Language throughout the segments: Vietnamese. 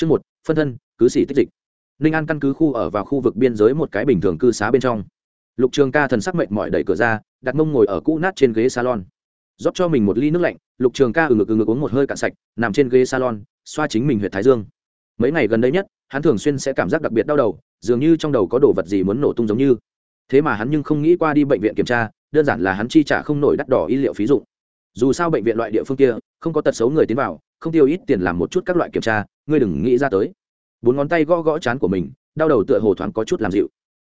Chương một, phân thân, cứ sĩ tích dịch. Ninh An căn cứ khu ở vào khu vực biên giới một cái bình thường cư xá bên trong. Lục Trường Ca thần sắc mệt mỏi đẩy cửa ra, đặt mông ngồi ở cũ nát trên ghế salon. Rót cho mình một ly nước lạnh, Lục Trường Ca ừ ngực ừ ngực uống một hơi cạn sạch, nằm trên ghế salon, xoa chính mình huyệt thái dương. Mấy ngày gần đây nhất, hắn thường xuyên sẽ cảm giác đặc biệt đau đầu, dường như trong đầu có đồ vật gì muốn nổ tung giống như. Thế mà hắn nhưng không nghĩ qua đi bệnh viện kiểm tra, đơn giản là hắn chi trả không nổi đắt đỏ y liệu phí dụng. Dù sao bệnh viện loại địa phương kia, không có tật xấu người tiến vào, không tiêu ít tiền làm một chút các loại kiểm tra, ngươi đừng nghĩ ra tới. Bốn ngón tay gõ gõ chán của mình, đau đầu tựa hồ thoáng có chút làm dịu.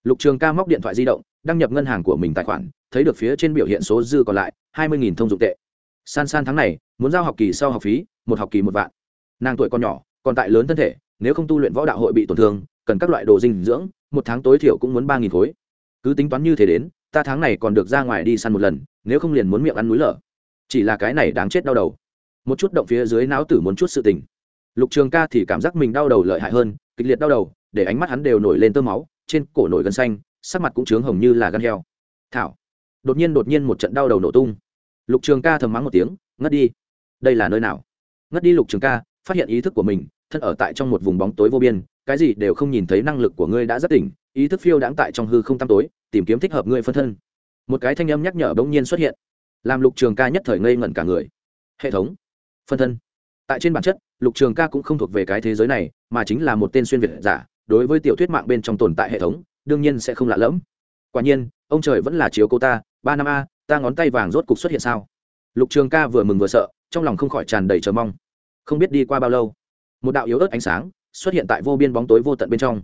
Lục trường ca móc điện thoại di động, đăng nhập ngân hàng của mình tài khoản, thấy được phía trên biểu hiện số dư còn lại, hai mươi thông dụng tệ. San san tháng này, muốn giao học kỳ sau học phí, một học kỳ một vạn. Nàng tuổi còn nhỏ, còn tại lớn thân thể, nếu không tu luyện võ đạo hội bị tổn thương, cần các loại đồ dinh dưỡng, một tháng tối thiểu cũng muốn ba nghìn khối. Cứ tính toán như thế đến, ta tháng này còn được ra ngoài đi săn một lần, nếu không liền muốn miệng ăn núi lở. Chỉ là cái này đáng chết đau đầu. Một chút động phía dưới não tử muốn chút sự tình lục trường ca thì cảm giác mình đau đầu lợi hại hơn, kịch liệt đau đầu, để ánh mắt hắn đều nổi lên tơ máu, trên cổ nổi gân xanh, sắc mặt cũng trướng hồng như là gan heo. Thảo. Đột nhiên đột nhiên một trận đau đầu nổ tung. Lục trường ca thầm mắng một tiếng, ngất đi. Đây là nơi nào? Ngất đi, lục trường ca, phát hiện ý thức của mình, thân ở tại trong một vùng bóng tối vô biên, cái gì đều không nhìn thấy năng lực của ngươi đã rất tỉnh, ý thức phiêu đáng tại trong hư không tăm tối, tìm kiếm thích hợp ngươi phân thân. Một cái thanh âm nhắc nhở bỗng nhiên xuất hiện, làm lục trường ca nhất thời ngây ngẩn cả người. Hệ thống. Phân thân tại trên bản chất, lục trường ca cũng không thuộc về cái thế giới này, mà chính là một tên xuyên việt giả, đối với tiểu thuyết mạng bên trong tồn tại hệ thống, đương nhiên sẽ không lạ lẫm. Quả nhiên, ông trời vẫn là chiếu cô ta, ba năm a, ta ngón tay vàng rốt cục xuất hiện sao? Lục trường ca vừa mừng vừa sợ, trong lòng không khỏi tràn đầy chờ mong. Không biết đi qua bao lâu, một đạo yếu ớt ánh sáng xuất hiện tại vô biên bóng tối vô tận bên trong.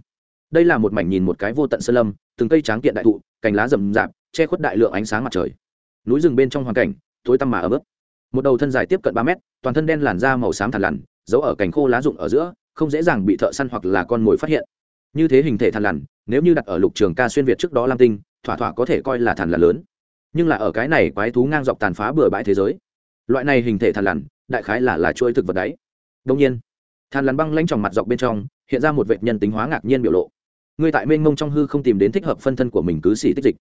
Đây là một mảnh nhìn một cái vô tận sơn lâm, từng cây tráng kiện đại thụ, cành lá rậm rạp, che khuất đại lượng ánh sáng mặt trời. Núi rừng bên trong hoàn cảnh, tối tăm mà ấm ức. Một đầu thân dài tiếp cận ba mét toàn thân đen làn da màu xám thằn lằn, giấu ở cành khô lá rụng ở giữa, không dễ dàng bị thợ săn hoặc là con mồi phát hiện. Như thế hình thể thằn lằn, nếu như đặt ở lục trường ca xuyên việt trước đó lam tinh, thỏa thỏa có thể coi là thằn lằn lớn. Nhưng là ở cái này quái thú ngang dọc tàn phá bừa bãi thế giới, loại này hình thể thằn lằn, đại khái là là chuỗi thực vật đáy đông nhiên thằn lằn băng lanh tròng mặt dọc bên trong, hiện ra một vệ nhân tính hóa ngạc nhiên biểu lộ. Ngươi tại mênh mông trong hư không tìm đến thích hợp phân thân của mình cứ xỉ tích dịch.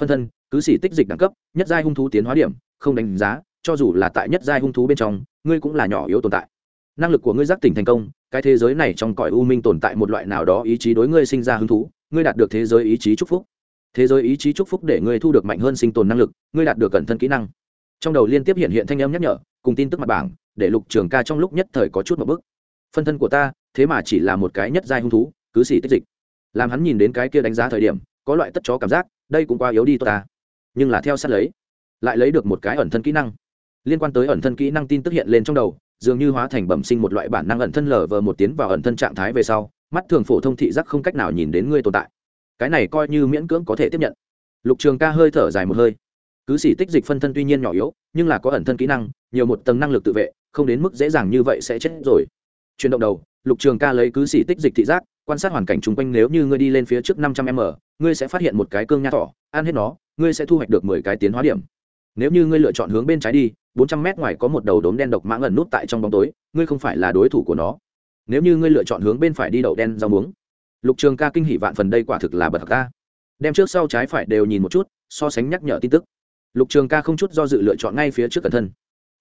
Phân thân, cứ xỉ tích dịch đẳng cấp, nhất giai hung thú tiến hóa điểm, không đánh giá cho dù là tại nhất giai hung thú bên trong, ngươi cũng là nhỏ yếu tồn tại. Năng lực của ngươi giác tỉnh thành công, cái thế giới này trong cõi u minh tồn tại một loại nào đó ý chí đối ngươi sinh ra hứng thú, ngươi đạt được thế giới ý chí chúc phúc. Thế giới ý chí chúc phúc để ngươi thu được mạnh hơn sinh tồn năng lực, ngươi đạt được cẩn thân kỹ năng. Trong đầu liên tiếp hiện hiện thanh âm nhắc nhở, cùng tin tức mặt bảng, để lục trường ca trong lúc nhất thời có chút một bức. Phân thân của ta, thế mà chỉ là một cái nhất giai hung thú, cứ xỉ tích dịch. Làm hắn nhìn đến cái kia đánh giá thời điểm, có loại tất chó cảm giác, đây cũng quá yếu đi ta. Nhưng là theo sát lấy, lại lấy được một cái ẩn thân kỹ năng liên quan tới ẩn thân kỹ năng tin tức hiện lên trong đầu, dường như hóa thành bẩm sinh một loại bản năng ẩn thân lờ vờ một tiến vào ẩn thân trạng thái về sau, mắt thường phổ thông thị giác không cách nào nhìn đến ngươi tồn tại. Cái này coi như miễn cưỡng có thể tiếp nhận. Lục trường ca hơi thở dài một hơi. Cứ xỉ tích dịch phân thân tuy nhiên nhỏ yếu, nhưng là có ẩn thân kỹ năng, nhiều một tầng năng lực tự vệ, không đến mức dễ dàng như vậy sẽ chết rồi. Chuyển động đầu, lục trường ca lấy cứ xỉ tích dịch thị giác, quan sát hoàn cảnh chung quanh nếu như ngươi đi lên phía trước năm trăm m, ngươi sẽ phát hiện một cái cương nha thỏ, ăn hết nó, ngươi sẽ thu hoạch được mười cái tiến hóa điểm nếu như ngươi lựa chọn hướng bên trái đi, bốn trăm mét ngoài có một đầu đốm đen độc mãng ẩn nút tại trong bóng tối, ngươi không phải là đối thủ của nó. Nếu như ngươi lựa chọn hướng bên phải đi đậu đen rau muống. Lục trường ca kinh hỉ vạn phần đây quả thực là bật thật ca đem trước sau trái phải đều nhìn một chút, so sánh nhắc nhở tin tức. Lục trường ca không chút do dự lựa chọn ngay phía trước cẩn thân.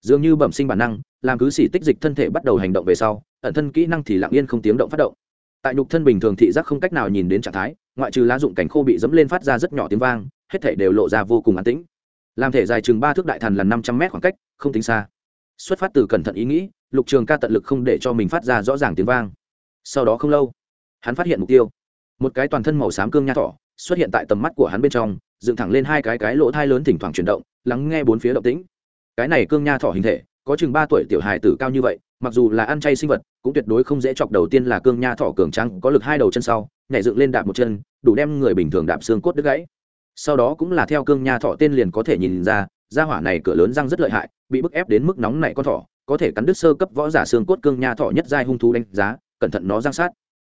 Dường như bẩm sinh bản năng, làm cứ xỉ tích dịch thân thể bắt đầu hành động về sau, ẩn thân kỹ năng thì lặng yên không tiếng động phát động. Tại nhục thân bình thường thị giác không cách nào nhìn đến trạng thái, ngoại trừ lá dụng cảnh khô bị dẫm lên phát ra rất nhỏ tiếng vang, hết thể đều lộ ra vô cùng an tĩnh làm thể dài chừng ba thước đại thần là năm trăm mét khoảng cách, không tính xa. Xuất phát từ cẩn thận ý nghĩ, lục trường ca tận lực không để cho mình phát ra rõ ràng tiếng vang. Sau đó không lâu, hắn phát hiện mục tiêu. Một cái toàn thân màu xám cương nha thỏ xuất hiện tại tầm mắt của hắn bên trong, dựng thẳng lên hai cái cái lỗ thai lớn thỉnh thoảng chuyển động, lắng nghe bốn phía động tĩnh. Cái này cương nha thỏ hình thể, có chừng ba tuổi tiểu hài tử cao như vậy, mặc dù là ăn chay sinh vật, cũng tuyệt đối không dễ chọc đầu tiên là cương nha thỏ cường trắng có lực hai đầu chân sau, nhảy dựng lên đạp một chân, đủ đem người bình thường đạp xương cốt đứt gãy sau đó cũng là theo cương nha thọ tên liền có thể nhìn ra ra hỏa này cửa lớn răng rất lợi hại, bị bức ép đến mức nóng này con thỏ, có thể cắn đứt sơ cấp võ giả xương cốt cương nha thọ nhất giai hung thú đánh giá, cẩn thận nó giang sát.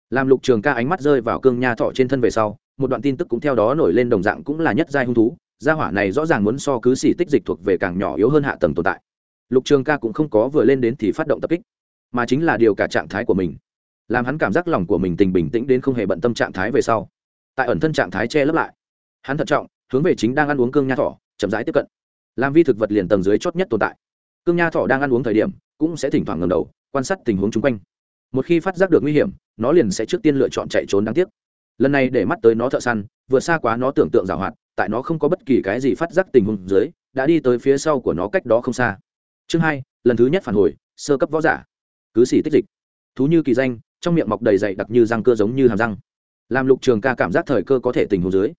Làm lục trường ca ánh mắt rơi vào cương nha thọ trên thân về sau, một đoạn tin tức cũng theo đó nổi lên đồng dạng cũng là nhất giai hung thú, gia hỏa này rõ ràng muốn so cứ xỉ tích dịch thuộc về càng nhỏ yếu hơn hạ tầng tồn tại. Lục trường ca cũng không có vừa lên đến thì phát động tập kích, mà chính là điều cả trạng thái của mình, làm hắn cảm giác lòng của mình tình bình tĩnh đến không hề bận tâm trạng thái về sau. Tại ẩn thân trạng thái che lấp lại hắn thận trọng, hướng về chính đang ăn uống cương nha thỏ, chậm rãi tiếp cận. Làm vi thực vật liền tầng dưới chót nhất tồn tại. Cương nha thỏ đang ăn uống thời điểm, cũng sẽ thỉnh thoảng ngầm đầu, quan sát tình huống chung quanh. Một khi phát giác được nguy hiểm, nó liền sẽ trước tiên lựa chọn chạy trốn đáng tiếc. Lần này để mắt tới nó thợ săn vượt xa quá nó tưởng tượng giảo hoạt, tại nó không có bất kỳ cái gì phát giác tình huống dưới, đã đi tới phía sau của nó cách đó không xa. Chương hai, lần thứ nhất phản hồi, sơ cấp võ giả. Cứ xỉ tích dịch. Thú như kỳ danh, trong miệng mọc đầy dày đặc như răng cơ giống như hàm răng. Làm lục trường ca cảm giác thời cơ có thể tình huống dưới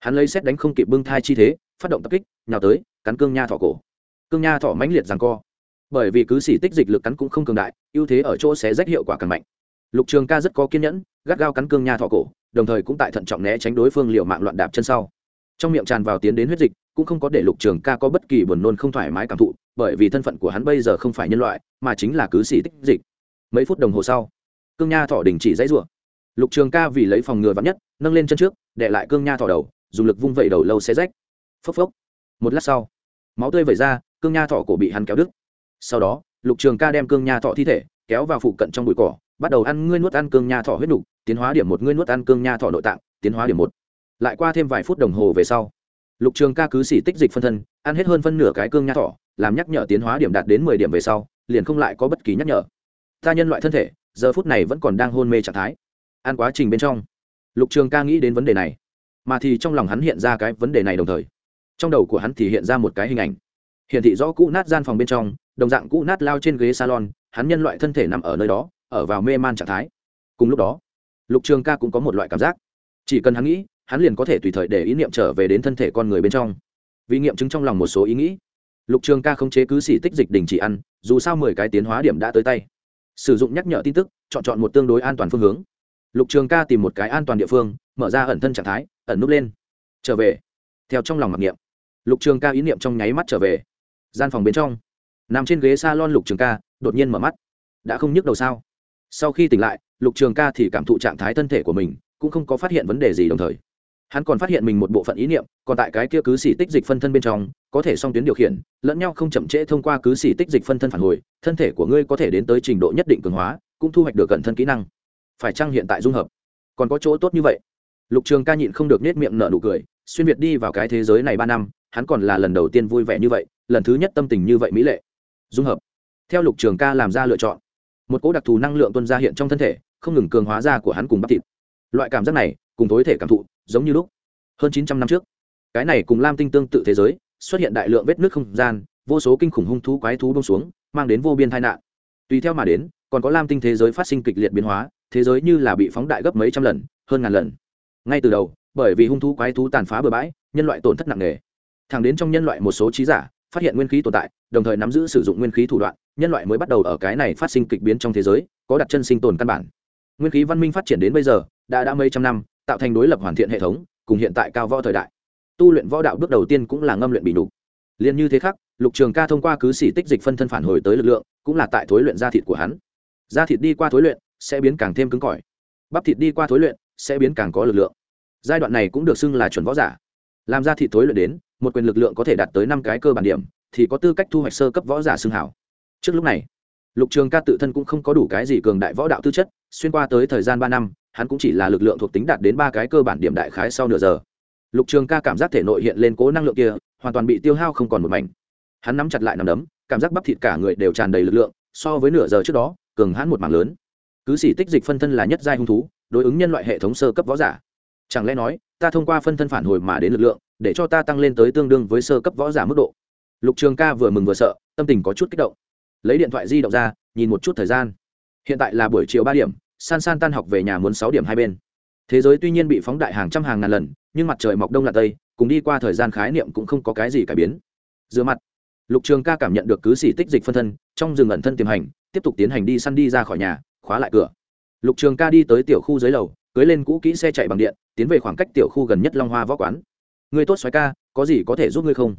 hắn lấy xét đánh không kịp bưng thai chi thế, phát động tập kích, nhào tới, cắn cương nha thỏ cổ. Cương nha thỏ mãnh liệt rằng co. Bởi vì cứ xỉ tích dịch lực cắn cũng không cường đại, ưu thế ở chỗ sẽ rách hiệu quả càng mạnh. Lục trường ca rất có kiên nhẫn, gắt gao cắn cương nha thọ cổ, đồng thời cũng tại thận trọng né tránh đối phương liệu mạng loạn đạp chân sau. Trong miệng tràn vào tiến đến huyết dịch, cũng không có để lục trường ca có bất kỳ buồn nôn không thoải mái cảm thụ, bởi vì thân phận của hắn bây giờ không phải nhân loại, mà chính là cứ xỉ tích dịch. Mấy phút đồng hồ sau, cương nha thọ đình chỉ dãy rủa. Lục trường ca vì lấy phòng ngừa vắn nhất, nâng lên chân trước, để lại cương nha thọ đầu dùng lực vung vẩy đầu lâu xe rách. Phốc phốc. Một lát sau máu tươi vẩy ra cương nha thọ cổ bị hắn kéo đứt. Sau đó lục trường ca đem cương nha thọ thi thể kéo vào phụ cận trong bụi cỏ bắt đầu ăn ngươi nuốt ăn cương nha thọ huyết nục tiến hóa điểm một ngươi nuốt ăn cương nha thọ nội tạng tiến hóa điểm một. Lại qua thêm vài phút đồng hồ về sau lục trường ca cứ xỉ tích dịch phân thân ăn hết hơn phân nửa cái cương nha thọ, làm nhắc nhở tiến hóa điểm đạt đến mười điểm về sau liền không lại có bất kỳ nhắc nhở. Ta nhân loại thân thể giờ phút này vẫn còn đang hôn mê trạng thái. Ăn quá trình bên trong lục trường ca nghĩ đến vấn đề này mà thì trong lòng hắn hiện ra cái vấn đề này đồng thời. Trong đầu của hắn thì hiện ra một cái hình ảnh. Hiển thị rõ cũ nát gian phòng bên trong, đồng dạng cũ nát lao trên ghế salon, hắn nhân loại thân thể nằm ở nơi đó, ở vào mê man trạng thái. Cùng lúc đó, lục trường ca cũng có một loại cảm giác. Chỉ cần hắn nghĩ, hắn liền có thể tùy thời để ý niệm trở về đến thân thể con người bên trong. Vì nghiệm chứng trong lòng một số ý nghĩ, lục trường ca không chế cứ xỉ tích dịch đình chỉ ăn, dù sao mười cái tiến hóa điểm đã tới tay. Sử dụng nhắc nhở tin tức, chọn chọn một tương đối an toàn phương hướng. Lục trường ca tìm một cái an toàn địa phương, mở ra ẩn thân trạng thái ẩn núp lên. Trở về. Theo trong lòng mặc niệm. Lục trường ca ý niệm trong nháy mắt trở về. Gian phòng bên trong. Nằm trên ghế s a lon lục trường ca, đột nhiên mở mắt. Đã không nhức đầu sao? Sau khi tỉnh lại, lục trường ca thì cảm thụ trạng thái thân thể của mình, cũng không có phát hiện vấn đề gì đồng thời. Hắn còn phát hiện mình một bộ phận ý niệm, còn tại cái kia cứ xỉ tích dịch phân thân bên trong, có thể song tuyến điều khiển, lẫn nhau không chậm trễ thông qua cứ xỉ tích dịch phân thân phản hồi, thân thể của ngươi có thể đến tới trình độ nhất định cường hóa, cũng thu hoạch được cận thân kỹ năng. Phải chăng hiện tại dung hợp? Còn có chỗ tốt như vậy? Lục trường ca nhịn không được nết miệng nở nụ cười, xuyên việt đi vào cái thế giới này ba năm, hắn còn là lần đầu tiên vui vẻ như vậy, lần thứ nhất tâm tình như vậy mỹ lệ. Dung hợp. Theo lục trường ca làm ra lựa chọn. Một cỗ đặc thù năng lượng tuân ra hiện trong thân thể, không ngừng cường hóa ra của hắn cùng bắp thịt. Loại cảm giác này, cùng tối thể cảm thụ, giống như lúc hơn chín trăm năm trước. Cái này cùng lam tinh tương tự thế giới, xuất hiện đại lượng vết nước không gian, vô số kinh khủng hung thú quái thú bông xuống, mang đến vô biên tai nạn. Tùy theo mà đến, còn có lam tinh thế giới phát sinh kịch liệt biến hóa, thế giới như là bị phóng đại gấp mấy trăm lần, hơn ngàn lần ngay từ đầu, bởi vì hung thú quái thú tàn phá bừa bãi, nhân loại tổn thất nặng nề. Thẳng đến trong nhân loại một số trí giả, phát hiện nguyên khí tồn tại, đồng thời nắm giữ sử dụng nguyên khí thủ đoạn, nhân loại mới bắt đầu ở cái này phát sinh kịch biến trong thế giới, có đặt chân sinh tồn căn bản. Nguyên khí văn minh phát triển đến bây giờ, đã đã mấy trăm năm, tạo thành đối lập hoàn thiện hệ thống, cùng hiện tại cao võ thời đại. Tu luyện võ đạo bước đầu tiên cũng là ngâm luyện bị đủ. liền như thế khác, lục trường ca thông qua cứ xỉ tích dịch phân thân phản hồi tới lực lượng, cũng là tại thối luyện da thịt của hắn. Da thịt đi qua thối luyện, sẽ biến càng thêm cứng cỏi. Bắp thịt đi qua thối luyện sẽ biến càng có lực lượng. Giai đoạn này cũng được xưng là chuẩn võ giả. Làm ra thị thối luyện đến, một quyền lực lượng có thể đạt tới năm cái cơ bản điểm, thì có tư cách thu hoạch sơ cấp võ giả xưng hảo. Trước lúc này, lục trường ca tự thân cũng không có đủ cái gì cường đại võ đạo tư chất, xuyên qua tới thời gian ba năm, hắn cũng chỉ là lực lượng thuộc tính đạt đến ba cái cơ bản điểm đại khái sau nửa giờ. Lục trường ca cảm giác thể nội hiện lên cố năng lượng kia, hoàn toàn bị tiêu hao không còn một mảnh. Hắn nắm chặt lại nằm đấm, cảm giác bắp thịt cả người đều tràn đầy lực lượng, so với nửa giờ trước đó, cường hãn một mảng lớn. Cứ xỉ tích dịch phân thân là nhất giai hung thú đối ứng nhân loại hệ thống sơ cấp võ giả. Chẳng lẽ nói, ta thông qua phân thân phản hồi mà đến lực lượng, để cho ta tăng lên tới tương đương với sơ cấp võ giả mức độ? Lục trường ca vừa mừng vừa sợ, tâm tình có chút kích động. Lấy điện thoại di động ra, nhìn một chút thời gian. Hiện tại là buổi chiều ba điểm, san san tan học về nhà muốn sáu điểm hai bên. Thế giới tuy nhiên bị phóng đại hàng trăm hàng ngàn lần, nhưng mặt trời mọc đông là tây, cùng đi qua thời gian khái niệm cũng không có cái gì cải biến. Giữa mặt, lục trường ca cảm nhận được cứ xỉ tích dịch phân thân, trong rừng ẩn thân tiềm hành, tiếp tục tiến hành đi săn đi ra khỏi nhà, khóa lại cửa lục trường ca đi tới tiểu khu dưới lầu, cưới lên cũ kỹ xe chạy bằng điện, tiến về khoảng cách tiểu khu gần nhất long hoa võ quán. Người tốt xoáy ca, có gì có thể giúp ngươi không?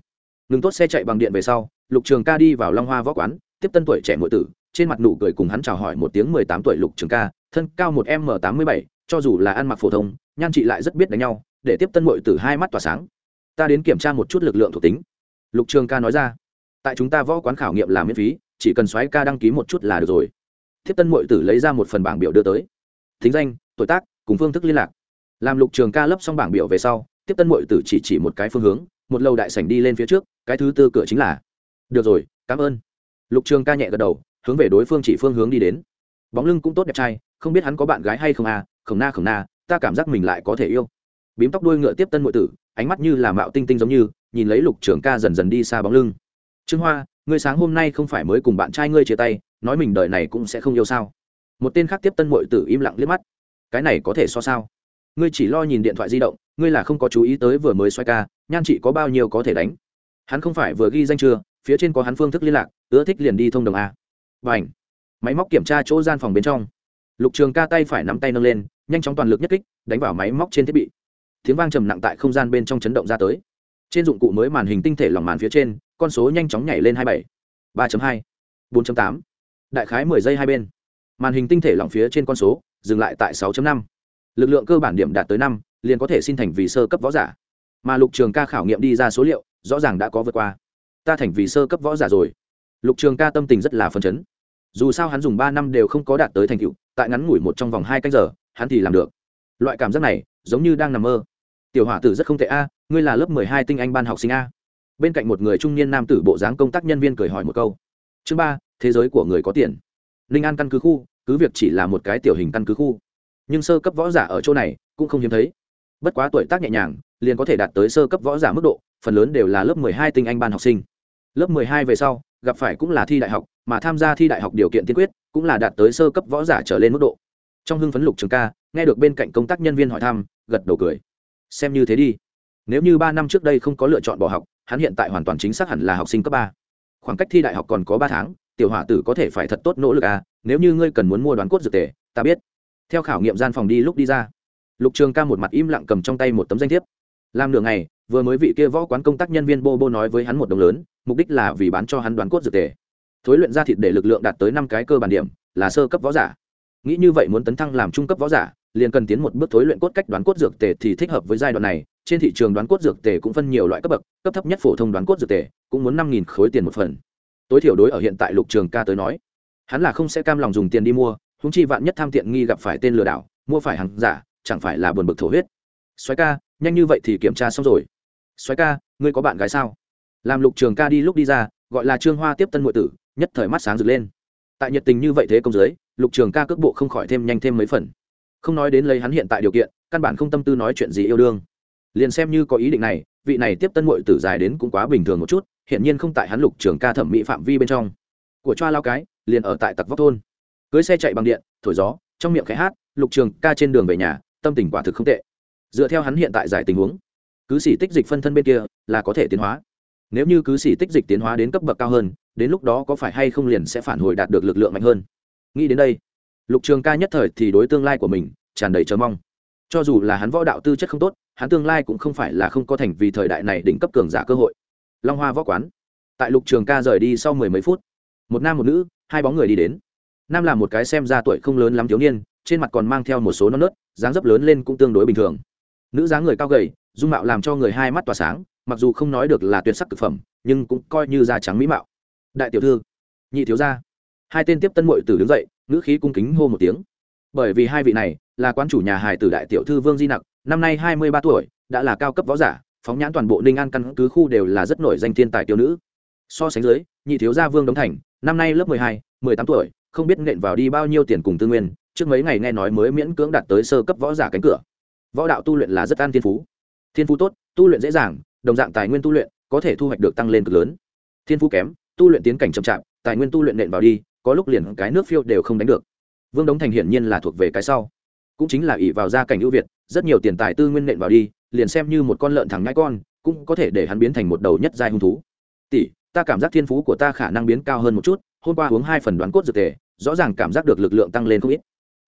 Ngừng tốt xe chạy bằng điện về sau, lục trường ca đi vào long hoa võ quán, tiếp tân tuổi trẻ ngụy tử, trên mặt nụ cười cùng hắn chào hỏi một tiếng mười tám tuổi lục trường ca, thân cao một m tám mươi bảy, cho dù là ăn mặc phổ thông, nhan chị lại rất biết đánh nhau, để tiếp tân ngụy tử hai mắt tỏa sáng. Ta đến kiểm tra một chút lực lượng thuộc tính. Lục trường ca nói ra, tại chúng ta võ quán khảo nghiệm làm miễn phí, chỉ cần xoáy ca đăng ký một chút là được rồi thiếp tân mội tử lấy ra một phần bảng biểu đưa tới. Thính danh, tuổi tác, cùng phương thức liên lạc. Làm lục trường ca lấp xong bảng biểu về sau tiếp tân mội tử chỉ chỉ một cái phương hướng, một lâu đại sảnh đi lên phía trước, cái thứ tư cửa chính là. Được rồi, cảm ơn. Lục trường ca nhẹ gật đầu, hướng về đối phương chỉ phương hướng đi đến. Bóng lưng cũng tốt đẹp trai, không biết hắn có bạn gái hay không à khổng na khổng na, ta cảm giác mình lại có thể yêu. Bím tóc đuôi ngựa tiếp tân Mội tử, ánh mắt như là mạo tinh tinh giống như, nhìn lấy lục Trường ca dần dần đi xa bóng lưng. Trương hoa ngươi sáng hôm nay không phải mới cùng bạn trai ngươi chia tay, nói mình đời này cũng sẽ không yêu sao? Một tên khác tiếp tân mội tử im lặng liếc mắt. Cái này có thể so sao? Ngươi chỉ lo nhìn điện thoại di động, ngươi là không có chú ý tới vừa mới xoay ca, nhan chị có bao nhiêu có thể đánh? Hắn không phải vừa ghi danh chưa, phía trên có hắn phương thức liên lạc, ưa thích liền đi thông đồng a. Và ảnh máy móc kiểm tra chỗ gian phòng bên trong. Lục trường ca tay phải nắm tay nâng lên, nhanh chóng toàn lực nhất kích, đánh vào máy móc trên thiết bị. Tiếng vang trầm nặng tại không gian bên trong chấn động ra tới. Trên dụng cụ mới màn hình tinh thể lỏng màn phía trên con số nhanh chóng nhảy lên hai bảy, ba hai, bốn tám. Đại khái mười giây hai bên. Màn hình tinh thể lỏng phía trên con số dừng lại tại sáu năm. Lực lượng cơ bản điểm đạt tới năm, liền có thể xin thành vì sơ cấp võ giả. Mà lục trường ca khảo nghiệm đi ra số liệu, rõ ràng đã có vượt qua. Ta thành vì sơ cấp võ giả rồi. Lục trường ca tâm tình rất là phấn chấn. Dù sao hắn dùng ba năm đều không có đạt tới thành tựu, tại ngắn ngủi một trong vòng hai canh giờ, hắn thì làm được. Loại cảm giác này giống như đang nằm mơ. Tiểu hỏa tử rất không tệ a, ngươi là lớp mười hai tinh anh ban học sinh a bên cạnh một người trung niên nam tử bộ dáng công tác nhân viên cười hỏi một câu. Chương ba, thế giới của người có tiền. Ninh an căn cứ khu, cứ việc chỉ là một cái tiểu hình căn cứ khu. Nhưng sơ cấp võ giả ở chỗ này cũng không hiếm thấy. Bất quá tuổi tác nhẹ nhàng, liền có thể đạt tới sơ cấp võ giả mức độ, phần lớn đều là lớp mười hai tinh anh ban học sinh. Lớp mười hai về sau, gặp phải cũng là thi đại học, mà tham gia thi đại học điều kiện tiên quyết cũng là đạt tới sơ cấp võ giả trở lên mức độ. Trong hưng phấn lục trường ca, nghe được bên cạnh công tác nhân viên hỏi thăm, gật đầu cười. Xem như thế đi. Nếu như ba năm trước đây không có lựa chọn bỏ học hắn hiện tại hoàn toàn chính xác hẳn là học sinh cấp ba. Khoảng cách thi đại học còn có ba tháng, tiểu hỏa tử có thể phải thật tốt nỗ lực à nếu như ngươi cần muốn mua đoán cốt dược tề, ta biết. Theo khảo nghiệm gian phòng đi lúc đi ra, lục trường ca một mặt im lặng cầm trong tay một tấm danh thiếp. Làm nửa ngày, vừa mới vị kia võ quán công tác nhân viên bô bô nói với hắn một đồng lớn, mục đích là vì bán cho hắn đoán cốt dược tề. Thối luyện ra thịt để lực lượng đạt tới năm cái cơ bản điểm, là sơ cấp võ giả. Nghĩ như vậy muốn tấn thăng làm trung cấp võ giả, liền cần tiến một bước thối luyện cốt cách đoán cốt dược tề thì thích hợp với giai đoạn này trên thị trường đoán cốt dược tề cũng phân nhiều loại cấp bậc, cấp thấp nhất phổ thông đoán cốt dược tề cũng muốn năm nghìn khối tiền một phần. Tối thiểu đối ở hiện tại lục trường ca tới nói, hắn là không sẽ cam lòng dùng tiền đi mua húng chi vạn nhất tham tiện nghi gặp phải tên lừa đảo, mua phải hàng giả, chẳng phải là buồn bực thổ huyết. Xoáy ca, nhanh như vậy thì kiểm tra xong rồi. Xoáy ca, ngươi có bạn gái sao? Làm lục trường ca đi lúc đi ra, gọi là trương hoa tiếp tân ngụy tử, nhất thời mắt sáng rực lên. Tại nhiệt tình như vậy thế công giới lục trường ca cước bộ không khỏi thêm nhanh thêm mấy phần. Không nói đến lấy hắn hiện tại điều kiện, căn bản không tâm tư nói chuyện gì yêu đương liền xem như có ý định này, vị này tiếp tân mội tử dài đến cũng quá bình thường một chút hiện nhiên không tại hắn lục trường ca thẩm mỹ phạm vi bên trong. Của choa lao cái, liền ở tại tặc vóc thôn. Cưới xe chạy bằng điện, thổi gió, trong miệng khẽ hát, lục trường ca trên đường về nhà, tâm tình quả thực không tệ. Dựa theo hắn hiện tại giải tình huống, cứ xỉ tích dịch phân thân bên kia là có thể tiến hóa. Nếu như cứ xỉ tích dịch tiến hóa đến cấp bậc cao hơn, đến lúc đó có phải hay không liền sẽ phản hồi đạt được lực lượng mạnh hơn? Nghĩ đến đây, lục trường ca nhất thời thì đối tương lai của mình tràn đầy chờ mong. Cho dù là hắn võ đạo tư chất không tốt hắn tương lai cũng không phải là không có thành vì thời đại này đỉnh cấp cường giả cơ hội. Long hoa võ quán. Tại lục trường ca rời đi sau mười mấy phút, một nam một nữ, hai bóng người đi đến. Nam là một cái xem ra tuổi không lớn lắm thiếu niên, trên mặt còn mang theo một số non nớt, dáng dấp lớn lên cũng tương đối bình thường. Nữ dáng người cao gầy, dung mạo làm cho người hai mắt tỏa sáng, mặc dù không nói được là tuyệt sắc thực phẩm, nhưng cũng coi như da trắng mỹ mạo. Đại tiểu thư, nhị thiếu gia. Hai tên tiếp tân mội tử đứng dậy, ngữ khí cung kính hô một tiếng. Bởi vì hai vị này là quan chủ nhà hài tử đại tiểu thư vương di nặc năm nay hai mươi ba tuổi, đã là cao cấp võ giả, phóng nhãn toàn bộ ninh an căn cứ khu đều là rất nổi danh thiên tài tiêu nữ. So sánh dưới, nhị thiếu gia vương đống thành, năm nay lớp mười hai, mười tám tuổi, không biết nện vào đi bao nhiêu tiền cùng tư nguyên, trước mấy ngày nghe nói mới miễn cưỡng đạt tới sơ cấp võ giả cánh cửa. Võ đạo tu luyện là rất an thiên phú. Thiên phú tốt, tu luyện dễ dàng, đồng dạng tài nguyên tu luyện, có thể thu hoạch được tăng lên cực lớn. Thiên phú kém, tu luyện tiến cảnh chậm chạp, tài nguyên tu luyện nện vào đi, có lúc liền cái nước phiêu đều không đánh được. Vương đống thành hiển nhiên là thuộc về cái sau cũng chính là ỷ vào gia cảnh ưu việt, rất nhiều tiền tài tư nguyên nện vào đi, liền xem như một con lợn thẳng nhãi con, cũng có thể để hắn biến thành một đầu nhất giai hung thú. Tỷ, ta cảm giác thiên phú của ta khả năng biến cao hơn một chút, hôm qua uống hai phần đoán cốt dược tề, rõ ràng cảm giác được lực lượng tăng lên không ít.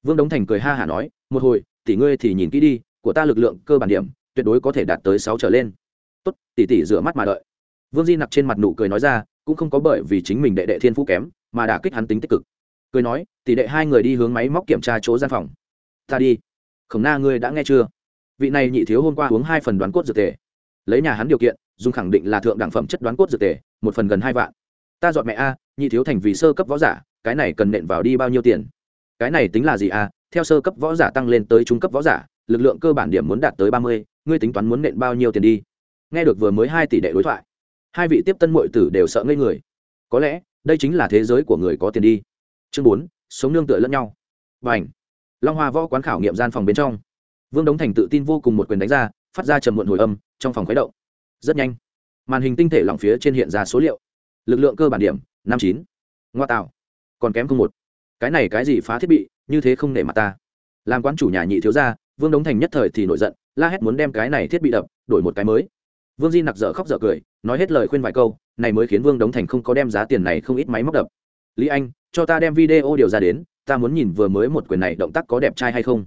Vương đống thành cười ha hả nói, một hồi, tỷ ngươi thì nhìn kỹ đi, của ta lực lượng cơ bản điểm, tuyệt đối có thể đạt tới sáu trở lên. Tốt, tỷ tỷ rửa mắt mà đợi. Vương di nặc trên mặt nụ cười nói ra, cũng không có bởi vì chính mình đệ đệ thiên phú kém, mà đã kích hắn tính tích cực. Cười nói, tỷ đệ hai người đi hướng máy móc kiểm tra chỗ gian phòng ta đi. Khổng na, ngươi đã nghe chưa? Vị này nhị thiếu hôm qua uống hai phần đoán cốt dược tề. Lấy nhà hắn điều kiện, dùng khẳng định là thượng đẳng phẩm chất đoán cốt dược tề, một phần gần hai vạn. Ta dọn mẹ a, nhị thiếu thành vì sơ cấp võ giả, cái này cần nện vào đi bao nhiêu tiền? Cái này tính là gì a? Theo sơ cấp võ giả tăng lên tới trung cấp võ giả, lực lượng cơ bản điểm muốn đạt tới ba mươi, ngươi tính toán muốn nện bao nhiêu tiền đi? Nghe được vừa mới hai tỷ đệ đối thoại, hai vị tiếp tân mội tử đều sợ ngây người. Có lẽ, đây chính là thế giới của người có tiền đi. Chương bốn, sống nương tựa lẫn nhau. Và ảnh long hoa võ quán khảo nghiệm gian phòng bên trong. Vương đống thành tự tin vô cùng một quyền đánh ra, phát ra trầm muộn hồi âm, trong phòng khuấy động. Rất nhanh, màn hình tinh thể lỏng phía trên hiện ra số liệu. Lực lượng cơ bản điểm, năm chín. Ngoa tạo. Còn kém không một. Cái này cái gì phá thiết bị, như thế không nể mặt ta. Làm quán chủ nhà nhị thiếu gia, vương đống thành nhất thời thì nổi giận, la hét muốn đem cái này thiết bị đập, đổi một cái mới. Vương di nặc dở khóc dở cười, nói hết lời khuyên vài câu, này mới khiến vương đống thành không có đem giá tiền này không ít máy móc đập. Lý anh, cho ta đem video điều ra đến ta muốn nhìn vừa mới một quyền này động tác có đẹp trai hay không.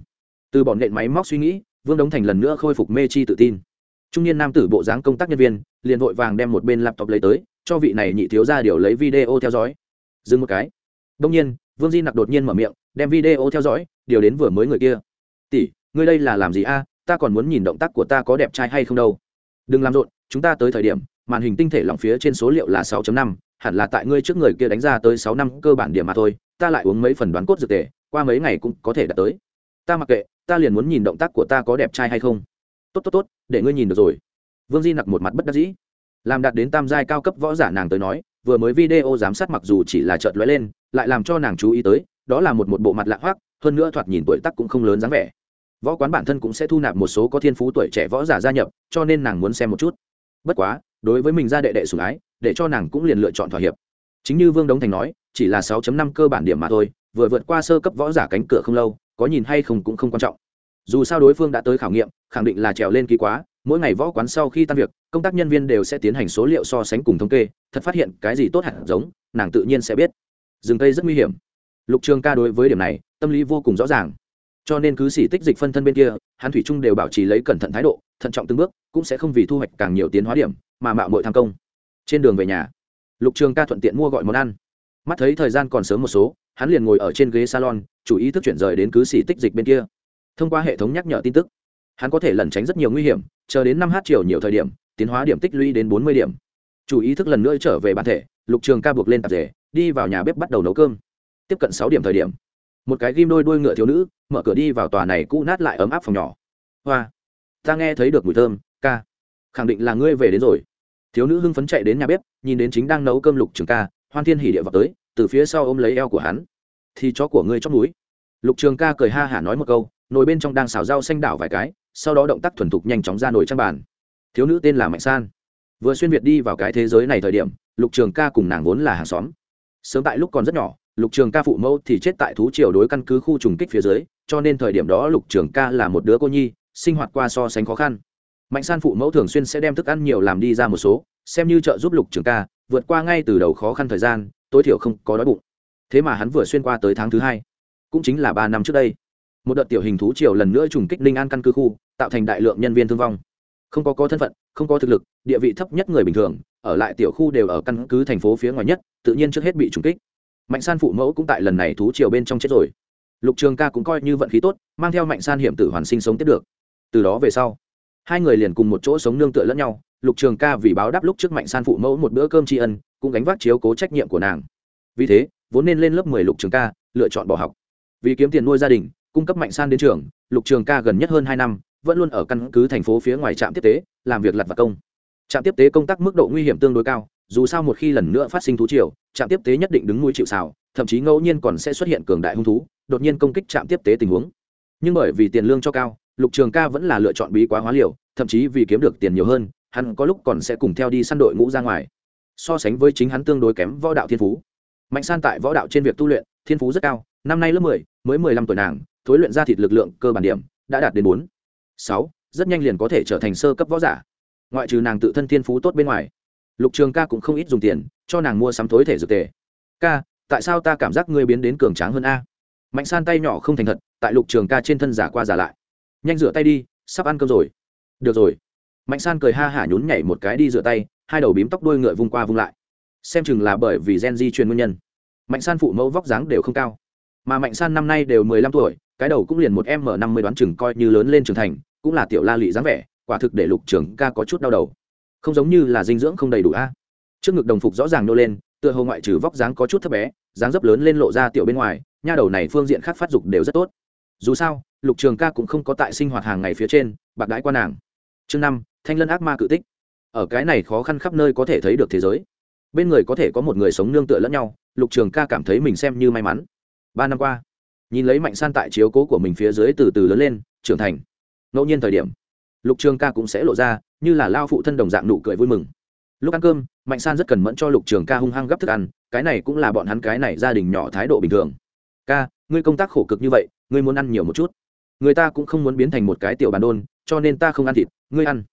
Từ bọn nện máy móc suy nghĩ vương đống thành lần nữa khôi phục mê chi tự tin. Trung niên nam tử bộ dáng công tác nhân viên liền vội vàng đem một bên laptop lấy tới cho vị này nhị thiếu ra điều lấy video theo dõi. Dừng một cái. Đông nhiên vương di nặc đột nhiên mở miệng đem video theo dõi điều đến vừa mới người kia. Tỷ ngươi đây là làm gì a? Ta còn muốn nhìn động tác của ta có đẹp trai hay không đâu. Đừng làm rộn chúng ta tới thời điểm màn hình tinh thể lỏng phía trên số liệu là 6.5, hẳn là tại ngươi trước người kia đánh ra tới 6 năm cơ bản điểm mà thôi ta lại uống mấy phần đoán cốt dược tề, qua mấy ngày cũng có thể đạt tới. Ta mặc kệ, ta liền muốn nhìn động tác của ta có đẹp trai hay không. Tốt tốt tốt, để ngươi nhìn được rồi. Vương di nặc một mặt bất đắc dĩ. Làm đạt đến tam giai cao cấp võ giả nàng tới nói, vừa mới video giám sát mặc dù chỉ là chợt lóe lên, lại làm cho nàng chú ý tới, đó là một một bộ mặt lạ hoác hơn nữa thoạt nhìn tuổi tác cũng không lớn dáng vẻ. Võ quán bản thân cũng sẽ thu nạp một số có thiên phú tuổi trẻ võ giả gia nhập, cho nên nàng muốn xem một chút. Bất quá, đối với mình ra đệ đệ sủng ái, để cho nàng cũng liền lựa chọn thỏa hiệp. Chính như vương đống thành nói chỉ là 6.5 cơ bản điểm mà thôi, vừa vượt qua sơ cấp võ giả cánh cửa không lâu, có nhìn hay không cũng không quan trọng. Dù sao đối phương đã tới khảo nghiệm, khẳng định là trèo lên kỳ quá, mỗi ngày võ quán sau khi tan việc, công tác nhân viên đều sẽ tiến hành số liệu so sánh cùng thống kê, thật phát hiện cái gì tốt hẳn giống, nàng tự nhiên sẽ biết. Dừng cây rất nguy hiểm. Lục trường ca đối với điểm này, tâm lý vô cùng rõ ràng. Cho nên cứ xỉ tích dịch phân thân bên kia, hắn thủy trung đều bảo trì lấy cẩn thận thái độ, thận trọng từng bước, cũng sẽ không vì thu hoạch càng nhiều tiến hóa điểm, mà mạo mội tham công. Trên đường về nhà, lục trường ca thuận tiện mua gọi món ăn mắt thấy thời gian còn sớm một số, hắn liền ngồi ở trên ghế salon, chủ ý thức chuyển rời đến cứ xỉ tích dịch bên kia. Thông qua hệ thống nhắc nhở tin tức, hắn có thể lẩn tránh rất nhiều nguy hiểm, chờ đến năm h chiều nhiều thời điểm, tiến hóa điểm tích lũy đến bốn mươi điểm. Chủ ý thức lần nữa trở về bản thể, lục trường ca buộc lên tạp rể đi vào nhà bếp bắt đầu nấu cơm. Tiếp cận sáu điểm thời điểm, một cái ghim đôi đuôi ngựa thiếu nữ, mở cửa đi vào tòa này cũ nát lại ấm áp phòng nhỏ. Hoa, ta nghe thấy được mùi thơm, ca, khẳng định là ngươi về đến rồi. Thiếu nữ hưng phấn chạy đến nhà bếp, nhìn đến chính đang nấu cơm lục trường ca hoan thiên hỉ địa vào tới, từ phía sau ôm lấy eo của hắn. Thì chó của ngươi chót núi lục trường ca cười ha hả nói một câu, nồi bên trong đang xào rau xanh đảo vài cái, sau đó động tác thuần thục nhanh chóng ra nồi trang bàn. Thiếu nữ tên là mạnh san. Vừa xuyên việt đi vào cái thế giới này thời điểm, lục trường ca cùng nàng vốn là hàng xóm. Sớm tại lúc còn rất nhỏ, lục trường ca phụ mẫu thì chết tại thú triều đối căn cứ khu trùng kích phía dưới, cho nên thời điểm đó lục trường ca là một đứa cô nhi, sinh hoạt qua so sánh khó khăn. Mạnh san phụ mẫu thường xuyên sẽ đem thức ăn nhiều làm đi ra một số, xem như trợ giúp lục trường ca vượt qua ngay từ đầu khó khăn thời gian, tối thiểu không có đói bụng. Thế mà hắn vừa xuyên qua tới tháng thứ hai, cũng chính là ba năm trước đây. Một đợt tiểu hình thú triều lần nữa trùng kích linh an căn cứ khu, tạo thành đại lượng nhân viên thương vong. Không có có thân phận, không có thực lực, địa vị thấp nhất người bình thường, ở lại tiểu khu đều ở căn cứ thành phố phía ngoài nhất, tự nhiên trước hết bị trùng kích. Mạnh san phụ mẫu cũng tại lần này thú triều bên trong chết rồi. Lục trường ca cũng coi như vận khí tốt, mang theo mạnh san hiểm tử hoàn sinh sống tiếp được. Từ đó về sau, hai người liền cùng một chỗ sống nương tựa lẫn nhau lục trường ca vì báo đáp lúc trước mạnh san phụ mẫu một bữa cơm tri ân, cũng gánh vác chiếu cố trách nhiệm của nàng. Vì thế, vốn nên lên lớp mười lục trường ca, lựa chọn bỏ học. Vì kiếm tiền nuôi gia đình, cung cấp mạnh san đến trường, lục trường ca gần nhất hơn hai năm, vẫn luôn ở căn cứ thành phố phía ngoài trạm tiếp tế, làm việc lặt vặt công. Trạm tiếp tế công tác mức độ nguy hiểm tương đối cao, dù sao một khi lần nữa phát sinh thú triều, trạm tiếp tế nhất định đứng nuôi chịu xào thậm chí ngẫu nhiên còn sẽ xuất hiện cường đại hung thú, đột nhiên công kích trạm tiếp tế tình huống. Nhưng bởi vì tiền lương cho cao, lục trường ca vẫn là lựa chọn bí quá hóa liều, thậm chí vì kiếm được tiền nhiều hơn hắn có lúc còn sẽ cùng theo đi săn đội ngũ ra ngoài, so sánh với chính hắn tương đối kém võ đạo thiên phú. Mạnh san tại võ đạo trên việc tu luyện, thiên phú rất cao, năm nay lớp mười, mới mười lăm tuổi nàng, thối luyện ra thịt lực lượng cơ bản điểm, đã đạt đến bốn, sáu, rất nhanh liền có thể trở thành sơ cấp võ giả. Ngoại trừ nàng tự thân thiên phú tốt bên ngoài, lục trường ca cũng không ít dùng tiền, cho nàng mua sắm thối thể dược tề. Ca, tại sao ta cảm giác ngươi biến đến cường tráng hơn a? Mạnh san tay nhỏ không thành thật, tại lục trường ca trên thân giả qua giả lại. Nhanh rửa tay đi, sắp ăn cơm rồi. Được rồi mạnh san cười ha hả nhún nhảy một cái đi rửa tay, hai đầu bím tóc đuôi ngựa vung qua vung lại. Xem chừng là bởi vì gen di truyền nguyên nhân. Mạnh san phụ mẫu vóc dáng đều không cao. Mà mạnh san năm nay đều mười lăm tuổi, cái đầu cũng liền một m năm mươi đoán chừng coi như lớn lên trưởng thành, cũng là tiểu la lị dáng vẻ, quả thực để lục trường ca có chút đau đầu. Không giống như là dinh dưỡng không đầy đủ a. Trước ngực đồng phục rõ ràng nô lên, tựa hồ ngoại trừ vóc dáng có chút thấp bé, dáng dấp lớn lên lộ ra tiểu bên ngoài, nha đầu này phương diện khác phát dục đều rất tốt. Dù sao, lục trường ca cũng không có tại sinh hoạt hàng ngày phía trên, bạc đãi qua nàng. Chương năm thanh lân ác ma cự tích. Ở cái này khó khăn khắp nơi có thể thấy được thế giới. Bên người có thể có một người sống nương tựa lẫn nhau, lục trường ca cảm thấy mình xem như may mắn. Ba năm qua, nhìn lấy mạnh san tại chiếu cố của mình phía dưới từ từ lớn lên, trưởng thành. Ngẫu nhiên thời điểm, lục trường ca cũng sẽ lộ ra, như là lao phụ thân đồng dạng nụ cười vui mừng. Lúc ăn cơm, mạnh san rất cần mẫn cho lục trường ca hung hăng gấp thức ăn, cái này cũng là bọn hắn cái này gia đình nhỏ thái độ bình thường. Ca, ngươi công tác khổ cực như vậy, ngươi muốn ăn nhiều một chút. Người ta cũng không muốn biến thành một cái tiểu bàn đôn, cho nên ta không ăn thịt, ngươi ăn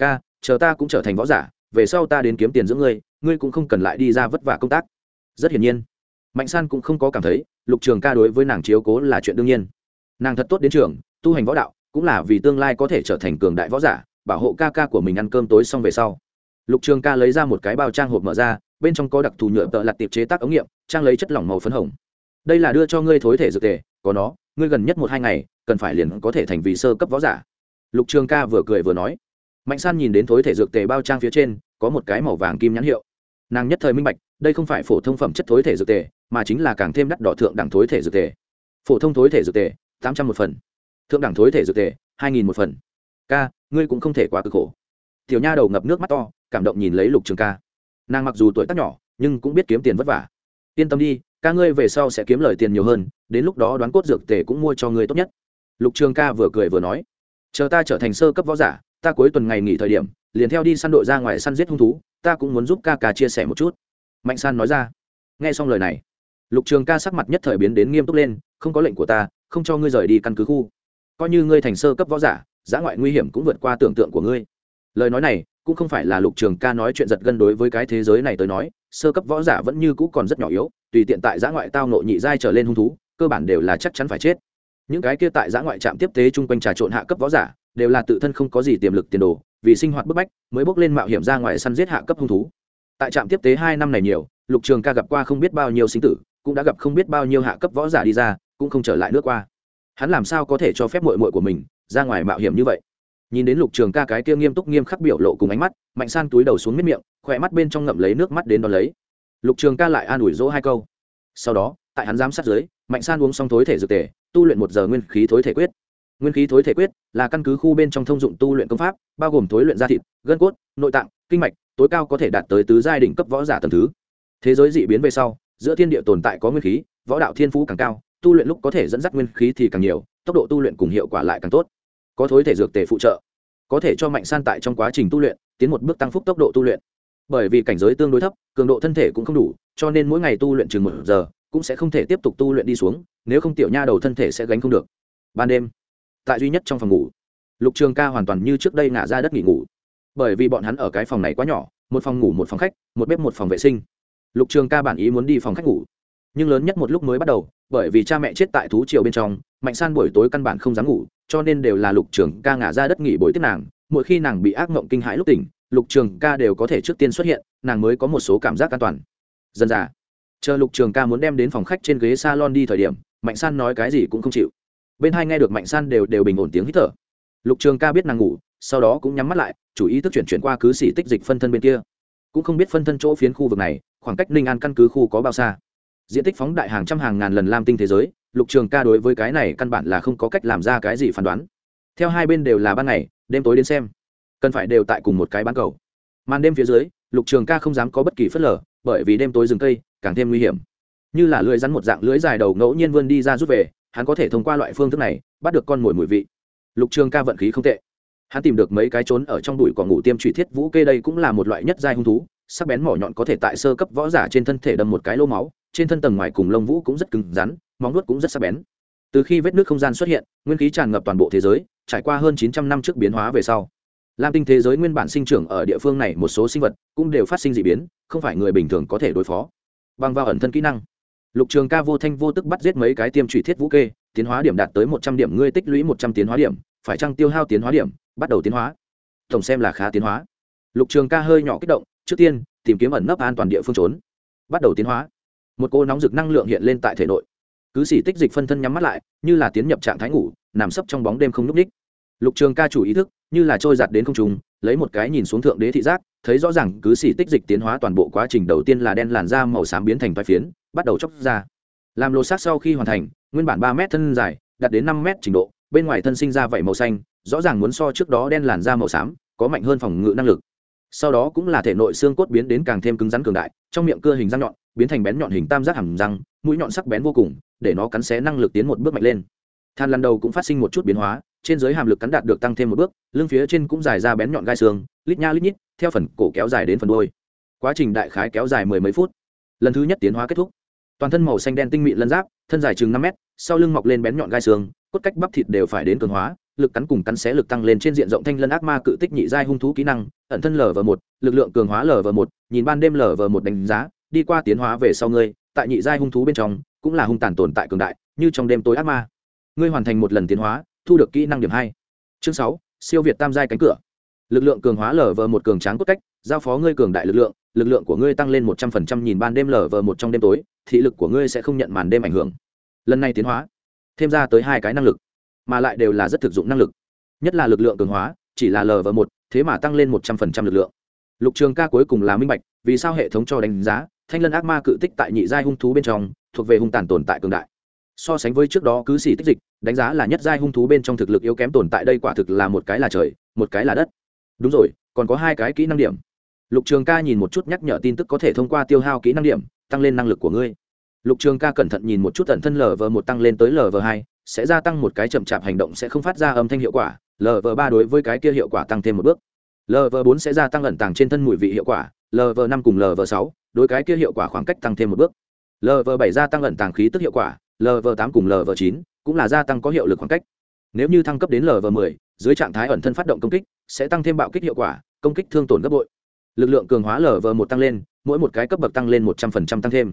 ca, chờ ta cũng trở thành võ giả, về sau ta đến kiếm tiền giữa ngươi ngươi cũng không cần lại đi ra vất vả công tác. Rất hiển nhiên, mạnh san cũng không có cảm thấy, lục trường ca đối với nàng chiếu cố là chuyện đương nhiên. Nàng thật tốt đến trường, tu hành võ đạo, cũng là vì tương lai có thể trở thành cường đại võ giả, bảo hộ ca ca của mình ăn cơm tối xong về sau. Lục trường ca lấy ra một cái bao trang hộp mở ra, bên trong có đặc thù nhựa tợ lặt tiệp chế tác ống nghiệm, trang lấy chất lỏng màu phấn hồng. Đây là đưa cho ngươi thối thể dược tề, có nó, ngươi gần nhất một hai ngày, cần phải liền có thể thành vì sơ cấp võ giả. Lục trường ca vừa cười vừa nói mạnh san nhìn đến thối thể dược tề bao trang phía trên, có một cái màu vàng kim nhãn hiệu. Nàng nhất thời minh bạch, đây không phải phổ thông phẩm chất thối thể dược tề, mà chính là càng thêm đắt đỏ thượng đẳng thối thể dược tề. Phổ thông thối thể dược tề, tám trăm một phần. Thượng đẳng thối thể dược tề, hai nghìn một phần. Ca, ngươi cũng không thể quá cực khổ. Tiểu nha đầu ngập nước mắt to, cảm động nhìn lấy lục trường ca. Nàng mặc dù tuổi tác nhỏ, nhưng cũng biết kiếm tiền vất vả. Yên tâm đi, ca ngươi về sau sẽ kiếm lời tiền nhiều hơn, đến lúc đó đoán cốt dược tề cũng mua cho ngươi tốt nhất. Lục trường ca vừa cười vừa nói, chờ ta trở thành sơ cấp võ giả ta cuối tuần ngày nghỉ thời điểm, liền theo đi săn đội ra ngoài săn giết hung thú, ta cũng muốn giúp ca ca chia sẻ một chút. Mạnh san nói ra. Nghe xong lời này, lục trường ca sắc mặt nhất thời biến đến nghiêm túc lên, không có lệnh của ta, không cho ngươi rời đi căn cứ khu. Coi như ngươi thành sơ cấp võ giả giã ngoại nguy hiểm cũng vượt qua tưởng tượng của ngươi. Lời nói này cũng không phải là lục trường ca nói chuyện giật gân đối với cái thế giới này tới nói, sơ cấp võ giả vẫn như cũ còn rất nhỏ yếu, tùy tiện tại giã ngoại tao nộ nhị giai trở lên hung thú, cơ bản đều là chắc chắn phải chết. Những cái kia tại giã ngoại trạm tiếp tế chung quanh trà trộn hạ cấp võ giả đều là tự thân không có gì tiềm lực tiền đồ, vì sinh hoạt bức bách, mới bước lên mạo hiểm ra ngoài săn giết hạ cấp hung thú. Tại trạm tiếp tế hai năm này nhiều, lục trường ca gặp qua không biết bao nhiêu sinh tử, cũng đã gặp không biết bao nhiêu hạ cấp võ giả đi ra, cũng không trở lại nước qua. Hắn làm sao có thể cho phép mội mội của mình ra ngoài mạo hiểm như vậy? Nhìn đến lục trường ca cái kia nghiêm túc nghiêm khắc biểu lộ cùng ánh mắt, mạnh san túi đầu xuống miết miệng, khỏe mắt bên trong ngậm lấy nước mắt đến đón lấy. Lục trường ca lại an ủi dỗ hai câu. Sau đó, tại hắn giám sát dưới, mạnh san uống xong thối thể dược tề, tu luyện một giờ nguyên khí thối thể quyết nguyên khí thối thể quyết là căn cứ khu bên trong thông dụng tu luyện công pháp, bao gồm thối luyện da thịt, gân cốt, nội tạng, kinh mạch, tối cao có thể đạt tới tứ giai đỉnh cấp võ giả tầm thứ. Thế giới dị biến về sau, giữa thiên địa tồn tại có nguyên khí, võ đạo thiên phú càng cao, tu luyện lúc có thể dẫn dắt nguyên khí thì càng nhiều, tốc độ tu luyện cùng hiệu quả lại càng tốt. Có thối thể dược tề phụ trợ, có thể cho mạnh san tại trong quá trình tu luyện, tiến một bước tăng phúc tốc độ tu luyện. Bởi vì cảnh giới tương đối thấp, cường độ thân thể cũng không đủ, cho nên mỗi ngày tu luyện chừng một giờ, cũng sẽ không thể tiếp tục tu luyện đi xuống, nếu không tiểu nha đầu thân thể sẽ gánh không được. Ban đêm tại duy nhất trong phòng ngủ. Lục trường ca hoàn toàn như trước đây ngả ra đất nghỉ ngủ. Bởi vì bọn hắn ở cái phòng này quá nhỏ, một phòng ngủ, một phòng khách, một bếp, một phòng vệ sinh. Lục trường ca bản ý muốn đi phòng khách ngủ. Nhưng lớn nhất một lúc mới bắt đầu, bởi vì cha mẹ chết tại thú triều bên trong, mạnh san buổi tối căn bản không dám ngủ, cho nên đều là lục trường ca ngả ra đất nghỉ bồi tiếp nàng. Mỗi khi nàng bị ác mộng kinh hãi lúc tỉnh, lục trường ca đều có thể trước tiên xuất hiện, nàng mới có một số cảm giác an toàn. Dần dà dạ. chờ lục trường ca muốn đem đến phòng khách trên ghế s a lon đi thời điểm, mạnh san nói cái gì cũng không chịu bên hai nghe được mạnh san đều đều bình ổn tiếng hít thở lục trường ca biết nàng ngủ sau đó cũng nhắm mắt lại chủ ý thức chuyển chuyển qua cứ xỉ tích dịch phân thân bên kia cũng không biết phân thân chỗ phiến khu vực này khoảng cách ninh an căn cứ khu có bao xa diện tích phóng đại hàng trăm hàng ngàn lần lam tinh thế giới lục trường ca đối với cái này căn bản là không có cách làm ra cái gì phán đoán theo hai bên đều là ban ngày đêm tối đến xem cần phải đều tại cùng một cái bán cầu màn đêm phía dưới lục trường ca không dám có bất kỳ phớt lờ bởi vì đêm tối rừng cây càng thêm nguy hiểm như là lưới rắn một dạng lưới dài đầu ngẫu nhiên vươn đi ra rút về hắn có thể thông qua loại phương thức này bắt được con mồi mùi vị. Lục trường ca vận khí không tệ. Hắn tìm được mấy cái trốn ở trong đùi cỏ ngủ tiêm trụy thiết vũ kê đây cũng là một loại nhất giai hung thú, sắc bén mỏ nhọn có thể tại sơ cấp võ giả trên thân thể đâm một cái lô máu, trên thân tầng ngoài cùng lông vũ cũng rất cứng rắn, móng nuốt cũng rất sắc bén. Từ khi vết nước không gian xuất hiện, nguyên khí tràn ngập toàn bộ thế giới, trải qua hơn chín trăm năm trước biến hóa về sau. Lam tinh thế giới nguyên bản sinh trưởng ở địa phương này một số sinh vật cũng đều phát sinh d ị biến, không phải người bình thường có thể đối phó. Bằng vào ẩn thân kỹ năng lục trường ca vô thanh vô tức bắt giết mấy cái tiêm trụy thiết vũ kê, tiến hóa điểm đạt tới một trăm điểm, ngươi tích lũy một trăm tiến hóa điểm, phải chăng tiêu hao tiến hóa điểm, bắt đầu tiến hóa? Tổng xem là khá tiến hóa. Lục trường ca hơi nhỏ kích động, trước tiên, tìm kiếm ẩn nấp an toàn địa phương trốn. Bắt đầu tiến hóa. Một cô nóng rực năng lượng hiện lên tại thể nội. Cứ xỉ tích dịch phân thân nhắm mắt lại, như là tiến nhập trạng thái ngủ, nằm sấp trong bóng đêm không n ú c ních lục trường ca chủ ý thức, như là trôi giặt đến không trùng lấy một cái nhìn xuống thượng đế thị giác, thấy rõ ràng cứ xỉ tích dịch tiến hóa toàn bộ quá trình đầu tiên là đen làn da màu xám biến thành vai phiến bắt đầu chóc ra. Làm lô xác sau khi hoàn thành, nguyên bản ba mét thân dài, đạt đến năm mét trình độ, bên ngoài thân sinh ra vảy màu xanh, rõ ràng muốn so trước đó đen làn da màu xám, có mạnh hơn phòng ngự năng lực. Sau đó cũng là thể nội xương cốt biến đến càng thêm cứng rắn cường đại, trong miệng cưa hình răng nhọn, biến thành bén nhọn hình tam giác hàm răng, mũi nhọn sắc bén vô cùng, để nó cắn xé năng lực tiến một bước mạnh lên. Than lần đầu cũng phát sinh một chút biến hóa, trên giới hàm lực cắn đạt được tăng thêm một bước, lưng phía trên cũng dài ra bén nhọn gai xương, lít nha lít nhít, theo phần cổ kéo dài đến phần đôi quá trình đại khái kéo dài mười mấy phút. Lần thứ nhất tiến hóa kết thúc toàn thân màu xanh đen tinh mịn lân giáp, thân dài chừng năm mét, sau lưng mọc lên bén nhọn gai xương cốt cách bắp thịt đều phải đến cường hóa, lực cắn cùng cắn xé lực tăng lên trên diện rộng thanh lân ác ma cự tích nhị giai hung thú kỹ năng, ẩn thân lv một, lực lượng cường hóa lv một, nhìn ban đêm lv một đánh giá, đi qua tiến hóa về sau ngươi, tại nhị giai hung thú bên trong, cũng là hung tàn tồn tại cường đại, như trong đêm tối ác ma. Ngươi hoàn thành một lần tiến hóa, thu được kỹ năng điểm hai. Chương sáu, siêu việt tam giai cánh cửa. Lực lượng cường hóa lv một cường tráng cốt cách, giao phó ngươi cường đại lực lượng lực lượng của ngươi tăng lên một trăm phần trăm nhìn ban đêm lv một trong đêm tối, thị lực của ngươi sẽ không nhận màn đêm ảnh hưởng. Lần này tiến hóa, thêm ra tới hai cái năng lực, mà lại đều là rất thực dụng năng lực. Nhất là lực lượng cường hóa, chỉ là lv một, thế mà tăng lên một trăm phần trăm lực lượng. Lục trường ca cuối cùng là minh bạch, vì sao hệ thống cho đánh giá, thanh lân ác ma cự tích tại nhị giai hung thú bên trong, thuộc về hung tàn tồn tại cường đại. So sánh với trước đó cứ xỉ tích dịch, đánh giá là nhất giai hung thú bên trong thực lực yếu kém tồn tại đây quả thực là một cái là trời, một cái là đất. Đúng rồi, còn có hai cái kỹ năng điểm lục trường ca nhìn một chút nhắc nhở tin tức có thể thông qua tiêu hao kỹ năng điểm tăng lên năng lực của ngươi lục trường ca cẩn thận nhìn một chút tận thân lv một tăng lên tới lv hai sẽ gia tăng một cái chậm chạp hành động sẽ không phát ra âm thanh hiệu quả lv ba đối với cái kia hiệu quả tăng thêm một bước lv bốn sẽ gia tăng ẩn tàng trên thân mùi vị hiệu quả lv năm cùng lv sáu đối cái kia hiệu quả khoảng cách tăng thêm một bước lv bảy gia tăng ẩn tàng khí tức hiệu quả lv tám cùng lv chín cũng là gia tăng có hiệu lực khoảng cách nếu như thăng cấp đến lv 10 dưới trạng thái ẩn thân phát động công kích sẽ tăng thêm bạo kích hiệu quả công kích thương tổn gấp bội lực lượng cường hóa lv một tăng lên, mỗi một cái cấp bậc tăng lên một trăm linh tăng thêm.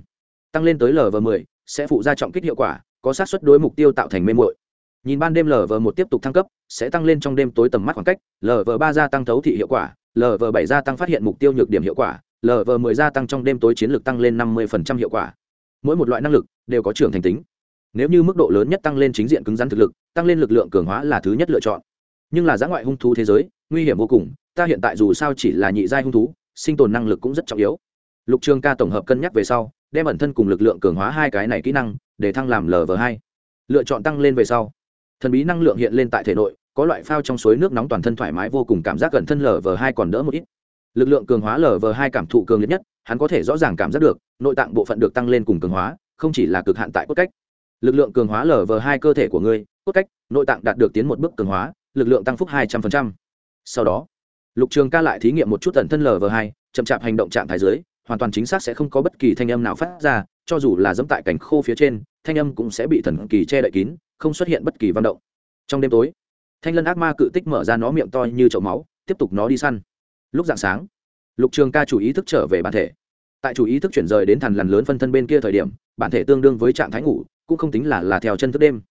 Tăng lên tới lv 10 sẽ phụ ra trọng kích hiệu quả, có sát xuất đối mục tiêu tạo thành mê mội nhìn ban đêm lv một tiếp tục thăng cấp, sẽ tăng lên trong đêm tối tầm mắt khoảng cách lv ba gia tăng thấu thị hiệu quả lv bảy gia tăng phát hiện mục tiêu nhược điểm hiệu quả lv 10 gia tăng trong đêm tối chiến lược tăng lên năm mươi hiệu quả. Mỗi một loại năng lực đều có trưởng thành tính. Nếu như mức độ lớn nhất tăng lên chính diện cứng rắn thực lực, tăng lên lực lượng cường hóa là thứ nhất lựa chọn. Nhưng là giã ngoại hung thú thế giới, nguy hiểm vô cùng ta hiện tại dù sao chỉ là nhị giai hung thú, sinh tồn năng lực cũng rất trọng yếu. Lục trường ca tổng hợp cân nhắc về sau, đem ẩn thân cùng lực lượng cường hóa hai cái này kỹ năng, để thăng làm lv hai. Lựa chọn tăng lên về sau. Thần bí năng lượng hiện lên tại thể nội, có loại phao trong suối nước nóng toàn thân thoải mái vô cùng cảm giác gần thân lv hai còn đỡ một ít. Lực lượng cường hóa lv hai cảm thụ cường liệt nhất, hắn có thể rõ ràng cảm giác được, nội tạng bộ phận được tăng lên cùng cường hóa, không chỉ là cực hạn tại cốt cách. Lực lượng cường hóa lv hai cơ thể của ngươi, cốt cách, nội tạng đạt được tiến một bước cường hóa, lực lượng tăng phúc hai trăm linh sau đó lục trường ca lại thí nghiệm một chút tần thân lv hai, chậm chạp hành động trạng thái dưới, hoàn toàn chính xác sẽ không có bất kỳ thanh âm nào phát ra, cho dù là dẫm tại cảnh khô phía trên, thanh âm cũng sẽ bị thần kỳ che đậy kín, không xuất hiện bất kỳ văn động. Trong đêm tối, thanh lân ác ma cự tích mở ra nó miệng to như chậu máu, tiếp tục nó đi săn. Lúc dạng sáng, lục trường ca chủ ý thức trở về bản thể. Tại chủ ý thức chuyển rời đến thằn lằn lớn phân thân bên kia thời điểm, bản thể tương đương với trạng thái ngủ, cũng không tính là là theo chân thức đêm.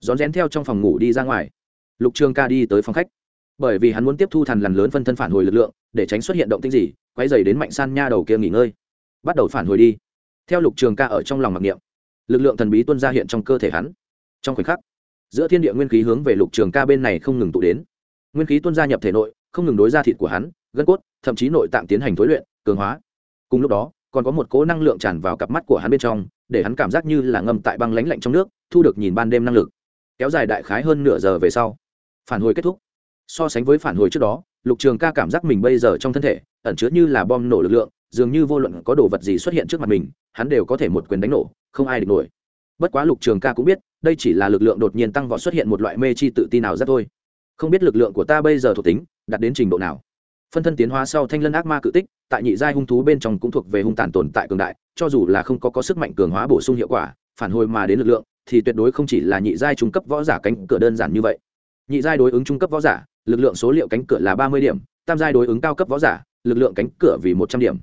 Rón rén theo trong phòng ngủ đi ra ngoài. Lục trường ca đi tới phòng khách bởi vì hắn muốn tiếp thu thằn lằn lớn phân thân phản hồi lực lượng, để tránh xuất hiện động tinh gì, quay dày đến mạnh san nha đầu kia nghỉ ngơi. Bắt đầu phản hồi đi. Theo lục trường ca ở trong lòng mặc niệm, lực lượng thần bí tuân ra hiện trong cơ thể hắn. Trong khoảnh khắc, giữa thiên địa nguyên khí hướng về lục trường ca bên này không ngừng tụ đến. Nguyên khí tuân ra nhập thể nội, không ngừng đối ra thịt của hắn, gân cốt, thậm chí nội tạng tiến hành thối luyện, cường hóa. Cùng lúc đó, còn có một cỗ năng lượng tràn vào cặp mắt của hắn bên trong, để hắn cảm giác như là ngâm tại băng lánh lạnh trong nước, thu được nhìn ban đêm năng lực. Kéo dài đại khái hơn nửa giờ về sau, phản hồi kết thúc so sánh với phản hồi trước đó lục trường ca cảm giác mình bây giờ trong thân thể ẩn chứa như là bom nổ lực lượng dường như vô luận có đồ vật gì xuất hiện trước mặt mình hắn đều có thể một quyền đánh nổ không ai địch nổi. Bất quá lục trường ca cũng biết đây chỉ là lực lượng đột nhiên tăng vọt xuất hiện một loại mê chi tự tin nào rất thôi. Không biết lực lượng của ta bây giờ thuộc tính đạt đến trình độ nào. Phân thân tiến hóa sau thanh lân ác ma cự tích tại nhị giai hung thú bên trong cũng thuộc về hung tàn tồn tại cường đại cho dù là không có, có sức mạnh cường hóa bổ sung hiệu quả phản hồi mà đến lực lượng thì tuyệt đối không chỉ là nhị giai trung cấp võ giả cánh cửa đơn giản như vậy. Nhị giai đối ứng trung cấp võ giả lực lượng số liệu cánh cửa là ba mươi điểm, tam giai đối ứng cao cấp võ giả, lực lượng cánh cửa vì một trăm điểm.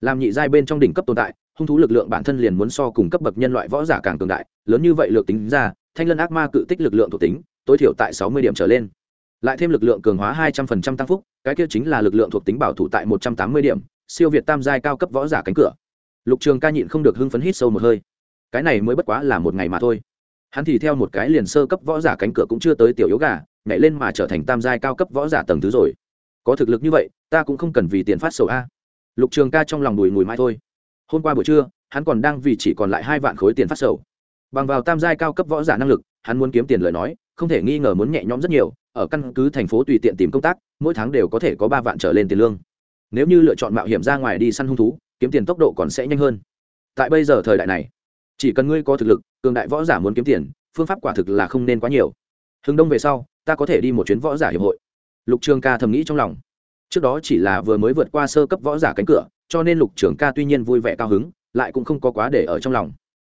Làm nhị giai bên trong đỉnh cấp tồn tại, hung thú lực lượng bản thân liền muốn so cùng cấp bậc nhân loại võ giả càng cường đại, lớn như vậy lược tính ra, thanh lân ác ma cự tích lực lượng thuộc tính, tối thiểu tại sáu mươi điểm trở lên. Lại thêm lực lượng cường hóa hai trăm phần trăm tăng phúc, cái kia chính là lực lượng thuộc tính bảo thủ tại một trăm tám mươi điểm, siêu việt tam giai cao cấp võ giả cánh cửa. Lục trường ca nhịn không được hưng phấn hít sâu một hơi. Cái này mới bất quá là một ngày mà thôi hắn thì theo một cái liền sơ cấp võ giả cánh cửa cũng chưa tới tiểu yếu gà, nhảy lên mà trở thành tam giai cao cấp võ giả tầng thứ rồi. Có thực lực như vậy, ta cũng không cần vì tiền phát sầu a. Lục trường ca trong lòng đùi mùi mai thôi. Hôm qua buổi trưa, hắn còn đang vì chỉ còn lại hai vạn khối tiền phát sầu. Bằng vào tam giai cao cấp võ giả năng lực, hắn muốn kiếm tiền lời nói, không thể nghi ngờ muốn nhẹ nhõm rất nhiều, ở căn cứ thành phố tùy tiện tìm công tác, mỗi tháng đều có thể có ba vạn trở lên tiền lương. Nếu như lựa chọn mạo hiểm ra ngoài đi săn hung thú, kiếm tiền tốc độ còn sẽ nhanh hơn. Tại bây giờ thời đại này chỉ cần ngươi có thực lực, cường đại võ giả muốn kiếm tiền, phương pháp quả thực là không nên quá nhiều. Hừng đông về sau, ta có thể đi một chuyến võ giả hiệp hội. Lục trường ca thầm nghĩ trong lòng. Trước đó chỉ là vừa mới vượt qua sơ cấp võ giả cánh cửa, cho nên lục trường ca tuy nhiên vui vẻ cao hứng, lại cũng không có quá để ở trong lòng.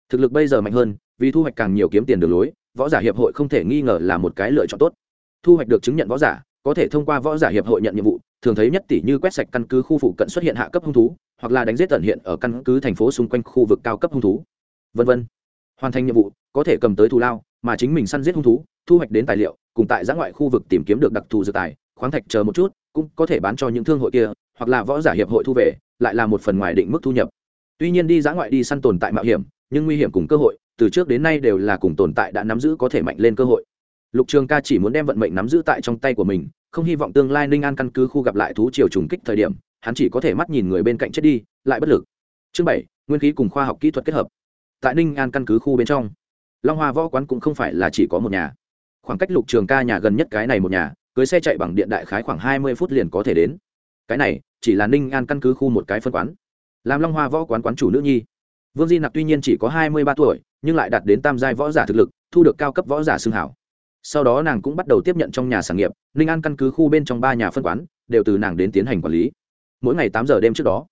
Thực lực bây giờ mạnh hơn, vì thu hoạch càng nhiều kiếm tiền đường lối, võ giả hiệp hội không thể nghi ngờ là một cái lựa chọn tốt. Thu hoạch được chứng nhận võ giả, có thể thông qua võ giả hiệp hội nhận nhiệm vụ, thường thấy nhất tỷ như quét sạch căn cứ khu phụ cận xuất hiện hạ cấp hung thú, hoặc là đánh giết tận hiện ở căn cứ thành phố xung quanh khu vực cao cấp hung thú vân vân. Hoàn thành nhiệm vụ, có thể cầm tới thù lao, mà chính mình săn giết hung thú, thu hoạch đến tài liệu, cùng tại giã ngoại khu vực tìm kiếm được đặc thù dược tài, khoáng thạch chờ một chút, cũng có thể bán cho những thương hội kia, hoặc là võ giả hiệp hội thu về, lại là một phần ngoài định mức thu nhập. Tuy nhiên đi giã ngoại đi săn tồn tại mạo hiểm, nhưng nguy hiểm cùng cơ hội, từ trước đến nay đều là cùng tồn tại đã nắm giữ có thể mạnh lên cơ hội. Lục trường ca chỉ muốn đem vận mệnh nắm giữ tại trong tay của mình, không hy vọng tương lai ninh an căn cứ khu gặp lại thú triều trùng kích thời điểm, hắn chỉ có thể mắt nhìn người bên cạnh chết đi, lại bất lực. Chương bảy, nguyên khí cùng khoa học kỹ thuật kết hợp tại ninh an căn cứ khu bên trong. Long hoa võ quán cũng không phải là chỉ có một nhà. Khoảng cách lục trường ca nhà gần nhất cái này một nhà, cưới xe chạy bằng điện đại khái khoảng hai mươi phút liền có thể đến. Cái này, chỉ là ninh an căn cứ khu một cái phân quán. Làm long hoa võ quán quán chủ nữ nhi. Vương di nặc tuy nhiên chỉ có hai mươi ba tuổi, nhưng lại đạt đến tam giai võ giả thực lực, thu được cao cấp võ giả xương hảo. Sau đó nàng cũng bắt đầu tiếp nhận trong nhà sản nghiệp, ninh an căn cứ khu bên trong ba nhà phân quán, đều từ nàng đến tiến hành quản lý. Mỗi ngày tám giờ đêm trước đó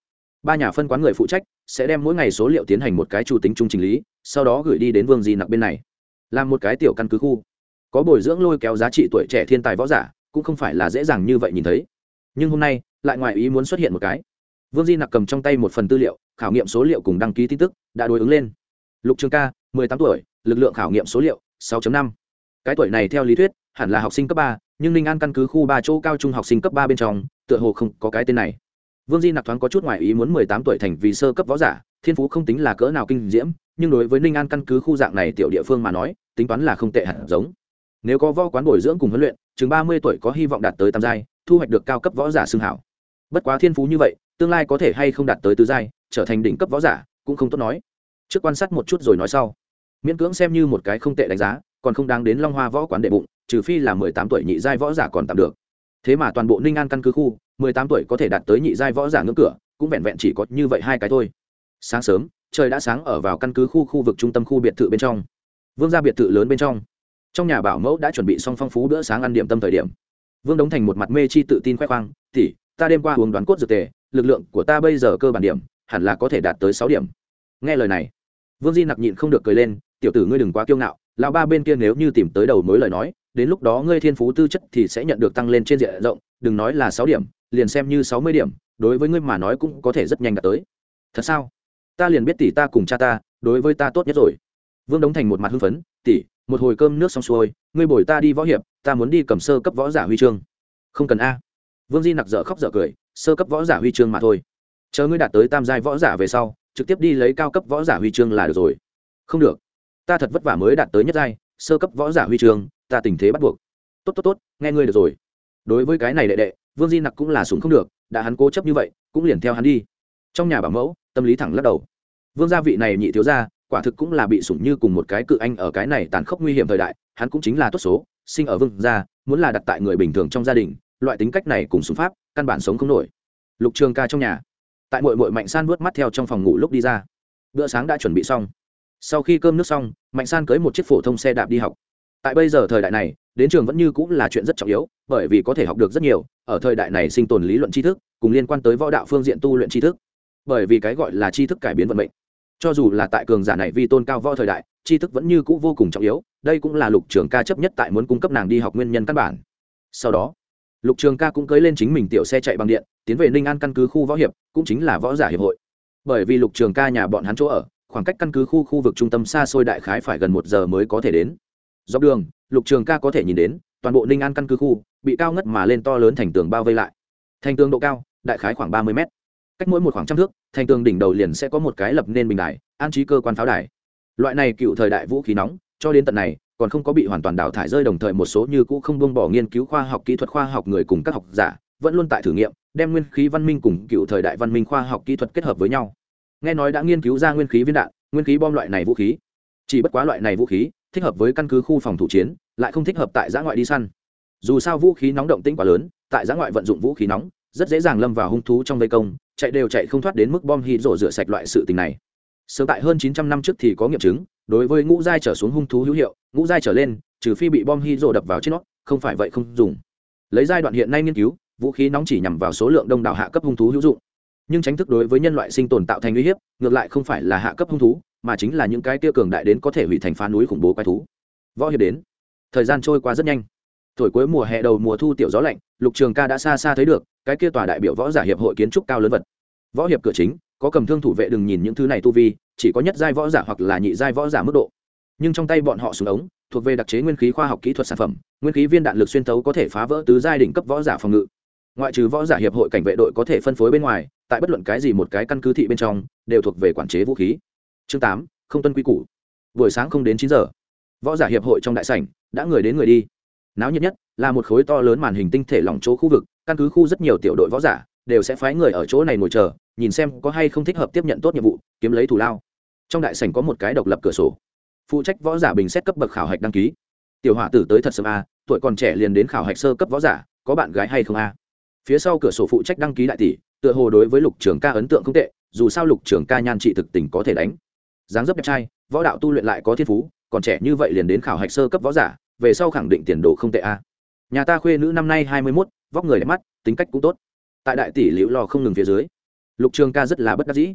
ba nhà phân quán người phụ trách sẽ đem mỗi ngày số liệu tiến hành một cái chủ tính trung trình lý, sau đó gửi đi đến vương di nặc bên này, làm một cái tiểu căn cứ khu. Có bồi dưỡng lôi kéo giá trị tuổi trẻ thiên tài võ giả, cũng không phải là dễ dàng như vậy nhìn thấy. Nhưng hôm nay, lại ngoài ý muốn xuất hiện một cái. Vương di nặc cầm trong tay một phần tư liệu, khảo nghiệm số liệu cùng đăng ký tin tức, đã đối ứng lên. Lục trường ca, mười tám tuổi, lực lượng khảo nghiệm số liệu, sáu năm. Cái tuổi này theo lý thuyết, hẳn là học sinh cấp ba, nhưng ninh an căn cứ khu ba chỗ cao trung học sinh cấp ba bên trong, tựa hồ không có cái tên này vương di nặc thoáng có chút ngoại ý muốn mười tám tuổi thành vì sơ cấp võ giả, thiên phú không tính là cỡ nào kinh diễm, nhưng đối với ninh an căn cứ khu dạng này tiểu địa phương mà nói, tính toán là không tệ hẳn giống. Nếu có võ quán bồi dưỡng cùng huấn luyện, chừng ba mươi tuổi có hy vọng đạt tới tam giai, thu hoạch được cao cấp võ giả xưng hảo. Bất quá thiên phú như vậy, tương lai có thể hay không đạt tới tứ giai, trở thành đỉnh cấp võ giả, cũng không tốt nói. Trước quan sát một chút rồi nói sau. Miễn cưỡng xem như một cái không tệ đánh giá, còn không đáng đến long hoa võ quán đệ bụng, trừ phi là mười tám tuổi nhị giai võ giả còn tạm được. Thế mà toàn bộ ninh an căn cứ khu mười tám tuổi có thể đạt tới nhị giai võ giả ngưỡng cửa, cũng vẹn vẹn chỉ có như vậy hai cái thôi. Sáng sớm, trời đã sáng ở vào căn cứ khu khu vực trung tâm khu biệt thự bên trong. Vương gia biệt thự lớn bên trong. Trong nhà bảo mẫu đã chuẩn bị xong phong phú bữa sáng ăn điểm tâm thời điểm. Vương đống thành một mặt mê chi tự tin khoe khoang, tỷ, ta đêm qua uống đoán cốt dược tề, lực lượng của ta bây giờ cơ bản điểm, hẳn là có thể đạt tới sáu điểm. Nghe lời này, vương di nặc nhịn không được cười lên, tiểu tử ngươi đừng quá kiêu ngạo, lão ba bên kia nếu như tìm tới đầu mối lời nói đến lúc đó ngươi thiên phú tư chất thì sẽ nhận được tăng lên trên diện rộng, đừng nói là sáu điểm, liền xem như sáu mươi điểm, đối với ngươi mà nói cũng có thể rất nhanh đạt tới. Thật sao? Ta liền biết tỷ ta cùng cha ta, đối với ta tốt nhất rồi. Vương đống thành một mặt hưng phấn, tỷ, một hồi cơm nước xong xuôi, ngươi bồi ta đi võ hiệp, ta muốn đi cầm sơ cấp võ giả huy chương. Không cần a. Vương di nặc dở khóc dở cười, sơ cấp võ giả huy chương mà thôi. Chờ ngươi đạt tới tam giai võ giả về sau, trực tiếp đi lấy cao cấp võ giả huy chương là được rồi. Không được. Ta thật vất vả mới đạt tới nhất giai, sơ cấp võ giả huy chương ta tình thế bắt buộc. Tốt tốt tốt, nghe ngươi được rồi. Đối với cái này đệ đệ, vương di nặc cũng là sùng không được, đã hắn cố chấp như vậy, cũng liền theo hắn đi. Trong nhà bảo mẫu, tâm lý thẳng lắc đầu. Vương gia vị này nhị thiếu gia, quả thực cũng là bị sủng như cùng một cái cự anh ở cái này tàn khốc nguy hiểm thời đại, hắn cũng chính là tốt số, sinh ở vương gia, muốn là đặt tại người bình thường trong gia đình, loại tính cách này cùng súng pháp, căn bản sống không nổi. Lục trường ca trong nhà, tại mội mội mạnh san vớt mắt theo trong phòng ngủ lúc đi ra. Bữa sáng đã chuẩn bị xong. Sau khi cơm nước xong, mạnh san cưới một chiếc phổ thông xe đạp đi học tại bây giờ thời đại này, đến trường vẫn như cũng là chuyện rất trọng yếu, bởi vì có thể học được rất nhiều, ở thời đại này sinh tồn lý luận tri thức, cùng liên quan tới võ đạo phương diện tu luyện tri thức. Bởi vì cái gọi là tri thức cải biến vận mệnh. Cho dù là tại cường giả này vi tôn cao võ thời đại, tri thức vẫn như cũ vô cùng trọng yếu, đây cũng là lục trường ca chấp nhất tại muốn cung cấp nàng đi học nguyên nhân căn bản. Sau đó, lục trường ca cũng cưới lên chính mình tiểu xe chạy bằng điện, tiến về ninh an căn cứ khu võ hiệp, cũng chính là võ giả hiệp hội. Bởi vì lục trường ca nhà bọn hắn chỗ ở, khoảng cách căn cứ khu khu vực trung tâm xa xôi đại khái phải gần một giờ mới có thể đến dọc đường, lục trường ca có thể nhìn đến, toàn bộ ninh an căn cứ khu bị cao ngất mà lên to lớn thành tường bao vây lại. Thành tường độ cao, đại khái khoảng ba mươi mét. Cách mỗi một khoảng trăm thước, thành tường đỉnh đầu liền sẽ có một cái lập nên bình đài, an trí cơ quan pháo đài. Loại này cựu thời đại vũ khí nóng, cho đến tận này, còn không có bị hoàn toàn đào thải rơi đồng thời một số như cũ không buông bỏ nghiên cứu khoa học, kỹ thuật khoa học người cùng các học giả vẫn luôn tại thử nghiệm, đem nguyên khí văn minh cùng cựu thời đại văn minh khoa học, kỹ thuật kết hợp với nhau. Nghe nói đã nghiên cứu ra nguyên khí viên đạn, nguyên khí bom loại này vũ khí. Chỉ bất quá loại này vũ khí thích hợp với căn cứ khu phòng thủ chiến, lại không thích hợp tại giã ngoại đi săn. Dù sao vũ khí nóng động tĩnh quá lớn, tại giã ngoại vận dụng vũ khí nóng, rất dễ dàng lâm vào hung thú trong vây công, chạy đều chạy không thoát đến mức bom hít rổ rửa sạch loại sự tình này. Sớm tại hơn chín trăm năm trước thì có nghiệm chứng, đối với ngũ giai trở xuống hung thú hữu hiệu, ngũ giai trở lên, trừ phi bị bom hy rổ đập vào trên nó, không phải vậy không dùng. Lấy giai đoạn hiện nay nghiên cứu, vũ khí nóng chỉ nhằm vào số lượng đông đảo hạ cấp hung thú hữu dụng. Nhưng tránh thức đối với nhân loại sinh tồn tạo thành nguy hiếp, ngược lại không phải là hạ cấp hung thú mà chính là những cái tiêu cường đại đến có thể hủy thành phá núi khủng bố quái thú. Võ hiệp đến. Thời gian trôi qua rất nhanh. Thổi cuối mùa hè đầu mùa thu tiểu gió lạnh, lục trường ca đã xa xa thấy được cái kia tòa đại biểu võ giả hiệp hội kiến trúc cao lớn vật. Võ hiệp cửa chính, có cầm thương thủ vệ đừng nhìn những thứ này tu vi, chỉ có nhất giai võ giả hoặc là nhị giai võ giả mức độ. Nhưng trong tay bọn họ súng ống, thuộc về đặc chế nguyên khí khoa học kỹ thuật sản phẩm, nguyên khí viên đạn lực xuyên thấu có thể phá vỡ tứ giai đỉnh cấp võ giả phòng ngự. Ngoại trừ võ giả hiệp hội cảnh vệ đội có thể phân phối bên ngoài, tại bất luận cái gì một cái căn cứ thị bên trong, đều thuộc về quản chế vũ khí chương tám, không tuân quy củ. Buổi sáng không đến chín giờ, võ giả hiệp hội trong đại sảnh đã người đến người đi. Náo nhiệt nhất là một khối to lớn màn hình tinh thể lỏng chỗ khu vực, căn cứ khu rất nhiều tiểu đội võ giả đều sẽ phái người ở chỗ này ngồi chờ, nhìn xem có hay không thích hợp tiếp nhận tốt nhiệm vụ, kiếm lấy thủ lao. Trong đại sảnh có một cái độc lập cửa sổ. Phụ trách võ giả bình xét cấp bậc khảo hạch đăng ký. Tiểu hỏa tử tới thật sớm a, tuổi còn trẻ liền đến khảo hạch sơ cấp võ giả, có bạn gái hay không a? Phía sau cửa sổ phụ trách đăng ký đại tỷ, tựa hồ đối với lục trường ca ấn tượng không tệ, dù sao lục trường ca nhan trị thực tình có thể đánh dáng dấp đẹp trai, võ đạo tu luyện lại có thiên phú, còn trẻ như vậy liền đến khảo hạch sơ cấp võ giả, về sau khẳng định tiền đồ không tệ a. Nhà ta khuê nữ năm nay hai mươi mốt, vóc người đẹp mắt, tính cách cũng tốt. Tại đại tỷ liễu lò không ngừng phía dưới, lục trường ca rất là bất đắc dĩ.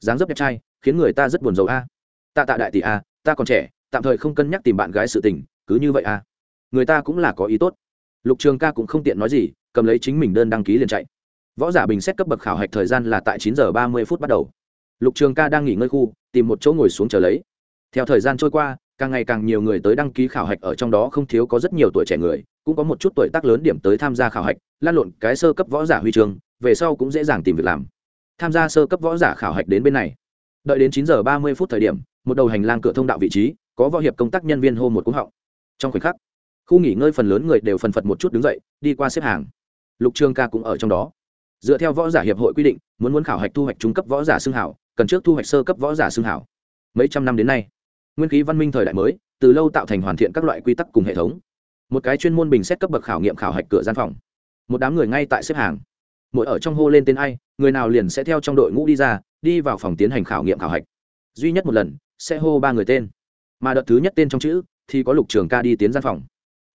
Dáng dấp đẹp trai, khiến người ta rất buồn rầu a. Tạ tạ đại tỷ a, ta còn trẻ, tạm thời không cân nhắc tìm bạn gái sự tình, cứ như vậy a. Người ta cũng là có ý tốt. Lục trường ca cũng không tiện nói gì, cầm lấy chính mình đơn đăng ký liền chạy. Võ giả bình xét cấp bậc khảo hạch thời gian là tại chín giờ ba mươi phút bắt đầu lục trường ca đang nghỉ ngơi khu, tìm một chỗ ngồi xuống chờ lấy. Theo thời gian trôi qua, càng ngày càng nhiều người tới đăng ký khảo hạch ở trong đó không thiếu có rất nhiều tuổi trẻ người, cũng có một chút tuổi tác lớn điểm tới tham gia khảo hạch, lan lộn cái sơ cấp võ giả huy trường về sau cũng dễ dàng tìm việc làm. Tham gia sơ cấp võ giả khảo hạch đến bên này. Đợi đến chín giờ ba mươi phút thời điểm, một đầu hành lang cửa thông đạo vị trí, có võ hiệp công tác nhân viên hô một cúng họng. Trong khoảnh khắc, khu nghỉ ngơi phần lớn người đều phần phật một chút đứng dậy, đi qua xếp hàng. Lục Trường ca cũng ở trong đó. Dựa theo võ giả hiệp hội quy định, muốn muốn khảo hạch thu hoạch trung cấp võ giả xưng hảo cần trước thu hoạch sơ cấp võ giả xương hảo. Mấy trăm năm đến nay, nguyên khí văn minh thời đại mới, từ lâu tạo thành hoàn thiện các loại quy tắc cùng hệ thống. Một cái chuyên môn bình xét cấp bậc khảo nghiệm khảo hạch cửa gian phòng. Một đám người ngay tại xếp hàng. Mỗi ở trong hô lên tên ai, người nào liền sẽ theo trong đội ngũ đi ra, đi vào phòng tiến hành khảo nghiệm khảo hạch. Duy nhất một lần, sẽ hô ba người tên. Mà đợt thứ nhất tên trong chữ, thì có lục trường ca đi tiến gian phòng.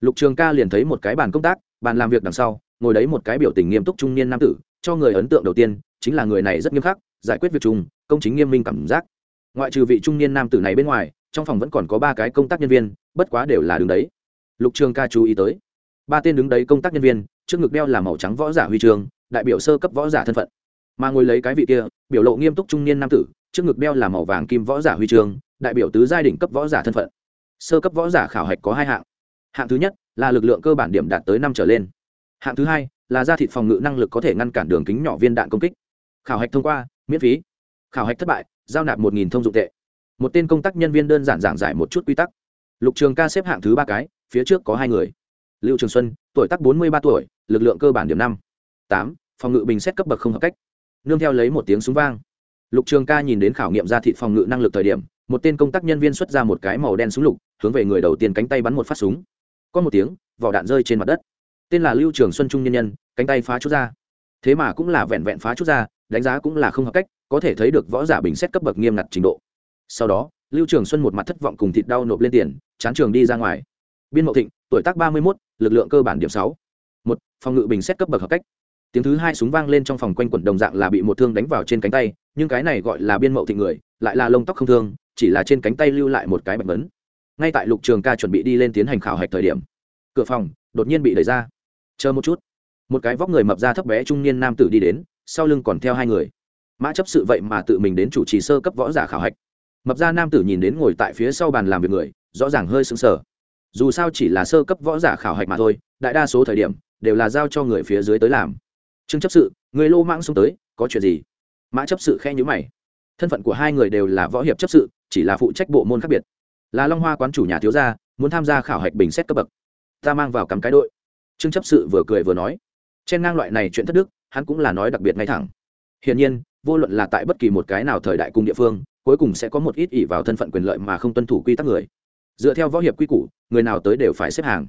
Lục trường ca liền thấy một cái bàn công tác, bàn làm việc đằng sau, ngồi đấy một cái biểu tình nghiêm túc trung niên nam tử, cho người ấn tượng đầu tiên, chính là người này rất nghiêm khắc, giải quyết việc chung công chính nghiêm minh cảm giác. Ngoại trừ vị trung niên nam tử này bên ngoài, trong phòng vẫn còn có ba cái công tác nhân viên, bất quá đều là đứng đấy. Lục trường ca chú ý tới. Ba tên đứng đấy công tác nhân viên, trước ngực đeo là màu trắng võ giả huy trường đại biểu sơ cấp võ giả thân phận. Mà ngồi lấy cái vị kia, biểu lộ nghiêm túc trung niên nam tử, trước ngực đeo là màu vàng kim võ giả huy trường đại biểu tứ giai đỉnh cấp võ giả thân phận. Sơ cấp võ giả khảo hạch có hai hạng. Hạng thứ nhất, là lực lượng cơ bản điểm đạt tới năm trở lên. Hạng thứ hai, là da thịt phòng ngự năng lực có thể ngăn cản đường kính nhỏ viên đạn công kích. Khảo hạch thông qua, miễn phí khảo hạch thất bại, giao nạp một nghìn thông dụng tệ. Một tên công tác nhân viên đơn giản giảng giải một chút quy tắc. Lục trường ca xếp hạng thứ ba cái, phía trước có hai người. Lưu trường xuân, tuổi tác bốn mươi ba tuổi, lực lượng cơ bản điểm năm. Tám, phòng ngự bình xét cấp bậc không hợp cách. Nương theo lấy một tiếng súng vang. Lục trường ca nhìn đến khảo nghiệm ra thị phòng ngự năng lực thời điểm, một tên công tác nhân viên xuất ra một cái màu đen súng lục, hướng về người đầu tiên cánh tay bắn một phát súng. Có một tiếng, vỏ đạn rơi trên mặt đất. Tên là lưu trường xuân trung nhân nhân, cánh tay phá chút ra. Thế mà cũng là vẹn vẹn phá chút ra đánh giá cũng là không hợp cách, có thể thấy được võ giả bình xét cấp bậc nghiêm ngặt trình độ. Sau đó, lưu trường xuân một mặt thất vọng cùng thịt đau nộp lên tiền, chán trường đi ra ngoài. Biên mậu thịnh, tuổi tác ba mươi một lực lượng cơ bản điểm sáu. Một, phòng ngự bình xét cấp bậc hợp cách. Tiếng thứ hai súng vang lên trong phòng quanh quẩn đồng dạng là bị một thương đánh vào trên cánh tay, nhưng cái này gọi là biên mậu thịnh người, lại là lông tóc không thương, chỉ là trên cánh tay lưu lại một cái bạch vấn ngay tại lục trường ca chuẩn bị đi lên tiến hành khảo hạch thời điểm, cửa phòng đột nhiên bị đẩy ra. Chờ một chút. Một cái vóc người mập ra thấp bé trung niên nam tử đi đến sau lưng còn theo hai người. Mã chấp sự vậy mà tự mình đến chủ trì sơ cấp võ giả khảo hạch. Mập ra nam tử nhìn đến ngồi tại phía sau bàn làm việc người, rõ ràng hơi sững sờ. Dù sao chỉ là sơ cấp võ giả khảo hạch mà thôi, đại đa số thời điểm đều là giao cho người phía dưới tới làm. Trương chấp sự, người lô mãng xuống tới, có chuyện gì? Mã chấp sự khe nhữ mày. Thân phận của hai người đều là võ hiệp chấp sự, chỉ là phụ trách bộ môn khác biệt. Là long hoa quán chủ nhà thiếu gia, muốn tham gia khảo hạch bình xét cấp bậc. Ta mang vào cắm cái đội. Trương chấp sự vừa cười vừa nói. Trên ngang loại này chuyện thất đức hắn cũng là nói đặc biệt ngay thẳng. Hiển nhiên, vô luận là tại bất kỳ một cái nào thời đại cung địa phương, cuối cùng sẽ có một ít ỷ vào thân phận quyền lợi mà không tuân thủ quy tắc người. Dựa theo võ hiệp quy củ, người nào tới đều phải xếp hàng.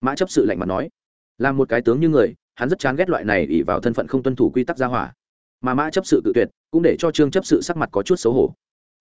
Mã chấp sự lạnh mặt nói, là một cái tướng như người, hắn rất chán ghét loại này ỷ vào thân phận không tuân thủ quy tắc gia hỏa. Mà mã chấp sự tự tuyệt, cũng để cho trương chấp sự sắc mặt có chút xấu hổ.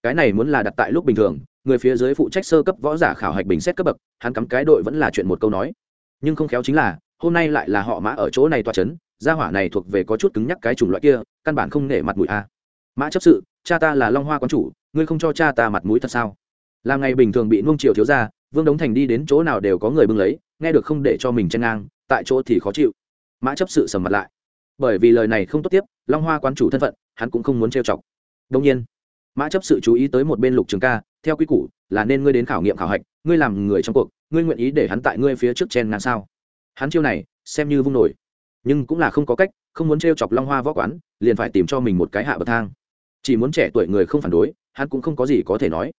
Cái này muốn là đặt tại lúc bình thường, người phía dưới phụ trách sơ cấp võ giả khảo hạch bình xét cấp bậc, hắn cắm cái đội vẫn là chuyện một câu nói. Nhưng không khéo chính là, hôm nay lại là họ mã ở chỗ này toa c h ấ n gia hỏa này thuộc về có chút cứng nhắc cái chủng loại kia, căn bản không nể mặt mũi a. Mã chấp sự, cha ta là long hoa quán chủ, ngươi không cho cha ta mặt mũi thật sao? Làm ngày bình thường bị nuông triều thiếu ra vương đống thành đi đến chỗ nào đều có người bưng lấy, nghe được không để cho mình chen ngang, tại chỗ thì khó chịu. Mã chấp sự sầm mặt lại. Bởi vì lời này không tốt tiếp, long hoa quán chủ thân phận, hắn cũng không muốn trêu chọc. Đông nhiên, mã chấp sự chú ý tới một bên lục trường ca, theo quy củ là nên ngươi đến khảo nghiệm khảo hạch, ngươi làm người trong cuộc, ngươi nguyện ý để hắn tại ngươi phía trước chen ngang sao? Hắn chiêu này, xem như vung nổi nhưng cũng là không có cách, không muốn t chọc long hoa võ quán, liền phải tìm cho mình một cái hạ bậc thang. Chỉ muốn trẻ tuổi người không phản đối, hắn cũng không có gì có thể nói.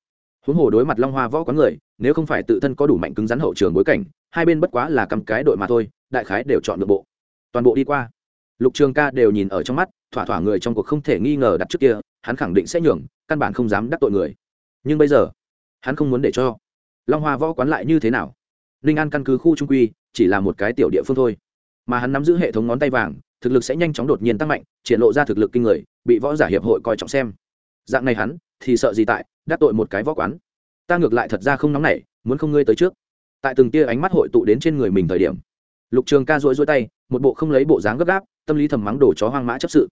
Huống hồ đối mặt long hoa võ quán người, nếu không phải tự thân có đủ mạnh cứng rắn hậu trường bối cảnh, hai bên bất quá là cầm cái đội mà thôi, đại khái đều chọn được bộ. Toàn bộ đi qua. Lục trường ca đều nhìn ở trong mắt, thỏa thỏa người trong cuộc không thể nghi ngờ đặt trước kia, hắn khẳng định sẽ nhường, căn bản không dám đắc tội người. Nhưng bây giờ, hắn không muốn để cho long hoa võ quán lại như thế nào. Ninh an căn cứ khu trung quy, chỉ là một cái tiểu địa phương thôi mà hắn nắm giữ hệ thống ngón tay vàng, thực lực sẽ nhanh chóng đột nhiên tăng mạnh, triển lộ ra thực lực kinh người, bị võ giả hiệp hội coi trọng xem. Dạng này hắn, thì sợ gì tại, đắc tội một cái võ quán. Ta ngược lại thật ra không nóng nảy, muốn không ngươi tới trước. Tại từng tia ánh mắt hội tụ đến trên người mình thời điểm, lục trường ca rỗi rỗi tay, một bộ không lấy bộ dáng gấp gáp, tâm lý thầm mắng đổ chó hoang mã chấp sự.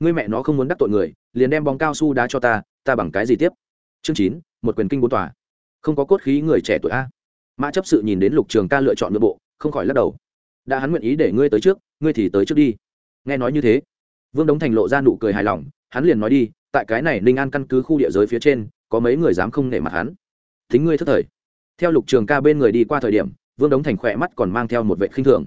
Ngươi mẹ nó không muốn đắc tội người, liền đem bóng cao su đá cho ta ta bằng cái gì tiếp? Chương chín, một quyền kinh bốn tòa. Không có cốt khí người trẻ tuổi a. Mã chấp sự nhìn đến lục trường ca lựa chọn nội bộ, không khỏi lắc đầu đã hắn nguyện ý để ngươi tới trước, ngươi thì tới trước đi. Nghe nói như thế, vương đống thành lộ ra nụ cười hài lòng, hắn liền nói đi, tại cái này ninh an căn cứ khu địa giới phía trên, có mấy người dám không nể mặt hắn. Thính ngươi thất thời. Theo lục trường ca bên người đi qua thời điểm, vương đống thành khỏe mắt còn mang theo một vệ khinh thường.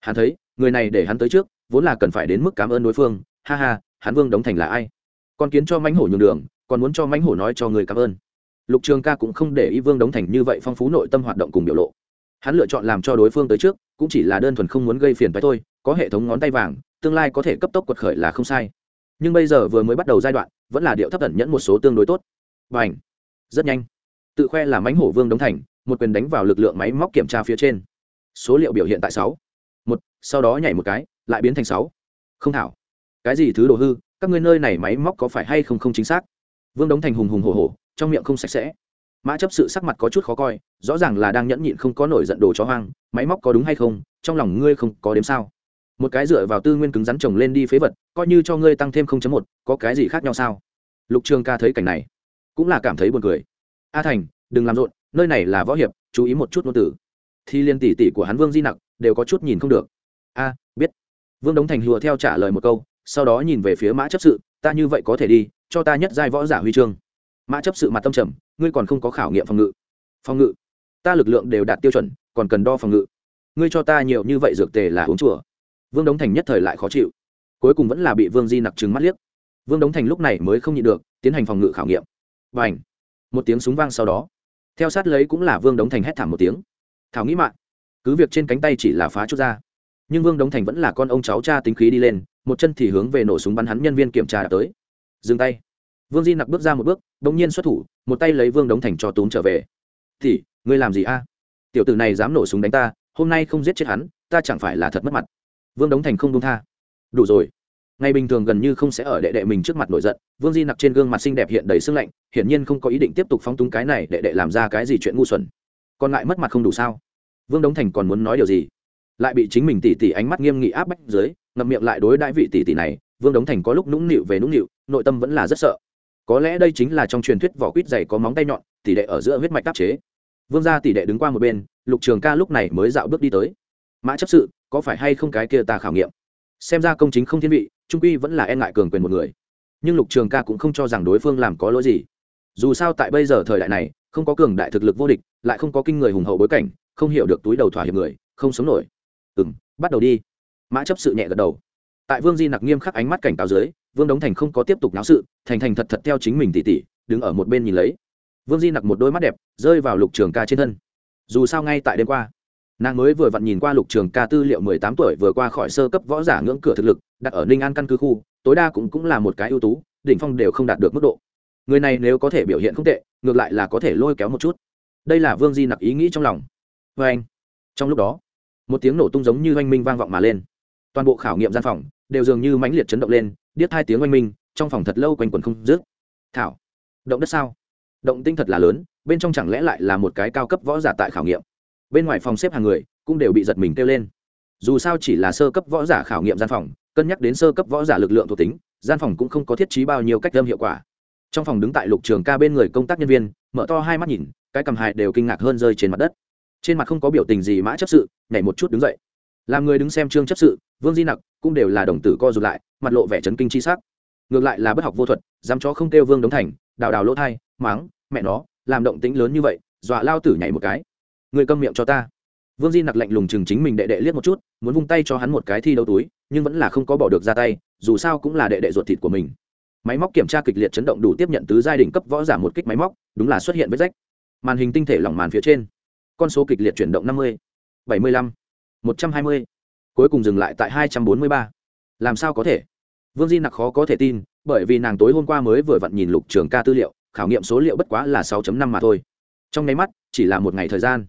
Hắn thấy, người này để hắn tới trước, vốn là cần phải đến mức cảm ơn đối phương, ha ha, hắn vương đống thành là ai? Còn kiến cho mánh hổ nhường đường, còn muốn cho mánh hổ nói cho người cảm ơn. Lục trường ca cũng không để ý vương đống thành như vậy phong phú nội tâm hoạt động cùng biểu lộ hắn lựa chọn làm cho đối phương tới trước cũng chỉ là đơn thuần không muốn gây phiền phái thôi có hệ thống ngón tay vàng tương lai có thể cấp tốc quật khởi là không sai. Nhưng bây giờ vừa mới bắt đầu giai đoạn vẫn là điệu thấp tẩn nhẫn một số tương đối tốt. Và ảnh rất nhanh. Tự khoe là mánh hổ vương đống thành một quyền đánh vào lực lượng máy móc kiểm tra phía trên. Số liệu biểu hiện tại sáu. Một sau đó nhảy một cái lại biến thành sáu. Không thảo. Cái gì thứ đồ hư các ngươi nơi này máy móc có phải hay không không chính xác? Vương đống thành hùng hùng hổ hổ, trong miệng không sạch sẽ mã chấp sự sắc mặt có chút khó coi, rõ ràng là đang nhẫn nhịn không có nổi giận đồ chó hoang, máy móc có đúng hay không, trong lòng ngươi không có đếm sao. Một cái dựa vào tư nguyên cứng rắn trồng lên đi phế vật, coi như cho ngươi tăng thêm không chấm một, có cái gì khác nhau sao? Lục trường ca thấy cảnh này, cũng là cảm thấy buồn cười. A thành, đừng làm rộn, nơi này là võ hiệp, chú ý một chút ngôn tử thì liên tỷ tỷ của hắn vương di nặc, đều có chút nhìn không được. A, biết. Vương đống thành hùa theo trả lời một câu, sau đó nhìn về phía mã chấp sự, ta như vậy có thể đi, cho ta nhất giai võ giả huy chương mã chấp sự mặt tâm trầm, ngươi còn không có khảo nghiệm phòng ngự. Phòng ngự? Ta lực lượng đều đạt tiêu chuẩn, còn cần đo phòng ngự. Ngươi cho ta nhiều như vậy dược tề là uống chùa. Vương đống thành nhất thời lại khó chịu. Cuối cùng vẫn là bị vương di nặc trừng mắt liếc. Vương đống thành lúc này mới không nhịn được, tiến hành phòng ngự khảo nghiệm. Và ảnh một tiếng súng vang sau đó. Theo sát lấy cũng là vương đống thành hét thảm một tiếng. Thảo nghĩ mạng cứ việc trên cánh tay chỉ là phá chút ra, nhưng vương đống thành vẫn là con ông cháu cha tính khí đi lên, một chân thì hướng về nổ súng bắn hắn nhân viên kiểm tra đã tới. Dừng tay vương di nặc bước ra một bước đ ỗ n g nhiên xuất thủ, một tay lấy vương đống thành cho túm trở về. Thì ngươi làm gì a? Tiểu tử này dám nổ súng đánh ta, hôm nay không giết chết hắn, ta chẳng phải là thật mất mặt. Vương đống thành không đông tha. Đủ rồi. Ngày bình thường gần như không sẽ ở đệ đệ mình trước mặt nổi giận, vương di nặc trên gương mặt xinh đẹp hiện đầy sưng lạnh, hiển nhiên không có ý định tiếp tục phóng túng cái này đệ đệ làm ra cái gì chuyện ngu xuẩn. Còn lại mất mặt không đủ sao? Vương đống thành còn muốn nói điều gì? Lại bị chính mình tỉ tỉ ánh mắt nghiêm nghị áp bách dưới, ngậm miệng lại đối đãi vị tỷ tỷ này, vương đống thành có lúc nũng nịu về nũng nịu, nội tâm vẫn là rất sợ có lẽ đây chính là trong truyền thuyết vỏ quýt dày có móng tay nhọn, tỷ đệ ở giữa huyết mạch tác chế. Vương gia tỷ đệ đứng qua một bên, lục trường ca lúc này mới dạo bước đi tới. Mã chấp sự, có phải hay không cái kia ta khảo nghiệm? Xem ra công chính không thiên vị, trung quy vẫn là e ngại cường quyền một người. Nhưng lục trường ca cũng không cho rằng đối phương làm có lỗi gì. Dù sao tại bây giờ thời đại này, không có cường đại thực lực vô địch, lại không có kinh người hùng hậu bối cảnh, không hiểu được túi đầu thỏa hiệp người, không sống nổi. Ừ m bắt đầu đi. Mã chấp sự nhẹ gật đầu. Tại vương di nặc nghiêm khắc ánh mắt cảnh cáo dưới vương đống thành không có tiếp tục náo sự, thành thành thật thật theo chính mình tỉ tỉ, đứng ở một bên nhìn lấy. Vương di nặc một đôi mắt đẹp, rơi vào lục trường ca trên thân. Dù sao ngay tại đêm qua, nàng mới vừa vặn nhìn qua lục trường ca tư liệu mười tám tuổi vừa qua khỏi sơ cấp võ giả ngưỡng cửa thực lực, đặt ở ninh an căn cứ khu, tối đa cũng cũng là một cái ưu tú, đỉnh phong đều không đạt được mức độ. Người này nếu có thể biểu hiện không tệ, ngược lại là có thể lôi kéo một chút. Đây là vương di nặc ý nghĩ trong lòng. Vê anh, trong lúc đó, một tiếng nổ tung giống như oanh minh vang vọng mà lên. Toàn bộ khảo nghiệm gian phòng đều dường như mãnh liệt chấn động lên điếc hai tiếng oanh minh, trong phòng thật lâu quanh quần không dứt. Thảo, động đất sao? Động tinh thật là lớn, bên trong chẳng lẽ lại là một cái cao cấp võ giả tại khảo nghiệm? Bên ngoài phòng xếp hàng người cũng đều bị giật mình kêu lên. Dù sao chỉ là sơ cấp võ giả khảo nghiệm gian phòng, cân nhắc đến sơ cấp võ giả lực lượng thuộc tính, gian phòng cũng không có thiết trí bao nhiêu cách âm hiệu quả. Trong phòng đứng tại lục trường ca bên người công tác nhân viên, mở to hai mắt nhìn, cái cầm hại đều kinh ngạc hơn rơi trên mặt đất. Trên mặt không có biểu tình gì mã chấp sự, nhảy một chút đứng dậy làm người đứng xem trương chấp sự, vương di nặc cũng đều là đồng tử co rụt lại, mặt lộ vẻ chấn kinh chi sắc. Ngược lại là bất học vô thuật, dám cho không kêu vương đống thành, đào đào lỗ thai máng mẹ nó, làm động tĩnh lớn như vậy, dọa lao tử nhảy một cái. Người câm miệng cho ta. Vương di nặc lạnh lùng chừng chính mình đệ đệ liếc một chút, muốn vung tay cho hắn một cái thi đấu túi, nhưng vẫn là không có bỏ được ra tay, dù sao cũng là đệ đệ ruột thịt của mình. Máy móc kiểm tra kịch liệt chấn động đủ tiếp nhận tứ giai đỉnh cấp võ giả một kích máy móc, đúng là xuất hiện vết rách. Màn hình tinh thể lỏng màn phía trên. Con số kịch liệt chuyển động năm mươi, bảy mươi lăm một trăm hai mươi. Cuối cùng dừng lại tại hai trăm bốn mươi ba. Làm sao có thể? Vương di nặc khó có thể tin, bởi vì nàng tối hôm qua mới vừa vặn nhìn lục trường ca tư liệu, khảo nghiệm số liệu bất quá là sáu năm mà thôi. Trong nháy mắt, chỉ là một ngày thời gian.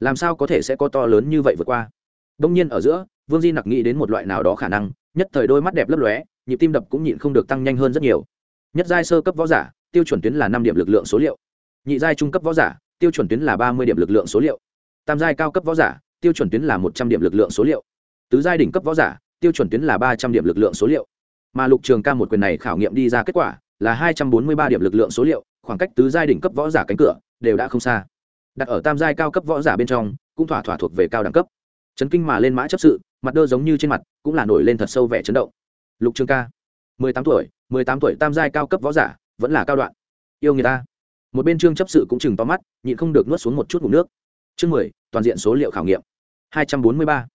Làm sao có thể sẽ có to lớn như vậy vượt qua? Đông nhiên ở giữa, vương di nặc nghĩ đến một loại nào đó khả năng, nhất thời đôi mắt đẹp lấp lóe, nhịp tim đập cũng nhịn không được tăng nhanh hơn rất nhiều. Nhất giai sơ cấp võ giả, tiêu chuẩn tuyến là năm điểm lực lượng số liệu. Nhị giai trung cấp võ giả, tiêu chuẩn tuyến là ba mươi điểm lực lượng số liệu. Tam giai cao cấp võ giả tiêu chuẩn tuyến là một trăm điểm lực lượng số liệu. Tứ giai đỉnh cấp võ giả, tiêu chuẩn tuyến là ba trăm điểm lực lượng số liệu. Mà lục trường ca một quyền này khảo nghiệm đi ra kết quả là hai trăm bốn mươi ba điểm lực lượng số liệu, khoảng cách tứ giai đỉnh cấp võ giả cánh cửa đều đã không xa. Đặt ở tam giai cao cấp võ giả bên trong, cũng thỏa thỏa thuộc về cao đẳng cấp. Chấn kinh mà lên mã chấp sự, mặt đơ giống như trên mặt, cũng là nổi lên thật sâu vẻ chấn động. Lục trường ca, mười tám tuổi, mười tám tuổi tam giai cao cấp võ giả, vẫn là cao đoạn. Yêu người ta. Một bên trương chấp sự cũng chừng to mắt, nhịn không được nuốt xuống một chút ngụm nước. Chương mười toàn diện số liệu khảo nghiệm. Hai trăm bốn mươi ba.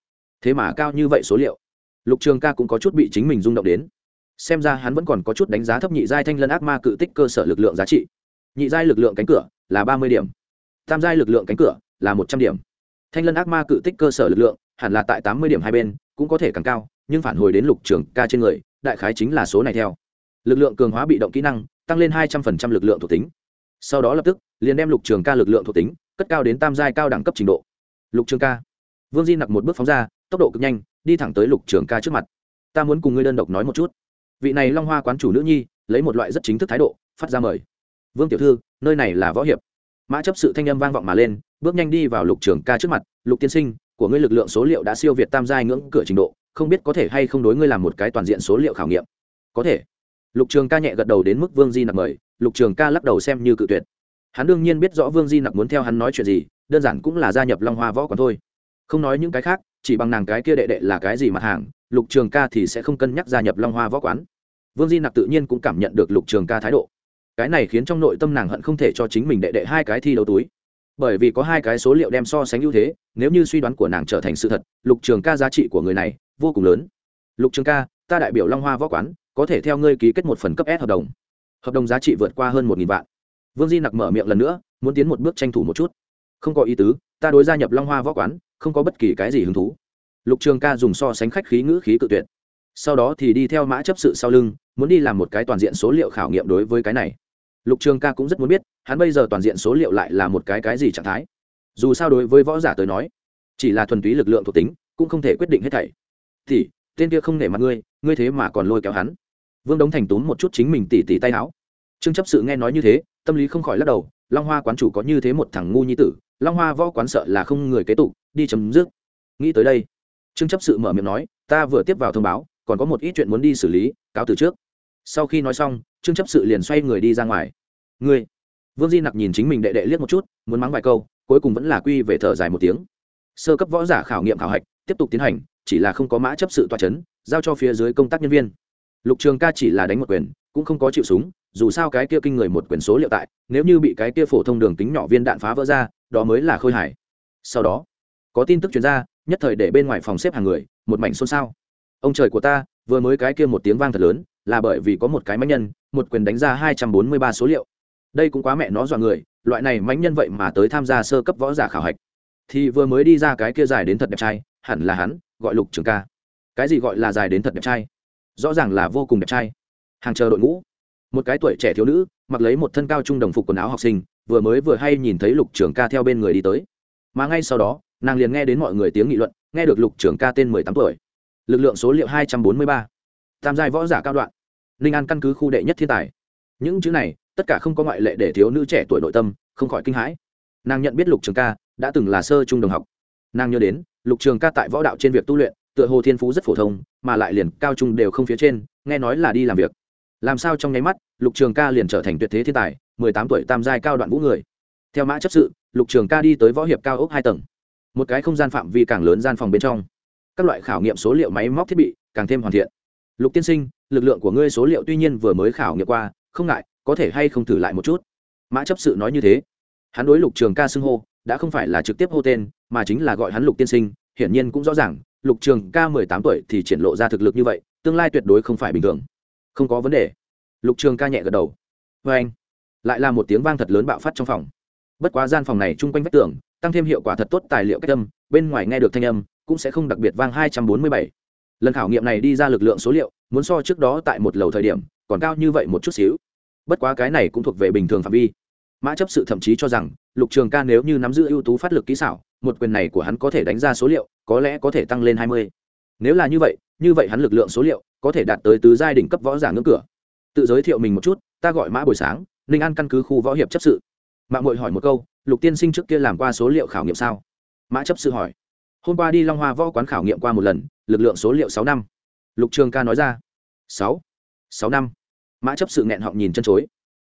Thế mà cao như vậy số liệu. Lục trường ca cũng có chút bị chính mình rung động đến. Xem ra hắn vẫn còn có chút đánh giá thấp nhị giai thanh lân ác ma cự tích cơ sở lực lượng giá trị. Nhị giai lực lượng cánh cửa là ba mươi điểm. Tam giai lực lượng cánh cửa là một trăm điểm. Thanh lân ác ma cự tích cơ sở lực lượng hẳn là tại tám mươi điểm hai bên, cũng có thể càng cao, nhưng phản hồi đến lục trường ca trên người, đại khái chính là số này theo. Lực lượng cường hóa bị động kỹ năng, tăng lên hai trăm linh lực lượng thuộc tính. Sau đó lập tức, liền đem lục trường ca lực lượng thuộc tính cất cao đến tam giai cao đẳng cấp trình độ. Lục trường ca. Vương di nặc một bước phóng ra, tốc độ cực nhanh, đi thẳng tới lục trường ca trước mặt. Ta muốn cùng ngươi đơn độc nói một chút. Vị này long hoa quán chủ nữ nhi, lấy một loại rất chính thức thái độ, phát ra mời. Vương tiểu thư, nơi này là võ hiệp. Mã chấp sự thanh âm vang vọng mà lên, bước nhanh đi vào lục trường ca trước mặt. Lục tiên sinh, của ngươi lực lượng số liệu đã siêu việt tam giai ngưỡng cửa trình độ, không biết có thể hay không đối ngươi làm một cái toàn diện số liệu khảo nghiệm? Có thể. Lục trường ca nhẹ gật đầu đến mức vương di nặc mời. Lục trường ca lắc đầu xem như cự tuyệt hắn đương nhiên biết rõ vương di nặc muốn theo hắn nói chuyện gì, đơn giản cũng là gia nhập long hoa võ còn thôi. Không nói những cái khác, chỉ bằng nàng cái kia đệ đệ là cái gì mặt hàng, lục trường ca thì sẽ không cân nhắc gia nhập long hoa võ quán. Vương di nặc tự nhiên cũng cảm nhận được lục trường ca thái độ. Cái này khiến trong nội tâm nàng hận không thể cho chính mình đệ đệ hai cái thi đấu túi. Bởi vì có hai cái số liệu đem so sánh ưu thế, nếu như suy đoán của nàng trở thành sự thật, lục trường ca giá trị của người này vô cùng lớn. Lục trường ca, ta đại biểu long hoa võ quán, có thể theo ngươi ký kết một phần cấp s hợp đồng. Hợp đồng giá trị vượt qua hơn một vạn vương di nặc mở miệng lần nữa, muốn tiến một bước tranh thủ một chút. Không có ý tứ, ta đối gia nhập long hoa võ quán, không có bất kỳ cái gì hứng thú. Lục trường ca dùng so sánh khách khí ngữ khí cự tuyệt. Sau đó thì đi theo mã chấp sự sau lưng, muốn đi làm một cái toàn diện số liệu khảo nghiệm đối với cái này. Lục trường ca cũng rất muốn biết, hắn bây giờ toàn diện số liệu lại là một cái cái gì trạng thái. Dù sao đối với võ giả tới nói, chỉ là thuần túy lực lượng thuộc tính, cũng không thể quyết định hết thảy. Thì, tên kia không nể mặt ngươi ngươi thế mà còn lôi kéo hắn. Vương đống thành tốn một chút chính mình tỉ tỉ tay áo trương chấp sự nghe nói như thế, tâm lý không khỏi lắc đầu, long hoa quán chủ có như thế một thằng ngu nhi tử, long hoa võ quán sợ là không người kế tục, đi chấm dứt. Nghĩ tới đây, trương chấp sự mở miệng nói, ta vừa tiếp vào thông báo, còn có một ít chuyện muốn đi xử lý, cáo từ trước. Sau khi nói xong, trương chấp sự liền xoay người đi ra ngoài. Ngươi. Vương di nặc nhìn chính mình đệ đệ liếc một chút, muốn mắng vài câu, cuối cùng vẫn là quy về thở dài một tiếng. Sơ cấp võ giả khảo nghiệm khảo hạch, tiếp tục tiến hành, chỉ là không có mã chấp sự toa c h ấ n giao cho phía dưới công tác nhân viên. Lục trường ca chỉ là đánh một quyền, cũng không có chịu súng dù sao cái kia kinh người một quyền số liệu tại, nếu như bị cái kia phổ thông đường tính nhỏ viên đạn phá vỡ ra, đó mới là khôi hải sau đó, có tin tức chuyển ra, nhất thời để bên ngoài phòng xếp hàng người, một mảnh xôn xao. Ông trời của ta, vừa mới cái kia một tiếng vang thật lớn, là bởi vì có một cái mãnh nhân, một quyền đánh ra hai trăm bốn mươi ba số liệu. Đây cũng quá mẹ nó dọa người, loại này mãnh nhân vậy mà tới tham gia sơ cấp võ giả khảo hạch. Thì vừa mới đi ra cái kia dài đến thật đẹp trai, hẳn là hắn, gọi lục trường ca. Cái gì gọi là dài đến thật đẹp trai? Rõ ràng là vô cùng đẹp trai. Hàng chờ đội ngũ một cái tuổi trẻ thiếu nữ, mặc lấy một thân cao trung đồng phục quần áo học sinh, vừa mới vừa hay nhìn thấy lục trường ca theo bên người đi tới. Mà ngay sau đó, nàng liền nghe đến mọi người tiếng nghị luận, nghe được lục trường ca tên mười tám tuổi. Lực lượng số liệu hai trăm bốn mươi ba. Tam giai võ giả cao đoạn. Ninh an căn cứ khu đệ nhất thiên tài. Những chữ này, tất cả không có ngoại lệ để thiếu nữ trẻ tuổi nội tâm, không khỏi kinh hãi. Nàng nhận biết lục trường ca, đã từng là sơ trung đồng học. Nàng nhớ đến, lục trường ca tại võ đạo trên việc tu luyện, tựa hồ thiên phú rất phổ thông, mà lại liền cao trung đều không phía trên, nghe nói là đi làm việc làm sao trong nháy mắt, lục trường ca liền trở thành tuyệt thế thiên tài, mười tám tuổi tam giai cao đoạn vũ người. Theo mã chấp sự, lục trường ca đi tới võ hiệp cao ốc hai tầng. Một cái không gian phạm vi càng lớn gian phòng bên trong. Các loại khảo nghiệm số liệu máy móc thiết bị càng thêm hoàn thiện. Lục tiên sinh, lực lượng của ngươi số liệu tuy nhiên vừa mới khảo nghiệm qua, không ngại, có thể hay không thử lại một chút? Mã chấp sự nói như thế. Hắn đối lục trường ca xưng hô, đã không phải là trực tiếp hô tên, mà chính là gọi hắn lục tiên sinh, hiển nhiên cũng rõ ràng, lục trường ca mười tám tuổi thì triển lộ ra thực lực như vậy, tương lai tuyệt đối không phải bình thường không có vấn đề. Lục trường ca nhẹ gật đầu. Vê anh, lại là một tiếng vang thật lớn bạo phát trong phòng. Bất quá gian phòng này chung quanh vách tường, tăng thêm hiệu quả thật tốt tài liệu cách âm, bên ngoài nghe được thanh âm, cũng sẽ không đặc biệt vang hai trăm bốn mươi bảy. Lần khảo nghiệm này đi ra lực lượng số liệu, muốn so trước đó tại một lầu thời điểm, còn cao như vậy một chút xíu. Bất quá cái này cũng thuộc về bình thường phạm vi. Mã chấp sự thậm chí cho rằng, lục trường ca nếu như nắm giữ ưu tú phát lực kỹ xảo, một quyền này của hắn có thể đánh ra số liệu, có lẽ có thể tăng lên hai mươi nếu là như vậy như vậy hắn lực lượng số liệu có thể đạt tới tứ giai đỉnh cấp võ giả ngưỡng cửa. Tự giới thiệu mình một chút, ta gọi mã buổi sáng, ninh an căn cứ khu võ hiệp chấp sự. Mạng mội hỏi một câu, lục tiên sinh trước kia làm qua số liệu khảo nghiệm sao? Mã chấp sự hỏi. Hôm qua đi long hoa võ quán khảo nghiệm qua một lần, lực lượng số liệu sáu năm. Lục trường ca nói ra. Sáu. Sáu năm. Mã chấp sự nghẹn họng nhìn chân chối.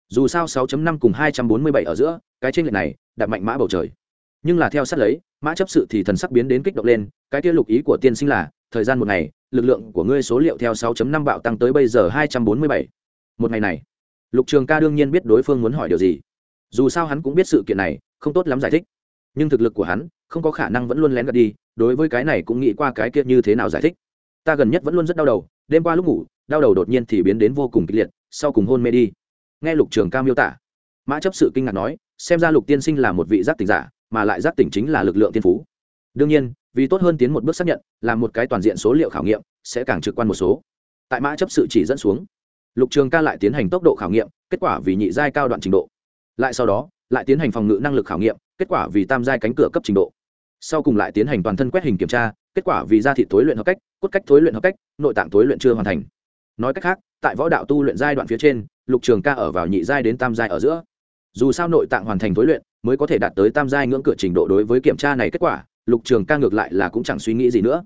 Dù sao 6 năm cùng 247 ở giữa, cái trên lệch này đặt mạnh mã bầu trời. Nhưng là theo sát lấy, mã chấp sự thì thần sắc biến đến kích động lên, cái kia lục ý của tiên sinh là thời gian một ngày, lực lượng của ngươi số liệu theo 6.5 bạo tăng tới bây giờ 247. một ngày này, lục trường ca đương nhiên biết đối phương muốn hỏi điều gì. Dù sao hắn cũng biết sự kiện này, không tốt lắm giải thích. Nhưng thực lực của hắn, không có khả năng vẫn luôn lén gạt đi, đối với cái này cũng nghĩ qua cái kia như thế nào giải thích. Ta gần nhất vẫn luôn rất đau đầu, đêm qua lúc ngủ, đau đầu đột nhiên thì biến đến vô cùng kịch liệt, sau cùng hôn mê đi. Nghe lục trường ca miêu tả, mã chấp sự kinh ngạc nói, xem ra lục tiên sinh là một vị giác tỉnh giả, mà lại giác tỉnh chính là lực lượng tiên phú đương nhiên, vì tốt hơn tiến một bước xác nhận là một cái toàn diện số liệu khảo nghiệm, sẽ càng trực quan một số. Tại mã chấp sự chỉ dẫn xuống, lục trường ca lại tiến hành tốc độ khảo nghiệm, kết quả vì nhị giai cao đoạn trình độ. Lại sau đó, lại tiến hành phòng ngự năng lực khảo nghiệm, kết quả vì tam giai cánh cửa cấp trình độ. Sau cùng lại tiến hành toàn thân quét hình kiểm tra, kết quả vì da thị thối luyện hợp cách, cốt cách thối luyện hợp cách, nội tạng thối luyện chưa hoàn thành. Nói cách khác, tại võ đạo tu luyện giai đoạn phía trên, lục trường ca ở vào nhị giai đến tam giai ở giữa. Dù sao nội tạng hoàn thành thối luyện, mới có thể đạt tới tam giai ngưỡng cửa trình độ đối với kiểm tra này kết quả lục trường ca ngược lại là cũng chẳng suy nghĩ gì nữa.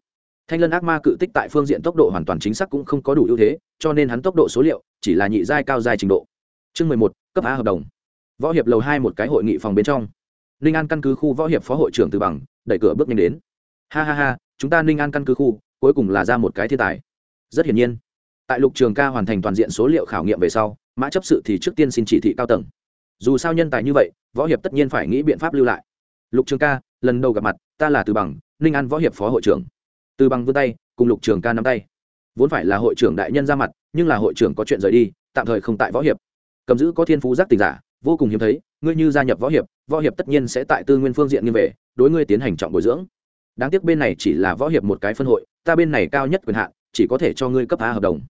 Thanh lân ác ma cự tích tại phương diện tốc độ hoàn toàn chính xác cũng không có đủ ưu thế, cho nên hắn tốc độ số liệu chỉ là nhị giai cao giai trình độ. Chương mười một, cấp a hợp đồng. Võ hiệp lầu hai một cái hội nghị phòng bên trong. Ninh an căn cứ khu võ hiệp phó hội trưởng từ bằng, đẩy cửa bước nhanh đến. Ha ha ha, chúng ta ninh an căn cứ khu, cuối cùng là ra một cái thiên tài. Rất hiển nhiên. Tại lục trường ca hoàn thành toàn diện số liệu khảo nghiệm về sau, mã chấp sự thì trước tiên xin chỉ thị cao tầng. Dù sao nhân tài như vậy, võ hiệp tất nhiên phải nghĩ biện pháp lưu lại. Lục trường ca lần đầu gặp mặt, ta là từ bằng, ninh an võ hiệp phó hội trưởng. Từ bằng vươn tay, cùng lục trường ca nắm tay. Vốn phải là hội trưởng đại nhân ra mặt, nhưng là hội trưởng có chuyện rời đi, tạm thời không tại võ hiệp. Cầm giữ có thiên phú giác tình giả, vô cùng hiếm thấy, ngươi như gia nhập võ hiệp võ hiệp tất nhiên sẽ tại tư nguyên phương diện như về, đối ngươi tiến hành trọng bồi dưỡng. Đáng tiếc bên này chỉ là võ hiệp một cái phân hội, ta bên này cao nhất quyền hạn, chỉ có thể cho ngươi cấp a hợp đồng.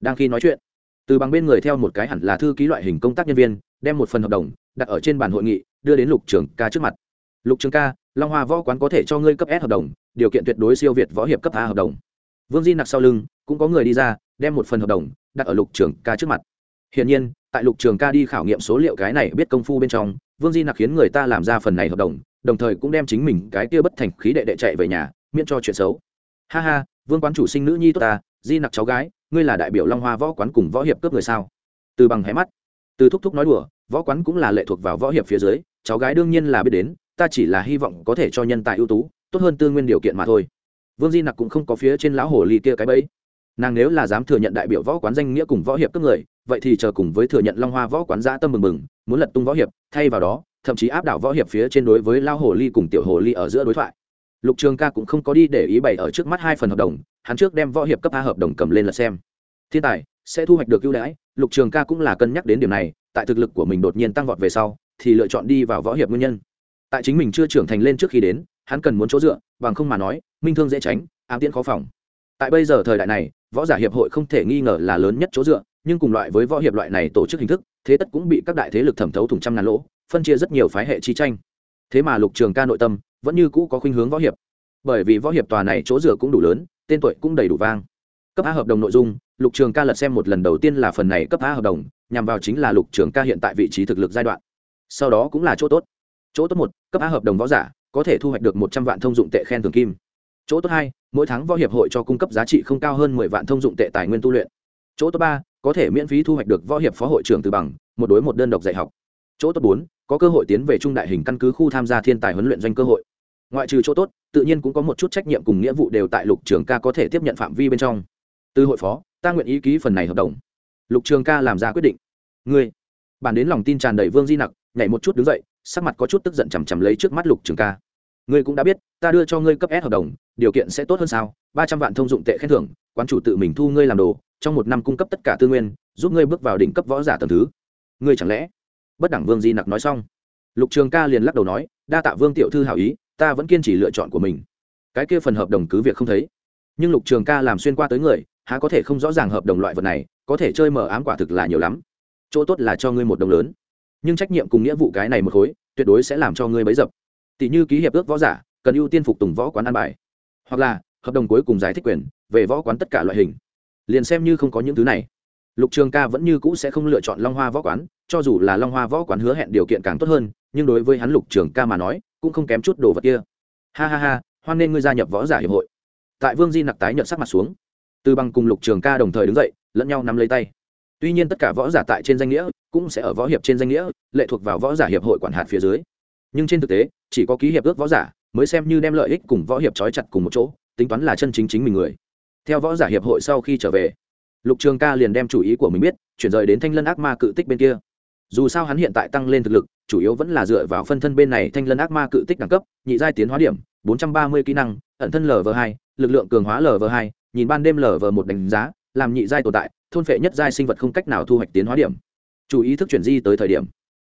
Đang khi nói chuyện, từ bằng bên người theo một cái hẳn là thư ký loại hình công tác nhân viên, đem một phần hợp đồng đặt ở trên bàn hội nghị, đưa đến lục trường ca trước mặt. Lục trường ca long hoa võ quán có thể cho ngươi cấp s hợp đồng, điều kiện tuyệt đối siêu việt võ hiệp cấp a hợp đồng. Vương di nặc sau lưng, cũng có người đi ra, đem một phần hợp đồng đặt ở lục trường ca trước mặt. Hiển nhiên, tại lục trường ca đi khảo nghiệm số liệu cái này biết công phu bên trong, vương di nặc khiến người ta làm ra phần này hợp đồng đồng thời cũng đem chính mình cái kia bất thành khí đệ đệ chạy về nhà, miễn cho chuyện xấu. Ha ha, vương quán chủ sinh nữ nhi tốt ta, di nặc cháu gái, ngươi là đại biểu long hoa võ quán cùng võ hiệp cướp người sao? Từ bằng hé mắt. Từ thúc thúc nói đùa, võ quán cũng là lệ thuộc vào võ hiệp phía dưới, cháu gái đương nhiên là biết đến ta chỉ là hy vọng có thể cho nhân tài ưu tú, tốt hơn tư nguyên điều kiện mà thôi. Vương di nặc cũng không có phía trên lão hồ ly kia cái bẫy. Nàng nếu là dám thừa nhận đại biểu võ quán danh nghĩa cùng võ hiệp cấp người, vậy thì chờ cùng với thừa nhận long hoa võ quán giã tâm mừng mừng, muốn lật tung võ hiệp, thay vào đó, thậm chí áp đảo võ hiệp phía trên đối với lao hồ ly cùng tiểu hồ ly ở giữa đối thoại. Lục trường ca cũng không có đi để ý bày ở trước mắt hai phần hợp đồng, hắn trước đem võ hiệp cấp a hợp đồng cầm lên là xem. Thiên tài, sẽ thu hoạch được ưu đãi, lục trường ca cũng là cân nhắc đến điểm này, tại thực lực của mình đột nhiên tăng vọt về sau, thì lựa chọn đi vào võ hiệp nguyên nhân tại chính mình chưa trưởng thành lên trước khi đến, hắn cần muốn chỗ dựa, bằng không mà nói, minh thương dễ tránh, ám tiễn khó phòng. Tại bây giờ thời đại này, võ giả hiệp hội không thể nghi ngờ là lớn nhất chỗ dựa, nhưng cùng loại với võ hiệp loại này tổ chức hình thức, thế tất cũng bị các đại thế lực thẩm thấu thủng trăm ngàn lỗ, phân chia rất nhiều phái hệ chi tranh. Thế mà lục trường ca nội tâm vẫn như cũ có khuynh hướng võ hiệp. Bởi vì võ hiệp tòa này chỗ dựa cũng đủ lớn, tên tuổi cũng đầy đủ vang. Cấp a hợp đồng nội dung, lục trường ca lật xem một lần đầu tiên là phần này cấp a hợp đồng, nhằm vào chính là lục trường ca hiện tại vị trí thực lực giai đoạn. Sau đó cũng là chỗ tốt chỗ tốt một, cấp a hợp đồng võ giả, có thể thu hoạch được một trăm vạn thông dụng tệ khen thường kim. Chỗ tốt hai, mỗi tháng võ hiệp hội cho cung cấp giá trị không cao hơn mười vạn thông dụng tệ tài nguyên tu luyện. Chỗ tốt ba, có thể miễn phí thu hoạch được võ hiệp phó hội trưởng từ bằng, một đối một đơn độc dạy học. Chỗ tốt bốn, có cơ hội tiến về trung đại hình căn cứ khu tham gia thiên tài huấn luyện doanh cơ hội. Ngoại trừ chỗ tốt, tự nhiên cũng có một chút trách nhiệm cùng nghĩa vụ đều tại lục trường ca có thể tiếp nhận phạm vi bên trong. Từ hội phó, ta nguyện ý ký phần này hợp đồng. Lục trường ca làm ra quyết định. Ngươi, bản đến lòng tin tràn đầy vương di nặc, nhảy một chút đứng dậy sắc mặt có chút tức giận chằm chằm lấy trước mắt lục trường ca. Ngươi cũng đã biết, ta đưa cho ngươi cấp s hợp đồng, điều kiện sẽ tốt hơn sao? Ba trăm vạn thông dụng tệ khen thưởng, quán chủ tự mình thu ngươi làm đồ, trong một năm cung cấp tất cả tư nguyên, giúp ngươi bước vào đỉnh cấp võ giả tầm thứ. Ngươi chẳng lẽ? Bất đẳng vương di nặc nói xong. Lục trường ca liền lắc đầu nói, đa tạ vương tiểu thư hảo ý, ta vẫn kiên trì lựa chọn của mình. Cái kia phần hợp đồng cứ việc không thấy. Nhưng lục trường ca làm xuyên qua tới người, há có thể không rõ ràng hợp đồng loại vật này, có thể chơi mờ ám quả thực là nhiều lắm. Chỗ tốt là cho ngươi một đồng lớn nhưng trách nhiệm cùng nghĩa vụ cái này một khối, tuyệt đối sẽ làm cho ngươi bấy dập. Tỷ như ký hiệp ước võ giả, cần ưu tiên phục tùng võ quán an bài. Hoặc là, hợp đồng cuối cùng giải thích quyền, về võ quán tất cả loại hình. Liền xem như không có những thứ này. Lục trường ca vẫn như cũ sẽ không lựa chọn long hoa võ quán, cho dù là long hoa võ quán hứa hẹn điều kiện càng tốt hơn, nhưng đối với hắn lục trường ca mà nói, cũng không kém chút đồ vật kia. Ha ha ha, hoan nên ngươi gia nhập võ giả hiệp hội. Tại vương di nặc tái nhận sắc mặt xuống. Từ bằng cùng lục trường ca đồng thời đứng dậy, lẫn nhau nắm lấy tay tuy nhiên tất cả võ giả tại trên danh nghĩa cũng sẽ ở võ hiệp trên danh nghĩa, lệ thuộc vào võ giả hiệp hội quản hạt phía dưới. Nhưng trên thực tế, chỉ có ký hiệp ước võ giả mới xem như đem lợi ích cùng võ hiệp trói chặt cùng một chỗ, tính toán là chân chính chính mình người. Theo võ giả hiệp hội sau khi trở về, lục trường ca liền đem chủ ý của mình biết, chuyển rời đến thanh lân ác ma cự tích bên kia. Dù sao hắn hiện tại tăng lên thực lực, chủ yếu vẫn là dựa vào phân thân bên này thanh lân ác ma cự tích đẳng cấp, nhị giai tiến hóa điểm, bốn trăm ba mươi kỹ năng, ẩn thân lv hai, lực lượng cường hóa lv hai, nhìn ban đêm lv một đánh giá, làm nhị giai tồn tại thôn phệ nhất giai sinh vật không cách nào thu hoạch tiến hóa điểm. Chủ ý thức chuyển di tới thời điểm.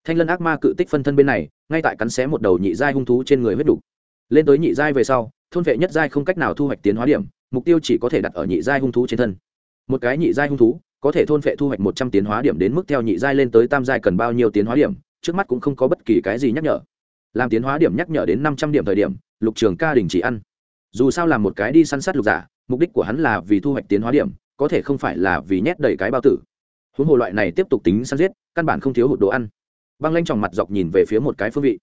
Thanh lân ác ma cự tích phân thân bên này, ngay tại cắn xé một đầu nhị giai hung thú trên người huyết đục. Lên tới nhị giai về sau, thôn vệ nhất giai không cách nào thu hoạch tiến hóa điểm, mục tiêu chỉ có thể đặt ở nhị giai hung thú trên thân. Một cái nhị giai hung thú, có thể thôn vệ thu hoạch một trăm tiến hóa điểm đến mức theo nhị giai lên tới tam giai cần bao nhiêu tiến hóa điểm, trước mắt cũng không có bất kỳ cái gì nhắc nhở. Làm tiến hóa điểm nhắc nhở đến năm trăm điểm thời điểm, lục trường ca đình chỉ ăn. Dù sao làm một cái đi săn sát lục giả, mục đích của hắn là vì thu hoạch tiến hóa điểm có thể không phải là vì nhét đầy cái bao tử. Huống hồ loại này tiếp tục tính săn giết, căn bản không thiếu hụt đồ ăn. Băng lanh tròng mặt dọc nhìn về phía một cái phương vị.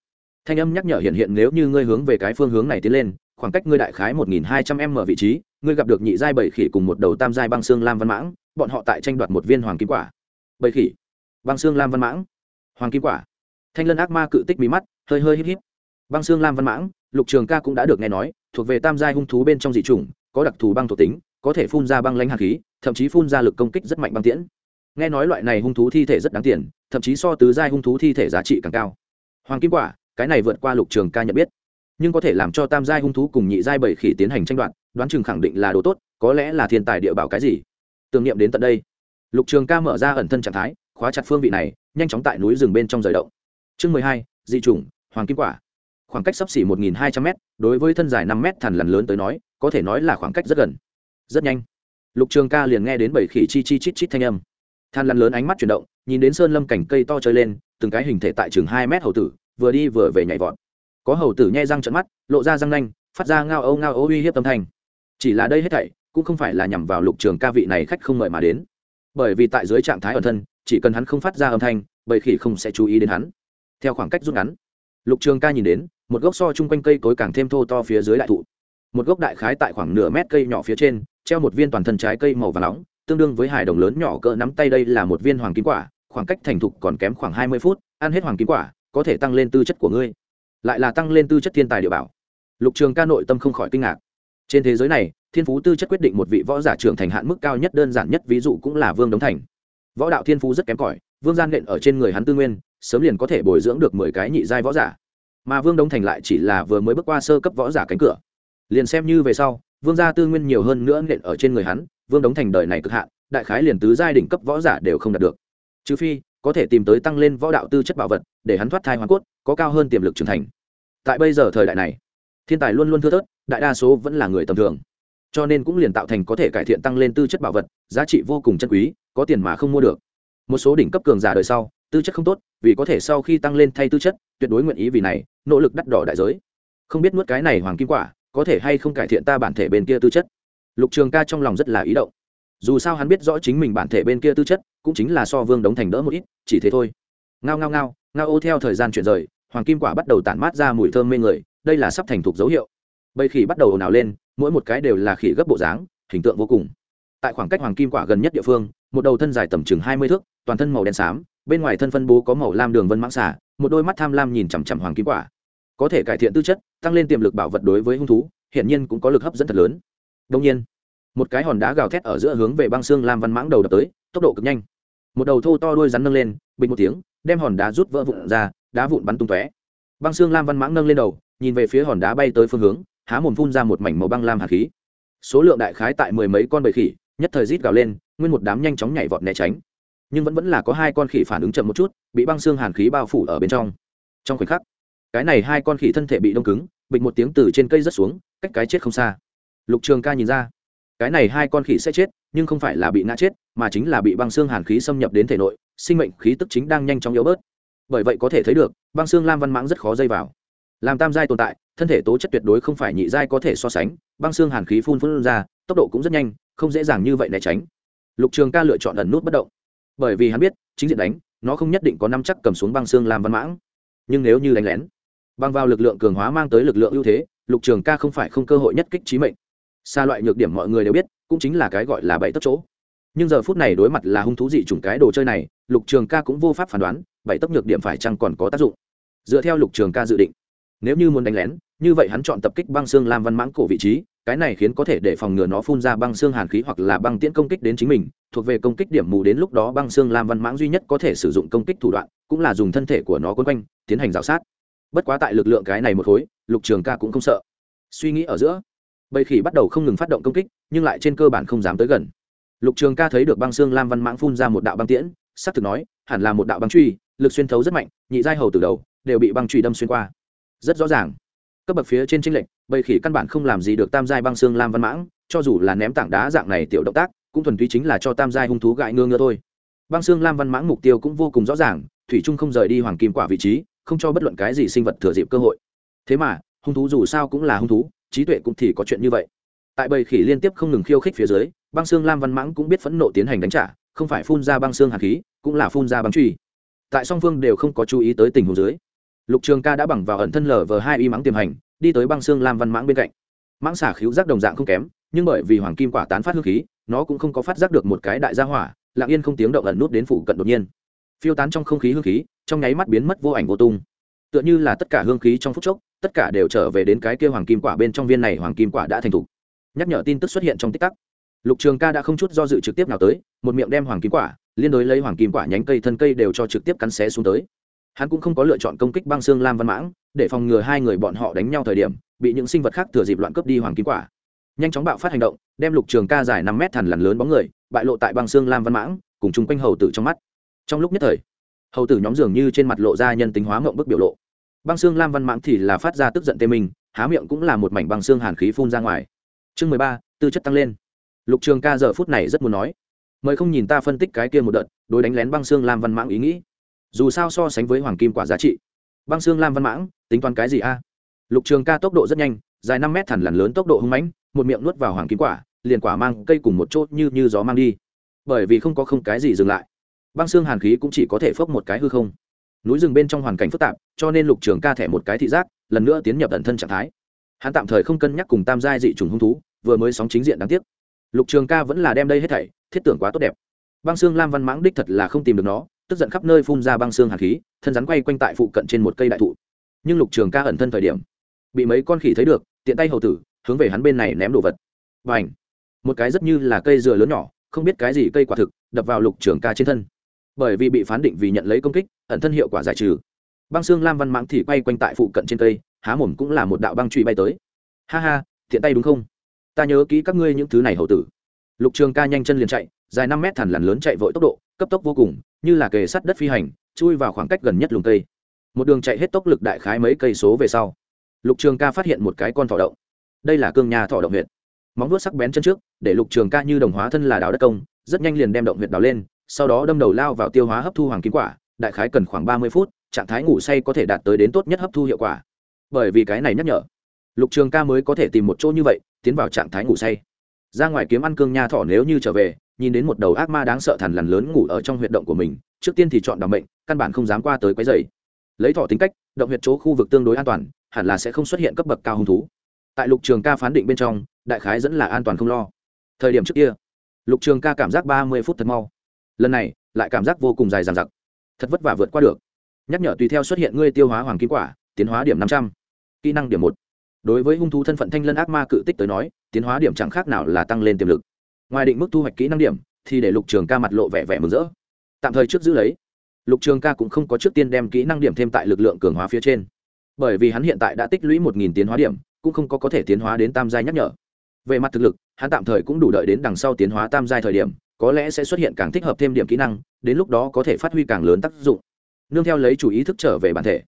Thanh âm nhắc nhở hiện hiện nếu như ngươi hướng về cái phương hướng này tiến lên, khoảng cách ngươi đại khái một nghìn hai trăm m vị trí, ngươi gặp được nhị giai bảy khỉ cùng một đầu tam giai băng xương lam văn mãng, bọn họ tại tranh đoạt một viên hoàng kim quả. Bảy khỉ, băng xương lam văn mãng, hoàng kim quả. Thanh lân ác ma cự tích bí mắt, hơi hơi híp híp. Băng xương lam văn mãng, lục trường ca cũng đã được nghe nói, thuộc về tam giai hung thú bên trong dị chủng, có đặc thù băng thuộc tính có thể phun ra băng lãnh hạt khí, thậm chí phun ra lực công kích rất mạnh băng tiễn. Nghe nói loại này hung thú thi thể rất đáng tiền, thậm chí so tứ giai hung thú thi thể giá trị càng cao. Hoàng kim quả, cái này vượt qua lục trường ca nhận biết. Nhưng có thể làm cho tam giai hung thú cùng nhị giai bảy khỉ tiến hành tranh đoạt, đoán chừng khẳng định là đồ tốt, có lẽ là thiên tài địa bảo cái gì. Tưởng niệm đến tận đây. Lục trường ca mở ra ẩn thân trạng thái, khóa chặt phương vị này, nhanh chóng tại núi rừng bên trong rời động. Chương mười hai, dị chủng, hoàng kim quả. Khoảng cách sắp xỉ một nghìn hai trăm m đối với thân dài năm m thằn lằn lớn tới nói, có thể nói là khoảng cách rất gần rất nhanh. Lục trường ca liền nghe đến bảy khỉ chi chi chít chít thanh âm. Than lăn lớn ánh mắt chuyển động, nhìn đến sơn lâm cảnh cây to chơi lên, từng cái hình thể tại chừng hai mét hầu tử, vừa đi vừa về nhảy vọt. Có hầu tử nhai răng trận mắt, lộ ra răng nanh, phát ra ngao âu ngao âu uy hiếp tâm thanh. Chỉ là đây hết thảy, cũng không phải là nhằm vào lục trường ca vị này khách không mời mà đến. Bởi vì tại dưới trạng thái ẩn thân, chỉ cần hắn không phát ra âm thanh bầy khỉ không sẽ chú ý đến hắn. Theo khoảng cách rút ngắn, lục trường ca nhìn đến, một gốc so chung quanh cây cối càng thêm thô to phía dưới đại thụ. Một gốc đại khái tại khoảng nửa mét cây nhỏ phía trên treo một viên toàn thân trái cây màu và nóng, tương đương với hài đồng lớn nhỏ cỡ nắm tay đây là một viên hoàng kim quả, khoảng cách thành thục còn kém khoảng hai mươi phút, ăn hết hoàng kim quả, có thể tăng lên tư chất của ngươi. Lại là tăng lên tư chất thiên tài địa bảo. Lục trường ca nội tâm không khỏi kinh ngạc. Trên thế giới này, thiên phú tư chất quyết định một vị võ giả trưởng thành hạn mức cao nhất đơn giản nhất, ví dụ cũng là vương đống thành. Võ đạo thiên phú rất kém cỏi, vương gian nện ở trên người hắn tư nguyên, sớm liền có thể bồi dưỡng được mười cái nhị giai võ giả. Mà vương đống thành lại chỉ là vừa mới bước qua sơ cấp võ giả cánh cửa. Liền xem như về sau vương gia tư nguyên nhiều hơn nữa nện ở trên người hắn, vương đống thành đời này cực hạn, đại khái liền tứ giai đỉnh cấp võ giả đều không đạt được. Trừ phi, có thể tìm tới tăng lên võ đạo tư chất bảo vật, để hắn thoát thai hoàn cốt, có cao hơn tiềm lực trưởng thành. Tại bây giờ thời đại này, thiên tài luôn luôn thưa thớt, đại đa số vẫn là người tầm thường. Cho nên cũng liền tạo thành có thể cải thiện tăng lên tư chất bảo vật, giá trị vô cùng chân quý, có tiền mà không mua được. Một số đỉnh cấp cường giả đời sau, tư chất không tốt, vì có thể sau khi tăng lên thay tư chất, tuyệt đối nguyện ý vì này, nỗ lực đắt đỏ đại giới. Không biết nuốt cái này hoàng kim quả có thể hay không cải thiện ta bản thể bên kia tư chất? Lục trường ca trong lòng rất là ý động. Dù sao hắn biết rõ chính mình bản thể bên kia tư chất, cũng chính là so vương đống thành đỡ một ít, chỉ thế thôi. Ngao ngao ngao ngao ô theo thời gian chuyển rời, hoàng kim quả bắt đầu tản mát ra mùi thơm mê người, đây là sắp thành thục dấu hiệu. Bầy khỉ bắt đầu ồn ào lên, mỗi một cái đều là khỉ gấp bộ dáng, hình tượng vô cùng. Tại khoảng cách hoàng kim quả gần nhất địa phương, một đầu thân dài tầm chừng hai mươi thước, toàn thân màu đen xám, bên ngoài thân phân bố có màu lam đường vân mãng xả một đôi mắt tham lam nhìn chằm chằm hoàng kim quả có thể cải thiện tư chất, tăng lên tiềm lực bảo vật đối với hung thú hiện nhiên cũng có lực hấp dẫn thật lớn. Đông nhiên, một cái hòn đá gào thét ở giữa hướng về băng xương lam văn mãng đầu đập tới, tốc độ cực nhanh. Một đầu thô to đuôi rắn nâng lên, bình một tiếng, đem hòn đá rút vỡ vụn ra, đá vụn bắn tung tóe. Băng xương lam văn mãng nâng lên đầu, nhìn về phía hòn đá bay tới phương hướng, há mồm phun ra một mảnh màu băng lam hạt khí. Số lượng đại khái tại mười mấy con bầy khỉ, nhất thời rít gào lên, nguyên một đám nhanh chóng nhảy vọt né tránh. Nhưng vẫn vẫn là có hai con khỉ phản ứng chậm một chút, bị băng xương hàn khí bao phủ ở bên trong. Trong khoảnh khắc cái này hai con khỉ thân thể bị đông cứng, bịch một tiếng từ trên cây rớt xuống, cách cái chết không xa. Lục trường ca nhìn ra, cái này hai con khỉ sẽ chết, nhưng không phải là bị ngã chết, mà chính là bị băng xương hàn khí xâm nhập đến thể nội, sinh mệnh khí tức chính đang nhanh chóng yếu bớt. Bởi vậy có thể thấy được, băng xương lam văn mãng rất khó dây vào. Làm tam giai tồn tại, thân thể tố chất tuyệt đối không phải nhị giai có thể so sánh, băng xương hàn khí phun phun ra, tốc độ cũng rất nhanh, không dễ dàng như vậy né tránh. Lục trường ca lựa chọn ẩn nút bất động. Bởi vì hắn biết, chính diện đánh, nó không nhất định có năm chắc cầm xuống băng xương làm văn mãng. Nhưng nếu như đánh lén băng vào lực lượng cường hóa mang tới lực lượng ưu thế, lục trường ca không phải không cơ hội nhất kích trí mệnh. Xa loại nhược điểm mọi người đều biết, cũng chính là cái gọi là bảy tấc chỗ. Nhưng giờ phút này đối mặt là hung thú dị chủng cái đồ chơi này, lục trường ca cũng vô pháp phán đoán, bảy tấc nhược điểm phải chăng còn có tác dụng. Dựa theo lục trường ca dự định, nếu như muốn đánh lén, như vậy hắn chọn tập kích băng xương lam văn mãng cổ vị trí, cái này khiến có thể để phòng ngừa nó phun ra băng xương hàn khí hoặc là băng tiễn công kích đến chính mình, thuộc về công kích điểm mù đến lúc đó băng xương lam văn mãng duy nhất có thể sử dụng công kích thủ đoạn, cũng là dùng thân thể của nó quấn quanh, tiến hành g sát bất quá tại lực lượng cái này một khối, lục trường ca cũng không sợ. Suy nghĩ ở giữa, bầy khỉ bắt đầu không ngừng phát động công kích, nhưng lại trên cơ bản không dám tới gần. Lục trường ca thấy được băng xương lam văn mãng phun ra một đạo băng tiễn s ắ c thực nói, hẳn là một đạo băng truy, lực xuyên thấu rất mạnh, nhị giai hầu từ đầu, đều bị băng truy đâm xuyên qua. Rất rõ ràng. Cấp bậc phía trên tranh lệch, bầy khỉ căn bản không làm gì được tam giai băng xương lam văn mãng, cho dù là ném tảng đá dạng này tiểu động tác, cũng thuần túy chính là cho tam giai hung thú gãi ngơ ngơ thôi. Băng xương lam văn mãng mục tiêu cũng vô cùng rõ ràng, thủy trung không rời đi hoàng kim quả vị trí không cho bất luận cái gì sinh vật thừa dịp cơ hội. Thế mà, hung thú dù sao cũng là hung thú, trí tuệ cũng thì có chuyện như vậy. Tại bầy khỉ liên tiếp không ngừng khiêu khích phía dưới, băng xương lam văn mãng cũng biết phẫn nộ tiến hành đánh trả, không phải phun ra băng xương hạt khí, cũng là phun ra băng truy. Tại song phương đều không có chú ý tới tình huống dưới, lục trường ca đã bằng vào ẩn thân lờ vờ hai y mắng tiềm hành, đi tới băng xương lam văn mãng bên cạnh. Mãng xả khíu giác đồng dạng không kém, nhưng bởi vì hoàng kim quả tán phát hương khí, nó cũng không có phát giác được một cái đại gia hỏa, lặng yên không tiếng động ẩn nút đến phụ cận đột nhiên. Phiêu tán trong không khí hương khí trong nháy mắt biến mất vô ảnh vô tung. Tựa như là tất cả hương khí trong phút chốc, tất cả đều trở về đến cái kia hoàng kim quả bên trong viên này hoàng kim quả đã thành thục. Nhắc nhở tin tức xuất hiện trong tích tắc. Lục trường ca đã không chút do dự trực tiếp nào tới, một miệng đem hoàng kim quả, liên đối lấy hoàng kim quả nhánh cây thân cây đều cho trực tiếp cắn xé xuống tới. Hắn cũng không có lựa chọn công kích băng xương lam văn mãng, để phòng ngừa hai người bọn họ đánh nhau thời điểm, bị những sinh vật khác thừa dịp loạn cướp đi hoàng kim quả. Nhanh chóng bạo phát hành động, đem lục trường ca dài năm mét thằn lằn lớn bóng người, bại lộ tại băng xương lam văn mãng, cùng chung quanh hầu tử trong mắt. Trong lúc nhất thời hầu tử nhóm dường như trên mặt lộ ra nhân tính hóa mộng bức biểu lộ. Băng xương lam văn mãng thì là phát ra tức giận tê mình, há miệng cũng là một mảnh băng xương hàn khí phun ra ngoài. Chương mười ba, tư chất tăng lên. Lục trường ca giờ phút này rất muốn nói, mời không nhìn ta phân tích cái kia một đợt, đối đánh lén băng xương lam văn mãng ý nghĩ. Dù sao so sánh với hoàng kim quả giá trị, băng xương lam văn mãng, tính toán cái gì a? Lục trường ca tốc độ rất nhanh, dài năm mét thẳn lằn lớn tốc độ hung mãnh, một miệng nuốt vào hoàng kim quả, liền quả mang cây cùng một chốt như như gió mang đi. Bởi vì không có không cái gì dừng lại băng xương hàn khí cũng chỉ có thể phốc một cái hư không. Núi rừng bên trong hoàn cảnh phức tạp, cho nên lục trường ca thẻ một cái thị giác, lần nữa tiến nhập tận thân trạng thái. Hắn tạm thời không cân nhắc cùng tam giai dị trùng hung thú, vừa mới sóng chính diện đáng tiếc. Lục trường ca vẫn là đem đây hết thảy, thiết tưởng quá tốt đẹp. Băng xương lam văn mãng đích thật là không tìm được nó, tức giận khắp nơi phun ra băng xương hàn khí, thân rắn quay quanh tại phụ cận trên một cây đại thụ. Nhưng lục trường ca ẩn thân thời điểm, bị mấy con khỉ thấy được, tiện tay hầu tử, hướng về hắn bên này ném đồ vật. Và ảnh một cái rất như là cây dừa lớn nhỏ, không biết cái gì cây quả thực, đập vào lục trường ca trên thân bởi vì bị phán định vì nhận lấy công kích, ẩn thân hiệu quả giải trừ. Băng xương lam văn mãng thì quay quanh tại phụ cận trên cây, há mồm cũng là một đạo băng truy bay tới. Ha ha, thiện tay đúng không? Ta nhớ kỹ các ngươi những thứ này hầu tử. Lục trường ca nhanh chân liền chạy, dài năm mét thằn lằn lớn chạy vội tốc độ, cấp tốc vô cùng, như là kề sắt đất phi hành, chui vào khoảng cách gần nhất lùng cây. Một đường chạy hết tốc lực đại khái mấy cây số về sau, lục trường ca phát hiện một cái con thỏ động. Đây là cương nhà thỏ động huyện móng vuốt sắc bén chân trước, để lục trường ca như đồng hóa thân là đào đất công, rất nhanh liền đem động huyện đào lên sau đó đâm đầu lao vào tiêu hóa hấp thu hoàng kim quả, đại khái cần khoảng ba mươi phút, trạng thái ngủ say có thể đạt tới đến tốt nhất hấp thu hiệu quả. Bởi vì cái này nhắc nhở, lục trường ca mới có thể tìm một chỗ như vậy, tiến vào trạng thái ngủ say. Ra ngoài kiếm ăn cương nha thỏ nếu như trở về, nhìn đến một đầu ác ma đáng sợ thằn lằn lớn ngủ ở trong huyệt động của mình, trước tiên thì chọn đảm mệnh, căn bản không dám qua tới quấy dày lấy thỏ tính cách, động huyệt chỗ khu vực tương đối an toàn, hẳn là sẽ không xuất hiện cấp bậc cao hung thú. Tại lục trường ca phán định bên trong, đại khái dẫn là an toàn không lo. Thời điểm trước kia, lục trường ca cảm giác ba mươi phút thật mau lần này lại cảm giác vô cùng dài dằng dặc. Thật vất vả vượt qua được. Nhắc nhở tùy theo xuất hiện ngươi tiêu hóa hoàng kim quả, tiến hóa điểm năm trăm. Kỹ năng điểm một. Đối với hung thú thân phận thanh lân ác ma cự tích tới nói, tiến hóa điểm chẳng khác nào là tăng lên tiềm lực. Ngoài định mức thu hoạch kỹ năng điểm, thì để lục trường ca mặt lộ vẻ vẻ mừng rỡ. Tạm thời trước giữ lấy. Lục trường ca cũng không có trước tiên đem kỹ năng điểm thêm tại lực lượng cường hóa phía trên. Bởi vì hắn hiện tại đã tích lũy một nghìn tiến hóa điểm, cũng không có có thể tiến hóa đến tam giai nhắc nhở. Về mặt thực lực, hắn tạm thời cũng đủ đợi đến đằng sau tiến hóa tam giai thời điểm có lẽ sẽ xuất hiện càng thích hợp thêm điểm kỹ năng đến lúc đó có thể phát huy càng lớn tác dụng. Nương theo lấy chủ ý thức trở về bản thể.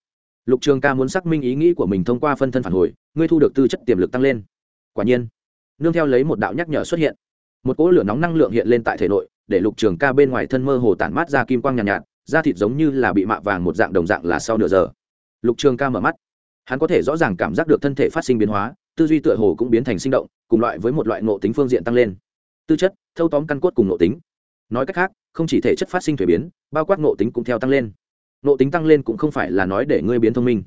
Lục trường ca muốn xác minh ý nghĩ của mình thông qua phân thân phản hồi ngươi thu được tư chất tiềm lực tăng lên. Quả nhiên nương theo lấy một đạo nhắc nhở xuất hiện. Một cỗ lửa nóng năng lượng hiện lên tại thể nội để lục trường ca bên ngoài thân mơ hồ tản mát ra kim quang nhàn nhạt, nhạt da thịt giống như là bị mạ vàng một dạng đồng dạng là sau nửa giờ. Lục trường ca mở mắt. Hắn có thể rõ ràng cảm giác được thân thể phát sinh biến hóa tư duy tựa hồ cũng biến thành sinh động cùng loại với một loại nộ tính phương diện tăng lên tư chất, thâu tóm căn cốt cùng nội tính. Nói cách khác, không chỉ thể chất phát sinh thuế biến, bao quát nội tính cũng theo tăng lên. Nội tính tăng lên cũng không phải là nói để ngươi biến thông minh,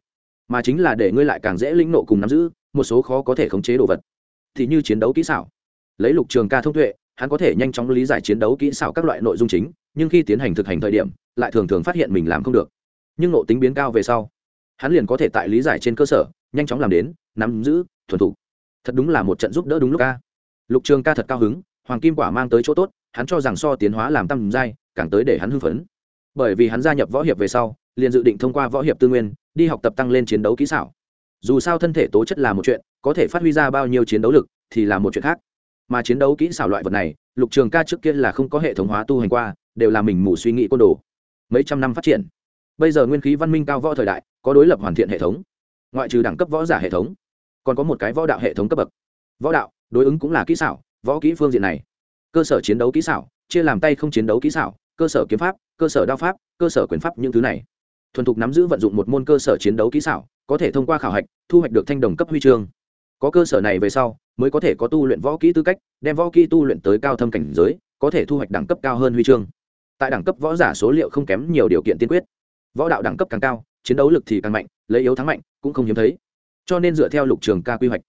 mà chính là để ngươi lại càng dễ lĩnh nộ cùng nắm giữ, một số khó có thể khống chế đồ vật. Thì như chiến đấu kỹ xảo. Lấy lục trường ca thông tuệ, hắn có thể nhanh chóng lý giải chiến đấu kỹ xảo các loại nội dung chính, nhưng khi tiến hành thực hành thời điểm, lại thường thường phát hiện mình làm không được. Nhưng nộ tính biến cao về sau, hắn liền có thể tại lý giải trên cơ sở, nhanh chóng làm đến, nắm giữ, thuần thục. Thật đúng là một trận giúp đỡ đúng lúc ca lục trường ca thật cao hứng hoàng kim quả mang tới chỗ tốt, hắn cho rằng so tiến hóa làm tăng giai càng tới để hắn hưng phấn. Bởi vì hắn gia nhập võ hiệp về sau, liền dự định thông qua võ hiệp tư nguyên, đi học tập tăng lên chiến đấu kỹ xảo. Dù sao thân thể tố chất là một chuyện, có thể phát huy ra bao nhiêu chiến đấu lực thì là một chuyện khác. Mà chiến đấu kỹ xảo loại vật này, lục trường ca trước kia là không có hệ thống hóa tu hành qua, đều là mình mù suy nghĩ côn đồ. Mấy trăm năm phát triển. Bây giờ nguyên khí văn minh cao võ thời đại, có đối lập hoàn thiện hệ thống. Ngoại trừ đẳng cấp võ giả hệ thống, còn có một cái võ đạo hệ thống cấp bậc. Võ đạo, đối ứng cũng là kỹ xảo võ kỹ phương diện này. Cơ sở chiến đấu kỹ xảo, chia làm tay không chiến đấu kỹ xảo, cơ sở kiếm pháp, cơ sở đao pháp, cơ sở quyền pháp những thứ này. Thuần thục nắm giữ vận dụng một môn cơ sở chiến đấu kỹ xảo, có thể thông qua khảo hạch, thu hoạch được thanh đồng cấp huy chương. Có cơ sở này về sau, mới có thể có tu luyện võ kỹ tư cách, đem võ kỹ tu luyện tới cao thâm cảnh giới, có thể thu hoạch đẳng cấp cao hơn huy chương. Tại đẳng cấp võ giả số liệu không kém nhiều điều kiện tiên quyết. Võ đạo đẳng cấp càng cao, chiến đấu lực thì càng mạnh, lấy yếu thắng mạnh, cũng không hiếm thấy. Cho nên dựa theo lục trường ca quy hoạch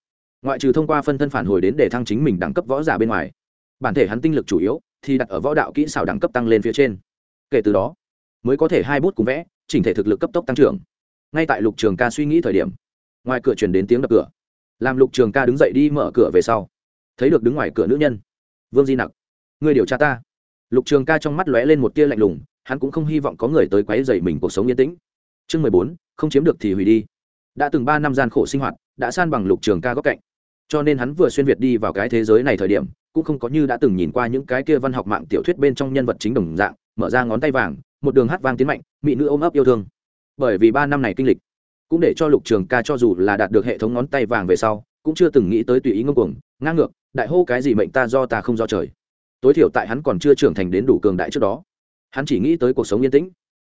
ngoại trừ thông qua phân thân phản hồi đến để thăng chính mình đẳng cấp võ giả bên ngoài, bản thể hắn tinh lực chủ yếu thì đặt ở võ đạo kỹ xảo đẳng cấp tăng lên phía trên. Kể từ đó, mới có thể hai bút cùng vẽ, chỉnh thể thực lực cấp tốc tăng trưởng. Ngay tại lục trường ca suy nghĩ thời điểm, ngoài cửa chuyển đến tiếng đập cửa. Làm lục trường ca đứng dậy đi mở cửa về sau, thấy được đứng ngoài cửa nữ nhân. Vương di nặc người điều tra ta. Lục trường ca trong mắt lóe lên một tia lạnh lùng, hắn cũng không hy vọng có người tới quấy dậy mình cuộc sống yên tĩnh. Chương mười bốn, không chiếm được thì hủy đi. Đã từng ba năm gian khổ sinh hoạt, đã san bằng lục trường ca góc cạnh cho nên hắn vừa xuyên việt đi vào cái thế giới này thời điểm, cũng không có như đã từng nhìn qua những cái kia văn học mạng tiểu thuyết bên trong nhân vật chính đồng dạng, mở ra ngón tay vàng, một đường hát vang tiến mạnh, mỹ nữ ôm ấp yêu thương. Bởi vì ba năm này kinh lịch, cũng để cho lục trường ca cho dù là đạt được hệ thống ngón tay vàng về sau, cũng chưa từng nghĩ tới tùy ý ngông cuồng, ngang ngược, đại hô cái gì mệnh ta do ta không do trời. Tối thiểu tại hắn còn chưa trưởng thành đến đủ cường đại trước đó, hắn chỉ nghĩ tới cuộc sống yên tĩnh.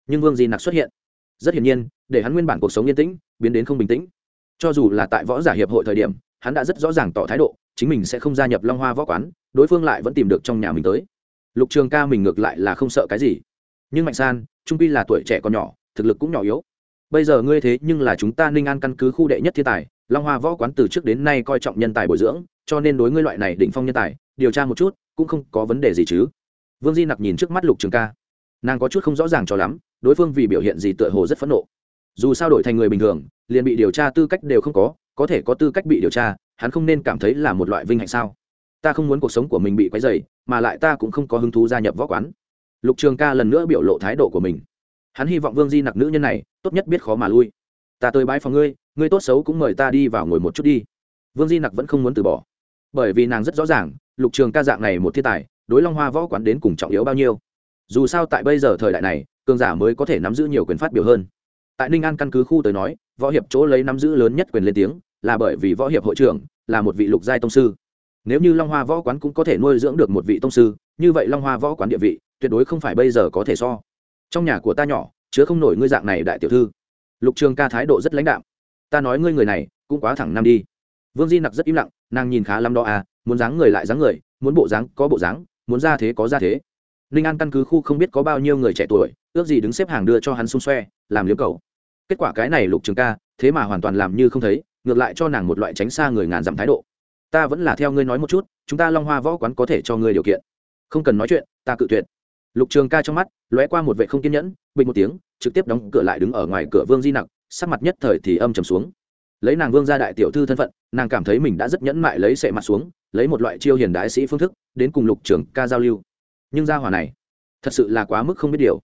Nhưng vương di nặc xuất hiện. Rất hiển nhiên, để hắn nguyên bản cuộc sống yên tĩnh, biến đến không bình tĩnh. Cho dù là tại võ giả hiệp hội thời điểm hắn đã rất rõ ràng tỏ thái độ, chính mình sẽ không gia nhập long hoa võ quán, đối phương lại vẫn tìm được trong nhà mình tới. Lục trường ca mình ngược lại là không sợ cái gì. Nhưng mạnh san, trung pi là tuổi trẻ còn nhỏ, thực lực cũng nhỏ yếu. Bây giờ ngươi thế nhưng là chúng ta ninh an căn cứ khu đệ nhất thiên tài, long hoa võ quán từ trước đến nay coi trọng nhân tài bồi dưỡng, cho nên đối ngươi loại này định phong nhân tài, điều tra một chút, cũng không có vấn đề gì chứ. Vương di nặc nhìn trước mắt lục trường ca. Nàng có chút không rõ ràng cho lắm, đối phương vì biểu hiện gì tựa hồ rất phẫn nộ. Dù sao đổi thành người bình thường, liền bị điều tra tư cách đều không có có thể có tư cách bị điều tra, hắn không nên cảm thấy là một loại vinh hạnh sao? Ta không muốn cuộc sống của mình bị quấy dày mà lại ta cũng không có hứng thú gia nhập võ quán. Lục trường ca lần nữa biểu lộ thái độ của mình. Hắn hy vọng vương di nặc nữ nhân này, tốt nhất biết khó mà lui. Ta tới bãi phòng ngươi ngươi tốt xấu cũng mời ta đi vào ngồi một chút đi. Vương di nặc vẫn không muốn từ bỏ. Bởi vì nàng rất rõ ràng, lục trường ca dạng này một thiên tài, đối long hoa võ quán đến cùng trọng yếu bao nhiêu. Dù sao tại bây giờ thời đại này, cường giả mới có thể nắm giữ nhiều quyền phát biểu hơn. Tại ninh an căn cứ khu tới nói, võ hiệp chỗ lấy nắm giữ lớn nhất quyền lên tiếng là bởi vì võ hiệp hội trưởng là một vị lục giai tông sư. Nếu như long hoa võ quán cũng có thể nuôi dưỡng được một vị tông sư, như vậy long hoa võ quán địa vị tuyệt đối không phải bây giờ có thể so. Trong nhà của ta nhỏ, chứa không nổi ngươi dạng này đại tiểu thư. Lục trường ca thái độ rất lãnh đạm. Ta nói ngươi người này cũng quá thẳng năm đi. Vương di nặc rất im lặng, nàng nhìn khá lắm đó à muốn dáng người lại dáng người, muốn bộ dáng có bộ dáng, muốn ra thế có ra thế. Ninh an căn cứ khu không biết có bao nhiêu người trẻ tuổi, ước gì đứng xếp hàng đưa cho hắn xung xoe, làm liếm cầu. Kết quả cái này lục trường ca, thế mà hoàn toàn làm như không thấy ngược lại cho nàng một loại tránh xa người ngàn dặm thái độ. Ta vẫn là theo ngươi nói một chút, chúng ta long hoa võ quán có thể cho ngươi điều kiện. Không cần nói chuyện, ta cự tuyệt. Lục trường ca trong mắt lóe qua một vệ không kiên nhẫn, bình một tiếng, trực tiếp đóng cửa lại đứng ở ngoài cửa vương di nặc, sắc mặt nhất thời thì âm trầm xuống. Lấy nàng vương ra đại tiểu thư thân phận, nàng cảm thấy mình đã rất nhẫn mại lấy sệ mặt xuống, lấy một loại chiêu hiền đại sĩ phương thức, đến cùng lục trường ca giao lưu. Nhưng gia hỏa này, thật sự là quá mức không biết điều.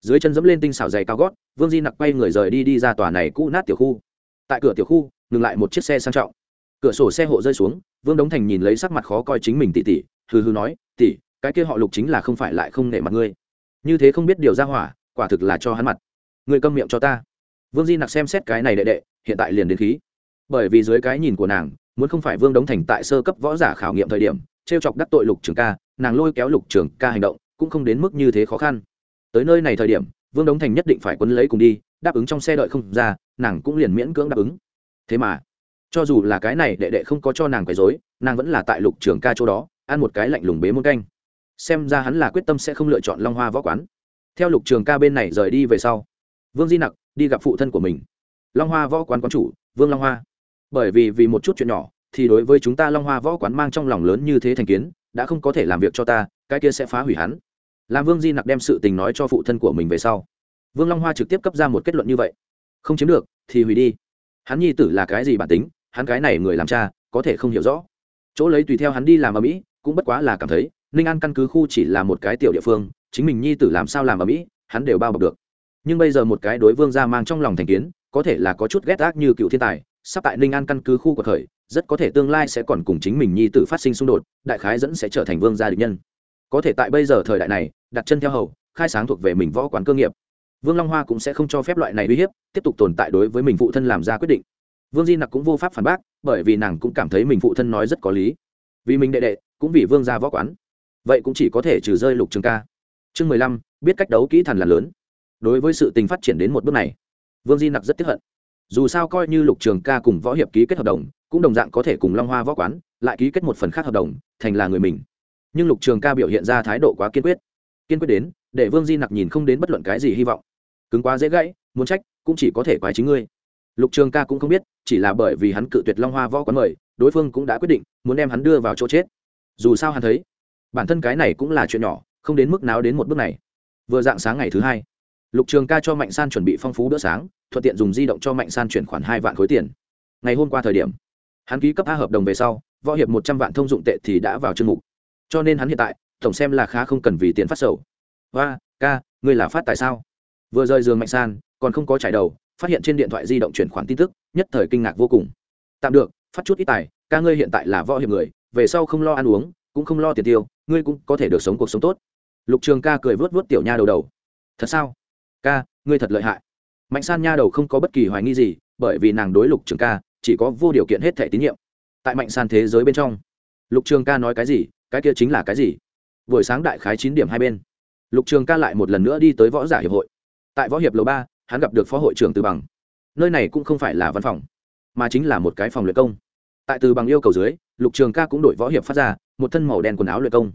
Dưới chân dẫm lên tinh xảo dày cao gót, vương di nặc quay người rời đi đi ra tòa này cũ nát tiểu khu. Tại cửa tiểu khu ngừng lại một chiếc xe sang trọng. Cửa sổ xe hộ rơi xuống, vương đống thành nhìn lấy sắc mặt khó coi chính mình tỉ tỉ, hừ hừ nói, tỉ, cái kia họ lục chính là không phải lại không nể mặt ngươi. Như thế không biết điều ra hỏa, quả thực là cho hắn mặt. Ngươi câm miệng cho ta. Vương di nặc xem xét cái này đệ đệ, hiện tại liền đến khí. Bởi vì dưới cái nhìn của nàng, muốn không phải vương đống thành tại sơ cấp võ giả khảo nghiệm thời điểm t r e o chọc đắc tội lục trường ca, nàng lôi kéo lục trường ca hành động, cũng không đến mức như thế khó khăn. Tới nơi này thời điểm, vương đống thành nhất định phải quấn lấy cùng đi, đáp ứng trong xe đợi không ra, nàng cũng liền miễn cưỡng đáp ứng thế mà, cho dù là cái này đệ đệ không có cho nàng quấy dối nàng vẫn là tại lục trường ca chỗ đó, ăn một cái lạnh lùng bế môn canh. Xem ra hắn là quyết tâm sẽ không lựa chọn long hoa võ quán. Theo lục trường ca bên này rời đi về sau, vương di nặc đi gặp phụ thân của mình. Long hoa võ quán quán chủ, vương long hoa. Bởi vì vì một chút chuyện nhỏ, thì đối với chúng ta long hoa võ quán mang trong lòng lớn như thế thành kiến, đã không có thể làm việc cho ta, cái kia sẽ phá hủy hắn. Làm vương di nặc đem sự tình nói cho phụ thân của mình về sau. Vương long hoa trực tiếp cấp ra một kết luận như vậy. Không chiếm được, thì hủy đi hắn nhi tử là cái gì bản tính, hắn cái này người làm cha, có thể không hiểu rõ. Chỗ lấy tùy theo hắn đi làm ở mỹ, cũng bất quá là cảm thấy, ninh an căn cứ khu chỉ là một cái tiểu địa phương, chính mình nhi tử làm sao làm ở mỹ, hắn đều bao bọc được. Nhưng bây giờ một cái đối vương gia mang trong lòng thành kiến, có thể là có chút ghét ác như cựu thiên tài, sắp tại ninh an căn cứ khu của thời, rất có thể tương lai sẽ còn cùng chính mình nhi tử phát sinh xung đột, đại khái dẫn sẽ trở thành vương gia địch nhân. Có thể tại bây giờ thời đại này, đặt chân theo hầu, khai sáng thuộc về mình võ quán cơ nghiệp vương long hoa cũng sẽ không cho phép loại này uy hiếp, tiếp tục tồn tại đối với mình phụ thân làm ra quyết định. Vương di nặc cũng vô pháp phản bác, bởi vì nàng cũng cảm thấy mình phụ thân nói rất có lý. Vì mình đệ đệ, cũng vì vương gia võ quán. Vậy cũng chỉ có thể trừ rơi lục trường ca. Chương mười lăm, biết cách đấu kỹ thần là lớn. Đối với sự tình phát triển đến một bước này, vương di nặc rất tiếp hận. Dù sao coi như lục trường ca cùng võ hiệp ký kết hợp đồng, cũng đồng dạng có thể cùng long hoa võ quán lại ký kết một phần khác hợp đồng, thành là người mình. Nhưng lục trường ca biểu hiện ra thái độ quá kiên quyết. Kiên quyết đến để vương di nặc nhìn không đến bất luận cái gì hy vọng. Cứng quá dễ gãy, muốn trách, cũng chỉ có thể quái chính ngươi. Lục trường ca cũng không biết, chỉ là bởi vì hắn cự tuyệt long hoa võ quán mời, đối phương cũng đã quyết định, muốn đem hắn đưa vào chỗ chết. Dù sao hắn thấy, bản thân cái này cũng là chuyện nhỏ, không đến mức nào đến một bước này. Vừa dạng sáng ngày thứ hai, lục trường ca cho mạnh san chuẩn bị phong phú bữa sáng, thuận tiện dùng di động cho mạnh san chuyển khoản hai vạn khối tiền. Ngày hôm qua thời điểm, hắn ký cấp a hợp đồng về sau, võ hiệp một trăm vạn thông dụng tệ thì đã vào chương mục. Cho nên hắn hiện tại, tổng xem là khá không cần vì tiền phát sầu hoa ca, ngươi là phát tại sao? Vừa rời giường mạnh san, còn không có trải đầu, phát hiện trên điện thoại di động chuyển khoản tin tức, nhất thời kinh ngạc vô cùng. Tạm được, phát chút ít tài, ca ngươi hiện tại là võ hiệp người, về sau không lo ăn uống, cũng không lo tiền tiêu, ngươi cũng có thể được sống cuộc sống tốt. Lục trường ca cười vớt vớt tiểu nha đầu đầu. Thật sao? Ca, ngươi thật lợi hại. Mạnh san nha đầu không có bất kỳ hoài nghi gì, bởi vì nàng đối lục trường ca chỉ có vô điều kiện hết thẻ tín nhiệm. Tại mạnh san thế giới bên trong, lục trường ca nói cái gì, cái kia chính là cái gì? Buổi sáng đại khái chín điểm hai bên lục trường ca lại một lần nữa đi tới võ giả hiệp hội. Tại võ hiệp lầu ba, hắn gặp được phó hội trưởng từ bằng. Nơi này cũng không phải là văn phòng, mà chính là một cái phòng luyện công. Tại từ bằng yêu cầu dưới, lục trường ca cũng đổi võ hiệp phát ra, một thân màu đen quần áo luyện công.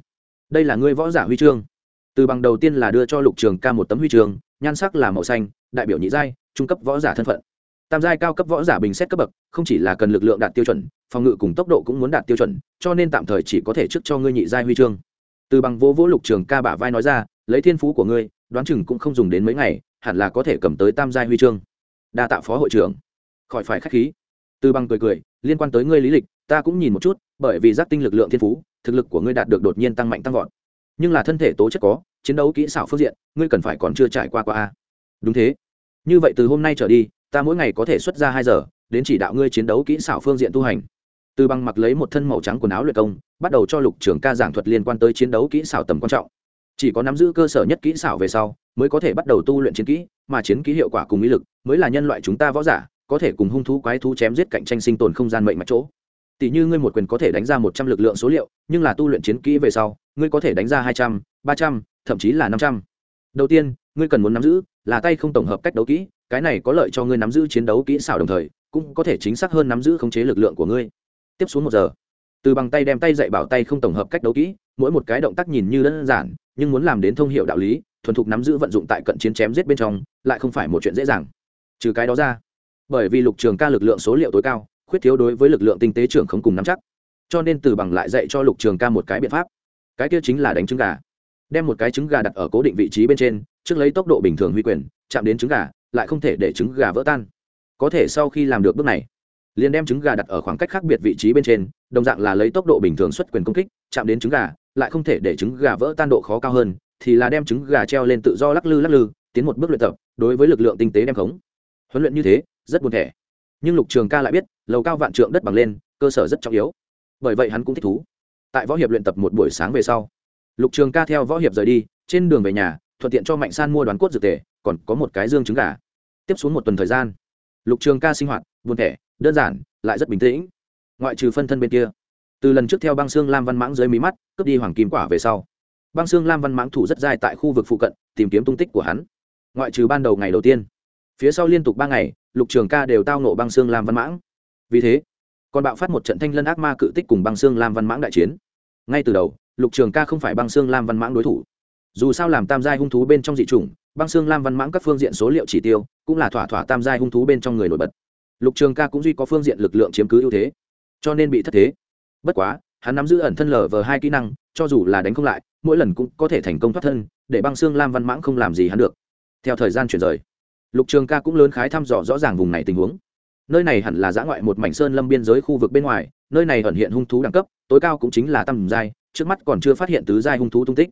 Đây là ngươi võ giả huy chương. Từ bằng đầu tiên là đưa cho lục trường ca một tấm huy chương, nhan sắc là màu xanh, đại biểu nhị giai, trung cấp võ giả thân phận. Tam giai cao cấp võ giả bình xét cấp bậc, không chỉ là cần lực lượng đạt tiêu chuẩn, phòng ngự cùng tốc độ cũng muốn đạt tiêu chuẩn, cho nên tạm thời chỉ có thể trước cho ngươi nhị giai huy chương từ bằng vô vỗ lục trường ca bả vai nói ra, lấy thiên phú của ngươi, đoán chừng cũng không dùng đến mấy ngày, hẳn là có thể cầm tới tam giai huy chương. Đa tạ phó hội trưởng. Khỏi phải k h á c h khí. Từ bằng cười cười, liên quan tới ngươi lý lịch, ta cũng nhìn một chút, bởi vì giác tinh lực lượng thiên phú, thực lực của ngươi đạt được đột nhiên tăng mạnh tăng vọt. Nhưng là thân thể tố chất có, chiến đấu kỹ xảo phương diện, ngươi cần phải còn chưa trải qua qua a. Đúng thế. Như vậy từ hôm nay trở đi, ta mỗi ngày có thể xuất ra hai giờ, đến chỉ đạo ngươi chiến đấu kỹ xảo phương diện tu hành từ bằng mặc lấy một thân màu trắng quần áo luyện công, bắt đầu cho lục trưởng ca giảng thuật liên quan tới chiến đấu kỹ xảo tầm quan trọng. Chỉ có nắm giữ cơ sở nhất kỹ xảo về sau, mới có thể bắt đầu tu luyện chiến kỹ, mà chiến kỹ hiệu quả cùng ý lực, mới là nhân loại chúng ta võ giả, có thể cùng hung thú quái thú chém giết cạnh tranh sinh tồn không gian mệnh mặt chỗ. Tỷ như ngươi một quyền có thể đánh ra một trăm lực lượng số liệu, nhưng là tu luyện chiến kỹ về sau, ngươi có thể đánh ra hai trăm, ba trăm, thậm chí là năm trăm. Đầu tiên, ngươi cần muốn nắm giữ là tay không tổng hợp cách đấu kỹ, cái này có lợi cho ngươi nắm giữ chiến đấu kỹ xảo đồng thời, cũng có thể chính xác hơn nắm giữ khống chế lực lượng của ngươi tiếp xuống một giờ. Từ bằng tay đem tay dạy bảo tay không tổng hợp cách đấu kỹ, mỗi một cái động tác nhìn như đơn giản, nhưng muốn làm đến thông hiệu đạo lý, thuần thục nắm giữ vận dụng tại cận chiến chém giết bên trong, lại không phải một chuyện dễ dàng. Trừ cái đó ra, bởi vì lục trường ca lực lượng số liệu tối cao, khuyết thiếu đối với lực lượng tinh tế trưởng không cùng nắm chắc. Cho nên từ bằng lại dạy cho lục trường ca một cái biện pháp. Cái kia chính là đánh trứng gà. Đem một cái trứng gà đặt ở cố định vị trí bên trên, trước lấy tốc độ bình thường huy quyền, chạm đến trứng gà, lại không thể để trứng gà vỡ tan. Có thể sau khi làm được bước này liền đem trứng gà đặt ở khoảng cách khác biệt vị trí bên trên, đồng dạng là lấy tốc độ bình thường xuất quyền công kích, chạm đến trứng gà, lại không thể để trứng gà vỡ tan độ khó cao hơn, thì là đem trứng gà treo lên tự do lắc lư lắc lư, tiến một bước luyện tập, đối với lực lượng tinh tế đem khống. Huấn luyện như thế, rất buồn thẻ. Nhưng lục trường ca lại biết, lầu cao vạn trượng đất bằng lên, cơ sở rất trọng yếu. Bởi vậy hắn cũng thích thú. Tại võ hiệp luyện tập một buổi sáng về sau, lục trường ca theo võ hiệp rời đi, trên đường về nhà, thuận tiện cho mạnh san mua đoán cốt dược tề, còn có một cái dương trứng gà. Tiếp xuống một tuần thời gian, lục trường ca sinh hoạt, buồn thẻ đơn giản, lại rất bình tĩnh. Ngoại trừ phân thân bên kia, từ lần trước theo băng xương lam văn mãng dưới mí mắt, cướp đi hoàng kim quả về sau, băng xương lam văn mãng thủ rất dài tại khu vực phụ cận, tìm kiếm tung tích của hắn. Ngoại trừ ban đầu ngày đầu tiên, phía sau liên tục ba ngày, lục trường ca đều tao nộ băng xương lam văn mãng. Vì thế, còn bạo phát một trận thanh lân ác ma cự tích cùng băng xương lam văn mãng đại chiến. Ngay từ đầu, lục trường ca không phải băng xương lam văn mãng đối thủ. Dù sao làm tam giai hung thú bên trong dị chủng, băng xương lam văn mãng các phương diện số liệu chỉ tiêu, cũng là thỏa thỏa tam giai hung thú bên trong người nổi bật lục trường ca cũng duy có phương diện lực lượng chiếm cứ ưu thế, cho nên bị thất thế. Bất quá, hắn nắm giữ ẩn thân lờ vờ hai kỹ năng, cho dù là đánh không lại, mỗi lần cũng có thể thành công thoát thân, để băng xương lam văn mãng không làm gì hắn được. Theo thời gian chuyển rời, lục trường ca cũng lớn khái thăm dò rõ ràng vùng này tình huống. Nơi này hẳn là giã ngoại một mảnh sơn lâm biên giới khu vực bên ngoài, nơi này ẩn hiện hung thú đẳng cấp, tối cao cũng chính là tầm giai, trước mắt còn chưa phát hiện tứ giai hung thú tung tích.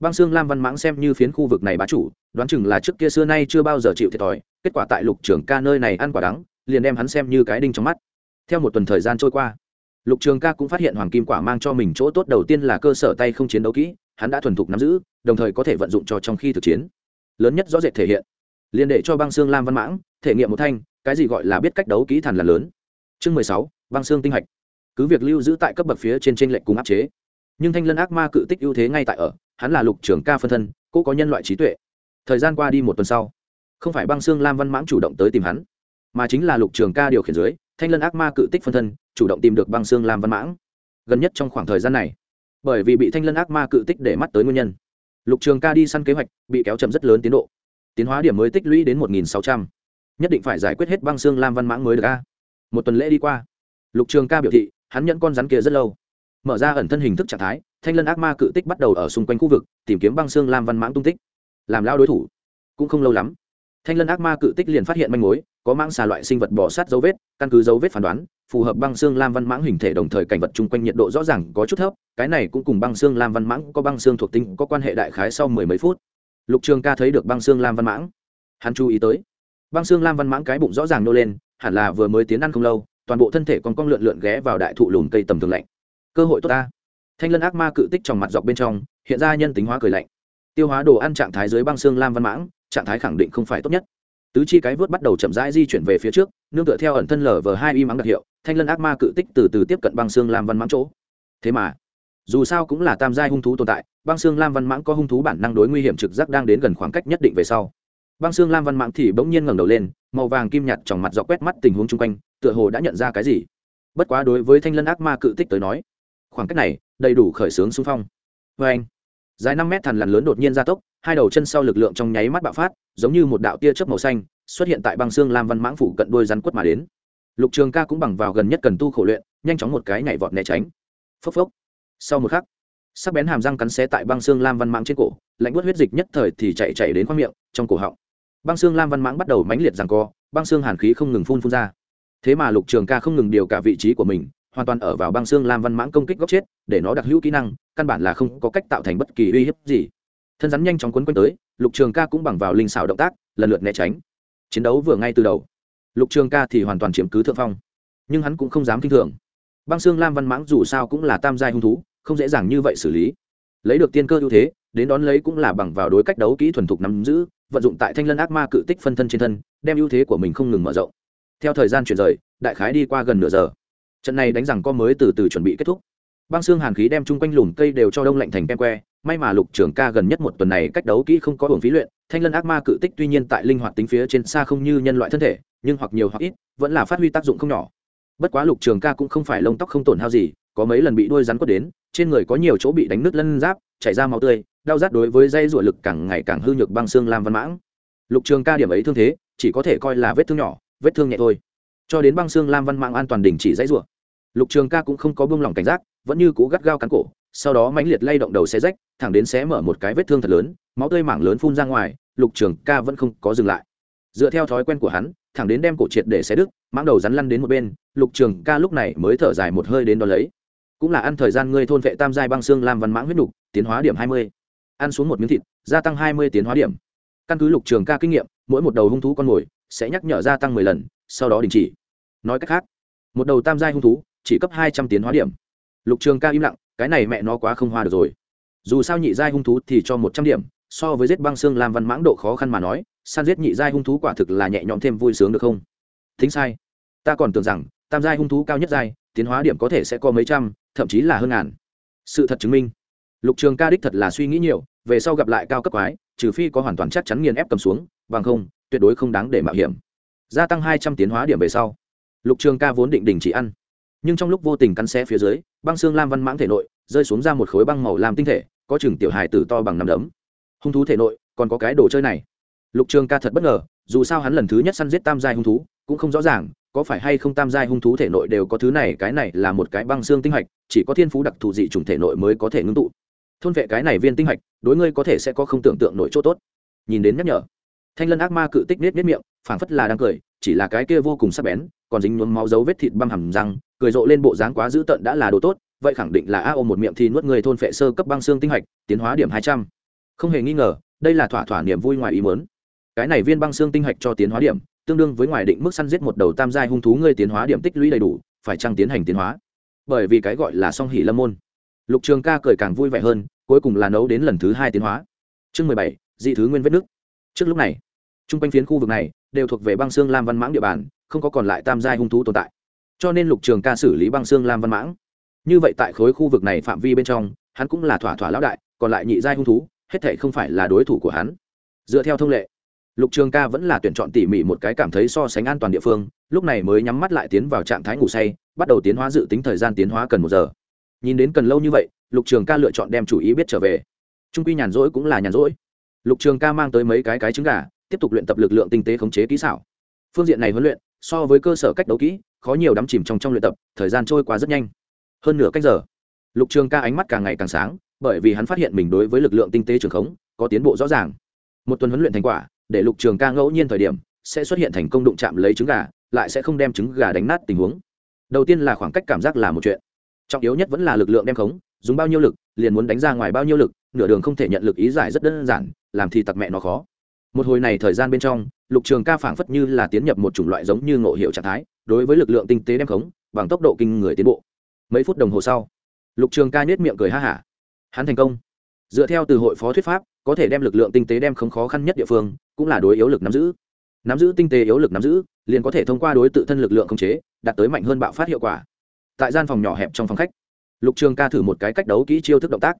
Băng xương lam văn mãng xem như phiến khu vực này bá chủ, đoán chừng là trước kia xưa nay chưa bao giờ chịu thiệt thòi, kết quả tại lục trường ca nơi này ăn quả đắng liền đem hắn xem như cái đinh trong mắt. Theo một tuần thời gian trôi qua, lục trường ca cũng phát hiện hoàng kim quả mang cho mình chỗ tốt đầu tiên là cơ sở tay không chiến đấu kỹ, hắn đã thuần thục nắm giữ, đồng thời có thể vận dụng cho trong khi thực chiến. Lớn nhất rõ rệt thể hiện, liền để cho băng xương lam văn mãng, thể nghiệm một thanh, cái gì gọi là biết cách đấu kỹ thần là lớn. Chương mười sáu, băng xương tinh hạch. Cứ việc lưu giữ tại cấp bậc phía trên t r ê n lệch cùng áp chế, nhưng thanh lân ác ma cự tích ưu thế ngay tại ở, hắn là lục trưởng ca phân thân cô có nhân loại trí tuệ. Thời gian qua đi một tuần sau, không phải băng xương lam văn mãng chủ động tới tìm hắn mà chính là lục trường ca điều khiển dưới, thanh lân ác ma cự tích phân thân, chủ động tìm được băng xương lam văn mãng. Gần nhất trong khoảng thời gian này, bởi vì bị thanh lân ác ma cự tích để mắt tới nguyên nhân, lục trường ca đi săn kế hoạch bị kéo chậm rất lớn tiến độ. Tiến hóa điểm mới tích lũy đến một nghìn sáu trăm. Nhất định phải giải quyết hết băng xương lam văn mãng mới được a. Một tuần lễ đi qua, lục trường ca biểu thị, hắn nhận con rắn kia rất lâu. Mở ra ẩn thân hình thức trạng thái, thanh lân ác ma cự tích bắt đầu ở xung quanh khu vực, tìm kiếm băng xương lam văn mãng tung tích. Làm lao đối thủ, cũng không lâu lắm, thanh lân ác ma cự tích liền phát hiện manh mối có mãng xà loại sinh vật bỏ sát dấu vết, căn cứ dấu vết phán đoán, phù hợp băng xương lam văn mãng hình thể đồng thời cảnh vật chung quanh nhiệt độ rõ ràng có chút thấp, cái này cũng cùng băng xương lam văn mãng có băng xương thuộc tinh có quan hệ đại khái sau mười mấy phút. Lục trường ca thấy được băng xương lam văn mãng, hắn chú ý tới, băng xương lam văn mãng cái bụng rõ ràng nô lên, hẳn là vừa mới tiến ăn không lâu, toàn bộ thân thể còn cong lượn lượn ghé vào đại thụ lùm cây tầm thường lạnh. Cơ hội tốt ta. Thanh lân ác ma cự tích trong mặt dọc bên trong, hiện ra nhân tính hóa cười lạnh. Tiêu hóa đồ ăn trạng thái dưới băng xương lam văn mãng, trạng thái khẳng định không phải tốt nhất tứ chi cái vớt bắt đầu chậm rãi di chuyển về phía trước, nương tựa theo ẩn thân lở vờ hai y mắng đặc hiệu, thanh lân ác ma cự tích từ từ tiếp cận băng xương lam văn mãng chỗ. Thế mà, dù sao cũng là tam giai hung thú tồn tại, băng xương lam văn mãng có hung thú bản năng đối nguy hiểm trực giác đang đến gần khoảng cách nhất định về sau. Băng xương lam văn mãng thì bỗng nhiên ngẩng đầu lên, màu vàng kim nhạt trong mặt dọc quét mắt tình huống chung quanh, tựa hồ đã nhận ra cái gì. Bất quá đối với thanh lân ác ma cự tích tới nói, khoảng cách này đầy đủ khởi xướng xung phong. Vê anh, dài năm mét thằn lằn lớn đột nhiên gia tốc, hai đầu chân sau lực lượng trong nháy mắt bạo phát giống như một đạo tia chớp màu xanh, xuất hiện tại băng xương lam văn mãng phủ cận đôi rắn quất mà đến. Lục trường ca cũng bằng vào gần nhất cần tu khổ luyện, nhanh chóng một cái nhảy vọt né tránh. Phốc phốc. Sau một khắc, sắc bén hàm răng cắn xé tại băng xương lam văn mãng trên cổ, lạnh bớt huyết dịch nhất thời thì chạy chạy đến khoang miệng, trong cổ họng. Băng xương lam văn mãng bắt đầu mãnh liệt rằng co, băng xương hàn khí không ngừng phun phun ra. Thế mà lục trường ca không ngừng điều cả vị trí của mình, hoàn toàn ở vào băng xương lam văn mãng công kích góc chết, để nó đặc hữu kỹ năng, căn bản là không có cách tạo thành bất kỳ uy hiếp gì thân rắn nhanh chóng quấn quanh tới, lục trường ca cũng bằng vào linh xảo động tác, lần lượt né tránh. Chiến đấu vừa ngay từ đầu, lục trường ca thì hoàn toàn chiếm cứ thượng phong, nhưng hắn cũng không dám k i n h thường. Băng xương lam văn mãng dù sao cũng là tam giai hung thú, không dễ dàng như vậy xử lý. Lấy được tiên cơ ưu thế, đến đón lấy cũng là bằng vào đối cách đấu kỹ thuần thục nắm giữ, vận dụng tại thanh lân ác ma cự tích phân thân trên thân, đem ưu thế của mình không ngừng mở rộng. Theo thời gian chuyển rời, đại khái đi qua gần nửa giờ. Trận này đánh rằng có mới từ từ chuẩn bị kết thúc băng xương hàn khí đem chung quanh lùm cây đều cho đông lạnh thành kem que. May mà lục trưởng ca gần nhất một tuần này cách đấu kỹ không có hưởng phí luyện, thanh lân ác ma cự tích tuy nhiên tại linh hoạt tính phía trên xa không như nhân loại thân thể, nhưng hoặc nhiều hoặc ít, vẫn là phát huy tác dụng không nhỏ. Bất quá lục trường ca cũng không phải lông tóc không tổn hao gì, có mấy lần bị đuôi rắn quất đến, trên người có nhiều chỗ bị đánh nứt lân giáp, chảy ra máu tươi, đau rát đối với dây ruột lực càng ngày càng hư nhược băng xương lam văn mãng. Lục trường ca điểm ấy thương thế, chỉ có thể coi là vết thương nhỏ, vết thương nhẹ thôi. Cho đến băng xương lam văn mãng an toàn đình chỉ dãy ruột lục trường ca cũng không có buông lỏng cảnh giác vẫn như cố gắt gao cắn cổ, sau đó mãnh liệt lay động đầu xe rách, thẳng đến xé mở một cái vết thương thật lớn, máu tươi mảng lớn phun ra ngoài, lục trường ca vẫn không có dừng lại. Dựa theo thói quen của hắn, thẳng đến đem cổ triệt để xé đứt, mãng đầu rắn lăn đến một bên, lục trường ca lúc này mới thở dài một hơi đến đ ó lấy. Cũng là ăn thời gian ngươi thôn vệ tam giai băng xương làm văn mãng huyết nục, tiến hóa điểm hai mươi. Ăn xuống một miếng thịt, gia tăng hai mươi tiến hóa điểm. Căn cứ lục trường ca kinh nghiệm, mỗi một đầu hung thú con mồi sẽ nhắc nhở gia tăng mười lần, sau đó đình chỉ. Nói cách khác, một đầu tam giai hung thú chỉ cấp hai trăm tiến hóa điểm lục trường ca im lặng, cái này mẹ nó quá không hoa được rồi. Dù sao nhị giai hung thú thì cho một trăm điểm, so với giết băng xương làm văn mãng độ khó khăn mà nói, san giết nhị giai hung thú quả thực là nhẹ nhõm thêm vui sướng được không? Thính sai. Ta còn tưởng rằng, tam giai hung thú cao nhất giai, tiến hóa điểm có thể sẽ có mấy trăm, thậm chí là hơn ngàn. Sự thật chứng minh. Lục trường ca đích thật là suy nghĩ nhiều, về sau gặp lại cao cấp quái, trừ phi có hoàn toàn chắc chắn nghiền ép cầm xuống, bằng không, tuyệt đối không đáng để mạo hiểm. Gia tăng hai trăm tiến hóa điểm về sau. Lục trường ca vốn định đình chỉ ăn nhưng trong lúc vô tình cắn xé phía dưới, băng xương lam văn mãng thể nội rơi xuống ra một khối băng màu lam tinh thể, có chừng tiểu hài tử to bằng nằm đấm. Hung thú thể nội còn có cái đồ chơi này. Lục trường ca thật bất ngờ, dù sao hắn lần thứ nhất săn giết tam giai hung thú, cũng không rõ ràng có phải hay không tam giai hung thú thể nội đều có thứ này, cái này là một cái băng xương tinh hạch, chỉ có thiên phú đặc thù dị chủng thể nội mới có thể ngưng tụ. Thôn vệ cái này viên tinh hạch, đối ngươi có thể sẽ có không tưởng tượng nội chỗ tốt. Nhìn đến nhắc nhở, thanh lân ác ma cự tích nết nết miệng, phảng phất là đang cười, chỉ là cái kia vô cùng sắc bén, còn dính nhuốm máu dấu vết thịt băm hầm răng cười rộ lên bộ dáng quá dữ tợn đã là đồ tốt, vậy khẳng định là a ôm một miệng thì nuốt người thôn phệ sơ cấp băng xương tinh hạch, tiến hóa điểm hai trăm. Không hề nghi ngờ, đây là thỏa thỏa niềm vui ngoài ý mớn cái này viên băng xương tinh hạch cho tiến hóa điểm, tương đương với ngoài định mức săn giết một đầu tam giai hung thú ngươi tiến hóa điểm tích lũy đầy đủ, phải chăng tiến hành tiến hóa? Bởi vì cái gọi là song hỷ lâm môn. Lục trường ca cười càng vui vẻ hơn, cuối cùng là nấu đến lần thứ hai tiến hóa. Chương mười bảy, dị thứ nguyên vết nước trước lúc này t r u n g quanh phiến khu vực này đều thuộc về băng xương lam văn mãng địa bàn, không có còn lại tam giai hung thú tồn tại cho nên lục trường ca xử lý băng xương lam văn mãng. Như vậy tại khối khu vực này phạm vi bên trong, hắn cũng là thỏa thỏa lão đại, còn lại nhị giai hung thú, hết thể không phải là đối thủ của hắn. Dựa theo thông lệ, lục trường ca vẫn là tuyển chọn tỉ mỉ một cái cảm thấy so sánh an toàn địa phương, lúc này mới nhắm mắt lại tiến vào trạng thái ngủ say, bắt đầu tiến hóa dự tính thời gian tiến hóa cần một giờ. Nhìn đến cần lâu như vậy, lục trường ca lựa chọn đem chủ ý biết trở về. Trung quy nhàn rỗi cũng là nhàn rỗi. Lục trường ca mang tới mấy cái cái trứng gà, tiếp tục luyện tập lực lượng tinh tế khống chế kỹ xảo. Phương diện này huấn luyện, so với cơ sở cách đấu kỹ khó nhiều đắm chìm trong trong luyện tập, thời gian trôi qua rất nhanh. Hơn nửa cách giờ, lục trường ca ánh mắt càng ngày càng sáng, bởi vì hắn phát hiện mình đối với lực lượng tinh tế trường khống có tiến bộ rõ ràng. Một tuần huấn luyện thành quả, để lục trường ca ngẫu nhiên thời điểm, sẽ xuất hiện thành công đụng chạm lấy trứng gà, lại sẽ không đem trứng gà đánh nát tình huống. Đầu tiên là khoảng cách cảm giác là một chuyện. Trọng yếu nhất vẫn là lực lượng đem khống, dùng bao nhiêu lực, liền muốn đánh ra ngoài bao nhiêu lực, nửa đường không thể nhận lực ý giải rất đơn giản, làm thì tặc mẹ nó khó. Một hồi này thời gian bên trong, lục trường ca phảng phất như là tiến nhập một chủng loại giống như ngộ hiệu trạng thái đối với lực lượng tinh tế đem khống, bằng tốc độ kinh người tiến bộ. Mấy phút đồng hồ sau, lục trường ca nhét miệng cười ha hả. Hắn thành công. Dựa theo từ hội phó thuyết pháp, có thể đem lực lượng tinh tế đem không khó khăn nhất địa phương, cũng là đối yếu lực nắm giữ. Nắm giữ tinh tế yếu lực nắm giữ, liền có thể thông qua đối tự thân lực lượng khống chế, đạt tới mạnh hơn bạo phát hiệu quả. Tại gian phòng nhỏ hẹp trong phòng khách, lục trường ca thử một cái cách đấu kỹ chiêu thức động tác.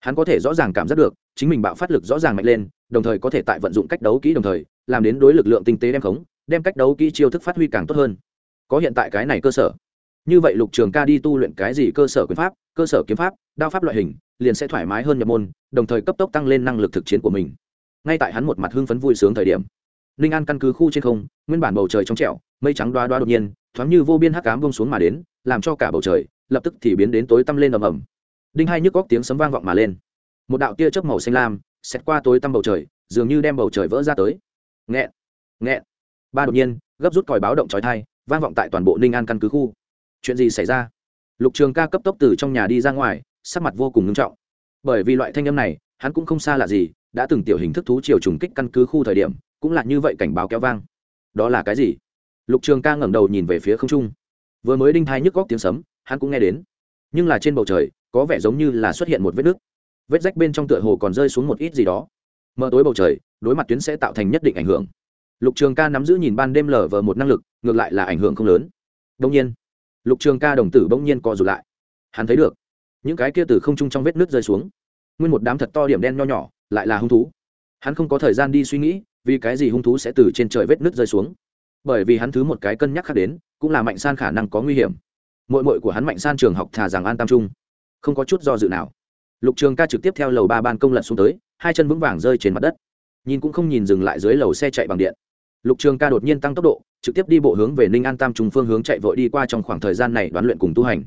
Hắn có thể rõ ràng cảm giác được, chính mình bạo phát lực rõ ràng mạnh lên, đồng thời có thể tại vận dụng cách đấu kỹ đồng thời, làm đến đối lực lượng tinh tế đem khống, đem cách đấu kỹ chiêu thức phát huy càng tốt hơn có hiện tại cái này cơ sở. Như vậy lục trường ca đi tu luyện cái gì cơ sở quyền pháp, cơ sở kiếm pháp, đao pháp loại hình, liền sẽ thoải mái hơn nhập môn, đồng thời cấp tốc tăng lên năng lực thực chiến của mình. Ngay tại hắn một mặt hưng phấn vui sướng thời điểm ninh an căn cứ khu trên không, nguyên bản bầu trời trong trẻo, mây trắng đoá đoá đột nhiên, thoáng như vô biên hắc cám bông xuống mà đến, làm cho cả bầu trời lập tức thì biến đến tối tăm lên ầm ầm. Đinh hai nhức góc tiếng sấm vang vọng mà lên. Một đạo tia chớp màu xanh lam xét qua tối tăm bầu trời, dường như đem bầu trời vỡ ra tới. Nghẹn nghẹn. Ba đột nhiên, gấp rút còi báo động trói thai vang vọng tại toàn bộ ninh an căn cứ khu. Chuyện gì xảy ra? Lục trường ca cấp tốc từ trong nhà đi ra ngoài, sắc mặt vô cùng nghiêm trọng. Bởi vì loại thanh âm này, hắn cũng không xa lạ gì, đã từng tiểu hình thức thú chiều trùng kích căn cứ khu thời điểm, cũng là như vậy cảnh báo kéo vang. Đó là cái gì? Lục trường ca ngẩng đầu nhìn về phía không trung. Vừa mới đinh thai nhức góc tiếng sấm, hắn cũng nghe đến. Nhưng là trên bầu trời, có vẻ giống như là xuất hiện một vết nứt. Vết rách bên trong tựa hồ còn rơi xuống một ít gì đó. Mở tối bầu trời, đối mặt tuyến sẽ tạo thành nhất định ảnh hưởng. Lục trường ca nắm giữ nhìn ban đêm lở vờ một năng lực ngược lại là ảnh hưởng không lớn. Đông nhiên, lục trường ca đồng tử bỗng nhiên co rụt lại. Hắn thấy được, những cái kia từ không trung trong vết nước rơi xuống. Nguyên một đám thật to điểm đen nho nhỏ, lại là hung thú. Hắn không có thời gian đi suy nghĩ, vì cái gì hung thú sẽ từ trên trời vết nước rơi xuống. Bởi vì hắn thứ một cái cân nhắc khác đến, cũng là mạnh san khả năng có nguy hiểm. Mội mội của hắn mạnh san trường học thà rằng an tam trung không có chút do dự nào, lục trường ca trực tiếp theo lầu ba ban công lật xuống tới, hai chân vững vàng rơi trên mặt đất. Nhìn cũng không nhìn dừng lại dưới lầu xe chạy bằng điện lục trường ca đột nhiên tăng tốc độ, trực tiếp đi bộ hướng về ninh an tam trung phương hướng chạy vội đi qua trong khoảng thời gian này đoán luyện cùng tu hành.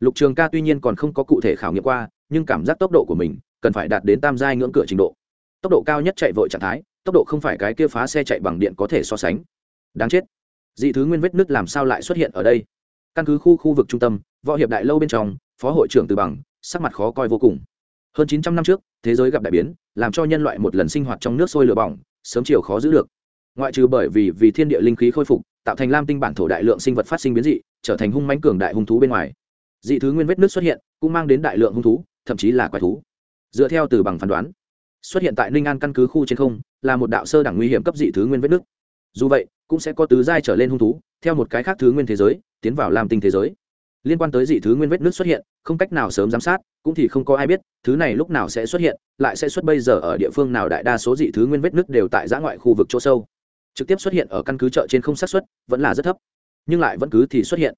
Lục trường ca tuy nhiên còn không có cụ thể khảo nghiệm qua, nhưng cảm giác tốc độ của mình cần phải đạt đến tam giai ngưỡng cửa trình độ. Tốc độ cao nhất chạy vội trạng thái, tốc độ không phải cái kia phá xe chạy bằng điện có thể so sánh. Đáng chết. Dị thứ nguyên vết nứt làm sao lại xuất hiện ở đây? Căn cứ khu khu vực trung tâm, võ hiệp đại lâu bên trong, phó hội trưởng từ bằng, sắc mặt khó coi vô cùng. Hơn chín trăm năm trước, thế giới gặp đại biến, làm cho nhân loại một lần sinh hoạt trong nước sôi lửa bỏng, sớm chiều khó giữ được ngoại trừ bởi vì vì thiên địa linh khí khôi phục, tạo thành lam tinh bản thổ đại lượng sinh vật phát sinh biến dị, trở thành hung mãnh cường đại hung thú bên ngoài. Dị thứ nguyên vết nước xuất hiện, cũng mang đến đại lượng hung thú, thậm chí là quái thú. Dựa theo từ bằng phán đoán, xuất hiện tại ninh an căn cứ khu trên không, là một đạo sơ đẳng nguy hiểm cấp dị thứ nguyên vết nước dù vậy, cũng sẽ có tứ giai trở lên hung thú, theo một cái khác thứ nguyên thế giới, tiến vào lam tinh thế giới. Liên quan tới dị thứ nguyên vết nước xuất hiện, không cách nào sớm giám sát, cũng thì không có ai biết, thứ này lúc nào sẽ xuất hiện, lại sẽ xuất bây giờ ở địa phương nào đại đa số dị thứ nguyên vết nước đều tại giã ngoại khu vực chỗ sâu trực tiếp xuất hiện ở căn cứ chợ trên không xác suất, vẫn là rất thấp. Nhưng lại vẫn cứ thì xuất hiện.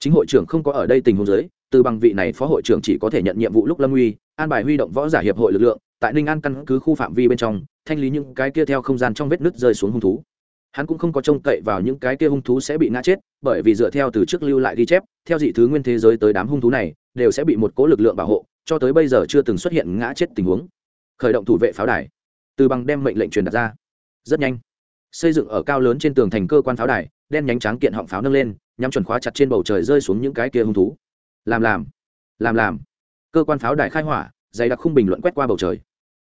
Chính hội trưởng không có ở đây tình huống giới từ bằng vị này phó hội trưởng chỉ có thể nhận nhiệm vụ lúc lâm uy, an bài huy động võ giả hiệp hội lực lượng, tại ninh an căn cứ khu phạm vi bên trong, thanh lý những cái kia theo không gian trong vết nứt rơi xuống hung thú. Hắn cũng không có trông cậy vào những cái kia hung thú sẽ bị ngã chết, bởi vì dựa theo từ trước lưu lại ghi chép, theo dị thứ nguyên thế giới tới đám hung thú này, đều sẽ bị một cố lực lượng bảo hộ, cho tới bây giờ chưa từng xuất hiện ngã chết tình huống. Khởi động thủ vệ pháo đài. Từ bằng đem mệnh lệnh truyền đặt ra. Rất nhanh xây dựng ở cao lớn trên tường thành cơ quan pháo đài, đen nhánh trắng kiện họng pháo nâng lên, nhắm chuẩn khóa chặt trên bầu trời rơi xuống những cái kia hung thú. Làm làm làm làm. Cơ quan pháo đài khai hỏa, dày đặc khung bình luận quét qua bầu trời.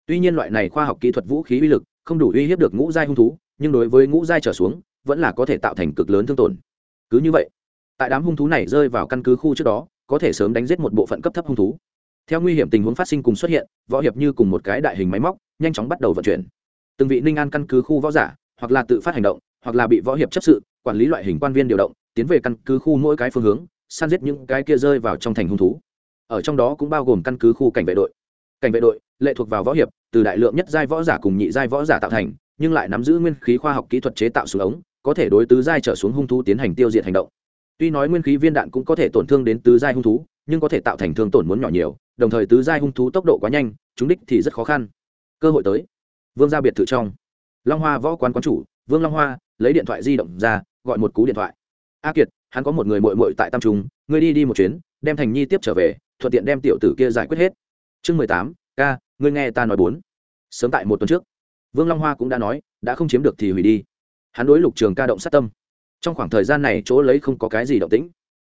Tuy nhiên loại này khoa học kỹ thuật vũ khí uy lực không đủ uy hiếp được ngũ giai hung thú, nhưng đối với ngũ giai trở xuống, vẫn là có thể tạo thành cực lớn thương tổn. Cứ như vậy, tại đám hung thú này rơi vào căn cứ khu trước đó, có thể sớm đánh giết một bộ phận cấp thấp hung thú. Theo nguy hiểm tình huống phát sinh cùng xuất hiện, võ hiệp như cùng một cái đại hình máy móc, nhanh chóng bắt đầu vận chuyển. Từng vị ninh an căn cứ khu võ giả hoặc là tự phát hành động, hoặc là bị võ hiệp chấp sự, quản lý loại hình quan viên điều động, tiến về căn cứ khu mỗi cái phương hướng, săn giết những cái kia rơi vào trong thành hung thú. Ở trong đó cũng bao gồm căn cứ khu cảnh vệ đội. Cảnh vệ đội, lệ thuộc vào võ hiệp, từ đại lượng nhất giai võ giả cùng nhị giai võ giả tạo thành, nhưng lại nắm giữ nguyên khí khoa học kỹ thuật chế tạo súng ống, có thể đối tứ giai trở xuống hung thú tiến hành tiêu diệt hành động. Tuy nói nguyên khí viên đạn cũng có thể tổn thương đến tứ giai hung thú, nhưng có thể tạo thành thương tổn muốn nhỏ nhiều, đồng thời tứ giai hung thú tốc độ quá nhanh chúng đích thì rất khó khăn. Cơ hội tới. Vương gia biệt thự trong long hoa võ quán quán chủ, vương long hoa, lấy điện thoại di động ra, gọi một cú điện thoại. A kiệt, hắn có một người mội mội tại tam trung, ngươi đi đi một chuyến, đem thành nhi tiếp trở về, thuận tiện đem tiểu tử kia giải quyết hết. Chương mười tám, ca, ngươi nghe ta nói bốn. Sớm tại một tuần trước, vương long hoa cũng đã nói, đã không chiếm được thì hủy đi. Hắn đối lục trường ca động sát tâm. Trong khoảng thời gian này chỗ lấy không có cái gì động tĩnh,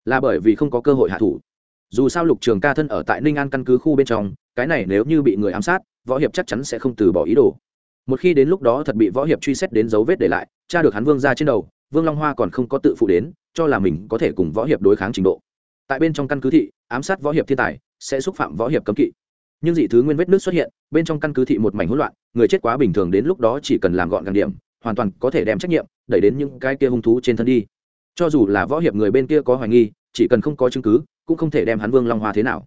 là bởi vì không có cơ hội hạ thủ. Dù sao lục trường ca thân ở tại ninh an căn cứ khu bên trong, cái này nếu như bị người ám sát, võ hiệp chắc chắn sẽ không từ bỏ ý đồ một khi đến lúc đó thật bị võ hiệp truy xét đến dấu vết để lại cha được hắn vương ra trên đầu, vương long hoa còn không có tự phụ đến, cho là mình có thể cùng võ hiệp đối kháng trình độ. Tại bên trong căn cứ thị, ám sát võ hiệp thiên tài, sẽ xúc phạm võ hiệp cấm kỵ. Nhưng dị thứ nguyên vết nước xuất hiện, bên trong căn cứ thị một mảnh hỗn loạn, người chết quá bình thường đến lúc đó chỉ cần làm gọn gàng điểm, hoàn toàn có thể đem trách nhiệm đẩy đến những cái kia hung thú trên thân đi. Cho dù là võ hiệp người bên kia có hoài nghi, chỉ cần không có chứng cứ, cũng không thể đem hắn vương long hoa thế nào.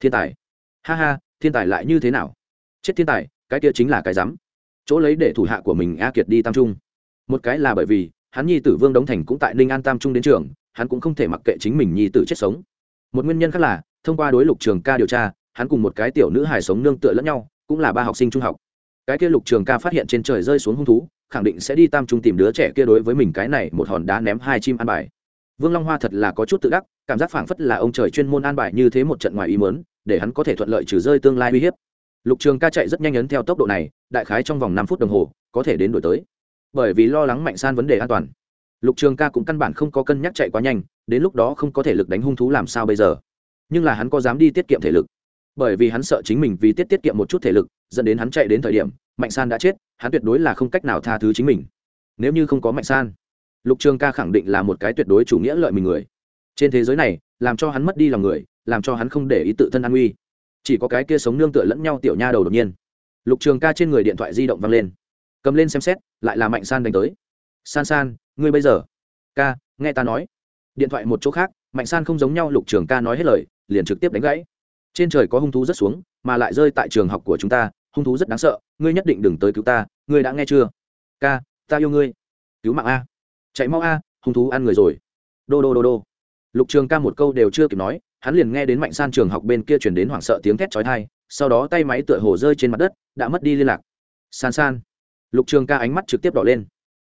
Thiên tài. Ha ha, thiên tài lại như thế nào? Chết thiên tài, cái kia chính là cái rắm chỗ lấy để thủ hạ của mình a kiệt đi tam trung. Một cái là bởi vì, hắn nhi tử vương đống thành cũng tại ninh an tam trung đến trường, hắn cũng không thể mặc kệ chính mình nhi tử chết sống. Một nguyên nhân khác là, thông qua đối lục trường ca điều tra, hắn cùng một cái tiểu nữ hài sống nương tựa lẫn nhau, cũng là ba học sinh trung học. Cái kia lục trường ca phát hiện trên trời rơi xuống hung thú, khẳng định sẽ đi tam trung tìm đứa trẻ kia đối với mình cái này một hòn đá ném hai chim ăn bài. Vương long hoa thật là có chút tự đắc, cảm giác phảng phất là ông trời chuyên môn an bài như thế một trận ngoài ý mớn để hắn có thể thuận lợi trừ rơi tương lai uy hiếp lục trường ca chạy rất nhanh ấn theo tốc độ này, đại khái trong vòng năm phút đồng hồ, có thể đến đổi tới. Bởi vì lo lắng mạnh san vấn đề an toàn. Lục trường ca cũng căn bản không có cân nhắc chạy quá nhanh, đến lúc đó không có thể lực đánh hung thú làm sao bây giờ. Nhưng là hắn có dám đi tiết kiệm thể lực. Bởi vì hắn sợ chính mình vì tiết tiết kiệm một chút thể lực, dẫn đến hắn chạy đến thời điểm, mạnh san đã chết, hắn tuyệt đối là không cách nào tha thứ chính mình. Nếu như không có mạnh san, lục trường ca khẳng định là một cái tuyệt đối chủ nghĩa lợi mình người. Trên thế giới này, làm cho hắn mất đi lòng người, làm cho hắn không để ý tự thân an nguy chỉ có cái kia sống nương tựa lẫn nhau tiểu nha đầu đột nhiên. Lục trường ca trên người điện thoại di động văng lên. Cầm lên xem xét, lại là mạnh san đánh tới. San san, ngươi bây giờ? Ca, nghe ta nói. Điện thoại một chỗ khác, mạnh san không giống nhau lục trường ca nói hết lời, liền trực tiếp đánh gãy. Trên trời có hung thú rất xuống, mà lại rơi tại trường học của chúng ta, hung thú rất đáng sợ, ngươi nhất định đừng tới cứu ta, ngươi đã nghe chưa? Ca, ta yêu ngươi. Cứu mạng a. Chạy mau a, hung thú ăn người rồi. Đô đô đô đô. Lục trường ca một câu đều chưa kịp nói hắn liền nghe đến mạnh san trường học bên kia chuyển đến hoảng sợ tiếng thét trói thai sau đó tay máy tựa hồ rơi trên mặt đất, đã mất đi liên lạc. San san. Lục trường ca ánh mắt trực tiếp đỏ lên.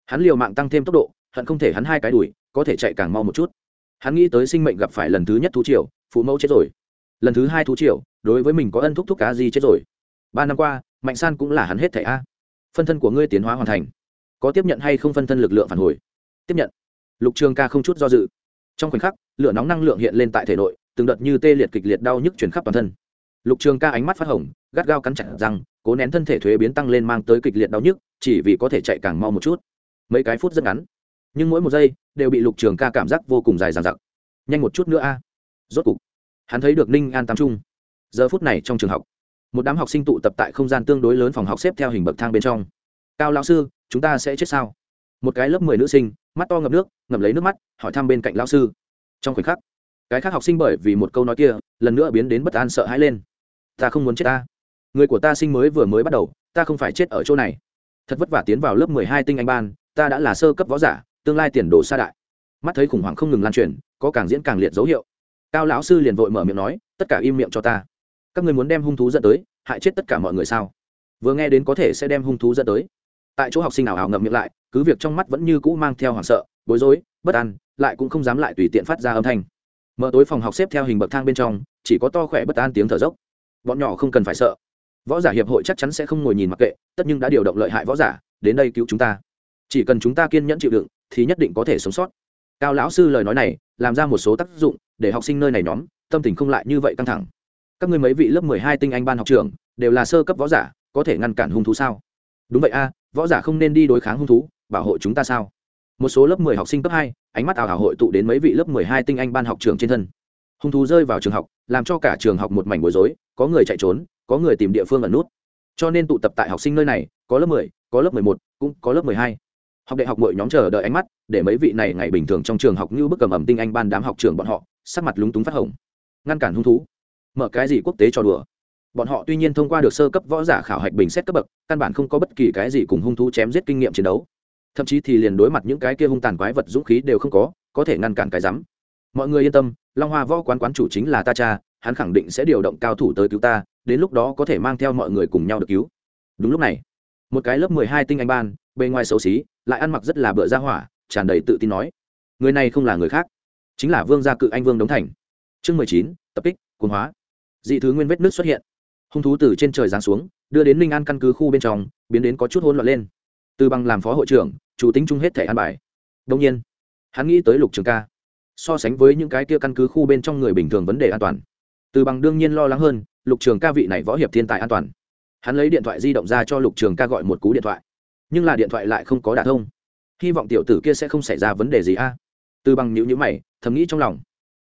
Hắn liều mạng tăng thêm tốc độ, hận không thể hắn hai cái đùi có thể chạy càng mau một chút. Hắn nghĩ tới sinh mệnh gặp phải lần thứ nhất thú triều, phụ mẫu chết rồi. Lần thứ hai thú triều, đối với mình có ân thúc thúc cá gì chết rồi. Ba năm qua, mạnh san cũng là hắn hết thẻ a. Phân thân của ngươi tiến hóa hoàn thành. Có tiếp nhận hay không phân thân lực lượng phản hồi? Tiếp nhận. Lục trường ca không chút do dự. Trong khoảnh khắc, lửa nóng năng lượng hiện lên tại thể nội từng đợt như tê liệt kịch liệt đau nhức chuyển khắp toàn thân. Lục trường ca ánh mắt phát hồng, gắt gao cắn chặt răng, cố nén thân thể thuế biến tăng lên mang tới kịch liệt đau nhức, chỉ vì có thể chạy càng mau một chút. Mấy cái phút rất ngắn, nhưng mỗi một giây đều bị lục trường ca cảm giác vô cùng dài dằng dặc. nhanh một chút nữa a. Rốt cục, hắn thấy được ninh an tam trung. Giờ phút này trong trường học, một đám học sinh tụ tập tại không gian tương đối lớn phòng học xếp theo hình bậc thang bên trong. Cao lão sư, chúng ta sẽ chết sao? Một cái lớp mười nữ sinh, mắt to ngập nước, ngậm lấy nước mắt, hỏi thăm bên cạnh lão sư. Trong khoảnh khắc cái khác học sinh bởi vì một câu nói kia, lần nữa biến đến bất an sợ hãi lên. Ta không muốn chết ta. Người của ta sinh mới vừa mới bắt đầu, ta không phải chết ở chỗ này. Thật vất vả tiến vào lớp mười hai tinh anh ban, ta đã là sơ cấp võ giả, tương lai tiền đồ xa đại. Mắt thấy khủng hoảng không ngừng lan truyền, có càng diễn càng liệt dấu hiệu. Cao lão sư liền vội mở miệng nói, tất cả im miệng cho ta. Các người muốn đem hung thú dẫn tới, hại chết tất cả mọi người sao? Vừa nghe đến có thể sẽ đem hung thú dẫn tới. Tại chỗ học sinh nào ảo ngậm miệng lại, cứ việc trong mắt vẫn như cũ mang theo hoảng sợ, bối rối, bất an, lại cũng không dám lại tùy tiện phát ra âm thanh mở tối phòng học xếp theo hình bậc thang bên trong, chỉ có to khỏe bất an tiếng thở dốc. Bọn nhỏ không cần phải sợ. Võ giả hiệp hội chắc chắn sẽ không ngồi nhìn mặc kệ, tất nhưng đã điều động lợi hại võ giả, đến đây cứu chúng ta. Chỉ cần chúng ta kiên nhẫn chịu đựng, thì nhất định có thể sống sót. Cao lão sư lời nói này, làm ra một số tác dụng, để học sinh nơi này nhóm, tâm tình không lại như vậy căng thẳng. Các ngươi mấy vị lớp mười hai tinh anh ban học trường, đều là sơ cấp võ giả, có thể ngăn cản hung thú sao? Đúng vậy a, võ giả không nên đi đối kháng hung thú, bảo hộ chúng ta sao? Một số lớp mười học sinh cấp hai, ánh mắt ảo hảo hội tụ đến mấy vị lớp mười hai tinh anh ban học trường trên thân. Hung thú rơi vào trường học, làm cho cả trường học một mảnh bối rối, có người chạy trốn, có người tìm địa phương ẩn nút. Cho nên tụ tập tại học sinh nơi này, có lớp mười, có lớp mười một, cũng có lớp mười hai. Học đại học mọi nhóm chờ đợi ánh mắt, để mấy vị này ngày bình thường trong trường học như bức cầm ẩm tinh anh ban đám học trưởng bọn họ, sắc mặt lúng túng phát hồng. Ngăn cản hung thú. Mở cái gì quốc tế cho đùa. Bọn họ tuy nhiên thông qua được sơ cấp võ giả khảo hạch bình xét cấp bậc, căn bản không có bất kỳ cái gì cùng hung thú chém giết kinh nghiệm chiến đấu thậm chí thì liền đối mặt những cái kia hung tàn quái vật dũng khí đều không có có thể ngăn cản cái rắm. Mọi người yên tâm, long hoa võ quán quán chủ chính là ta cha, hắn khẳng định sẽ điều động cao thủ tới cứu ta, đến lúc đó có thể mang theo mọi người cùng nhau được cứu. Đúng lúc này, một cái lớp mười hai tinh anh ban, bề ngoài xấu xí, lại ăn mặc rất là bựa ra hỏa, tràn đầy tự tin nói, người này không là người khác, chính là vương gia cự anh vương đống thành. Chương mười chín, tập kích, cuồng hóa. Dị thứ nguyên vết nước xuất hiện. Hung thú từ trên trời giáng xuống, đưa đến ninh an căn cứ khu bên trong, biến đến có chút hỗn loạn lên. Từ bằng làm phó hội trưởng chủ tính chung hết thẻ an bài. Đông nhiên, hắn nghĩ tới lục trường ca. So sánh với những cái kia căn cứ khu bên trong người bình thường vấn đề an toàn. Từ bằng đương nhiên lo lắng hơn, lục trường ca vị này võ hiệp thiên tài an toàn. Hắn lấy điện thoại di động ra cho lục trường ca gọi một cú điện thoại. Nhưng là điện thoại lại không có đả thông. Hy vọng tiểu tử kia sẽ không xảy ra vấn đề gì a. Từ bằng nhữ nhữ mày, thầm nghĩ trong lòng.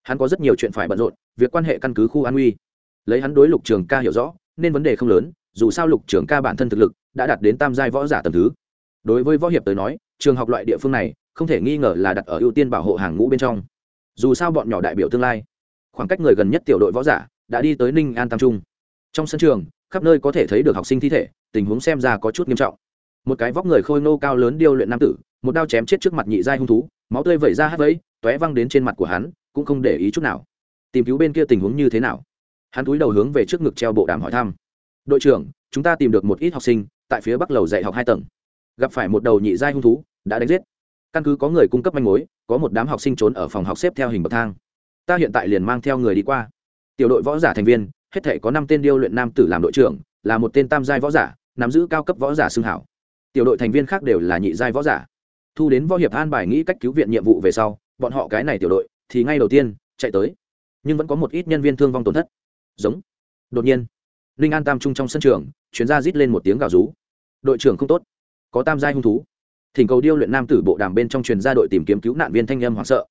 Hắn có rất nhiều chuyện phải bận rộn, việc quan hệ căn cứ khu an uy lấy hắn đối lục trường ca hiểu rõ, nên vấn đề không lớn, dù sao lục trường ca bản thân thực lực đã đạt đến tam giai võ giả tầm thứ đối với võ hiệp tới nói, trường học loại địa phương này, không thể nghi ngờ là đặt ở ưu tiên bảo hộ hàng ngũ bên trong. Dù sao bọn nhỏ đại biểu tương lai. Khoảng cách người gần nhất tiểu đội võ giả đã đi tới ninh an tam trung. Trong sân trường, khắp nơi có thể thấy được học sinh thi thể, tình huống xem ra có chút nghiêm trọng. Một cái vóc người khôi nô cao lớn điêu luyện nam tử, một đao chém chết trước mặt nhị giai hung thú, máu tươi vẩy ra hát vẫy, tóe văng đến trên mặt của hắn, cũng không để ý chút nào. Tìm cứu bên kia tình huống như thế nào? Hắn túi đầu hướng về trước ngực treo bộ đàm hỏi thăm. Đội trưởng, chúng ta tìm được một ít học sinh, tại phía bắc lầu dạy học hai tầng gặp phải một đầu nhị giai hung thú, đã đánh giết. Căn cứ có người cung cấp manh mối, có một đám học sinh trốn ở phòng học xếp theo hình bậc thang. Ta hiện tại liền mang theo người đi qua. Tiểu đội võ giả thành viên, hết thể có năm tên điêu luyện nam tử làm đội trưởng, là một tên tam giai võ giả, nắm giữ cao cấp võ giả xưng hảo. Tiểu đội thành viên khác đều là nhị giai võ giả. Thu đến võ hiệp an bài nghĩ cách cứu viện nhiệm vụ về sau, bọn họ cái này tiểu đội, thì ngay đầu tiên, chạy tới. Nhưng vẫn có một ít nhân viên thương vong tổn thất. Giống. Đột nhiên ninh an tam trung trong sân trường, chuyến ra rít lên một tiếng gào rú. Đội trưởng không tốt có tam giai hung thú. Thỉnh cầu điêu luyện nam tử bộ đàm bên trong truyền ra đội tìm kiếm cứu nạn viên thanh âm hoảng sợ.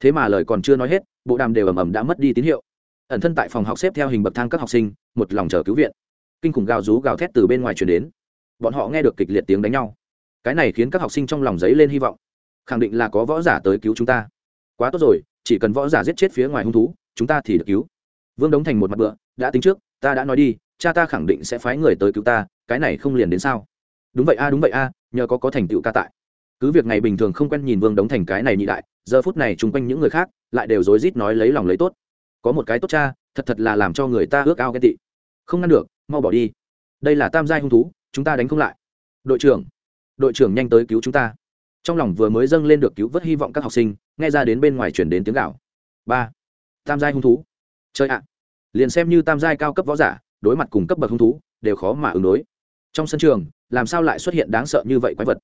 Thế mà lời còn chưa nói hết, bộ đàm đều ầm ầm đã mất đi tín hiệu. Ẩn thân tại phòng học xếp theo hình bậc thang các học sinh, một lòng chờ cứu viện. Kinh khủng gào rú gào thét từ bên ngoài truyền đến. Bọn họ nghe được kịch liệt tiếng đánh nhau. Cái này khiến các học sinh trong lòng giấy lên hy vọng. Khẳng định là có võ giả tới cứu chúng ta. Quá tốt rồi, chỉ cần võ giả giết chết phía ngoài hung thú, chúng ta thì được cứu. Vương đống thành một mặt bựa, đã tính trước, ta đã nói đi, cha ta khẳng định sẽ phái người tới cứu ta, cái này không liền đến sao? Đúng vậy a, đúng vậy a, nhờ có có thành tựu ca tại. Cứ việc ngày bình thường không quen nhìn vương đống thành cái này nhị đại, giờ phút này chung quanh những người khác lại đều rối rít nói lấy lòng lấy tốt. Có một cái tốt cha, thật thật là làm cho người ta ước ao ghen tị. Không ngăn được, mau bỏ đi. Đây là tam giai hung thú, chúng ta đánh không lại. Đội trưởng đội trưởng nhanh tới cứu chúng ta. Trong lòng vừa mới dâng lên được cứu vớt hy vọng các học sinh, nghe ra đến bên ngoài chuyển đến tiếng gạo ba, tam giai hung thú. Chơi ạ. Liền xem như tam giai cao cấp võ giả, đối mặt cùng cấp bậc hung thú, đều khó mà ứng đối. Trong sân trường làm sao lại xuất hiện đáng sợ như vậy quái vật?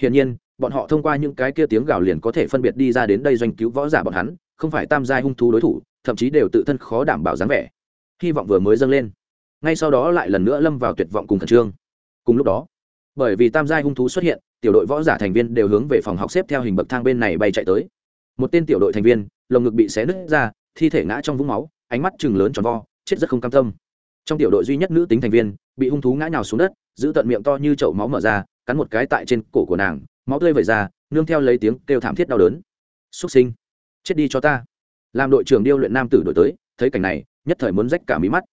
Hiển nhiên, bọn họ thông qua những cái kia tiếng gào liền có thể phân biệt đi ra đến đây doanh cứu võ giả bọn hắn, không phải tam giai hung thú đối thủ, thậm chí đều tự thân khó đảm bảo dáng vẻ. Hy vọng vừa mới dâng lên. Ngay sau đó lại lần nữa lâm vào tuyệt vọng cùng khẩn trương. Cùng lúc đó, bởi vì tam giai hung thú xuất hiện, tiểu đội võ giả thành viên đều hướng về phòng học xếp theo hình bậc thang bên này bay chạy tới. Một tên tiểu đội thành viên, lồng ngực bị xé nứt ra, thi thể ngã trong vũng máu, ánh mắt chừng lớn tròn vo, chết rất không cam tâm. Trong tiểu đội duy nhất nữ tính thành viên, bị hung thú ngã nhào xuống đất giữ tận miệng to như chậu máu mở ra, cắn một cái tại trên cổ của nàng, máu tươi vẩy ra, nương theo lấy tiếng kêu thảm thiết đau đớn. Xuất sinh, chết đi cho ta. Làm đội trưởng điêu luyện nam tử đổi tới, thấy cảnh này, nhất thời muốn rách cả mí mắt.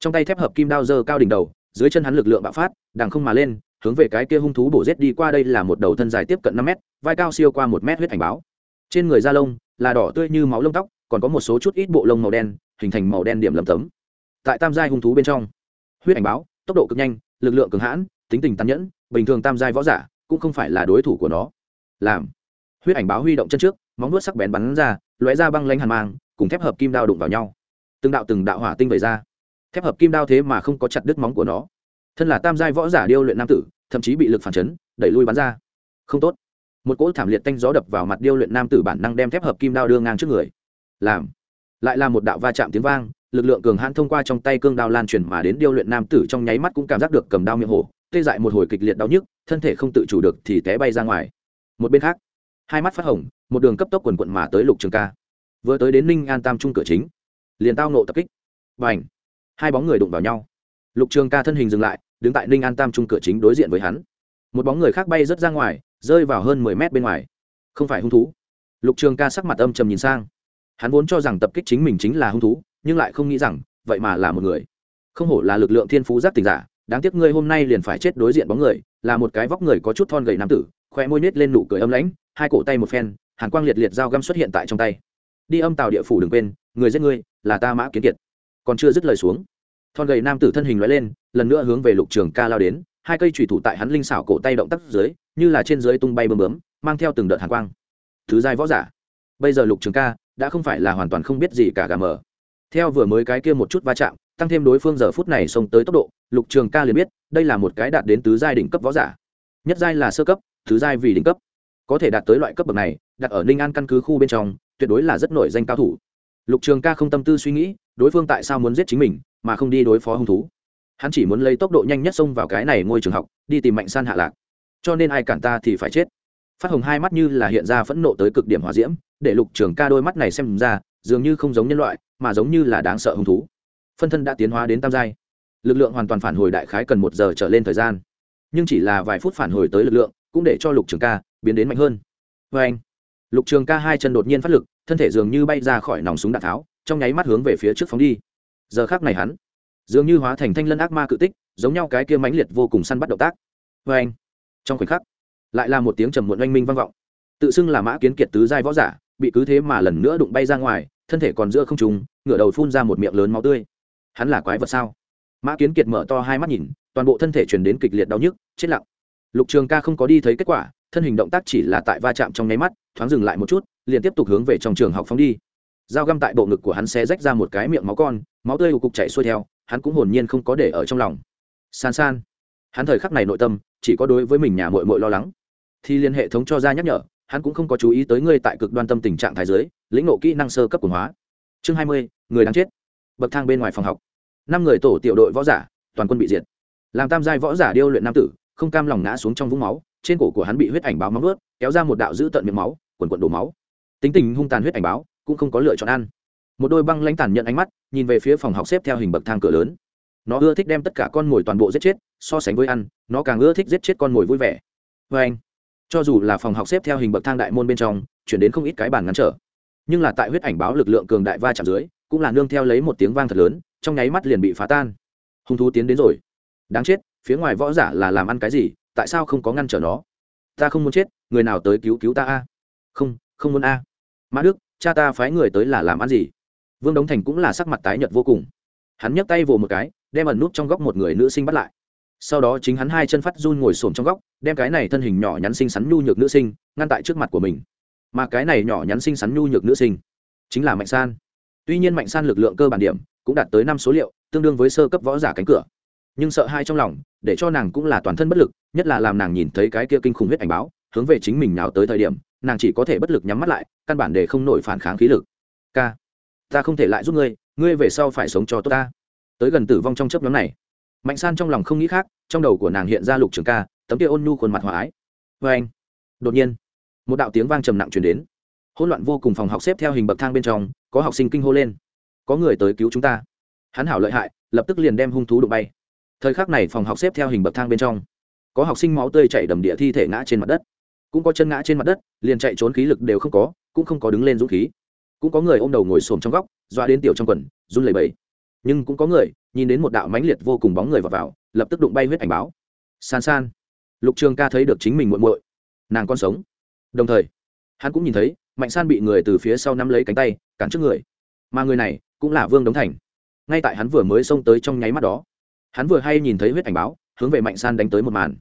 Trong tay thép hợp kim đao dơ cao đỉnh đầu, dưới chân hắn lực lượng bạo phát, đằng không mà lên, hướng về cái kia hung thú bổ rết đi qua đây là một đầu thân dài tiếp cận năm mét, vai cao siêu qua một mét huyết ảnh báo. Trên người da lông, là đỏ tươi như máu lông tóc, còn có một số chút ít bộ lông màu đen, hình thành màu đen điểm lầm tấm. Tại tam giai hung thú bên trong, huyết ảnh báo, tốc độ cực nhanh lực lượng cường hãn, tính tình tàn nhẫn, bình thường tam giai võ giả cũng không phải là đối thủ của nó. Làm. Huyết ảnh báo huy động chân trước, móng nuốt sắc bén bắn ra, lóe ra băng lanh hàn mang, cùng thép hợp kim đao đụng vào nhau. Từng đạo từng đạo hỏa tinh vẩy ra. Thép hợp kim đao thế mà không có chặt đứt móng của nó. Thân là tam giai võ giả điêu luyện nam tử, thậm chí bị lực phản chấn, đẩy lui bắn ra. Không tốt. Một cỗ thảm liệt tanh gió đập vào mặt điêu luyện nam tử bản năng đem thép hợp kim đao đưa ngang trước người. Làm. Lại là một đạo va chạm tiếng vang lực lượng cường hãn thông qua trong tay cương đao lan truyền mà đến điêu luyện nam tử trong nháy mắt cũng cảm giác được cầm đao miệng hổ, tê dại một hồi kịch liệt đau nhức, thân thể không tự chủ được thì té bay ra ngoài. Một bên khác, hai mắt phát hồng, một đường cấp tốc quần quận mà tới lục trường ca. Vừa tới đến ninh an tam trung cửa chính, liền tao nộ tập kích. Và ảnh hai bóng người đụng vào nhau. Lục trường ca thân hình dừng lại, đứng tại ninh an tam trung cửa chính đối diện với hắn. Một bóng người khác bay rớt ra ngoài, rơi vào hơn mười mét bên ngoài. Không phải hung thú. Lục trường ca sắc mặt âm trầm nhìn sang. Hắn vốn cho rằng tập kích chính mình chính là hung thú nhưng lại không nghĩ rằng vậy mà là một người. Không hổ là lực lượng thiên phú giác tình giả, đáng tiếc ngươi hôm nay liền phải chết đối diện bóng người, là một cái vóc người có chút thon gầy nam tử, khoe môi nết lên nụ cười âm lãnh, hai cổ tay một phen, hàn quang liệt liệt dao găm xuất hiện tại trong tay. Đi âm tàu địa phủ đừng quên, người giết ngươi là ta mã kiến kiệt. Còn chưa dứt lời xuống, thon gầy nam tử thân hình loại lên, lần nữa hướng về lục trường ca lao đến, hai cây trùy thủ tại hắn linh xảo cổ tay động tác dưới, như là trên dưới tung bay bơm bướm, mang theo từng đợt hàn quang. Thứ giai võ giả. Bây giờ lục trường ca đã không phải là hoàn toàn không biết gì cả gà mờ theo vừa mới cái kia một chút va chạm, tăng thêm đối phương giờ phút này xông tới tốc độ, lục trường ca liền biết, đây là một cái đạt đến tứ giai đỉnh cấp võ giả. Nhất giai là sơ cấp thứ giai vì đỉnh cấp. Có thể đạt tới loại cấp bậc này, đặt ở ninh an căn cứ khu bên trong, tuyệt đối là rất nổi danh cao thủ. Lục trường ca không tâm tư suy nghĩ, đối phương tại sao muốn giết chính mình, mà không đi đối phó hung thú. Hắn chỉ muốn lấy tốc độ nhanh nhất xông vào cái này ngôi trường học, đi tìm mạnh san hạ lạc. Cho nên ai cản ta thì phải chết. Phát hồng hai mắt như là hiện ra phẫn nộ tới cực điểm hòa diễm, để lục trường ca đôi mắt này xem ra dường như không giống nhân loại, mà giống như là đáng sợ hung thú. Phân thân đã tiến hóa đến tam giai. Lực lượng hoàn toàn phản hồi đại khái cần một giờ trở lên thời gian. Nhưng chỉ là vài phút phản hồi tới lực lượng, cũng để cho lục trường ca biến đến mạnh hơn. Vê anh, lục trường ca hai chân đột nhiên phát lực, thân thể dường như bay ra khỏi nòng súng đạn tháo, trong nháy mắt hướng về phía trước phóng đi. Giờ khác này hắn, dường như hóa thành thanh lân ác ma cự tích, giống nhau cái kia mãnh liệt vô cùng săn bắt động tác. Vê anh, trong khoảnh khắc, lại là một tiếng trầm muộn oanh minh vang vọng. Tự xưng là mã kiến kiệt tứ giai võ giả, bị cứ thế mà lần nữa đụng bay ra ngoài thân thể còn giữa không trùng ngửa đầu phun ra một miệng lớn máu tươi. Hắn là quái vật sao? Mã kiến kiệt mở to hai mắt nhìn, toàn bộ thân thể chuyển đến kịch liệt đau nhức, chết lặng. Lục trường ca không có đi thấy kết quả, thân hình động tác chỉ là tại va chạm trong nháy mắt, thoáng dừng lại một chút, liền tiếp tục hướng về trong trường học phóng đi. Dao găm tại bộ ngực của hắn xe rách ra một cái miệng máu con, máu tươi của cục chạy xuôi theo, hắn cũng hồn nhiên không có để ở trong lòng. San san. Hắn thời khắc này nội tâm, chỉ có đối với mình nhà mội mội lo lắng. Thì liên hệ thống cho ra nhắc nhở hắn cũng không có chú ý tới ngươi tại cực đoan tâm tình trạng thái giới, lĩnh nộ kỹ năng sơ cấp quần hóa. Chương hai mươi, người đang chết. Bậc thang bên ngoài phòng học. Năm người tổ tiểu đội võ giả, toàn quân bị diệt. Làm tam giai võ giả điêu luyện nam tử, không cam lòng ngã xuống trong vũng máu, trên cổ của hắn bị huyết ảnh báo móng ướt kéo ra một đạo dữ tận miệng máu, quần quần đổ máu. Tính tình hung tàn huyết ảnh báo, cũng không có lựa chọn ăn. Một đôi băng lãnh tàn nhận ánh mắt, nhìn về phía phòng học xếp theo hình bậc thang cửa lớn. Nó ưa thích đem tất cả con mồi toàn bộ giết chết, so sánh với ăn, nó càng ưa thích giết chết con mồi vui vẻ. Vê anh cho dù là phòng học xếp theo hình bậc thang đại môn bên trong, chuyển đến không ít cái bàn ngăn trở. Nhưng là tại huyết ảnh báo lực lượng cường đại va chạm dưới, cũng là nương theo lấy một tiếng vang thật lớn, trong nháy mắt liền bị phá tan. Hung thú tiến đến rồi. Đáng chết, phía ngoài võ giả là làm ăn cái gì, tại sao không có ngăn trở nó? Ta không muốn chết, người nào tới cứu cứu ta a? Không không muốn a. Mã đức, cha ta phái người tới là làm ăn gì? Vương đống thành cũng là sắc mặt tái nhợt vô cùng. Hắn nhấc tay vồ một cái, đem ẩn nút trong góc một người nữ sinh bắt lại sau đó chính hắn hai chân phát run ngồi xổm trong góc, đem cái này thân hình nhỏ nhắn xinh xắn nhu nhược nữ sinh ngăn tại trước mặt của mình. Mà cái này nhỏ nhắn xinh xắn nhu nhược nữ sinh chính là mạnh san. Tuy nhiên mạnh san lực lượng cơ bản điểm cũng đạt tới năm số liệu, tương đương với sơ cấp võ giả cánh cửa. Nhưng sợ hai trong lòng, để cho nàng cũng là toàn thân bất lực, nhất là làm nàng nhìn thấy cái kia kinh khủng huyết ảnh báo, hướng về chính mình nào tới thời điểm, nàng chỉ có thể bất lực nhắm mắt lại, căn bản để không nổi phản kháng khí lực. K ta không thể lại giúp ngươi ngươi về sau phải sống cho tốt ta. Tới gần tử vong trong chấp nhóm này mạnh san trong lòng không nghĩ khác, trong đầu của nàng hiện ra lục trường ca, tấm kia ôn nhu khuôn mặt hòa ái. Vê anh, đột nhiên, một đạo tiếng vang trầm nặng chuyển đến. Hỗn loạn vô cùng phòng học xếp theo hình bậc thang bên trong, có học sinh kinh hô lên. Có người tới cứu chúng ta. Hắn hảo lợi hại, lập tức liền đem hung thú đụng bay. Thời khắc này phòng học xếp theo hình bậc thang bên trong, có học sinh máu tươi chảy đầm địa thi thể ngã trên mặt đất. Cũng có chân ngã trên mặt đất, liền chạy trốn khí lực đều không có, cũng không có đứng lên dũng khí. Cũng có người ôm đầu ngồi xổm trong góc doa đến tiểu trong quần, run lẩy bẩy nhưng cũng có người nhìn đến một đạo mãnh liệt vô cùng bóng người vào, vào lập tức đụng bay huyết ảnh báo. San san. Lục trường ca thấy được chính mình muộn muội. Nàng còn sống. Đồng thời hắn cũng nhìn thấy mạnh san bị người từ phía sau nắm lấy cánh tay cản trước người. Mà người này cũng là vương đống thành. Ngay tại hắn vừa mới xông tới trong nháy mắt đó hắn vừa hay nhìn thấy huyết ảnh báo hướng về mạnh san đánh tới một màn.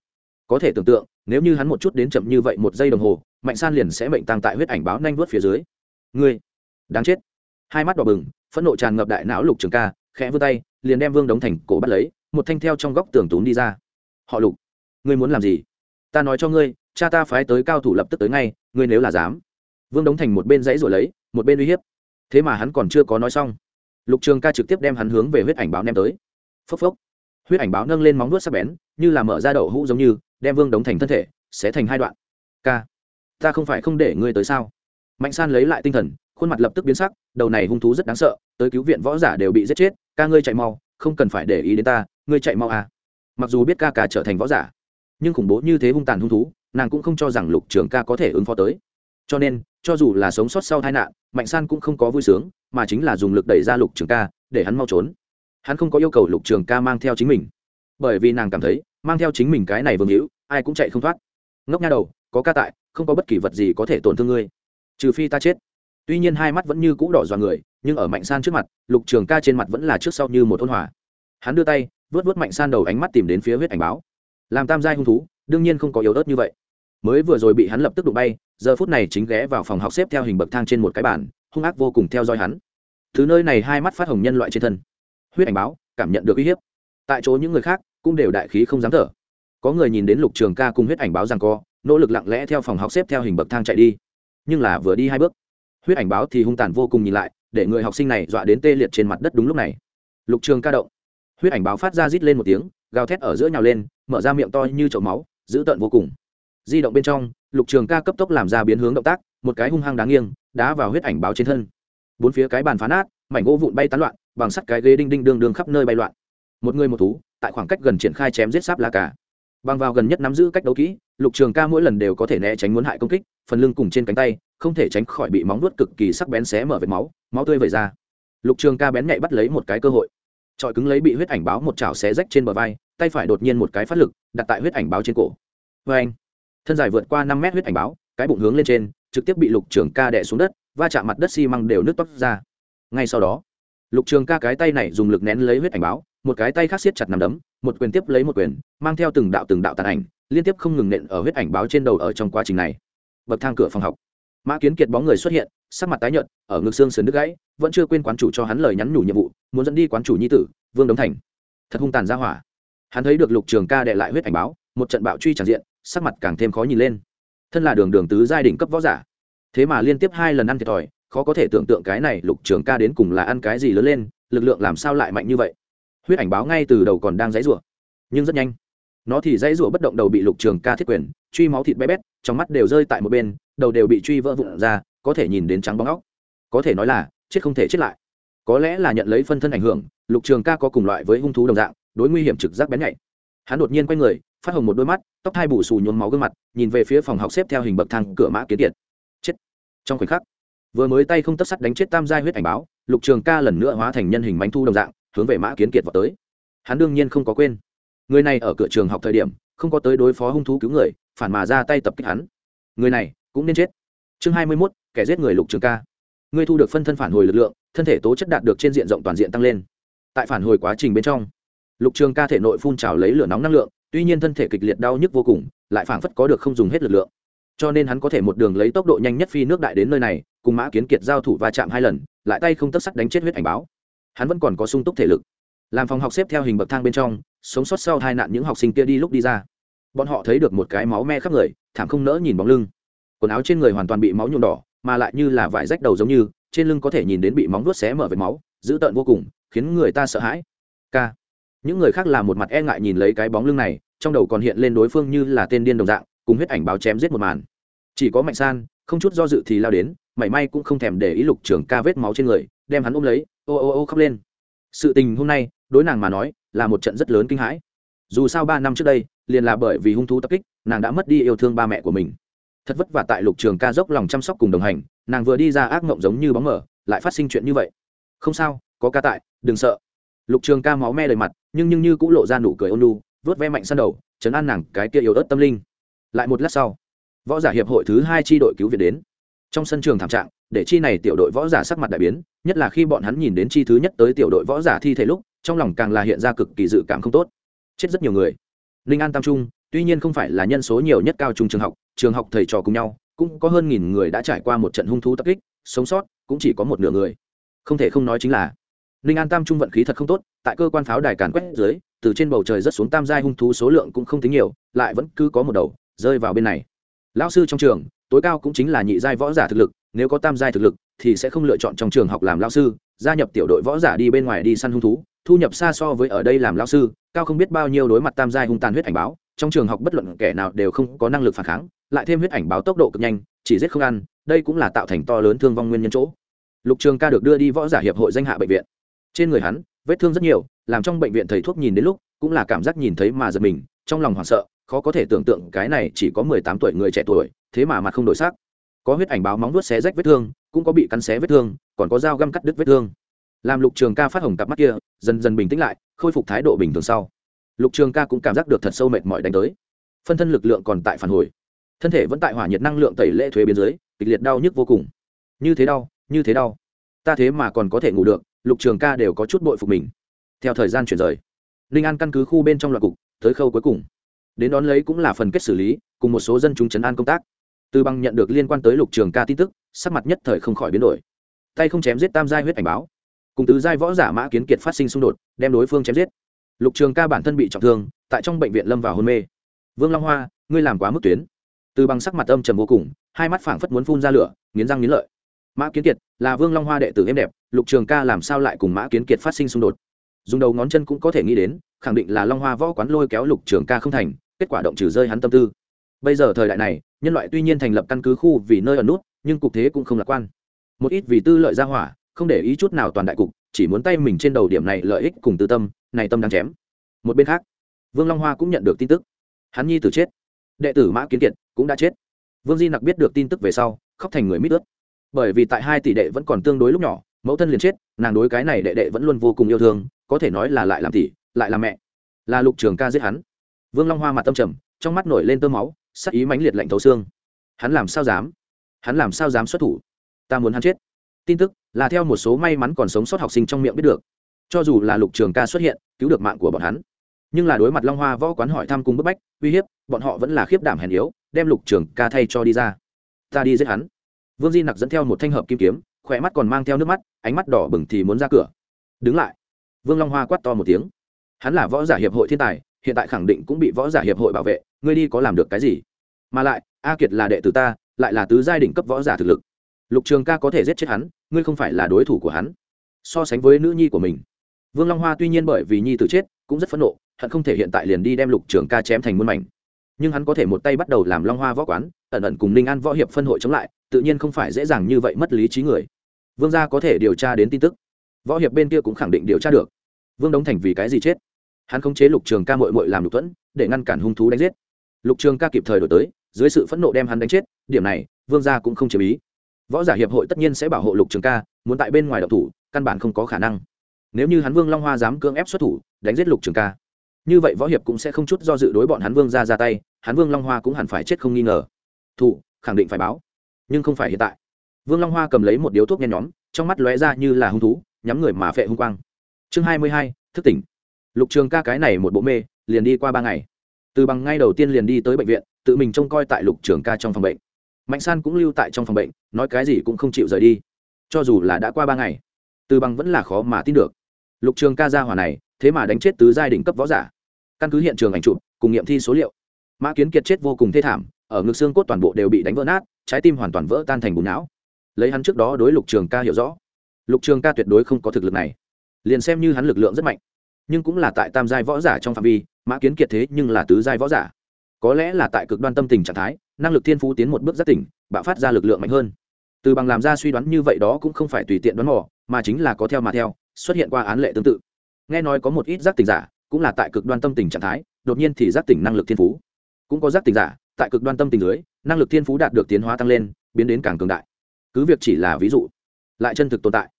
Có thể tưởng tượng nếu như hắn một chút đến chậm như vậy một giây đồng hồ mạnh san liền sẽ mệnh tăng tại huyết ảnh báo nhanh vớt phía dưới. Ngươi đáng chết. Hai mắt đỏ bừng phẫn nộ tràn ngập đại não lục trường ca khẽ vươn tay, liền đem vương đống thành cổ bắt lấy, một thanh theo trong góc tường túm đi ra. Họ lục, ngươi muốn làm gì? Ta nói cho ngươi, cha ta phái tới cao thủ lập tức tới ngay, ngươi nếu là dám. Vương đống thành một bên dãy rồi lấy, một bên uy hiếp. Thế mà hắn còn chưa có nói xong. Lục trường ca trực tiếp đem hắn hướng về huyết ảnh báo ném tới. Phốc phốc. Huyết ảnh báo nâng lên móng nuốt sắc bén, như là mở ra đậu hũ giống như, đem vương đống thành thân thể sẽ thành hai đoạn. Ca, ta không phải không để ngươi tới sao? Mạnh san lấy lại tinh thần khuôn mặt lập tức biến sắc, đầu này hung thú rất đáng sợ, tới cứu viện võ giả đều bị giết chết, ca ngươi chạy mau, không cần phải để ý đến ta, ngươi chạy mau à. Mặc dù biết ca ca trở thành võ giả, nhưng khủng bố như thế hung tàn hung thú, nàng cũng không cho rằng lục trường ca có thể ứng phó tới. Cho nên, cho dù là sống sót sau tai nạn, mạnh san cũng không có vui sướng, mà chính là dùng lực đẩy ra lục trường ca, để hắn mau trốn. Hắn không có yêu cầu lục trường ca mang theo chính mình. Bởi vì nàng cảm thấy, mang theo chính mình cái này vương hữu, ai cũng chạy không thoát. Ngốc nha đầu, có ca tại, không có bất kỳ vật gì có thể tổn thương ngươi. Trừ phi ta chết tuy nhiên hai mắt vẫn như cũ đỏ dọa người, nhưng ở mạnh san trước mặt, lục trường ca trên mặt vẫn là trước sau như một ôn hòa. Hắn đưa tay, vớt vớt mạnh san đầu ánh mắt tìm đến phía huyết ảnh báo. Làm tam giai hung thú, đương nhiên không có yếu ớt như vậy. Mới vừa rồi bị hắn lập tức đụng bay, giờ phút này chính ghé vào phòng học xếp theo hình bậc thang trên một cái bản hung ác vô cùng theo dõi hắn. Thứ nơi này hai mắt phát hồng nhân loại trên thân. Huyết ảnh báo, cảm nhận được uy hiếp. Tại chỗ những người khác cũng đều đại khí không dám thở. Có người nhìn đến lục trường ca cùng huyết ảnh báo rằng co, nỗ lực lặng lẽ theo phòng học xếp theo hình bậc thang chạy đi. Nhưng là vừa đi hai bước huyết ảnh báo thì hung tàn vô cùng nhìn lại, để người học sinh này dọa đến tê liệt trên mặt đất đúng lúc này. Lục trường ca động. Huyết ảnh báo phát ra rít lên một tiếng, gào thét ở giữa nhào lên, mở ra miệng to như chậu máu, dữ tợn vô cùng. Di động bên trong, lục trường ca cấp tốc làm ra biến hướng động tác, một cái hung hăng đáng nghiêng, đá vào huyết ảnh báo trên thân. Bốn phía cái bàn phá nát, mảnh gỗ vụn bay tán loạn, bằng sắt cái ghế đinh đinh đương đương khắp nơi bay loạn. Một người một thú, tại khoảng cách gần triển khai chém giết sáp la cả bằng vào gần nhất nắm giữ cách đấu kỹ, lục trường ca mỗi lần đều có thể né tránh muốn hại công kích, phần lưng cùng trên cánh tay không thể tránh khỏi bị móng vuốt cực kỳ sắc bén xé mở vệt máu máu tươi vẩy ra. Lục trường ca bén nhạy bắt lấy một cái cơ hội. Trọi cứng lấy bị huyết ảnh báo một chảo xé rách trên bờ vai, tay phải đột nhiên một cái phát lực, đặt tại huyết ảnh báo trên cổ. Vê anh thân dài vượt qua năm mét huyết ảnh báo, cái bụng hướng lên trên, trực tiếp bị lục trường ca đẻ xuống đất, va chạm mặt đất xi măng đều nước toát ra. Ngay sau đó, lục trường ca cái tay này dùng lực nén lấy huyết ảnh báo, một cái tay khác siết chặt nằm đấm, một quyền tiếp lấy một quyền, mang theo từng đạo từng đạo tàn ảnh, liên tiếp không ngừng nện ở huyết ảnh báo trên đầu ở trong quá trình này. Bậc thang cửa phòng học mã kiến kiệt bóng người xuất hiện, sắc mặt tái nhợt, ở ngực xương sườn đứt gãy, vẫn chưa quên quán chủ cho hắn lời nhắn nhủ nhiệm vụ, muốn dẫn đi quán chủ nhi tử, vương đống thành. Thật hung tàn ra hỏa. Hắn thấy được lục trường ca đệ lại huyết ảnh báo, một trận bạo truy tràn diện, sắc mặt càng thêm khó nhìn lên. Thân là đường đường tứ giai đỉnh cấp võ giả, thế mà liên tiếp hai lần ăn thiệt thòi, khó có thể tưởng tượng cái này lục trường ca đến cùng là ăn cái gì lớn lên, lực lượng làm sao lại mạnh như vậy. Huyết ảnh báo ngay từ đầu còn đang dãy rủa, nhưng rất nhanh. Nó thì dãy rủa bất động đầu bị lục trường ca thiết quyền, truy máu thịt bé bét, trong mắt đều rơi tại một bên đầu đều bị truy vỡ vụn ra, có thể nhìn đến trắng bóng óc. Có thể nói là, chết không thể chết lại. Có lẽ là nhận lấy phân thân ảnh hưởng, lục trường ca có cùng loại với hung thú đồng dạng, đối nguy hiểm trực giác bén nhạy. Hắn đột nhiên quay người, phát hồng một đôi mắt, tóc hai bù xù nhuốm máu gương mặt, nhìn về phía phòng học xếp theo hình bậc thang cửa mã kiến kiệt chết. Trong khoảnh khắc, vừa mới tay không tất sắt đánh chết tam giai huyết ảnh báo, lục trường ca lần nữa hóa thành nhân hình bánh thu đồng dạng, hướng về mã kiến kiệt vào tới. Hắn đương nhiên không có quên. Người này ở cửa trường học thời điểm, không có tới đối phó hung thú cứu người, phản mà ra tay tập kích hắn. Người này cũng nên chết. Chương hai mươi mốt, kẻ giết người lục trường ca. Ngươi thu được phân thân phản hồi lực lượng, thân thể tố chất đạt được trên diện rộng toàn diện tăng lên. Tại phản hồi quá trình bên trong, lục trường ca thể nội phun trào lấy lửa nóng năng lượng, tuy nhiên thân thể kịch liệt đau nhức vô cùng, lại phảng phất có được không dùng hết lực lượng. Cho nên hắn có thể một đường lấy tốc độ nhanh nhất phi nước đại đến nơi này, cùng mã kiến kiệt giao thủ va chạm hai lần, lại tay không tất sắt đánh chết huyết ảnh báo. Hắn vẫn còn có sung túc thể lực. Làm phòng học xếp theo hình bậc thang bên trong, sống sót sau hai nạn những học sinh kia đi lúc đi ra. Bọn họ thấy được một cái máu me khắp người, thảm không nỡ nhìn bóng lưng quần áo trên người hoàn toàn bị máu nhuộm đỏ, mà lại như là vải rách đầu giống như, trên lưng có thể nhìn đến bị móng vuốt xé mở vết máu, dữ tợn vô cùng, khiến người ta sợ hãi. K. Những người khác là một mặt e ngại nhìn lấy cái bóng lưng này, trong đầu còn hiện lên đối phương như là tên điên đồng dạng, cùng huyết ảnh báo chém giết một màn. Chỉ có mạnh san, không chút do dự thì lao đến, mảy may cũng không thèm để ý lục trưởng ca vết máu trên người, đem hắn ôm lấy, ô ô ô khóc lên. Sự tình hôm nay, đối nàng mà nói, là một trận rất lớn kinh hãi. Dù sao ba năm trước đây, liền là bởi vì hung thú tập kích, nàng đã mất đi yêu thương ba mẹ của mình thật vất vả tại lục trường ca dốc lòng chăm sóc cùng đồng hành, nàng vừa đi ra ác mộng giống như bóng mở lại phát sinh chuyện như vậy. Không sao, có ca tại, đừng sợ. Lục trường ca máu me đầy mặt, nhưng nhưng như cũng lộ ra nụ cười ôn lu vớt ve mạnh săn đầu chấn an nàng cái kia yếu ớt tâm linh. Lại một lát sau, võ giả hiệp hội thứ hai tri đội cứu viện đến. Trong sân trường thảm trạng, để chi này tiểu đội võ giả sắc mặt đại biến, nhất là khi bọn hắn nhìn đến chi thứ nhất tới tiểu đội võ giả thi thể lúc, trong lòng càng là hiện ra cực kỳ dự cảm không tốt. Chết rất nhiều người. Ninh an tam trung, tuy nhiên không phải là nhân số nhiều nhất cao trung trường học trường học thầy trò cùng nhau, cũng có hơn nghìn người đã trải qua một trận hung thú tập kích, sống sót, cũng chỉ có một nửa người. Không thể không nói chính là, ninh an tam trung vận khí thật không tốt, tại cơ quan pháo đài càn quét dưới, từ trên bầu trời rất xuống tam giai hung thú số lượng cũng không tính nhiều, lại vẫn cứ có một đầu, rơi vào bên này. Lão sư trong trường, tối cao cũng chính là nhị giai võ giả thực lực, nếu có tam giai thực lực, thì sẽ không lựa chọn trong trường học làm lão sư, gia nhập tiểu đội võ giả đi bên ngoài đi săn hung thú, thu nhập xa so với ở đây làm lão sư, cao không biết bao nhiêu đối mặt tam giai hung tàn huyết ảnh báo, trong trường học bất luận kẻ nào đều không có năng lực phản kháng lại thêm huyết ảnh báo tốc độ cực nhanh, chỉ giết không ăn, đây cũng là tạo thành to lớn thương vong nguyên nhân chỗ. Lục trường ca được đưa đi võ giả hiệp hội danh hạ bệnh viện. Trên người hắn, vết thương rất nhiều, làm trong bệnh viện thầy thuốc nhìn đến lúc, cũng là cảm giác nhìn thấy mà giật mình, trong lòng hoảng sợ, khó có thể tưởng tượng cái này chỉ có mười tám tuổi người trẻ tuổi, thế mà mặt không đổi sắc. Có huyết ảnh báo móng vuốt xé rách vết thương, cũng có bị cắn xé vết thương, còn có dao găm cắt đứt vết thương. Làm lục trường ca phát hồng cặp mắt kia, dần dần bình tĩnh lại, khôi phục thái độ bình thường sau. Lục trường ca cũng cảm giác được thật sâu mệt mỏi đánh tới. Phân thân lực lượng còn tại phản hồi thân thể vẫn tại hỏa nhiệt năng lượng tẩy lệ thuế biên dưới, kịch liệt đau nhức vô cùng. Như thế đau, như thế đau. Ta thế mà còn có thể ngủ được, lục trường ca đều có chút bội phục mình. Theo thời gian chuyển rời, ninh an căn cứ khu bên trong loạt cục, tới khâu cuối cùng. Đến đón lấy cũng là phần kết xử lý, cùng một số dân chúng chấn an công tác. Từ bằng nhận được liên quan tới lục trường ca tin tức, sắc mặt nhất thời không khỏi biến đổi. Tay không chém giết tam giai huyết ảnh báo. Cùng tứ giai võ giả mã kiến kiệt phát sinh xung đột, đem đối phương chém giết. Lục trường ca bản thân bị trọng thương, tại trong bệnh viện lâm vào hôn mê. Vương long hoa, ngươi làm quá mức tuyến từ bằng sắc mặt âm trầm vô cùng, hai mắt phảng phất muốn phun ra lửa, nghiến răng nghiến lợi. Mã kiến kiệt, là vương long hoa đệ tử êm đẹp, lục trường ca làm sao lại cùng mã kiến kiệt phát sinh xung đột? Dùng đầu ngón chân cũng có thể nghĩ đến, khẳng định là long hoa võ quán lôi kéo lục trường ca không thành, kết quả động trừ rơi hắn tâm tư. Bây giờ thời đại này, nhân loại tuy nhiên thành lập căn cứ khu vì nơi ở nút, nhưng cục thế cũng không lạc quan. Một ít vì tư lợi ra hỏa, không để ý chút nào toàn đại cục, chỉ muốn tay mình trên đầu điểm này lợi ích cùng tư tâm, này tâm đang chém. Một bên khác, vương long hoa cũng nhận được tin tức. Hắn nhi tử chết. Đệ tử mã kiến kiệt cũng đã chết. Vương di nặc biết được tin tức về sau, khóc thành người mít ướt. Bởi vì tại hai tỷ đệ vẫn còn tương đối lúc nhỏ, mẫu thân liền chết, nàng đối cái này đệ đệ vẫn luôn vô cùng yêu thương, có thể nói là lại làm tỷ, lại làm mẹ. Là lục trường ca giết hắn. Vương long hoa mặt tâm trầm, trong mắt nổi lên tơ máu, sắc ý mãnh liệt lạnh thấu xương. Hắn làm sao dám? Hắn làm sao dám xuất thủ? Ta muốn hắn chết. Tin tức là theo một số may mắn còn sống sót học sinh trong miệng biết được. Cho dù là lục trường ca xuất hiện, cứu được mạng của bọn hắn. Nhưng là đối mặt long hoa võ quán hỏi thăm cùng bức bách, uy hiếp, bọn họ vẫn là khiếp đảm hèn yếu đem lục trường ca thay cho đi ra. Ta đi giết hắn. Vương di nặc dẫn theo một thanh hợp kim kiếm, khỏe mắt còn mang theo nước mắt, ánh mắt đỏ bừng thì muốn ra cửa. Đứng lại. Vương long hoa quát to một tiếng. Hắn là võ giả hiệp hội thiên tài, hiện tại khẳng định cũng bị võ giả hiệp hội bảo vệ, ngươi đi có làm được cái gì? Mà lại, a kiệt là đệ tử ta, lại là tứ giai đỉnh cấp võ giả thực lực. Lục trường ca có thể giết chết hắn, ngươi không phải là đối thủ của hắn. So sánh với nữ nhi của mình. Vương long hoa tuy nhiên bởi vì nhi tử chết, cũng rất phẫn nộ, hận không thể hiện tại liền đi đem lục trường ca chém thành muôn mảnh nhưng hắn có thể một tay bắt đầu làm long hoa võ quán ẩn ẩn cùng ninh an võ hiệp phân hội chống lại tự nhiên không phải dễ dàng như vậy mất lý trí người vương gia có thể điều tra đến tin tức võ hiệp bên kia cũng khẳng định điều tra được vương đống thành vì cái gì chết hắn khống chế lục trường ca mội mội làm lục thuẫn để ngăn cản hung thú đánh giết lục trường ca kịp thời đổi tới dưới sự phẫn nộ đem hắn đánh chết điểm này vương gia cũng không chế ý võ giả hiệp hội tất nhiên sẽ bảo hộ lục trường ca muốn tại bên ngoài độc thủ căn bản không có khả năng nếu như hắn vương long hoa dám cưỡng ép xuất thủ đánh giết lục trường ca như vậy võ hiệp cũng sẽ không chút do dự đối bọn hắn vương ra ra tay, hắn vương long hoa cũng hẳn phải chết không nghi ngờ. Thủ, khẳng định phải báo. Nhưng không phải hiện tại. Vương long hoa cầm lấy một điếu thuốc nhen nhóm, trong mắt lóe ra như là hung thú, nhắm người mà phệ hung quang. Chương hai mươi hai, thức tỉnh. Lục trường ca cái này một bộ mê, liền đi qua ba ngày. Từ bằng ngay đầu tiên liền đi tới bệnh viện, tự mình trông coi tại lục trường ca trong phòng bệnh. Mạnh san cũng lưu tại trong phòng bệnh, nói cái gì cũng không chịu rời đi. Cho dù là đã qua ba ngày, từ bằng vẫn là khó mà tin được. Lục trường ca ra hỏa này, thế mà đánh chết tứ giai đỉnh cấp võ giả căn cứ hiện trường ảnh chụp, cùng nghiệm thi số liệu. Mã kiến kiệt chết vô cùng thê thảm, ở ngực xương cốt toàn bộ đều bị đánh vỡ nát, trái tim hoàn toàn vỡ tan thành bùn não. Lấy hắn trước đó đối lục trường ca hiểu rõ, lục trường ca tuyệt đối không có thực lực này. Liền xem như hắn lực lượng rất mạnh, nhưng cũng là tại tam giai võ giả trong phạm vi, mã kiến kiệt thế nhưng là tứ giai võ giả. Có lẽ là tại cực đoan tâm tình trạng thái, năng lực thiên phú tiến một bước rất tỉnh, bạo phát ra lực lượng mạnh hơn. Từ bằng làm ra suy đoán như vậy đó cũng không phải tùy tiện đoán mò, mà chính là có theo mà theo, xuất hiện qua án lệ tương tự. Nghe nói có một ít giác tỉnh giả cũng là tại cực đoan tâm tình trạng thái, đột nhiên thì giác tỉnh năng lực thiên phú. Cũng có giác tỉnh giả, tại cực đoan tâm tình dưới, năng lực thiên phú đạt được tiến hóa tăng lên, biến đến càng cường đại. Cứ việc chỉ là ví dụ, lại chân thực tồn tại.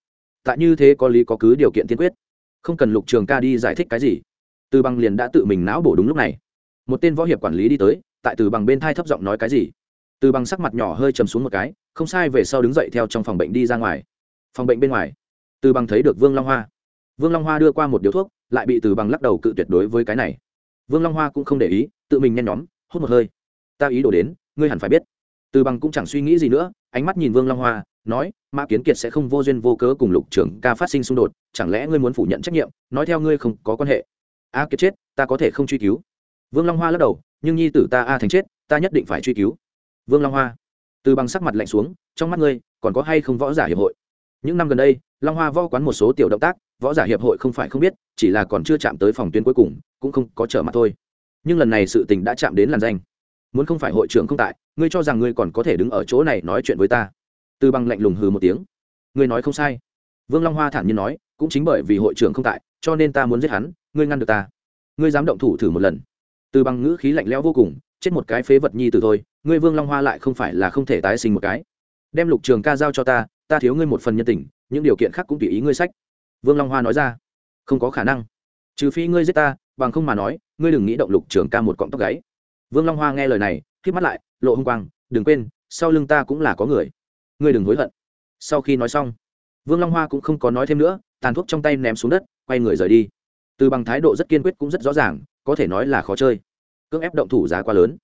Tại như thế có lý có cứ điều kiện tiên quyết. Không cần lục trường ca đi giải thích cái gì. Từ bằng liền đã tự mình não bổ đúng lúc này. Một tên võ hiệp quản lý đi tới, tại từ bằng bên thai thấp giọng nói cái gì. Từ bằng sắc mặt nhỏ hơi chầm xuống một cái, không sai về sau đứng dậy theo trong phòng bệnh đi ra ngoài. Phòng bệnh bên ngoài, từ bằng thấy được vương long hoa. Vương long hoa đưa qua một điếu thuốc lại bị từ bằng lắc đầu cự tuyệt đối với cái này. Vương long hoa cũng không để ý, tự mình nhen nhóm, hút một hơi. Ta ý đồ đến, ngươi hẳn phải biết. Từ bằng cũng chẳng suy nghĩ gì nữa, ánh mắt nhìn vương long hoa, nói, mã kiến kiệt sẽ không vô duyên vô cớ cùng lục trưởng ca phát sinh xung đột, chẳng lẽ ngươi muốn phủ nhận trách nhiệm, nói theo ngươi không có quan hệ? A kiệt chết, ta có thể không truy cứu. Vương long hoa lắc đầu, nhưng nhi tử ta a thành chết, ta nhất định phải truy cứu. Vương long hoa, từ bằng sắc mặt lạnh xuống, trong mắt ngươi, còn có hay không võ giả hiệp hội? Những năm gần đây, long hoa võ quán một số tiểu động tác võ giả hiệp hội không phải không biết, chỉ là còn chưa chạm tới phòng tuyến cuối cùng, cũng không có trở mặt thôi. Nhưng lần này sự tình đã chạm đến làn danh. Muốn không phải hội trưởng không tại, ngươi cho rằng ngươi còn có thể đứng ở chỗ này nói chuyện với ta? Từ bằng lạnh lùng hừ một tiếng. Ngươi nói không sai. Vương long hoa thản nhiên nói, cũng chính bởi vì hội trưởng không tại, cho nên ta muốn giết hắn, ngươi ngăn được ta. Ngươi dám động thủ thử một lần. Từ bằng ngữ khí lạnh lẽo vô cùng, chết một cái phế vật nhi từ thôi, ngươi vương long hoa lại không phải là không thể tái sinh một cái. Đem lục trường ca giao cho ta ta thiếu ngươi một phần nhân tình, những điều kiện khác cũng tùy ý ngươi sách vương long hoa nói ra, không có khả năng. Trừ phi ngươi giết ta, bằng không mà nói, ngươi đừng nghĩ động lục trường ca một cọng tóc gáy. Vương long hoa nghe lời này khi mắt lại, lộ h ư g quang, đừng quên, sau lưng ta cũng là có người. Ngươi đừng hối hận. Sau khi nói xong, vương long hoa cũng không có nói thêm nữa, tàn thuốc trong tay ném xuống đất, quay người rời đi. Từ bằng thái độ rất kiên quyết cũng rất rõ ràng, có thể nói là khó chơi. Cưỡng ép động thủ giá quá lớn.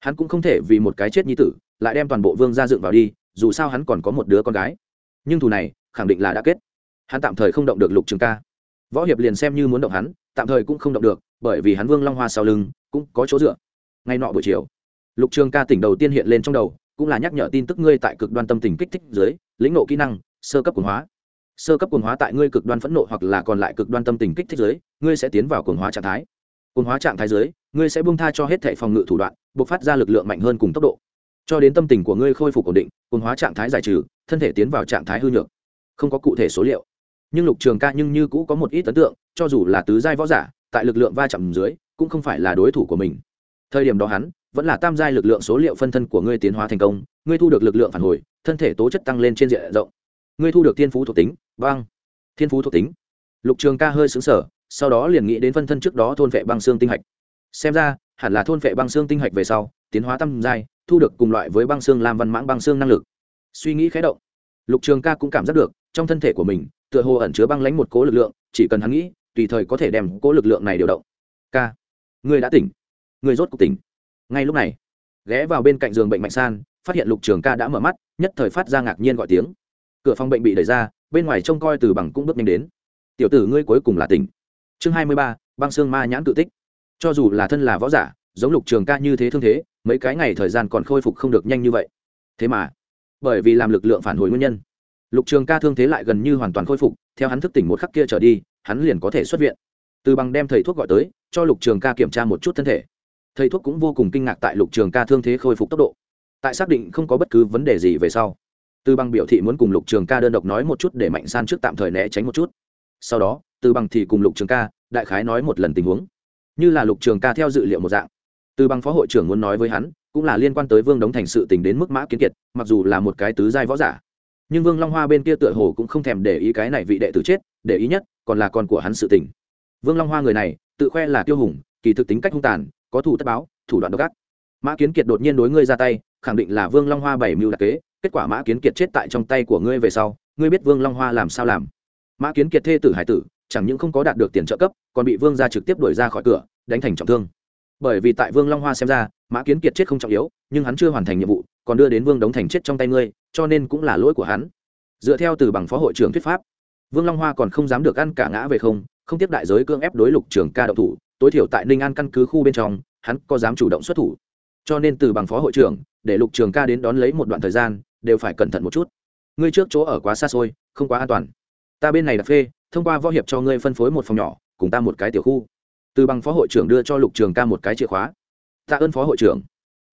Hắn cũng không thể vì một cái chết như tử, lại đem toàn bộ vương ra dựng vào đi, dù sao hắn còn có một đứa con gái. Nhưng thù này, khẳng định là đã kết hắn tạm thời không động được lục trường ca. Võ hiệp liền xem như muốn động hắn, tạm thời cũng không động được, bởi vì hắn vương long hoa sau lưng cũng có chỗ dựa. Ngay nọ buổi chiều, lục trường ca tỉnh đầu tiên hiện lên trong đầu, cũng là nhắc nhở tin tức ngươi tại cực đoan tâm tình kích thích dưới, lĩnh nộ kỹ năng, sơ cấp quần hóa. Sơ cấp quần hóa tại ngươi cực đoan phẫn nộ hoặc là còn lại cực đoan tâm tình kích thích dưới, ngươi sẽ tiến vào quần hóa trạng thái. Quần hóa trạng thái dưới, ngươi sẽ buông tha cho hết thệ phòng ngự thủ đoạn buộc phát ra lực lượng mạnh hơn cùng tốc độ. Cho đến tâm tình của ngươi khôi phục ổn định quần hóa trạng thái giải trừ, thân thể tiến vào trạng thái hư nhược. Không có cụ thể số liệu nhưng lục trường ca nhưng như cũ có một ít ấn tượng, cho dù là tứ giai võ giả, tại lực lượng va chạm dưới, cũng không phải là đối thủ của mình. Thời điểm đó hắn, vẫn là tam giai lực lượng số liệu phân thân của ngươi tiến hóa thành công, ngươi thu được lực lượng phản hồi, thân thể tố chất tăng lên trên diện rộng. Ngươi thu được thiên phú thuộc tính, băng. Thiên phú thuộc tính. Lục trường ca hơi xứng sở sau đó liền nghĩ đến phân thân trước đó thôn vệ băng xương tinh hạch. Xem ra, hẳn là thôn vệ băng xương tinh hạch về sau, tiến hóa tam giai, thu được cùng loại với băng xương làm văn mãng băng xương năng lực. Suy nghĩ khé động, lục trường ca cũng cảm giác được, trong thân thể của mình tựa hồ ẩn chứa băng lánh một cố lực lượng, chỉ cần hắn nghĩ, tùy thời có thể đem cố lực lượng này điều động. Ca người đã tỉnh. Người rốt cuộc tỉnh. Ngay lúc này, ghé vào bên cạnh giường bệnh mạnh san, phát hiện lục trường ca đã mở mắt, nhất thời phát ra ngạc nhiên gọi tiếng. Cửa phòng bệnh bị đẩy ra, bên ngoài trông coi từ bằng cũng bước nhanh đến. Tiểu tử ngươi cuối cùng là tỉnh. Chương hai mươi ba, băng xương ma nhãn tự tích. Cho dù là thân là võ giả, giống lục trường ca như thế thương thế, mấy cái ngày thời gian còn khôi phục không được nhanh như vậy. Thế mà, bởi vì làm lực lượng phản hồi nguyên nhân lục trường ca thương thế lại gần như hoàn toàn khôi phục, theo hắn thức tỉnh một khắc kia trở đi, hắn liền có thể xuất viện. Từ bằng đem thầy thuốc gọi tới, cho lục trường ca kiểm tra một chút thân thể. Thầy thuốc cũng vô cùng kinh ngạc tại lục trường ca thương thế khôi phục tốc độ. Tại xác định không có bất cứ vấn đề gì về sau, từ bằng biểu thị muốn cùng lục trường ca đơn độc nói một chút để mạnh san trước tạm thời né tránh một chút. Sau đó, từ bằng thì cùng lục trường ca, đại khái nói một lần tình huống. Như là lục trường ca theo dự liệu một dạng, từ bằng phó hội trưởng muốn nói với hắn, cũng là liên quan tới vương đống thành sự tình đến mức mã kiến kiệt, mặc dù là một cái tứ giai võ giả nhưng vương long hoa bên kia tựa hồ cũng không thèm để ý cái này vị đệ tử chết, để ý nhất còn là con của hắn sự tình. Vương long hoa người này, tự khoe là tiêu hùng, kỳ thực tính cách hung tàn, có thủ tất báo, thủ đoạn độc ác. Mã kiến kiệt đột nhiên đối ngươi ra tay, khẳng định là vương long hoa bảy mưu đặc kế, kết quả mã kiến kiệt chết tại trong tay của ngươi về sau, ngươi biết vương long hoa làm sao làm. Mã kiến kiệt thê tử hải tử, chẳng những không có đạt được tiền trợ cấp, còn bị vương gia trực tiếp đuổi ra khỏi cửa, đánh thành trọng thương. Bởi vì tại vương long hoa xem ra, mã kiến kiệt chết không trọng yếu, nhưng hắn chưa hoàn thành nhiệm vụ còn đưa đến vương đống thành chết trong tay ngươi, cho nên cũng là lỗi của hắn. Dựa theo từ bằng phó hội trưởng thuyết pháp, vương long hoa còn không dám được ăn cả ngã về không không tiếp đại giới cương ép đối lục trường ca đậu thủ, tối thiểu tại ninh an căn cứ khu bên trong, hắn có dám chủ động xuất thủ. Cho nên từ bằng phó hội trưởng, để lục trường ca đến đón lấy một đoạn thời gian, đều phải cẩn thận một chút. Ngươi trước chỗ ở quá xa xôi, không quá an toàn. Ta bên này đặt phê, thông qua võ hiệp cho ngươi phân phối một phòng nhỏ, cùng ta một cái tiểu khu. Từ bằng phó hội trưởng đưa cho lục trường ca một cái chìa khóa. Tạ ơn phó hội trưởng.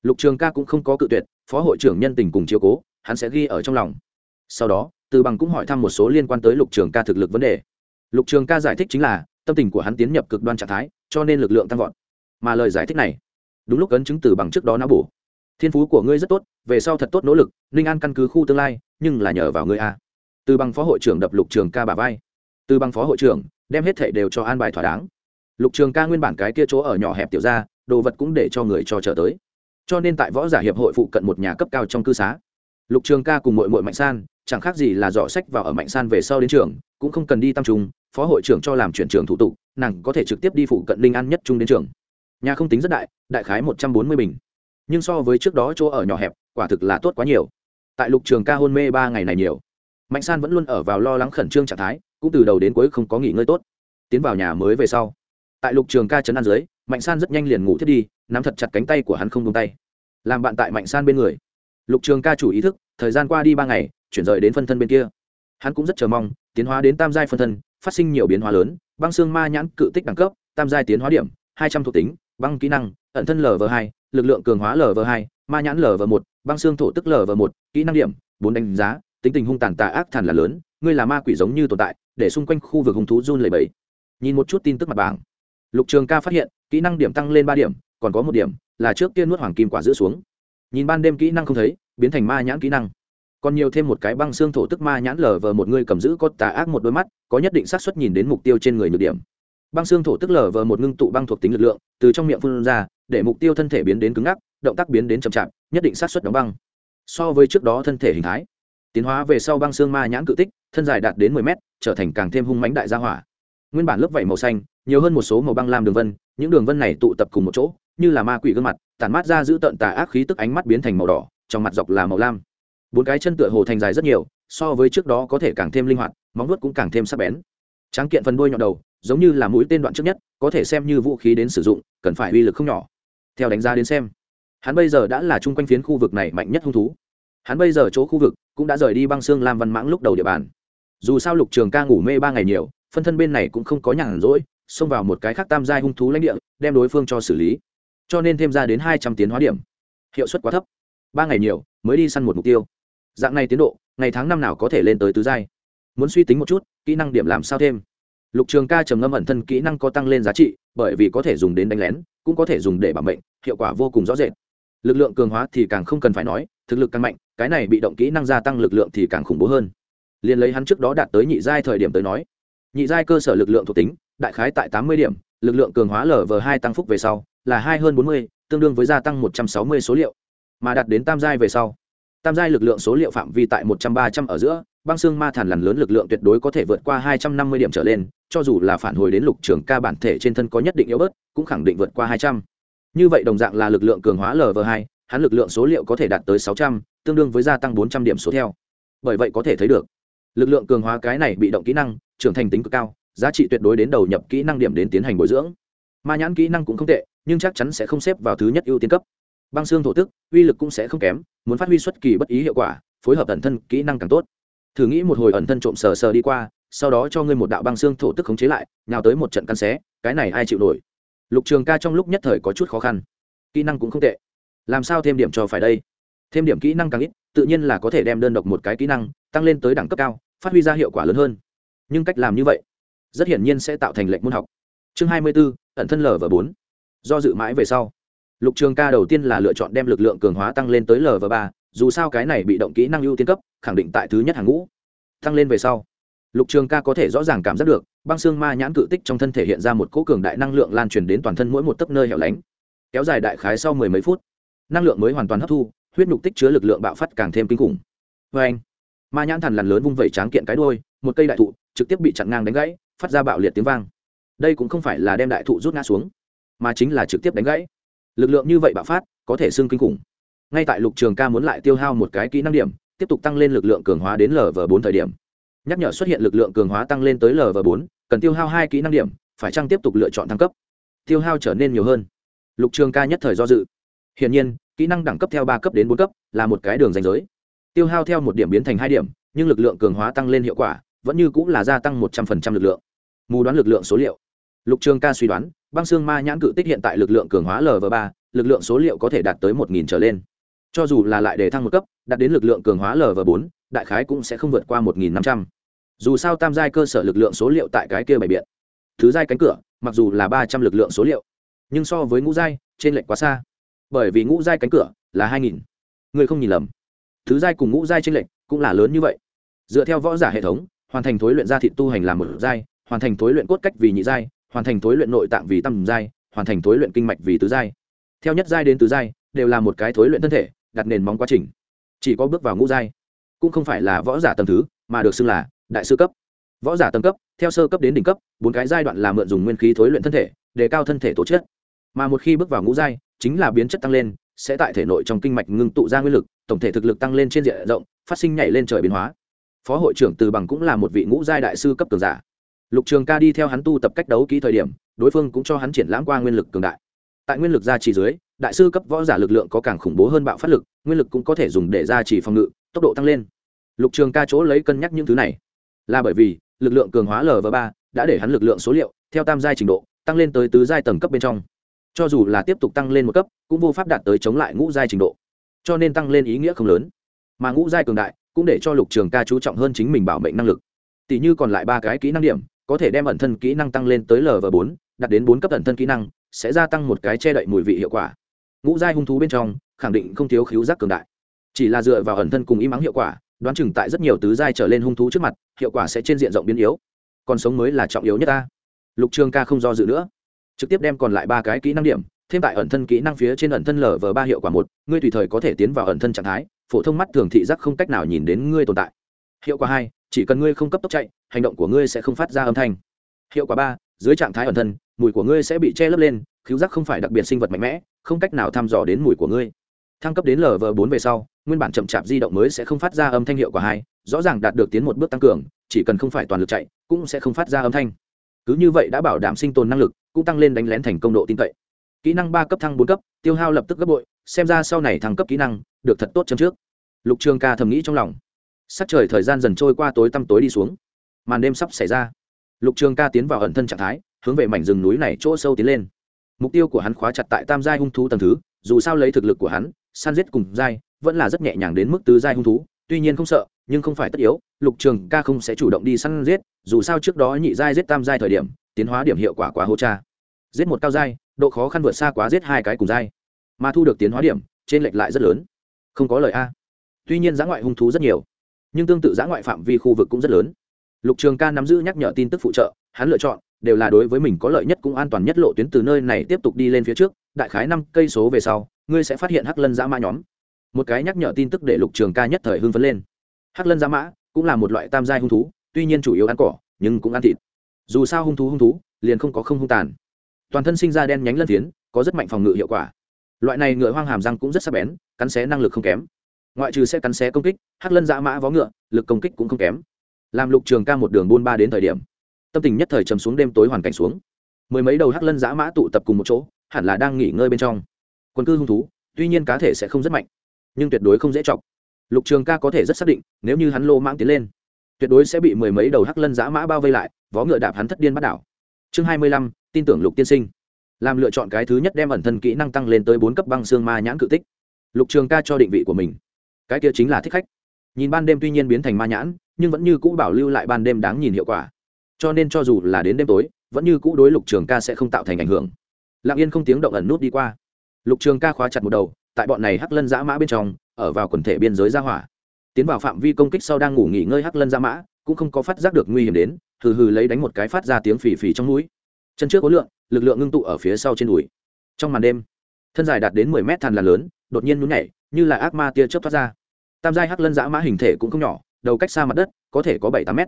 Lục trường ca cũng không có cự tuyệt phó hội trưởng nhân tình cùng chiếu cố, hắn sẽ ghi ở trong lòng. Sau đó, từ bằng cũng hỏi thăm một số liên quan tới lục trường ca thực lực vấn đề. Lục trường ca giải thích chính là, tâm tình của hắn tiến nhập cực đoan trạng thái, cho nên lực lượng tăng vọt. Mà lời giải thích này, đúng lúc ấn chứng từ bằng trước đó não bổ. Thiên phú của ngươi rất tốt, về sau thật tốt nỗ lực, ninh an căn cứ khu tương lai, nhưng là nhờ vào ngươi a. Từ bằng phó hội trưởng đập lục trường ca bà vai. Từ bằng phó hội trưởng, đem hết thệ đều cho an bài thỏa đáng. Lục trường ca nguyên bản cái kia chỗ ở nhỏ hẹp tiểu ra đồ vật cũng để cho người cho trở tới cho nên tại võ giả hiệp hội phụ cận một nhà cấp cao trong cư xá. Lục trường ca cùng mội mội mạnh san, chẳng khác gì là dò sách vào ở mạnh san về sau đến trường, cũng không cần đi tam trung, phó hội trưởng cho làm chuyển trường thủ tục, nàng có thể trực tiếp đi phụ cận linh an nhất trung đến trường. Nhà không tính rất đại đại khái một trăm bốn mươi bình. Nhưng so với trước đó chỗ ở nhỏ hẹp, quả thực là tốt quá nhiều. Tại lục trường ca hôn mê ba ngày này nhiều, mạnh san vẫn luôn ở vào lo lắng khẩn trương trạng thái, cũng từ đầu đến cuối không có nghỉ ngơi tốt. Tiến vào nhà mới về sau, tại lục trường ca chấn an dưới mạnh san rất nhanh liền ngủ thiết đi, nắm thật chặt cánh tay của hắn không tung tay. Làm bạn tại mạnh san bên người. Lục trường ca chủ ý thức, thời gian qua đi ba ngày, chuyển rời đến phân thân bên kia. Hắn cũng rất chờ mong, tiến hóa đến tam giai phân thân, phát sinh nhiều biến hóa lớn, băng xương ma nhãn cự tích đẳng cấp, tam giai tiến hóa điểm, hai trăm thuộc tính, băng kỹ năng, ẩn thân lv hai, lực lượng cường hóa lv hai, ma nhãn lv một, băng xương thổ tức lv một, kỹ năng điểm, bốn đánh giá, tính tình hung tàn tà ác thản là lớn, ngươi là ma quỷ giống như tồn tại, để xung quanh khu vực hung thú run lầy bẫy nhìn một chút tin tức mặt bảng lục trường ca phát hiện, kỹ năng điểm tăng lên ba điểm, còn có một điểm là trước tiên nuốt hoàng kim quả giữ xuống. Nhìn ban đêm kỹ năng không thấy, biến thành ma nhãn kỹ năng. Còn nhiều thêm một cái băng xương thổ tức ma nhãn lờ vờ một người cầm giữ có tà ác một đôi mắt, có nhất định xác suất nhìn đến mục tiêu trên người nhược điểm. Băng xương thổ tức lờ vờ một ngưng tụ băng thuộc tính lực lượng, từ trong miệng phun ra, để mục tiêu thân thể biến đến cứng ngắc, động tác biến đến chậm chạp, nhất định xác suất đóng băng. So với trước đó thân thể hình thái, tiến hóa về sau băng xương ma nhãn cự tích, thân dài đạt đến mười mét, trở thành càng thêm hung mánh đại gia hỏa nguyên bản lớp vảy màu xanh, nhiều hơn một số màu băng lam đường vân, những đường vân này tụ tập cùng một chỗ, như là ma quỷ gương mặt, tản mát ra giữ tận tà ác khí tức ánh mắt biến thành màu đỏ, trong mặt dọc là màu lam. Bốn cái chân tựa hồ thành dài rất nhiều, so với trước đó có thể càng thêm linh hoạt, móng vuốt cũng càng thêm sắc bén. Tráng kiện phần đuôi nhọn đầu, giống như là mũi tên đoạn trước nhất, có thể xem như vũ khí đến sử dụng, cần phải uy lực không nhỏ. Theo đánh giá đến xem, hắn bây giờ đã là chung quanh phiến khu vực này mạnh nhất hung thú. Hắn bây giờ chỗ khu vực cũng đã rời đi băng xương lam văn mãng lúc đầu địa bàn. Dù sao lục trường ca ngủ mê ba ngày nhiều phân thân bên này cũng không có nhàn rỗi, xông vào một cái khác tam giai hung thú lãnh địa, đem đối phương cho xử lý. Cho nên thêm ra đến hai trăm tiến hóa điểm. Hiệu suất quá thấp. Ba ngày nhiều, mới đi săn một mục tiêu. Dạng này tiến độ, ngày tháng năm nào có thể lên tới tứ giai. Muốn suy tính một chút, kỹ năng điểm làm sao thêm? Lục trường ca trầm ngâm ẩn thân kỹ năng có tăng lên giá trị, bởi vì có thể dùng đến đánh lén, cũng có thể dùng để bảo mệnh, hiệu quả vô cùng rõ rệt. Lực lượng cường hóa thì càng không cần phải nói, thực lực càng mạnh, cái này bị động kỹ năng gia tăng lực lượng thì càng khủng bố hơn. Liền lấy hắn trước đó đạt tới nhị giai thời điểm tới nói nhị giai cơ sở lực lượng thuộc tính, đại khái tại tám mươi điểm, lực lượng cường hóa lv hai tăng phúc về sau là hai hơn bốn mươi, tương đương với gia tăng một trăm sáu mươi số liệu. Mà đạt đến tam giai về sau, tam giai lực lượng số liệu phạm vi tại một trăm ba trăm ở giữa, băng xương ma thản lằn lớn lực lượng tuyệt đối có thể vượt qua hai trăm năm mươi điểm trở lên, cho dù là phản hồi đến lục trường ca bản thể trên thân có nhất định yếu bớt, cũng khẳng định vượt qua hai trăm. Như vậy đồng dạng là lực lượng cường hóa lv hai, hắn lực lượng số liệu có thể đạt tới sáu trăm, tương đương với gia tăng bốn trăm điểm số theo. Bởi vậy có thể thấy được lực lượng cường hóa cái này bị động kỹ năng, trưởng thành tính cực cao, giá trị tuyệt đối đến đầu nhập kỹ năng điểm đến tiến hành bồi dưỡng. Ma nhãn kỹ năng cũng không tệ, nhưng chắc chắn sẽ không xếp vào thứ nhất ưu tiên cấp. Băng xương thổ tức, uy lực cũng sẽ không kém, muốn phát huy xuất kỳ bất ý hiệu quả, phối hợp ẩn thân kỹ năng càng tốt. Thử nghĩ một hồi ẩn thân trộm sờ sờ đi qua, sau đó cho ngươi một đạo băng xương thổ tức khống chế lại nào tới một trận căn xé, cái này ai chịu nổi? Lục trường ca trong lúc nhất thời có chút khó khăn. Kỹ năng cũng không tệ. Làm sao thêm điểm cho phải đây? Thêm điểm kỹ năng càng ít, tự nhiên là có thể đem đơn độc một cái kỹ năng, tăng lên tới đẳng cấp cao phát huy ra hiệu quả lớn hơn. Nhưng cách làm như vậy rất hiển nhiên sẽ tạo thành lệnh môn học. Chương hai mươi 24, ẩn thân lv bốn. Do dự mãi về sau lục trường ca đầu tiên là lựa chọn đem lực lượng cường hóa tăng lên tới lv ba dù sao cái này bị động kỹ năng ưu tiên cấp khẳng định tại thứ nhất hàng ngũ. Tăng lên về sau lục trường ca có thể rõ ràng cảm giác được băng xương ma nhãn cự tích trong thân thể hiện ra một cỗ cường đại năng lượng lan truyền đến toàn thân mỗi một tấc nơi hẻo lánh. Kéo dài đại khái sau mười mấy phút năng lượng mới hoàn toàn hấp thu huyết nhục tích chứa lực lượng bạo phát càng thêm kinh khủng. Vê anh ma nhãn thần lằn lớn vung vẩy tráng kiện cái đôi một cây đại thụ trực tiếp bị chặn ngang đánh gãy, phát ra bạo liệt tiếng vang. Đây cũng không phải là đem đại thụ rút ngã xuống, mà chính là trực tiếp đánh gãy. Lực lượng như vậy bạo phát, có thể xưng kinh khủng. Ngay tại lục trường ca muốn lại tiêu hao một cái kỹ năng điểm, tiếp tục tăng lên lực lượng cường hóa đến lv bốn thời điểm. Nhắc nhở xuất hiện lực lượng cường hóa tăng lên tới lv bốn, cần tiêu hao hai kỹ năng điểm, phải chăng tiếp tục lựa chọn thăng cấp? Tiêu hao trở nên nhiều hơn. Lục trường ca nhất thời do dự. Hiển nhiên, kỹ năng đẳng cấp theo ba cấp đến bốn cấp là một cái đường danh giới tiêu hao theo một điểm biến thành hai điểm, nhưng lực lượng cường hóa tăng lên hiệu quả, vẫn như cũng là gia tăng một trăm linh lực lượng. Mù đoán lực lượng số liệu. Lục trường ca suy đoán, băng xương ma nhãn cự tích hiện tại lực lượng cường hóa lv ba, lực lượng số liệu có thể đạt tới một nghìn trở lên. Cho dù là lại đề thăng một cấp, đạt đến lực lượng cường hóa lv bốn, đại khái cũng sẽ không vượt qua một nghìn năm trăm. Dù sao tam giai cơ sở lực lượng số liệu tại cái kia bày biện. Thứ giai cánh cửa, mặc dù là ba trăm lực lượng số liệu, nhưng so với ngũ giai, trên lệch quá xa. Bởi vì ngũ giai cánh cửa là hai nghìn. Người không nhìn lầm thứ giai cùng ngũ giai trên lệch cũng là lớn như vậy. Dựa theo võ giả hệ thống, hoàn thành thối luyện gia thị tu hành là một giai, hoàn thành thối luyện cốt cách vì nhị giai, hoàn thành thối luyện nội tạng vì tam giai, hoàn thành thối luyện kinh mạch vì tứ giai. Theo nhất giai đến tứ giai, đều là một cái thối luyện thân thể, đặt nền móng quá trình. Chỉ có bước vào ngũ giai, cũng không phải là võ giả tầm thứ, mà được xưng là đại sư cấp. Võ giả tầm cấp, theo sơ cấp đến đỉnh cấp, bốn cái giai đoạn là mượn dùng nguyên khí thối luyện thân thể để cao thân thể tổ chức mà một khi bước vào ngũ giai, chính là biến chất tăng lên sẽ tại thể nội trong kinh mạch ngưng tụ ra nguyên lực, tổng thể thực lực tăng lên trên diện rộng, phát sinh nhảy lên trời biến hóa. Phó hội trưởng từ bằng cũng là một vị ngũ giai đại sư cấp cường giả. Lục trường ca đi theo hắn tu tập cách đấu kỹ thời điểm, đối phương cũng cho hắn triển lãm qua nguyên lực cường đại. Tại nguyên lực gia trì dưới, đại sư cấp võ giả lực lượng có càng khủng bố hơn bạo phát lực, nguyên lực cũng có thể dùng để gia trì phòng ngự, tốc độ tăng lên. Lục trường ca chỗ lấy cân nhắc những thứ này. Là bởi vì, lực lượng cường hóa lv ba đã để hắn lực lượng số liệu, theo tam giai trình độ, tăng lên tới tứ giai tầng cấp bên trong cho dù là tiếp tục tăng lên một cấp, cũng vô pháp đạt tới chống lại ngũ giai trình độ. Cho nên tăng lên ý nghĩa không lớn. Mà ngũ giai cường đại cũng để cho lục trường ca chú trọng hơn chính mình bảo mệnh năng lực. Tỷ như còn lại ba cái kỹ năng điểm, có thể đem ẩn thân kỹ năng tăng lên tới lv bốn, đạt đến bốn cấp ẩn thân kỹ năng, sẽ gia tăng một cái che đậy mùi vị hiệu quả. Ngũ giai hung thú bên trong, khẳng định không thiếu khíu giác cường đại. Chỉ là dựa vào ẩn thân cùng im ắng hiệu quả, đoán chừng tại rất nhiều tứ giai trở lên hung thú trước mặt, hiệu quả sẽ trên diện rộng biến yếu. Còn sống mới là trọng yếu nhất ta. Lục trường ca không do dự nữa trực tiếp đem còn lại ba cái kỹ năng điểm, thêm tại ẩn thân kỹ năng phía trên ẩn thân lở vờ ba hiệu quả một, ngươi tùy thời có thể tiến vào ẩn thân trạng thái, phổ thông mắt thường thị giác không cách nào nhìn đến ngươi tồn tại. Hiệu quả hai, chỉ cần ngươi không cấp tốc chạy, hành động của ngươi sẽ không phát ra âm thanh. Hiệu quả ba, dưới trạng thái ẩn thân, mùi của ngươi sẽ bị che lấp lên, khiếu giác không phải đặc biệt sinh vật mạnh mẽ, không cách nào thăm dò đến mùi của ngươi. Thăng cấp đến lv bốn về sau, nguyên bản chậm chạp di động mới sẽ không phát ra âm thanh hiệu quả hai, rõ ràng đạt được tiến một bước tăng cường, chỉ cần không phải toàn lực chạy, cũng sẽ không phát ra âm thanh. Cứ như vậy đã bảo đảm sinh tồn năng lực cũng tăng lên đánh lén thành công độ tin cậy. Kỹ năng ba cấp thăng bốn cấp, tiêu hao lập tức gấp bội, xem ra sau này thăng cấp kỹ năng, được thật tốt chấm trước. Lục trường ca thầm nghĩ trong lòng. Sắc trời thời gian dần trôi qua tối tăm tối đi xuống. Màn đêm sắp xảy ra. Lục trường ca tiến vào ẩn thân trạng thái, hướng về mảnh rừng núi này chỗ sâu tiến lên. Mục tiêu của hắn khóa chặt tại tam giai hung thú tầng thứ, dù sao lấy thực lực của hắn săn giết cùng giai, vẫn là rất nhẹ nhàng đến mức tứ giai hung thú, tuy nhiên không sợ, nhưng không phải tất yếu, lục trường ca không sẽ chủ động đi săn giết, dù sao trước đó nhị giai giết tam giai thời điểm tiến hóa điểm hiệu quả quá hô cha. Giết một cao giai, độ khó khăn vượt xa quá giết hai cái cùng giai. Mà thu được tiến hóa điểm, trên lệch lại rất lớn. Không có lời a. Tuy nhiên giã ngoại hung thú rất nhiều, nhưng tương tự giã ngoại phạm vi khu vực cũng rất lớn. Lục trường ca nắm giữ nhắc nhở tin tức phụ trợ, hắn lựa chọn, đều là đối với mình có lợi nhất cũng an toàn nhất lộ tuyến từ nơi này tiếp tục đi lên phía trước, đại khái năm cây số về sau, ngươi sẽ phát hiện hắc lân giã mã nhóm. Một cái nhắc nhở tin tức để lục trường ca nhất thời hưng phấn lên. Hắc lân giã mã cũng là một loại tam giai hung thú, tuy nhiên chủ yếu ăn cỏ, nhưng cũng ăn thịt dù sao hung thú hung thú, liền không có không hung tàn. Toàn thân sinh ra đen nhánh lân tiến có rất mạnh phòng ngự hiệu quả. Loại này ngựa hoang hàm răng cũng rất sắc bén, cắn xé năng lực không kém. Ngoại trừ sẽ cắn xé công kích, hắc lân dã mã vó ngựa, lực công kích cũng không kém. Làm lục trường ca một đường buôn ba đến thời điểm, tâm tình nhất thời trầm xuống đêm tối hoàn cảnh xuống. Mười mấy đầu hắc lân dã mã tụ tập cùng một chỗ, hẳn là đang nghỉ ngơi bên trong. Quân cư hung thú, tuy nhiên cá thể sẽ không rất mạnh, nhưng tuyệt đối không dễ chọc. Lục trường ca có thể rất xác định, nếu như hắn lô mãng tiến lên tuyệt đối sẽ bị mười mấy đầu hắc lân giã mã bao vây lại, vó ngựa đạp hắn thất điên bắt đảo. Chương hai mươi lăm, tin tưởng lục tiên sinh. Làm lựa chọn cái thứ nhất đem ẩn thân kỹ năng tăng lên tới bốn cấp băng xương ma nhãn cự tích. Lục trường ca cho định vị của mình. Cái kia chính là thích khách. Nhìn ban đêm tuy nhiên biến thành ma nhãn, nhưng vẫn như cũ bảo lưu lại ban đêm đáng nhìn hiệu quả. Cho nên cho dù là đến đêm tối, vẫn như cũ đối lục trường ca sẽ không tạo thành ảnh hưởng. Lặng yên không tiếng động ẩn nút đi qua. Lục trường ca khóa chặt một đầu, tại bọn này hắc lân giã mã bên trong, ở vào quần thể biên giới gia hỏa tiến vào phạm vi công kích sau đang ngủ nghỉ ngơi hắc lân ra mã, cũng không có phát giác được nguy hiểm đến, hừ hừ lấy đánh một cái phát ra tiếng phì phì trong núi. Chân trước có lượng, lực lượng ngưng tụ ở phía sau trên đùi. Trong màn đêm, thân dài đạt đến mười mét thằn là lớn, đột nhiên nhún nhảy, như là ác ma tia chớp thoát ra. Tam giai hắc lân dã mã hình thể cũng không nhỏ, đầu cách xa mặt đất, có thể có bảy tám mét.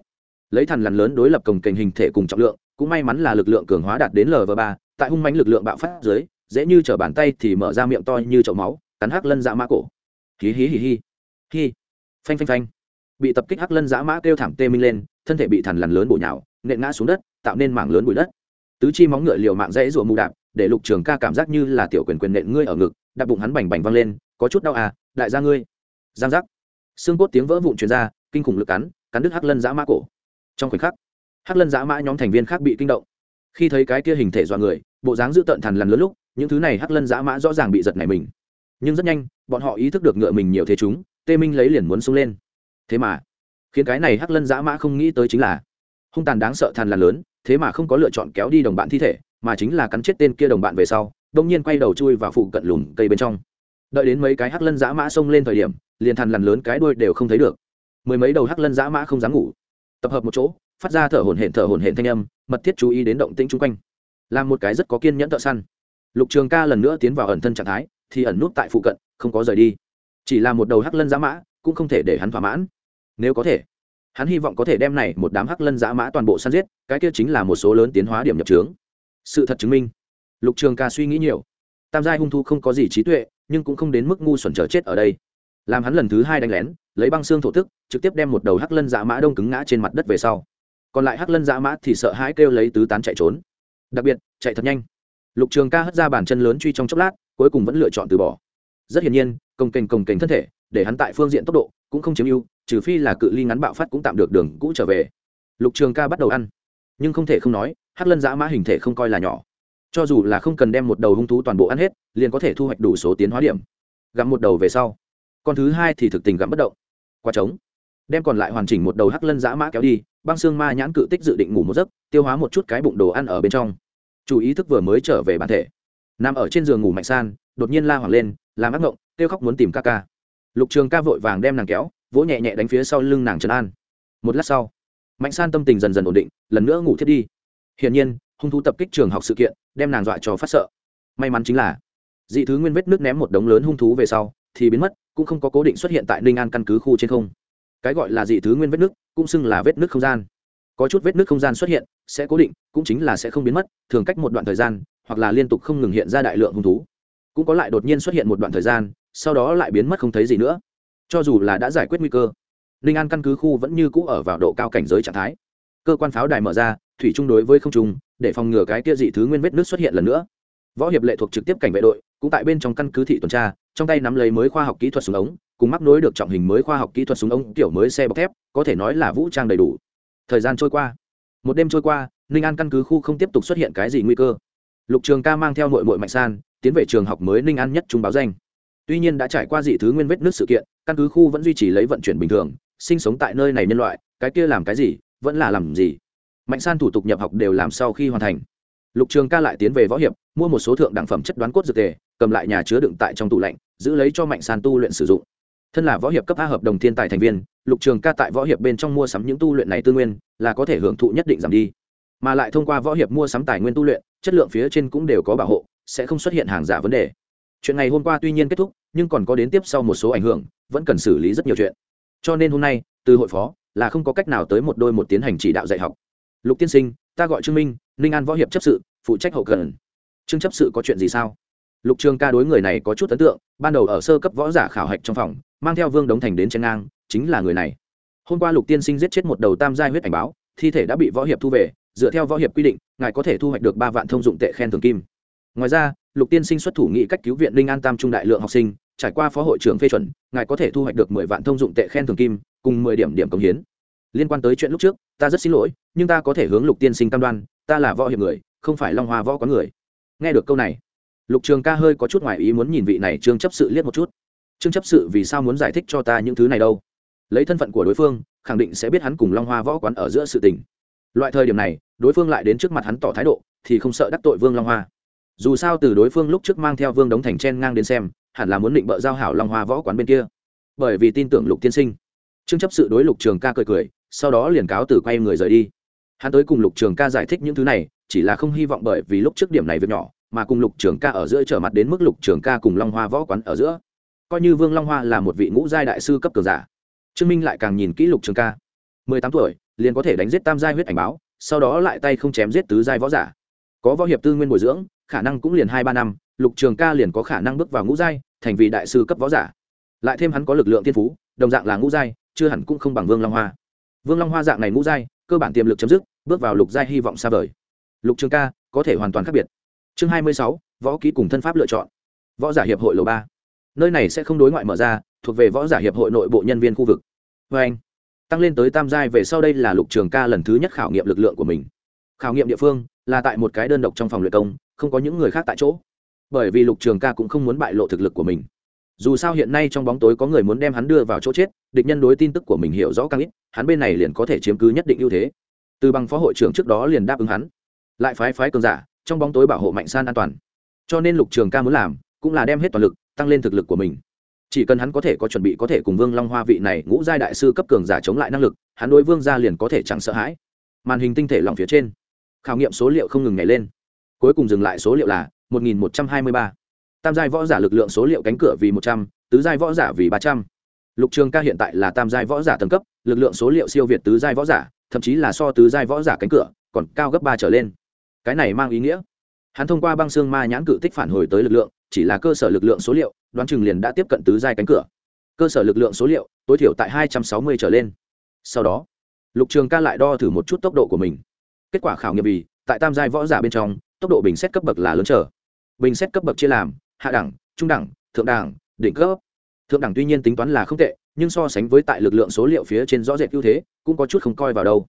Lấy thằn lằn lớn đối lập cồng kềnh hình thể cùng trọng lượng, cũng may mắn là lực lượng cường hóa đạt đến lv ba, tại hung mánh lực lượng bạo phát dưới, dễ như t bàn tay thì mở ra miệng to như chậu máu, cắn hắc lân dã mã cổ. Hí hí hí hí. Hí phanh phanh phanh. Bị tập kích hắc lân dã mã kêu thảm tê minh lên, thân thể bị thằn lằn lớn bổ nhào, nện ngã xuống đất, tạo nên mảng lớn bụi đất. Tứ chi móng ngựa liều mạng rẽ rụa mù đạp, để lục trường ca cảm giác như là tiểu quyền quyền nện ngươi ở ngực, đạp bụng hắn bành bành văng lên, có chút đau à đại gia ngươi. Giang giác. Xương cốt tiếng vỡ vụn truyền ra, kinh khủng lực cắn cắn đứt hắc lân dã mã cổ. Trong khoảnh khắc, hắc lân dã mã nhóm thành viên khác bị kinh động. Khi thấy cái kia hình thể dọa người, bộ dáng dữ tợn thằn lằn lớn lúc, những thứ này hắc lân dã mã rõ ràng bị giật này mình. Nhưng rất nhanh, bọn họ ý thức được ngựa mình nhiều thế chúng tê minh lấy liền muốn sung lên. Thế mà, khiến cái này hắc lân dã mã không nghĩ tới chính là, hung tàn đáng sợ thằn lằn lớn, thế mà không có lựa chọn kéo đi đồng bạn thi thể, mà chính là cắn chết tên kia đồng bạn về sau đông nhiên quay đầu chui vào phụ cận lùm cây bên trong. Đợi đến mấy cái hắc lân dã mã xông lên thời điểm, liền thằn lằn lớn cái đuôi đều không thấy được. Mười mấy đầu hắc lân dã mã không dám ngủ. Tập hợp một chỗ, phát ra thở hổn hển thở hổn hển thanh âm, mật thiết chú ý đến động tĩnh chung quanh. Làm một cái rất có kiên nhẫn thợ săn. Lục trường ca lần nữa tiến vào ẩn thân trạng thái, thì ẩn nút tại phụ cận, không có rời đi chỉ là một đầu hắc lân giã mã, cũng không thể để hắn thỏa mãn. Nếu có thể, hắn hy vọng có thể đem này một đám hắc lân giã mã toàn bộ săn giết, cái kia chính là một số lớn tiến hóa điểm nhập trướng. Sự thật chứng minh, lục trường ca suy nghĩ nhiều. Tam giai hung thu không có gì trí tuệ, nhưng cũng không đến mức ngu xuẩn chờ chết ở đây. Làm hắn lần thứ hai đánh lén, lấy băng xương thổ tức trực tiếp đem một đầu hắc lân dã mã đông cứng ngã trên mặt đất về sau. Còn lại hắc lân dã mã thì sợ hãi kêu lấy tứ tán chạy trốn. Đặc biệt, chạy thật nhanh. Lục trường ca hất ra bàn chân lớn truy trong chốc lát, cuối cùng vẫn lựa chọn từ bỏ. Rất hiển nhiên công kềnh công kềnh thân thể, để hắn tại phương diện tốc độ cũng không chiếm ưu, trừ phi là cự ly ngắn bạo phát cũng tạm được đường cũ trở về. Lục trường ca bắt đầu ăn. Nhưng không thể không nói, hắc lân giã mã hình thể không coi là nhỏ. Cho dù là không cần đem một đầu hung thú toàn bộ ăn hết, liền có thể thu hoạch đủ số tiến hóa điểm. Gặm một đầu về sau. Con thứ hai thì thực tình gặm bất động. Qua trống. Đem còn lại hoàn chỉnh một đầu hắc lân giã mã kéo đi, băng xương ma nhãn cự tích dự định ngủ một giấc, tiêu hóa một chút cái bụng đồ ăn ở bên trong. Chủ ý thức vừa mới trở về bản thể. Nằm ở trên giường ngủ mạnh san đột nhiên la hoảng lên, làm ác ngộng, kêu khóc muốn tìm ca ca. Lục trường ca vội vàng đem nàng kéo, vỗ nhẹ nhẹ đánh phía sau lưng nàng trấn an. Một lát sau, mạnh san tâm tình dần dần ổn định, lần nữa ngủ thiết đi. Hiển nhiên, hung thú tập kích trường học sự kiện, đem nàng dọa cho phát sợ. May mắn chính là, dị thứ nguyên vết nước ném một đống lớn hung thú về sau, thì biến mất, cũng không có cố định xuất hiện tại ninh an căn cứ khu trên không. Cái gọi là dị thứ nguyên vết nước, cũng xưng là vết nước không gian. Có chút vết nước không gian xuất hiện, sẽ cố định, cũng chính là sẽ không biến mất, thường cách một đoạn thời gian, hoặc là liên tục không ngừng hiện ra đại lượng hung thú cũng có lại đột nhiên xuất hiện một đoạn thời gian, sau đó lại biến mất không thấy gì nữa. Cho dù là đã giải quyết nguy cơ, ninh an căn cứ khu vẫn như cũ ở vào độ cao cảnh giới trạng thái. Cơ quan pháo đài mở ra, thủy chung đối với không trùng để phòng ngừa cái kia dị thứ nguyên vết nước xuất hiện lần nữa. Võ hiệp lệ thuộc trực tiếp cảnh vệ đội, cũng tại bên trong căn cứ thị tuần tra, trong tay nắm lấy mới khoa học kỹ thuật súng ống, cùng mắc nối được trọng hình mới khoa học kỹ thuật súng ống, kiểu mới xe bọc thép, có thể nói là vũ trang đầy đủ. Thời gian trôi qua, một đêm trôi qua, ninh an căn cứ khu không tiếp tục xuất hiện cái gì nguy cơ. Lục trường ca mang theo nội mội mạnh san tiến về trường học mới ninh an nhất trung báo danh. Tuy nhiên đã trải qua dị thứ nguyên vết nước sự kiện, căn cứ khu vẫn duy trì lấy vận chuyển bình thường, sinh sống tại nơi này nhân loại, cái kia làm cái gì, vẫn là làm gì. Mạnh san thủ tục nhập học đều làm sau khi hoàn thành. Lục trường ca lại tiến về võ hiệp, mua một số thượng đẳng phẩm chất đoán cốt dược tề, cầm lại nhà chứa đựng tại trong tủ lạnh, giữ lấy cho mạnh san tu luyện sử dụng. Thân là võ hiệp cấp a hợp đồng thiên tài thành viên, lục trường ca tại võ hiệp bên trong mua sắm những tu luyện này tư nguyên, là có thể hưởng thụ nhất định giảm đi. Mà lại thông qua võ hiệp mua sắm tài nguyên tu luyện, chất lượng phía trên cũng đều có bảo hộ sẽ không xuất hiện hàng giả vấn đề. Chuyện này hôm qua tuy nhiên kết thúc, nhưng còn có đến tiếp sau một số ảnh hưởng, vẫn cần xử lý rất nhiều chuyện. Cho nên hôm nay, từ hội phó, là không có cách nào tới một đôi một tiến hành chỉ đạo dạy học. Lục tiên sinh, ta gọi trương minh, ninh an võ hiệp chấp sự, phụ trách hậu cần. Trương chấp sự có chuyện gì sao? Lục trường ca đối người này có chút ấn tượng, ban đầu ở sơ cấp võ giả khảo hạch trong phòng, mang theo vương đống thành đến trên ngang, chính là người này. Hôm qua lục tiên sinh giết chết một đầu tam giai huyết ảnh báo, thi thể đã bị võ hiệp thu về, dựa theo võ hiệp quy định, ngài có thể thu hoạch được ba vạn thông dụng tệ khen thường kim ngoài ra, lục tiên sinh xuất thủ nghị cách cứu viện linh an tam trung đại lượng học sinh, trải qua phó hội trưởng phê chuẩn, ngài có thể thu hoạch được mười vạn thông dụng tệ khen thường kim, cùng mười điểm điểm công hiến. Liên quan tới chuyện lúc trước, ta rất xin lỗi, nhưng ta có thể hướng lục tiên sinh cam đoan, ta là võ hiệp người, không phải long hoa võ có người. Nghe được câu này, lục trường ca hơi có chút ngoài ý muốn nhìn vị này trương chấp sự liếc một chút. Trương chấp sự vì sao muốn giải thích cho ta những thứ này đâu? Lấy thân phận của đối phương, khẳng định sẽ biết hắn cùng long hoa võ quán ở giữa sự tình. Loại thời điểm này, đối phương lại đến trước mặt hắn tỏ thái độ, thì không sợ đắc tội vương long hoa dù sao từ đối phương lúc trước mang theo vương đống thành chen ngang đến xem, hẳn là muốn định bợ giao hảo long hoa võ quán bên kia. Bởi vì tin tưởng lục tiên sinh. Trương chấp sự đối lục trường ca cười cười, sau đó liền cáo từ quay người rời đi. Hắn tới cùng lục trường ca giải thích những thứ này, chỉ là không hy vọng bởi vì lúc trước điểm này việc nhỏ, mà cùng lục trường ca ở giữa trở mặt đến mức lục trường ca cùng long hoa võ quán ở giữa. Coi như vương long hoa là một vị ngũ giai đại sư cấp cường giả, trương minh lại càng nhìn kỹ lục trường ca. Mười tám tuổi, liền có thể đánh giết tam giai huyết ảnh báo, sau đó lại tay không chém giết tứ giai võ giả. Có võ hiệp tư nguyên bồi dưỡng khả năng cũng liền hai ba năm, lục trường ca liền có khả năng bước vào ngũ giai, thành vị đại sư cấp võ giả. Lại thêm hắn có lực lượng tiên phú, đồng dạng là ngũ giai, chưa hẳn cũng không bằng vương long hoa. Vương long hoa dạng này ngũ giai, cơ bản tiềm lực chấm dứt, bước vào lục giai hy vọng xa vời. Lục trường ca, có thể hoàn toàn khác biệt. Chương hai mươi sáu, võ ký cùng thân pháp lựa chọn. Võ giả hiệp hội lầu ba. Nơi này sẽ không đối ngoại mở ra, thuộc về võ giả hiệp hội nội bộ nhân viên khu vực. Vê anh, tăng lên tới tam giai về sau đây là lục trường ca lần thứ nhất khảo nghiệm lực lượng của mình. Khảo nghiệm địa phương là tại một cái đơn độc trong phòng luyện công không có những người khác tại chỗ. Bởi vì lục trường ca cũng không muốn bại lộ thực lực của mình. Dù sao hiện nay trong bóng tối có người muốn đem hắn đưa vào chỗ chết, địch nhân đối tin tức của mình hiểu rõ càng ít, hắn bên này liền có thể chiếm cứ nhất định ưu thế. Từ bằng phó hội trưởng trước đó liền đáp ứng hắn. Lại phái phái cường giả, trong bóng tối bảo hộ mạnh san an toàn. Cho nên lục trường ca muốn làm, cũng là đem hết toàn lực, tăng lên thực lực của mình. Chỉ cần hắn có thể có chuẩn bị có thể cùng vương long hoa vị này ngũ giai đại sư cấp cường giả chống lại năng lực, hắn đối vương gia liền có thể chẳng sợ hãi. Màn hình tinh thể lòng phía trên. Khảo nghiệm số liệu không ngừng nhảy lên cuối cùng dừng lại số liệu là một nghìn một trăm hai mươi ba. Tam giai võ giả lực lượng số liệu cánh cửa vì một trăm, tứ giai võ giả vì ba trăm. Lục trường ca hiện tại là tam giai võ giả tầng cấp, lực lượng số liệu siêu việt tứ giai võ giả, thậm chí là so tứ giai võ giả cánh cửa, còn cao gấp ba trở lên. Cái này mang ý nghĩa. Hắn thông qua băng xương ma nhãn cự tích phản hồi tới lực lượng, chỉ là cơ sở lực lượng số liệu, đoán chừng liền đã tiếp cận tứ giai cánh cửa. Cơ sở lực lượng số liệu, tối thiểu tại hai trăm sáu mươi trở lên. Sau đó, lục trường ca lại đo thử một chút tốc độ của mình. Kết quả khảo nghiệm vì tại tam giai võ giả bên trong, tốc độ bình xét cấp bậc là lớn trở. Bình xét cấp bậc chia làm, hạ đẳng, trung đẳng, thượng đẳng định cấp. Thượng đẳng tuy nhiên tính toán là không tệ, nhưng so sánh với tại lực lượng số liệu phía trên rõ rệt ưu thế, cũng có chút không coi vào đâu.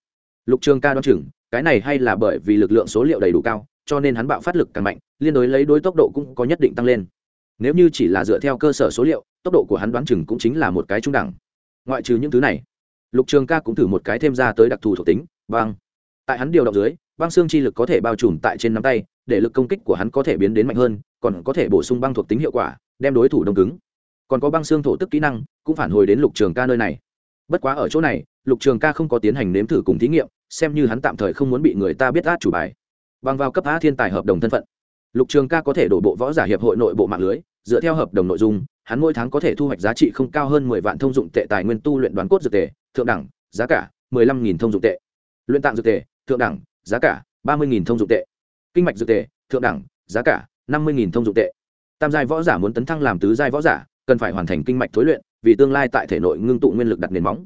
Lục trường ca đoán chừng, cái này hay là bởi vì lực lượng số liệu đầy đủ cao, cho nên hắn bạo phát lực càng mạnh, liên đối lấy đối tốc độ cũng có nhất định tăng lên. Nếu như chỉ là dựa theo cơ sở số liệu, tốc độ của hắn đoán chừng cũng chính là một cái trung đẳng. Ngoại trừ những thứ này, lục trường ca cũng thử một cái thêm ra tới đặc thù thuộc tính băng tại hắn điều động dưới băng xương chi lực có thể bao trùm tại trên nắm tay, để lực công kích của hắn có thể biến đến mạnh hơn, còn có thể bổ sung băng thuộc tính hiệu quả, đem đối thủ đông cứng. Còn có băng xương thổ tức kỹ năng, cũng phản hồi đến lục trường ca nơi này. Bất quá ở chỗ này, lục trường ca không có tiến hành nếm thử cùng thí nghiệm, xem như hắn tạm thời không muốn bị người ta biết át chủ bài. Bằng vào cấp a thiên tài hợp đồng thân phận, lục trường ca có thể đổ bộ võ giả hiệp hội nội bộ mạng lưới, dựa theo hợp đồng nội dung, hắn mỗi tháng có thể thu hoạch giá trị không cao hơn mười vạn thông dụng tệ tài nguyên tu luyện đoán cốt dược tệ thượng đẳng, giá cả mười lăm nghìn thông dụng tệ. Luyện tạng dược tệ thượng đẳng giá cả ba mươi nghìn thông dụng tệ. Kinh mạch dược tệ thượng đẳng, giá cả năm mươi nghìn thông dụng tệ. Tam giai võ giả muốn tấn thăng làm tứ giai võ giả, cần phải hoàn thành kinh mạch thối luyện, vì tương lai tại thể nội ngưng tụ nguyên lực đặt nền móng.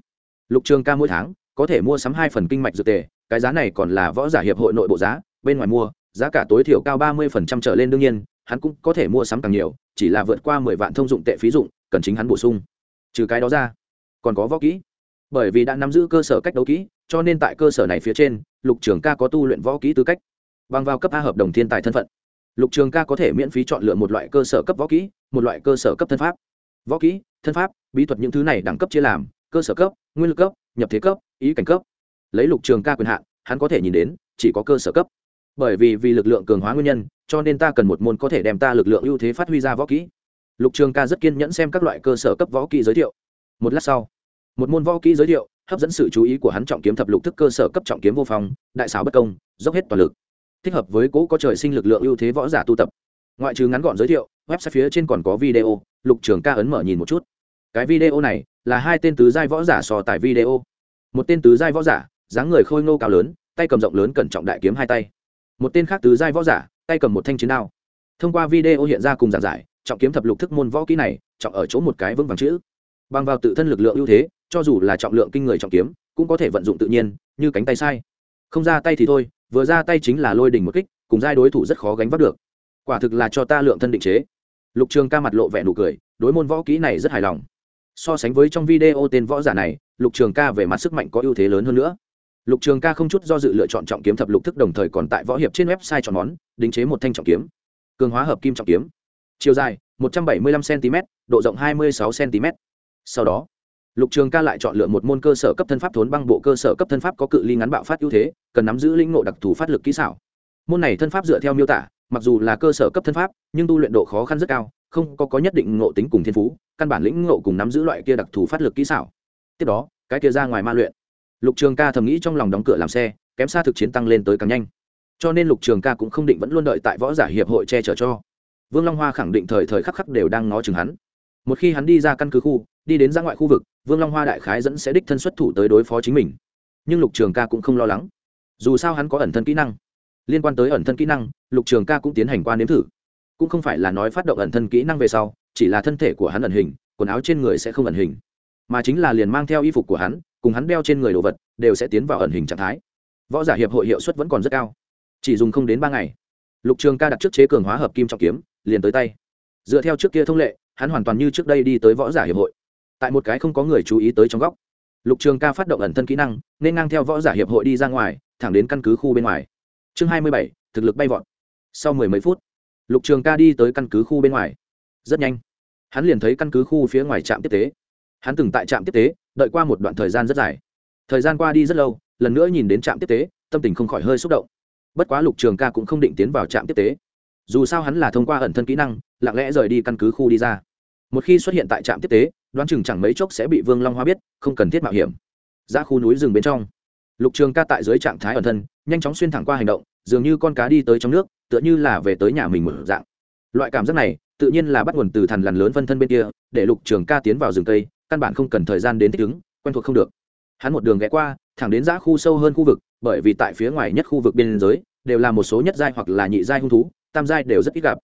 Lục trường ca mỗi tháng có thể mua sắm hai phần kinh mạch dược tề, cái giá này còn là võ giả hiệp hội nội bộ giá, bên ngoài mua, giá cả tối thiểu cao ba mươi phần trăm trở lên đương nhiên, hắn cũng có thể mua sắm càng nhiều, chỉ là vượt qua mười vạn thông dụng tệ phí dụng, cần chính hắn bổ sung. Trừ cái đó ra, còn có võ kỹ bởi vì đã nắm giữ cơ sở cách đấu kỹ, cho nên tại cơ sở này phía trên, lục trường ca có tu luyện võ kỹ tư cách, bằng vào cấp a hợp đồng thiên tài thân phận. Lục trường ca có thể miễn phí chọn lựa một loại cơ sở cấp võ kỹ, một loại cơ sở cấp thân pháp. Võ kỹ, thân pháp, bí thuật những thứ này đẳng cấp chia làm, cơ sở cấp, nguyên lực cấp, nhập thế cấp, ý cảnh cấp. Lấy lục trường ca quyền hạn, hắn có thể nhìn đến, chỉ có cơ sở cấp. Bởi vì vì lực lượng cường hóa nguyên nhân, cho nên ta cần một môn có thể đem ta lực lượng ưu thế phát huy ra võ kỹ. Lục trường ca rất kiên nhẫn xem các loại cơ sở cấp võ kỹ giới thiệu. Một lát sau một môn võ kỹ giới thiệu hấp dẫn sự chú ý của hắn trọng kiếm thập lục thức cơ sở cấp trọng kiếm vô phong, đại xảo bất công dốc hết toàn lực. Thích hợp với cố có trời sinh lực lượng ưu thế võ giả tu tập. Ngoại trừ ngắn gọn giới thiệu website phía trên còn có video lục trường ca ấn mở nhìn một chút. Cái video này là hai tên tứ giai võ giả so tại video. Một tên tứ giai võ giả dáng người khôi ngô cao lớn tay cầm rộng lớn cẩn trọng đại kiếm hai tay. Một tên khác tứ giai võ giả tay cầm một thanh chiến đao. Thông qua video hiện ra cùng giảng giải trọng kiếm thập lục thức môn võ kỹ này trọng ở chỗ một cái vững vàng chữ bằng vào tự thân lực lượng ưu thế, cho dù là trọng lượng kinh người trọng kiếm, cũng có thể vận dụng tự nhiên, như cánh tay sai. Không ra tay thì thôi, vừa ra tay chính là lôi đình một kích, cùng giai đối thủ rất khó gánh vác được. Quả thực là cho ta lượng thân định chế. Lục trường ca mặt lộ vẻ nụ cười, đối môn võ kỹ này rất hài lòng. So sánh với trong video tên võ giả này, lục trường ca về mặt sức mạnh có ưu thế lớn hơn nữa. Lục trường ca không chút do dự lựa chọn trọng kiếm thập lục thức đồng thời còn tại võ hiệp trên website chọn món, đính chế một thanh trọng kiếm. Cường hóa hợp kim trọng kiếm. Chiều dài 175 cm độ rộng 26 cm sau đó, lục trường ca lại chọn lựa một môn cơ sở cấp thân pháp thốn băng bộ cơ sở cấp thân pháp có cự ly ngắn bạo phát ưu thế, cần nắm giữ lĩnh ngộ đặc thù phát lực kỹ xảo. Môn này thân pháp dựa theo miêu tả, mặc dù là cơ sở cấp thân pháp, nhưng tu luyện độ khó khăn rất cao, không có có nhất định ngộ tính cùng thiên phú, căn bản lĩnh ngộ cùng nắm giữ loại kia đặc thù phát lực kỹ xảo. Tiếp đó, cái kia ra ngoài ma luyện. Lục trường ca thầm nghĩ trong lòng đóng cửa làm xe, kém xa thực chiến tăng lên tới càng nhanh. Cho nên lục trường ca cũng không định vẫn luôn đợi tại võ giả hiệp hội che chở cho. Vương long hoa khẳng định thời thời khắc khắc đều đang ngó chừng hắn. Một khi hắn đi ra căn cứ khu đi đến ra ngoại khu vực, vương long hoa đại khái dẫn sẽ đích thân xuất thủ tới đối phó chính mình. Nhưng lục trường ca cũng không lo lắng. Dù sao hắn có ẩn thân kỹ năng. Liên quan tới ẩn thân kỹ năng, lục trường ca cũng tiến hành qua nếm thử. Cũng không phải là nói phát động ẩn thân kỹ năng về sau, chỉ là thân thể của hắn ẩn hình, quần áo trên người sẽ không ẩn hình. Mà chính là liền mang theo y phục của hắn, cùng hắn đeo trên người đồ vật, đều sẽ tiến vào ẩn hình trạng thái. Võ giả hiệp hội hiệu suất vẫn còn rất cao. Chỉ dùng không đến ba ngày, lục trường ca đặt trước chế cường hóa hợp kim trọng kiếm, liền tới tay. Dựa theo trước kia thông lệ, hắn hoàn toàn như trước đây đi tới võ giả hiệp hội tại một cái không có người chú ý tới trong góc. Lục trường ca phát động ẩn thân kỹ năng, nên ngang theo võ giả hiệp hội đi ra ngoài, thẳng đến căn cứ khu bên ngoài. Chương hai mươi bảy, thực lực bay vọt. Sau mười mấy phút, lục trường ca đi tới căn cứ khu bên ngoài. Rất nhanh, hắn liền thấy căn cứ khu phía ngoài trạm tiếp tế. Hắn từng tại trạm tiếp tế, đợi qua một đoạn thời gian rất dài. Thời gian qua đi rất lâu, lần nữa nhìn đến trạm tiếp tế, tâm tình không khỏi hơi xúc động. Bất quá lục trường ca cũng không định tiến vào trạm tiếp tế. Dù sao hắn là thông qua ẩn thân kỹ năng, lặng lẽ rời đi căn cứ khu đi ra. Một khi xuất hiện tại trạm tiếp tế đoán chừng chẳng mấy chốc sẽ bị vương long hoa biết, không cần thiết mạo hiểm. Ra khu núi rừng bên trong. Lục trường ca tại dưới trạng thái ẩn thân, nhanh chóng xuyên thẳng qua hành động, dường như con cá đi tới trong nước, tựa như là về tới nhà mình mở dạng. Loại cảm giác này, tự nhiên là bắt nguồn từ thằn lằn lớn phân thân bên kia, để lục trường ca tiến vào rừng cây, căn bản không cần thời gian đến thích ứng, quen thuộc không được. Hắn một đường ghé qua, thẳng đến giã khu sâu hơn khu vực, bởi vì tại phía ngoài nhất khu vực biên giới, đều là một số nhất giai hoặc là nhị giai hung thú, tam giai đều rất ít gặp.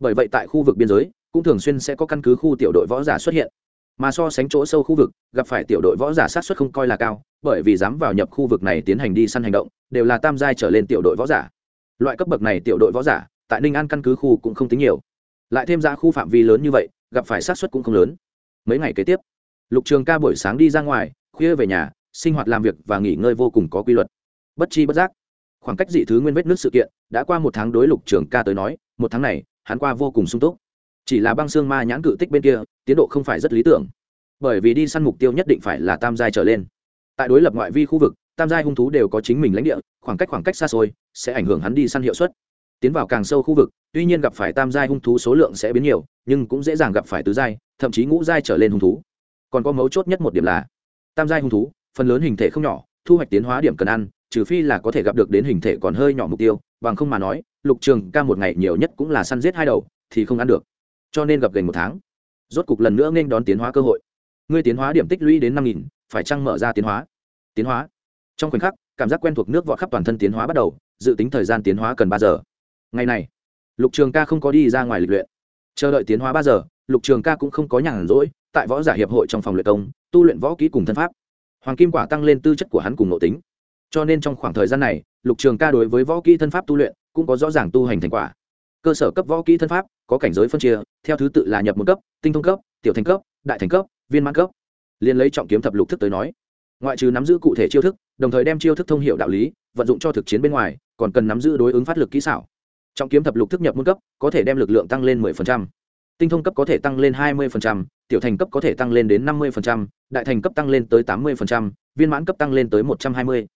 Bởi vậy tại khu vực biên giới, cũng thường xuyên sẽ có căn cứ khu tiểu đội võ giả xuất hiện mà so sánh chỗ sâu khu vực, gặp phải tiểu đội võ giả sát xuất không coi là cao, bởi vì dám vào nhập khu vực này tiến hành đi săn hành động, đều là tam giai trở lên tiểu đội võ giả. Loại cấp bậc này tiểu đội võ giả, tại ninh an căn cứ khu cũng không tính nhiều. Lại thêm ra khu phạm vi lớn như vậy, gặp phải sát xuất cũng không lớn. Mấy ngày kế tiếp, lục trường ca buổi sáng đi ra ngoài, khuya về nhà, sinh hoạt làm việc và nghỉ ngơi vô cùng có quy luật. Bất chi bất giác, khoảng cách dị thứ nguyên vết nước sự kiện đã qua một tháng đối lục trường ca tới nói, một tháng này, hắn qua vô cùng sung túc. Chỉ là băng xương ma nhãn cự tích bên kia tiến độ không phải rất lý tưởng. Bởi vì đi săn mục tiêu nhất định phải là tam giai trở lên. Tại đối lập ngoại vi khu vực, tam giai hung thú đều có chính mình lãnh địa, khoảng cách khoảng cách xa xôi, sẽ ảnh hưởng hắn đi săn hiệu suất. Tiến vào càng sâu khu vực, tuy nhiên gặp phải tam giai hung thú số lượng sẽ biến nhiều, nhưng cũng dễ dàng gặp phải tứ giai, thậm chí ngũ giai trở lên hung thú. Còn có mấu chốt nhất một điểm là, tam giai hung thú, phần lớn hình thể không nhỏ, thu hoạch tiến hóa điểm cần ăn, trừ phi là có thể gặp được đến hình thể còn hơi nhỏ mục tiêu, bằng không mà nói, lục trường ca một ngày nhiều nhất cũng là săn giết hai đầu, thì không ăn được. Cho nên gặp gần một tháng rốt cục lần nữa nên đón tiến hóa cơ hội. Ngươi tiến hóa điểm tích lũy đến năm nghìn, phải chăng mở ra tiến hóa? Tiến hóa. Trong khoảnh khắc, cảm giác quen thuộc nước vọt khắp toàn thân tiến hóa bắt đầu, dự tính thời gian tiến hóa cần ba giờ. Ngày này, lục trường ca không có đi ra ngoài lịch luyện. Chờ đợi tiến hóa ba giờ, lục trường ca cũng không có nhàn rỗi, tại võ giả hiệp hội trong phòng luyện công, tu luyện võ kỹ cùng thân pháp. Hoàng kim quả tăng lên tư chất của hắn cùng nội tính. Cho nên trong khoảng thời gian này, lục trường ca đối với võ kỹ thân pháp tu luyện cũng có rõ ràng tu hành thành quả cơ sở cấp võ kỹ thân pháp có cảnh giới phân chia theo thứ tự là nhập một cấp tinh thông cấp tiểu thành cấp đại thành cấp viên mãn cấp liên lấy trọng kiếm thập lục thức tới nói ngoại trừ nắm giữ cụ thể chiêu thức đồng thời đem chiêu thức thông hiệu đạo lý vận dụng cho thực chiến bên ngoài còn cần nắm giữ đối ứng phát lực kỹ xảo trọng kiếm thập lục thức nhập môn cấp có thể đem lực lượng tăng lên 10%. tinh thông cấp có thể tăng lên 20%, tiểu thành cấp có thể tăng lên đến 50%, đại thành cấp tăng lên tới 80%, viên mãn cấp tăng lên tới 120.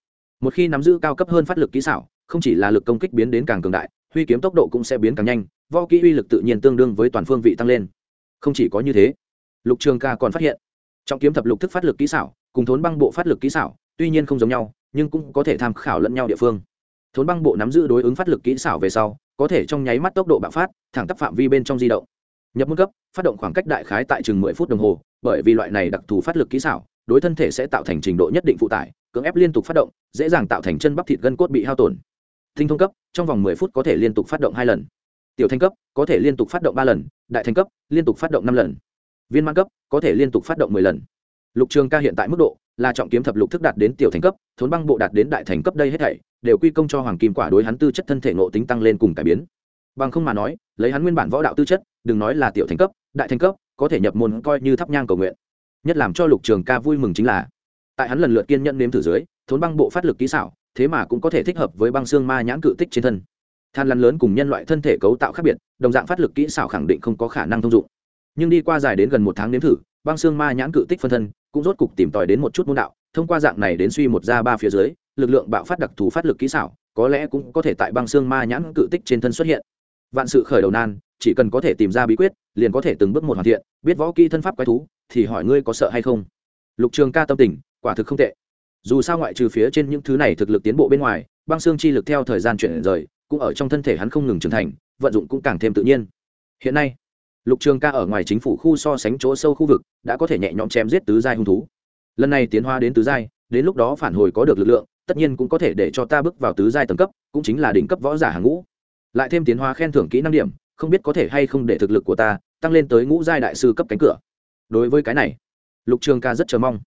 một khi nắm giữ cao cấp hơn phát lực kỹ xảo không chỉ là lực công kích biến đến càng cường đại huy kiếm tốc độ cũng sẽ biến càng nhanh, võ kỹ uy lực tự nhiên tương đương với toàn phương vị tăng lên. Không chỉ có như thế, lục trường ca còn phát hiện trọng kiếm thập lục thức phát lực kỹ xảo cùng thốn băng bộ phát lực kỹ xảo tuy nhiên không giống nhau, nhưng cũng có thể tham khảo lẫn nhau địa phương. Thốn băng bộ nắm giữ đối ứng phát lực kỹ xảo về sau, có thể trong nháy mắt tốc độ bạo phát, thẳng tắp phạm vi bên trong di động. Nhập môn cấp, phát động khoảng cách đại khái tại chừng mười phút đồng hồ, bởi vì loại này đặc thù phát lực kỹ xảo, đối thân thể sẽ tạo thành trình độ nhất định phụ tải, cưỡng ép liên tục phát động, dễ dàng tạo thành chân bắp thịt gân cốt bị hao tổn tinh thông cấp, trong vòng mười phút có thể liên tục phát động hai lần. Tiểu thanh cấp, có thể liên tục phát động ba lần, đại thanh cấp, liên tục phát động năm lần. Viên mãn cấp, có thể liên tục phát động mười lần. Lục trường ca hiện tại mức độ là trọng kiếm thập lục thức đạt đến tiểu thành cấp, thốn băng bộ đạt đến đại thành cấp đây hết thảy đều quy công cho hoàng kim quả đối hắn tư chất thân thể nộ tính tăng lên cùng cải biến. Bằng không mà nói, lấy hắn nguyên bản võ đạo tư chất, đừng nói là tiểu thành cấp, đại thành cấp, có thể nhập môn coi như thắp nhang cầu nguyện. Nhất làm cho lục trường ca vui mừng chính là, tại hắn lần lượt kiên nhẫn nếm thử dưới, thốn băng bộ phát lực kỹ xảo thế mà cũng có thể thích hợp với băng xương ma nhãn cự tích trên thân. Than lăn lớn cùng nhân loại thân thể cấu tạo khác biệt, đồng dạng phát lực kỹ xảo khẳng định không có khả năng thông dụng. Nhưng đi qua dài đến gần một tháng nếm thử, băng xương ma nhãn cự tích phân thân cũng rốt cục tìm tòi đến một chút môn đạo, thông qua dạng này đến suy một ra ba phía dưới, lực lượng bạo phát đặc thù phát lực kỹ xảo, có lẽ cũng có thể tại băng xương ma nhãn cự tích trên thân xuất hiện. Vạn sự khởi đầu nan, chỉ cần có thể tìm ra bí quyết, liền có thể từng bước một hoàn thiện, biết võ kỹ thân pháp quái thú, thì hỏi ngươi có sợ hay không? Lục trường ca tâm tình, quả thực không tệ dù sao ngoại trừ phía trên những thứ này thực lực tiến bộ bên ngoài, băng xương chi lực theo thời gian chuyển rời, cũng ở trong thân thể hắn không ngừng trưởng thành, vận dụng cũng càng thêm tự nhiên. Hiện nay, lục trường ca ở ngoài chính phủ khu so sánh chỗ sâu khu vực, đã có thể nhẹ nhõm chém giết tứ giai hung thú. Lần này tiến hóa đến tứ giai, đến lúc đó phản hồi có được lực lượng, tất nhiên cũng có thể để cho ta bước vào tứ giai tầng cấp, cũng chính là đỉnh cấp võ giả hàng ngũ. Lại thêm tiến hóa khen thưởng kỹ năng điểm, không biết có thể hay không để thực lực của ta tăng lên tới ngũ giai đại sư cấp cánh cửa. Đối với cái này, lục trường ca rất chờ mong.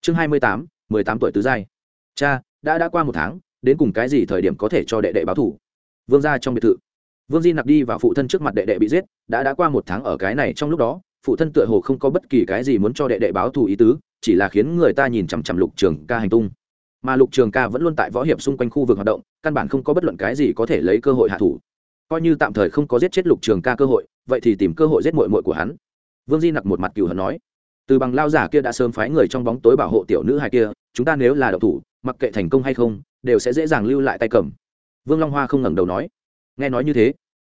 Chương hai mươi tám mười tám tuổi tứ giai. Cha, đã đã qua một tháng, đến cùng cái gì thời điểm có thể cho đệ đệ báo thủ? Vương ra trong biệt thự. Vương di nặc đi và phụ thân trước mặt đệ đệ bị giết, đã đã qua một tháng ở cái này trong lúc đó, phụ thân tựa hồ không có bất kỳ cái gì muốn cho đệ đệ báo thù ý tứ, chỉ là khiến người ta nhìn chằm chằm lục trường ca hành tung. Mà lục trường ca vẫn luôn tại võ hiệp xung quanh khu vực hoạt động, căn bản không có bất luận cái gì có thể lấy cơ hội hạ thủ. Coi như tạm thời không có giết chết lục trường ca cơ hội, vậy thì tìm cơ hội giết mội mội của hắn. Vương di nặc một mặt cừu hận nói từ bằng lao giả kia đã sớm phái người trong bóng tối bảo hộ tiểu nữ hai kia, chúng ta nếu là đậu thủ, mặc kệ thành công hay không, đều sẽ dễ dàng lưu lại tay cầm. Vương long hoa không ngẩng đầu nói. Nghe nói như thế,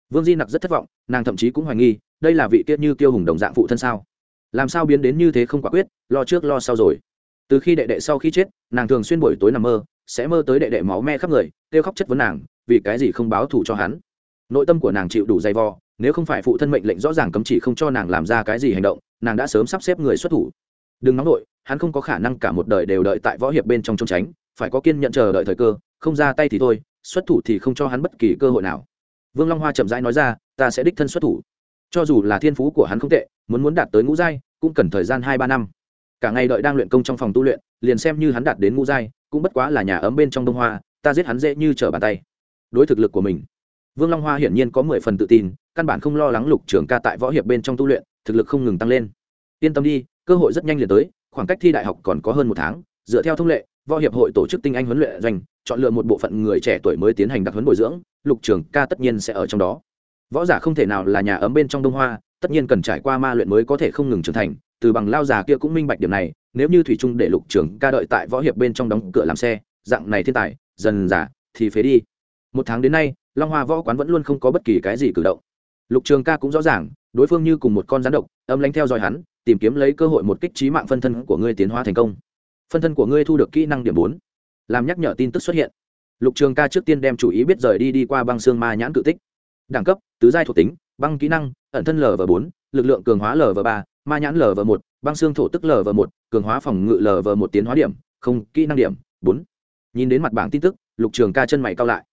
vương di nặc rất thất vọng, nàng thậm chí cũng hoài nghi, đây là vị tiết như tiêu hùng đồng dạng phụ thân sao? Làm sao biến đến như thế không quả quyết, lo trước lo sau rồi? Từ khi đệ đệ sau khi chết, nàng thường xuyên buổi tối nằm mơ, sẽ mơ tới đệ đệ máu me khắp người, kêu khóc chất vấn nàng, vì cái gì không báo thù cho hắn? Nội tâm của nàng chịu đủ dày vò, nếu không phải phụ thân mệnh lệnh rõ ràng cấm chỉ không cho nàng làm ra cái gì hành động nàng đã sớm sắp xếp người xuất thủ. Đừng nóng nổi hắn không có khả năng cả một đời đều đợi tại võ hiệp bên trong trốn tránh, phải có kiên nhận chờ đợi thời cơ, không ra tay thì thôi, xuất thủ thì không cho hắn bất kỳ cơ hội nào. Vương long hoa chậm rãi nói ra, ta sẽ đích thân xuất thủ. Cho dù là thiên phú của hắn không tệ, muốn muốn đạt tới ngũ giai, cũng cần thời gian hai ba năm. Cả ngày đợi đang luyện công trong phòng tu luyện, liền xem như hắn đạt đến ngũ giai, cũng bất quá là nhà ấm bên trong đông hoa, ta giết hắn dễ như trở bàn tay. Đối thực lực của mình, vương long hoa hiển nhiên có mười phần tự tin, căn bản không lo lắng lục trường ca tại võ hiệp bên trong tu luyện thực lực không ngừng tăng lên. Yên tâm đi, cơ hội rất nhanh liền tới, khoảng cách thi đại học còn có hơn một tháng, dựa theo thông lệ, võ hiệp hội tổ chức tinh anh huấn luyện doanh, chọn lựa một bộ phận người trẻ tuổi mới tiến hành đặc huấn bồi dưỡng, lục trường ca tất nhiên sẽ ở trong đó. Võ giả không thể nào là nhà ấm bên trong đông hoa, tất nhiên cần trải qua ma luyện mới có thể không ngừng trưởng thành, từ bằng lao già kia cũng minh bạch điểm này, nếu như thủy trung để lục trường ca đợi tại võ hiệp bên trong đóng cửa làm xe, dạng này thiên tài, dần giả thì phế đi. Một tháng đến nay, long hoa võ quán vẫn luôn không có bất kỳ cái gì cử động. Lục trường ca cũng rõ ràng đối phương như cùng một con rắn độc, âm lánh theo dõi hắn, tìm kiếm lấy cơ hội một kích trí mạng phân thân của ngươi tiến hóa thành công. Phân thân của ngươi thu được kỹ năng điểm bốn. Làm nhắc nhở tin tức xuất hiện. Lục trường ca trước tiên đem chủ ý biết rời đi đi qua băng xương ma nhãn cự tích. Đẳng cấp, tứ giai thuộc tính, băng kỹ năng, ẩn thân lv bốn, lực lượng cường hóa lv ba, ma nhãn lv một, băng xương thổ tức lv một, cường hóa phòng ngự lv một tiến hóa điểm, không, kỹ năng điểm, bốn. Nhìn đến mặt bảng tin tức, lục trường ca chân mày cao lại.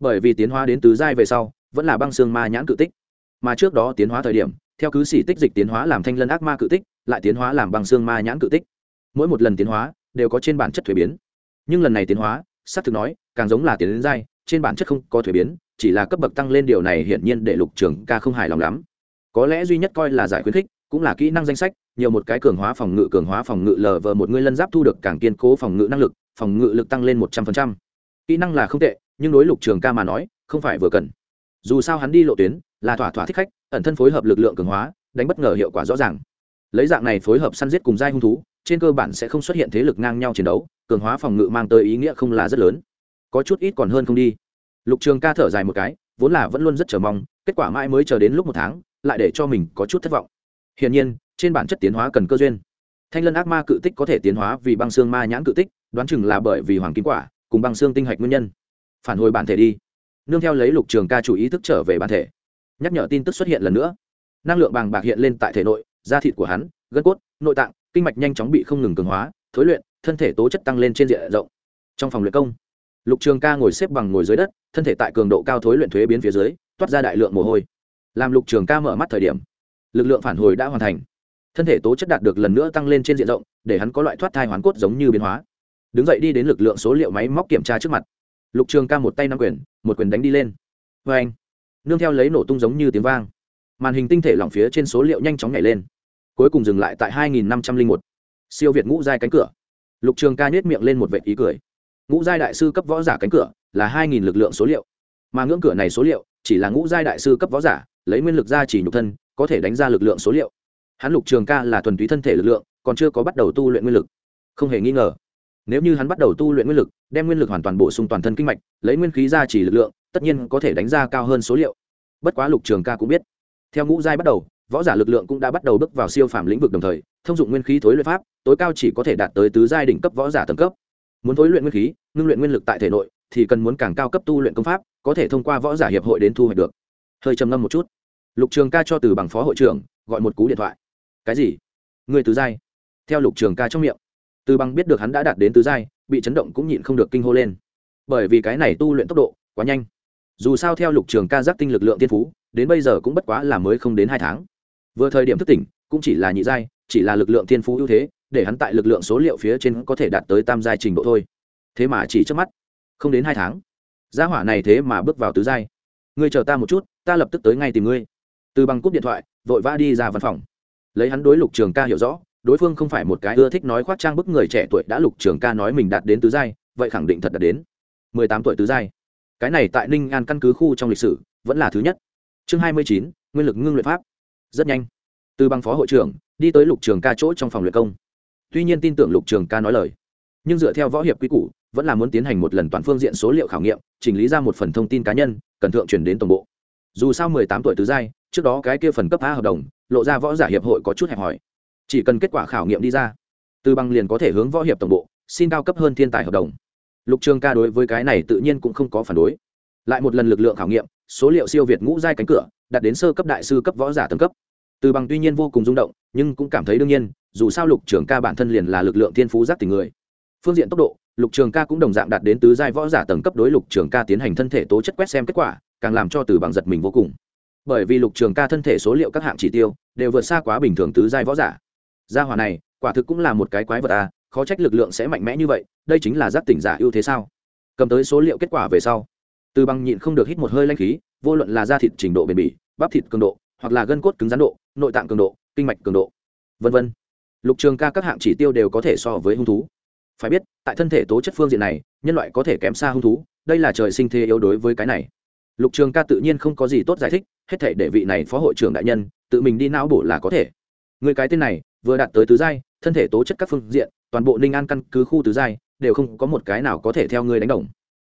Bởi vì tiến hóa đến tứ giai về sau, vẫn là băng xương ma nhãn cự tích mà trước đó tiến hóa thời điểm, theo cứ xỉ tích dịch tiến hóa làm thanh lân ác ma cự tích, lại tiến hóa làm băng xương ma nhãn cự tích. Mỗi một lần tiến hóa, đều có trên bản chất thuế biến. Nhưng lần này tiến hóa s á c thực nói, càng giống là tiến đến dai, trên bản chất không có thuế biến, chỉ là cấp bậc tăng lên điều này hiển nhiên để lục trường ca không hài lòng lắm. Có lẽ duy nhất coi là giải khuyến khích, cũng là kỹ năng danh sách, nhiều một cái cường hóa phòng ngự, cường hóa phòng ngự lờ vờ một ngươi lân giáp thu được càng kiên cố phòng ngự năng lực, phòng ngự lực tăng lên một trăm phần trăm. Kỹ năng là không tệ, nhưng đối lục trường ca mà nói, không phải vừa cần. Dù sao hắn đi lộ tuyến là thỏa thỏa thích khách, ẩn thân phối hợp lực lượng cường hóa, đánh bất ngờ hiệu quả rõ ràng. Lấy dạng này phối hợp săn giết cùng giai hung thú, trên cơ bản sẽ không xuất hiện thế lực ngang nhau chiến đấu, cường hóa phòng ngự mang tới ý nghĩa không là rất lớn. Có chút ít còn hơn không đi. Lục trường ca thở dài một cái, vốn là vẫn luôn rất chờ mong, kết quả mãi mới chờ đến lúc một tháng, lại để cho mình có chút thất vọng. Hiển nhiên, trên bản chất tiến hóa cần cơ duyên. Thanh lân ác ma cự tích có thể tiến hóa vì băng xương ma nhãn cự tích, đoán chừng là bởi vì hoàng kim quả, cùng băng xương tinh hạch nguyên nhân. Phản hồi bản thể đi. Nương theo lấy lục trường ca chủ ý thức trở về bản thể nhắc nhở tin tức xuất hiện lần nữa. Năng lượng bàng bạc hiện lên tại thể nội, da thịt của hắn, gân cốt, nội tạng, kinh mạch nhanh chóng bị không ngừng cường hóa, thối luyện, thân thể tố chất tăng lên trên diện rộng. Trong phòng luyện công, lục trường ca ngồi xếp bằng ngồi dưới đất, thân thể tại cường độ cao thối luyện thuế biến phía dưới, toát ra đại lượng mồ hôi. Làm lục trường ca mở mắt thời điểm, lực lượng phản hồi đã hoàn thành. Thân thể tố chất đạt được lần nữa tăng lên trên diện rộng, để hắn có loại thoát thai hoàn cốt giống như biến hóa. Đứng dậy đi đến lực lượng số liệu máy móc kiểm tra trước mặt. Lục trường ca một tay năm quyền, một quyền đánh đi lên. Vê anh nương theo lấy nổ tung giống như tiếng vang. Màn hình tinh thể lỏng phía trên số liệu nhanh chóng nhảy lên. Cuối cùng dừng lại tại hai nghìn năm trăm linh một. Siêu việt ngũ giai cánh cửa. Lục trường ca nhét miệng lên một vệ ý cười. Ngũ giai đại sư cấp võ giả cánh cửa là hai nghìn lực lượng số liệu. Mà ngưỡng cửa này số liệu chỉ là ngũ giai đại sư cấp võ giả, lấy nguyên lực ra chỉ nhục thân, có thể đánh ra lực lượng số liệu. Hắn lục trường ca là thuần túy thân thể lực lượng, còn chưa có bắt đầu tu luyện nguyên lực. Không hề nghi ngờ, nếu như hắn bắt đầu tu luyện nguyên lực, đem nguyên lực hoàn toàn bổ sung toàn thân kinh mạch, lấy nguyên khí ra chỉ lực lượng tất nhiên có thể đánh ra cao hơn số liệu. Bất quá lục trường ca cũng biết. Theo ngũ giai bắt đầu, võ giả lực lượng cũng đã bắt đầu bước vào siêu phàm lĩnh vực đồng thời, thông dụng nguyên khí thối luyện pháp, tối cao chỉ có thể đạt tới tứ giai đỉnh cấp võ giả tầng cấp. Muốn thối luyện nguyên khí, ngưng luyện nguyên lực tại thể nội, thì cần muốn càng cao cấp tu luyện công pháp, có thể thông qua võ giả hiệp hội đến thu hoạch được. Hơi trầm ngâm một chút. Lục trường ca cho từ bằng phó hội trưởng gọi một cú điện thoại. Cái gì? Người tứ giai? Theo lục trường ca trong miệng. Từ bằng biết được hắn đã đạt đến tứ giai, bị chấn động cũng nhịn không được kinh hô lên. Bởi vì cái này tu luyện tốc độ quá nhanh dù sao theo lục trường ca giác tinh lực lượng tiên phú, đến bây giờ cũng bất quá là mới không đến hai tháng. Vừa thời điểm thức tỉnh, cũng chỉ là nhị giai, chỉ là lực lượng tiên phú ưu thế, để hắn tại lực lượng số liệu phía trên có thể đạt tới tam giai trình độ thôi. Thế mà chỉ trước mắt, không đến hai tháng. Gia hỏa này thế mà bước vào tứ giai. Ngươi chờ ta một chút, ta lập tức tới ngay tìm ngươi. Từ bằng cúp điện thoại, vội vã đi ra văn phòng. Lấy hắn đối lục trường ca hiểu rõ, đối phương không phải một cái ưa thích nói khoác trang bức người trẻ tuổi đã lục trường ca nói mình đạt đến tứ giai, vậy khẳng định thật đạt đến. Mười tám tuổi tứ giai cái này tại ninh an căn cứ khu trong lịch sử vẫn là thứ nhất. Chương hai mươi chín, nguyên lực ngưng luyện pháp. Rất nhanh. Từ bằng phó hội trưởng đi tới lục trường ca chỗ trong phòng luyện công. Tuy nhiên tin tưởng lục trường ca nói lời, nhưng dựa theo võ hiệp quy củ, vẫn là muốn tiến hành một lần toàn phương diện số liệu khảo nghiệm, chỉnh lý ra một phần thông tin cá nhân, cần thượng chuyển đến tổng bộ. Dù sao mười tám tuổi tứ giai, trước đó cái kia phần cấp a hợp đồng, lộ ra võ giả hiệp hội có chút hẹp hòi. Chỉ cần kết quả khảo nghiệm đi ra, từ bằng liền có thể hướng võ hiệp tổng bộ, xin cao cấp hơn thiên tài hợp đồng lục trường ca đối với cái này tự nhiên cũng không có phản đối. Lại một lần lực lượng khảo nghiệm, số liệu siêu việt ngũ giai cánh cửa, đạt đến sơ cấp đại sư cấp võ giả tầng cấp. Từ bằng tuy nhiên vô cùng rung động, nhưng cũng cảm thấy đương nhiên, dù sao lục trường ca bản thân liền là lực lượng thiên phú giác tình người. Phương diện tốc độ, lục trường ca cũng đồng dạng đạt đến tứ giai võ giả tầng cấp đối lục trường ca tiến hành thân thể tố chất quét xem kết quả, càng làm cho từ bằng giật mình vô cùng. Bởi vì lục trường ca thân thể số liệu các hạng chỉ tiêu đều vượt xa quá bình thường tứ giai võ giả. Gia hòa này, quả thực cũng là một cái quái vật à khó trách lực lượng sẽ mạnh mẽ như vậy, đây chính là giác tỉnh giả ưu thế sao? Cầm tới số liệu kết quả về sau, từ bằng nhịn không được hít một hơi lanh khí, vô luận là da thịt trình độ bền bỉ, bắp thịt cường độ, hoặc là gân cốt cứng rắn độ, nội tạng cường độ, kinh mạch cường độ v v lục trường ca các hạng chỉ tiêu đều có thể so với hung thú. Phải biết, tại thân thể tố chất phương diện này, nhân loại có thể kém xa hung thú, đây là trời sinh thế yếu đối với cái này. Lục trường ca tự nhiên không có gì tốt giải thích, hết thể để vị này phó hội trưởng đại nhân tự mình đi não bổ là có thể. Người cái tên này, vừa đạt tới tứ giai, thân thể tố chất các phương diện toàn bộ ninh an căn cứ khu tứ giai, đều không có một cái nào có thể theo ngươi đánh đồng.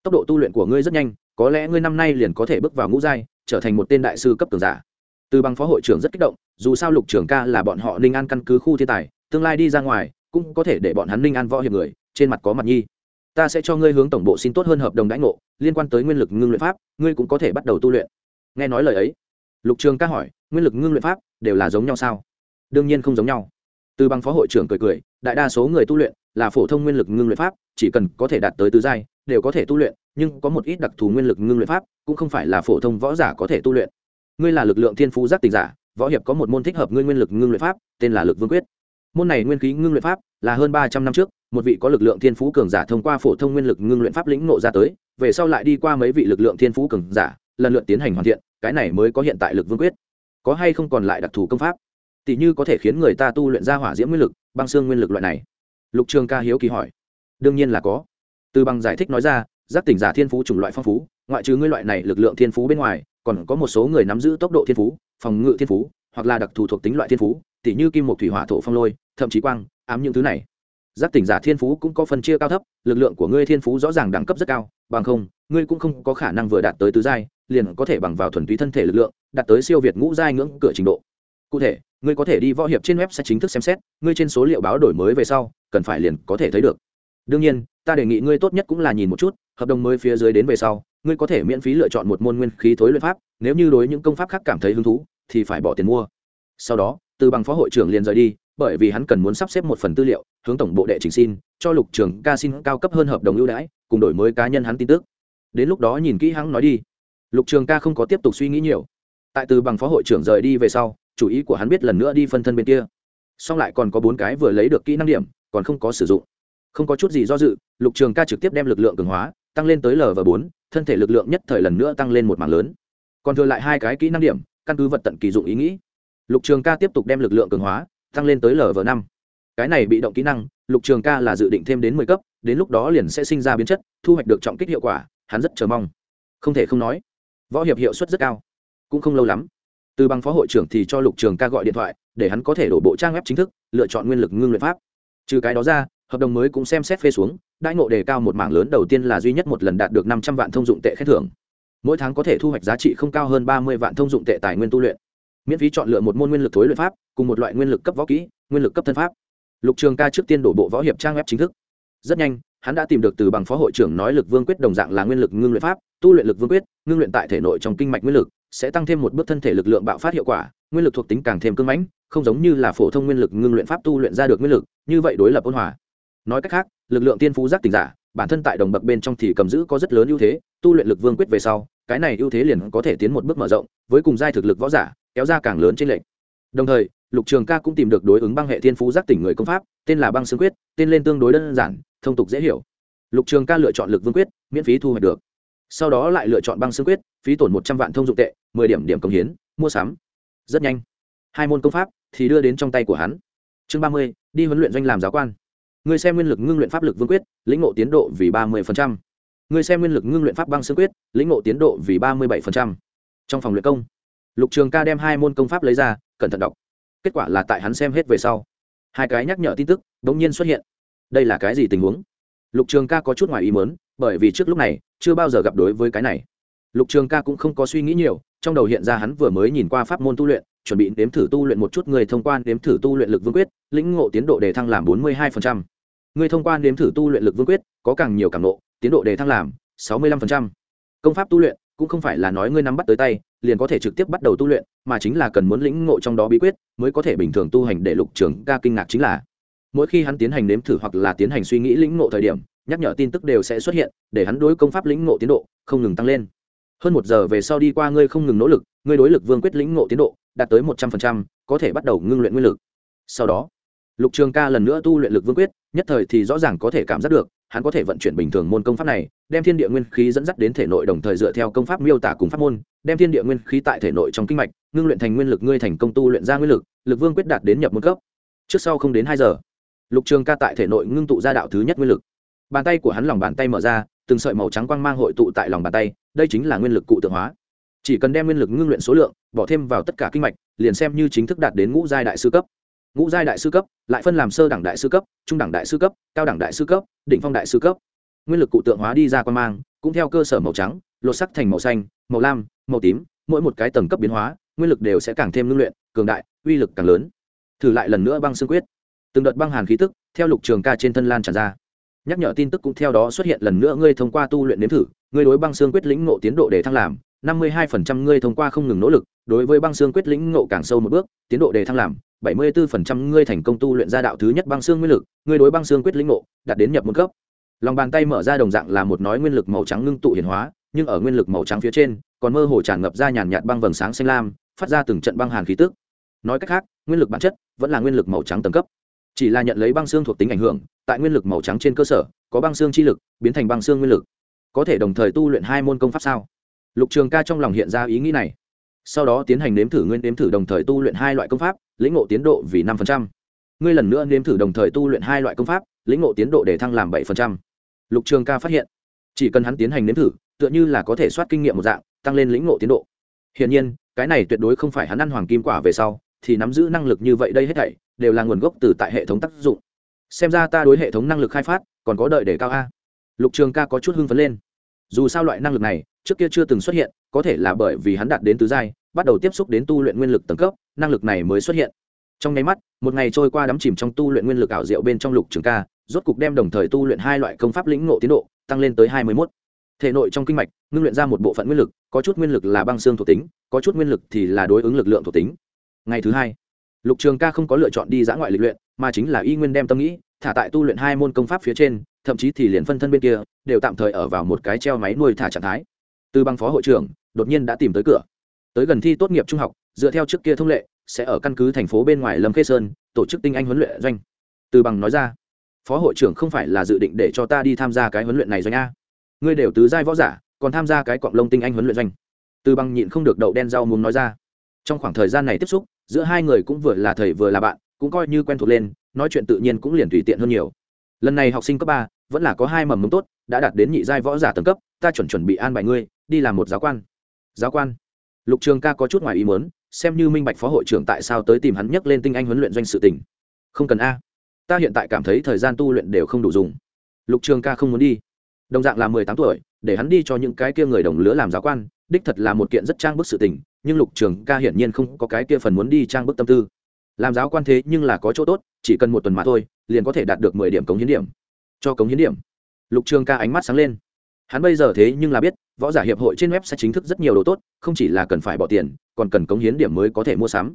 Tốc độ tu luyện của ngươi rất nhanh, có lẽ ngươi năm nay liền có thể bước vào ngũ giai, trở thành một tên đại sư cấp tường giả. Từ bằng phó hội trưởng rất kích động, dù sao lục trưởng ca là bọn họ ninh an căn cứ khu thiên tài, tương lai đi ra ngoài, cũng có thể để bọn hắn ninh an võ hiệp người, trên mặt có mặt nhi. Ta sẽ cho ngươi hướng tổng bộ xin tốt hơn hợp đồng đãi ngộ, liên quan tới nguyên lực ngưng luyện pháp, ngươi cũng có thể bắt đầu tu luyện. Nghe nói lời ấy, lục trường ca hỏi, nguyên lực ngưng luyện pháp đều là giống nhau sao? Đương nhiên không giống nhau từ bằng phó hội trưởng cười cười, đại đa số người tu luyện là phổ thông nguyên lực ngưng luyện pháp, chỉ cần có thể đạt tới tứ giai, đều có thể tu luyện, nhưng có một ít đặc thù nguyên lực ngưng luyện pháp cũng không phải là phổ thông võ giả có thể tu luyện. Ngươi là lực lượng thiên phú giác tình giả, võ hiệp có một môn thích hợp ngươi nguyên lực ngưng luyện pháp, tên là lực vương quyết. Môn này nguyên khí ngưng luyện pháp là hơn ba trăm năm trước, một vị có lực lượng thiên phú cường giả thông qua phổ thông nguyên lực ngưng luyện pháp lĩnh ngộ ra tới, về sau lại đi qua mấy vị lực lượng thiên phú cường giả, lần lượt tiến hành hoàn thiện, cái này mới có hiện tại lực vương quyết. Có hay không còn lại đặc thù công pháp? Tỷ như có thể khiến người ta tu luyện ra hỏa diễm nguyên lực, băng xương nguyên lực loại này. Lục trường ca hiếu kỳ hỏi. Đương nhiên là có. Từ bằng giải thích nói ra, giác tỉnh giả thiên phú chủng loại phong phú, ngoại trừ ngươi loại này lực lượng thiên phú bên ngoài, còn có một số người nắm giữ tốc độ thiên phú, phòng ngự thiên phú, hoặc là đặc thù thuộc tính loại thiên phú tỷ như kim một thủy hỏa thổ phong lôi, thậm chí quang, ám những thứ này. Giác tỉnh giả thiên phú cũng có phần chia cao thấp, lực lượng của ngươi thiên phú rõ ràng đẳng cấp rất cao, bằng không, ngươi cũng không có khả năng vừa đạt tới tứ giai, liền có thể bằng vào thuần túy thân thể lực lượng, đạt tới siêu việt ngũ giai ngưỡng cửa trình độ. Cụ thể ngươi có thể đi võ hiệp trên web sẽ chính thức xem xét, ngươi trên số liệu báo đổi mới về sau, cần phải liền có thể thấy được. Đương nhiên, ta đề nghị ngươi tốt nhất cũng là nhìn một chút, hợp đồng mới phía dưới đến về sau, ngươi có thể miễn phí lựa chọn một môn nguyên khí thối luyện pháp, nếu như đối những công pháp khác cảm thấy hứng thú, thì phải bỏ tiền mua. Sau đó, từ bằng phó hội trưởng liền rời đi, bởi vì hắn cần muốn sắp xếp một phần tư liệu, hướng tổng bộ đệ trình xin, cho lục trường ca xin cao cấp hơn hợp đồng ưu đãi, cùng đổi mới cá nhân hắn tin tức. Đến lúc đó nhìn kỹ hắn nói đi. Lục trường ca không có tiếp tục suy nghĩ nhiều. Tại từ bằng phó hội trưởng rời đi về sau chủ ý của hắn biết lần nữa đi phân thân bên kia. Song lại còn có bốn cái vừa lấy được kỹ năng điểm, còn không có sử dụng. Không có chút gì do dự, lục trường ca trực tiếp đem lực lượng cường hóa, tăng lên tới l và bốn, thân thể lực lượng nhất thời lần nữa tăng lên một mảng lớn. Còn thừa lại hai cái kỹ năng điểm, căn cứ vật tận kỳ dụng ý nghĩ. Lục trường ca tiếp tục đem lực lượng cường hóa, tăng lên tới l và năm. Cái này bị động kỹ năng, lục trường ca là dự định thêm đến mười cấp, đến lúc đó liền sẽ sinh ra biến chất, thu hoạch được trọng kích hiệu quả, hắn rất chờ mong. Không thể không nói, võ hiệp hiệu suất rất cao. Cũng không lâu lắm từ bằng phó hội trưởng thì cho lục trường ca gọi điện thoại, để hắn có thể đổ bộ trang web chính thức, lựa chọn nguyên lực ngưng luyện pháp. Trừ cái đó ra, hợp đồng mới cũng xem xét phê xuống, đãi ngộ đề cao một mảng lớn đầu tiên là duy nhất một lần đạt được năm trăm vạn thông dụng tệ khen thưởng. Mỗi tháng có thể thu hoạch giá trị không cao hơn ba mươi vạn thông dụng tệ tài nguyên tu luyện. Miễn phí chọn lựa một môn nguyên lực thối luyện pháp, cùng một loại nguyên lực cấp võ kỹ, nguyên lực cấp thân pháp. Lục trường ca trước tiên đổ bộ võ hiệp trang web chính thức. Rất nhanh, hắn đã tìm được từ bằng phó hội trưởng nói lực vương quyết đồng dạng là nguyên lực ngưng luyện pháp, tu luyện lực vương quyết, ngưng luyện tại thể nội trong kinh mạch nguyên lực sẽ tăng thêm một bước thân thể lực lượng bạo phát hiệu quả, nguyên lực thuộc tính càng thêm cưng mãnh, không giống như là phổ thông nguyên lực ngưng luyện pháp tu luyện ra được nguyên lực, như vậy đối lập ôn hòa. Nói cách khác, lực lượng tiên phú giác tỉnh giả, bản thân tại đồng bậc bên trong thì cầm giữ có rất lớn ưu thế, tu luyện lực vương quyết về sau, cái này ưu thế liền có thể tiến một bước mở rộng, với cùng giai thực lực võ giả, kéo ra càng lớn trên lệnh đồng thời, lục trường ca cũng tìm được đối ứng băng hệ thiên phú giác tỉnh người công pháp, tên là băng xương quyết, tên lên tương đối đơn giản, thông tục dễ hiểu. Lục trường ca lựa chọn lực vương quyết, miễn phí thu hoạch được sau đó lại lựa chọn băng xương quyết, phí tổn một trăm vạn thông dụng tệ, mười điểm điểm công hiến, mua sắm. Rất nhanh. Hai môn công pháp thì đưa đến trong tay của hắn. Chương ba mươi, đi huấn luyện doanh làm giáo quan. Người xem nguyên lực ngưng luyện pháp lực vương quyết, lĩnh ngộ tiến độ vì ba mươi người xem nguyên lực ngưng luyện pháp băng xương quyết, lĩnh ngộ tiến độ vì ba mươi bảy trong phòng luyện công, lục trường ca đem hai môn công pháp lấy ra, cẩn thận đọc. Kết quả là tại hắn xem hết về sau. Hai cái nhắc nhở tin tức đ ỗ n g nhiên xuất hiện. Đây là cái gì tình huống? Lục trường ca có chút ngoài ý mớn bởi vì trước lúc này, chưa bao giờ gặp đối với cái này. Lục trường ca cũng không có suy nghĩ nhiều, trong đầu hiện ra hắn vừa mới nhìn qua pháp môn tu luyện, chuẩn bị nếm thử tu luyện một chút người thông quan nếm thử tu luyện lực vương quyết, lĩnh ngộ tiến độ đề thăng làm bốn mươi hai người thông quan nếm thử tu luyện lực vương quyết, có càng nhiều càng nộ, tiến độ đề thăng làm sáu mươi lăm công pháp tu luyện cũng không phải là nói ngươi nắm bắt tới tay, liền có thể trực tiếp bắt đầu tu luyện, mà chính là cần muốn lĩnh ngộ trong đó bí quyết, mới có thể bình thường tu hành để lục trường ca kinh ngạc chính là mỗi khi hắn tiến hành nếm thử hoặc là tiến hành suy nghĩ lĩnh ngộ thời điểm nhắc nhở tin tức đều sẽ xuất hiện để hắn đối công pháp lĩnh ngộ tiến độ không ngừng tăng lên. Hơn một giờ về sau đi qua ngươi không ngừng nỗ lực ngươi đối lực vương quyết lĩnh ngộ tiến độ đạt tới một trăm phần trăm, có thể bắt đầu ngưng luyện nguyên lực. Sau đó lục trường ca lần nữa tu luyện lực vương quyết nhất thời thì rõ ràng có thể cảm giác được hắn có thể vận chuyển bình thường môn công pháp này đem thiên địa nguyên khí dẫn dắt đến thể nội đồng thời dựa theo công pháp miêu tả cùng pháp môn đem thiên địa nguyên khí tại thể nội trong kinh mạch ngưng luyện thành nguyên lực ngươi thành công tu luyện ra nguyên lực lực vương quyết đạt đến nhập môn cấp. Trước sau không đến hai giờ lục trường ca tại thể nội ngưng tụ ra đạo thứ nhất nguyên lực. Bàn tay của hắn lòng bàn tay mở ra, từng sợi màu trắng quang mang hội tụ tại lòng bàn tay, đây chính là nguyên lực cụ tượng hóa. Chỉ cần đem nguyên lực ngưng luyện số lượng, bỏ thêm vào tất cả kinh mạch, liền xem như chính thức đạt đến ngũ giai đại sư cấp. Ngũ giai đại sư cấp, lại phân làm sơ đẳng đại sư cấp, trung đẳng đại sư cấp, cao đẳng đại sư cấp định phong đại sư cấp. Nguyên lực cụ tượng hóa đi ra quan mang, cũng theo cơ sở màu trắng, lột sắc thành màu xanh, màu lam, màu tím, mỗi một cái tầng cấp biến hóa, nguyên lực đều sẽ càng thêm ngưng luyện, cường đại, uy lực càng lớn. Thử lại lần nữa băng xương quyết từng đợt băng hàn khí tức theo lục trường ca trên thân lan tràn ra nhắc nhở tin tức cũng theo đó xuất hiện lần nữa ngươi thông qua tu luyện nếm thử ngươi đối băng xương quyết lĩnh ngộ tiến độ để thăng làm năm mươi hai phần trăm ngươi thông qua không ngừng nỗ lực đối với băng xương quyết lĩnh ngộ càng sâu một bước tiến độ để thăng làm bảy mươi 74% ngươi thành công tu luyện ra đạo thứ nhất băng xương nguyên lực, ngươi đối băng xương quyết lĩnh ngộ, đạt đến nhập môn cấp. Lòng bàn tay mở ra đồng dạng là một nói nguyên lực màu trắng ngưng tụ hiển hóa, nhưng ở nguyên lực màu trắng phía trên, còn mơ hồ tràn ngập ra nhàn nhạt băng vầng sáng xanh lam, phát ra từng trận băng hàn khí tức. Nói cách khác, nguyên lực bản chất vẫn là nguyên lực màu trắng tầng cấp. Chỉ là nhận lấy băng xương thuộc tính ảnh hưởng, tại nguyên lực màu trắng trên cơ sở, có băng xương chi lực, biến thành băng xương nguyên lực. Có thể đồng thời tu luyện hai môn công pháp sao? Lục Trường Ca trong lòng hiện ra ý nghĩ này sau đó tiến hành nếm thử nguyên nếm thử đồng thời tu luyện hai loại công pháp lĩnh ngộ tiến độ vì năm ngươi lần nữa nếm thử đồng thời tu luyện hai loại công pháp lĩnh ngộ tiến độ để thăng làm bảy lục trường ca phát hiện chỉ cần hắn tiến hành nếm thử tựa như là có thể soát kinh nghiệm một dạng tăng lên lĩnh ngộ tiến độ hiển nhiên cái này tuyệt đối không phải hắn ăn hoàng kim quả về sau thì nắm giữ năng lực như vậy đây hết thảy đều là nguồn gốc từ tại hệ thống tác dụng. Xem ra ta đối hệ thống năng lực khai phát còn có đợi để cao a. Lục trường ca có chút hưng phấn lên. Dù sao loại năng lực này trước kia chưa từng xuất hiện, có thể là bởi vì hắn đạt đến tứ giai, bắt đầu tiếp xúc đến tu luyện nguyên lực tầng cấp, năng lực này mới xuất hiện. Trong nháy mắt, một ngày trôi qua đắm chìm trong tu luyện nguyên lực ảo diệu bên trong lục trường ca, rốt cục đem đồng thời tu luyện hai loại công pháp lĩnh ngộ tiến độ tăng lên tới hai mươi mốt. Thể nội trong kinh mạch, ngưng luyện ra một bộ phận nguyên lực, có chút nguyên lực là băng xương thuộc tính, có chút nguyên lực thì là đối ứng lực lượng thuộc tính ngày thứ hai, lục trường ca không có lựa chọn đi dã ngoại lịch luyện, mà chính là y nguyên đem tâm nghĩ, thả tại tu luyện hai môn công pháp phía trên, thậm chí thì liền phân thân bên kia, đều tạm thời ở vào một cái treo máy nuôi thả trạng thái. Từ băng phó hội trưởng, đột nhiên đã tìm tới cửa. Tới gần thi tốt nghiệp trung học, dựa theo trước kia thông lệ, sẽ ở căn cứ thành phố bên ngoài lâm khê sơn, tổ chức tinh anh huấn luyện doanh. Từ bằng nói ra, phó hội trưởng không phải là dự định để cho ta đi tham gia cái huấn luyện này doanh a. Ngươi đều tứ giai võ giả, còn tham gia cái cọng lông tinh anh huấn luyện doanh. Từ bằng nhịn không được đậu đen rau muốn nói ra. Trong khoảng thời gian này tiếp xúc giữa hai người cũng vừa là thầy vừa là bạn, cũng coi như quen thuộc lên, nói chuyện tự nhiên cũng liền tùy tiện hơn nhiều. Lần này học sinh cấp ba, vẫn là có hai mầm mống tốt, đã đạt đến nhị giai võ giả tầng cấp, ta chuẩn chuẩn bị an bài ngươi, đi làm một giáo quan. Giáo quan? Lục trường ca có chút ngoài ý muốn, xem như minh bạch phó hội trưởng tại sao tới tìm hắn nhắc lên tinh anh huấn luyện doanh sự tỉnh không cần a. Ta hiện tại cảm thấy thời gian tu luyện đều không đủ dùng. Lục trường ca không muốn đi. Đồng dạng là mười tám tuổi, để hắn đi cho những cái kia người đồng lứa làm giáo quan, đích thật là một kiện rất trang bức sự tình nhưng lục trường ca hiển nhiên không có cái kia phần muốn đi trang bức tâm tư. Làm giáo quan thế nhưng là có chỗ tốt, chỉ cần một tuần mà thôi, liền có thể đạt được mười điểm cống hiến điểm. Cho cống hiến điểm. Lục trường ca ánh mắt sáng lên. Hắn bây giờ thế nhưng là biết, võ giả hiệp hội trên web sẽ chính thức rất nhiều đồ tốt, không chỉ là cần phải bỏ tiền, còn cần cống hiến điểm mới có thể mua sắm.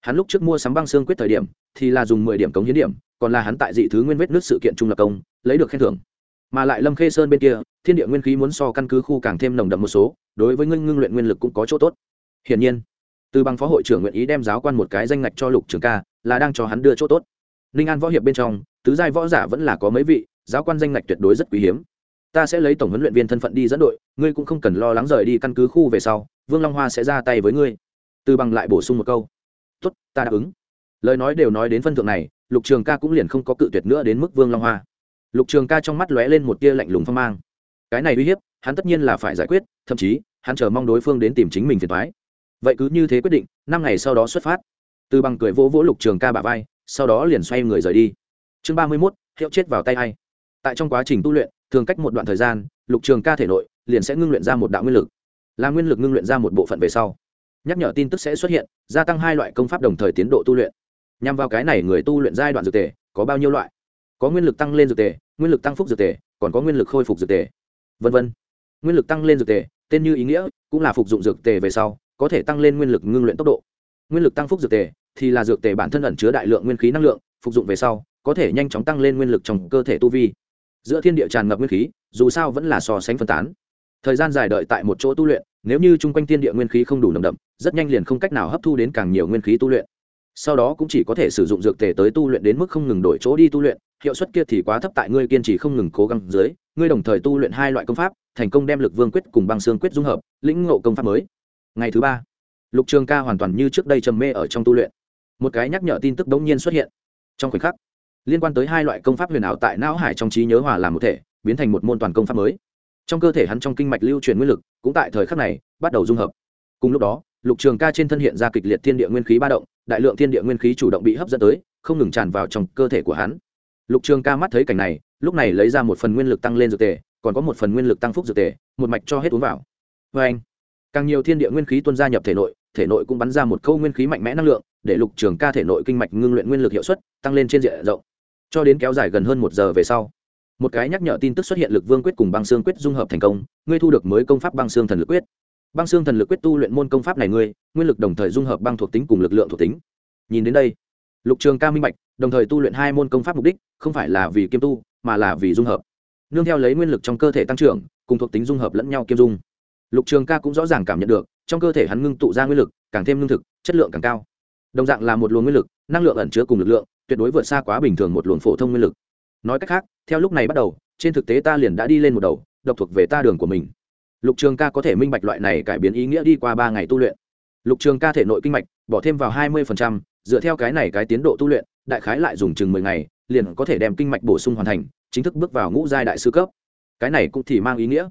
Hắn lúc trước mua sắm băng xương quyết thời điểm, thì là dùng mười điểm cống hiến điểm, còn là hắn tại dị thứ nguyên vết nước sự kiện trung lập công, lấy được khen thưởng. Mà lại lâm khê sơn bên kia, thiên địa nguyên khí muốn so căn cứ khu càng thêm nồng đậm một số, đối với ngưng ngưng luyện nguyên lực cũng có chỗ tốt hiển nhiên, từ bằng phó hội trưởng nguyện ý đem giáo quan một cái danh ngạch cho lục trường ca, là đang cho hắn đưa chỗ tốt. Ninh an võ hiệp bên trong, tứ giai võ giả vẫn là có mấy vị, giáo quan danh ngạch tuyệt đối rất quý hiếm. Ta sẽ lấy tổng huấn luyện viên thân phận đi dẫn đội, ngươi cũng không cần lo lắng rời đi căn cứ khu về sau, vương long hoa sẽ ra tay với ngươi. Từ bằng lại bổ sung một câu. Tốt, ta đáp ứng. Lời nói đều nói đến phân thượng này, lục trường ca cũng liền không có cự tuyệt nữa đến mức vương long hoa. Lục trường ca trong mắt lóe lên một tia lạnh lùng phong mang. Cái này uy hiếp, hắn tất nhiên là phải giải quyết, thậm chí, hắn chờ mong đối phương đến tìm chính mình phiền thoái vậy cứ như thế quyết định, năm ngày sau đó xuất phát. Từ bằng cười vỗ vỗ lục trường ca bả vai, sau đó liền xoay người rời đi. Chương ba mươi mốt, hiệu chết vào tay a i tại trong quá trình tu luyện, thường cách một đoạn thời gian, lục trường ca thể nội liền sẽ ngưng luyện ra một đạo nguyên lực. Là nguyên lực ngưng luyện ra một bộ phận về sau. Nhắc nhở tin tức sẽ xuất hiện, gia tăng hai loại công pháp đồng thời tiến độ tu luyện. Nhằm vào cái này người tu luyện giai đoạn dược tề, có bao nhiêu loại? Có nguyên lực tăng lên dược tề, nguyên lực tăng phúc dược tề, còn có nguyên lực khôi phục dược tề. V v nguyên lực tăng lên dược tề, tên như ý nghĩa, cũng là phục dụng dược tề về sau có thể tăng lên nguyên lực ngưng luyện tốc độ. Nguyên lực tăng phúc dược tề thì là dược tề bản thân ẩn chứa đại lượng nguyên khí năng lượng, phục dụng về sau, có thể nhanh chóng tăng lên nguyên lực trong cơ thể tu vi. Giữa thiên địa tràn ngập nguyên khí, dù sao vẫn là so sánh phân tán. Thời gian dài đợi tại một chỗ tu luyện, nếu như chung quanh thiên địa nguyên khí không đủ nồng đậm, rất nhanh liền không cách nào hấp thu đến càng nhiều nguyên khí tu luyện. Sau đó cũng chỉ có thể sử dụng dược tề tới tu luyện đến mức không ngừng đổi chỗ đi tu luyện, hiệu suất kia thì quá thấp tại ngươi kiên trì không ngừng cố gắng dưới, ngươi đồng thời tu luyện hai loại công pháp, thành công đem lực vương quyết cùng băng xương quyết dung hợp, lĩnh ngộ công pháp mới ngày thứ ba, lục trường ca hoàn toàn như trước đây trầm mê ở trong tu luyện. Một cái nhắc nhở tin tức đống nhiên xuất hiện. Trong khoảnh khắc, liên quan tới hai loại công pháp huyền ảo tại não hải trong trí nhớ hòa làm một thể, biến thành một môn toàn công pháp mới. Trong cơ thể hắn trong kinh mạch lưu truyền nguyên lực, cũng tại thời khắc này bắt đầu dung hợp. Cùng lúc đó, lục trường ca trên thân hiện ra kịch liệt thiên địa nguyên khí ba động, đại lượng thiên địa nguyên khí chủ động bị hấp dẫn tới, không ngừng tràn vào trong cơ thể của hắn. Lục trường ca mắt thấy cảnh này, lúc này lấy ra một phần nguyên lực tăng lên dược tề, còn có một phần nguyên lực tăng phúc dược tề, một mạch cho hết uống vào. Vê anh càng nhiều thiên địa nguyên khí tuân gia nhập thể nội thể nội cũng bắn ra một câu nguyên khí mạnh mẽ năng lượng, để lục trường ca thể nội kinh mạch ngưng luyện nguyên lực hiệu suất tăng lên trên diện rộng. Cho đến kéo dài gần hơn một giờ về sau, một cái nhắc nhở tin tức xuất hiện lực vương quyết cùng băng xương quyết dung hợp thành công, ngươi thu được mới công pháp băng xương thần lực quyết. Băng xương thần lực quyết tu luyện môn công pháp này ngươi, nguyên lực đồng thời dung hợp băng thuộc tính cùng lực lượng thuộc tính. Nhìn đến đây, lục trường ca minh bạch, đồng thời tu luyện hai môn công pháp mục đích, không phải là vì kiêm tu, mà là vì dung hợp. Nương theo lấy nguyên lực trong cơ thể tăng trưởng, cùng thuộc tính dung hợp lẫn nhau kiêm dung lục trường ca cũng rõ ràng cảm nhận được, trong cơ thể hắn ngưng tụ ra nguyên lực, càng thêm lương thực, chất lượng càng cao. Đồng dạng là một luồng nguyên lực, năng lượng ẩn chứa cùng lực lượng, tuyệt đối vượt xa quá bình thường một luồng phổ thông nguyên lực. Nói cách khác, theo lúc này bắt đầu, trên thực tế ta liền đã đi lên một đầu, độc thuộc về ta đường của mình. Lục trường ca có thể minh bạch loại này cải biến ý nghĩa đi qua ba ngày tu luyện. Lục trường ca thể nội kinh mạch, bỏ thêm vào hai mươi dựa theo cái này cái tiến độ tu luyện, đại khái lại dùng chừng mười ngày, liền có thể đem kinh mạch bổ sung hoàn thành, chính thức bước vào ngũ giai đại sư cấp. Cái này cũng thì mang ý nghĩa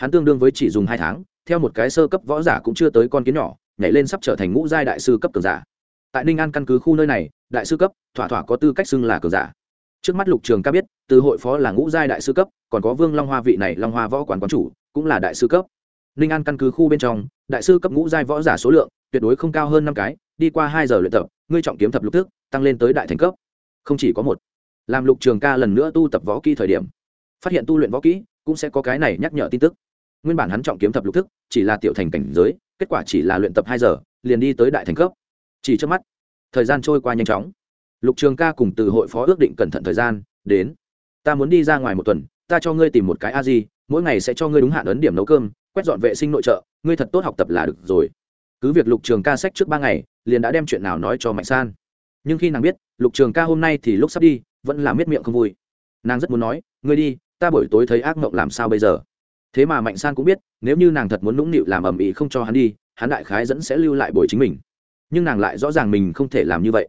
hắn tương đương với chỉ dùng hai tháng, theo một cái sơ cấp võ giả cũng chưa tới con kiến nhỏ, nhảy lên sắp trở thành ngũ giai đại sư cấp cường giả. Tại ninh an căn cứ khu nơi này, đại sư cấp, thỏa thỏa có tư cách xưng là cường giả. Trước mắt lục trường ca biết, từ hội phó là ngũ giai đại sư cấp, còn có vương long hoa vị này long hoa võ quán quán chủ, cũng là đại sư cấp. Ninh an căn cứ khu bên trong, đại sư cấp ngũ giai võ giả số lượng tuyệt đối không cao hơn năm cái, đi qua hai giờ luyện tập, ngươi trọng kiếm thập lục tức tăng lên tới đại thành cấp. Không chỉ có một. Làm lục trường ca lần nữa tu tập võ kỹ thời điểm, phát hiện tu luyện võ kỹ, cũng sẽ có cái này nhắc nhở tin tức nguyên bản hắn trọng kiếm thập lục thức, chỉ là tiểu thành cảnh giới, kết quả chỉ là luyện tập hai giờ, liền đi tới đại thành cấp. Chỉ trước mắt, thời gian trôi qua nhanh chóng. Lục trường ca cùng từ hội phó ước định cẩn thận thời gian, đến. Ta muốn đi ra ngoài một tuần, ta cho ngươi tìm một cái a di, mỗi ngày sẽ cho ngươi đúng hạn ấn điểm nấu cơm, quét dọn vệ sinh nội trợ, ngươi thật tốt học tập là được rồi. Cứ việc lục trường ca sách trước ba ngày, liền đã đem chuyện nào nói cho mạnh san. Nhưng khi nàng biết, lục trường ca hôm nay thì lúc sắp đi, vẫn là miết miệng không vui. Nàng rất muốn nói, ngươi đi, ta buổi tối thấy ác mộng làm sao bây giờ? Thế mà mạnh san cũng biết, nếu như nàng thật muốn nũng nịu làm ầm ĩ không cho hắn đi, hắn đại khái dẫn sẽ lưu lại buổi chính mình. Nhưng nàng lại rõ ràng mình không thể làm như vậy.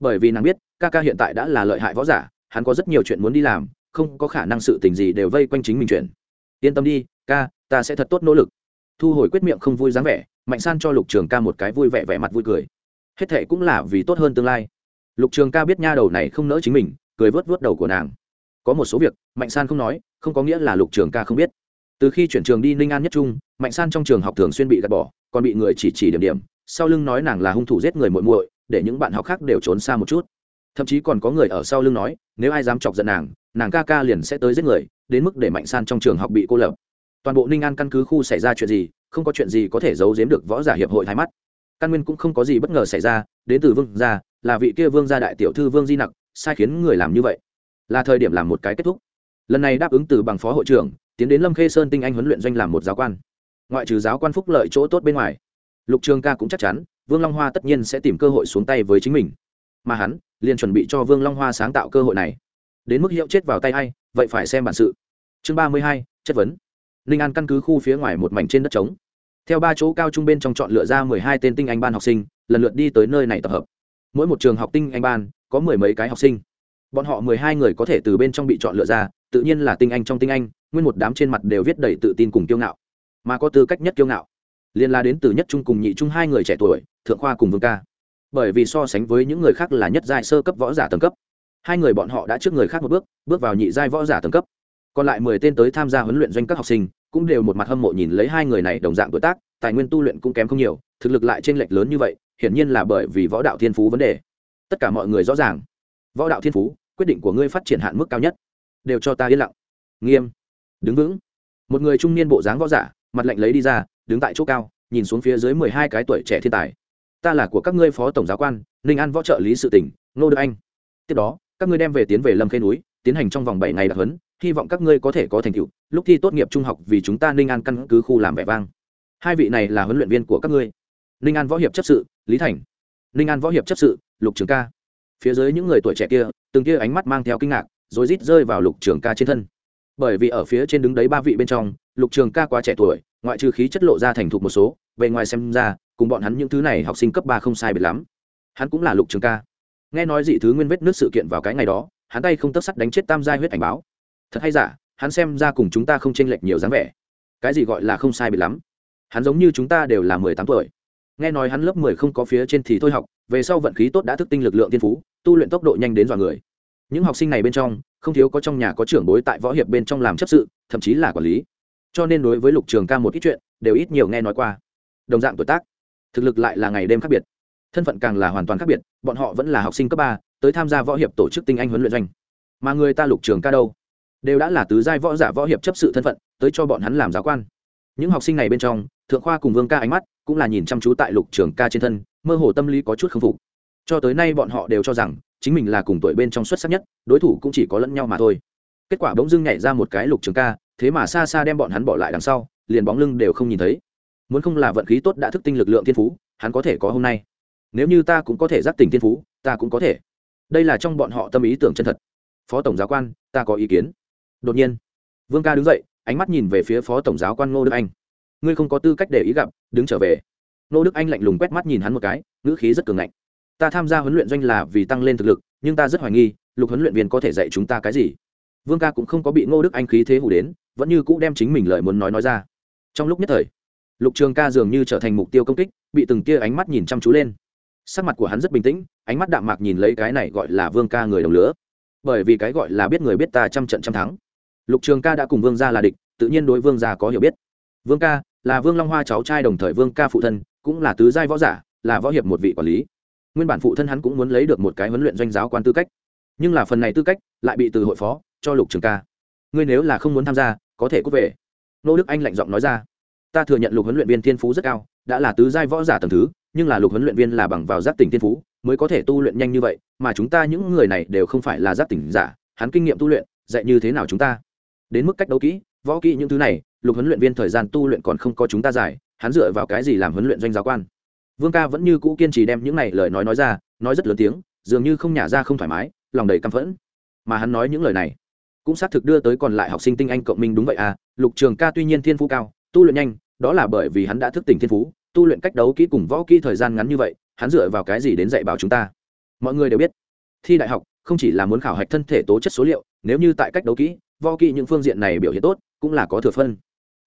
Bởi vì nàng biết, ca ca hiện tại đã là lợi hại võ giả, hắn có rất nhiều chuyện muốn đi làm, không có khả năng sự tình gì đều vây quanh chính mình chuyện. Yên tâm đi, ca, ta sẽ thật tốt nỗ lực. Thu hồi quyết miệng không vui dáng vẻ, mạnh san cho lục trường ca một cái vui vẻ vẻ mặt vui cười. Hết thệ cũng là vì tốt hơn tương lai. Lục trường ca biết nha đầu này không nỡ chính mình, cười vớt vớt đầu của nàng. Có một số việc, mạnh san không nói, không có nghĩa là lục trường ca không biết từ khi chuyển trường đi ninh an nhất trung, mạnh san trong trường học thường xuyên bị gạt bỏ, còn bị người chỉ chỉ điểm điểm. Sau lưng nói nàng là hung thủ giết người muội muội, để những bạn học khác đều trốn xa một chút. Thậm chí còn có người ở sau lưng nói, nếu ai dám chọc giận nàng nàng ca ca liền sẽ tới giết người, đến mức để mạnh san trong trường học bị cô lập. Toàn bộ ninh an căn cứ khu xảy ra chuyện gì, không có chuyện gì có thể giấu giếm được võ giả hiệp hội thái mắt. Căn nguyên cũng không có gì bất ngờ xảy ra, đến từ vương gia, là vị kia vương gia đại tiểu thư vương di nặc, sai khiến người làm như vậy. Là thời điểm làm một cái kết thúc. Lần này đáp ứng từ bằng phó hội trưởng tiến đến lâm khê sơn tinh anh huấn luyện doanh làm một giáo quan. Ngoại trừ giáo quan phúc lợi chỗ tốt bên ngoài, lục trường ca cũng chắc chắn, vương long hoa tất nhiên sẽ tìm cơ hội xuống tay với chính mình. Mà hắn, liền chuẩn bị cho vương long hoa sáng tạo cơ hội này. Đến mức hiệu chết vào tay a i vậy phải xem bản sự. Chương ba mươi hai, chất vấn. Ninh an căn cứ khu phía ngoài một mảnh trên đất trống. Theo ba chỗ cao trung bên trong chọn lựa ra mười hai tên tinh anh ban học sinh, lần lượt đi tới nơi này tập hợp. Mỗi một trường học tinh anh ban, có mười mấy cái học sinh. Bọn họ mười hai người có thể từ bên trong bị chọn lựa ra, tự nhiên là tinh anh trong tinh anh nguyên một đám trên mặt đều viết đầy tự tin cùng kiêu ngạo. Mà có tư cách nhất kiêu ngạo liên la đến từ nhất trung cùng nhị trung hai người trẻ tuổi, thượng khoa cùng vương ca. Bởi vì so sánh với những người khác là nhất giai sơ cấp võ giả tầng cấp. Hai người bọn họ đã trước người khác một bước bước vào nhị giai võ giả tầng cấp. Còn lại mười tên tới tham gia huấn luyện doanh các học sinh, cũng đều một mặt hâm mộ nhìn lấy hai người này đồng dạng tuổi tác, tài nguyên tu luyện cũng kém không nhiều, thực lực lại t r ê n lệch lớn như vậy, hiển nhiên là bởi vì võ đạo thiên phú vấn đề. Tất cả mọi người rõ ràng. Võ đạo thiên phú, quyết định của ngươi phát triển hạn mức cao nhất. Đều cho ta yên lặng. Nghiêm đứng vững. Một người trung niên bộ dáng võ giả, mặt lạnh lấy đi ra, đứng tại chỗ cao, nhìn xuống phía dưới mười hai cái tuổi trẻ thiên tài. Ta là của các ngươi phó tổng giáo quan, ninh an võ trợ lý sự tỉnh nô đức anh. Tiếp đó, các ngươi đem về tiến về lâm khê núi, tiến hành trong vòng bảy ngày đặc huấn, hy vọng các ngươi có thể có thành tựu, lúc thi tốt nghiệp trung học vì chúng ta ninh an căn cứ khu làm vẻ vang. Hai vị này là huấn luyện viên của các ngươi. Ninh an võ hiệp chấp sự, lý thành. Ninh an võ hiệp chấp sự, lục trường ca. Phía dưới những người tuổi trẻ kia, từng kia ánh mắt mang theo kinh ngạc, rồi rít rơi vào lục trường ca trên thân bởi vì ở phía trên đứng đấy ba vị bên trong, lục trường ca quá trẻ tuổi, ngoại trừ khí chất lộ ra thành thục một số, bề ngoài xem ra, cùng bọn hắn những thứ này học sinh cấp ba không sai biệt lắm. Hắn cũng là lục trường ca. Nghe nói dị thứ nguyên vết nước sự kiện vào cái ngày đó, hắn tay không tấc sắt đánh chết tam giai huyết ảnh báo. Thật hay giả, hắn xem ra cùng chúng ta không chênh lệch nhiều dáng vẻ. Cái gì gọi là không sai biệt lắm? Hắn giống như chúng ta đều là mười tám tuổi. Nghe nói hắn lớp mười không có phía trên thì thôi học, về sau vận khí tốt đã thức tinh lực lượng tiên phú, tu luyện tốc độ nhanh đến dọa người. Những học sinh này bên trong không thiếu có trong nhà có trưởng bối tại võ hiệp bên trong làm chấp sự, thậm chí là quản lý. Cho nên đối với lục trường ca một ít chuyện, đều ít nhiều nghe nói qua. Đồng dạng tuổi tác, thực lực lại là ngày đêm khác biệt. Thân phận càng là hoàn toàn khác biệt, bọn họ vẫn là học sinh cấp ba, tới tham gia võ hiệp tổ chức tinh anh huấn luyện doanh. Mà người ta lục trường ca đâu? Đều đã là tứ giai võ giả võ hiệp chấp sự thân phận, tới cho bọn hắn làm giáo quan. Những học sinh này bên trong, thượng khoa cùng vương ca ánh mắt cũng là nhìn chăm chú tại lục trường ca trên thân, mơ hồ tâm lý có chút k phục. Cho tới nay bọn họ đều cho rằng chính mình là cùng tuổi bên trong xuất sắc nhất, đối thủ cũng chỉ có lẫn nhau mà thôi. Kết quả bỗng dưng nhảy ra một cái lục trường ca, thế mà xa xa đem bọn hắn bỏ lại đằng sau, liền bóng lưng đều không nhìn thấy. Muốn không là vận khí tốt đã thức tinh lực lượng thiên phú, hắn có thể có hôm nay. Nếu như ta cũng có thể giác tỉnh thiên phú, ta cũng có thể. Đây là trong bọn họ tâm ý tưởng chân thật. Phó tổng giáo quan, ta có ý kiến. Đột nhiên, vương ca đứng dậy, ánh mắt nhìn về phía phó tổng giáo quan ngô đức anh. Ngươi không có tư cách để ý gặp, đứng trở về. Ngô đức anh lạnh lùng quét mắt nhìn hắn một cái, ngữ khí rất cường ngạnh ta tham gia huấn luyện doanh là vì tăng lên thực lực, nhưng ta rất hoài nghi, lục huấn luyện viên có thể dạy chúng ta cái gì. Vương ca cũng không có bị ngô đức anh khí thế hủ đến, vẫn như cũ đem chính mình lợi muốn nói nói ra. Trong lúc nhất thời, lục trường ca dường như trở thành mục tiêu công kích, bị từng tia ánh mắt nhìn chăm chú lên. Sắc mặt của hắn rất bình tĩnh, ánh mắt đạm mạc nhìn lấy cái này gọi là vương ca người đồng lứa. Bởi vì cái gọi là biết người biết ta trăm trận trăm thắng. Lục trường ca đã cùng vương gia là địch, tự nhiên đối vương gia có hiểu biết. Vương ca là vương long hoa cháu trai đồng thời vương ca phụ thân, cũng là tứ giai võ giả, là võ hiệp một vị quản lý nguyên bản phụ thân hắn cũng muốn lấy được một cái huấn luyện doanh giáo quan tư cách. Nhưng là phần này tư cách lại bị từ hội phó cho lục trường ca. Ngươi nếu là không muốn tham gia, có thể cút về. Nô đức anh lạnh giọng nói ra. Ta thừa nhận lục huấn luyện viên thiên phú rất cao, đã là tứ giai võ giả tầm thứ, nhưng là lục huấn luyện viên là bằng vào giáp tỉnh thiên phú, mới có thể tu luyện nhanh như vậy, mà chúng ta những người này đều không phải là giáp tỉnh giả, hắn kinh nghiệm tu luyện, dạy như thế nào chúng ta? Đến mức cách đấu kỹ, võ kỹ những thứ này, lục huấn luyện viên thời gian tu luyện còn không có chúng ta dài, hắn dựa vào cái gì làm huấn luyện doanh giáo quan? Vương ca vẫn như cũ kiên trì đem những này lời nói nói ra, nói rất lớn tiếng, dường như không nhả ra không thoải mái, lòng đầy căm phẫn. Mà hắn nói những lời này, cũng xác thực đưa tới còn lại học sinh tinh anh cộng minh đúng vậy à lục trường ca tuy nhiên thiên phú cao, tu luyện nhanh, đó là bởi vì hắn đã thức tỉnh thiên phú, tu luyện cách đấu kỹ cùng võ kỹ thời gian ngắn như vậy, hắn dựa vào cái gì đến dạy bảo chúng ta? Mọi người đều biết, thi đại học không chỉ là muốn khảo hạch thân thể tố chất số liệu, nếu như tại cách đấu kỹ, võ kỹ những phương diện này biểu hiện tốt, cũng là có thừa phân.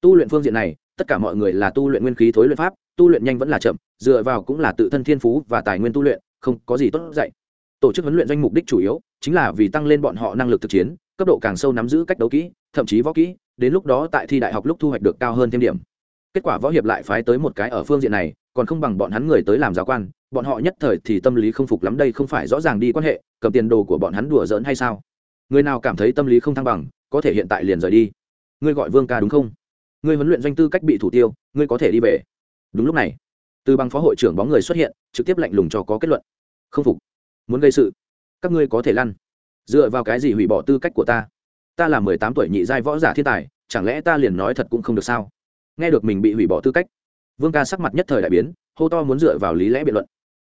Tu luyện phương diện này tất cả mọi người là tu luyện nguyên khí thối luyện pháp, tu luyện nhanh vẫn là chậm, dựa vào cũng là tự thân thiên phú và tài nguyên tu luyện, không có gì tốt dạy. Tổ chức huấn luyện doanh mục đích chủ yếu chính là vì tăng lên bọn họ năng lực thực chiến, cấp độ càng sâu nắm giữ cách đấu kỹ, thậm chí võ kỹ, đến lúc đó tại thi đại học lúc thu hoạch được cao hơn thêm điểm. Kết quả võ hiệp lại phái tới một cái ở phương diện này, còn không bằng bọn hắn người tới làm giáo quan, bọn họ nhất thời thì tâm lý không phục lắm, đây không phải rõ ràng đi quan hệ, cầm tiền đồ của bọn hắn đùa giỡn hay sao? Người nào cảm thấy tâm lý không thăng bằng, có thể hiện tại liền rời đi. Ngươi gọi vương ca đúng không? Ngươi huấn luyện doanh tư cách bị thủ tiêu, ngươi có thể đi về. Đúng lúc này, từ bằng phó hội trưởng bóng người xuất hiện, trực tiếp lạnh lùng cho có kết luận. Không phục. Muốn gây sự. Các ngươi có thể lăn. Dựa vào cái gì hủy bỏ tư cách của ta? Ta là mười tám tuổi nhị giai võ giả thiên tài, chẳng lẽ ta liền nói thật cũng không được sao? Nghe được mình bị hủy bỏ tư cách, vương ca sắc mặt nhất thời đại biến, hô to muốn dựa vào lý lẽ biện luận.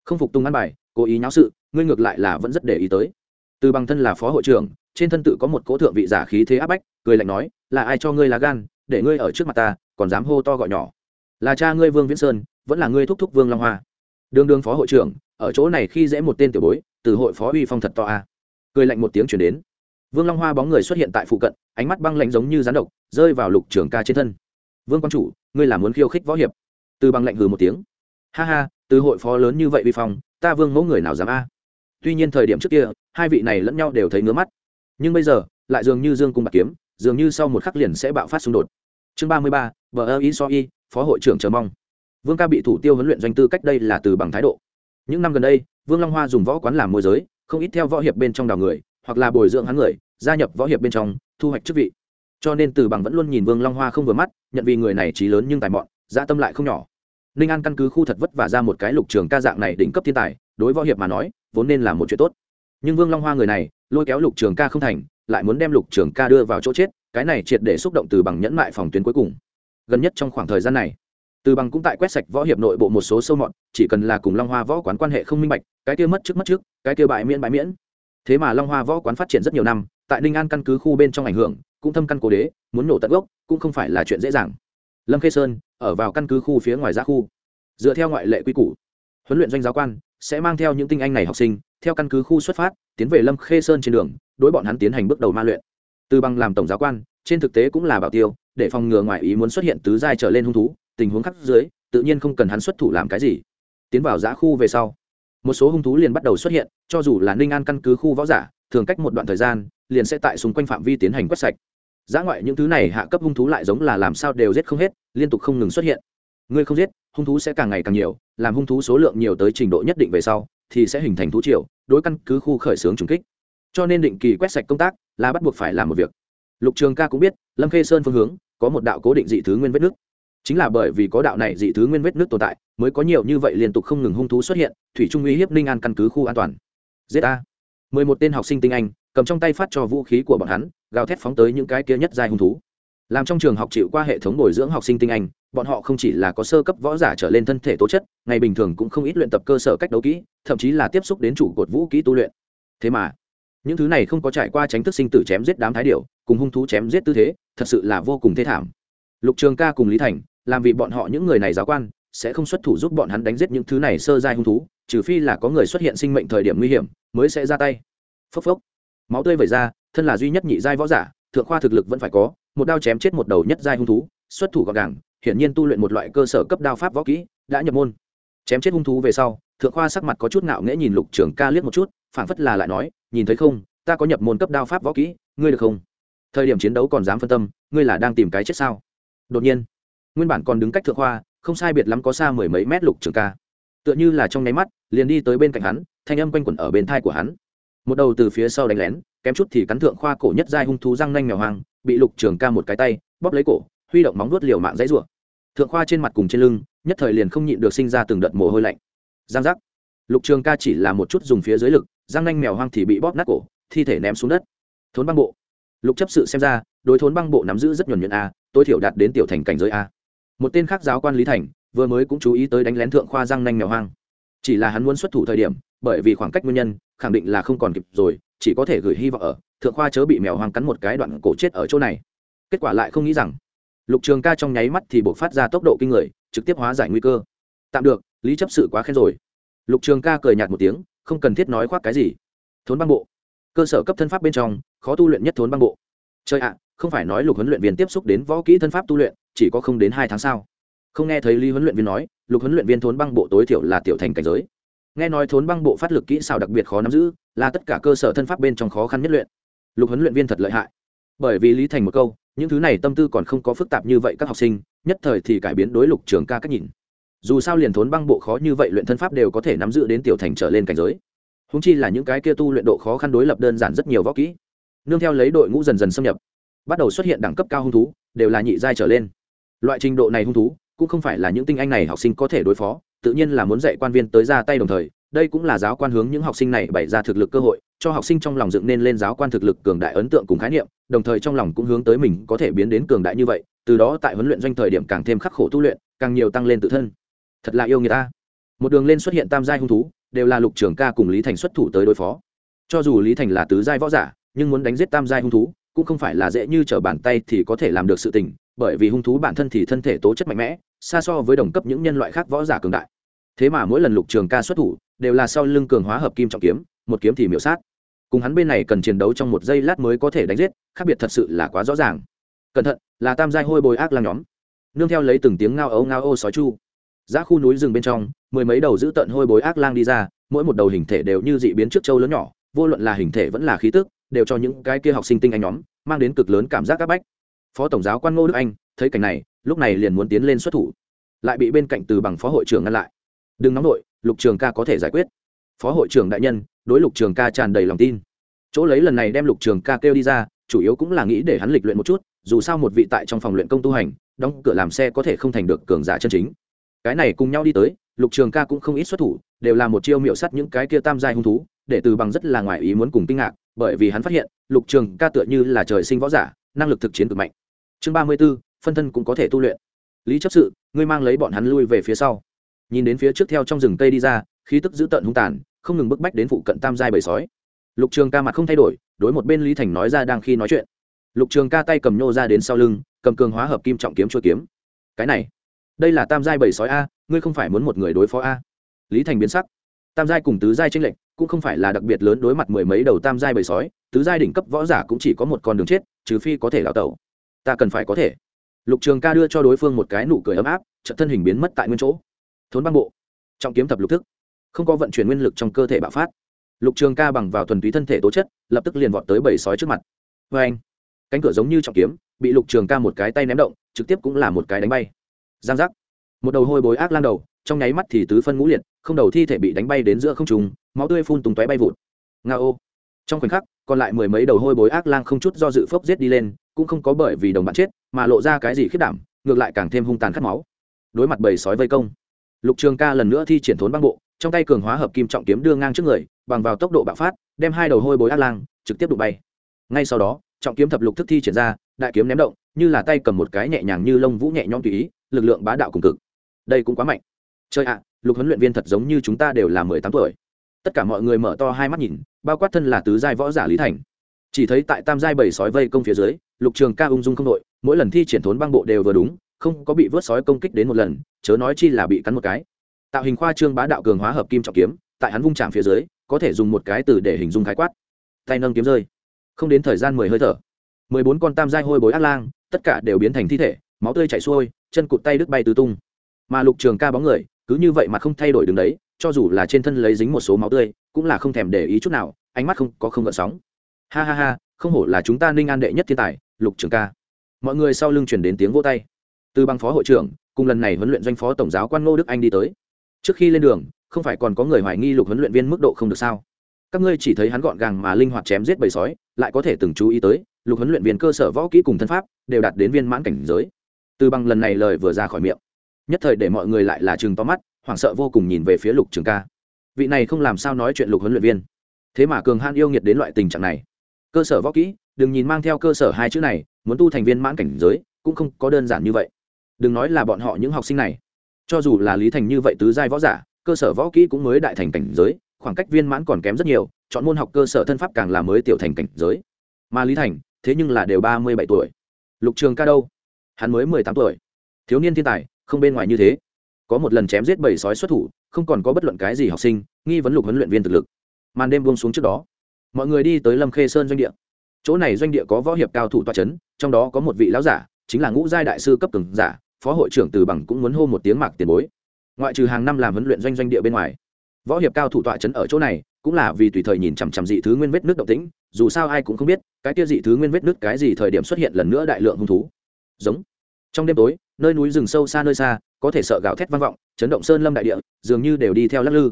Không phục tung ăn bài, cố ý nháo sự, ngươi ngược lại là vẫn rất để ý tới. Từ bằng thân là phó hội trưởng, trên thân tự có một cố thượng vị giả khí thế áp bách, cười lạnh nói, là ai cho ngươi lá gan để ngươi ở trước mặt ta, còn dám hô to gọi nhỏ. Là cha ngươi vương viễn sơn, vẫn là ngươi thúc thúc vương long hoa. Đương đương phó hội trưởng, ở chỗ này khi dễ một tên tiểu bối, từ hội phó uy phong thật to a. À. Cười lạnh một tiếng chuyển đến. Vương long hoa bóng người xuất hiện tại phụ cận, ánh mắt băng lạnh giống như rán độc, rơi vào lục trưởng ca trên thân. Vương quan chủ, ngươi là muốn khiêu khích võ hiệp. Từ băng lạnh hừ một tiếng. Ha ha, từ hội phó lớn như vậy uy phong, ta vương mẫu người nào dám a? À? Tuy nhiên thời điểm trước kia, hai vị này lẫn nhau đều thấy ngứa mắt. Nhưng bây giờ, lại dường như dương cung bạc kiếm dường như sau một khắc liền sẽ bạo phát xung đột. Chương ba mươi ba, bờ ơ ý so y phó hội trưởng chờ mong. Vương ca bị thủ tiêu huấn luyện doanh tư cách đây là từ bằng thái độ. Những năm gần đây, vương long hoa dùng võ quán làm môi giới, không ít theo võ hiệp bên trong đào người, hoặc là bồi dưỡng hắn người, gia nhập võ hiệp bên trong, thu hoạch chức vị. Cho nên từ bằng vẫn luôn nhìn vương long hoa không vừa mắt, nhận vì người này trí lớn nhưng tài mọn gia tâm lại không nhỏ. Ninh an căn cứ khu thật vất vả ra một cái lục trường ca dạng này đỉnh cấp thiên tài, đối võ hiệp mà nói, vốn nên là một chuyện tốt. Nhưng vương long hoa người này, lôi kéo lục trường ca không thành lại muốn đem lục trường ca đưa vào chỗ chết, cái này triệt để xúc động từ bằng nhẫn mại phòng tuyến cuối cùng. Gần nhất trong khoảng thời gian này, từ bằng cũng tại quét sạch võ hiệp nội bộ một số sâu mọn chỉ cần là cùng long hoa võ quán quan hệ không minh bạch, cái kia mất trước mất trước, cái kia bại miễn bại miễn. Thế mà long hoa võ quán phát triển rất nhiều năm, tại ninh an căn cứ khu bên trong ảnh hưởng, cũng thâm căn cố đế, muốn nổ tận gốc, cũng không phải là chuyện dễ dàng. Lâm khê sơn, ở vào căn cứ khu phía ngoài ra khu, dựa theo ngoại lệ quy củ, huấn luyện doanh giáo quan, sẽ mang theo những tinh anh này học sinh, theo căn cứ khu xuất phát, tiến về lâm khê sơn trên đường đối bọn hắn tiến hành bước đầu ma luyện. Từ bằng làm tổng giáo quan, trên thực tế cũng là bảo tiêu, để phòng ngừa ngoại ý muốn xuất hiện tứ giai trở lên hung thú, tình huống khắc dưới, tự nhiên không cần hắn xuất thủ làm cái gì. Tiến vào giã khu về sau, một số hung thú liền bắt đầu xuất hiện, cho dù là ninh an căn cứ khu võ giả, thường cách một đoạn thời gian, liền sẽ tại xung quanh phạm vi tiến hành quét sạch. Giã ngoại những thứ này hạ cấp hung thú lại giống là làm sao đều giết không hết, liên tục không ngừng xuất hiện. Ngươi không giết, hung thú sẽ càng ngày càng nhiều, làm hung thú số lượng nhiều tới trình độ nhất định về sau, thì sẽ hình thành thú triều, đối căn cứ khu khởi xướng trùng kích cho nên định kỳ quét sạch công tác là bắt buộc phải làm một việc. Lục trường ca cũng biết, lâm khê sơn phương hướng, có một đạo cố định dị thứ nguyên vết nước chính là bởi vì có đạo này dị thứ nguyên vết nước tồn tại, mới có nhiều như vậy liên tục không ngừng hung thú xuất hiện, thủy trung uy hiếp ninh an căn cứ khu an toàn. Giết mười một tên học sinh tinh anh, cầm trong tay phát cho vũ khí của bọn hắn, gào thét phóng tới những cái kia nhất dài hung thú. Làm trong trường học chịu qua hệ thống bồi dưỡng học sinh tinh anh, bọn họ không chỉ là có sơ cấp võ giả trở lên thân thể tố chất, ngày bình thường cũng không ít luyện tập cơ sở cách đấu kỹ, thậm chí là tiếp xúc đến chủ cột vũ kỹ tu luyện. Thế mà những thứ này không có trải qua tránh thức sinh tử chém giết đám thái điệu cùng hung thú chém giết tư thế, thật sự là vô cùng thê thảm. Lục trường ca cùng lý thành, làm vì bọn họ những người này giáo quan, sẽ không xuất thủ giúp bọn hắn đánh giết những thứ này sơ giai hung thú, trừ phi là có người xuất hiện sinh mệnh thời điểm nguy hiểm, mới sẽ ra tay. Phốc phốc. Máu tươi vẩy ra, thân là duy nhất nhị giai võ giả, thượng khoa thực lực vẫn phải có, một đao chém chết một đầu nhất giai hung thú, xuất thủ gọn gàng, hiển nhiên tu luyện một loại cơ sở cấp đao pháp võ kỹ, đã nhập môn. Chém chết hung thú về sau, thượng khoa sắc mặt có chút ngạo nghễ nhìn lục trường ca liếc một chút, phảng phất là lại nói nhìn thấy không, ta có nhập môn cấp đao pháp võ kỹ, ngươi được không? Thời điểm chiến đấu còn dám phân tâm, ngươi là đang tìm cái chết sao? Đột nhiên, nguyên bản còn đứng cách thượng khoa, không sai biệt lắm có xa mười mấy mét lục trường ca. Tựa như là trong nháy mắt, liền đi tới bên cạnh hắn, thanh âm quanh quẩn ở bên thai của hắn. Một đầu từ phía sau đánh lén, kém chút thì cắn thượng khoa cổ nhất giai hung thú răng nanh mèo hoang, bị lục trường ca một cái tay, bóp lấy cổ, huy động móng nuốt liều mạng dãy rủa. Thượng khoa trên mặt cùng trên lưng, nhất thời liền không nhịn được sinh ra từng đợt mồ hôi lạnh. Giang giác. Lục trường ca chỉ là một chút dùng phía dưới lực răng nanh mèo hoang thì bị bóp nát cổ, thi thể ném xuống đất. Thốn băng bộ. Lục chấp sự xem ra, đối thốn băng bộ nắm giữ rất nhuẩn nhuận a, tối thiểu đạt đến tiểu thành cảnh giới a. Một tên khác giáo quan lý thành, vừa mới cũng chú ý tới đánh lén thượng khoa răng nanh mèo hoang. Chỉ là hắn muốn xuất thủ thời điểm, bởi vì khoảng cách nguyên nhân, khẳng định là không còn kịp rồi, chỉ có thể gửi hy vọng ở, thượng khoa chớ bị mèo hoang cắn một cái đoạn cổ chết ở chỗ này. Kết quả lại không nghĩ rằng, lục trường ca trong nháy mắt thì buộc phát ra tốc độ kinh người, trực tiếp hóa giải nguy cơ. Tạm được, lý chấp sự quá khen rồi. Lục trường ca cười nhạt một tiếng không cần thiết nói khoác cái gì. Thốn băng bộ. Cơ sở cấp thân pháp bên trong, khó tu luyện nhất thốn băng bộ. Chơi ạ, không phải nói lục huấn luyện viên tiếp xúc đến võ kỹ thân pháp tu luyện, chỉ có không đến hai tháng sau không nghe thấy lý huấn luyện viên nói, lục huấn luyện viên thốn băng bộ tối thiểu là tiểu thành cảnh giới. Nghe nói thốn băng bộ phát lực kỹ xảo đặc biệt khó nắm giữ, là tất cả cơ sở thân pháp bên trong khó khăn nhất luyện. Lục huấn luyện viên thật lợi hại. Bởi vì lý thành một câu, những thứ này tâm tư còn không có phức tạp như vậy các học sinh, nhất thời thì cải biến đối lục trường ca cách nhìn dù sao liền thốn băng bộ khó như vậy luyện thân pháp đều có thể nắm giữ đến tiểu thành trở lên cảnh giới. Húng chi là những cái kia tu luyện độ khó khăn đối lập đơn giản rất nhiều võ kỹ. Nương theo lấy đội ngũ dần dần xâm nhập, bắt đầu xuất hiện đẳng cấp cao hung thú, đều là nhị giai trở lên. Loại trình độ này hung thú, cũng không phải là những tinh anh này học sinh có thể đối phó, tự nhiên là muốn dạy quan viên tới ra tay đồng thời, đây cũng là giáo quan hướng những học sinh này bày ra thực lực cơ hội, cho học sinh trong lòng dựng nên lên giáo quan thực lực cường đại ấn tượng cùng khái niệm, đồng thời trong lòng cũng hướng tới mình có thể biến đến cường đại như vậy, từ đó tại huấn luyện doanh thời điểm càng thêm khắc khổ tu luyện, càng nhiều tăng lên tự thân thật là yêu người ta. Một đường lên xuất hiện tam giai hung thú, đều là lục trường ca cùng lý thành xuất thủ tới đối phó. Cho dù lý thành là tứ giai võ giả, nhưng muốn đánh giết tam giai hung thú, cũng không phải là dễ như trở bàn tay thì có thể làm được sự tình, bởi vì hung thú bản thân thì thân thể tố chất mạnh mẽ, xa so với đồng cấp những nhân loại khác võ giả cường đại. Thế mà mỗi lần lục trường ca xuất thủ, đều là sau lưng cường hóa hợp kim trọng kiếm, một kiếm thì miểu sát. Cùng hắn bên này cần chiến đấu trong một giây lát mới có thể đánh giết, khác biệt thật sự là quá rõ ràng. Cẩn thận, là tam giai hôi bồi ác lang nhóm. Nương theo lấy từng tiếng ngao ấu ngao ô sói chu giá khu núi rừng bên trong, mười mấy đầu giữ tận hôi bối ác lang đi ra, mỗi một đầu hình thể đều như dị biến trước châu lớn nhỏ, vô luận là hình thể vẫn là khí tức, đều cho những cái kia học sinh tinh anh nhóm, mang đến cực lớn cảm giác áp bách. Phó tổng giáo quan ngô đức anh, thấy cảnh này, lúc này liền muốn tiến lên xuất thủ. Lại bị bên cạnh từ bằng phó hội trưởng ngăn lại. Đừng nóng nội lục trường ca có thể giải quyết. Phó hội trưởng đại nhân, đối lục trường ca tràn đầy lòng tin. Chỗ lấy lần này đem lục trường ca kêu đi ra, chủ yếu cũng là nghĩ để hắn lịch luyện một chút, dù sao một vị tại trong phòng luyện công tu hành, đóng cửa làm xe có thể không thành được cường giả chân chính cái này cùng nhau đi tới, lục trường ca cũng không ít xuất thủ, đều là một chiêu miệu sắt những cái kia tam giai hung thú, để từ bằng rất là ngoài ý muốn cùng kinh ngạc, bởi vì hắn phát hiện, lục trường ca tựa như là trời sinh võ giả, năng lực thực chiến cực mạnh. Chương ba mươi b ố phân thân cũng có thể tu luyện. Lý chấp sự, ngươi mang lấy bọn hắn lui về phía sau. Nhìn đến phía trước theo trong rừng tây đi ra, khí tức dữ tợn hung tàn, không ngừng bức bách đến phụ cận tam giai bầy sói. Lục trường ca mặt không thay đổi, đối một bên lý thành nói ra đang khi nói chuyện. Lục trường ca tay cầm nhô ra đến sau lưng, cầm cường hóa hợp kim trọng kiếm chua kiếm. Cái này đây là tam giai bảy sói a, ngươi không phải muốn một người đối phó a? Lý thành biến sắc. Tam giai cùng tứ giai tranh lệch cũng không phải là đặc biệt lớn đối mặt mười mấy đầu tam giai bầy sói, tứ giai đỉnh cấp võ giả cũng chỉ có một con đường chết, trừ phi có thể đào tẩu. Ta cần phải có thể. Lục trường ca đưa cho đối phương một cái nụ cười ấm áp trận thân hình biến mất tại nguyên chỗ. Thốn băng bộ. Trọng kiếm thập lục thức. Không có vận chuyển nguyên lực trong cơ thể bạo phát. Lục trường ca bằng vào thuần túy thân thể tố chất, lập tức liền vọt tới bầy sói trước mặt. Vê anh cánh cửa giống như trọng kiếm, bị lục trường ca một cái tay ném động, trực tiếp cũng là một cái đánh bay giang giác. Một đầu hôi bối ác lan đầu, trong nháy mắt thì tứ phân ngũ liệt, không đầu thi thể bị đánh bay đến giữa không trùng máu tươi phun tùng tóe bay vụt. Nga ô. Trong khoảnh khắc, còn lại mười mấy đầu hôi bối ác lang không chút do dự phốc giết đi lên, cũng không có bởi vì đồng bạn chết, mà lộ ra cái gì khiết đảm, ngược lại càng thêm hung tàn khát máu. Đối mặt bầy sói vây công, lục trường ca lần nữa thi triển thốn băng bộ, trong tay cường hóa hợp kim trọng kiếm đưa ngang trước người, bằng vào tốc độ bạo phát, đem hai đầu hôi bối ác lang trực tiếp đụng bay. Ngay sau đó, trọng kiếm thập lục thức thi triển ra, đại kiếm ném động, như là tay cầm một cái nhẹ nhàng như lông vũ nhẹ nhõm tùy ý lực lượng bá đạo cùng cực. Đây cũng quá mạnh. Chơi ạ, lục huấn luyện viên thật giống như chúng ta đều là mười tám tuổi. Tất cả mọi người mở to hai mắt nhìn, bao quát thân là tứ giai võ giả lý thành. Chỉ thấy tại tam giai bảy sói vây công phía dưới, lục trường ca ung dung không đội, mỗi lần thi triển thốn băng bộ đều vừa đúng, không có bị vớt sói công kích đến một lần, chớ nói chi là bị cắn một cái. Tạo hình khoa trương bá đạo cường hóa hợp kim trọng kiếm, tại hắn vung chạm phía dưới, có thể dùng một cái từ để hình dung khái quát. Tay nâng kiếm rơi. Không đến thời gian mười hơi thở, mười bốn con tam giai hôi bối ác lang, tất cả đều biến thành thi thể máu tươi chảy xuôi, chân cụt tay đứt bay tứ tung. Mà lục trường ca bóng người, cứ như vậy mà không thay đổi đứng đấy, cho dù là trên thân lấy dính một số máu tươi, cũng là không thèm để ý chút nào, ánh mắt không, có không gợn sóng. Ha ha ha, không hổ là chúng ta ninh an đệ nhất thiên tài, lục trường ca. Mọi người sau lưng chuyển đến tiếng vô tay. Từ bằng phó hội trưởng, cùng lần này huấn luyện doanh phó tổng giáo quan ngô đức anh đi tới. Trước khi lên đường, không phải còn có người hoài nghi lục huấn luyện viên mức độ không được sao? Các ngươi chỉ thấy hắn gọn gàng mà linh hoạt chém giết bầy sói, lại có thể từng chú ý tới, lục huấn luyện viên cơ sở võ kỹ cùng thân pháp, đều đạt đến viên mãn cảnh giới từ bằng lần này lời vừa ra khỏi miệng. Nhất thời để mọi người lại là chừng to mắt, hoảng sợ vô cùng nhìn về phía lục trường ca. Vị này không làm sao nói chuyện lục huấn luyện viên. Thế mà cường han yêu nghiệt đến loại tình trạng này. Cơ sở võ kỹ, đừng nhìn mang theo cơ sở hai chữ này, muốn tu thành viên mãn cảnh giới, cũng không có đơn giản như vậy. Đừng nói là bọn họ những học sinh này. Cho dù là lý thành như vậy tứ giai võ giả, cơ sở võ kỹ cũng mới đại thành cảnh giới, khoảng cách viên mãn còn kém rất nhiều, chọn môn học cơ sở thân pháp càng là mới tiểu thành cảnh giới. Mà lý thành, thế nhưng là đều ba mươi bảy tuổi. Lục trường ca đâu? Hắn mới mười tám tuổi. Thiếu niên thiên tài, không bên ngoài như thế. Có một lần chém giết bảy sói xuất thủ, không còn có bất luận cái gì học sinh, nghi vấn lục huấn luyện viên thực lực. Màn đêm buông xuống trước đó. Mọi người đi tới lâm khê sơn doanh địa. Chỗ này doanh địa có võ hiệp cao thủ toa c h ấ n trong đó có một vị lão giả, chính là ngũ giai đại sư cấp cường giả, phó hội trưởng từ bằng cũng muốn hô một tiếng mạc tiền bối. Ngoại trừ hàng năm làm huấn luyện doanh doanh địa bên ngoài, võ hiệp cao thủ toa c ở chỗ này cũng là vì tùy thời nhìn chằm chằm dị thứ nguyên vết nước động tĩnh, dù sao ai cũng không biết, cái kia dị thứ nguyên vết nước cái gì thời điểm xuất hiện lần nữa đại lượng hung thú giống. Trong đêm tối, nơi núi rừng sâu xa nơi xa, có thể sợ gạo thét vang vọng, chấn động sơn lâm đại địa, dường như đều đi theo lắc lư.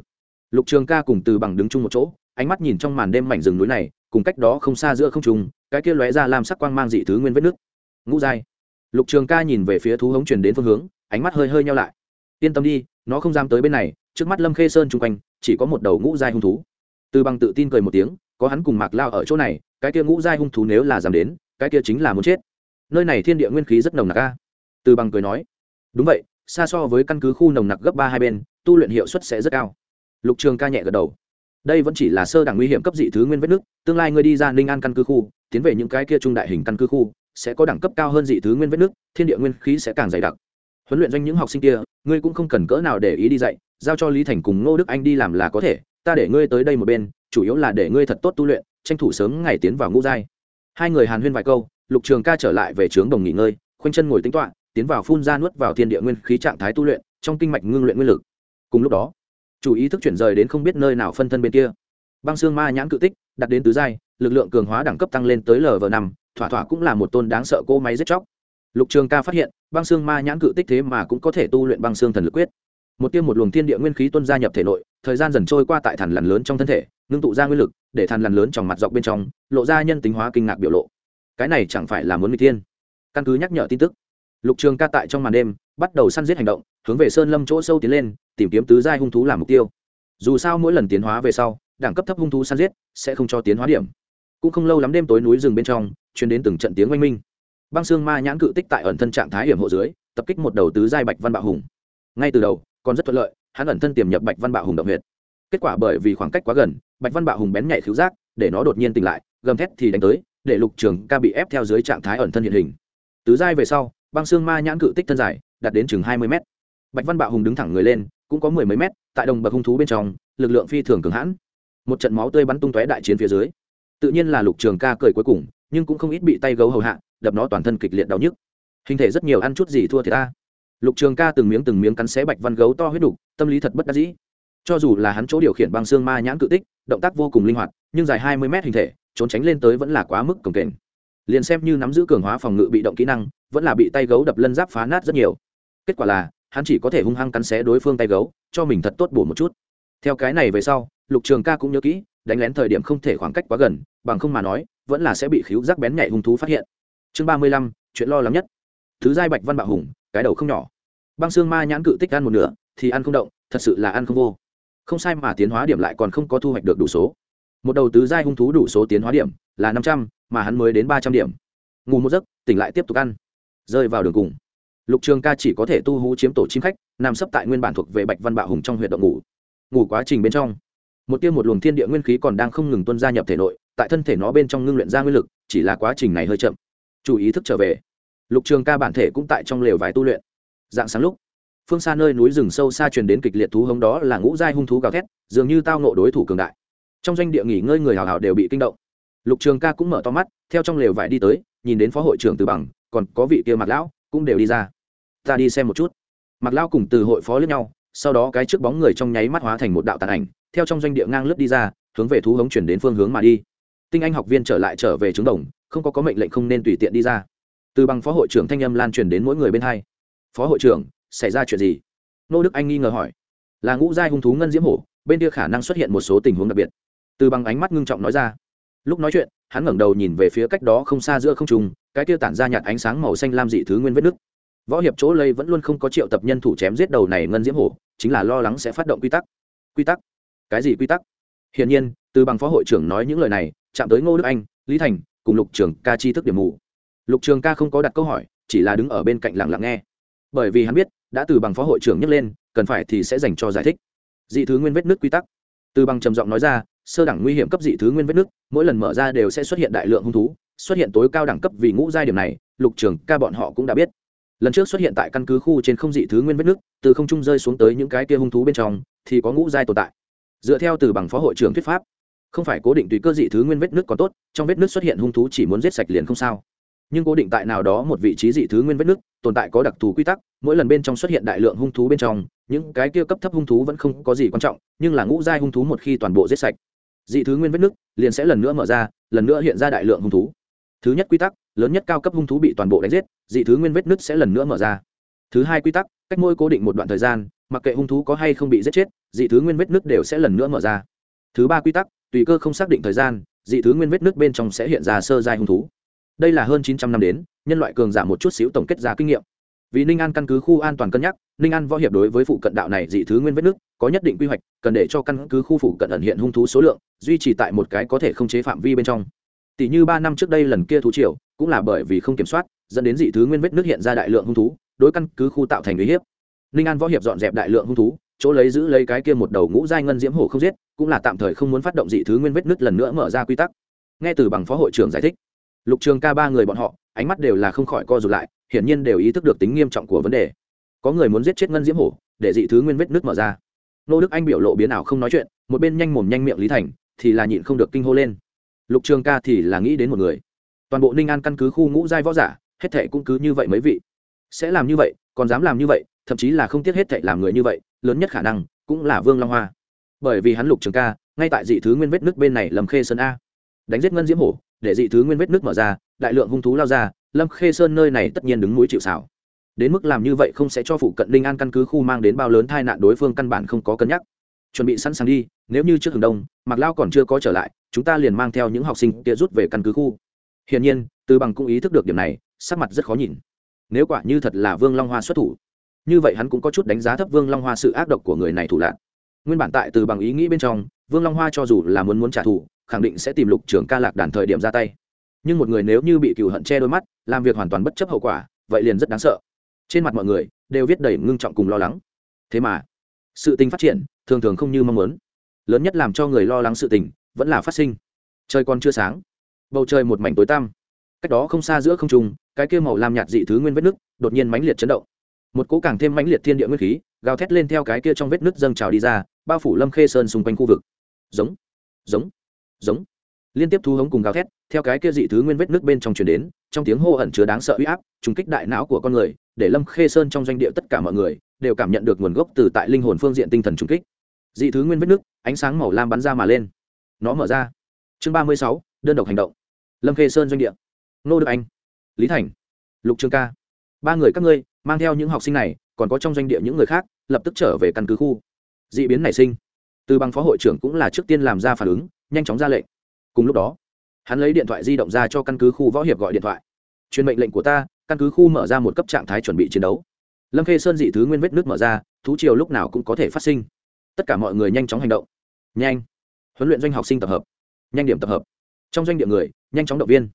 Lục trường ca cùng từ bằng đứng chung một chỗ, ánh mắt nhìn trong màn đêm mảnh rừng núi này, cùng cách đó không xa giữa không trùng cái kia lóe ra làm sắc quang mang dị thứ nguyên vết nước. Ngũ giai. Lục trường ca nhìn về phía thú hống truyền đến phương hướng, ánh mắt hơi hơi nhau lại. Yên tâm đi, nó không dám tới bên này, trước mắt lâm khê sơn chung quanh, chỉ có một đầu ngũ giai hung thú. Từ bằng tự tin cười một tiếng, có hắn cùng mạc lao ở chỗ này, cái kia ngũ giai hung thú nếu là dám đến, cái kia chính là muốn chết nơi này thiên địa nguyên khí rất nồng nặc a. Từ bằng cười nói, đúng vậy, xa so với căn cứ khu nồng nặc gấp ba hai bên, tu luyện hiệu suất sẽ rất cao. Lục trường ca nhẹ gật đầu. Đây vẫn chỉ là sơ đẳng nguy hiểm cấp dị thứ nguyên vết nước tương lai ngươi đi ra ninh an căn cứ khu, tiến về những cái kia trung đại hình căn cứ khu, sẽ có đẳng cấp cao hơn dị thứ nguyên vết nước thiên địa nguyên khí sẽ càng dày đặc. Huấn luyện doanh những học sinh kia, ngươi cũng không cần cỡ nào để ý đi dạy, giao cho lý thành cùng ngô đức anh đi làm là có thể, ta để ngươi tới đây một bên, chủ yếu là để ngươi thật tốt tu luyện, tranh thủ sớm ngày tiến vào ngũ giai. Hai người hàn huyên vài câu lục trường ca trở lại về trướng đồng nghỉ ngơi, khoanh chân ngồi tính toạ tiến vào phun ra nuốt vào thiên địa nguyên khí trạng thái tu luyện, trong kinh mạch ngưng luyện nguyên lực. Cùng lúc đó, chủ ý thức chuyển rời đến không biết nơi nào phân thân bên kia. Băng xương ma nhãn cự tích, đặt đến tứ giai, lực lượng cường hóa đẳng cấp tăng lên tới lv năm, thỏa thỏa cũng là một tôn đáng sợ cô máy giết chóc. Lục trường ca phát hiện, băng xương ma nhãn cự tích thế mà cũng có thể tu luyện băng xương thần lực quyết. Một tiêm một luồng thiên địa nguyên khí tuân gia nhập thể nội, thời gian dần trôi qua tại thằn lằn lớn trong thân thể, ngưng tụ ra nguyên lực, để thằn lằn lớn trong mặt dọc bên trong, lộ ra nhân tính hóa kinh ngạc biểu lộ cái này chẳng phải là muốn n tiên. Thiên căn cứ nhắc nhở tin tức, lục trường ca tại trong màn đêm bắt đầu săn giết hành động, hướng về sơn lâm chỗ sâu tiến lên, tìm kiếm tứ giai hung thú làm mục tiêu. Dù sao mỗi lần tiến hóa về sau, đẳng cấp thấp hung thú săn giết sẽ không cho tiến hóa điểm. Cũng không lâu lắm đêm tối núi rừng bên trong chuyển đến từng trận tiếng oanh minh. Băng xương ma nhãn cự tích tại ẩn thân trạng thái hiểm hộ dưới, tập kích một đầu tứ giai bạch văn bạo hùng. Ngay từ đầu, còn rất thuận lợi, hắn ẩn thân tiềm nhập bạch văn bạo hùng động huyệt. Kết quả bởi vì khoảng cách quá gần, bạch văn bạo hùng bén nhạy khứu giác, để nó đột nhiên tỉnh lại, gầm thét thì đánh tới để lục trường ca bị ép theo dưới trạng thái ẩn thân hiện hình. Tứ giai về sau, băng xương ma nhãn cự tích thân dài, đạt đến chừng hai mươi mét. Bạch văn bạo hùng đứng thẳng người lên, cũng có mười mấy mét, tại đồng bậc hung thú bên trong, lực lượng phi thường cường hãn. Một trận máu tươi bắn tung tóe đại chiến phía dưới. Tự nhiên là lục trường ca cười cuối cùng, nhưng cũng không ít bị tay gấu hầu hạ, đập nó toàn thân kịch liệt đau nhức. Hình thể rất nhiều ăn chút gì thua thì ta. Lục trường ca từng miếng từng miếng cắn xé bạch văn gấu to huyết đục, tâm lý thật bất đắc dĩ. Cho dù là hắn chỗ điều khiển băng xương ma nhãn cự tích, động tác vô cùng linh hoạt, nhưng dài hai mươi mét hình thể trốn tránh lên tới vẫn là quá mức cồng kềnh. Liền xem như nắm giữ cường hóa phòng ngự bị động kỹ năng, vẫn là bị tay gấu đập lân giáp phá nát rất nhiều. Kết quả là, hắn chỉ có thể hung hăng cắn xé đối phương tay gấu, cho mình thật tốt bổ một chút. Theo cái này về sau, lục trường ca cũng nhớ kỹ, đánh lén thời điểm không thể khoảng cách quá gần, bằng không mà nói, vẫn là sẽ bị khíu rác bén nhạy hung thú phát hiện. Chương ba mươi lăm, chuyện lo lắng nhất. Thứ giai bạch văn bạo hùng, cái đầu không nhỏ. Băng xương ma nhãn cự tích ăn một nửa, thì ăn không động, thật sự là ăn không vô. Không sai mà tiến hóa điểm lại còn không có thu hoạch được đủ số một đầu tứ giai hung thú đủ số tiến hóa điểm là năm trăm, mà hắn mới đến ba trăm điểm. Ngủ một giấc, tỉnh lại tiếp tục ăn. Rơi vào đường cùng. Lục trường ca chỉ có thể tu hú chiếm tổ chim khách, nằm sấp tại nguyên bản thuộc về bạch văn bạo hùng trong huyện động ngủ. Ngủ quá trình bên trong, một tiêu một luồng thiên địa nguyên khí còn đang không ngừng tuân ra nhập thể nội, tại thân thể nó bên trong ngưng luyện ra nguyên lực, chỉ là quá trình này hơi chậm. Chủ ý thức trở về. Lục trường ca bản thể cũng tại trong lều vải tu luyện. Dạng sáng lúc, phương xa nơi núi rừng sâu xa truyền đến kịch liệt thú hống đó là ngũ giai hung thú gào thét, dường như tao nộ đối thủ cường đại trong doanh địa nghỉ ngơi người hào hào đều bị kinh động. Lục trường ca cũng mở to mắt, theo trong lều vải đi tới, nhìn đến phó hội trưởng từ bằng, còn có vị kia mặt lão cũng đều đi ra. Ta đi xem một chút. Mặt lão cùng từ hội phó lướt nhau, sau đó cái trước bóng người trong nháy mắt hóa thành một đạo tàn ảnh, theo trong doanh địa ngang lướt đi ra, hướng về thú hống chuyển đến phương hướng mà đi. Tinh anh học viên trở lại trở về trứng đồng, không có có mệnh lệnh không nên tùy tiện đi ra. Từ bằng phó hội trưởng thanh âm lan truyền đến mỗi người bên hai. Phó hội trưởng, xảy ra chuyện gì? Nô đức anh nghi ngờ hỏi. Là ngũ giai hung thú ngân diễm hổ, bên kia khả năng xuất hiện một số tình huống đặc biệt từ bằng ánh mắt ngưng trọng nói ra. Lúc nói chuyện, hắn ngẩng đầu nhìn về phía cách đó không xa giữa không trùng cái tiêu tản ra nhạt ánh sáng màu xanh lam dị thứ nguyên vết nước võ hiệp chỗ lây vẫn luôn không có triệu tập nhân thủ chém giết đầu này ngân diễm hổ, chính là lo lắng sẽ phát động quy tắc. Quy tắc? Cái gì quy tắc? Hiển nhiên, từ bằng phó hội trưởng nói những lời này, chạm tới ngô đức anh, lý thành, cùng lục trường ca chi thức điểm mù. Lục trường ca không có đặt câu hỏi, chỉ là đứng ở bên cạnh lặng lặng nghe. Bởi vì hắn biết, đã từ bằng phó hội trưởng nhắc lên, cần phải thì sẽ dành cho giải thích. Dị thứ nguyên vết nước quy tắc. Từ bằng trầm giọng nói ra sơ đẳng nguy hiểm cấp dị thứ nguyên vết nước mỗi lần mở ra đều sẽ xuất hiện đại lượng hung thú, xuất hiện tối cao đẳng cấp vì ngũ giai điểm này, lục trường ca bọn họ cũng đã biết. Lần trước xuất hiện tại căn cứ khu trên không dị thứ nguyên vết nước từ không trung rơi xuống tới những cái kia hung thú bên trong, thì có ngũ giai tồn tại. Dựa theo từ bằng phó hội trưởng thuyết pháp, không phải cố định tùy cơ dị thứ nguyên vết nước còn tốt, trong vết nước xuất hiện hung thú chỉ muốn giết sạch liền không sao. Nhưng cố định tại nào đó một vị trí dị thứ nguyên vết nước tồn tại có đặc thù quy tắc, mỗi lần bên trong xuất hiện đại lượng hung thú bên trong, những cái kia cấp thấp hung thú vẫn không có gì quan trọng, nhưng là ngũ giai hung thú một khi toàn bộ giết sạch dị thứ nguyên vết nứt liền sẽ lần nữa mở ra, lần nữa hiện ra đại lượng hung thú. Thứ nhất quy tắc, lớn nhất cao cấp hung thú bị toàn bộ đánh giết, dị thứ nguyên vết nứt sẽ lần nữa mở ra. Thứ hai quy tắc, cách môi cố định một đoạn thời gian, mặc kệ hung thú có hay không bị giết chết, dị thứ nguyên vết nứt đều sẽ lần nữa mở ra. Thứ ba quy tắc, tùy cơ không xác định thời gian, dị thứ nguyên vết nứt bên trong sẽ hiện ra sơ giai hung thú. Đây là hơn chín trăm năm đến, nhân loại cường giảm một chút xíu tổng kết giá kinh nghiệm vì ninh an căn cứ khu an toàn cân nhắc, ninh an võ hiệp đối với phụ cận đạo này dị thứ nguyên vết nước có nhất định quy hoạch, cần để cho căn cứ khu phụ cận ẩn hiện hung thú số lượng, duy trì tại một cái có thể không chế phạm vi bên trong. Tỷ như ba năm trước đây lần kia thú triều, cũng là bởi vì không kiểm soát, dẫn đến dị thứ nguyên vết nước hiện ra đại lượng hung thú, đối căn cứ khu tạo thành uy hiếp. Ninh an võ hiệp dọn dẹp đại lượng hung thú, chỗ lấy giữ lấy cái kia một đầu ngũ giai ngân diễm hổ không giết, cũng là tạm thời không muốn phát động dị thứ nguyên vết nứt lần nữa mở ra quy tắc. Nghe từ bằng phó hội trưởng giải thích, lục trường ca ba người bọn họ, ánh mắt đều là không khỏi co rụt lại hiển nhiên đều ý thức được tính nghiêm trọng của vấn đề. Có người muốn giết chết ngân diễm hổ, để dị thứ nguyên vết nứt mở ra. Nô đức anh biểu lộ biến ảo không nói chuyện, một bên nhanh mồm nhanh miệng lý thành, thì là nhịn không được kinh hô lên. Lục trường ca thì là nghĩ đến một người. Toàn bộ ninh an căn cứ khu ngũ giai võ giả, hết thệ cũng cứ như vậy mấy vị. Sẽ làm như vậy, còn dám làm như vậy, thậm chí là không tiếc hết thệ làm người như vậy, lớn nhất khả năng cũng là vương long hoa. Bởi vì hắn lục trường ca, ngay tại dị thứ nguyên vết nước bên này lầm khê sơn a. Đánh giết ngân diễm hổ, để dị thứ nguyên vết nước mở ra, đại lượng hung thú lao ra lâm khê sơn nơi này tất nhiên đứng mũi chịu xảo đến mức làm như vậy không sẽ cho phụ cận linh an căn cứ khu mang đến bao lớn tai nạn đối phương căn bản không có cân nhắc. Chuẩn bị sẵn sàng đi, nếu như trước hừng đông mặc lao còn chưa có trở lại, chúng ta liền mang theo những học sinh kia rút về căn cứ khu. Hiển nhiên, từ bằng cũng ý thức được điểm này, sắc mặt rất khó nhìn. Nếu quả như thật là vương long hoa xuất thủ, như vậy hắn cũng có chút đánh giá thấp vương long hoa sự ác độc của người này thủ lạc nguyên bản tại từ bằng ý nghĩ bên trong, vương long hoa cho dù là muốn muốn trả thù, khẳng định sẽ tìm lục trưởng ca lạc đàn thời điểm ra tay nhưng một người nếu như bị cựu hận che đôi mắt, làm việc hoàn toàn bất chấp hậu quả, vậy liền rất đáng sợ. Trên mặt mọi người đều viết đầy ngưng trọng cùng lo lắng. Thế mà, sự tình phát triển thường thường không như mong muốn. Lớn nhất làm cho người lo lắng sự tình vẫn là phát sinh. Trời còn chưa sáng, bầu trời một mảnh tối tăm. Cách đó không xa giữa không trung, cái kia màu lam nhạt dị thứ nguyên vết nứt đột nhiên mãnh liệt chấn động. Một cỗ càng thêm mãnh liệt thiên địa nguyên khí gào thét lên theo cái kia trong vết nứt dâng trào đi ra, bao phủ lâm khê sơn xung quanh khu vực. Giống giống giống liên tiếp thu hống cùng gào thét, theo cái kia dị thứ nguyên vết nước bên trong truyền đến, trong tiếng hô ẩn chứa đáng sợ uy áp, trùng kích đại não của con người, để lâm khê sơn trong doanh địa tất cả mọi người đều cảm nhận được nguồn gốc từ tại linh hồn phương diện tinh thần trùng kích. Dị thứ nguyên vết nước, ánh sáng màu lam bắn ra mà lên. Nó mở ra. Chương ba mươi sáu, đơn độc hành động. Lâm khê sơn doanh địa. Nô đức anh. Lý thành. Lục trương ca. Ba người các ngươi, mang theo những học sinh này, còn có trong doanh địa những người khác, lập tức trở về căn cứ khu. D ị biến nảy sinh. Từ bằng phó hội trưởng cũng là trước tiên làm ra phản ứng, nhanh chóng ra lệnh cùng lúc đó, hắn lấy điện thoại di động ra cho căn cứ khu võ hiệp gọi điện thoại. Truyền mệnh lệnh của ta, căn cứ khu mở ra một cấp trạng thái chuẩn bị chiến đấu. Lâm khê sơn dị thứ nguyên vết nước mở ra, thú triều lúc nào cũng có thể phát sinh. Tất cả mọi người nhanh chóng hành động. Nhanh. Huấn luyện doanh học sinh tập hợp. Nhanh điểm tập hợp. Trong doanh địa người, nhanh chóng động viên.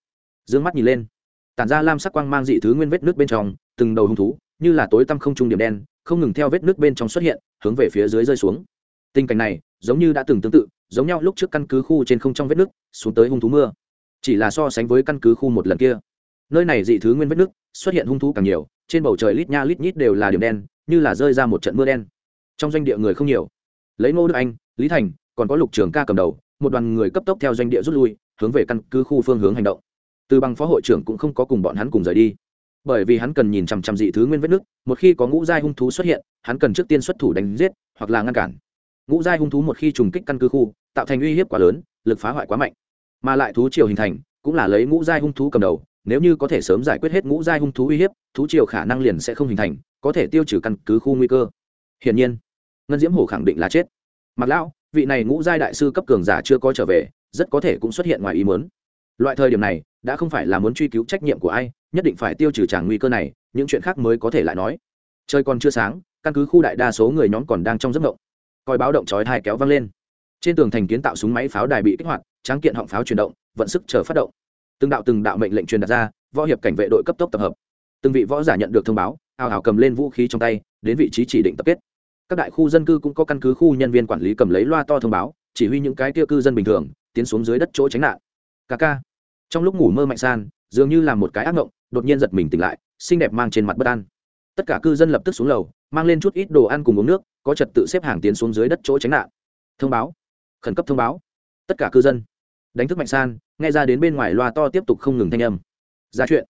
D ư ơ n g mắt nhìn lên. Tản ra lam sắc quang mang dị thứ nguyên vết nước bên trong, từng đầu hung thú, như là tối tăm không trung điểm đen, không ngừng theo vết nước bên trong xuất hiện, hướng về phía dưới rơi xuống. Tình cảnh này, giống như đã từng tương tự giống nhau lúc trước căn cứ khu trên không trong vết nước, xuống tới hung thú mưa. Chỉ là so sánh với căn cứ khu một lần kia. Nơi này dị thứ nguyên vết nước, xuất hiện hung thú càng nhiều, trên bầu trời lít nha lít nhít đều là điểm đen, như là rơi ra một trận mưa đen. Trong doanh địa người không nhiều. Lấy ngô đức anh, lý thành, còn có lục trường ca cầm đầu, một đoàn người cấp tốc theo doanh địa rút lui, hướng về căn cứ khu phương hướng hành động. Từ bằng phó hội trưởng cũng không có cùng bọn hắn cùng rời đi. Bởi vì hắn cần nhìn chằm chằm dị thứ nguyên vết nước, một khi có ngũ giai hung thú xuất hiện, hắn cần trước tiên xuất thủ đánh giết, hoặc là ngăn cản ngũ giai hung thú một khi trùng kích căn cứ khu, tạo thành uy hiếp quá lớn, lực phá hoại quá mạnh. Mà lại thú triều hình thành, cũng là lấy ngũ giai hung thú cầm đầu, nếu như có thể sớm giải quyết hết ngũ giai hung thú uy hiếp, thú triều khả năng liền sẽ không hình thành, có thể tiêu trừ căn cứ khu nguy cơ. Hiển nhiên, ngân diễm hổ khẳng định là chết. Mặc lão, vị này ngũ giai đại sư cấp cường giả chưa có trở về, rất có thể cũng xuất hiện ngoài ý muốn. Loại thời điểm này, đã không phải là muốn truy cứu trách nhiệm của ai, nhất định phải tiêu trừ tràng nguy cơ này, những chuyện khác mới có thể lại nói. Trời còn chưa sáng, căn cứ khu đại đa số người nhóm còn đang trong giấc mộng coi báo động chói thai kéo văng lên. Trên tường thành kiến tạo súng máy pháo đài bị kích hoạt, tráng kiện họng pháo chuyển động, vận sức chờ phát động. Từng đạo từng đạo mệnh lệnh truyền đặt ra, võ hiệp cảnh vệ đội cấp tốc tập hợp. Từng vị võ giả nhận được thông báo, hào hào cầm lên vũ khí trong tay, đến vị trí chỉ định tập kết. Các đại khu dân cư cũng có căn cứ khu nhân viên quản lý cầm lấy loa to thông báo, chỉ huy những cái tiêu cư dân bình thường, tiến xuống dưới đất chỗ tránh nạn. Ca ca. Trong lúc ngủ mơ mạnh san, dường như là một cái ác ngộng, đột nhiên giật mình tỉnh lại, xinh đẹp mang trên mặt bất an. Tất cả cư dân lập tức xuống lầu, mang lên chút ít đồ ăn cùng uống nước có trật tự xếp hàng tiến xuống dưới đất chỗ tránh nạn. Thông báo. Khẩn cấp thông báo. Tất cả cư dân. Đánh thức mạnh san, nghe ra đến bên ngoài loa to tiếp tục không ngừng thanh âm. Ra chuyện.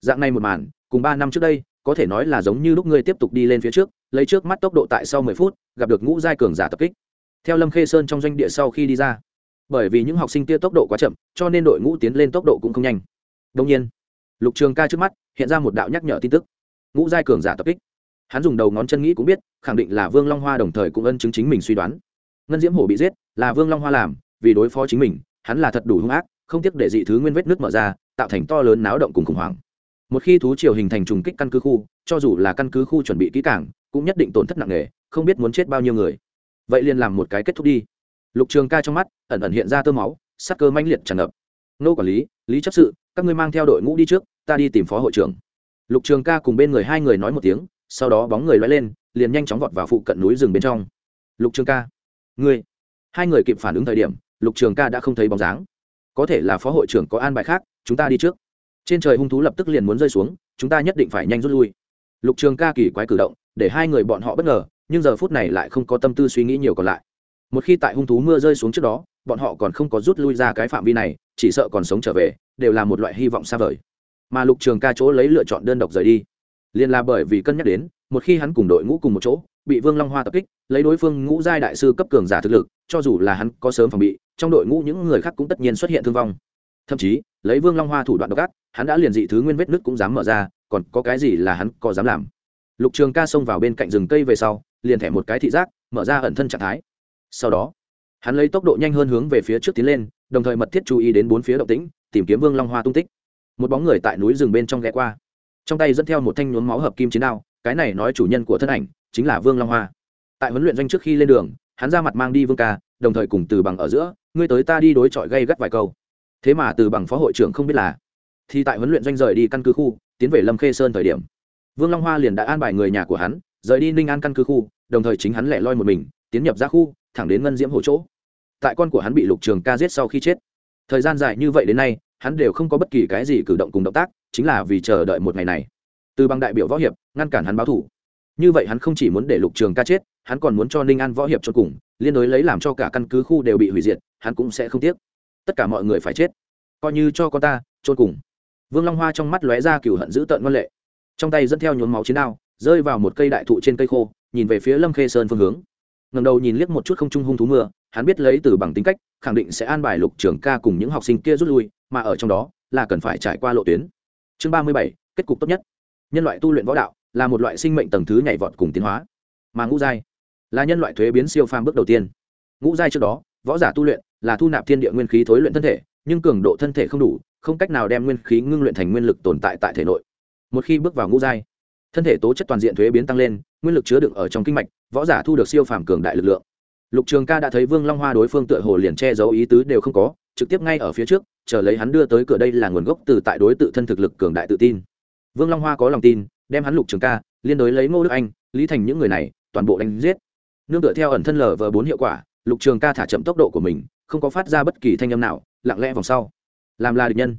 Dạng này một màn, cùng ba năm trước đây, có thể nói là giống như lúc ngươi tiếp tục đi lên phía trước, lấy trước mắt tốc độ tại sau mười phút, gặp được ngũ giai cường giả tập kích. Theo lâm khê sơn trong doanh địa sau khi đi ra. Bởi vì những học sinh kia tốc độ quá chậm, cho nên đội ngũ tiến lên tốc độ cũng không nhanh. Đông nhiên, lục trường ca trước mắt, hiện ra một đạo nhắc nhở tin tức. Ngũ giai cường giả tập kích hắn dùng đầu ngón chân nghĩ cũng biết, khẳng định là vương long hoa đồng thời cũng ân chứng chính mình suy đoán. Ngân diễm hổ bị giết, là vương long hoa làm, vì đối phó chính mình, hắn là thật đủ hung ác, không tiếc để dị thứ nguyên vết nước mở ra, tạo thành to lớn náo động cùng khủng hoảng. Một khi thú triều hình thành trùng kích căn cứ khu, cho dù là căn cứ khu chuẩn bị kỹ càng, cũng nhất định tổn thất nặng nề, không biết muốn chết bao nhiêu người. Vậy liền làm một cái kết thúc đi. Lục trường ca trong mắt, ẩn ẩn hiện ra tơ máu, sắc cơ manh liệt tràn ngập. Nô quản lý lý chấp sự, các ngươi mang theo đội ngũ đi trước, ta đi tìm phó hội trưởng. Lục trường ca cùng bên người hai người nói một tiếng sau đó bóng người loay lên, liền nhanh chóng vọt vào phụ cận núi rừng bên trong. Lục trường ca, ngươi, hai người kịp phản ứng thời điểm, lục trường ca đã không thấy bóng dáng. Có thể là phó hội trưởng có an bài khác, chúng ta đi trước. Trên trời hung thú lập tức liền muốn rơi xuống, chúng ta nhất định phải nhanh rút lui. Lục trường ca kỳ quái cử động, để hai người bọn họ bất ngờ, nhưng giờ phút này lại không có tâm tư suy nghĩ nhiều còn lại. Một khi tại hung thú mưa rơi xuống trước đó, bọn họ còn không có rút lui ra cái phạm vi này, chỉ sợ còn sống trở về, đều là một loại hy vọng xa vời. Mà lục trường ca chỗ lấy lựa chọn đơn độc rời đi liền là bởi vì cân nhắc đến, một khi hắn cùng đội ngũ cùng một chỗ, bị vương long hoa tập kích, lấy đối phương ngũ giai đại sư cấp cường giả thực lực, cho dù là hắn có sớm phòng bị, trong đội ngũ những người khác cũng tất nhiên xuất hiện thương vong. Thậm chí, lấy vương long hoa thủ đoạn độc ác, hắn đã liền dị thứ nguyên vết nứt cũng dám mở ra, còn có cái gì là hắn có dám làm? Lục trường ca xông vào bên cạnh rừng cây về sau, liền thẻ một cái thị giác, mở ra ẩn thân trạng thái. Sau đó, hắn lấy tốc độ nhanh hơn hướng về phía trước tiến lên, đồng thời mật thiết chú ý đến bốn phía động tĩnh, tìm kiếm vương long hoa tung tích. Một bóng người tại núi rừng bên trong ghé qua trong tay dẫn theo một thanh nhuốm máu hợp kim chiến đao, cái này nói chủ nhân của thân ảnh chính là vương long hoa. Tại huấn luyện doanh trước khi lên đường, hắn ra mặt mang đi vương ca, đồng thời cùng từ bằng ở giữa, ngươi tới ta đi đối chọi gây gắt vài câu. Thế mà từ bằng phó hội trưởng không biết là, thì tại huấn luyện doanh rời đi căn cứ khu, tiến về lâm khê sơn thời điểm, vương long hoa liền đã an bài người nhà của hắn, rời đi ninh an căn cứ khu, đồng thời chính hắn lẻ loi một mình, tiến nhập ra khu, thẳng đến ngân diễm hồ chỗ. Tại con của hắn bị lục trường ca giết sau khi chết, thời gian dài như vậy đến nay, hắn đều không có bất kỳ cái gì cử động cùng động tác chính là vì chờ đợi một ngày này. Từ bằng đại biểu võ hiệp, ngăn cản hắn báo thủ. Như vậy hắn không chỉ muốn để lục trường ca chết, hắn còn muốn cho ninh an võ hiệp cho cùng, liên đối lấy làm cho cả căn cứ khu đều bị hủy diệt, hắn cũng sẽ không tiếc. Tất cả mọi người phải chết. Coi như cho con ta trôn cùng. Vương long hoa trong mắt lóe ra cừu hận dữ tợn ngân lệ. Trong tay dẫn theo nhuốm máu chiến đao, rơi vào một cây đại thụ trên cây khô, nhìn về phía lâm khê sơn phương hướng. Ngầm đầu nhìn liếc một chút không trung hung thú mưa, hắn biết lấy từ bằng tính cách, khẳng định sẽ an bài lục trường ca cùng những học sinh kia rút lui, mà ở trong đó là cần phải trải qua lộ tuyến chương ba mươi bảy, kết cục tốt nhất. Nhân loại tu luyện võ đạo là một loại sinh mệnh tầng thứ nhảy vọt cùng tiến hóa. Mà ngũ giai là nhân loại thuế biến siêu phàm bước đầu tiên. Ngũ giai trước đó, võ giả tu luyện là thu nạp thiên địa nguyên khí thối luyện thân thể, nhưng cường độ thân thể không đủ, không cách nào đem nguyên khí ngưng luyện thành nguyên lực tồn tại tại thể nội. Một khi bước vào ngũ giai, thân thể tố chất toàn diện thuế biến tăng lên, nguyên lực chứa đựng ở trong kinh mạch, võ giả thu được siêu phàm cường đại lực lượng. Lục trường ca đã thấy vương long hoa đối phương tựa hồ liền che giấu ý tứ đều không có trực tiếp ngay ở phía trước, chờ lấy hắn đưa tới cửa đây là nguồn gốc từ tại đối tự thân thực lực cường đại tự tin. Vương long hoa có lòng tin, đem hắn lục trường ca, liên đối lấy ngô đức anh, lý thành những người này, toàn bộ đánh giết. Nương tựa theo ẩn thân lờ vờ bốn hiệu quả, lục trường ca thả chậm tốc độ của mình, không có phát ra bất kỳ thanh âm nào, lặng lẽ vòng sau. Làm là địch nhân.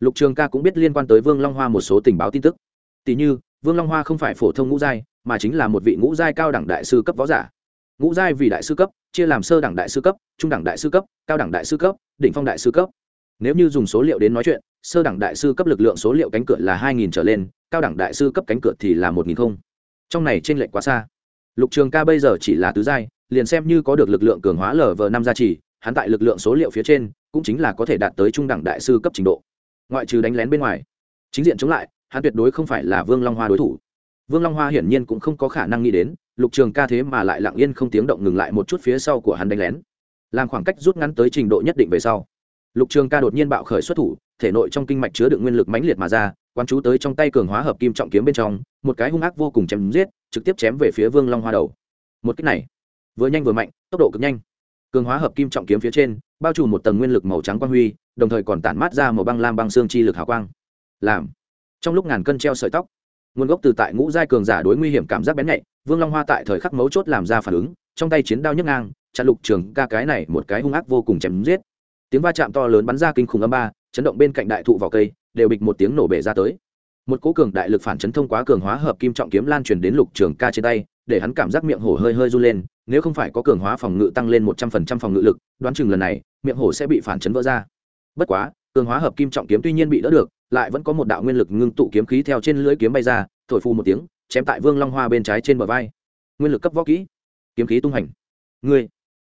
Lục trường ca cũng biết liên quan tới vương long hoa một số tình báo tin tức. Tỷ như, vương long hoa không phải phổ thông ngũ giai, mà chính là một vị ngũ giai cao đẳng đại sư cấp võ giả ngũ giai vì đại sư cấp, chia làm sơ đẳng đại sư cấp, trung đẳng đại sư cấp, cao đẳng đại sư cấp, đỉnh phong đại sư cấp. Nếu như dùng số liệu đến nói chuyện, sơ đẳng đại sư cấp lực lượng số liệu cánh cửa là hai nghìn trở lên, cao đẳng đại sư cấp cánh cửa thì là một nghìn không. Trong này t r ê n lệch quá xa. Lục trường ca bây giờ chỉ là tứ giai, liền xem như có được lực lượng cường hóa lv năm gia trì, hắn tại lực lượng số liệu phía trên, cũng chính là có thể đạt tới trung đẳng đại sư cấp trình độ. Ngoại trừ đánh lén bên ngoài, chính diện chống lại, hắn tuyệt đối không phải là vương long hoa đối thủ. Vương long hoa hiển nhiên cũng không có khả năng nghĩ đến lục trường ca thế mà lại lặng yên không tiếng động ngừng lại một chút phía sau của hắn đánh lén. Làm khoảng cách rút ngắn tới trình độ nhất định về sau, lục trường ca đột nhiên bạo khởi xuất thủ, thể nội trong kinh mạch chứa đựng nguyên lực mãnh liệt mà ra quan chú tới trong tay cường hóa hợp kim trọng kiếm bên trong, một cái hung ác vô cùng chém giết, trực tiếp chém về phía vương long hoa đầu. Một cách này, vừa nhanh vừa mạnh, tốc độ cực nhanh. Cường hóa hợp kim trọng kiếm phía trên, bao trùm một tầng nguyên lực màu trắng quang huy, đồng thời còn tản mát ra một băng lam băng xương chi lực hào quang. Làm, trong lúc ngàn cân treo sợi tóc nguồn gốc từ tại ngũ giai cường giả đối nguy hiểm cảm giác bén nhạy, vương long hoa tại thời khắc mấu chốt làm ra phản ứng, trong tay chiến đao nhấc ngang, chặn lục trường ca cái này một cái hung ác vô cùng chém giết. Tiếng va chạm to lớn bắn ra kinh khủng âm ba, chấn động bên cạnh đại thụ vào cây, đều bịch một tiếng nổ bể ra tới. Một cố cường đại lực phản chấn thông qua cường hóa hợp kim trọng kiếm lan truyền đến lục trường ca trên tay, để hắn cảm giác miệng hổ hơi hơi run lên, nếu không phải có cường hóa phòng ngự tăng lên một trăm phần trăm phòng ngự lực, đoán chừng lần này, miệng hổ sẽ bị phản chấn vỡ ra. Bất quá, cường hóa hợp kim trọng kiếm tuy nhiên bị đỡ được lại vẫn có một đạo nguyên lực ngưng tụ kiếm khí theo trên lưỡi kiếm bay ra, thổi phu một tiếng, chém tại vương long hoa bên trái trên bờ vai. Nguyên lực cấp võ kỹ. Kiếm khí tung hành. Ngươi,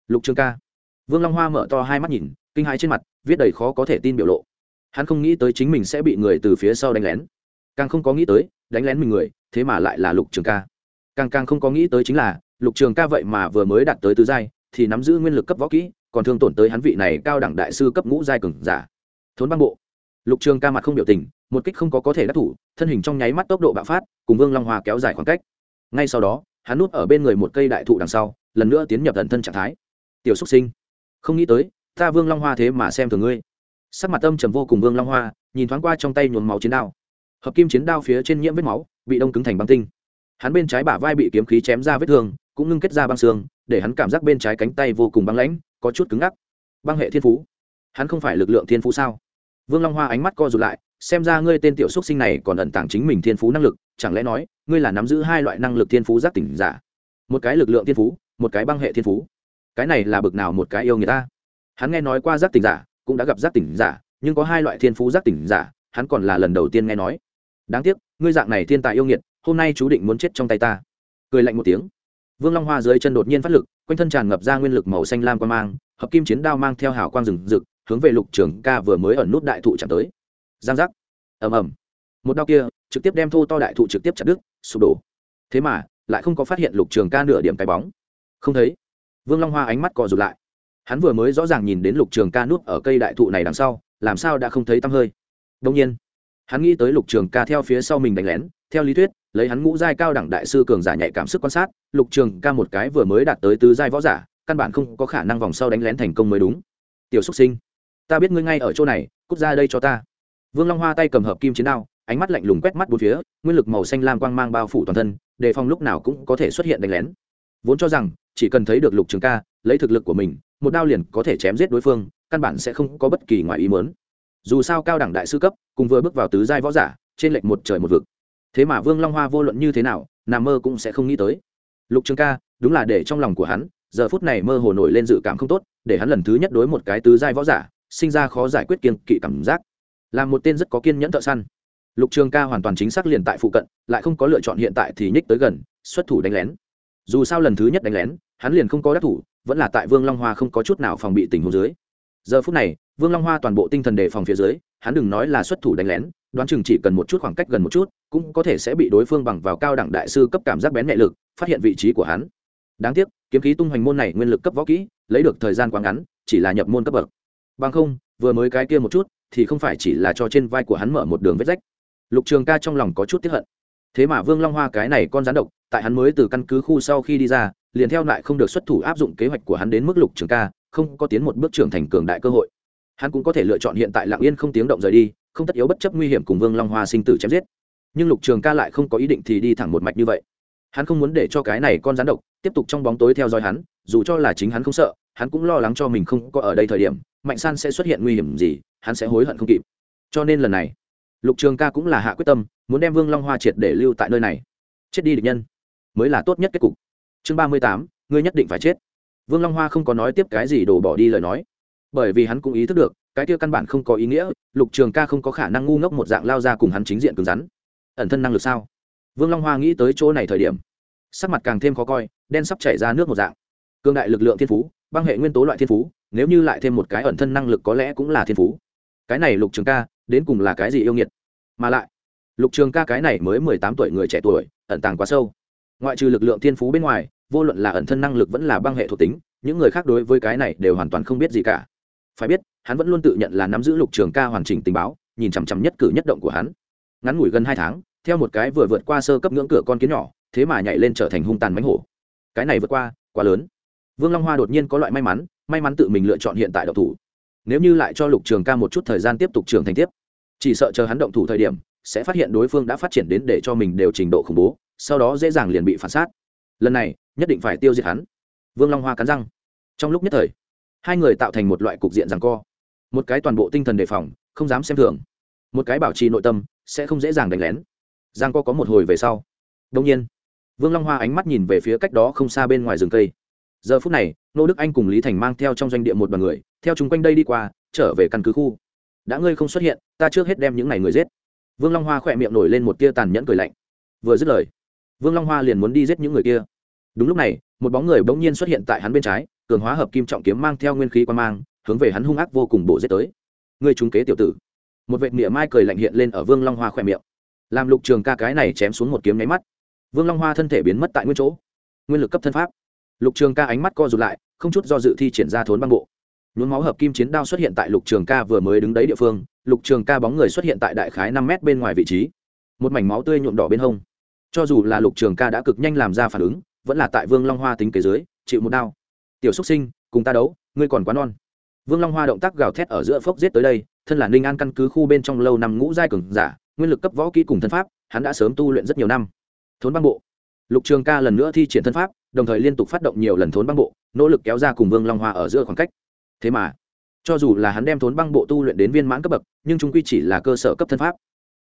lục trường ca. Vương long hoa mở to hai mắt nhìn, kinh hãi trên mặt, viết đầy khó có thể tin biểu lộ. Hắn không nghĩ tới chính mình sẽ bị người từ phía sau đánh lén. Càng không có nghĩ tới, đánh lén mình người, thế mà lại là lục trường ca. Càng càng không có nghĩ tới chính là, lục trường ca vậy mà vừa mới đạt tới tứ giai, thì nắm giữ nguyên lực cấp võ kỹ, còn thương tổn tới hắn vị này cao đẳng đại sư cấp ngũ giai cường giả. Thốn băng bộ lục trường ca mặt không biểu tình, một kích không có có thể đắc thủ, thân hình trong nháy mắt tốc độ bạo phát, cùng vương long hoa kéo dài khoảng cách. Ngay sau đó, hắn núp ở bên người một cây đại thụ đằng sau, lần nữa tiến nhập thần thân trạng thái. Tiểu xúc sinh, không nghĩ tới, ta vương long hoa thế mà xem thường ngươi. Sắc mặt tâm trầm vô cùng vương long hoa, nhìn thoáng qua trong tay nhuồn máu chiến đao. Hợp kim chiến đao phía trên nhiễm vết máu, bị đông cứng thành băng tinh. Hắn bên trái bả vai bị kiếm khí chém ra vết thương, cũng ngưng kết ra băng xương, để hắn cảm giác bên trái cánh tay vô cùng băng lãnh, có chút cứng ngắc. Băng hệ thiên phú. Hắn không phải lực lượng thiên phú sao? Vương long hoa ánh mắt co rụt lại, xem ra ngươi tên tiểu xúc sinh này còn ẩn tàng chính mình thiên phú năng lực, chẳng lẽ nói, ngươi là nắm giữ hai loại năng lực thiên phú giác tỉnh giả? Một cái lực lượng thiên phú, một cái băng hệ thiên phú. Cái này là bực nào một cái yêu người ta? Hắn nghe nói qua giác tỉnh giả, cũng đã gặp giác tỉnh giả, nhưng có hai loại thiên phú giác tỉnh giả, hắn còn là lần đầu tiên nghe nói. Đáng tiếc, ngươi dạng này thiên tài yêu nghiệt, hôm nay chú định muốn chết trong tay ta. Cười lạnh một tiếng. Vương long hoa dưới chân đột nhiên phát lực, quanh thân tràn ngập ra nguyên lực màu xanh lam quan mang, hợp kim chiến đao mang theo hào quang rừng rực hướng về lục trường ca vừa mới ẩn nút đại thụ chạm tới. Giang giác. Ầm ầm. Một đao kia trực tiếp đem thô to đại thụ trực tiếp chặt đứt, sụp đổ. Thế mà, lại không có phát hiện lục trường ca nửa điểm cái bóng. Không thấy. Vương long hoa ánh mắt cò rụt lại. Hắn vừa mới rõ ràng nhìn đến lục trường ca nút ở cây đại thụ này đằng sau, làm sao đã không thấy tăm hơi. Đông nhiên, hắn nghĩ tới lục trường ca theo phía sau mình đánh lén, theo lý thuyết, lấy hắn ngũ giai cao đẳng đại sư cường giả nhạy cảm sức quan sát, lục trường ca một cái vừa mới đạt tới tứ giai võ giả, căn bản không có khả năng vòng sau đánh lén thành công mới đúng. Tiểu xúc sinh ta biết ngươi ngay ở chỗ này, cút ra đây cho ta. Vương long hoa tay cầm hợp kim chiến đao, ánh mắt lạnh lùng quét mắt bốn phía, nguyên lực màu xanh lam quang mang bao phủ toàn thân, đề phòng lúc nào cũng có thể xuất hiện đánh lén. Vốn cho rằng, chỉ cần thấy được lục trường ca, lấy thực lực của mình, một đao liền có thể chém giết đối phương, căn bản sẽ không có bất kỳ ngoài ý mớn dù sao cao đẳng đại sư cấp, cùng vừa bước vào tứ giai võ giả, trên lệnh một trời một vực. Thế mà vương long hoa vô luận như thế nào, nằm mơ cũng sẽ không nghĩ tới. Lục trường ca, đúng là để trong lòng của hắn, giờ phút này mơ hồ nổi lên dự cảm không tốt, để hắn lần thứ nhất đối một cái tứ giai võ giả sinh ra khó giải quyết kiên kỵ cảm giác. Là một tên rất có kiên nhẫn thợ săn. Lục trường ca hoàn toàn chính xác liền tại phụ cận, lại không có lựa chọn hiện tại thì nhích tới gần, xuất thủ đánh lén. Dù sao lần thứ nhất đánh lén, hắn liền không có đắc thủ, vẫn là tại vương long hoa không có chút nào phòng bị tình huống dưới. Giờ phút này, vương long hoa toàn bộ tinh thần đề phòng phía dưới, hắn đừng nói là xuất thủ đánh lén, đoán chừng chỉ cần một chút khoảng cách gần một chút, cũng có thể sẽ bị đối phương bằng vào cao đẳng đại sư cấp cảm giác bén mẹ lực, phát hiện vị trí của hắn. Đáng tiếc, kiếm khí tung hoành môn này nguyên lực cấp võ kỹ, lấy được thời gian quá ngắn, chỉ là nhập môn cấp bậc bằng không, vừa mới cái kia một chút, thì không phải chỉ là cho trên vai của hắn mở một đường vết rách. Lục trường ca trong lòng có chút tiếp hận. Thế mà vương long hoa cái này con rán độc, tại hắn mới từ căn cứ khu sau khi đi ra, liền theo lại không được xuất thủ áp dụng kế hoạch của hắn đến mức lục trường ca, không có tiến một bước trưởng thành cường đại cơ hội. Hắn cũng có thể lựa chọn hiện tại lặng yên không tiếng động rời đi, không tất yếu bất chấp nguy hiểm cùng vương long hoa sinh tử chém giết. Nhưng lục trường ca lại không có ý định thì đi thẳng một mạch như vậy. Hắn không muốn để cho cái này con rán độc tiếp tục trong bóng tối theo dõi hắn dù cho là chính hắn không sợ, hắn cũng lo lắng cho mình không có ở đây thời điểm, mạnh san sẽ xuất hiện nguy hiểm gì, hắn sẽ hối hận không kịp. Cho nên lần này, lục trường ca cũng là hạ quyết tâm, muốn đem vương long hoa triệt để lưu tại nơi này. Chết đi địch nhân, mới là tốt nhất kết cục. Chương ba mươi tám, ngươi nhất định phải chết. Vương long hoa không có nói tiếp cái gì đổ bỏ đi lời nói. Bởi vì hắn cũng ý thức được, cái kia căn bản không có ý nghĩa, lục trường ca không có khả năng ngu ngốc một dạng lao ra cùng hắn chính diện cứng rắn. Ẩn thân năng lực sao? Vương long hoa nghĩ tới chỗ này thời điểm, sắc mặt càng thêm khó coi, đen sắp chảy ra nước một dạng cương đại lực lượng thiên phú, băng hệ nguyên tố loại thiên phú, nếu như lại thêm một cái ẩn thân năng lực có lẽ cũng là thiên phú. Cái này lục trường ca, đến cùng là cái gì yêu nghiệt? Mà lại, lục trường ca cái này mới mười tám tuổi người trẻ tuổi, ẩn tàng quá sâu. Ngoại trừ lực lượng thiên phú bên ngoài, vô luận là ẩn thân năng lực vẫn là băng hệ thuộc tính, những người khác đối với cái này đều hoàn toàn không biết gì cả. Phải biết, hắn vẫn luôn tự nhận là nắm giữ lục trường ca hoàn chỉnh tình báo, nhìn chằm chằm nhất cử nhất động của hắn. Ngắn ngủi gần hai tháng, theo một cái vừa vượt qua sơ cấp ngưỡng cửa con kiến nhỏ, thế mà nhảy lên trở thành hung tàn mánh hổ. Cái này vượt qua, quá lớn vương long hoa đột nhiên có loại may mắn may mắn tự mình lựa chọn hiện tại độc thủ. Nếu như lại cho lục trường ca một chút thời gian tiếp tục trưởng thành tiếp, chỉ sợ chờ hắn động thủ thời điểm, sẽ phát hiện đối phương đã phát triển đến để cho mình đều trình độ khủng bố, sau đó dễ dàng liền bị phản sát. Lần này, nhất định phải tiêu diệt hắn. Vương long hoa cắn răng. Trong lúc nhất thời, hai người tạo thành một loại cục diện rằng co. Một cái toàn bộ tinh thần đề phòng, không dám xem thường. Một cái bảo trì nội tâm, sẽ không dễ dàng đánh lén. Giang co có một hồi về sau. Đông nhiên, vương long hoa ánh mắt nhìn về phía cách đó không xa bên ngoài rừng cây giờ phút này nô đức anh cùng lý thành mang theo trong doanh địa một đoàn người, theo chúng quanh đây đi qua, trở về căn cứ khu. Đã ngươi không xuất hiện, ta trước hết đem những này người giết. Vương long hoa khỏe miệng nổi lên một tia tàn nhẫn cười lạnh. Vừa dứt lời, vương long hoa liền muốn đi giết những người kia. Đúng lúc này, một bóng người bỗng nhiên xuất hiện tại hắn bên trái, cường hóa hợp kim trọng kiếm mang theo nguyên khí quan mang, hướng về hắn hung ác vô cùng bổ giết tới. Ngươi trúng kế tiểu tử. Một vệ mỉa mai cười lạnh hiện lên ở vương long hoa khỏe miệng. Làm lục trường ca cái này chém xuống một kiếm nháy mắt. Vương long hoa thân thể biến mất tại nguyên chỗ. Nguyên lực cấp thân pháp lục trường ca ánh mắt co rụt lại, không chút do dự thi triển ra thốn băng bộ. Nhuốm máu hợp kim chiến đao xuất hiện tại lục trường ca vừa mới đứng đấy địa phương, lục trường ca bóng người xuất hiện tại đại khái năm mét bên ngoài vị trí. Một mảnh máu tươi nhuộm đỏ bên hông. Cho dù là lục trường ca đã cực nhanh làm ra phản ứng, vẫn là tại vương long hoa tính kế dưới, chịu một đao. Tiểu xúc sinh, cùng ta đấu, ngươi còn quá non. Vương long hoa động tác gào thét ở giữa phốc giết tới đây, thân là ninh an căn cứ khu bên trong lâu năm ngũ giai cường giả, nguyên lực cấp võ kỹ cùng thân pháp, hắn đã sớm tu luyện rất nhiều năm. Thốn băng bộ. Lục trường ca lần nữa thi triển thân pháp đồng thời liên tục phát động nhiều lần thốn băng bộ, nỗ lực kéo ra cùng vương long hoa ở giữa khoảng cách. Thế mà, cho dù là hắn đem thốn băng bộ tu luyện đến viên mãn cấp bậc, nhưng chúng quy chỉ là cơ sở cấp thân pháp.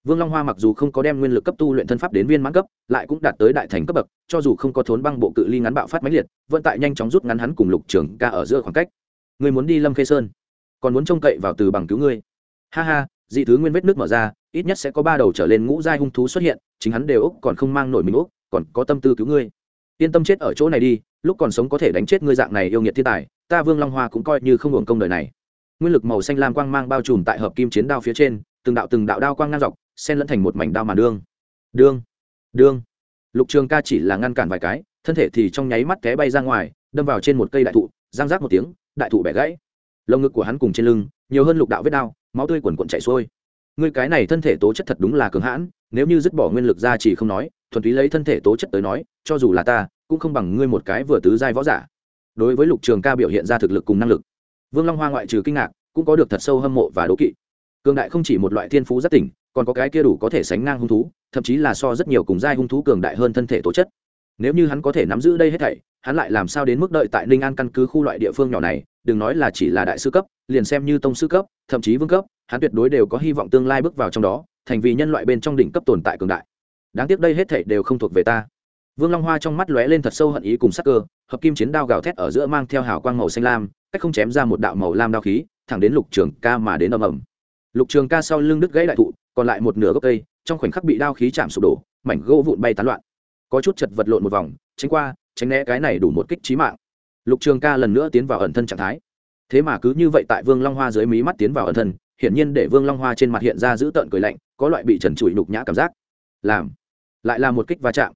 Vương long hoa mặc dù không có đem nguyên lực cấp tu luyện thân pháp đến viên mãn cấp, lại cũng đạt tới đại thành cấp bậc, cho dù không có thốn băng bộ cự ly ngắn bạo phát máy liệt vận tại nhanh chóng rút ngắn hắn cùng lục trường ca ở giữa khoảng cách. Người muốn đi lâm khê sơn, còn muốn trông cậy vào từ bằng cứu ngươi. Ha ha, dị thứ nguyên vết nước mở ra, ít nhất sẽ có ba đầu trở lên ngũ giai hung thú xuất hiện, chính hắn đều úc còn không mang nổi mình úc, còn có tâm tư cứu ngươi yên tâm chết ở chỗ này đi, lúc còn sống có thể đánh chết ngươi dạng này yêu nghiệt thiên tài, ta vương long hoa cũng coi như không hưởng công đời này. Nguyên lực màu xanh lam quang mang bao trùm tại hợp kim chiến đao phía trên, từng đạo từng đạo đao quang ngang dọc, xen lẫn thành một mảnh đao mà đương. Đương đương. Lục trường ca chỉ là ngăn cản vài cái, thân thể thì trong nháy mắt té bay ra ngoài, đâm vào trên một cây đại thụ giang rác một tiếng, đại thụ bẻ gãy. Lồng ngực của hắn cùng trên lưng, nhiều hơn lục đạo vết đao, máu tươi quần quần chảy xuôi. Người cái này thân thể tố chất thật đúng là cường hãn, nếu như dứt bỏ nguyên lực ra chỉ không nói thuần túy lấy thân thể tố chất tới nói, cho dù là ta, cũng không bằng ngươi một cái vừa tứ giai võ giả. Đối với lục trường ca biểu hiện ra thực lực cùng năng lực, vương long hoa ngoại trừ kinh ngạc, cũng có được thật sâu hâm mộ và đố kỵ. Cường đại không chỉ một loại thiên phú rất tỉnh, còn có cái kia đủ có thể sánh ngang hung thú, thậm chí là so rất nhiều cùng giai hung thú cường đại hơn thân thể tố chất. Nếu như hắn có thể nắm giữ đây hết thảy, hắn lại làm sao đến mức đợi tại ninh an căn cứ khu loại địa phương nhỏ này, đừng nói là chỉ là đại sư cấp, liền xem như tông sư cấp, thậm chí vương cấp, hắn tuyệt đối đều có hy vọng tương lai bước vào trong đó, thành vì nhân loại bên trong đỉnh cấp tồn tại cường đại đáng tiếc đây hết thảy đều không thuộc về ta. Vương long hoa trong mắt lóe lên thật sâu hận ý cùng sắc cơ, hợp kim chiến đao gào thét ở giữa mang theo hào quang màu xanh lam, cách không chém ra một đạo màu lam đao khí, thẳng đến lục trường ca mà đến ầm ầm. Lục trường ca sau lưng đứt gãy đại thụ, còn lại một nửa gốc cây, trong khoảnh khắc bị đao khí chạm sụp đổ, mảnh gỗ vụn bay tán loạn. Có chút chật vật lộn một vòng, tránh qua, tránh né cái này đủ một kích trí mạng. Lục trường ca lần nữa tiến vào ẩn thân trạng thái. Thế mà cứ như vậy tại vương long hoa dưới mí mắt tiến vào ẩn thân, hiển nhiên để vương long hoa trên mặt hiện ra giữ tợn cười lạnh, có loại bị trần trụi nhục nhã cảm giác. Làm lại là một kích va chạm.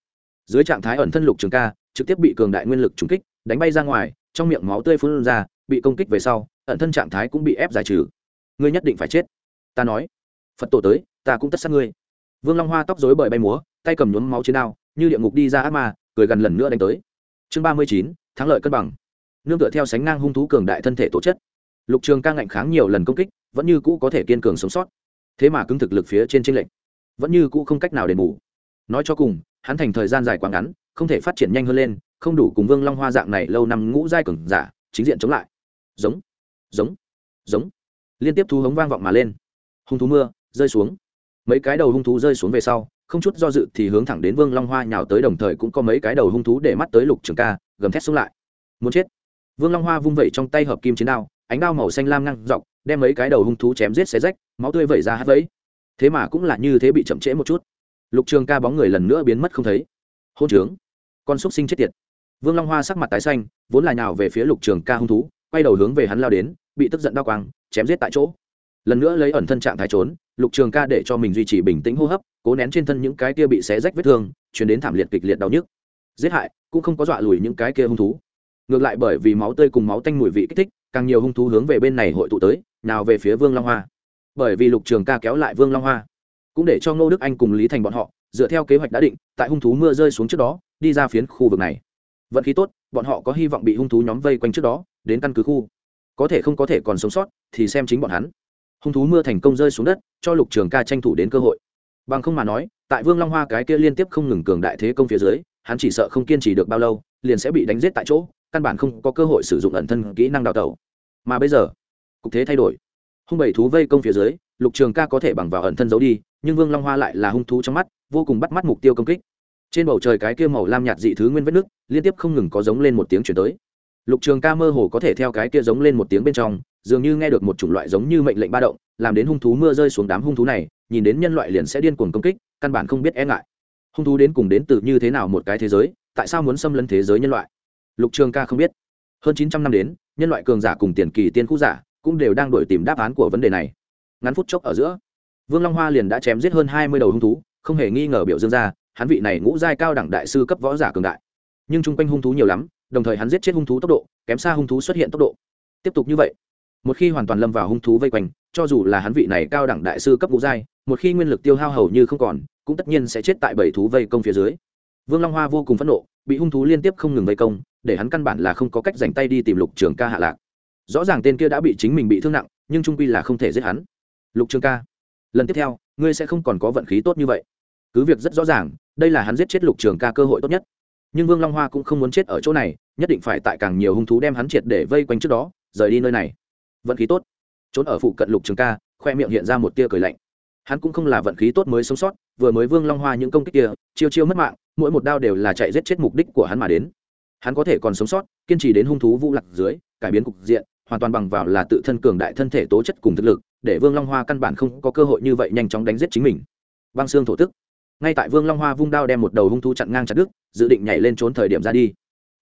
Dưới trạng thái ẩn thân lục trường ca, trực tiếp bị cường đại nguyên lực trúng kích, đánh bay ra ngoài, trong miệng máu tươi phun ra, bị công kích về sau, ẩn thân trạng thái cũng bị ép giải trừ. Ngươi nhất định phải chết. Ta nói, phật tổ tới, ta cũng tất sát ngươi. Vương long hoa tóc dối bởi bay múa, tay cầm nhuốm máu chiến đao, như địa ngục đi ra ác ma, cười gần lần nữa đánh tới. Chương ba mươi chín, thắng lợi cân bằng. Nương tựa theo sánh ngang hung thú cường đại thân thể tổ chất. Lục trường ca ngạnh kháng nhiều lần công kích, vẫn như cũ có thể kiên cường sống sót. Thế mà cứng thực lực phía trên tranh lệch, vẫn như cũ không cách nào đền bù nói cho cùng, hắn thành thời gian dài quá ngắn, không thể phát triển nhanh hơn lên, không đủ cùng vương long hoa dạng này lâu năm ngũ giai cường giả, chính diện chống lại. Giống giống giống. Liên tiếp thu hống vang vọng mà lên. Hung thú mưa, rơi xuống. Mấy cái đầu hung thú rơi xuống về sau, không chút do dự thì hướng thẳng đến vương long hoa nhào tới đồng thời cũng có mấy cái đầu hung thú để mắt tới lục trường ca, gầm thét xuống lại. Muốn chết. Vương long hoa vung vẩy trong tay hợp kim chiến đao, ánh đao màu xanh lam ngăn dọc, đem mấy cái đầu hung thú chém giết xé rách, máu tươi vẩy ra hát vẫy. Thế mà cũng là như thế bị chậm trễ một chút lục trường ca bóng người lần nữa biến mất không thấy. Hôn trướng. Con xúc sinh chết tiệt. Vương long hoa sắc mặt tái xanh, vốn là nhào về phía lục trường ca hung thú, quay đầu hướng về hắn lao đến, bị tức giận đau quang, chém giết tại chỗ. Lần nữa lấy ẩn thân trạng thái trốn, lục trường ca để cho mình duy trì bình tĩnh hô hấp, cố nén trên thân những cái kia bị xé rách vết thương, chuyển đến thảm liệt kịch liệt đau nhức. Giết hại, cũng không có dọa lùi những cái kia hung thú. Ngược lại bởi vì máu tươi cùng máu tanh mùi vị kích thích, càng nhiều hung thú hướng về bên này hội tụ tới nào về phía vương long hoa. Bởi vì lục trường ca kéo lại vương long hoa cũng để cho ngô đức anh cùng lý thành bọn họ, dựa theo kế hoạch đã định, tại hung thú mưa rơi xuống trước đó, đi ra phiến khu vực này. Vận khí tốt, bọn họ có hy vọng bị hung thú nhóm vây quanh trước đó, đến căn cứ khu. Có thể không có thể còn sống sót, thì xem chính bọn hắn. Hung thú mưa thành công rơi xuống đất, cho lục trường ca tranh thủ đến cơ hội. Bằng không mà nói, tại vương long hoa cái kia liên tiếp không ngừng cường đại thế công phía dưới, hắn chỉ sợ không kiên trì được bao lâu, liền sẽ bị đánh giết tại chỗ, căn bản không có cơ hội sử dụng ẩn thân kỹ năng đào tẩu. Mà bây giờ, cục thế thay đổi. Hung bảy thú vây công phía dưới, lục trường ca có thể bằng vào ẩn thân giấu đi nhưng vương long hoa lại là hung thú trong mắt, vô cùng bắt mắt mục tiêu công kích. Trên bầu trời cái kia màu lam nhạt dị thứ nguyên vết nước liên tiếp không ngừng có giống lên một tiếng chuyển tới. Lục trường ca mơ hồ có thể theo cái kia giống lên một tiếng bên trong, dường như nghe được một chủng loại giống như mệnh lệnh ba động, làm đến hung thú mưa rơi xuống đám hung thú này, nhìn đến nhân loại liền sẽ điên cuồng công kích, căn bản không biết e ngại. Hung thú đến cùng đến từ như thế nào một cái thế giới, tại sao muốn xâm lấn thế giới nhân loại? Lục trường ca không biết. Hơn chín trăm năm đến, nhân loại cường giả cùng tiền kỳ tiên khu giả cũng đều đang đổi tìm đáp án của vấn đề này. Ngắn phút chốc ở giữa vương long hoa liền đã chém giết hơn hai mươi đầu hung thú, không hề nghi ngờ biểu dương ra, hắn vị này ngũ giai cao đẳng đại sư cấp võ giả cường đại. Nhưng chung quanh hung thú nhiều lắm, đồng thời hắn giết chết hung thú tốc độ, kém xa hung thú xuất hiện tốc độ. Tiếp tục như vậy, một khi hoàn toàn lâm vào hung thú vây quanh, cho dù là hắn vị này cao đẳng đại sư cấp ngũ giai, một khi nguyên lực tiêu hao hầu như không còn, cũng tất nhiên sẽ chết tại bảy thú vây công phía dưới. Vương long hoa vô cùng phẫn nộ, bị hung thú liên tiếp không ngừng vây công, để hắn căn bản là không có cách dành tay đi tìm lục trường ca hạ lạc. Rõ ràng tên kia đã bị chính mình bị thương nặng, nhưng trung quy là không thể giết hắn. Lục trường ca lần tiếp theo, ngươi sẽ không còn có vận khí tốt như vậy. Cứ việc rất rõ ràng, đây là hắn giết chết lục trường ca cơ hội tốt nhất. Nhưng vương long hoa cũng không muốn chết ở chỗ này, nhất định phải tại càng nhiều hung thú đem hắn triệt để vây quanh trước đó, rời đi nơi này. Vận khí tốt. Trốn ở phụ cận lục trường ca, khoe miệng hiện ra một tia cười lạnh. Hắn cũng không là vận khí tốt mới sống sót, vừa mới vương long hoa những công kích kia, chiêu chiêu mất mạng, mỗi một đao đều là chạy giết chết mục đích của hắn mà đến. Hắn có thể còn sống sót, kiên trì đến hung thú vũ lặc dưới, cải biến cục diện, hoàn toàn bằng vào là tự thân cường đại thân thể tố chất cùng thực lực để vương long hoa căn bản không có cơ hội như vậy nhanh chóng đánh giết chính mình. Băng xương thổ tức. Ngay tại vương long hoa vung đao đem một đầu hung thú chặn ngang chặt đứt, dự định nhảy lên trốn thời điểm ra đi.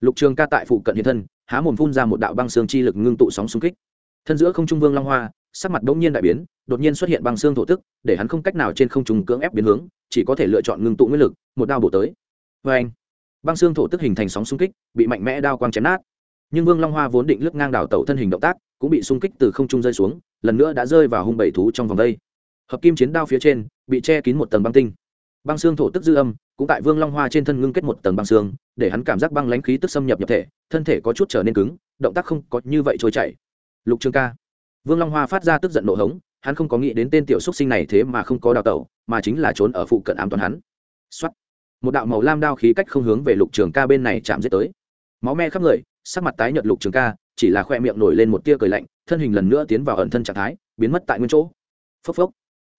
Lục trường ca tại phụ cận hiện thân, há mồm phun ra một đạo băng xương chi lực ngưng tụ sóng xung kích. Thân giữa không trung vương long hoa, sắc mặt bỗng nhiên đại biến, đột nhiên xuất hiện băng xương thổ tức, để hắn không cách nào trên không trung cưỡng ép biến hướng, chỉ có thể lựa chọn ngưng tụ nguyên lực, một đao bổ tới. Vê anh băng xương thổ tức hình thành sóng xung kích, bị mạnh mẽ đao quang chém nát. Nhưng vương long hoa vốn định lướt ngang đảo tẩu thân hình động tác, cũng bị xung kích từ không trung rơi xuống lần nữa đã rơi vào hung bảy thú trong vòng đây. Hợp kim chiến đao phía trên bị che kín một tầng băng tinh. Băng xương thổ tức dư âm cũng tại vương long hoa trên thân ngưng kết một tầng băng xương, để hắn cảm giác băng lãnh khí tức xâm nhập nhập thể, thân thể có chút trở nên cứng, động tác không có như vậy trôi chảy. Lục trường ca. Vương long hoa phát ra tức giận nộ hống, hắn không có nghĩ đến tên tiểu xúc sinh này thế mà không có đào tẩu, mà chính là trốn ở phụ cận ám toàn hắn. Xuất một đạo màu lam đao khí cách không hướng về lục trường ca bên này chạm giết tới. Máu me khắp người, sắc mặt tái nhợt lục trường ca chỉ là khoe miệng nổi lên một tia cười lạnh, thân hình lần nữa tiến vào ẩn thân trạng thái, biến mất tại nguyên chỗ. Phốc phốc.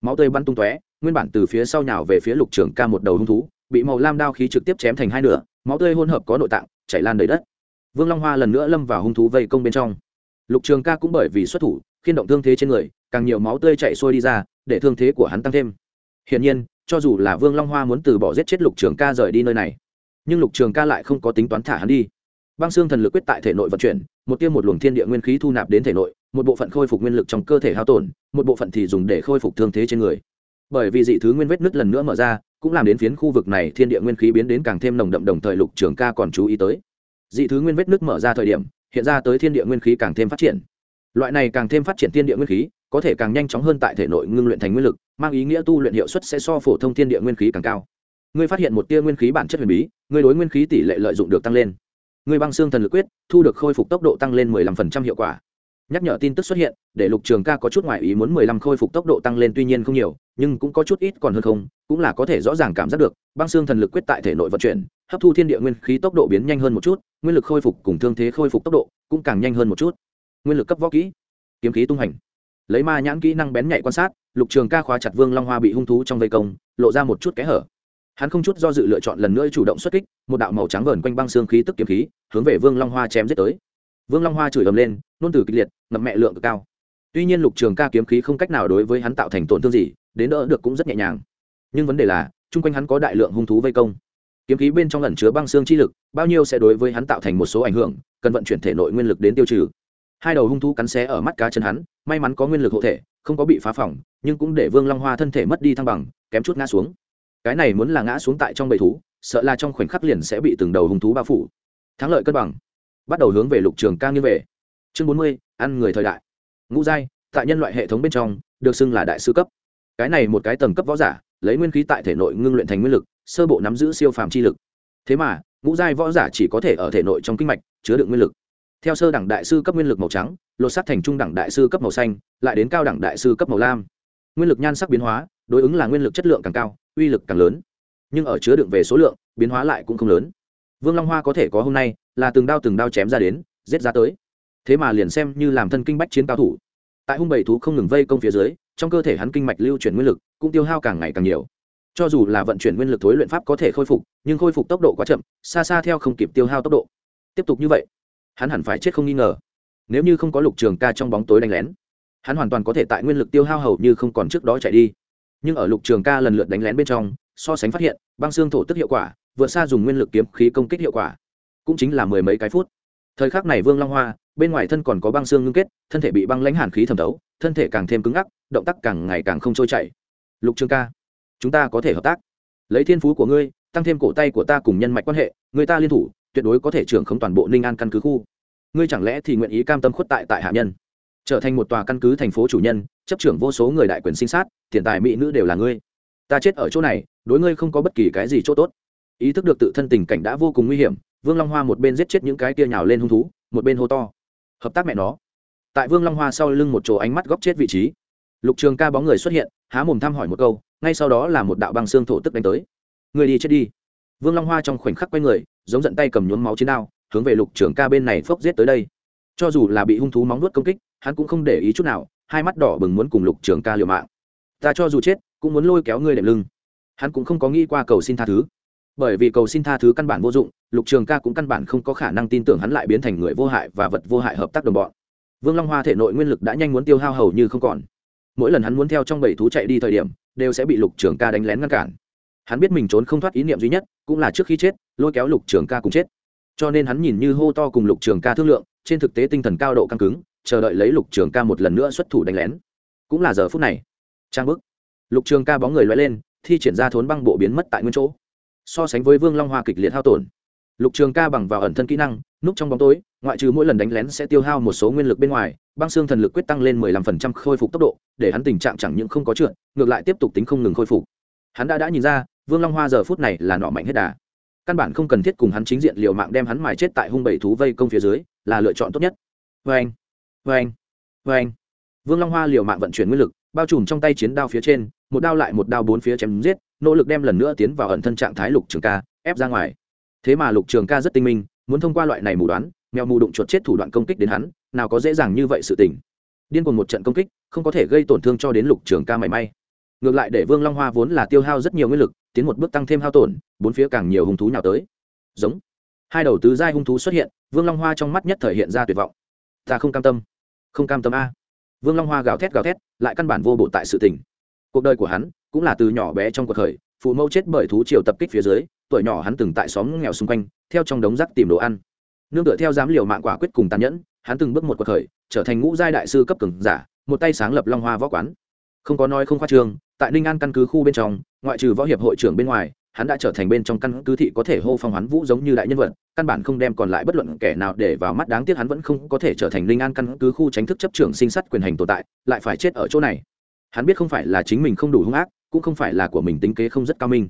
Máu tươi bắn tung tóe, nguyên bản từ phía sau nhào về phía lục trường ca một đầu hung thú, bị màu lam đao khí trực tiếp chém thành hai nửa, máu tươi hỗn hợp có nội tạng, chảy lan đầy đất. Vương long hoa lần nữa lâm vào hung thú vây công bên trong. Lục trường ca cũng bởi vì xuất thủ khiên động thương thế trên người, càng nhiều máu tươi chạy xuôi đi ra, để thương thế của hắn tăng thêm. Hiển nhiên, cho dù là vương long hoa muốn từ bỏ giết chết lục trường ca rời đi nơi này, nhưng lục trường ca lại không có tính toán thả hắn đi. Băng xương thần lực quyết tại thể nội vận chuyển một tiêm một luồng thiên địa nguyên khí thu nạp đến thể nội, một bộ phận khôi phục nguyên lực trong cơ thể hao tổn, một bộ phận thì dùng để khôi phục thương thế trên người. Bởi vì dị thứ nguyên vết nứt lần nữa mở ra, cũng làm đến phiến khu vực này thiên địa nguyên khí biến đến càng thêm nồng đậm đồng thời lục trường ca còn chú ý tới. Dị thứ nguyên vết nứt mở ra thời điểm, hiện ra tới thiên địa nguyên khí càng thêm phát triển. Loại này càng thêm phát triển thiên địa nguyên khí, có thể càng nhanh chóng hơn tại thể nội ngưng luyện thành nguyên lực, mang ý nghĩa tu luyện hiệu suất sẽ so phổ thông thiên địa nguyên khí càng cao. Ngươi phát hiện một tia nguyên khí bản chất huyền bí, ngươi đối nguyên khí tỷ lệ lợi dụng được tăng lên. Người băng xương thần lực quyết, thu được khôi phục tốc độ tăng lên 15% hiệu quả. Nhắc nhở tin tức xuất hiện, để lục trường ca có chút ngoại ý muốn 15 khôi phục tốc độ tăng lên tuy nhiên không nhiều, nhưng cũng có chút ít còn hơn không, cũng là có thể rõ ràng cảm giác được, băng xương thần lực quyết tại thể nội vận chuyển, hấp thu thiên địa nguyên khí tốc độ biến nhanh hơn một chút, nguyên lực khôi phục cùng thương thế khôi phục tốc độ cũng càng nhanh hơn một chút. Nguyên lực cấp võ kỹ, kiếm khí tung hành. Lấy ma nhãn kỹ năng bén nhạy quan sát, lục trường ca khóa chặt vương long hoa bị hung thú trong vây công, lộ ra một chút kẽ hở hắn không chút do dự lựa chọn lần nữa chủ động xuất kích, một đạo màu trắng vờn quanh băng xương khí tức kiếm khí, hướng về vương long hoa chém giết tới. Vương long hoa chửi ầm lên, nôn từ kịch liệt, ngập mẹ lượng cực cao. Tuy nhiên lục trường ca kiếm khí không cách nào đối với hắn tạo thành tổn thương gì, đến đỡ được cũng rất nhẹ nhàng. Nhưng vấn đề là, chung quanh hắn có đại lượng hung thú vây công. Kiếm khí bên trong ẩn chứa băng xương chi lực, bao nhiêu sẽ đối với hắn tạo thành một số ảnh hưởng, cần vận chuyển thể nội nguyên lực đến tiêu trừ. Hai đầu hung thú cắn xé ở mắt cá chân hắn, may mắn có nguyên lực hộ thể, không có bị phá phỏng nhưng cũng để vương long hoa thân thể mất đi thăng bằng, kém chút ngã xuống cái này muốn là ngã xuống tại trong bầy thú, sợ là trong khoảnh khắc liền sẽ bị từng đầu hung thú bao phủ. Thắng lợi cân bằng. Bắt đầu hướng về lục trường ca như về. Chương bốn mươi, ăn người thời đại. Ngũ giai, tại nhân loại hệ thống bên trong, được xưng là đại sư cấp. Cái này một cái tầng cấp võ giả, lấy nguyên khí tại thể nội ngưng luyện thành nguyên lực, sơ bộ nắm giữ siêu phàm chi lực. Thế mà, ngũ giai võ giả chỉ có thể ở thể nội trong kinh mạch, chứa đựng nguyên lực. Theo sơ đẳng đại sư cấp nguyên lực màu trắng, lột sắt thành trung đẳng đại sư cấp màu xanh, lại đến cao đẳng đại sư cấp màu lam. Nguyên lực nhan sắc biến hóa đối ứng là nguyên lực chất lượng càng cao, uy lực càng lớn. Nhưng ở chứa đựng về số lượng, biến hóa lại cũng không lớn. Vương long hoa có thể có hôm nay, là từng đao từng đao chém ra đến, giết ra tới. Thế mà liền xem như làm thân kinh bách chiến cao thủ. Tại hung bảy thú không ngừng vây công phía dưới, trong cơ thể hắn kinh mạch lưu chuyển nguyên lực, cũng tiêu hao càng ngày càng nhiều. Cho dù là vận chuyển nguyên lực thối luyện pháp có thể khôi phục, nhưng khôi phục tốc độ quá chậm, xa xa theo không kịp tiêu hao tốc độ. Tiếp tục như vậy, hắn hẳn phải chết không nghi ngờ. Nếu như không có lục trường ca trong bóng tối đánh lén, hắn hoàn toàn có thể tại nguyên lực tiêu hao hầu như không còn trước đó chạy đi nhưng ở lục trường ca lần lượt đánh lén bên trong, so sánh phát hiện, băng xương thổ tức hiệu quả, vượt xa dùng nguyên lực kiếm khí công kích hiệu quả. Cũng chính là mười mấy cái phút. Thời khắc này vương long hoa, bên ngoài thân còn có băng xương ngưng kết, thân thể bị băng lãnh hàn khí thẩm thấu, thân thể càng thêm cứng ngắc, động tác càng ngày càng không trôi chảy. Lục trường ca, chúng ta có thể hợp tác. Lấy thiên phú của ngươi, tăng thêm cổ tay của ta cùng nhân mạch quan hệ, người ta liên thủ, tuyệt đối có thể trưởng không toàn bộ ninh an căn cứ khu. Ngươi chẳng lẽ thì nguyện ý cam tâm khuất tại tại hạ nhân? Trở thành một tòa căn cứ thành phố chủ nhân, chấp trưởng vô số người đại quyền sinh sát, tiền tài mỹ nữ đều là ngươi. Ta chết ở chỗ này, đối ngươi không có bất kỳ cái gì chỗ tốt. Ý thức được tự thân tình cảnh đã vô cùng nguy hiểm, vương long hoa một bên giết chết những cái kia nhào lên hung thú, một bên hô to. Hợp tác mẹ nó. Tại vương long hoa sau lưng một chỗ ánh mắt góc chết vị trí, lục trường ca bóng người xuất hiện, há mồm thăm hỏi một câu, ngay sau đó là một đạo băng xương thổ tức đánh tới. Người đi chết đi. Vương long hoa trong khoảnh khắc quay người, giống giận tay cầm nhuốm máu chiến đao, hướng về lục trường ca bên này phốc giết tới đây. Cho dù là bị hung thú móng nuốt công kích hắn cũng không để ý chút nào, hai mắt đỏ bừng muốn cùng lục trường ca liều mạng. Ta cho dù chết, cũng muốn lôi kéo ngươi đệm lưng. Hắn cũng không có nghĩ qua cầu xin tha thứ. Bởi vì cầu xin tha thứ căn bản vô dụng, lục trường ca cũng căn bản không có khả năng tin tưởng hắn lại biến thành người vô hại và vật vô hại hợp tác đồng bọn. Vương long hoa thể nội nguyên lực đã nhanh muốn tiêu hao hầu như không còn. Mỗi lần hắn muốn theo trong bảy thú chạy đi thời điểm, đều sẽ bị lục trường ca đánh lén ngăn cản. Hắn biết mình trốn không thoát ý niệm duy nhất, cũng là trước khi chết, lôi kéo lục trường ca cùng chết. Cho nên hắn nhìn như hô to cùng lục trường ca thương lượng, trên thực tế tinh thần cao độ căng cứng chờ đợi lấy lục trường ca một lần nữa xuất thủ đánh lén. Cũng là giờ phút này. Trang bức lục trường ca bóng người loay lên, thi triển ra thốn băng bộ biến mất tại nguyên chỗ. So sánh với vương long hoa kịch liệt hao tổn. Lục trường ca bằng vào ẩn thân kỹ năng, núp trong bóng tối, ngoại trừ mỗi lần đánh lén sẽ tiêu hao một số nguyên lực bên ngoài, băng xương thần lực quyết tăng lên 15% khôi phục tốc độ, để hắn tình trạng chẳng những không có trượt, ngược lại tiếp tục tính không ngừng khôi phục. Hắn đã đã nhìn ra, vương long hoa giờ phút này là nọ mạnh hết đà. Căn bản không cần thiết cùng hắn chính diện liều mạng đem hắn mài chết tại hung bảy thú vây công phía dưới, là lựa chọn tốt nhất. Vê anh vê anh vê anh. Vương long hoa liều mạng vận chuyển nguyên lực, bao trùm trong tay chiến đao phía trên, một đao lại một đao bốn phía chém giết, nỗ lực đem lần nữa tiến vào ẩn thân trạng thái lục trường ca, ép ra ngoài. Thế mà lục trường ca rất tinh minh, muốn thông qua loại này mù đoán, mèo mù đụng chuột chết thủ đoạn công kích đến hắn, nào có dễ dàng như vậy sự tình. Điên cuồng một trận công kích, không có thể gây tổn thương cho đến lục trường ca mảy may. Ngược lại để vương long hoa vốn là tiêu hao rất nhiều nguyên lực, tiến một bước tăng thêm hao tổn, bốn phía càng nhiều hung thú nào tới. Giống. Hai đầu tứ giai hung thú xuất hiện, vương long hoa trong mắt nhất thể hiện ra tuyệt vọng. Ta không cam tâm không cam tâm a. Vương long hoa gào thét gào thét, lại căn bản vô bộ tại sự tình. Cuộc đời của hắn cũng là từ nhỏ bé trong cuộc khởi, phụ mẫu chết bởi thú triều tập kích phía dưới, tuổi nhỏ hắn từng tại xóm nghèo xung quanh, theo trong đống rác tìm đồ ăn. Nương tựa theo giám liều mạng quả quyết cùng tàn nhẫn, hắn từng bước một cuộc khởi, trở thành ngũ giai đại sư cấp cường giả, một tay sáng lập long hoa võ quán. Không có nói không khoa trương, tại ninh an căn cứ khu bên trong, ngoại trừ võ hiệp hội trưởng bên ngoài hắn đã trở thành bên trong căn cứ thị có thể hô phong hoán vũ giống như đại nhân vật, căn bản không đem còn lại bất luận kẻ nào để vào mắt, đáng tiếc hắn vẫn không có thể trở thành linh an căn cứ khu tránh thức chấp trưởng sinh sát quyền hành tồn tại, lại phải chết ở chỗ này. Hắn biết không phải là chính mình không đủ hung ác, cũng không phải là của mình tính kế không rất cao minh.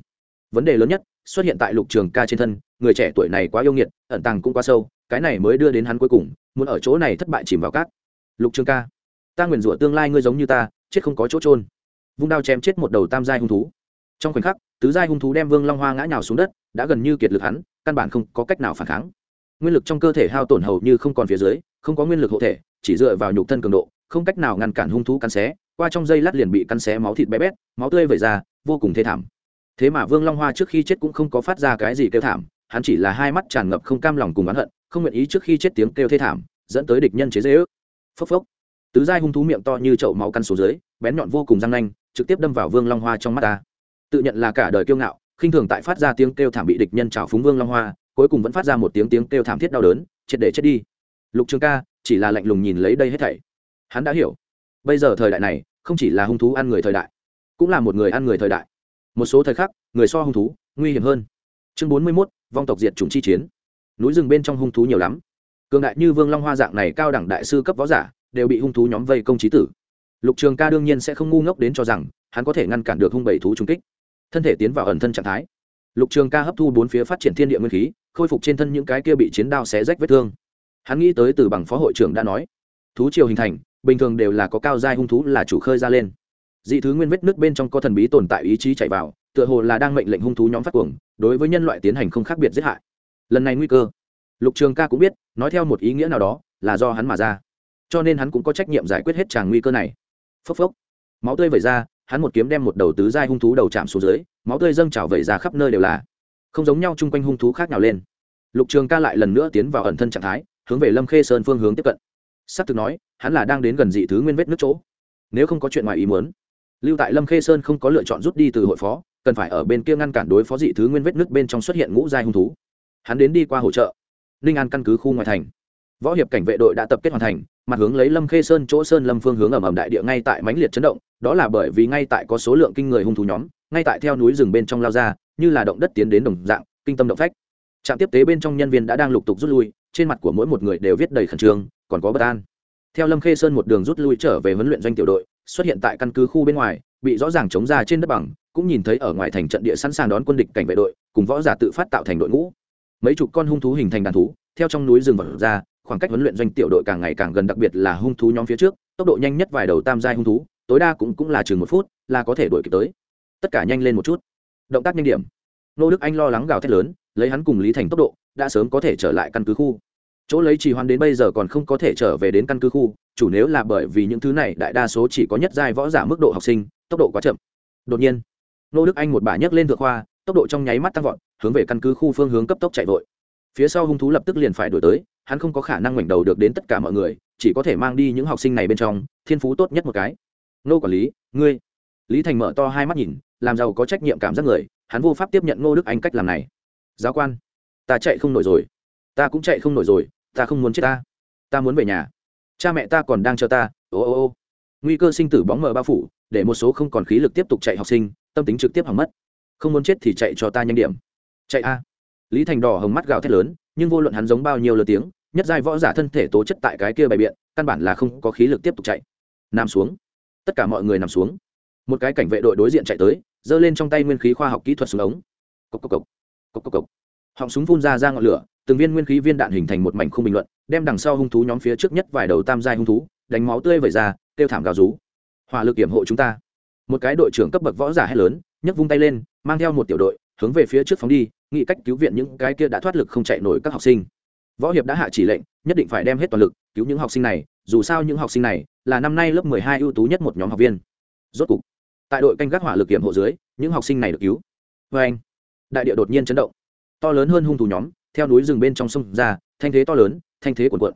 Vấn đề lớn nhất, xuất hiện tại lục trường ca trên thân, người trẻ tuổi này quá yêu nghiệt, ẩn tàng cũng quá sâu, cái này mới đưa đến hắn cuối cùng, muốn ở chỗ này thất bại chìm vào cát. Lục trường ca, ta nguyền rủa tương lai ngươi giống như ta, chết không có chỗ trôn vung đao chém chết một đầu tam giai hung thú. Trong khoảnh khắc tứ giai hung thú đem vương long hoa ngã nhào xuống đất, đã gần như kiệt lực hắn, căn bản không có cách nào phản kháng. Nguyên lực trong cơ thể hao tổn hầu như không còn phía dưới, không có nguyên lực hộ thể, chỉ dựa vào nhục thân cường độ, không cách nào ngăn cản hung thú cắn xé, qua trong dây lát liền bị cắn xé máu thịt bé bét, máu tươi vẩy ra, vô cùng thê thảm. Thế mà vương long hoa trước khi chết cũng không có phát ra cái gì kêu thảm, hắn chỉ là hai mắt tràn ngập không cam lòng cùng oán hận, không nguyện ý trước khi chết tiếng kêu thê thảm, dẫn tới địch nhân chế dễ ước phốc phốc. Tứ giai hung thú miệng to như chậu máu căn số dưới, bén nhọn vô cùng răng nanh, trực tiếp đâm vào vương long hoa trong mắt ta tự nhận là cả đời kiêu ngạo, khinh thường tại phát ra tiếng kêu thảm bị địch nhân trào phúng vương long hoa, cuối cùng vẫn phát ra một tiếng tiếng kêu thảm thiết đau đớn triệt để chết đi. Lục trường ca, chỉ là lạnh lùng nhìn lấy đây hết thảy. Hắn đã hiểu, bây giờ thời đại này, không chỉ là hung thú ăn người thời đại, cũng là một người ăn người thời đại. Một số thời khắc, người so hung thú, nguy hiểm hơn. Chương bốn mươi mốt, vong tộc diệt chủng chi chiến. Núi rừng bên trong hung thú nhiều lắm. Cường đại như vương long hoa dạng này cao đẳng đại sư cấp võ giả, đều bị hung thú nhóm vây công trí tử. Lục trường ca đương nhiên sẽ không ngu ngốc đến cho rằng, hắn có thể ngăn cản được hung bảy thú trung kích thân thể tiến vào ẩn thân trạng thái. Lục trường ca hấp thu bốn phía phát triển thiên địa nguyên khí, khôi phục trên thân những cái kia bị chiến đao xé rách vết thương. Hắn nghĩ tới từ bằng phó hội trưởng đã nói, thú triều hình thành, bình thường đều là có cao giai hung thú là chủ khơi ra lên. Dị thứ nguyên vết nước bên trong có thần bí tồn tại ý chí chạy vào, tựa hồ là đang mệnh lệnh hung thú nhóm phát cuồng, đối với nhân loại tiến hành không khác biệt giết hại. Lần này nguy cơ. Lục trường ca cũng biết, nói theo một ý nghĩa nào đó, là do hắn mà ra. Cho nên hắn cũng có trách nhiệm giải quyết hết tràng nguy cơ này. Phốc phốc. Máu tươi vẩy ra hắn một kiếm đem một đầu tứ giai hung thú đầu chạm xuống dưới, máu tươi dâng trào vẩy ra khắp nơi đều là. Không giống nhau chung quanh hung thú khác nào lên. Lục trường ca lại lần nữa tiến vào ẩn thân trạng thái, hướng về lâm khê sơn phương hướng tiếp cận. S ắ c thực nói, hắn là đang đến gần dị thứ nguyên vết nước chỗ. Nếu không có chuyện ngoài ý muốn, lưu tại lâm khê sơn không có lựa chọn rút đi từ hội phó, cần phải ở bên kia ngăn cản đối phó dị thứ nguyên vết nước bên trong xuất hiện ngũ giai hung thú. Hắn đến đi qua hỗ trợ, ninh an căn cứ khu ngoại thành. Võ hiệp cảnh vệ đội đã tập kết hoàn thành, mặt hướng lấy lâm khê sơn chỗ sơn lâm phương hướng ẩm ẩm đại địa ngay tại mãnh liệt chấn động đó là bởi vì ngay tại có số lượng kinh người hung thú nhóm, ngay tại theo núi rừng bên trong lao ra, như là động đất tiến đến đồng dạng, kinh tâm động phách. Trạm tiếp tế bên trong nhân viên đã đang lục tục rút lui, trên mặt của mỗi một người đều viết đầy khẩn trương, còn có bất an. Theo lâm khê sơn một đường rút lui trở về huấn luyện doanh tiểu đội, xuất hiện tại căn cứ khu bên ngoài, bị rõ ràng chống ra trên đất bằng, cũng nhìn thấy ở ngoài thành trận địa sẵn sàng đón quân địch cảnh vệ đội, cùng võ giả tự phát tạo thành đội ngũ. Mấy chục con hung thú hình thành đàn thú, theo trong núi rừng vật ra, khoảng cách huấn luyện doanh tiểu đội càng ngày càng gần, đặc biệt là hung thú nhóm phía trước, tốc độ nhanh nhất vài đầu tam giai hung thú tối đa cũng cũng là chừng một phút, là có thể đuổi kịp tới. Tất cả nhanh lên một chút. Động tác nhanh điểm. Nô đức anh lo lắng gào thét lớn, lấy hắn cùng lý thành tốc độ, đã sớm có thể trở lại căn cứ khu. Chỗ lấy trì hoãn đến bây giờ còn không có thể trở về đến căn cứ khu, chủ nếu là bởi vì những thứ này đại đa số chỉ có nhất giai võ giả mức độ học sinh, tốc độ quá chậm. Đột nhiên, nô đức anh một bà nhấc lên thượng khoa, tốc độ trong nháy mắt tăng vọt, hướng về căn cứ khu phương hướng cấp tốc chạy vội. Phía sau hung thú lập tức liền phải đổi tới, hắn không có khả năng ngoảnh đầu được đến tất cả mọi người, chỉ có thể mang đi những học sinh này bên trong, thiên phú tốt nhất một cái nô quản lý, ngươi. Lý thành mở to hai mắt nhìn, làm giàu có trách nhiệm cảm giác người, hắn vô pháp tiếp nhận ngô đức anh cách làm này. Giáo quan, ta chạy không nổi rồi. Ta cũng chạy không nổi rồi, ta không muốn chết ta. Ta muốn về nhà. Cha mẹ ta còn đang chờ ta. Ô ô ô. Nguy cơ sinh tử bóng mờ bao phủ, để một số không còn khí lực tiếp tục chạy học sinh, tâm tính trực tiếp hỏng mất. Không muốn chết thì chạy cho ta nhanh điểm. Chạy a. Lý thành đỏ hồng mắt gào thét lớn, nhưng vô luận hắn giống bao nhiêu lời tiếng, nhất giai võ giả thân thể tố chất tại cái kia bày biện, căn bản là không có khí lực tiếp tục chạy. Nằm xuống tất cả mọi người nằm xuống. Một cái cảnh vệ đội đối diện chạy tới, giơ lên trong tay nguyên khí khoa học kỹ thuật xuống ống. Cốc cốc cốc. Cốc cốc cốc. họng súng phun ra ra ngọn lửa, từng viên nguyên khí viên đạn hình thành một mảnh không bình luận, đem đằng sau hung thú nhóm phía trước nhất vài đầu tam giai hung thú, đánh máu tươi vẩy ra, kêu thảm gào rú. Hỏa lực kiểm hộ chúng ta. Một cái đội trưởng cấp bậc võ giả hét lớn, nhấc vung tay lên, mang theo một tiểu đội, hướng về phía trước phóng đi nghĩ cách cứu viện những cái kia đã thoát lực không chạy nổi các học sinh. Võ hiệp đã hạ chỉ lệnh, nhất định phải đem hết toàn lực, cứu những học sinh này dù sao những học sinh này là năm nay lớp mười hai ưu tú nhất một nhóm học viên. Rốt cục, tại đội canh gác hỏa lực kiểm hộ dưới, những học sinh này được cứu. Và anh, đại địa đột nhiên chấn động. To lớn hơn hung thủ nhóm, theo núi rừng bên trong sông ra, thanh thế to lớn, thanh thế cuồn cuộn.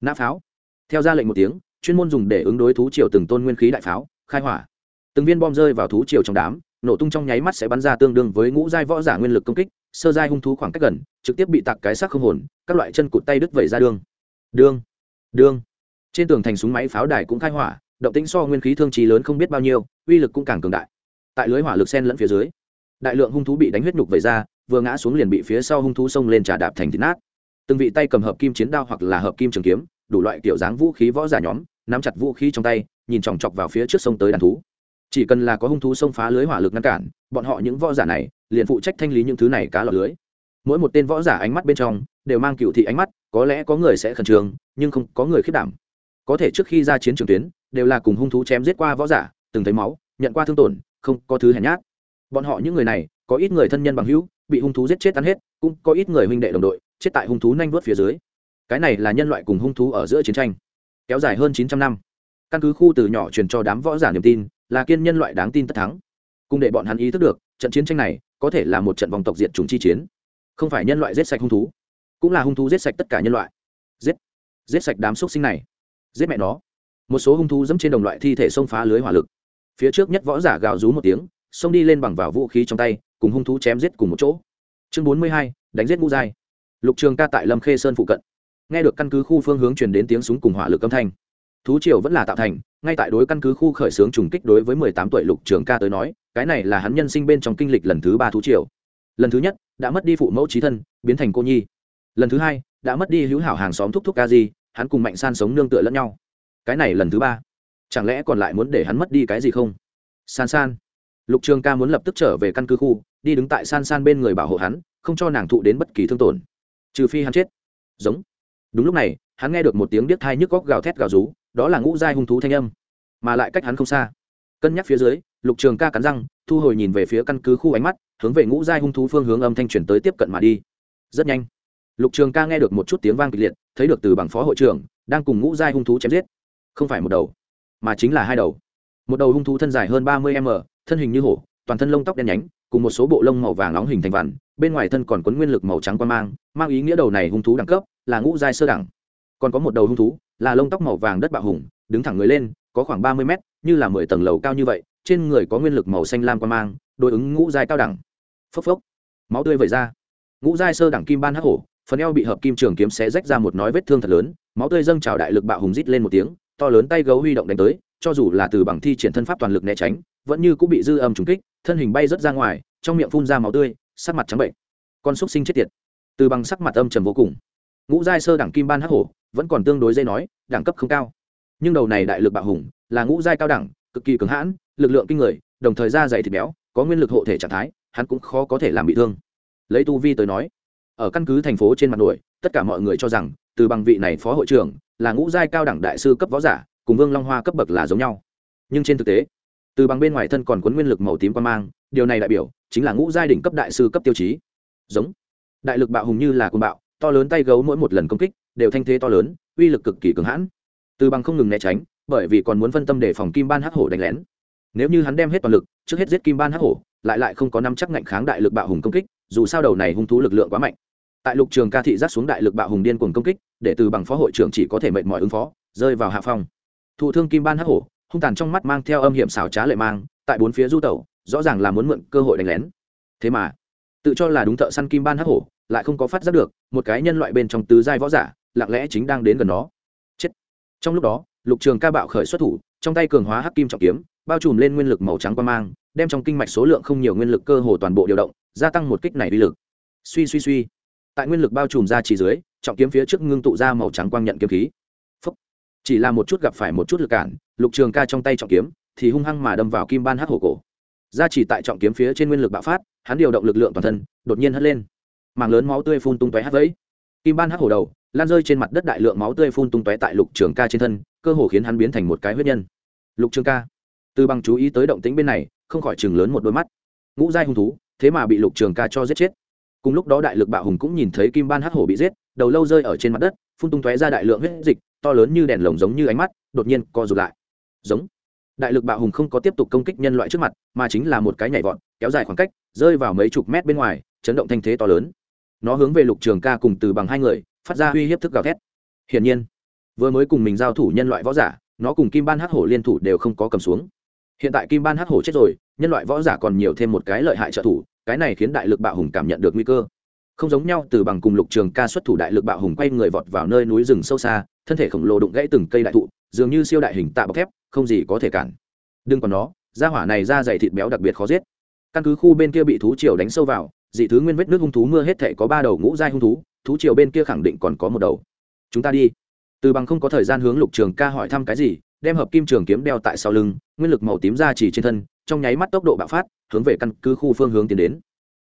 Nã pháo. Theo ra lệnh một tiếng, chuyên môn dùng để ứng đối thú triều từng tôn nguyên khí đại pháo, khai hỏa. Từng viên bom rơi vào thú triều trong đám, nổ tung trong nháy mắt sẽ bắn ra tương đương với ngũ giai võ giả nguyên lực công kích, sơ giai hung thú khoảng cách gần, trực tiếp bị tạc cái xác không hồn, các loại chân cụt tay đứt vẩy ra đường. Đường đường trên tường thành súng máy pháo đài cũng khai hỏa, động tĩnh so nguyên khí thương trí lớn không biết bao nhiêu, uy lực cũng càng cường đại. Tại lưới hỏa lực sen lẫn phía dưới, đại lượng hung thú bị đánh huyết nhục vẩy ra, vừa ngã xuống liền bị phía sau hung thú xông lên trà đạp thành thịt nát. Từng vị tay cầm hợp kim chiến đao hoặc là hợp kim trường kiếm, đủ loại kiểu dáng vũ khí võ giả nhóm, nắm chặt vũ khí trong tay, nhìn chòng chọc vào phía trước sông tới đàn thú. Chỉ cần là có hung thú xông phá lưới hỏa lực ngăn cản, bọn họ những võ giả này liền phụ trách thanh lý những thứ này cá lọt lưới. Mỗi một tên võ giả ánh mắt bên trong đều mang cựu thị ánh mắt, có lẽ có người sẽ khẩn trương, nhưng không có người khiết đảm có thể trước khi ra chiến trường tuyến, đều là cùng hung thú chém giết qua võ giả, từng thấy máu, nhận qua thương tổn, không có thứ hèn nhát. Bọn họ những người này, có ít người thân nhân bằng hữu, bị hung thú giết chết tan hết, cũng có ít người huynh đệ đồng đội, chết tại hung thú nanh vớt phía dưới. Cái này là nhân loại cùng hung thú ở giữa chiến tranh, kéo dài hơn chín trăm năm. Căn cứ khu từ nhỏ truyền cho đám võ giả niềm tin, là kiên nhân loại đáng tin tất thắng. Cùng để bọn hắn ý thức được, trận chiến tranh này có thể là một trận vòng tộc diệt chủng chi chiến. Không phải nhân loại giết sạch hung thú, cũng là hung thú giết sạch tất cả nhân loại. Giết giết sạch đám xúc sinh này giết mẹ nó. Một số hung thú dẫm trên đồng loại thi thể xông phá lưới hỏa lực. Phía trước nhất võ giả gào rú một tiếng, xông đi lên bằng vào vũ khí trong tay, cùng hung thú chém giết cùng một chỗ. Chương bốn mươi hai, đánh giết ngũ giai. Lục trường ca tại lâm khê sơn phụ cận. Nghe được căn cứ khu phương hướng truyền đến tiếng súng cùng hỏa lực âm thanh, thú triều vẫn là tạo thành, ngay tại đối căn cứ khu khởi xướng trùng kích đối với mười tám tuổi lục trường ca tới nói, cái này là hắn nhân sinh bên trong kinh lịch lần thứ ba thú triều. Lần thứ nhất, đã mất đi phụ mẫu trí thân, biến thành cô nhi. Lần thứ hai, đã mất đi hữu hảo hàng xóm thúc thúc ca di hắn cùng mạnh san sống nương tựa lẫn nhau. Cái này lần thứ ba. Chẳng lẽ còn lại muốn để hắn mất đi cái gì không? San san. Lục trường ca muốn lập tức trở về căn cứ khu, đi đứng tại san san bên người bảo hộ hắn, không cho nàng thụ đến bất kỳ thương tổn. Trừ phi hắn chết. Giống. Đúng lúc này, hắn nghe được một tiếng điếc thai nhức góc gào thét gào rú, đó là ngũ giai hung thú thanh âm. Mà lại cách hắn không xa. Cân nhắc phía dưới, lục trường ca cắn răng, thu hồi nhìn về phía căn cứ khu ánh mắt, hướng về ngũ giai hung thú phương hướng âm thanh chuyển tới tiếp cận mà đi. Rất nhanh lục trường ca nghe được một chút tiếng vang kịch liệt, thấy được từ bằng phó hội trưởng, đang cùng ngũ giai hung thú chém giết. Không phải một đầu, mà chính là hai đầu. Một đầu hung thú thân dài hơn ba mươi m, thân hình như hổ, toàn thân lông tóc đen nhánh, cùng một số bộ lông màu vàng nóng hình thành vằn, bên ngoài thân còn quấn nguyên lực màu trắng quan mang mang ý nghĩa đầu này hung thú đẳng cấp là ngũ giai sơ đẳng. Còn có một đầu hung thú là lông tóc màu vàng đất bạo hùng, đứng thẳng người lên, có khoảng ba mươi mét như là mười tầng lầu cao như vậy, trên người có nguyên lực màu xanh lam quan mang, đối ứng ngũ giai cao đẳng. Phốc phốc, máu tươi vẩy ra. Ngũ giai sơ đẳng kim ban hắc hổ phần eo bị hợp kim trường kiếm xé rách ra một nói vết thương thật lớn, máu tươi dâng trào đại lực bạo hùng rít lên một tiếng, to lớn tay gấu huy động đánh tới, cho dù là từ bằng thi triển thân pháp toàn lực né tránh, vẫn như cũng bị dư âm trúng kích, thân hình bay rớt ra ngoài, trong miệng phun ra máu tươi, sắc mặt trắng bệnh. Con xúc sinh chết tiệt. Từ bằng sắc mặt âm trầm vô cùng. Ngũ giai sơ đẳng kim ban hắc hổ, vẫn còn tương đối dây nói, đẳng cấp không cao. Nhưng đầu này đại lực bạo hùng, là ngũ giai cao đẳng, cực kỳ cứng hãn, lực lượng kinh người, đồng thời da dày thịt béo, có nguyên lực hộ thể trạng thái, hắn cũng khó có thể làm bị thương. Lấy tu vi tới nói ở căn cứ thành phố trên mặt nổi, tất cả mọi người cho rằng, từ bằng vị này phó hội trưởng, là ngũ giai cao đẳng đại sư cấp võ giả, cùng vương long hoa cấp bậc là giống nhau. Nhưng trên thực tế, từ bằng bên ngoài thân còn cuốn nguyên lực màu tím quan mang, điều này đại biểu, chính là ngũ giai đỉnh cấp đại sư cấp tiêu chí. Giống. Đại lực bạo hùng như là côn bạo, to lớn tay gấu mỗi một lần công kích, đều thanh thế to lớn, uy lực cực kỳ cường hãn. Từ bằng không ngừng né tránh, bởi vì còn muốn phân tâm để phòng kim ban hắc hổ đánh lén. Nếu như hắn đem hết toàn lực, trước hết giết kim ban hắc hổ, lại lại không có năm chắc ngạnh kháng đại lực bạo hùng công kích, dù sao đầu này hung thú lực lượng quá mạnh tại lục trường ca thị giác xuống đại lực bạo hùng điên cuồng công kích, để từ bằng phó hội trưởng chỉ có thể mệnh mọi ứng phó, rơi vào hạ phong. Thụ thương kim ban hắc hổ, hung tàn trong mắt mang theo âm hiểm xảo trá lệ mang, tại bốn phía du tẩu, rõ ràng là muốn mượn cơ hội đánh lén. Thế mà, tự cho là đúng thợ săn kim ban hắc hổ, lại không có phát giác được, một cái nhân loại bên trong tứ giai võ giả, lặng lẽ chính đang đến gần nó. Chết. Trong lúc đó, lục trường ca bạo khởi xuất thủ, trong tay cường hóa hắc kim trọng kiếm, bao trùm lên nguyên lực màu trắng qua mang, đem trong kinh mạch số lượng không nhiều nguyên lực cơ hồ toàn bộ điều động, gia tăng một kích này uy lực. Suy suy suy tại nguyên lực bao trùm ra chỉ dưới, trọng kiếm phía trước ngưng tụ ra màu trắng quang nhận kiếm khí. Phúc. chỉ là một chút gặp phải một chút lực cản, lục trường ca trong tay trọng kiếm thì hung hăng mà đâm vào kim ban hắc hổ cổ. Ra chỉ tại trọng kiếm phía trên nguyên lực bạo phát, hắn điều động lực lượng toàn thân, đột nhiên hất lên. Mảng lớn máu tươi phun tung tóe hắt vẫy. Kim ban hắc hổ đầu lan rơi trên mặt đất đại lượng máu tươi phun tung tóe tại lục trường ca trên thân, cơ hồ khiến hắn biến thành một cái huyết nhân. Lục trường ca. Từ bằng chú ý tới động tĩnh bên này, không khỏi chừng lớn một đôi mắt. Ngũ giai hung thú, thế mà bị lục trường ca cho giết chết cùng lúc đó đại lực bạo hùng cũng nhìn thấy kim ban hắc hổ bị giết, đầu lâu rơi ở trên mặt đất, phun tung tóe ra đại lượng huyết dịch, to lớn như đèn lồng giống như ánh mắt, đột nhiên co rụt lại. Giống. Đại lực bạo hùng không có tiếp tục công kích nhân loại trước mặt, mà chính là một cái nhảy vọt, kéo dài khoảng cách, rơi vào mấy chục mét bên ngoài, chấn động thanh thế to lớn. Nó hướng về lục trường ca cùng từ bằng hai người, phát ra uy hiếp thức gào thét. Hiển nhiên, vừa mới cùng mình giao thủ nhân loại võ giả, nó cùng kim ban hắc hổ liên thủ đều không có cầm xuống. Hiện tại kim ban hắc hổ chết rồi, nhân loại võ giả còn nhiều thêm một cái lợi hại trợ thủ cái này khiến đại lực bạo hùng cảm nhận được nguy cơ. Không giống nhau, từ bằng cùng lục trường ca xuất thủ đại lực bạo hùng quay người vọt vào nơi núi rừng sâu xa, thân thể khổng lồ đụng gãy từng cây đại thụ, dường như siêu đại hình tạ bọc thép, không gì có thể cản. Đừng còn nó da hỏa này da dày thịt béo đặc biệt khó giết. Căn cứ khu bên kia bị thú triều đánh sâu vào, dị thứ nguyên vết nước hung thú mưa hết thể có ba đầu ngũ giai hung thú thú triều bên kia khẳng định còn có một đầu. Chúng ta đi. Từ bằng không có thời gian hướng lục trường ca hỏi thăm cái gì, đem hợp kim trường kiếm đeo tại sau lưng, nguyên lực màu tím ra chỉ trên thân, trong nháy mắt tốc độ bạo phát hướng về căn cứ khu phương hướng tiến đến.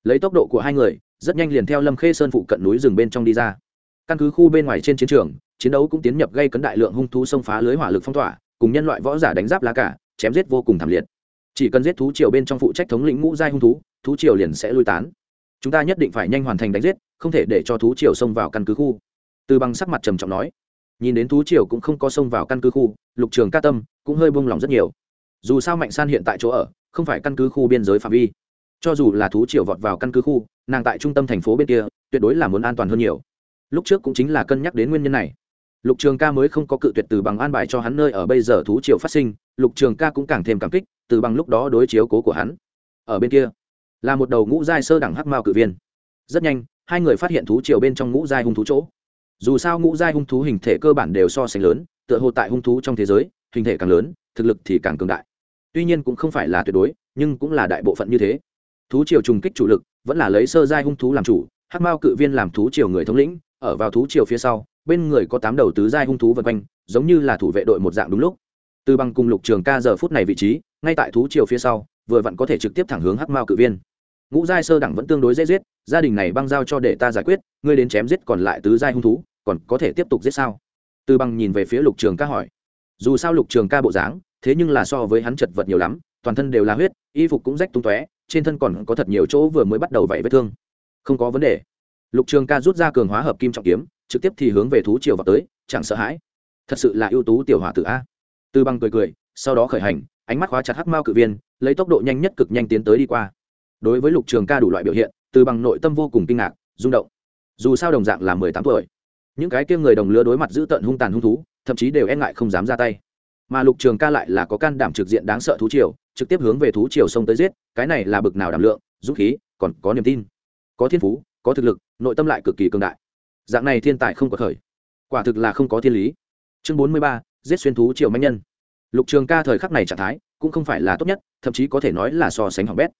Lấy tốc độ của hai người, rất nhanh liền theo lâm khê sơn phụ cận núi rừng bên trong đi ra. Căn cứ khu bên ngoài trên chiến trường, chiến đấu cũng tiến nhập gây cấn đại lượng hung thú xông phá lưới hỏa lực phong tỏa, cùng nhân loại võ giả đánh giáp lá cả, chém giết vô cùng thảm liệt. Chỉ cần giết thú triều bên trong phụ trách thống lĩnh ngũ giai hung thú thú triều liền sẽ lui tán. Chúng ta nhất định phải nhanh hoàn thành đánh giết, không thể để cho thú triều xông vào căn cứ khu. Từ bằng sắc mặt trầm trọng nói. Nhìn đến thú triều cũng không có xông vào căn cứ khu, lục trường ca tâm cũng hơi buông lỏng rất nhiều. Dù sao mạnh san hiện tại chỗ ở không phải căn cứ khu biên giới phạm vi. Cho dù là thú triều vọt vào căn cứ khu, nàng tại trung tâm thành phố bên kia, tuyệt đối là muốn an toàn hơn nhiều. Lúc trước cũng chính là cân nhắc đến nguyên nhân này. Lục trường ca mới không có cự tuyệt từ bằng an bài cho hắn nơi ở bây giờ thú triều phát sinh, lục trường ca cũng càng thêm cảm kích, từ bằng lúc đó đối chiếu cố của hắn. Ở bên kia, là một đầu ngũ giai sơ đẳng hắc mao cự viên. Rất nhanh, hai người phát hiện thú triều bên trong ngũ giai hung thú chỗ. Dù sao ngũ giai hung thú hình thể cơ bản đều so sánh lớn, tựa hồ tại hung thú trong thế giới, hình thể càng lớn, thực lực thì càng cường đại tuy nhiên cũng không phải là tuyệt đối, nhưng cũng là đại bộ phận như thế. Thú triều trùng kích chủ lực, vẫn là lấy sơ giai hung thú làm chủ, hắc mao cự viên làm thú triều người thống lĩnh, ở vào thú triều phía sau, bên người có tám đầu tứ giai hung thú vân quanh, giống như là thủ vệ đội một dạng đúng lúc. Từ bằng cùng lục trường ca giờ phút này vị trí, ngay tại thú triều phía sau, vừa vặn có thể trực tiếp thẳng hướng hắc mao cự viên. Ngũ giai sơ đẳng vẫn tương đối dễ giết, gia đình này băng giao cho để ta giải quyết, ngươi đến chém giết còn lại tứ giai hung thú, còn có thể tiếp tục giết sao? Từ bằng nhìn về phía lục trường ca hỏi. Dù sao lục trường ca bộ dáng thế nhưng là so với hắn chật vật nhiều lắm, toàn thân đều là huyết, y phục cũng rách tung tóe, trên thân còn có thật nhiều chỗ vừa mới bắt đầu vẫy vết thương. Không có vấn đề. Lục trường ca rút ra cường hóa hợp kim trọng kiếm, trực tiếp thì hướng về thú triều vào tới, chẳng sợ hãi. Thật sự là ưu tú tiểu hỏa tử a. Tư băng cười cười, sau đó khởi hành, ánh mắt khóa chặt hắc mao cự viên, lấy tốc độ nhanh nhất cực nhanh tiến tới đi qua. Đối với lục trường ca đủ loại biểu hiện tư bằng nội tâm vô cùng kinh ngạc, rung động. Dù sao đồng dạng là mười tám tuổi, những cái kia người đồng lứa đối mặt giữ tận hung tàn hung thú, thậm chí đều e ngại không dám ra tay mà lục trường ca lại là có can đảm trực diện đáng sợ thú triều, trực tiếp hướng về thú triều sông tới giết, cái này là bực nào đảm lượng, dũng khí, còn có niềm tin, có thiên phú, có thực lực, nội tâm lại cực kỳ cường đại. Dạng này thiên tài không có khởi. Quả thực là không có thiên lý. Chương bốn mươi ba, giết xuyên thú triều manh nhân. Lục trường ca thời khắc này trạng thái cũng không phải là tốt nhất, thậm chí có thể nói là so sánh hỏng bét.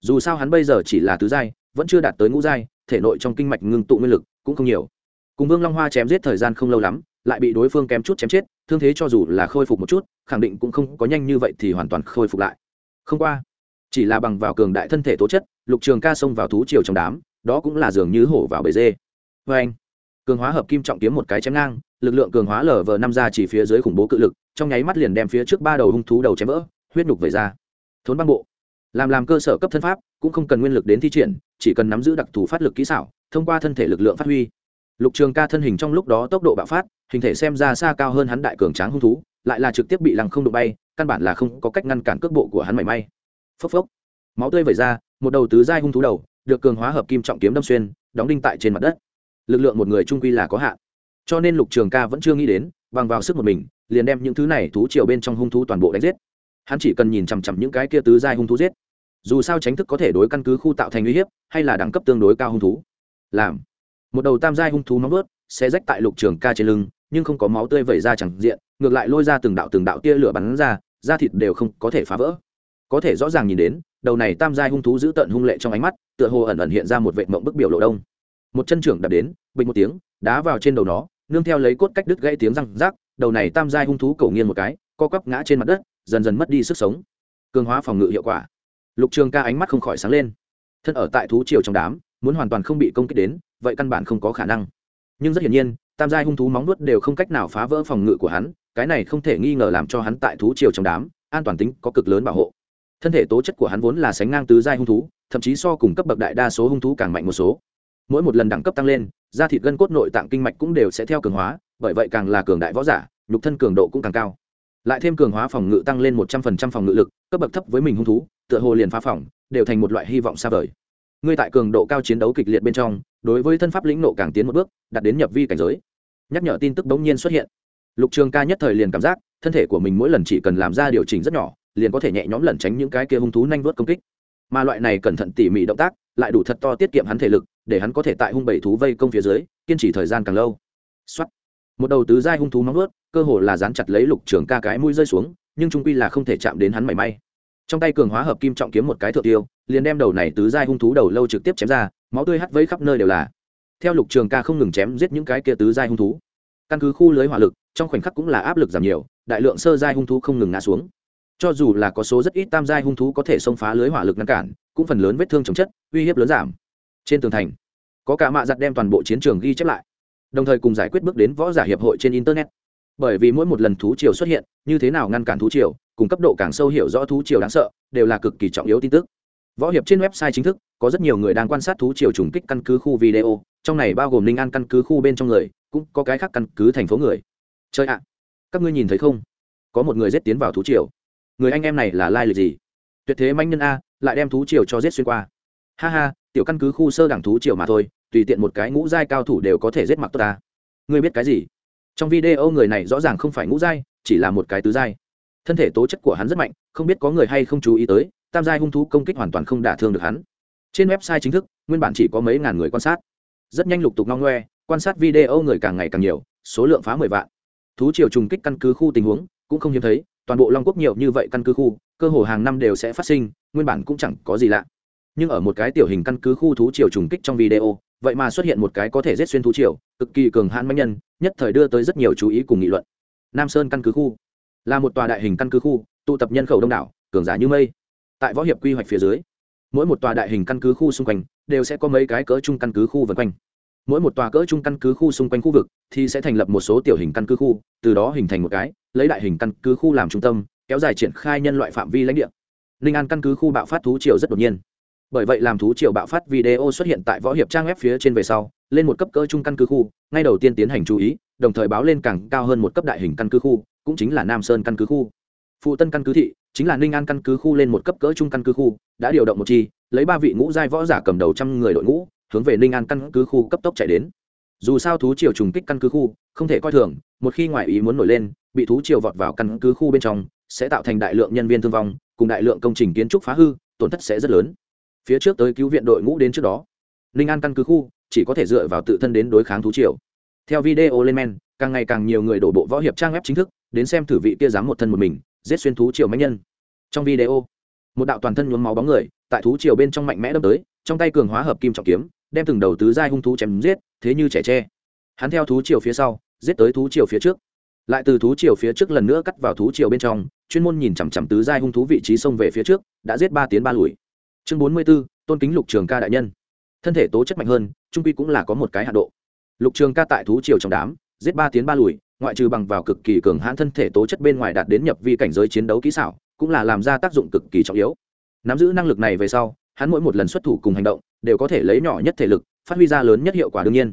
Dù sao hắn bây giờ chỉ là tứ giai, vẫn chưa đạt tới ngũ giai, thể nội trong kinh mạch ngưng tụ nguyên lực cũng không nhiều. Cùng vương long hoa chém giết thời gian không lâu lắm lại bị đối phương kém chút chém chết, thương thế cho dù là khôi phục một chút, khẳng định cũng không có nhanh như vậy thì hoàn toàn khôi phục lại. Không qua, chỉ là bằng vào cường đại thân thể tố chất, lục trường ca xông vào thú triều trong đám, đó cũng là dường như hổ vào bể dê. Vê anh, cường hóa hợp kim trọng kiếm một cái chém ngang, lực lượng cường hóa lở vờ năm ra chỉ phía dưới khủng bố cự lực, trong nháy mắt liền đem phía trước ba đầu hung thú đầu chém vỡ, huyết nhục về ra. Thốn băng bộ, làm làm cơ sở cấp thân pháp, cũng không cần nguyên lực đến thi triển, chỉ cần nắm giữ đặc thù phát lực kỹ xảo, thông qua thân thể lực lượng phát huy lục trường ca thân hình trong lúc đó tốc độ bạo phát, hình thể xem ra xa cao hơn hắn đại cường tráng hung thú, lại là trực tiếp bị lăng không đụng bay, căn bản là không có cách ngăn cản cước bộ của hắn mảy may. Phốc phốc. Máu tươi vẩy ra, một đầu tứ giai hung thú đầu, được cường hóa hợp kim trọng kiếm đâm xuyên, đóng đinh tại trên mặt đất. Lực lượng một người trung quy là có hạn. Cho nên lục trường ca vẫn chưa nghĩ đến, bằng vào sức một mình, liền đem những thứ này thú triều bên trong hung thú toàn bộ đánh giết. Hắn chỉ cần nhìn chằm chằm những cái kia tứ giai hung thú giết. Dù sao tránh thức có thể đối căn cứ khu tạo thành uy hiếp, hay là đẳng cấp tương đối cao hung thú. Làm một đầu tam giai hung thú nóng vớt sẽ rách tại lục trường ca trên lưng, nhưng không có máu tươi vẩy ra chẳng diện, ngược lại lôi ra từng đạo từng đạo tia lửa bắn ra, da thịt đều không có thể phá vỡ. Có thể rõ ràng nhìn đến, đầu này tam giai hung thú giữ tận hung lệ trong ánh mắt, tựa hồ ẩn ẩn hiện ra một vệ mộng bức biểu lộ đông. Một chân trưởng đạp đến, bình một tiếng, đá vào trên đầu nó, nương theo lấy cốt cách đứt gãy tiếng răng rác, đầu này tam giai hung thú cầu nghiêng một cái, co quắp ngã trên mặt đất, dần dần mất đi sức sống. Cường hóa phòng ngự hiệu quả. Lục trường ca ánh mắt không khỏi sáng lên. Thân ở tại thú triều trong đám, muốn hoàn toàn không bị công kích đến vậy căn bản không có khả năng. Nhưng rất hiển nhiên, tam giai hung thú móng nuốt đều không cách nào phá vỡ phòng ngự của hắn, cái này không thể nghi ngờ làm cho hắn tại thú triều trong đám, an toàn tính có cực lớn bảo hộ. Thân thể tố chất của hắn vốn là sánh ngang tứ giai hung thú, thậm chí so cùng cấp bậc đại đa số hung thú càng mạnh một số. Mỗi một lần đẳng cấp tăng lên, da thịt gân cốt nội tạng kinh mạch cũng đều sẽ theo cường hóa, bởi vậy càng là cường đại võ giả, nhục thân cường độ cũng càng cao. Lại thêm cường hóa phòng ngự tăng lên một trăm phần trăm phòng ngự lực, cấp bậc thấp với mình hung thú, tựa hồ liền phá phòng, đều thành một loại hy vọng xa vời. Ngươi tại cường độ cao chiến đấu kịch liệt bên trong đối với thân pháp lĩnh nộ càng tiến một bước, đạt đến nhập vi cảnh giới. Nhắc nhở tin tức bỗng nhiên xuất hiện. Lục trường ca nhất thời liền cảm giác, thân thể của mình mỗi lần chỉ cần làm ra điều chỉnh rất nhỏ, liền có thể nhẹ nhõm lẩn tránh những cái kia hung thú nhanh vớt công kích. Mà loại này cẩn thận tỉ mỉ động tác, lại đủ thật to tiết kiệm hắn thể lực, để hắn có thể tại hung bảy thú vây công phía dưới, kiên trì thời gian càng lâu. Xuất một đầu tứ giai hung thú nóng vớt cơ hồ là dán chặt lấy lục trường ca cái mũi rơi xuống, nhưng trung quy là không thể chạm đến hắn mảy may trong tay cường hóa hợp kim trọng kiếm một cái thượng tiêu, liền đem đầu này tứ giai hung thú đầu lâu trực tiếp chém ra, máu tươi hắt vấy khắp nơi đều là. Theo lục trường ca không ngừng chém giết những cái kia tứ giai hung thú. Căn cứ khu lưới hỏa lực, trong khoảnh khắc cũng là áp lực giảm nhiều, đại lượng sơ giai hung thú không ngừng ngã xuống. Cho dù là có số rất ít tam giai hung thú có thể xông phá lưới hỏa lực ngăn cản, cũng phần lớn vết thương chồng chất, uy hiếp lớn giảm. Trên tường thành, có cả mạ giặt đem toàn bộ chiến trường ghi chép lại, đồng thời cùng giải quyết bước đến võ giả hiệp hội trên internet. Bởi vì mỗi một lần thú triều xuất hiện, như thế nào ngăn cản thú triều cùng cấp độ càng sâu hiểu rõ thú triều đáng sợ, đều là cực kỳ trọng yếu tin tức. Võ hiệp trên website chính thức, có rất nhiều người đang quan sát thú triều trùng kích căn cứ khu video, trong này bao gồm ninh an căn cứ khu bên trong người, cũng có cái khác căn cứ thành phố người. Chơi ạ, các ngươi nhìn thấy không? Có một người giết tiến vào thú triều. Người anh em này là lai lịch gì? Tuyệt thế manh nhân a, lại đem thú triều cho giết xuyên qua. Ha ha, tiểu căn cứ khu sơ đẳng thú triều mà thôi, tùy tiện một cái ngũ giai cao thủ đều có thể giết mặc tốt ta. Ngươi biết cái gì? Trong video người này rõ ràng không phải ngũ giai, chỉ là một cái tứ giai thân thể tố chất của hắn rất mạnh, không biết có người hay không chú ý tới, tam giai hung thú công kích hoàn toàn không đả thương được hắn. Trên website chính thức, nguyên bản chỉ có mấy ngàn người quan sát. Rất nhanh lục tục ngong ngoe, quan sát video người càng ngày càng nhiều, số lượng phá mười vạn. Thú triều trùng kích căn cứ khu tình huống, cũng không hiếm thấy, toàn bộ long quốc nhiều như vậy căn cứ khu, cơ hồ hàng năm đều sẽ phát sinh, nguyên bản cũng chẳng có gì lạ. Nhưng ở một cái tiểu hình căn cứ khu thú triều trùng kích trong video, vậy mà xuất hiện một cái có thể giết xuyên thú triều, cực kỳ cường hãn mãnh nhân, nhất thời đưa tới rất nhiều chú ý cùng nghị luận. Nam sơn căn cứ khu là một tòa đại hình căn cứ khu, tụ tập nhân khẩu đông đảo, cường giả như mây. Tại võ hiệp quy hoạch phía dưới, mỗi một tòa đại hình căn cứ khu xung quanh đều sẽ có mấy cái cỡ chung căn cứ khu vân quanh. Mỗi một tòa cỡ chung căn cứ khu xung quanh khu vực thì sẽ thành lập một số tiểu hình căn cứ khu, từ đó hình thành một cái, lấy đại hình căn cứ khu làm trung tâm, kéo dài triển khai nhân loại phạm vi lãnh địa. Ninh an căn cứ khu bạo phát thú triều rất đột nhiên bởi vậy làm thú triều bạo phát video xuất hiện tại võ hiệp trang web phía trên về sau, lên một cấp cỡ trung căn cứ khu, ngay đầu tiên tiến hành chú ý, đồng thời báo lên càng cao hơn một cấp đại hình căn cứ khu, cũng chính là nam sơn căn cứ khu. Phụ tân căn cứ thị, chính là ninh an căn cứ khu lên một cấp cỡ trung căn cứ khu, đã điều động một chi, lấy ba vị ngũ giai võ giả cầm đầu trăm người đội ngũ, hướng về ninh an căn cứ khu cấp tốc chạy đến. Dù sao thú triều trùng kích căn cứ khu, không thể coi thường, một khi ngoại ý muốn nổi lên, bị thú triều vọt vào căn cứ khu bên trong, sẽ tạo thành đại lượng nhân viên thương vong, cùng đại lượng công trình kiến trúc phá hư, tổn thất sẽ rất lớn phía trước tới cứu viện đội ngũ đến trước đó. Ninh an căn cứ khu, chỉ có thể dựa vào tự thân đến đối kháng thú triều. Theo video lên men, càng ngày càng nhiều người đổ bộ võ hiệp trang web chính thức, đến xem thử vị kia dám một thân một mình, giết xuyên thú triều mạnh nhân. Trong video, một đạo toàn thân nhuốm máu bóng người, tại thú triều bên trong mạnh mẽ đâm tới, trong tay cường hóa hợp kim trọng kiếm, đem từng đầu tứ giai hung thú chém giết, thế như trẻ tre. Hắn theo thú triều phía sau, giết tới thú triều phía trước. Lại từ thú triều phía trước lần nữa cắt vào thú triều bên trong, chuyên môn nhìn chằm chằm tứ giai hung thú vị trí xông về phía trước, đã giết ba tiến ba lùi chương bốn mươi b ố tôn kính lục trường ca đại nhân. Thân thể tố chất mạnh hơn, trung quy cũng là có một cái hạ độ. Lục trường ca tại thú triều trong đám, giết ba tiến ba lùi, ngoại trừ bằng vào cực kỳ cường hãn thân thể tố chất bên ngoài đạt đến nhập vi cảnh giới chiến đấu kỹ xảo, cũng là làm ra tác dụng cực kỳ trọng yếu. Nắm giữ năng lực này về sau, hắn mỗi một lần xuất thủ cùng hành động, đều có thể lấy nhỏ nhất thể lực, phát huy ra lớn nhất hiệu quả đương nhiên.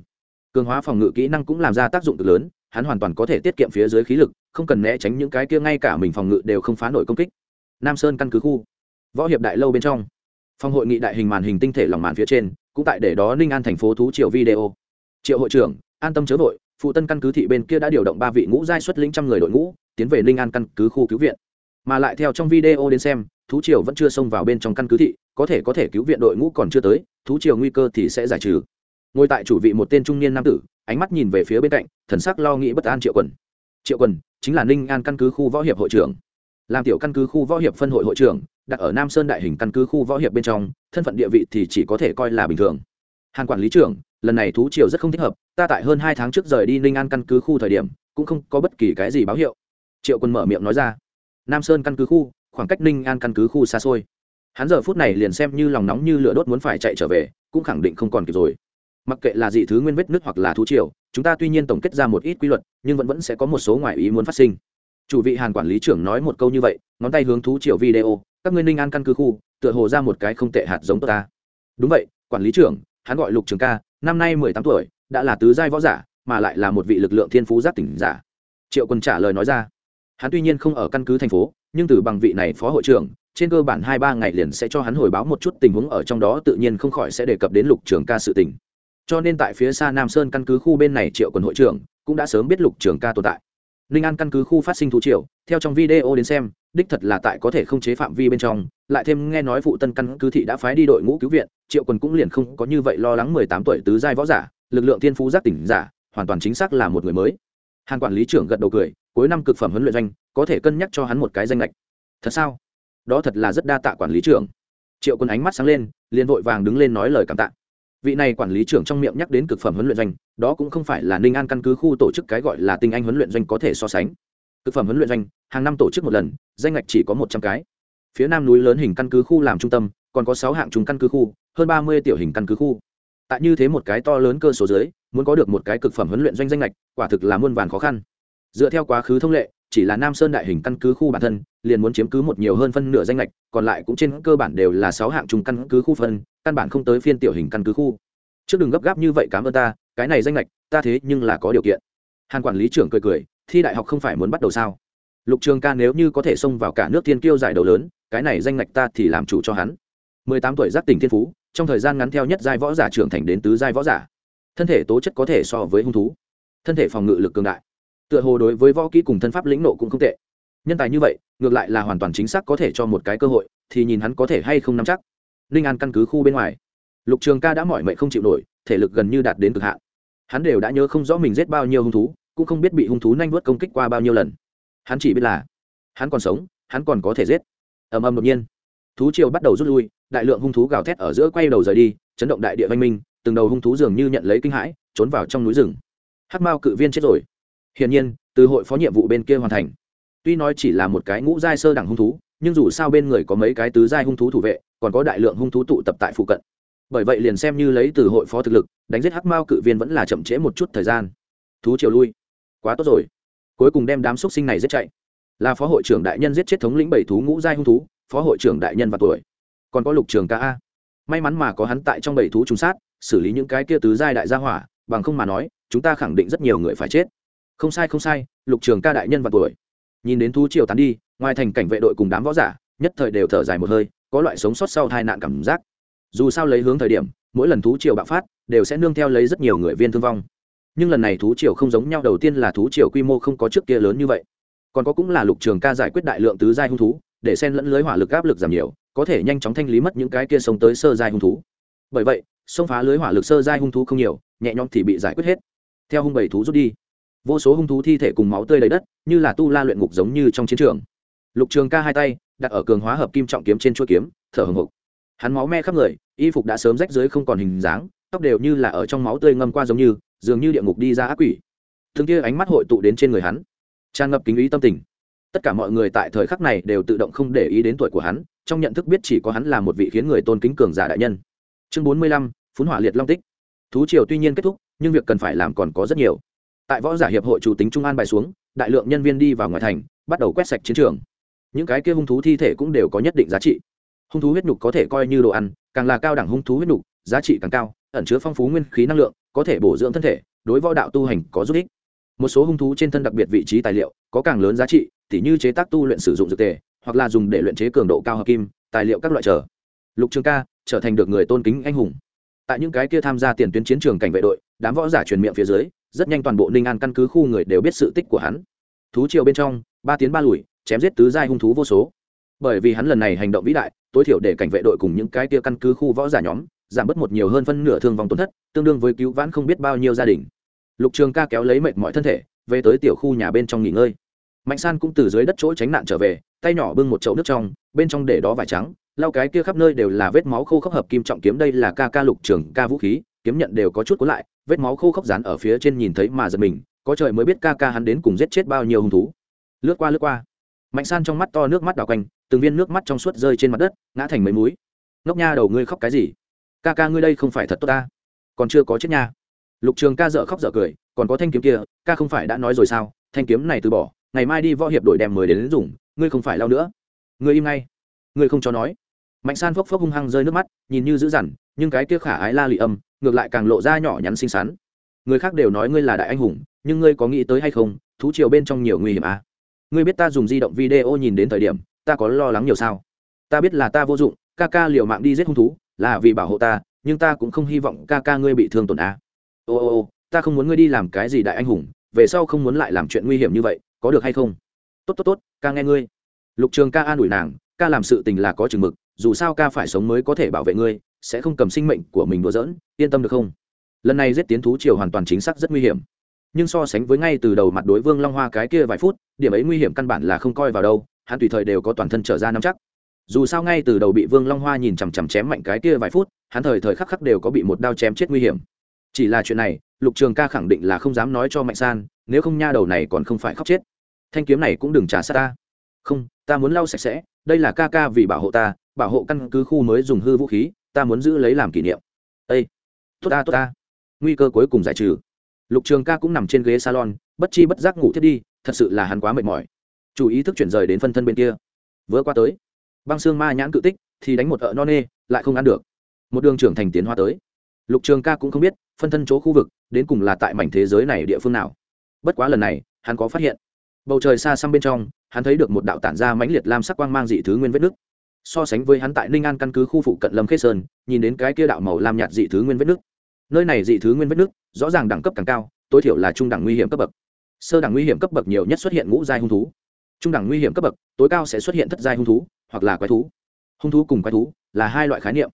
Cường hóa phòng ngự kỹ năng cũng làm ra tác dụng cực lớn, hắn hoàn toàn có thể tiết kiệm phía dưới khí lực, không cần né tránh những cái kia ngay cả mình phòng ngự đều không phá nổi công kích. Nam sơn căn cứ khu, võ hiệp đại lâu bên trong phòng hội nghị đại hình màn hình tinh thể lòng màn phía trên, cũng tại để đó ninh an thành phố thú triệu video. Triệu hội trưởng, an tâm chớ vội, phụ tân căn cứ thị bên kia đã điều động ba vị ngũ giai xuất lĩnh trăm người đội ngũ, tiến về ninh an căn cứ khu cứu viện. Mà lại theo trong video đến xem, thú triều vẫn chưa xông vào bên trong căn cứ thị, có thể có thể cứu viện đội ngũ còn chưa tới, thú triều nguy cơ thì sẽ giải trừ. Ngồi tại chủ vị một tên trung niên nam tử, ánh mắt nhìn về phía bên cạnh, thần sắc lo nghĩ bất an triệu quần. Triệu quần, chính là ninh an căn cứ khu võ hiệp hội trưởng. Làm tiểu căn cứ khu võ hiệp phân hội hội trưởng đặt ở nam sơn đại hình căn cứ khu võ hiệp bên trong, thân phận địa vị thì chỉ có thể coi là bình thường. Hàn quản lý trưởng, lần này thú triều rất không thích hợp, ta tại hơn hai tháng trước rời đi ninh an căn cứ khu thời điểm, cũng không có bất kỳ cái gì báo hiệu. Triệu quân mở miệng nói ra. Nam sơn căn cứ khu, khoảng cách ninh an căn cứ khu xa xôi. Hắn giờ phút này liền xem như lòng nóng như lửa đốt muốn phải chạy trở về, cũng khẳng định không còn kịp rồi. Mặc kệ là dị thứ nguyên vết nước hoặc là thú triều, chúng ta tuy nhiên tổng kết ra một ít quy luật, nhưng vẫn vẫn sẽ có một số ngoại ý muốn phát sinh. Chủ vị hàn quản lý trưởng nói một câu như vậy, ngón tay hướng thú triều video các ngươi ninh an căn cứ khu, tựa hồ ra một cái không tệ hạt giống ta. Đúng vậy, quản lý trưởng, hắn gọi lục trường ca, năm nay mười tám tuổi, đã là tứ giai võ giả, mà lại là một vị lực lượng thiên phú giác tỉnh giả. Triệu quân trả lời nói ra. Hắn tuy nhiên không ở căn cứ thành phố, nhưng từ bằng vị này phó hội trưởng, trên cơ bản hai ba ngày liền sẽ cho hắn hồi báo một chút tình huống ở trong đó tự nhiên không khỏi sẽ đề cập đến lục trường ca sự tình. Cho nên tại phía xa nam sơn căn cứ khu bên này triệu quân hội trưởng cũng đã sớm biết lục trường ca tồn tại. Ninh an căn cứ khu phát sinh thú triệu theo trong video đến xem đích thật là tại có thể không chế phạm vi bên trong, lại thêm nghe nói phụ tân căn cứ thị đã phái đi đội ngũ cứu viện, triệu quân cũng liền không có như vậy lo lắng mười tám tuổi tứ giai võ giả, lực lượng thiên phú giác tỉnh giả, hoàn toàn chính xác là một người mới. Hàn quản lý trưởng gật đầu cười, cuối năm cực phẩm huấn luyện doanh, có thể cân nhắc cho hắn một cái danh lệch thật sao? Đó thật là rất đa tạ quản lý trưởng. Triệu quân ánh mắt sáng lên, liền vội vàng đứng lên nói lời cảm tạ. Vị này quản lý trưởng trong miệng nhắc đến cực phẩm huấn luyện doanh, đó cũng không phải là ninh an căn cứ khu tổ chức cái gọi là tinh anh huấn luyện doanh có thể so sánh cực phẩm huấn luyện doanh, hàng năm tổ chức một lần, danh ngạch chỉ có một trăm cái. Phía nam núi lớn hình căn cứ khu làm trung tâm, còn có sáu hạng trung căn cứ khu, hơn ba mươi tiểu hình căn cứ khu. Tại như thế một cái to lớn cơ số dưới, muốn có được một cái cực phẩm huấn luyện doanh danh lệch quả thực là muôn vàn khó khăn. Dựa theo quá khứ thông lệ, chỉ là nam sơn đại hình căn cứ khu bản thân, liền muốn chiếm cứ một nhiều hơn phân nửa danh lệch còn lại cũng trên cơ bản đều là sáu hạng trung căn cứ khu phân, căn bản không tới phiên tiểu hình căn cứ khu. Trước đừng gấp gáp như vậy, cảm ơn ta, cái này danh lệch ta thế nhưng là có điều kiện. Hàn quản lý trưởng cười cười thi đại học không phải muốn bắt đầu sao? Lục trường ca nếu như có thể xông vào cả nước thiên kiêu giải đấu lớn, cái này danh ngạch ta thì làm chủ cho hắn. Mười tám tuổi giác tỉnh thiên phú, trong thời gian ngắn theo nhất giai võ giả trưởng thành đến tứ giai võ giả. Thân thể tố chất có thể so với hung thú. Thân thể phòng ngự lực cường đại. Tựa hồ đối với võ kỹ cùng thân pháp lĩnh nộ cũng không tệ. Nhân tài như vậy, ngược lại là hoàn toàn chính xác có thể cho một cái cơ hội, thì nhìn hắn có thể hay không nắm chắc. Ninh an căn cứ khu bên ngoài. Lục trường ca đã mỏi mệt không chịu nổi, thể lực gần như đạt đến cực hạn. Hắn đều đã nhớ không rõ mình giết bao nhiêu hung thú cũng không biết bị hung thú nanh vuốt công kích qua bao nhiêu lần. Hắn chỉ biết là, hắn còn sống, hắn còn có thể giết. Ầm ầm đột nhiên, thú triều bắt đầu rút lui, đại lượng hung thú gào thét ở giữa quay đầu rời đi, chấn động đại địa văn minh, từng đầu hung thú dường như nhận lấy kinh hãi, trốn vào trong núi rừng. Hắc mao cự viên chết rồi. Hiển nhiên, từ hội phó nhiệm vụ bên kia hoàn thành. Tuy nói chỉ là một cái ngũ giai sơ đẳng hung thú, nhưng dù sao bên người có mấy cái tứ giai hung thú thủ vệ, còn có đại lượng hung thú tụ tập tại phụ cận. Bởi vậy liền xem như lấy từ hội phó thực lực, đánh giết hắc mao cự viên vẫn là chậm trễ một chút thời gian. Thú triều lui quá tốt rồi. Cuối cùng đem đám xúc sinh này giết chạy. Là phó hội trưởng đại nhân giết chết thống lĩnh bảy thú ngũ giai hung thú, phó hội trưởng đại nhân và tuổi. Còn có lục trường ca a. May mắn mà có hắn tại trong bảy thú trùng sát, xử lý những cái kia tứ giai đại gia hỏa, bằng không mà nói, chúng ta khẳng định rất nhiều người phải chết. Không sai không sai, lục trường ca đại nhân và tuổi. Nhìn đến thú triều tán đi, ngoài thành cảnh vệ đội cùng đám võ giả, nhất thời đều thở dài một hơi, có loại sống sót sau tai nạn cảm giác. Dù sao lấy hướng thời điểm, mỗi lần thú triều bạo phát, đều sẽ nương theo lấy rất nhiều người viên thương vong nhưng lần này thú triều không giống nhau, đầu tiên là thú triều quy mô không có trước kia lớn như vậy. Còn có cũng là lục trường ca giải quyết đại lượng tứ giai hung thú, để xen lẫn lưới hỏa lực áp lực giảm nhiều, có thể nhanh chóng thanh lý mất những cái kia sống tới sơ giai hung thú. Bởi vậy, xông phá lưới hỏa lực sơ giai hung thú không nhiều, nhẹ nhõm thì bị giải quyết hết. Theo hung bảy thú rút đi, vô số hung thú thi thể cùng máu tươi đầy đất, như là tu la luyện ngục giống như trong chiến trường. Lục trường ca hai tay, đặt ở cường hóa hợp kim trọng kiếm trên chuỗi kiếm, thở hồng hộc. Hắn máu me khắp người, y phục đã sớm rách dưới không còn hình dáng, tóc đều như là ở trong máu tươi ngâm qua giống như dường như địa ngục đi ra ác quỷ. Thường kia ánh mắt hội tụ đến trên người hắn, tràn ngập kính ý tâm tình. Tất cả mọi người tại thời khắc này đều tự động không để ý đến tuổi của hắn, trong nhận thức biết chỉ có hắn là một vị khiến người tôn kính cường giả đại nhân. Chương bốn mươi lăm phun hỏa liệt long tích. Thú triều tuy nhiên kết thúc, nhưng việc cần phải làm còn có rất nhiều. Tại võ giả hiệp hội chủ tính trung an bài xuống, đại lượng nhân viên đi vào ngoài thành, bắt đầu quét sạch chiến trường. Những cái kia hung thú thi thể cũng đều có nhất định giá trị. Hung thú huyết nhục có thể coi như đồ ăn, càng là cao đẳng hung thú huyết nhục giá trị càng cao, ẩn chứa phong phú nguyên khí năng lượng, có thể bổ dưỡng thân thể, đối võ đạo tu hành có giúp ích. Một số hung thú trên thân đặc biệt vị trí tài liệu, có càng lớn giá trị, tỉ như chế tác tu luyện sử dụng dược tề, hoặc là dùng để luyện chế cường độ cao hợp kim, tài liệu các loại trở. Lục trường ca trở thành được người tôn kính anh hùng. Tại những cái kia tham gia tiền tuyến chiến trường cảnh vệ đội, đám võ giả truyền miệng phía dưới, rất nhanh toàn bộ ninh an căn cứ khu người đều biết sự tích của hắn. Thú triều bên trong, ba tiến ba lùi, chém giết tứ giai hung thú vô số. Bởi vì hắn lần này hành động vĩ đại, tối thiểu để cảnh vệ đội cùng những cái kia căn cứ khu võ giả nhóm giảm bớt một nhiều hơn phân nửa thương vong tổn thất, tương đương với cứu vãn không biết bao nhiêu gia đình. Lục trường ca kéo lấy mệt mọi thân thể, về tới tiểu khu nhà bên trong nghỉ ngơi. Mạnh san cũng từ dưới đất chỗ tránh nạn trở về, tay nhỏ bưng một chậu nước trong, bên trong để đó vải trắng, lau cái kia khắp nơi đều là vết máu khô khốc hợp kim trọng kiếm đây là ca ca lục trường ca vũ khí, kiếm nhận đều có chút cuốn lại, vết máu khô khốc dán ở phía trên nhìn thấy mà giật mình, có trời mới biết ca ca hắn đến cùng giết chết bao nhiêu hung thú. Lướt qua lướt qua. Mạnh san trong mắt to nước mắt đào quanh, từng viên nước mắt trong suốt rơi trên mặt đất, ngã thành mấy múi. Ngốc nha, đầu ngươi khóc cái gì? Ca ca ngươi đây không phải thật tốt ta. Còn chưa có chết nha. Lục trường ca dợ khóc dợ cười còn có thanh kiếm kia ca không phải đã nói rồi sao? Thanh kiếm này từ bỏ ngày mai đi võ hiệp đổi đem mười đến, dùng ngươi không phải lao nữa. Ngươi im ngay. Ngươi không cho nói. Mạnh san phốc phốc hung hăng rơi nước mắt nhìn như dữ dằn nhưng cái kia khả ái la lị âm ngược lại càng lộ ra nhỏ nhắn xinh xắn. Người khác đều nói ngươi là đại anh hùng nhưng ngươi có nghĩ tới hay không? Thú triều bên trong nhiều nguy hiểm à? ngươi biết ta dùng di động video nhìn đến thời điểm ta có lo lắng nhiều sao? Ta biết là ta vô dụng ca ca liều mạng đi giết hung thú là vì bảo hộ ta, nhưng ta cũng không hy vọng ca ca ngươi bị thương tổn á. ô ô ô, ta không muốn ngươi đi làm cái gì đại anh hùng, về sau không muốn lại làm chuyện nguy hiểm như vậy, có được hay không? Tốt tốt tốt, ca nghe ngươi. Lục trường ca an ủi nàng, ca làm sự tình là có chừng mực, dù sao ca phải sống mới có thể bảo vệ ngươi, sẽ không cầm sinh mệnh của mình đùa giỡn, yên tâm được không? Lần này giết tiến thú triều hoàn toàn chính xác rất nguy hiểm. Nhưng so sánh với ngay từ đầu mặt đối vương long hoa cái kia vài phút, điểm ấy nguy hiểm căn bản là không coi vào đâu, hắn tùy thời đều có toàn thân trở ra nắm chắc dù sao ngay từ đầu bị vương long hoa nhìn chằm chằm chém mạnh cái kia vài phút, hắn thời thời khắc khắc đều có bị một đao chém chết nguy hiểm. Chỉ là chuyện này, lục trường ca khẳng định là không dám nói cho mạnh san, nếu không nha đầu này còn không phải khóc chết. Thanh kiếm này cũng đừng trả sát ta. Không, ta muốn lau sạch sẽ, đây là ca ca vì bảo hộ ta, bảo hộ căn cứ khu mới dùng hư vũ khí, ta muốn giữ lấy làm kỷ niệm. Ây tốt ta tốt ta. Nguy cơ cuối cùng giải trừ. Lục trường ca cũng nằm trên ghế salon, bất chi bất giác ngủ thiết đi, thật sự là hắn quá mệt mỏi. Chủ ý thức chuyển rời đến phân thân bên kia. Vỡ qua tới băng xương ma nhãn cự tích, thì đánh một ợ non nê, lại không ăn được. Một đường trưởng thành tiến hóa tới. Lục trường ca cũng không biết, phân thân chỗ khu vực, đến cùng là tại mảnh thế giới này địa phương nào. Bất quá lần này, hắn có phát hiện. Bầu trời xa xăm bên trong, hắn thấy được một đạo tản ra mãnh liệt lam sắc quang mang dị thứ nguyên vết nước so sánh với hắn tại ninh an căn cứ khu phụ cận lâm khê sơn, nhìn đến cái kia đạo màu lam nhạt dị thứ nguyên vết nước nơi này dị thứ nguyên vết nước rõ ràng đẳng cấp càng cao, tối thiểu là trung đẳng nguy hiểm cấp bậc. Sơ đẳng nguy hiểm cấp bậc nhiều nhất xuất hiện ngũ giai hung thú. Trung đẳng nguy hiểm cấp bậc, tối cao sẽ xuất hiện thất giai hung thú hoặc là quái thú. Hung thú cùng quái thú là hai loại khái niệm.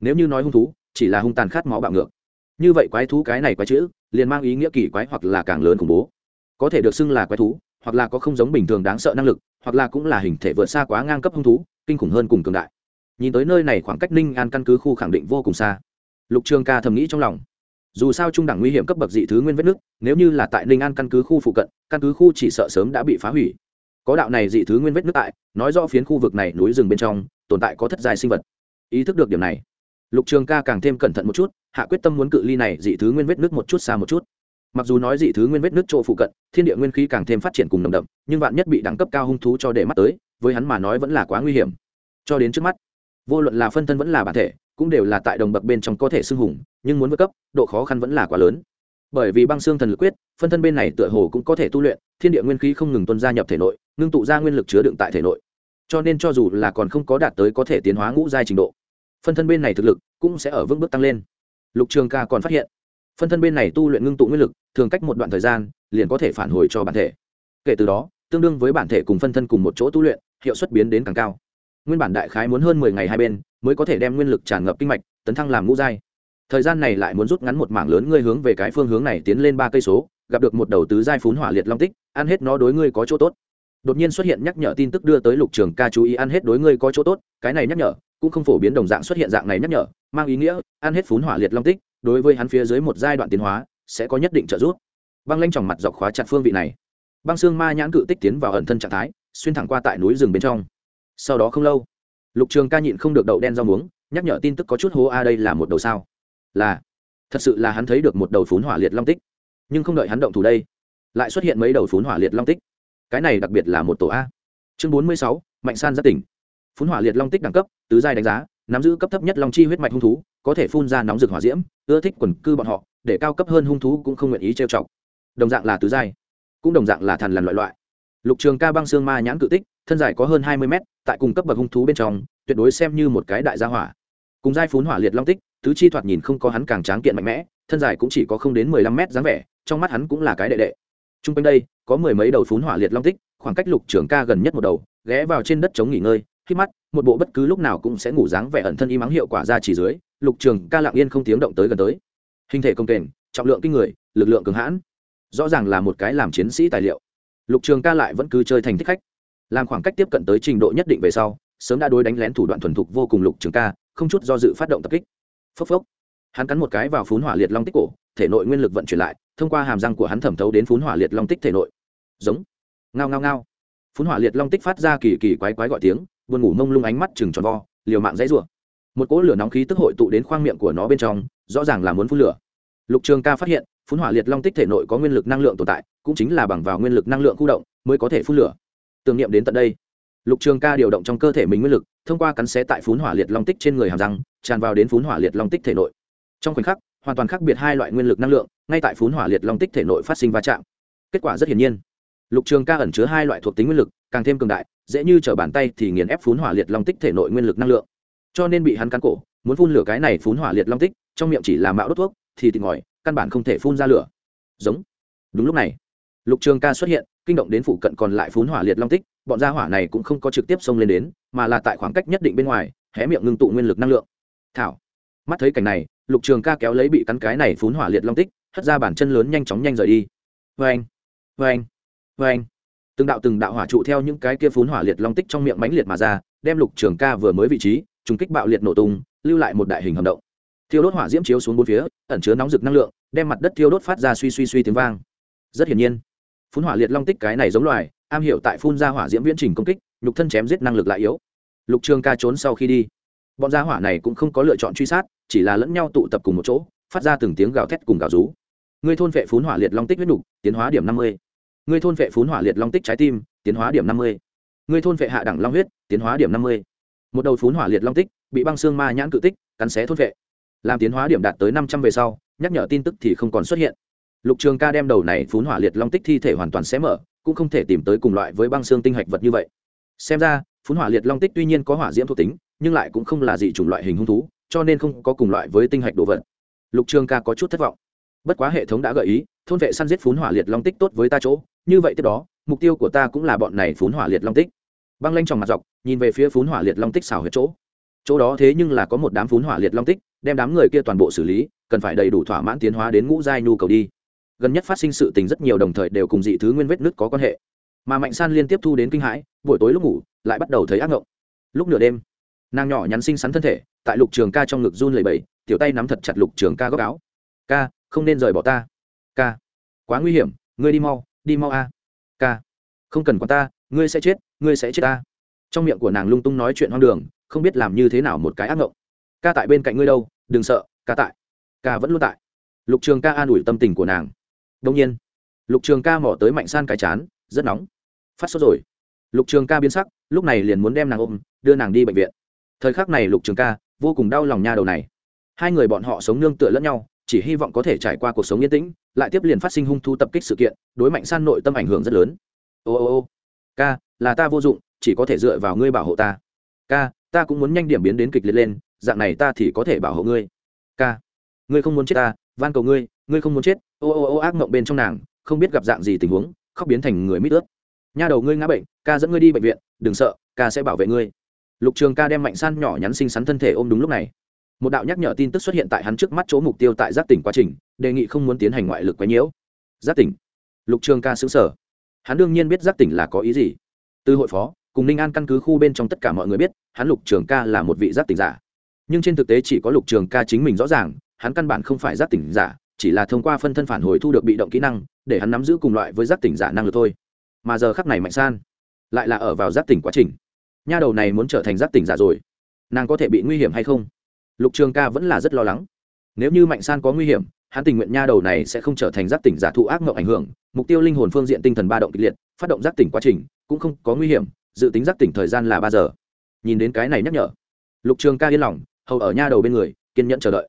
Nếu như nói hung thú, chỉ là hung tàn khát máu bạo ngược. Như vậy quái thú cái này quái chữ, liền mang ý nghĩa kỳ quái hoặc là càng lớn khủng bố. Có thể được xưng là quái thú, hoặc là có không giống bình thường đáng sợ năng lực, hoặc là cũng là hình thể vượt xa quá ngang cấp hung thú, kinh khủng hơn cùng cường đại. Nhìn tới nơi này khoảng cách ninh an căn cứ khu khẳng định vô cùng xa. Lục trường ca thầm nghĩ trong lòng. Dù sao trung đẳng nguy hiểm cấp bậc dị thứ nguyên vết nước nếu như là tại ninh an căn cứ khu phụ cận, căn cứ khu chỉ sợ sớm đã bị phá hủy có đạo này dị thứ nguyên vết nước tại, nói rõ phiến khu vực này núi rừng bên trong, tồn tại có thất dài sinh vật. Ý thức được điểm này, lục trường ca càng thêm cẩn thận một chút, hạ quyết tâm muốn cự ly này dị thứ nguyên vết nước một chút xa một chút. Mặc dù nói dị thứ nguyên vết nước chỗ phụ cận, thiên địa nguyên khí càng thêm phát triển cùng nồng đậm, nhưng vạn nhất bị đẳng cấp cao hung thú cho để mắt tới, với hắn mà nói vẫn là quá nguy hiểm. Cho đến trước mắt, vô luận là phân thân vẫn là bản thể, cũng đều là tại đồng bậc bên trong có thể xưng hùng, nhưng muốn vượt cấp, độ khó khăn vẫn là quá lớn bởi vì băng xương thần lực quyết, phân thân bên này tựa hồ cũng có thể tu luyện, thiên địa nguyên khí không ngừng tuân gia nhập thể nội, ngưng tụ ra nguyên lực chứa đựng tại thể nội. Cho nên cho dù là còn không có đạt tới có thể tiến hóa ngũ giai trình độ, phân thân bên này thực lực cũng sẽ ở vững bước tăng lên. Lục trường ca còn phát hiện, phân thân bên này tu luyện ngưng tụ nguyên lực, thường cách một đoạn thời gian, liền có thể phản hồi cho bản thể. Kể từ đó, tương đương với bản thể cùng phân thân cùng một chỗ tu luyện, hiệu suất biến đến càng cao. Nguyên bản đại khái muốn hơn mười ngày hai bên, mới có thể đem nguyên lực tràn ngập kinh mạch, tấn thăng làm ngũ giai thời gian này lại muốn rút ngắn một mảng lớn ngươi hướng về cái phương hướng này tiến lên ba cây số, gặp được một đầu tứ giai phún hỏa liệt long tích, ăn hết nó đối ngươi có chỗ tốt. Đột nhiên xuất hiện nhắc nhở tin tức đưa tới lục trường ca chú ý ăn hết đối ngươi có chỗ tốt, cái này nhắc nhở cũng không phổ biến đồng dạng xuất hiện dạng này nhắc nhở, mang ý nghĩa ăn hết phún hỏa liệt long tích, đối với hắn phía dưới một giai đoạn tiến hóa sẽ có nhất định trợ giúp. Băng lanh tròng mặt dọc khóa chặt phương vị này. Băng xương ma nhãn cự tích tiến vào ẩn thân trạng thái, xuyên thẳng qua tại núi rừng bên trong. Sau đó không lâu, lục trường ca nhịn không được đậu đen rau muống, nhắc nhở tin tức có chút hố a, đây là một đầu sao là, thật sự là hắn thấy được một đầu phún hỏa liệt long tích. Nhưng không đợi hắn động thủ đây, lại xuất hiện mấy đầu phún hỏa liệt long tích. Cái này đặc biệt là một tổ a. Chương bốn mươi sáu, mạnh san ra tỉnh. Phún hỏa liệt long tích đẳng cấp, tứ giai đánh giá, nắm giữ cấp thấp nhất long chi huyết mạch hung thú, có thể phun ra nóng rực hỏa diễm, ưa thích quần cư bọn họ, để cao cấp hơn hung thú cũng không nguyện ý trêu chọc. Đồng dạng là tứ giai, cũng đồng dạng là thần lằn loại loại. Lục trường ca băng xương ma nhãn cự tích, thân dài có hơn hai mươi mét, tại cùng cấp bậc hung thú bên trong, tuyệt đối xem như một cái đại gia hỏa. Cùng giai phún hỏa liệt long tích tứ chi thoạt nhìn không có hắn càng tráng kiện mạnh mẽ, thân dài cũng chỉ có không đến mười lăm mét dáng vẻ, trong mắt hắn cũng là cái đệ đệ. T r u n g quanh đây, có mười mấy đầu phún hỏa liệt long tích, khoảng cách lục trường ca gần nhất một đầu, ghé vào trên đất chống nghỉ ngơi, khi mắt, một bộ bất cứ lúc nào cũng sẽ ngủ dáng vẻ ẩn thân y mắng hiệu quả ra chỉ dưới, lục trường ca lặng yên không tiếng động tới gần tới. Hình thể công kềnh, trọng lượng kinh người, lực lượng cường hãn. Rõ ràng là một cái làm chiến sĩ tài liệu. Lục trường ca lại vẫn cứ chơi thành thích khách. Làm khoảng cách tiếp cận tới trình độ nhất định về sau, sớm đã đối đánh lén thủ đoạn thuần thục vô cùng lục trường ca, không chút do dự phát động tập kích phốc phốc. Hắn cắn một cái vào phún hỏa liệt long tích cổ, thể nội nguyên lực vận chuyển lại, thông qua hàm răng của hắn thẩm thấu đến phún hỏa liệt long tích thể nội. Giống. Ngao ngao ngao. Phún hỏa liệt long tích phát ra kỳ kỳ quái quái gọi tiếng, buồn ngủ mông lung ánh mắt chừng tròn vo, liều mạng dãy rủa. Một cỗ lửa nóng khí tức hội tụ đến khoang miệng của nó bên trong, rõ ràng là muốn phun lửa. Lục trường ca phát hiện phun hỏa liệt long tích thể nội có nguyên lực năng lượng tồn tại, cũng chính là bằng vào nguyên lực năng lượng khu động mới có thể phun lửa. Tưởng niệm đến tận đây lục trường ca điều động trong cơ thể mình nguyên lực, thông qua cắn xé tại phún hỏa liệt long tích trên người hàm răng, tràn vào đến phún hỏa liệt long tích thể nội. Trong khoảnh khắc, hoàn toàn khác biệt hai loại nguyên lực năng lượng, ngay tại phún hỏa liệt long tích thể nội phát sinh va chạm. Kết quả rất hiển nhiên. Lục trường ca ẩn chứa hai loại thuộc tính nguyên lực, càng thêm cường đại, dễ như t bàn tay thì nghiền ép phún hỏa liệt long tích thể nội nguyên lực năng lượng. Cho nên bị hắn cắn cổ, muốn phun lửa cái này phún hỏa liệt long tích, trong miệng chỉ là mạo đốt thuốc, thì thịt ngòi, căn bản không thể phun ra lửa. Giống. Đúng lúc này, lục trường ca xuất hiện, kinh động đến phụ cận còn lại phún hỏa liệt long tích bọn gia hỏa này cũng không có trực tiếp xông lên đến, mà là tại khoảng cách nhất định bên ngoài, hé miệng ngưng tụ nguyên lực năng lượng. Thảo, mắt thấy cảnh này, lục trường ca kéo lấy bị cắn cái này phún hỏa liệt long tích, hất ra bản chân lớn nhanh chóng nhanh rời đi. Vê anh vê anh vê anh từng đạo từng đạo hỏa trụ theo những cái kia phún hỏa liệt long tích trong miệng mãnh liệt mà ra, đem lục trường ca vừa mới vị trí, trùng kích bạo liệt nổ tung, lưu lại một đại hình hầm động. Thiêu đốt hỏa diễm chiếu xuống bốn phía, ẩn chứa nóng rực năng lượng, đem mặt đất thiêu đốt phát ra suy suy suy tiếng vang. Rất hiển nhiên phun hỏa liệt long tích cái này giống loài am hiểu tại phun ra hỏa diễm viễn trình công kích, nhục thân chém giết năng lực lại yếu. Lục trường ca trốn sau khi đi, bọn gia hỏa này cũng không có lựa chọn truy sát, chỉ là lẫn nhau tụ tập cùng một chỗ, phát ra từng tiếng gào thét cùng gào rú. Người thôn vệ phun hỏa liệt long tích huyết nục, tiến hóa điểm năm mươi. Người thôn vệ phun hỏa liệt long tích trái tim, tiến hóa điểm năm mươi. Người thôn vệ hạ đẳng long huyết, tiến hóa điểm năm mươi. Một đầu phun hỏa liệt long tích, bị băng xương ma nhãn cự tích, cắn xé thôn vệ. Làm tiến hóa điểm đạt tới năm trăm về sau, nhắc nhở tin tức thì không còn xuất hiện. Lục trường ca đem đầu này phun hỏa liệt long tích thi thể hoàn toàn xé mở cũng không thể tìm tới cùng loại với băng xương tinh hạch vật như vậy. Xem ra phun hỏa liệt long tích tuy nhiên có hỏa diễm thuộc tính, nhưng lại cũng không là gì chủng loại hình hung thú, cho nên không có cùng loại với tinh hạch đồ vật. Lục trường ca có chút thất vọng. Bất quá hệ thống đã gợi ý, thôn vệ săn giết phun hỏa liệt long tích tốt với ta chỗ, như vậy tiếp đó, mục tiêu của ta cũng là bọn này phun hỏa liệt long tích. Băng lanh trong mặt dọc, nhìn về phía phun hỏa liệt long tích xào huyệt chỗ. Chỗ đó thế nhưng là có một đám phun hỏa liệt long tích, đem đám người kia toàn bộ xử lý, cần phải đầy đủ thỏa mãn tiến hóa đến ngũ giai nhu cầu đi gần nhất phát sinh sự tình rất nhiều đồng thời đều cùng dị thứ nguyên vết nứt có quan hệ. Mà mạnh san liên tiếp thu đến kinh hãi, buổi tối lúc ngủ, lại bắt đầu thấy ác ngộng. Lúc nửa đêm, nàng nhỏ nhắn xinh xắn thân thể, tại lục trường ca trong ngực run lầy bầy tiểu tay nắm thật chặt lục trường ca góc áo. Ca, không nên rời bỏ ta. Ca, quá nguy hiểm, ngươi đi mau đi mau a. Ca, không cần quan ta, ngươi sẽ chết, ngươi sẽ chết ta. Trong miệng của nàng lung tung nói chuyện hoang đường, không biết làm như thế nào một cái ác ngộng. Ca tại bên cạnh ngươi đâu, đừng sợ, ca tại. Ca vẫn luôn tại. Lục trường ca an ủi tâm tình của nàng đông nhiên, lục trường ca mỏ tới mạnh san cái chán, rất nóng. Phát sốt rồi. Lục trường ca biến sắc, lúc này liền muốn đem nàng ôm, đưa nàng đi bệnh viện. Thời khắc này lục trường ca vô cùng đau lòng nha đầu này. Hai người bọn họ sống nương tựa lẫn nhau, chỉ hy vọng có thể trải qua cuộc sống yên tĩnh, lại tiếp liền phát sinh hung thu tập kích sự kiện, đối mạnh san nội tâm ảnh hưởng rất lớn. Ô ô ô, ca, là ta vô dụng, chỉ có thể dựa vào ngươi bảo hộ ta. Ca, ta cũng muốn nhanh điểm biến đến kịch liệt lên, dạng này ta thì có thể bảo hộ ngươi. Ca, ngươi không muốn chết ta, van cầu ngươi ngươi không muốn chết, ô ô ô ác mộng bên trong nàng, không biết gặp dạng gì tình huống, khóc biến thành người mít ướt. Nha đầu ngươi ngã bệnh, ca dẫn ngươi đi bệnh viện, đừng sợ, ca sẽ bảo vệ ngươi. Lục trường ca đem mạnh san nhỏ nhắn xinh xắn thân thể ôm đúng lúc này. Một đạo nhắc nhở tin tức xuất hiện tại hắn trước mắt chỗ mục tiêu tại giác tỉnh quá trình, đề nghị không muốn tiến hành ngoại lực quấy nhiễu. Giác tỉnh. Lục trường ca xứng sở hắn đương nhiên biết giác tỉnh là có ý gì. Từ hội phó, cùng ninh an căn cứ khu bên trong tất cả mọi người biết, hắn lục trường ca là một vị giác tỉnh giả. Nhưng trên thực tế chỉ có lục trường ca chính mình rõ ràng, hắn căn bản không phải giác tỉnh giả chỉ là thông qua phân thân phản hồi thu được bị động kỹ năng, để hắn nắm giữ cùng loại với giác tỉnh giả năng lực thôi. Mà giờ khắc này mạnh san, lại là ở vào giác tỉnh quá trình. Nha đầu này muốn trở thành giác tỉnh giả rồi, nàng có thể bị nguy hiểm hay không? Lục trường ca vẫn là rất lo lắng. Nếu như mạnh san có nguy hiểm, hắn tình nguyện nha đầu này sẽ không trở thành giác tỉnh giả thụ ác mộng ảnh hưởng. Mục tiêu linh hồn phương diện tinh thần ba động kịch liệt, phát động giác tỉnh quá trình cũng không có nguy hiểm, dự tính giác tỉnh thời gian là ba giờ. Nhìn đến cái này nhắc nhở, lục trường ca yên lòng, hầu ở nha đầu bên người, kiên nhẫn chờ đợi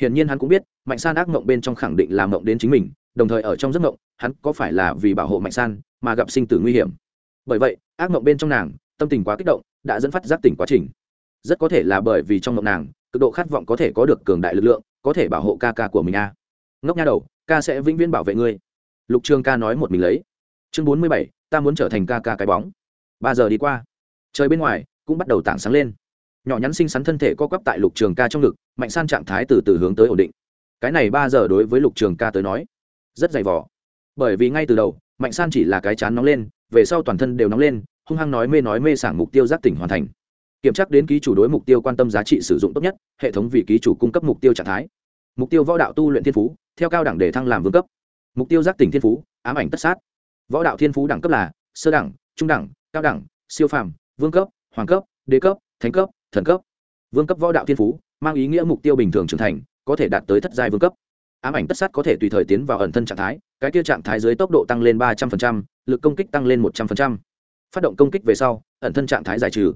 hiển nhiên hắn cũng biết, mạnh san ác mộng bên trong khẳng định là mộng đến chính mình, đồng thời ở trong giấc mộng, hắn có phải là vì bảo hộ mạnh san mà gặp sinh tử nguy hiểm. Bởi vậy, ác mộng bên trong nàng, tâm tình quá kích động, đã dẫn phát giác tỉnh quá trình. Rất có thể là bởi vì trong mộng nàng, cực độ khát vọng có thể có được cường đại lực lượng, có thể bảo hộ ca ca của mình a. Ngốc nha đầu, ca sẽ vĩnh viễn bảo vệ ngươi. Lục trường ca nói một mình lấy. Chương bốn mươi bảy, ta muốn trở thành ca ca cái bóng. Ba giờ đi qua. Trời bên ngoài cũng bắt đầu tảng sáng lên nhỏ nhắn xinh xắn thân thể co quắp tại lục trường ca trong ngực, mạnh san trạng thái từ từ hướng tới ổn định. Cái này ba giờ đối với lục trường ca tới nói, rất dày vỏ bởi vì ngay từ đầu, mạnh san chỉ là cái chán nóng lên, về sau toàn thân đều nóng lên, hung hăng nói mê nói mê sảng mục tiêu giác tỉnh hoàn thành. Kiểm tra đến ký chủ đối mục tiêu quan tâm giá trị sử dụng tốt nhất, hệ thống vì ký chủ cung cấp mục tiêu trạng thái. Mục tiêu võ đạo tu luyện thiên phú, theo cao đẳng để thăng làm vương cấp. Mục tiêu giác tỉnh thiên phú, ám ảnh tất sát. Võ đạo thiên phú đẳng cấp là sơ đẳng, trung đẳng, cao đẳng, siêu phàm, vương cấp, hoàng cấp, đế cấp, thánh cấp thần cấp. Vương cấp võ đạo thiên phú, mang ý nghĩa mục tiêu bình thường trưởng thành, có thể đạt tới thất giai vương cấp. Ám ảnh tất sát có thể tùy thời tiến vào ẩn thân trạng thái, cái kia trạng thái dưới tốc độ tăng lên ba trăm linh lực công kích tăng lên một trăm linh phát động công kích về sau, ẩn thân trạng thái giải trừ.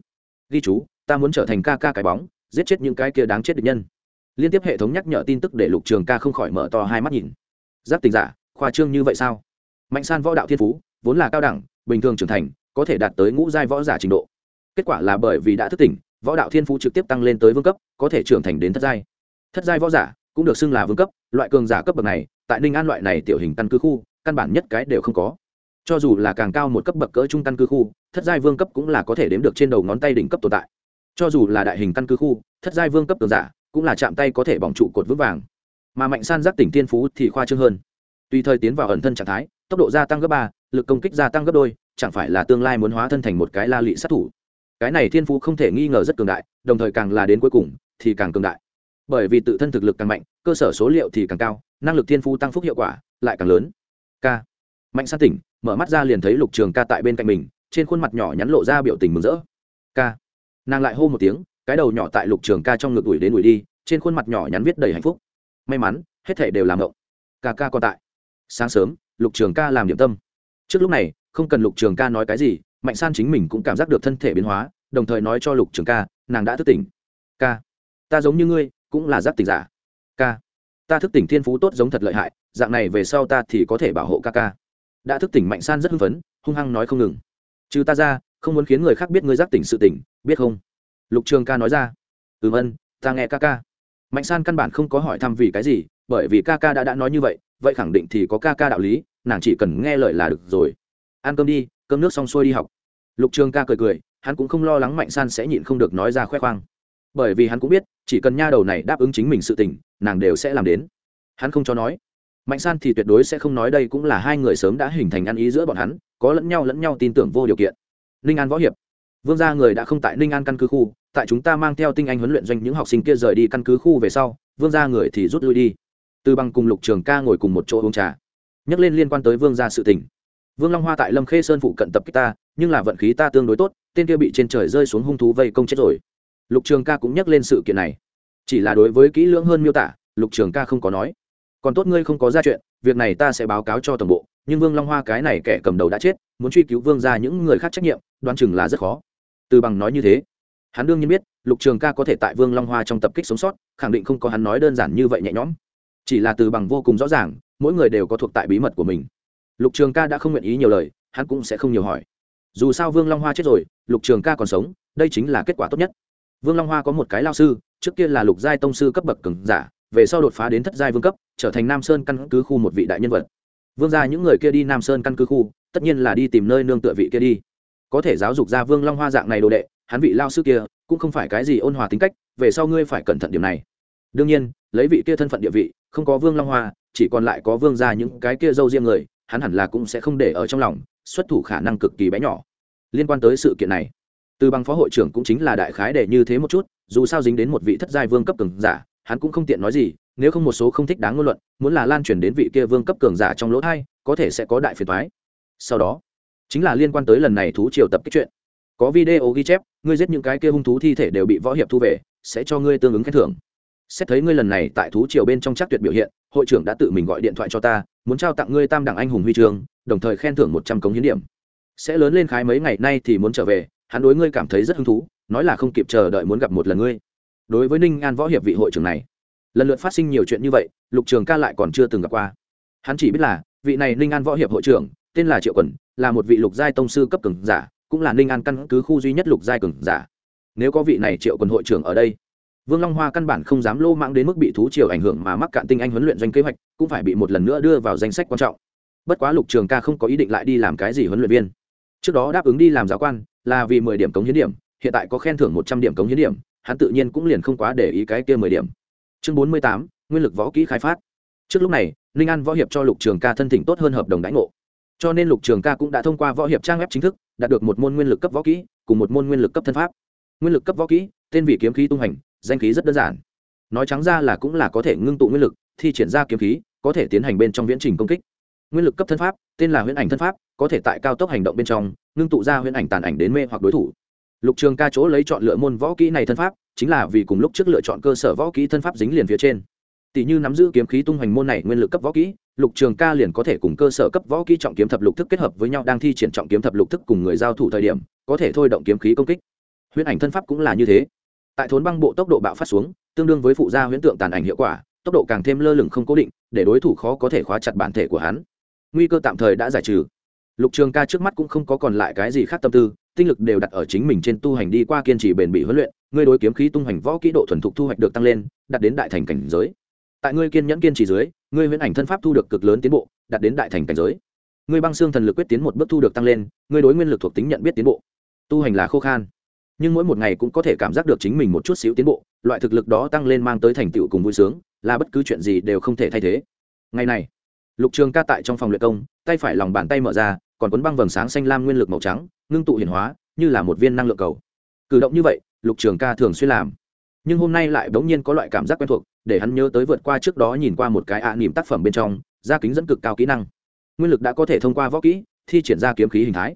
Ghi chú, ta muốn trở thành ca ca cái bóng, giết chết những cái kia đáng chết địch nhân. Liên tiếp hệ thống nhắc nhở tin tức để lục trường ca không khỏi mở to hai mắt nhìn. Giáp tình giả, khoa trương như vậy sao? Mạnh san võ đạo thiên phú, vốn là cao đẳng, bình thường trưởng thành, có thể đạt tới ngũ giai võ giả trình độ. Kết quả là bởi vì đã thức tỉnh võ đạo thiên phú trực tiếp tăng lên tới vương cấp, có thể trưởng thành đến thất giai. Thất giai võ giả cũng được xưng là vương cấp, loại cường giả cấp bậc này, tại ninh an loại này tiểu hình căn cứ khu, căn bản nhất cái đều không có. Cho dù là càng cao một cấp bậc cỡ trung căn cứ khu, thất giai vương cấp cũng là có thể đếm được trên đầu ngón tay đỉnh cấp tồn tại. Cho dù là đại hình căn cứ khu, thất giai vương cấp cường giả cũng là chạm tay có thể bỏng trụ cột vững vàng. Mà mạnh san giác tỉnh tiên phú thì khoa trương hơn. Tùy thời tiến vào ẩn thân trạng thái, tốc độ gia tăng gấp ba, lực công kích gia tăng gấp đôi, chẳng phải là tương lai muốn hóa thân thành một cái la lị sát thủ cái này thiên phú không thể nghi ngờ rất cường đại, đồng thời càng là đến cuối cùng thì càng cường đại. Bởi vì tự thân thực lực càng mạnh, cơ sở số liệu thì càng cao, năng lực thiên phú tăng phúc hiệu quả lại càng lớn. K. Mạnh san tỉnh, mở mắt ra liền thấy lục trường ca tại bên cạnh mình, trên khuôn mặt nhỏ nhắn lộ ra biểu tình mừng rỡ. K. Nàng lại hô một tiếng, cái đầu nhỏ tại lục trường ca trong ngực ủi đến ủi đi, trên khuôn mặt nhỏ nhắn viết đầy hạnh phúc. May mắn, hết thể đều làm động ca ca còn tại. Sáng sớm, lục trường ca làm điểm tâm. Trước lúc này, không cần lục trường ca nói cái gì mạnh san chính mình cũng cảm giác được thân thể biến hóa, đồng thời nói cho lục trường ca, nàng đã thức tỉnh. Ca, ta giống như ngươi, cũng là giác tỉnh giả. Ca, ta thức tỉnh thiên phú tốt giống thật lợi hại, dạng này về sau ta thì có thể bảo hộ ca ca. Đã thức tỉnh mạnh san rất hưng phấn, hung hăng nói không ngừng. Trừ ta ra, không muốn khiến người khác biết ngươi giác tỉnh sự tỉnh, biết không? Lục trường ca nói ra. Ừm ân, ta nghe ca ca. Mạnh san căn bản không có hỏi thăm vì cái gì, bởi vì ca ca đã đã nói như vậy vậy khẳng định thì có ca ca đạo lý, nàng chỉ cần nghe lời là được rồi. Ăn cơm đi cơm nước xong xuôi đi học. Lục trường ca cười cười, hắn cũng không lo lắng mạnh san sẽ nhịn không được nói ra khoe khoang. Bởi vì hắn cũng biết, chỉ cần nha đầu này đáp ứng chính mình sự tình, nàng đều sẽ làm đến. Hắn không cho nói. Mạnh san thì tuyệt đối sẽ không nói đây cũng là hai người sớm đã hình thành ăn ý giữa bọn hắn, có lẫn nhau lẫn nhau tin tưởng vô điều kiện. Ninh an võ hiệp. Vương gia người đã không tại ninh an căn cứ khu, tại chúng ta mang theo tinh anh huấn luyện doanh những học sinh kia rời đi căn cứ khu về sau, vương gia người thì rút lui đi. Từ bằng cùng lục trường ca ngồi cùng một chỗ uống trà. Nhắc lên liên quan tới vương gia sự tình vương long hoa tại lâm khê sơn phụ cận tập kích ta, nhưng là vận khí ta tương đối tốt, tên kia bị trên trời rơi xuống hung thú vây công chết rồi. Lục trường ca cũng nhắc lên sự kiện này. Chỉ là đối với kỹ lưỡng hơn miêu tả, lục trường ca không có nói. Còn tốt ngươi không có ra chuyện, việc này ta sẽ báo cáo cho tổng bộ, nhưng vương long hoa cái này kẻ cầm đầu đã chết, muốn truy cứu vương ra những người khác trách nhiệm, đoán chừng là rất khó. Từ bằng nói như thế. Hắn đương nhiên biết, lục trường ca có thể tại vương long hoa trong tập kích sống sót, khẳng định không có hắn nói đơn giản như vậy nhẹ nhõm. Chỉ là từ bằng vô cùng rõ ràng, mỗi người đều có thuộc tại bí mật của mình lục trường ca đã không nguyện ý nhiều lời, hắn cũng sẽ không nhiều hỏi. Dù sao vương long hoa chết rồi, lục trường ca còn sống, đây chính là kết quả tốt nhất. Vương long hoa có một cái lao sư, trước kia là lục giai tông sư cấp bậc cường giả, về sau đột phá đến thất giai vương cấp, trở thành nam sơn căn cứ khu một vị đại nhân vật. Vương gia những người kia đi nam sơn căn cứ khu, tất nhiên là đi tìm nơi nương tựa vị kia đi. Có thể giáo dục ra vương long hoa dạng này đồ đệ, hắn vị lao sư kia cũng không phải cái gì ôn hòa tính cách, về sau ngươi phải cẩn thận điểm này. Đương nhiên, lấy vị kia thân phận địa vị, không có vương long hoa, chỉ còn lại có vương gia những cái kia dâu riêng người hắn hẳn là cũng sẽ không để ở trong lòng, xuất thủ khả năng cực kỳ bé nhỏ. Liên quan tới sự kiện này, từ bằng phó hội trưởng cũng chính là đại khái để như thế một chút, dù sao dính đến một vị thất giai vương cấp cường giả, hắn cũng không tiện nói gì, nếu không một số không thích đáng ngôn luận, muốn là lan truyền đến vị kia vương cấp cường giả trong lỗ thai, có thể sẽ có đại phiền thoái sau đó, chính là liên quan tới lần này thú triều tập kích chuyện. Có video ghi chép, ngươi giết những cái kia hung thú thi thể đều bị võ hiệp thu về, sẽ cho ngươi tương ứng khen thưởng. Xét thấy ngươi lần này tại thú triều bên trong chắc tuyệt biểu hiện, hội trưởng đã tự mình gọi điện thoại cho ta muốn trao tặng ngươi tam đẳng anh hùng huy chương đồng thời khen thưởng một trăm cống hiến điểm. Sẽ lớn lên khái mấy ngày nay thì muốn trở về, hắn đối ngươi cảm thấy rất hứng thú, nói là không kịp chờ đợi muốn gặp một lần ngươi. Đối với ninh an võ hiệp vị hội trưởng này, lần lượt phát sinh nhiều chuyện như vậy, lục trường ca lại còn chưa từng gặp qua. Hắn chỉ biết là, vị này ninh an võ hiệp hội trưởng, tên là triệu quần là một vị lục giai tông sư cấp cường giả, cũng là ninh an căn cứ khu duy nhất lục giai cường giả. Nếu có vị này triệu quần hội trưởng ở đây vương long hoa căn bản không dám lô mãng đến mức bị thú triều ảnh hưởng mà mắc cạn tinh anh huấn luyện doanh kế hoạch, cũng phải bị một lần nữa đưa vào danh sách quan trọng. Bất quá lục trường ca không có ý định lại đi làm cái gì huấn luyện viên. Trước đó đáp ứng đi làm giáo quan, là vì mười điểm cống hiến điểm, hiện tại có khen thưởng một trăm điểm cống hiến điểm, hắn tự nhiên cũng liền không quá để ý cái kia mười điểm. Chương bốn mươi tám, nguyên lực võ kỹ khai phát. Trước lúc này, ninh an võ hiệp cho lục trường ca thân thỉnh tốt hơn hợp đồng đãi ngộ. Cho nên lục trường ca cũng đã thông qua võ hiệp trang web chính thức, đạt được một môn nguyên lực cấp võ kỹ, cùng một môn nguyên lực cấp thân pháp. Nguyên lực cấp võ kỹ, tên vị kiếm khí tung hành danh khí rất đơn giản. Nói trắng ra là cũng là có thể ngưng tụ nguyên lực, thi triển ra kiếm khí, có thể tiến hành bên trong viễn trình công kích. Nguyên lực cấp thân pháp, tên là huyễn ảnh thân pháp, có thể tại cao tốc hành động bên trong, ngưng tụ ra huyễn ảnh tàn ảnh đến mê hoặc đối thủ. Lục trường ca chỗ lấy chọn lựa môn võ kỹ này thân pháp, chính là vì cùng lúc trước lựa chọn cơ sở võ kỹ thân pháp dính liền phía trên. Tỷ như nắm giữ kiếm khí tung hoành môn này nguyên lực cấp võ kỹ, lục trường ca liền có thể cùng cơ sở cấp võ kỹ trọng kiếm thập lục thức kết hợp với nhau đang thi triển trọng kiếm thập lục thức cùng người giao thủ thời điểm, có thể thôi động kiếm khí công kích. Huyễn ảnh thân pháp cũng là như thế tại thốn băng bộ tốc độ bạo phát xuống, tương đương với phụ gia huyễn tượng tàn ảnh hiệu quả, tốc độ càng thêm lơ lửng không cố định, để đối thủ khó có thể khóa chặt bản thể của hắn. Nguy cơ tạm thời đã giải trừ. Lục trường ca trước mắt cũng không có còn lại cái gì khác tâm tư, tinh lực đều đặt ở chính mình trên tu hành đi qua kiên trì bền bỉ huấn luyện, ngươi đối kiếm khí tung hành võ kỹ độ thuần thục thu hoạch được tăng lên, đạt đến đại thành cảnh giới. Tại ngươi kiên nhẫn kiên trì dưới, ngươi huyễn ảnh thân pháp thu được cực lớn tiến bộ, đạt đến đại thành cảnh giới. Ngươi băng xương thần lực quyết tiến một bước thu được tăng lên, ngươi đối nguyên lực thuộc tính nhận biết tiến bộ. Tu hành là khô khan nhưng mỗi một ngày cũng có thể cảm giác được chính mình một chút xíu tiến bộ, loại thực lực đó tăng lên mang tới thành tựu cùng vui sướng, là bất cứ chuyện gì đều không thể thay thế. Ngày này, lục trường ca tại trong phòng luyện công, tay phải lòng bàn tay mở ra, còn cuốn băng vầng sáng xanh lam nguyên lực màu trắng, ngưng tụ hiển hóa, như là một viên năng lượng cầu. Cử động như vậy, lục trường ca thường xuyên làm. Nhưng hôm nay lại bỗng nhiên có loại cảm giác quen thuộc, để hắn nhớ tới vượt qua trước đó nhìn qua một cái ạ à nỉm tác phẩm bên trong, da kính dẫn cực cao kỹ năng. Nguyên lực đã có thể thông qua võ kỹ, thi triển ra kiếm khí hình thái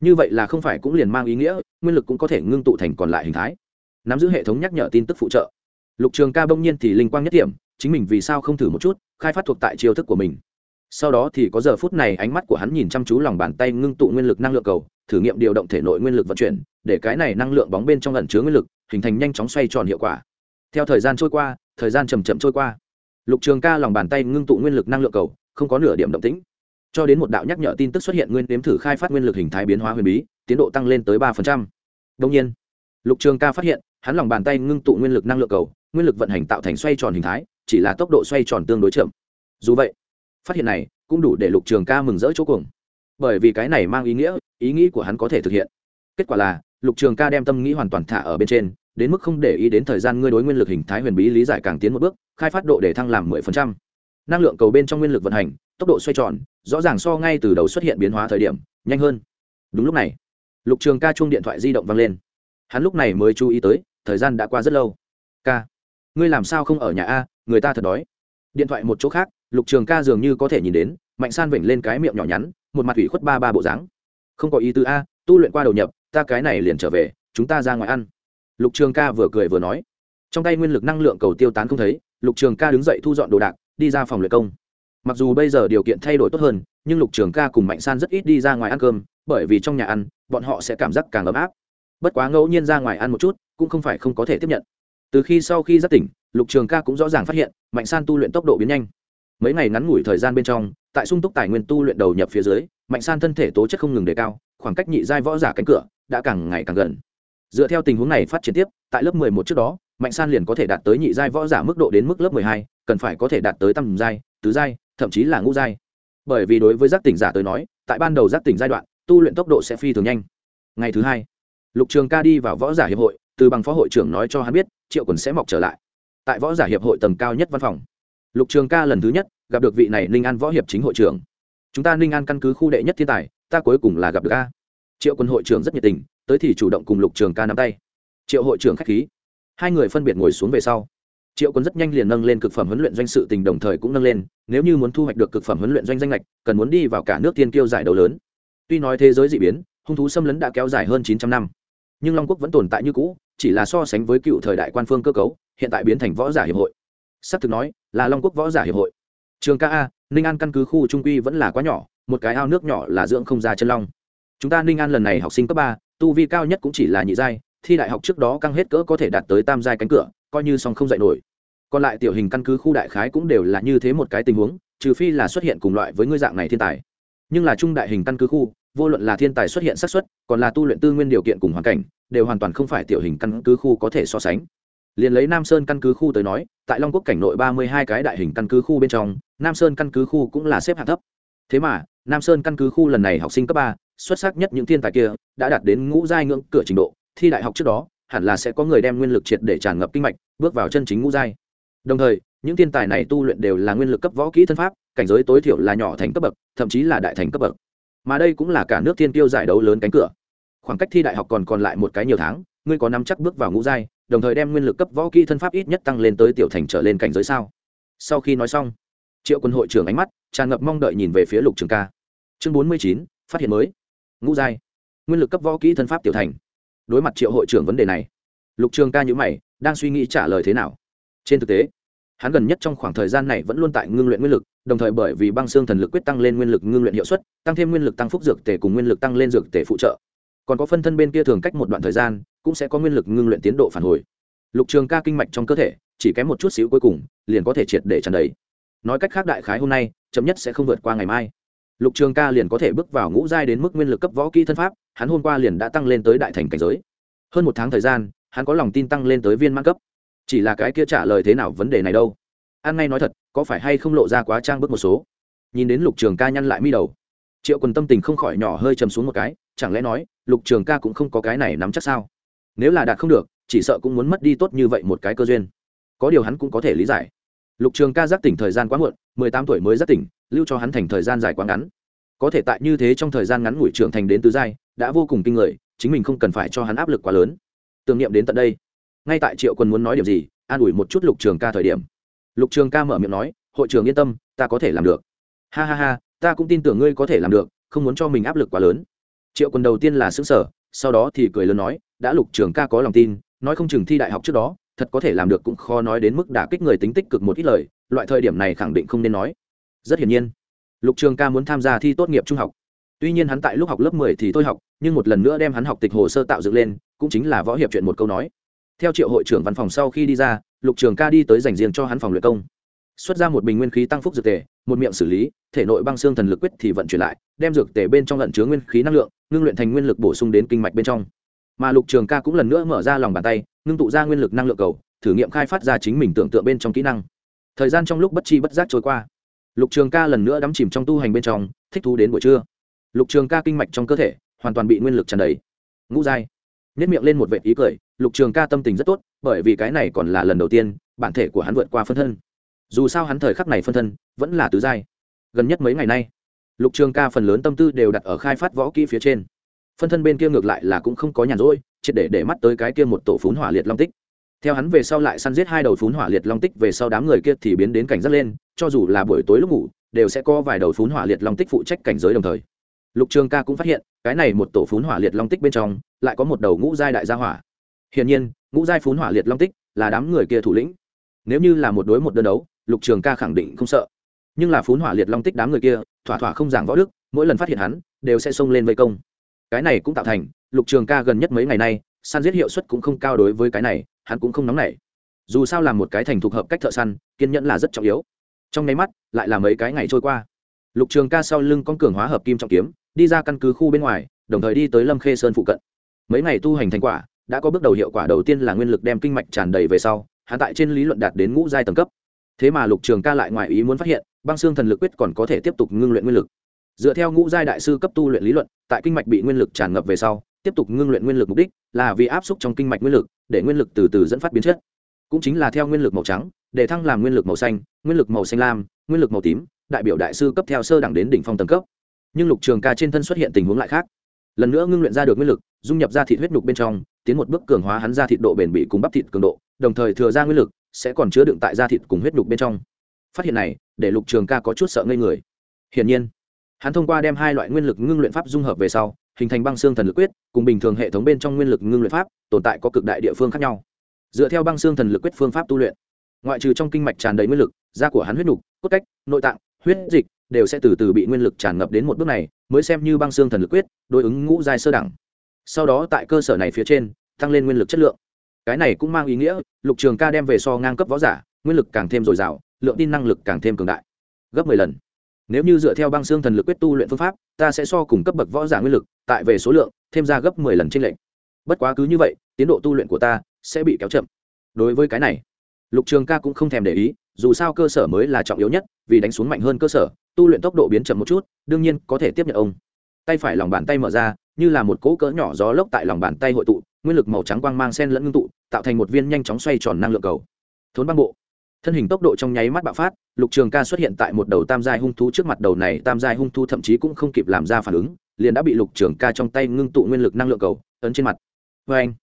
như vậy là không phải cũng liền mang ý nghĩa, nguyên lực cũng có thể ngưng tụ thành còn lại hình thái. Nắm giữ hệ thống nhắc nhở tin tức phụ trợ. Lục trường ca bỗng nhiên thì linh quang nhất điểm, chính mình vì sao không thử một chút, khai phát thuộc tại chiêu thức của mình. Sau đó thì có giờ phút này ánh mắt của hắn nhìn chăm chú lòng bàn tay ngưng tụ nguyên lực năng lượng cầu, thử nghiệm điều động thể nội nguyên lực vận chuyển, để cái này năng lượng bóng bên trong ẩn chứa nguyên lực, hình thành nhanh chóng xoay tròn hiệu quả. Theo thời gian trôi qua, thời gian chầm chậm trôi qua. Lục trường ca lòng bàn tay ngưng tụ nguyên lực năng lượng cầu, không có nửa điểm động tĩnh cho đến một đạo nhắc nhở tin tức xuất hiện, nguyên đếm thử khai phát nguyên lực hình thái biến hóa huyền bí, tiến độ tăng lên tới ba phần trăm. đông nhiên, lục trường ca phát hiện, hắn lòng bàn tay ngưng tụ nguyên lực năng lượng cầu, nguyên lực vận hành tạo thành xoay tròn hình thái, chỉ là tốc độ xoay tròn tương đối chậm. Dù vậy, phát hiện này cũng đủ để lục trường ca mừng rỡ chỗ cùng bởi vì cái này mang ý nghĩa, ý nghĩ của hắn có thể thực hiện. Kết quả là, lục trường ca đem tâm nghĩ hoàn toàn thả ở bên trên, đến mức không để ý đến thời gian ngươi đối nguyên lực hình thái huyền bí lý giải càng tiến một bước, khai phát độ để thăng làm mười phần trăm. Năng lượng cầu bên trong nguyên lực vận hành tốc độ xoay tròn, rõ ràng so ngay từ đầu xuất hiện biến hóa thời điểm, nhanh hơn. Đúng lúc này, lục trường ca chung điện thoại di động vang lên. Hắn lúc này mới chú ý tới, thời gian đã qua rất lâu. Ca, ngươi làm sao không ở nhà a, người ta thật đói. Điện thoại một chỗ khác, lục trường ca dường như có thể nhìn đến, mạnh san vểnh lên cái miệng nhỏ nhắn, một mặt ủy khuất ba ba bộ dáng. Không có ý tứ a, tu luyện qua đầu nhập, ta cái này liền trở về, chúng ta ra ngoài ăn. Lục trường ca vừa cười vừa nói. Trong tay nguyên lực năng lượng cầu tiêu tán không thấy, lục trường ca đứng dậy thu dọn đồ đạc, đi ra phòng luyện công mặc dù bây giờ điều kiện thay đổi tốt hơn, nhưng lục trường ca cùng mạnh san rất ít đi ra ngoài ăn cơm, bởi vì trong nhà ăn, bọn họ sẽ cảm giác càng ấm áp. Bất quá ngẫu nhiên ra ngoài ăn một chút, cũng không phải không có thể tiếp nhận. Từ khi sau khi giác tỉnh, lục trường ca cũng rõ ràng phát hiện, mạnh san tu luyện tốc độ biến nhanh. Mấy ngày ngắn ngủi thời gian bên trong, tại sung túc tài nguyên tu luyện đầu nhập phía dưới, mạnh san thân thể tố chất không ngừng đề cao, khoảng cách nhị giai võ giả cánh cửa đã càng ngày càng gần. Dựa theo tình huống này phát triển tiếp, tại lớp mười một trước đó, mạnh san liền có thể đạt tới nhị giai võ giả mức độ đến mức lớp mười hai, cần phải có thể đạt tới tầm giai, tứ giai thậm chí là ngũ giai. Bởi vì đối với giác tỉnh giả tới nói, tại ban đầu giác tỉnh giai đoạn, tu luyện tốc độ sẽ phi thường nhanh. Ngày thứ hai, lục trường ca đi vào võ giả hiệp hội, từ bằng phó hội trưởng nói cho hắn biết, triệu quần sẽ mọc trở lại. Tại võ giả hiệp hội tầng cao nhất văn phòng, lục trường ca lần thứ nhất gặp được vị này ninh an võ hiệp chính hội trưởng. Chúng ta ninh an căn cứ khu đệ nhất thiên tài, ta cuối cùng là gặp được a. Triệu quân hội trưởng rất nhiệt tình, tới thì chủ động cùng lục trường ca nắm tay. Triệu hội trưởng k h á c h khí. Hai người phân biệt ngồi xuống về sau triệu quân rất nhanh liền nâng lên cực phẩm huấn luyện doanh sự tình đồng thời cũng nâng lên, nếu như muốn thu hoạch được cực phẩm huấn luyện doanh danh lệch cần muốn đi vào cả nước tiên kiêu giải đấu lớn. Tuy nói thế giới d ị biến, hung thú xâm lấn đã kéo dài hơn chín trăm năm, nhưng long quốc vẫn tồn tại như cũ, chỉ là so sánh với cựu thời đại quan phương cơ cấu, hiện tại biến thành võ giả hiệp hội. S ắ c thực nói, là long quốc võ giả hiệp hội. Trường ka ninh an căn cứ khu trung quy vẫn là quá nhỏ, một cái ao nước nhỏ là dưỡng không ra chân long. Chúng ta ninh an lần này học sinh cấp ba, tu vi cao nhất cũng chỉ là nhị giai, thi đại học trước đó căng hết cỡ có thể đạt tới tam giai cánh cửa, coi như song không dạy nổi còn lại tiểu hình căn cứ khu đại khái cũng đều là như thế một cái tình huống, trừ phi là xuất hiện cùng loại với ngươi dạng này thiên tài. Nhưng là trung đại hình căn cứ khu, vô luận là thiên tài xuất hiện xác suất, còn là tu luyện tư nguyên điều kiện cùng hoàn cảnh, đều hoàn toàn không phải tiểu hình căn cứ khu có thể so sánh. Liền lấy nam sơn căn cứ khu tới nói, tại long quốc cảnh nội ba mươi hai cái đại hình căn cứ khu bên trong, nam sơn căn cứ khu cũng là xếp hạng thấp. Thế mà, nam sơn căn cứ khu lần này học sinh cấp ba, xuất sắc nhất những thiên tài kia, đã đạt đến ngũ giai ngưỡng cửa trình độ, thi đại học trước đó, hẳn là sẽ có người đem nguyên lực triệt để tràn ngập kinh mạch, bước vào chân chính ngũ giai đồng thời, những thiên tài này tu luyện đều là nguyên lực cấp võ kỹ thân pháp, cảnh giới tối thiểu là nhỏ thành cấp bậc, thậm chí là đại thành cấp bậc. Mà đây cũng là cả nước thiên tiêu giải đấu lớn cánh cửa. Khoảng cách thi đại học còn còn lại một cái nhiều tháng, ngươi có nắm chắc bước vào ngũ giai, đồng thời đem nguyên lực cấp võ kỹ thân pháp ít nhất tăng lên tới tiểu thành trở lên cảnh giới sao? Sau khi nói xong, triệu quân hội trưởng ánh mắt tràn ngập mong đợi nhìn về phía lục trường ca. Chương bốn mươi chín, phát hiện mới. Ngũ giai. Nguyên lực cấp võ kỹ thân pháp tiểu thành. Đối mặt triệu hội trưởng vấn đề này, lục trường ca nhữ mày, đang suy nghĩ trả lời thế nào trên thực tế, hắn gần nhất trong khoảng thời gian này vẫn luôn tại ngưng luyện nguyên lực, đồng thời bởi vì băng xương thần lực quyết tăng lên nguyên lực ngưng luyện hiệu suất, tăng thêm nguyên lực tăng phúc dược tể cùng nguyên lực tăng lên dược tể phụ trợ. Còn có phân thân bên kia thường cách một đoạn thời gian, cũng sẽ có nguyên lực ngưng luyện tiến độ phản hồi. Lục trường ca kinh mạch trong cơ thể, chỉ kém một chút xíu cuối cùng, liền có thể triệt để tràn đầy. Nói cách khác đại khái hôm nay, chậm nhất sẽ không vượt qua ngày mai. Lục trường ca liền có thể bước vào ngũ giai đến mức nguyên lực cấp võ kỹ thân pháp, hắn hôm qua liền đã tăng lên tới đại thành cảnh giới. Hơn một tháng thời gian, hắn có lòng tin tăng lên tới viên mãn cấp chỉ là cái kia trả lời thế nào vấn đề này đâu? An ngay nói thật, có phải hay không lộ ra quá trang bước một số? Nhìn đến lục trường ca nhăn lại mi đầu. Triệu quần tâm tình không khỏi nhỏ hơi chầm xuống một cái, chẳng lẽ nói, lục trường ca cũng không có cái này nắm chắc sao? Nếu là đạt không được, chỉ sợ cũng muốn mất đi tốt như vậy một cái cơ duyên. Có điều hắn cũng có thể lý giải. Lục trường ca giác tỉnh thời gian quá muộn, mười tám tuổi mới giác tỉnh, lưu cho hắn thành thời gian dài quá ngắn. Có thể tại như thế trong thời gian ngắn ngủi trưởng thành đến tứ giai, đã vô cùng kinh người, chính mình không cần phải cho hắn áp lực quá lớn. Tưởng niệm đến tận đây ngay tại triệu quân muốn nói điều gì, an ủi một chút lục trường ca thời điểm. Lục trường ca mở miệng nói, hội trường yên tâm, ta có thể làm được. Ha ha ha, ta cũng tin tưởng ngươi có thể làm được, không muốn cho mình áp lực quá lớn. Triệu quân đầu tiên là xứng sở sau đó thì cười lớn nói, đã lục trường ca có lòng tin, nói không chừng thi đại học trước đó, thật có thể làm được cũng khó nói đến mức đả kích người tính tích cực một ít lời, loại thời điểm này khẳng định không nên nói. Rất hiển nhiên, lục trường ca muốn tham gia thi tốt nghiệp trung học. Tuy nhiên hắn tại lúc học lớp mười thì thôi học, nhưng một lần nữa đem hắn học tịch hồ sơ tạo dựng lên, cũng chính là võ hiệp chuyện một câu nói theo triệu hội trưởng văn phòng sau khi đi ra, lục trường ca đi tới dành riêng cho hắn phòng luyện công. Xuất ra một bình nguyên khí tăng phúc dược tề, một miệng xử lý, thể nội băng xương thần lực quyết thì vận chuyển lại, đem dược tề bên trong lận chứa nguyên khí năng lượng, ngưng luyện thành nguyên lực bổ sung đến kinh mạch bên trong. Mà lục trường ca cũng lần nữa mở ra lòng bàn tay, ngưng tụ ra nguyên lực năng lượng cầu, thử nghiệm khai phát ra chính mình tưởng tượng bên trong kỹ năng. Thời gian trong lúc bất chi bất giác trôi qua, lục trường ca lần nữa đắm chìm trong tu hành bên trong, thích thú đến buổi trưa. Lục trường ca kinh mạch trong cơ thể hoàn toàn bị nguyên lực tràn đầy. Ngũ giai nếp miệng lên một vệ ý cười lục trường ca tâm tình rất tốt, bởi vì cái này còn là lần đầu tiên, bản thể của hắn vượt qua phân thân. Dù sao hắn thời khắc này phân thân, vẫn là tứ giai. Gần nhất mấy ngày nay, lục trường ca phần lớn tâm tư đều đặt ở khai phát võ kỹ phía trên. Phân thân bên kia ngược lại là cũng không có nhàn rỗi, triệt để để mắt tới cái kia một tổ phún hỏa liệt long tích. Theo hắn về sau lại săn giết hai đầu phún hỏa liệt long tích về sau đám người kia thì biến đến cảnh giác lên, cho dù là buổi tối lúc ngủ, đều sẽ có vài đầu phún hỏa liệt long tích phụ trách cảnh giới đồng thời. Lục trường ca cũng phát hiện, cái này một tổ phún hỏa liệt long tích bên trong, lại có một đầu ngũ giai đại gia hỏa hiển nhiên, ngũ giai phún hỏa liệt long tích là đám người kia thủ lĩnh. Nếu như là một đối một đơn đấu, lục trường ca khẳng định không sợ. Nhưng là phún hỏa liệt long tích đám người kia, thỏa thỏa không giảng võ đức, mỗi lần phát hiện hắn, đều sẽ xông lên vây công. Cái này cũng tạo thành, lục trường ca gần nhất mấy ngày nay, săn giết hiệu suất cũng không cao đối với cái này, hắn cũng không nóng nảy. Dù sao là một cái thành thuộc hợp cách thợ săn, kiên nhẫn là rất trọng yếu. Trong nháy mắt, lại là mấy cái ngày trôi qua. Lục trường ca sau lưng con cường hóa hợp kim trọng kiếm, đi ra căn cứ khu bên ngoài, đồng thời đi tới lâm khê sơn phụ cận. Mấy ngày tu hành thành quả đã có bước đầu hiệu quả đầu tiên là nguyên lực đem kinh mạch tràn đầy về sau hạ tại trên lý luận đạt đến ngũ giai tầng cấp. Thế mà lục trường ca lại ngoài ý muốn phát hiện, băng xương thần lực quyết còn có thể tiếp tục ngưng luyện nguyên lực. Dựa theo ngũ giai đại sư cấp tu luyện lý luận, tại kinh mạch bị nguyên lực tràn ngập về sau, tiếp tục ngưng luyện nguyên lực mục đích là vì áp suất trong kinh mạch nguyên lực, để nguyên lực từ từ dẫn phát biến chất. Cũng chính là theo nguyên lực màu trắng, để thăng làm nguyên lực màu xanh, nguyên lực màu xanh lam, nguyên lực màu tím, đại biểu đại sư cấp theo sơ đẳng đến đỉnh phong tầng cấp. Nhưng lục trường ca trên thân xuất hiện tình huống lại khác. Lần nữa ngưng luyện ra được nguyên lực dung nhập ra thịt huyết nhục bên trong, tiến một bước cường hóa hắn ra thịt độ bền bỉ cùng bắp thịt cường độ, đồng thời thừa ra nguyên lực, sẽ còn chứa đựng tại da thịt cùng huyết nhục bên trong. Phát hiện này, để lục trường ca có chút sợ ngây người. Hiển nhiên, hắn thông qua đem hai loại nguyên lực ngưng luyện pháp dung hợp về sau, hình thành băng xương thần lực quyết, cùng bình thường hệ thống bên trong nguyên lực ngưng luyện pháp, tồn tại có cực đại địa phương khác nhau. Dựa theo băng xương thần lực quyết phương pháp tu luyện, ngoại trừ trong kinh mạch tràn đầy nguyên lực, da của hắn huyết nhục, cốt cách, nội tạng, huyết dịch đều sẽ từ từ bị nguyên lực tràn ngập đến một bước này, mới xem như băng xương thần lực quyết, đối ứng ngũ giai sơ đẳng sau đó tại cơ sở này phía trên, tăng lên nguyên lực chất lượng. Cái này cũng mang ý nghĩa, lục trường ca đem về so ngang cấp võ giả, nguyên lực càng thêm dồi dào, lượng tin năng lực càng thêm cường đại. Gấp mười lần. Nếu như dựa theo băng xương thần lực quyết tu luyện phương pháp, ta sẽ so cùng cấp bậc võ giả nguyên lực, tại về số lượng, thêm ra gấp mười lần trên lệnh bất quá cứ như vậy, tiến độ tu luyện của ta sẽ bị kéo chậm. Đối với cái này, lục trường ca cũng không thèm để ý, dù sao cơ sở mới là trọng yếu nhất, vì đánh xuống mạnh hơn cơ sở, tu luyện tốc độ biến chậm một chút, đương nhiên có thể tiếp nhận ông. Tay phải lòng bàn tay mở ra như là một cỗ cỡ nhỏ gió lốc tại lòng bàn tay hội tụ, nguyên lực màu trắng quang mang sen lẫn ngưng tụ, tạo thành một viên nhanh chóng xoay tròn năng lượng cầu. Thốn băng bộ. Thân hình tốc độ trong nháy mắt bạo phát, lục trường ca xuất hiện tại một đầu tam giai hung thú trước mặt đầu này, tam giai hung thú thậm chí cũng không kịp làm ra phản ứng, liền đã bị lục trường ca trong tay ngưng tụ nguyên lực năng lượng cầu ấn trên mặt. Vê anh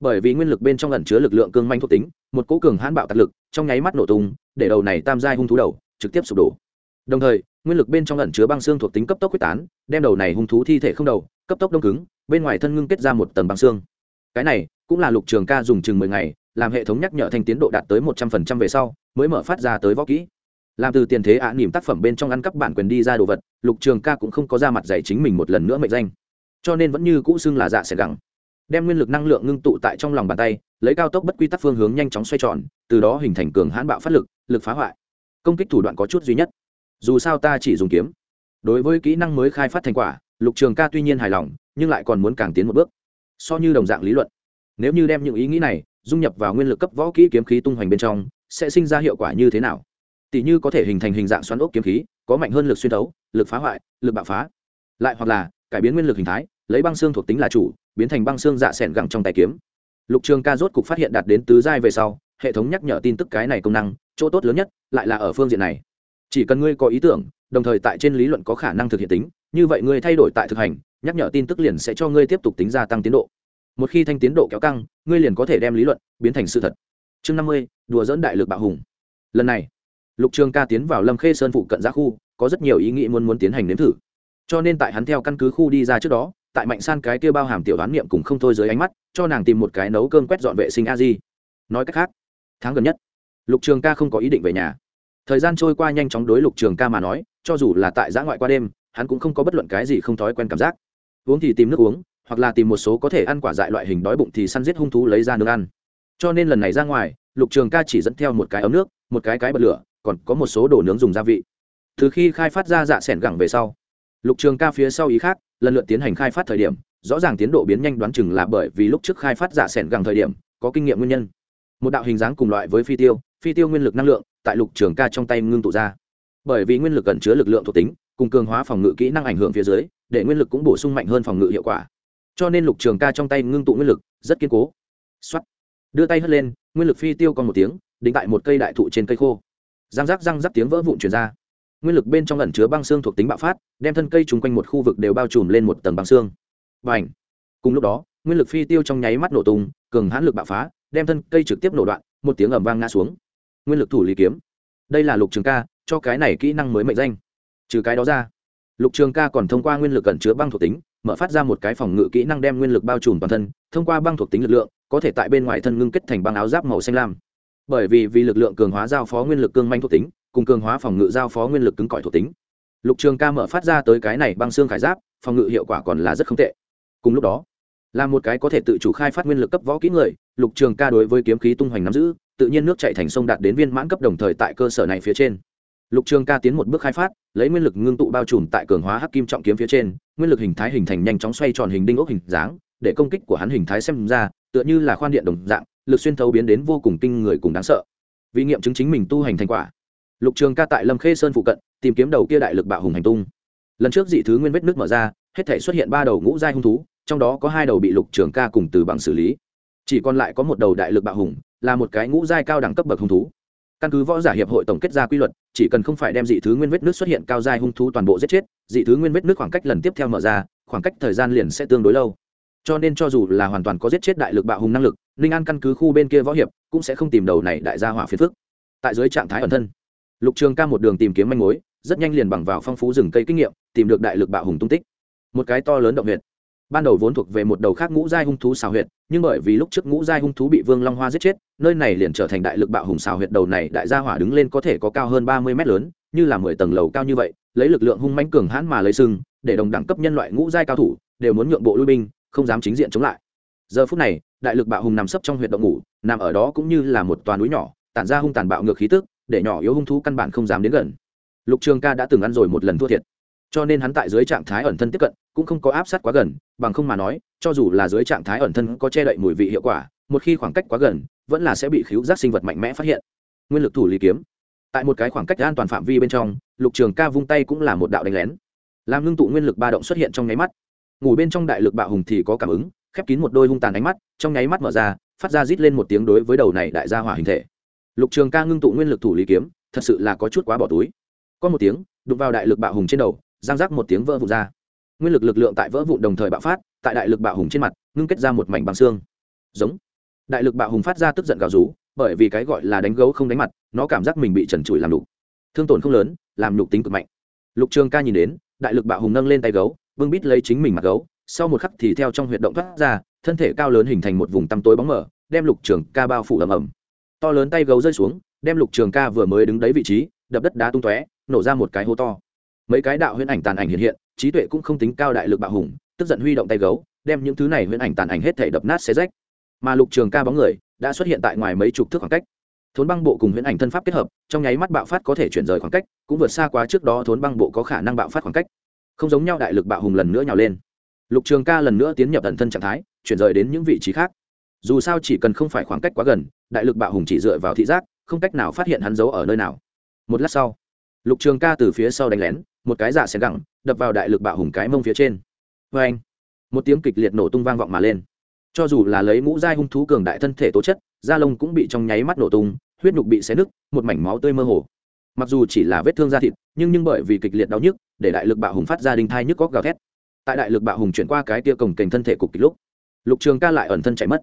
bởi vì nguyên lực bên trong ẩn chứa lực lượng cương manh thuộc tính, một cỗ cường hãn bạo tạc lực trong nháy mắt nổ tung, để đầu này tam giai hung thú đầu trực tiếp sụp đổ. Đồng thời nguyên lực bên trong ẩn chứa băng xương thuộc tính cấp tốc quyết tán đem đầu này hung thú thi thể không đầu cấp tốc đông cứng bên ngoài thân ngưng kết ra một tầng băng xương. Cái này cũng là lục trường ca dùng chừng mười ngày làm hệ thống nhắc nhở thành tiến độ đạt tới một trăm phần trăm về sau mới mở phát ra tới võ kỹ. Làm từ tiền thế ạ à, nỉm tác phẩm bên trong ăn cắp bản quyền đi ra đồ vật lục trường ca cũng không có ra mặt dạy chính mình một lần nữa mệnh danh. Cho nên vẫn như cũ xưng là dạ sẽ gẳng. Đem nguyên lực năng lượng ngưng tụ tại trong lòng bàn tay lấy cao tốc bất quy tắc phương hướng nhanh chóng xoay tròn từ đó hình thành cường hãn bạo phát lực lực phá hoại. Công kích thủ đoạn có chút duy nhất dù sao ta chỉ dùng kiếm. Đối với kỹ năng mới khai phát thành quả, lục trường ca tuy nhiên hài lòng, nhưng lại còn muốn càng tiến một bước. So như đồng dạng lý luận. Nếu như đem những ý nghĩ này dung nhập vào nguyên lực cấp võ kỹ kiếm khí tung hoành bên trong, sẽ sinh ra hiệu quả như thế nào? Tỷ như có thể hình thành hình dạng xoắn ốc kiếm khí, có mạnh hơn lực xuyên thấu, lực phá hoại, lực bạo phá. Lại hoặc là cải biến nguyên lực hình thái, lấy băng xương thuộc tính là chủ, biến thành băng xương dạ s ẻ n gẳng trong tay kiếm. Lục trường ca rốt cục phát hiện đạt đến tứ giai về sau, hệ thống nhắc nhở tin tức cái này công năng, chỗ tốt lớn nhất lại là ở phương diện này chỉ cần ngươi có ý tưởng, đồng thời tại trên lý luận có khả năng thực hiện tính, như vậy ngươi thay đổi tại thực hành, nhắc nhở tin tức liền sẽ cho ngươi tiếp tục tính gia tăng tiến độ. Một khi thanh tiến độ kéo căng, ngươi liền có thể đem lý luận biến thành sự thật. Chương năm mươi, đùa dỡn đại lực bạo hùng. Lần này, lục trường ca tiến vào lâm khê sơn phụ cận ra khu, có rất nhiều ý nghĩ muốn muốn tiến hành nếm thử. Cho nên tại hắn theo căn cứ khu đi ra trước đó, tại mạnh san cái kia bao hàm tiểu đoán niệm cùng không thôi dưới ánh mắt, cho nàng tìm một cái nấu cơm quét dọn vệ sinh a di. Nói cách khác, tháng gần nhất, lục trường ca không có ý định về nhà thời gian trôi qua nhanh chóng đối lục trường ca mà nói, cho dù là tại giã ngoại qua đêm, hắn cũng không có bất luận cái gì không thói quen cảm giác. Uống thì tìm nước uống, hoặc là tìm một số có thể ăn quả dại loại hình đói bụng thì săn giết hung thú lấy ra nước ăn. Cho nên lần này ra ngoài, lục trường ca chỉ dẫn theo một cái ấm nước, một cái cái bật lửa, còn có một số đồ nướng dùng gia vị. Từ khi khai phát ra dạ s ẻ n gẳng về sau, lục trường ca phía sau ý khác, lần lượt tiến hành khai phát thời điểm, rõ ràng tiến độ biến nhanh đoán chừng là bởi vì lúc trước khai phát dạ s ẻ n gẳng thời điểm, có kinh nghiệm nguyên nhân một đạo hình dáng cùng loại với phi tiêu phi tiêu nguyên lực năng lượng tại lục trường ca trong tay ngưng tụ ra. Bởi vì nguyên lực cần chứa lực lượng thuộc tính, cùng cường hóa phòng ngự kỹ năng ảnh hưởng phía dưới, để nguyên lực cũng bổ sung mạnh hơn phòng ngự hiệu quả. Cho nên lục trường ca trong tay ngưng tụ nguyên lực rất kiên cố. X đưa tay hất lên, nguyên lực phi tiêu còn một tiếng, đính tại một cây đại thụ trên cây khô. Răng rác răng rắc tiếng vỡ vụn truyền ra. Nguyên lực bên trong lần chứa băng xương thuộc tính bạo phát, đem thân cây chung quanh một khu vực đều bao trùm lên một tầng băng xương. Và ảnh cùng lúc đó, nguyên lực phi tiêu trong nháy mắt nổ tung, cường hãn lực bạo phá đem thân cây trực tiếp nổ đoạn, một tiếng ẩm vang ngã xuống. Nguyên lực thủ lý kiếm. Đây là lục trường ca, cho cái này kỹ năng mới mệnh danh. Trừ cái đó ra, lục trường ca còn thông qua nguyên lực cẩn chứa băng thuộc tính, mở phát ra một cái phòng ngự kỹ năng đem nguyên lực bao trùm toàn thân, thông qua băng thuộc tính lực lượng, có thể tại bên ngoài thân ngưng kết thành băng áo giáp màu xanh lam. Bởi vì vì lực lượng cường hóa giao phó nguyên lực cương manh thuộc tính, cùng cường hóa phòng ngự giao phó nguyên lực cứng cỏi thuộc tính. Lục trường ca mở phát ra tới cái này băng xương khải giáp, phòng ngự hiệu quả còn là rất không tệ. Cùng lúc đó là một cái có thể tự chủ khai phát nguyên lực cấp võ kỹ người, lục trường ca đối với kiếm khí tung hoành nắm giữ, tự nhiên nước chạy thành sông đạt đến viên mãn cấp đồng thời tại cơ sở này phía trên. Lục trường ca tiến một bước khai phát, lấy nguyên lực ngưng tụ bao trùm tại cường hóa hắc kim trọng kiếm phía trên, nguyên lực hình thái hình thành nhanh chóng xoay tròn hình đinh ốc hình dáng, để công kích của hắn hình thái xem ra, tựa như là khoan điện đồng dạng, lực xuyên thấu biến đến vô cùng kinh người cùng đáng sợ. Vì nghiệm chứng chính mình tu hành thành quả, lục trường ca tại lâm khê sơn phụ cận, tìm kiếm đầu kia đại lực bạo hùng hành tung. Lần trước dị thứ nguyên vết nước mở ra, hết thể xuất hiện ba đầu ngũ giai hung thú trong đó có hai đầu bị lục trường ca cùng từ bằng xử lý. Chỉ còn lại có một đầu đại lực bạo hùng, là một cái ngũ giai cao đẳng cấp bậc hung thú. Căn cứ võ giả hiệp hội tổng kết ra quy luật, chỉ cần không phải đem dị thứ nguyên vết nước xuất hiện cao giai hung thú toàn bộ giết chết, dị thứ nguyên vết nước khoảng cách lần tiếp theo mở ra, khoảng cách thời gian liền sẽ tương đối lâu. Cho nên cho dù là hoàn toàn có giết chết đại lực bạo hùng năng lực, ninh an căn cứ khu bên kia võ hiệp cũng sẽ không tìm đầu này đại gia hỏa phiền phức. Tại dưới trạng thái ẩn thân, lục trường ca một đường tìm kiếm manh mối, rất nhanh liền bằng vào phong phú rừng cây kinh nghiệm, tìm được đại lực bạo hùng tung tích. Một cái to lớn động huyệt ban đầu vốn thuộc về một đầu khác ngũ giai hung thú xào huyệt, nhưng bởi vì lúc trước ngũ giai hung thú bị vương long hoa giết chết, nơi này liền trở thành đại lực bạo hùng xào huyệt đầu này đại gia hỏa đứng lên có thể có cao hơn ba mươi mét lớn, như là mười tầng lầu cao như vậy, lấy lực lượng hung mãnh cường hãn mà lấy sưng để đồng đẳng cấp nhân loại ngũ giai cao thủ đều muốn nhượng bộ lui binh, không dám chính diện chống lại. Giờ phút này, đại lực bạo hùng nằm sấp trong huyệt động ngủ, nằm ở đó cũng như là một toàn núi nhỏ, tản ra hung tàn bạo ngược khí tức, để nhỏ yếu hung thú căn bản không dám đến gần. Lục trường ca đã từng ăn rồi một lần thua thiệt, cho nên hắn tại dưới trạng thái ẩn thân tiếp cận cũng không có áp sát quá gần, bằng không mà nói, cho dù là dưới trạng thái ẩn thân có che đậy mùi vị hiệu quả, một khi khoảng cách quá gần, vẫn là sẽ bị khíu giác sinh vật mạnh mẽ phát hiện. Nguyên lực thủ lý kiếm. Tại một cái khoảng cách an toàn phạm vi bên trong, lục trường ca vung tay cũng là một đạo đánh lén. Làm ngưng tụ nguyên lực ba động xuất hiện trong nháy mắt. Ngủ bên trong đại lực bạo hùng thì có cảm ứng, khép kín một đôi hung tàn ánh mắt, trong nháy mắt mở ra, phát ra rít lên một tiếng đối với đầu này đại gia hỏa hình thể. Lục trường ca ngưng tụ nguyên lực thủ lý kiếm, thật sự là có chút quá bỏ túi. Có một tiếng, đụng vào đại lực bạo hùng trên đầu giang rác một tiếng vỡ vụn ra nguyên lực lực lượng tại vỡ vụn đồng thời bạo phát, tại đại lực bạo hùng trên mặt, ngưng kết ra một mảnh bằng xương. Giống. Đại lực bạo hùng phát ra tức giận gào rú, bởi vì cái gọi là đánh gấu không đánh mặt, nó cảm giác mình bị trần trụi làm đục. Thương tổn không lớn, làm nhục tính cực mạnh. Lục trường ca nhìn đến, đại lực bạo hùng nâng lên tay gấu, vương bít lấy chính mình mặt gấu, sau một khắc thì theo trong huyệt động thoát ra, thân thể cao lớn hình thành một vùng tăm tối bóng mở đem lục trường ca bao phủ ầm ầm. To lớn tay gấu rơi xuống, đem lục trường ca vừa mới đứng đấy vị trí, đập đất đá tung tóe, nổ ra một cái hố to. Mấy cái đạo huyễn ảnh tàn ảnh hiện hiện trí tuệ cũng không tính cao đại lực bạo hùng, tức giận huy động tay gấu, đem những thứ này huyễn ảnh tàn ảnh hết thể đập nát xé rách. Mà lục trường ca bóng người đã xuất hiện tại ngoài mấy chục thước khoảng cách. Thốn băng bộ cùng huyễn ảnh thân pháp kết hợp, trong nháy mắt bạo phát có thể chuyển rời khoảng cách, cũng vượt xa quá trước đó thốn băng bộ có khả năng bạo phát khoảng cách. Không giống nhau đại lực bạo hùng lần nữa nhào lên. Lục trường ca lần nữa tiến nhập ẩn thân trạng thái, chuyển rời đến những vị trí khác. Dù sao chỉ cần không phải khoảng cách quá gần, đại lực bạo hùng chỉ dựa vào thị giác, không cách nào phát hiện hắn giấu ở nơi nào. Một lát sau, lục trường ca từ phía sau đánh lén một cái dạ xẻ gẳng, đập vào đại lực bạo hùng cái mông phía trên. Vê anh, một tiếng kịch liệt nổ tung vang vọng mà lên. Cho dù là lấy mũ dai hung thú cường đại thân thể tố chất, da lông cũng bị trong nháy mắt nổ tung, huyết nhục bị xé nứt, một mảnh máu tươi mơ hồ. Mặc dù chỉ là vết thương da thịt, nhưng nhưng bởi vì kịch liệt đau nhức, để đại lực bạo hùng phát ra đinh thai nhức góc gào thét. Tại đại lực bạo hùng chuyển qua cái tia cổng kềnh thân thể cục kịch lúc, lục trường ca lại ẩn thân chạy mất.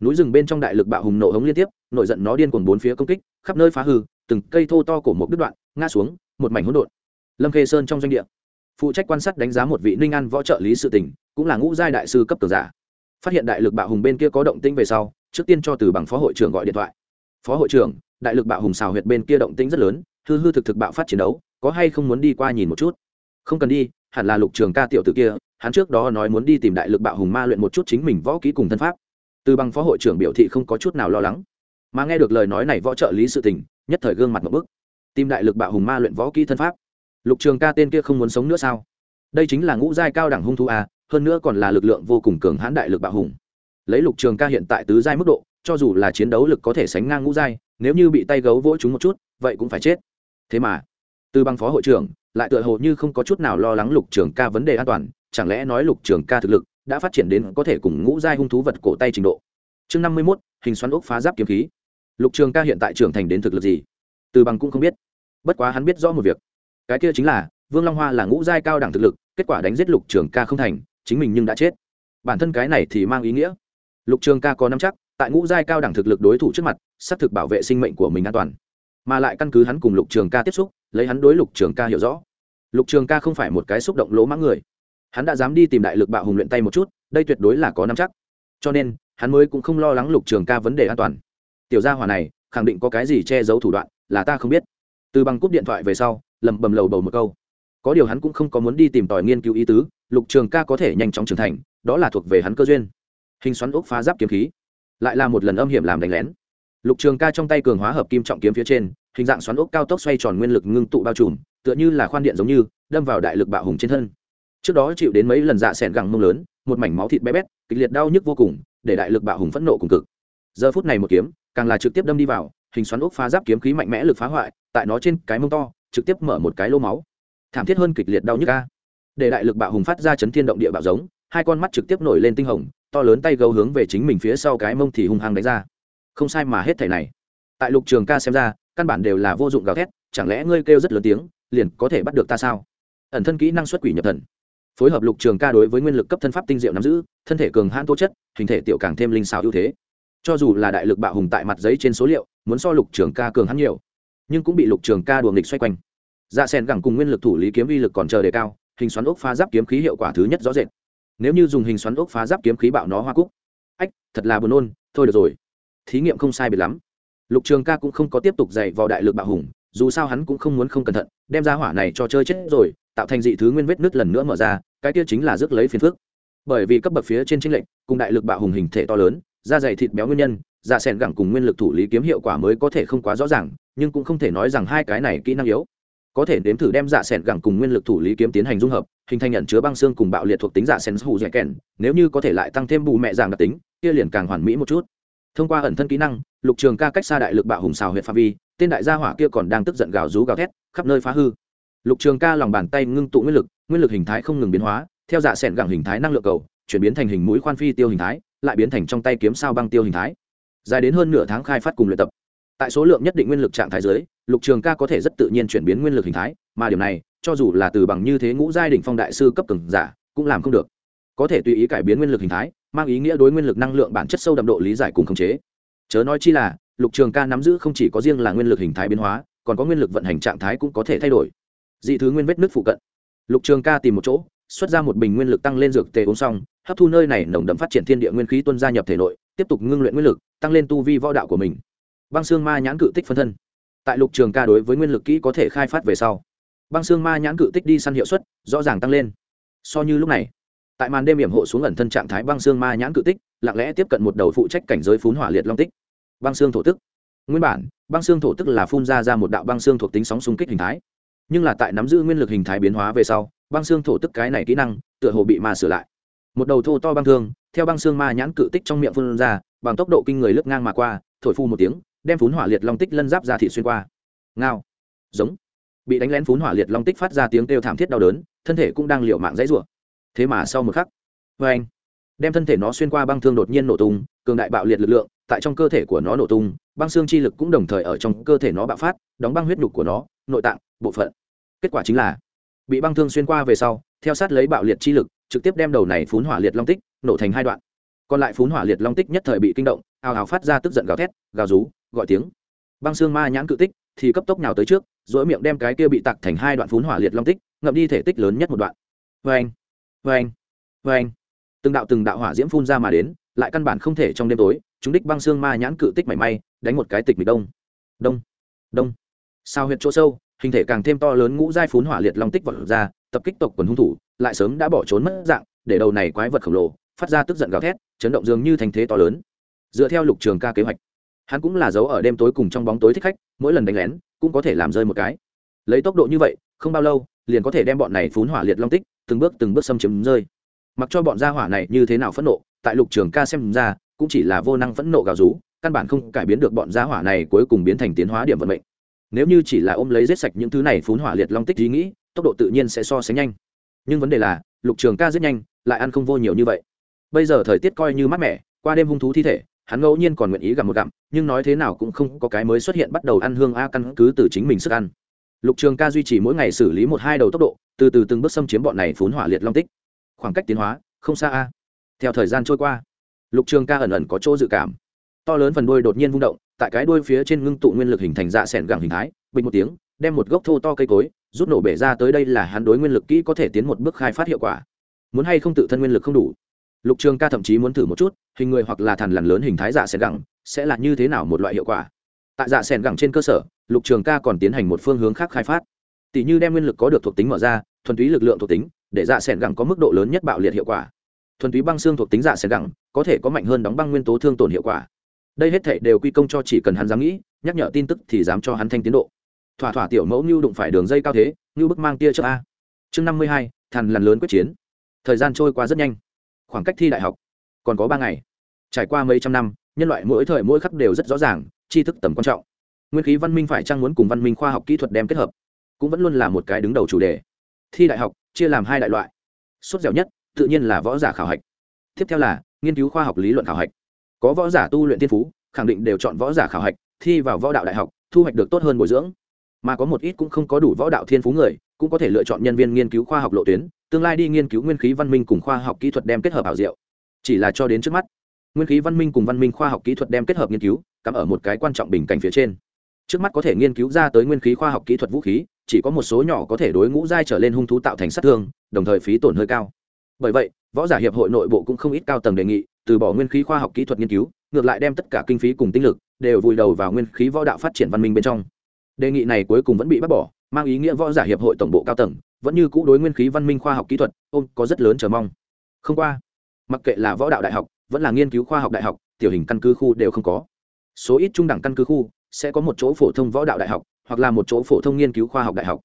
Núi rừng bên trong đại lực bạo hùng nổ hống liên tiếp nội giận nó điên cuồng bốn phía công kích, khắp nơi phá hư, từng cây thô to của một đứt đoạn, ngã xuống, một mảnh hỗn độn lâm khê sơn trong doanh địa. Phụ trách quan sát đánh giá một vị ninh an võ trợ lý sự tỉnh cũng là ngũ giai đại sư cấp cường giả. Phát hiện đại lực bạo hùng bên kia có động tĩnh về sau, trước tiên cho từ bằng phó hội trưởng gọi điện thoại. Phó hội trưởng, đại lực bạo hùng xào huyệt bên kia động tĩnh rất lớn, hư hư thực thực bạo phát chiến đấu, có hay không muốn đi qua nhìn một chút? Không cần đi, hẳn là lục trường ca tiểu tử kia, hắn trước đó nói muốn đi tìm đại lực bạo hùng ma luyện một chút chính mình võ kỹ cùng thân pháp. Từ bằng phó hội trưởng biểu thị không có chút nào lo lắng. Mà nghe được lời nói này võ trợ lý sự tình, nhất thời gương mặt một bức. Tìm đại lực bạo hùng ma luyện võ kỹ thân pháp lục trường ca tên kia không muốn sống nữa sao? Đây chính là ngũ giai cao đẳng hung thú a hơn nữa còn là lực lượng vô cùng cường hãn đại lực bạo hùng. Lấy lục trường ca hiện tại tứ giai mức độ, cho dù là chiến đấu lực có thể sánh ngang ngũ giai, nếu như bị tay gấu vỗ chúng một chút, vậy cũng phải chết. Thế mà từ bằng phó hội trưởng lại tựa hồ như không có chút nào lo lắng lục trường ca vấn đề an toàn, chẳng lẽ nói lục trường ca thực lực đã phát triển đến có thể cùng ngũ giai hung thú vật cổ tay trình độ? Chương năm mươi mốt, hình xoắn ốc phá giáp kiếm khí. Lục trường ca hiện tại trưởng thành đến thực lực gì? Từ bằng cũng không biết. Bất quá hắn biết rõ một việc cái kia chính là, vương long hoa là ngũ giai cao đẳng thực lực, kết quả đánh giết lục trường ca không thành, chính mình nhưng đã chết. Bản thân cái này thì mang ý nghĩa. Lục trường ca có nắm chắc, tại ngũ giai cao đẳng thực lực đối thủ trước mặt, xác thực bảo vệ sinh mệnh của mình an toàn. Mà lại căn cứ hắn cùng lục trường ca tiếp xúc, lấy hắn đối lục trường ca hiểu rõ. Lục trường ca không phải một cái xúc động lỗ mãng người. Hắn đã dám đi tìm đại lực bạo hùng luyện tay một chút, đây tuyệt đối là có nắm chắc. Cho nên, hắn mới cũng không lo lắng lục trường ca vấn đề an toàn. Tiểu gia hòa này, khẳng định có cái gì che giấu thủ đoạn, là ta không biết. Từ bằng cúp điện thoại về sau lầm bầm lầu bầu một câu. Có điều hắn cũng không có muốn đi tìm tòi nghiên cứu ý tứ, lục trường ca có thể nhanh chóng trưởng thành, đó là thuộc về hắn cơ duyên. Hình xoắn ốc phá giáp kiếm khí, lại là một lần âm hiểm làm đánh lén. Lục trường ca trong tay cường hóa hợp kim trọng kiếm phía trên, hình dạng xoắn ốc cao tốc xoay tròn nguyên lực ngưng tụ bao trùm, tựa như là khoan điện giống như, đâm vào đại lực bạo hùng trên thân. Trước đó chịu đến mấy lần dạ s ẻ n gẳng mông lớn, một mảnh máu thịt bé bét, kịch liệt đau nhức vô cùng, để đại lực bạo hùng phẫn nộ cùng cực. Giờ phút này một kiếm, càng là trực tiếp đâm đi vào, hình xoắn ốc phá giáp kiếm khí mạnh mẽ lực phá hoại, tại nó trên cái mông to trực tiếp mở một cái lô máu. Thảm thiết hơn kịch liệt đau nhức ca để đại lực bạo hùng phát ra chấn thiên động địa bạo giống, hai con mắt trực tiếp nổi lên tinh hồng, to lớn tay gấu hướng về chính mình phía sau cái mông thì hung hăng đánh ra. Không sai mà hết thảy này. Tại lục trường ca xem ra, căn bản đều là vô dụng gào thét, chẳng lẽ ngươi kêu rất lớn tiếng, liền có thể bắt được ta sao? Ẩn thân kỹ năng xuất quỷ nhập thần. Phối hợp lục trường ca đối với nguyên lực cấp thân pháp tinh diệu nắm giữ, thân thể cường hãn tố chất, hình thể tiểu càng thêm linh xào ưu thế. Cho dù là đại lực bạo hùng tại mặt giấy trên số liệu, muốn so lục trường ca cường hãn nhiều nhưng cũng bị lục trường ca đùa nghịch xoay quanh. Dạ sen gẳng cùng nguyên lực thủ lý kiếm uy lực còn chờ đề cao, hình xoắn ốc phá giáp kiếm khí hiệu quả thứ nhất rõ rệt. Nếu như dùng hình xoắn ốc phá giáp kiếm khí bạo nó hoa cúc. Ách, thật là buồn nôn, thôi được rồi. Thí nghiệm không sai biệt lắm. Lục trường ca cũng không có tiếp tục dạy vào đại lực bạo hùng, dù sao hắn cũng không muốn không cẩn thận, đem ra hỏa này cho chơi chết rồi, tạo thành dị thứ nguyên vết nứt lần nữa mở ra, cái kia chính là rước lấy phiền phước bởi vì cấp bậc phía trên tranh lệnh cùng đại lực bạo hùng hình thể to lớn da dày thịt béo nguyên nhân dạ s ẻ gẳng cùng nguyên lực thủ lý kiếm hiệu quả mới có thể không quá rõ ràng, nhưng cũng không thể nói rằng hai cái này kỹ năng yếu. Có thể nếm thử đem dạ s ẻ gẳng cùng nguyên lực thủ lý kiếm tiến hành dung hợp, hình thành nhận chứa băng xương cùng bạo liệt thuộc tính dạ s ẻ hù dạy kèn, nếu như có thể lại tăng thêm bù mẹ dạng đặc tính, kia liền càng hoàn mỹ một chút. Thông qua ẩn thân kỹ năng, lục trường ca cách xa đại lực bạo hùng xào huyện pha vi, tên đại gia hỏa kia còn đang tức giận gào rú gào thét, khắp nơi phá hư. Lục trường ca lòng bàn tay ngưng tụ nguyên lực nguyên lực hình thái không ngừng biến hóa, theo dạ s ẻ gẳng hình thái năng lượng cầu, chuyển biến thành hình mũi khoan phi tiêu hình thái lại biến thành trong tay kiếm sao băng tiêu hình thái. Dài đến hơn nửa tháng khai phát cùng luyện tập. Tại số lượng nhất định nguyên lực trạng thái dưới, lục trường ca có thể rất tự nhiên chuyển biến nguyên lực hình thái, mà điều này, cho dù là từ bằng như thế ngũ giai đỉnh phong đại sư cấp cường giả, cũng làm không được. Có thể tùy ý cải biến nguyên lực hình thái, mang ý nghĩa đối nguyên lực năng lượng bản chất sâu đậm độ lý giải cùng khống chế. Chớ nói chi là, lục trường ca nắm giữ không chỉ có riêng là nguyên lực hình thái biến hóa, còn có nguyên lực vận hành trạng thái cũng có thể thay đổi. Dị thứ nguyên vết nước phụ cận. Lục trường ca tìm một chỗ xuất ra một bình nguyên lực tăng lên dược tề uống xong, hấp thu nơi này nồng đậm phát triển thiên địa nguyên khí tuân gia nhập thể nội, tiếp tục ngưng luyện nguyên lực, tăng lên tu vi võ đạo của mình. Băng xương ma nhãn cự tích phân thân. Tại lục trường ca đối với nguyên lực kỹ có thể khai phát về sau, băng xương ma nhãn cự tích đi săn hiệu suất, rõ ràng tăng lên. So như lúc này, tại màn đêm hiểm hộ xuống ẩn thân trạng thái băng xương ma nhãn cự tích, lặng lẽ tiếp cận một đầu phụ trách cảnh giới phún hỏa liệt long tích. Băng xương thổ tức. Nguyên bản, băng xương thổ tức là phun ra ra một đạo băng xương thuộc tính sóng xung kích hình thái. Nhưng là tại nắm giữ nguyên lực hình thái biến hóa về sau băng xương thổ tức cái này kỹ năng, tựa hồ bị mà sửa lại. Một đầu thô to băng thương, theo băng xương ma nhãn cự tích trong miệng phun ra, bằng tốc độ kinh người lướt ngang mà qua, thổi phu một tiếng, đem phún hỏa liệt long tích lân giáp ra thị xuyên qua. Ngao. Giống. Bị đánh lén phún hỏa liệt long tích phát ra tiếng kêu thảm thiết đau đớn, thân thể cũng đang liều mạng dãy rủa. Thế mà sau một khắc vê anh, đem thân thể nó xuyên qua băng thương đột nhiên nổ tung, cường đại bạo liệt lực lượng tại trong cơ thể của nó nổ tung, băng xương chi lực cũng đồng thời ở trong cơ thể nó bạo phát, đóng băng huyết nhục của nó, nội tạng, bộ phận. Kết quả chính là bị băng thương xuyên qua về sau, theo sát lấy bạo liệt chi lực, trực tiếp đem đầu này phún hỏa liệt long tích nổ thành hai đoạn. Còn lại phún hỏa liệt long tích nhất thời bị kinh động, ào ào phát ra tức giận gào thét, gào rú, gọi tiếng. Băng xương ma nhãn cự tích thì cấp tốc nào tới trước dỗi miệng đem cái kia bị tặc thành hai đoạn phún hỏa liệt long tích, ngậm đi thể tích lớn nhất một đoạn. Vê anh vê anh vê anh từng đạo từng đạo hỏa diễm phun ra mà đến, lại căn bản không thể trong đêm tối, chúng đích băng xương ma nhãn cự tích mảy may, đánh một cái tịch mịch đông. Đông đông. Sao huyệt chỗ sâu hình thể càng thêm to lớn ngũ giai phún hỏa liệt long tích vật ra, tập kích tộc quần hung thủ, lại sớm đã bỏ trốn mất dạng, để đầu này quái vật khổng lồ phát ra tức giận gào thét, chấn động dường như thành thế to lớn. Dựa theo lục trường ca kế hoạch, hắn cũng là giấu ở đêm tối cùng trong bóng tối thích khách, mỗi lần đánh lén, cũng có thể làm rơi một cái. Lấy tốc độ như vậy, không bao lâu, liền có thể đem bọn này phún hỏa liệt long tích, từng bước từng bước xâm chiếm rơi. Mặc cho bọn gia hỏa này như thế nào phẫn nộ, tại lục trường ca xem ra, cũng chỉ là vô năng phẫn nộ gào rú, căn bản không cải biến được bọn gia hỏa này cuối cùng biến thành tiến hóa điểm vận mệnh nếu như chỉ là ôm lấy giết sạch những thứ này phún hỏa liệt long tích ý nghĩ, tốc độ tự nhiên sẽ so sánh nhanh. Nhưng vấn đề là, lục trường ca rất nhanh, lại ăn không vô nhiều như vậy. Bây giờ thời tiết coi như mát mẻ, qua đêm hung thú thi thể, hắn ngẫu nhiên còn nguyện ý gặm một gặm, nhưng nói thế nào cũng không có cái mới xuất hiện bắt đầu ăn hương a căn cứ từ chính mình sức ăn. Lục trường ca duy trì mỗi ngày xử lý một hai đầu tốc độ, từ từ từng bước xâm chiếm bọn này phún hỏa liệt long tích. Khoảng cách tiến hóa, không xa a. Theo thời gian trôi qua, lục trường ca ẩn ẩn có chỗ dự cảm. To lớn phần đuôi đột nhiên vung động tại cái đuôi phía trên ngưng tụ nguyên lực hình thành dạ sẹn gẳng hình thái, bình một tiếng, đem một gốc thô to cây cối, rút nổ bể ra tới đây là hắn đối nguyên lực kỹ có thể tiến một bước khai phát hiệu quả. Muốn hay không tự thân nguyên lực không đủ? Lục trường ca thậm chí muốn thử một chút, hình người hoặc là thằn lằn lớn hình thái dạ sẹn gẳng, sẽ là như thế nào một loại hiệu quả? Tại dạ sẹn gẳng trên cơ sở, lục trường ca còn tiến hành một phương hướng khác khai phát. Tỷ như đem nguyên lực có được thuộc tính mở ra, thuần túy lực lượng thuộc tính, để dạ sẹn gẳng có mức độ lớn nhất bạo liệt hiệu quả. Thuần túy băng xương thuộc tính dạ sẹn gẳng, có thể có mạnh hơn đóng băng nguyên tố thương tổn hiệu quả đây hết thảy đều quy công cho chỉ cần hắn dám nghĩ, nhắc nhở tin tức thì dám cho hắn thanh tiến độ. Thỏa thỏa tiểu mẫu như đụng phải đường dây cao thế như bức mang tia chớp a. Chương năm mươi hai, thằn lằn lớn quyết chiến. Thời gian trôi qua rất nhanh. Khoảng cách thi đại học còn có ba ngày. Trải qua mấy trăm năm, nhân loại mỗi thời mỗi khắc đều rất rõ ràng, tri thức tầm quan trọng. Nguyên khí văn minh phải trang muốn cùng văn minh khoa học kỹ thuật đem kết hợp, cũng vẫn luôn là một cái đứng đầu chủ đề. Thi đại học, chia làm hai đại loại. Sốt dẻo nhất, tự nhiên là võ giả khảo hạch. Tiếp theo là nghiên cứu khoa học lý luận khảo hạch có võ giả tu luyện tiên phú, khẳng định đều chọn võ giả khảo hạch, thi vào võ đạo đại học, thu hoạch được tốt hơn bồi dưỡng. Mà có một ít cũng không có đủ võ đạo thiên phú người, cũng có thể lựa chọn nhân viên nghiên cứu khoa học lộ tuyến, tương lai đi nghiên cứu nguyên khí văn minh cùng khoa học kỹ thuật đem kết hợp ảo diệu. Chỉ là cho đến trước mắt, nguyên khí văn minh cùng văn minh khoa học kỹ thuật đem kết hợp nghiên cứu, cắm ở một cái quan trọng bình cảnh phía trên. Trước mắt có thể nghiên cứu ra tới nguyên khí khoa học kỹ thuật vũ khí, chỉ có một số nhỏ có thể đối ngũ giai trở lên hung thú tạo thành sát thương, đồng thời phí tổn hơi cao. Bởi vậy, võ giả hiệp hội nội bộ cũng không ít cao tầng đề nghị từ bỏ nguyên khí khoa học kỹ thuật nghiên cứu, ngược lại đem tất cả kinh phí cùng tinh lực đều vùi đầu vào nguyên khí võ đạo phát triển văn minh bên trong. Đề nghị này cuối cùng vẫn bị bác bỏ, mang ý nghĩa võ giả hiệp hội tổng bộ cao tầng vẫn như cũ đối nguyên khí văn minh khoa học kỹ thuật ôm có rất lớn chờ mong. Không qua, mặc kệ là võ đạo đại học, vẫn là nghiên cứu khoa học đại học, tiểu hình căn cứ khu đều không có. Số ít trung đẳng căn cứ khu sẽ có một chỗ phổ thông võ đạo đại học hoặc là một chỗ phổ thông nghiên cứu khoa học đại học.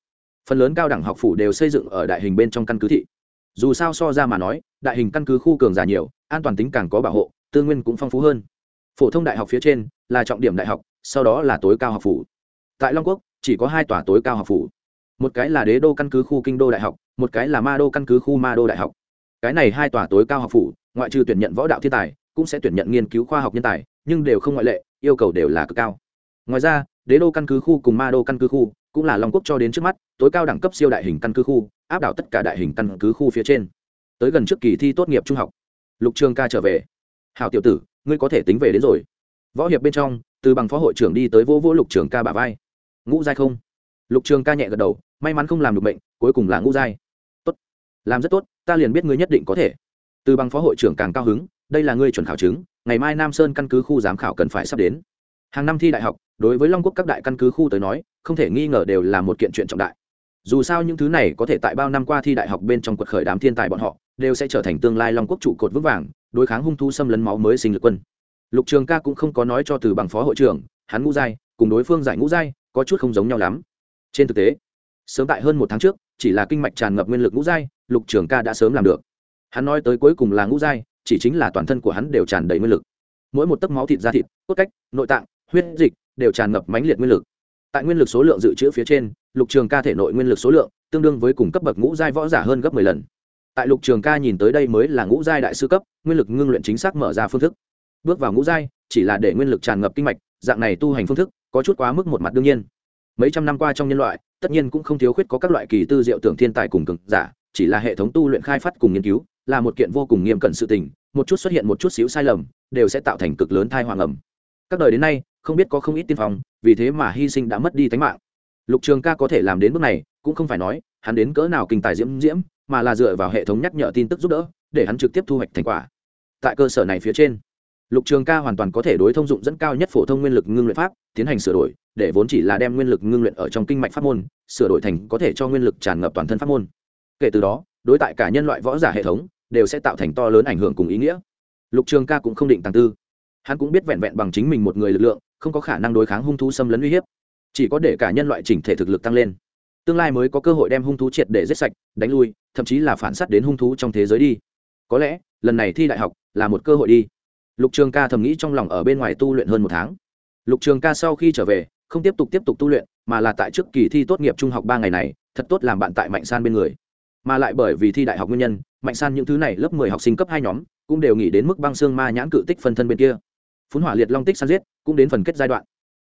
Phần lớn cao đẳng học phủ đều xây dựng ở đại hình bên trong căn cứ thị dù sao so ra mà nói, đại hình căn cứ khu cường giả nhiều, an toàn tính càng có bảo hộ, tư nguyên cũng phong phú hơn. Phổ thông đại học phía trên là trọng điểm đại học, sau đó là tối cao học phủ. Tại long quốc, chỉ có hai tòa tối cao học phủ. Một cái là đế đô căn cứ khu kinh đô đại học, một cái là ma đô căn cứ khu ma đô đại học. Cái này hai tòa tối cao học phủ, ngoại trừ tuyển nhận võ đạo thiên tài, cũng sẽ tuyển nhận nghiên cứu khoa học nhân tài, nhưng đều không ngoại lệ, yêu cầu đều là cực cao. Ngoài ra, đế đô căn cứ khu cùng ma đô căn cứ khu cũng là long quốc cho đến trước mắt, tối cao đẳng cấp siêu đại hình căn cứ khu, áp đảo tất cả đại hình căn cứ khu phía trên. Tới gần trước kỳ thi tốt nghiệp trung học. Lục trường ca trở về. Hào tiểu tử, ngươi có thể tính về đến rồi. Võ hiệp bên trong, từ bằng phó hội trưởng đi tới vô vô lục trường ca bà vai. Ngũ giai không? Lục trường ca nhẹ gật đầu, may mắn không làm được bệnh cuối cùng là ngũ giai. Tốt, làm rất tốt, ta liền biết ngươi nhất định có thể. Từ bằng phó hội trưởng càng cao hứng, đây là ngươi chuẩn khảo chứng, ngày mai nam sơn căn cứ khu giám khảo cần phải sắp đến. Hàng năm thi đại học, đối với long quốc các đại căn cứ khu tới nói không thể nghi ngờ đều là một kiện chuyện trọng đại. Dù sao những thứ này có thể tại bao năm qua thi đại học bên trong quật khởi đám thiên tài bọn họ, đều sẽ trở thành tương lai long quốc trụ cột vững vàng, đối kháng hung thu xâm lấn máu mới sinh lực quân. Lục trường ca cũng không có nói cho từ bằng phó hội trưởng, hắn ngũ giai, cùng đối phương giải ngũ giai, có chút không giống nhau lắm. Trên thực tế, sớm tại hơn một tháng trước, chỉ là kinh mạch tràn ngập nguyên lực ngũ giai, lục trường ca đã sớm làm được. Hắn nói tới cuối cùng là ngũ giai, chỉ chính là toàn thân của hắn đều tràn đầy nguyên lực. Mỗi một tấc máu thịt da thịt, cốt cách, nội tạng, huyết dịch, đều tràn ngập mãnh liệt nguyên lực tại nguyên lực số lượng dự trữ phía trên, lục trường ca thể nội nguyên lực số lượng tương đương với cùng cấp bậc ngũ giai võ giả hơn gấp mười lần. Tại lục trường ca nhìn tới đây mới là ngũ giai đại sư cấp, nguyên lực ngưng luyện chính xác mở ra phương thức. Bước vào ngũ giai, chỉ là để nguyên lực tràn ngập kinh mạch, dạng này tu hành phương thức có chút quá mức một mặt đương nhiên. Mấy trăm năm qua trong nhân loại, tất nhiên cũng không thiếu khuyết có các loại kỳ tư diệu tưởng thiên tài cùng cực giả, chỉ là hệ thống tu luyện khai phát cùng nghiên cứu là một kiện vô cùng nghiêm cẩn sự tình, một chút xuất hiện một chút xíu sai lầm, đều sẽ tạo thành cực lớn thai hoàng ẩm các đời đến nay không biết có không ít tiên phong, vì thế mà hy sinh đã mất đi tính mạng. Lục trường ca có thể làm đến bước này, cũng không phải nói, hắn đến cỡ nào kinh tài diễm diễm, mà là dựa vào hệ thống nhắc nhở tin tức giúp đỡ, để hắn trực tiếp thu hoạch thành quả. Tại cơ sở này phía trên, lục trường ca hoàn toàn có thể đối thông dụng dẫn cao nhất phổ thông nguyên lực ngưng luyện pháp, tiến hành sửa đổi, để vốn chỉ là đem nguyên lực ngưng luyện ở trong kinh mạch pháp môn, sửa đổi thành có thể cho nguyên lực tràn ngập toàn thân pháp môn. Kể từ đó, đối tại cả nhân loại võ giả hệ thống, đều sẽ tạo thành to lớn ảnh hưởng cùng ý nghĩa. Lục trường ca cũng không định tăng tư hắn cũng biết vẹn vẹn bằng chính mình một người lực lượng, không có khả năng đối kháng hung thú xâm lấn uy hiếp. Chỉ có để cả nhân loại chỉnh thể thực lực tăng lên. Tương lai mới có cơ hội đem hung thú triệt để giết sạch, đánh lui, thậm chí là phản s á t đến hung thú trong thế giới đi. Có lẽ, lần này thi đại học là một cơ hội đi. Lục trường ca thầm nghĩ trong lòng ở bên ngoài tu luyện hơn một tháng. Lục trường ca sau khi trở về, không tiếp tục tiếp tục tu luyện, mà là tại trước kỳ thi tốt nghiệp trung học ba ngày này, thật tốt làm bạn tại mạnh san bên người. Mà lại bởi vì thi đại học nguyên nhân, mạnh san những thứ này lớp mười học sinh cấp hai nhóm, cũng đều nghĩ đến mức băng xương ma nhãn cự tích phân thân bên kia phun hỏa liệt long tích săn giết cũng đến phần kết giai đoạn.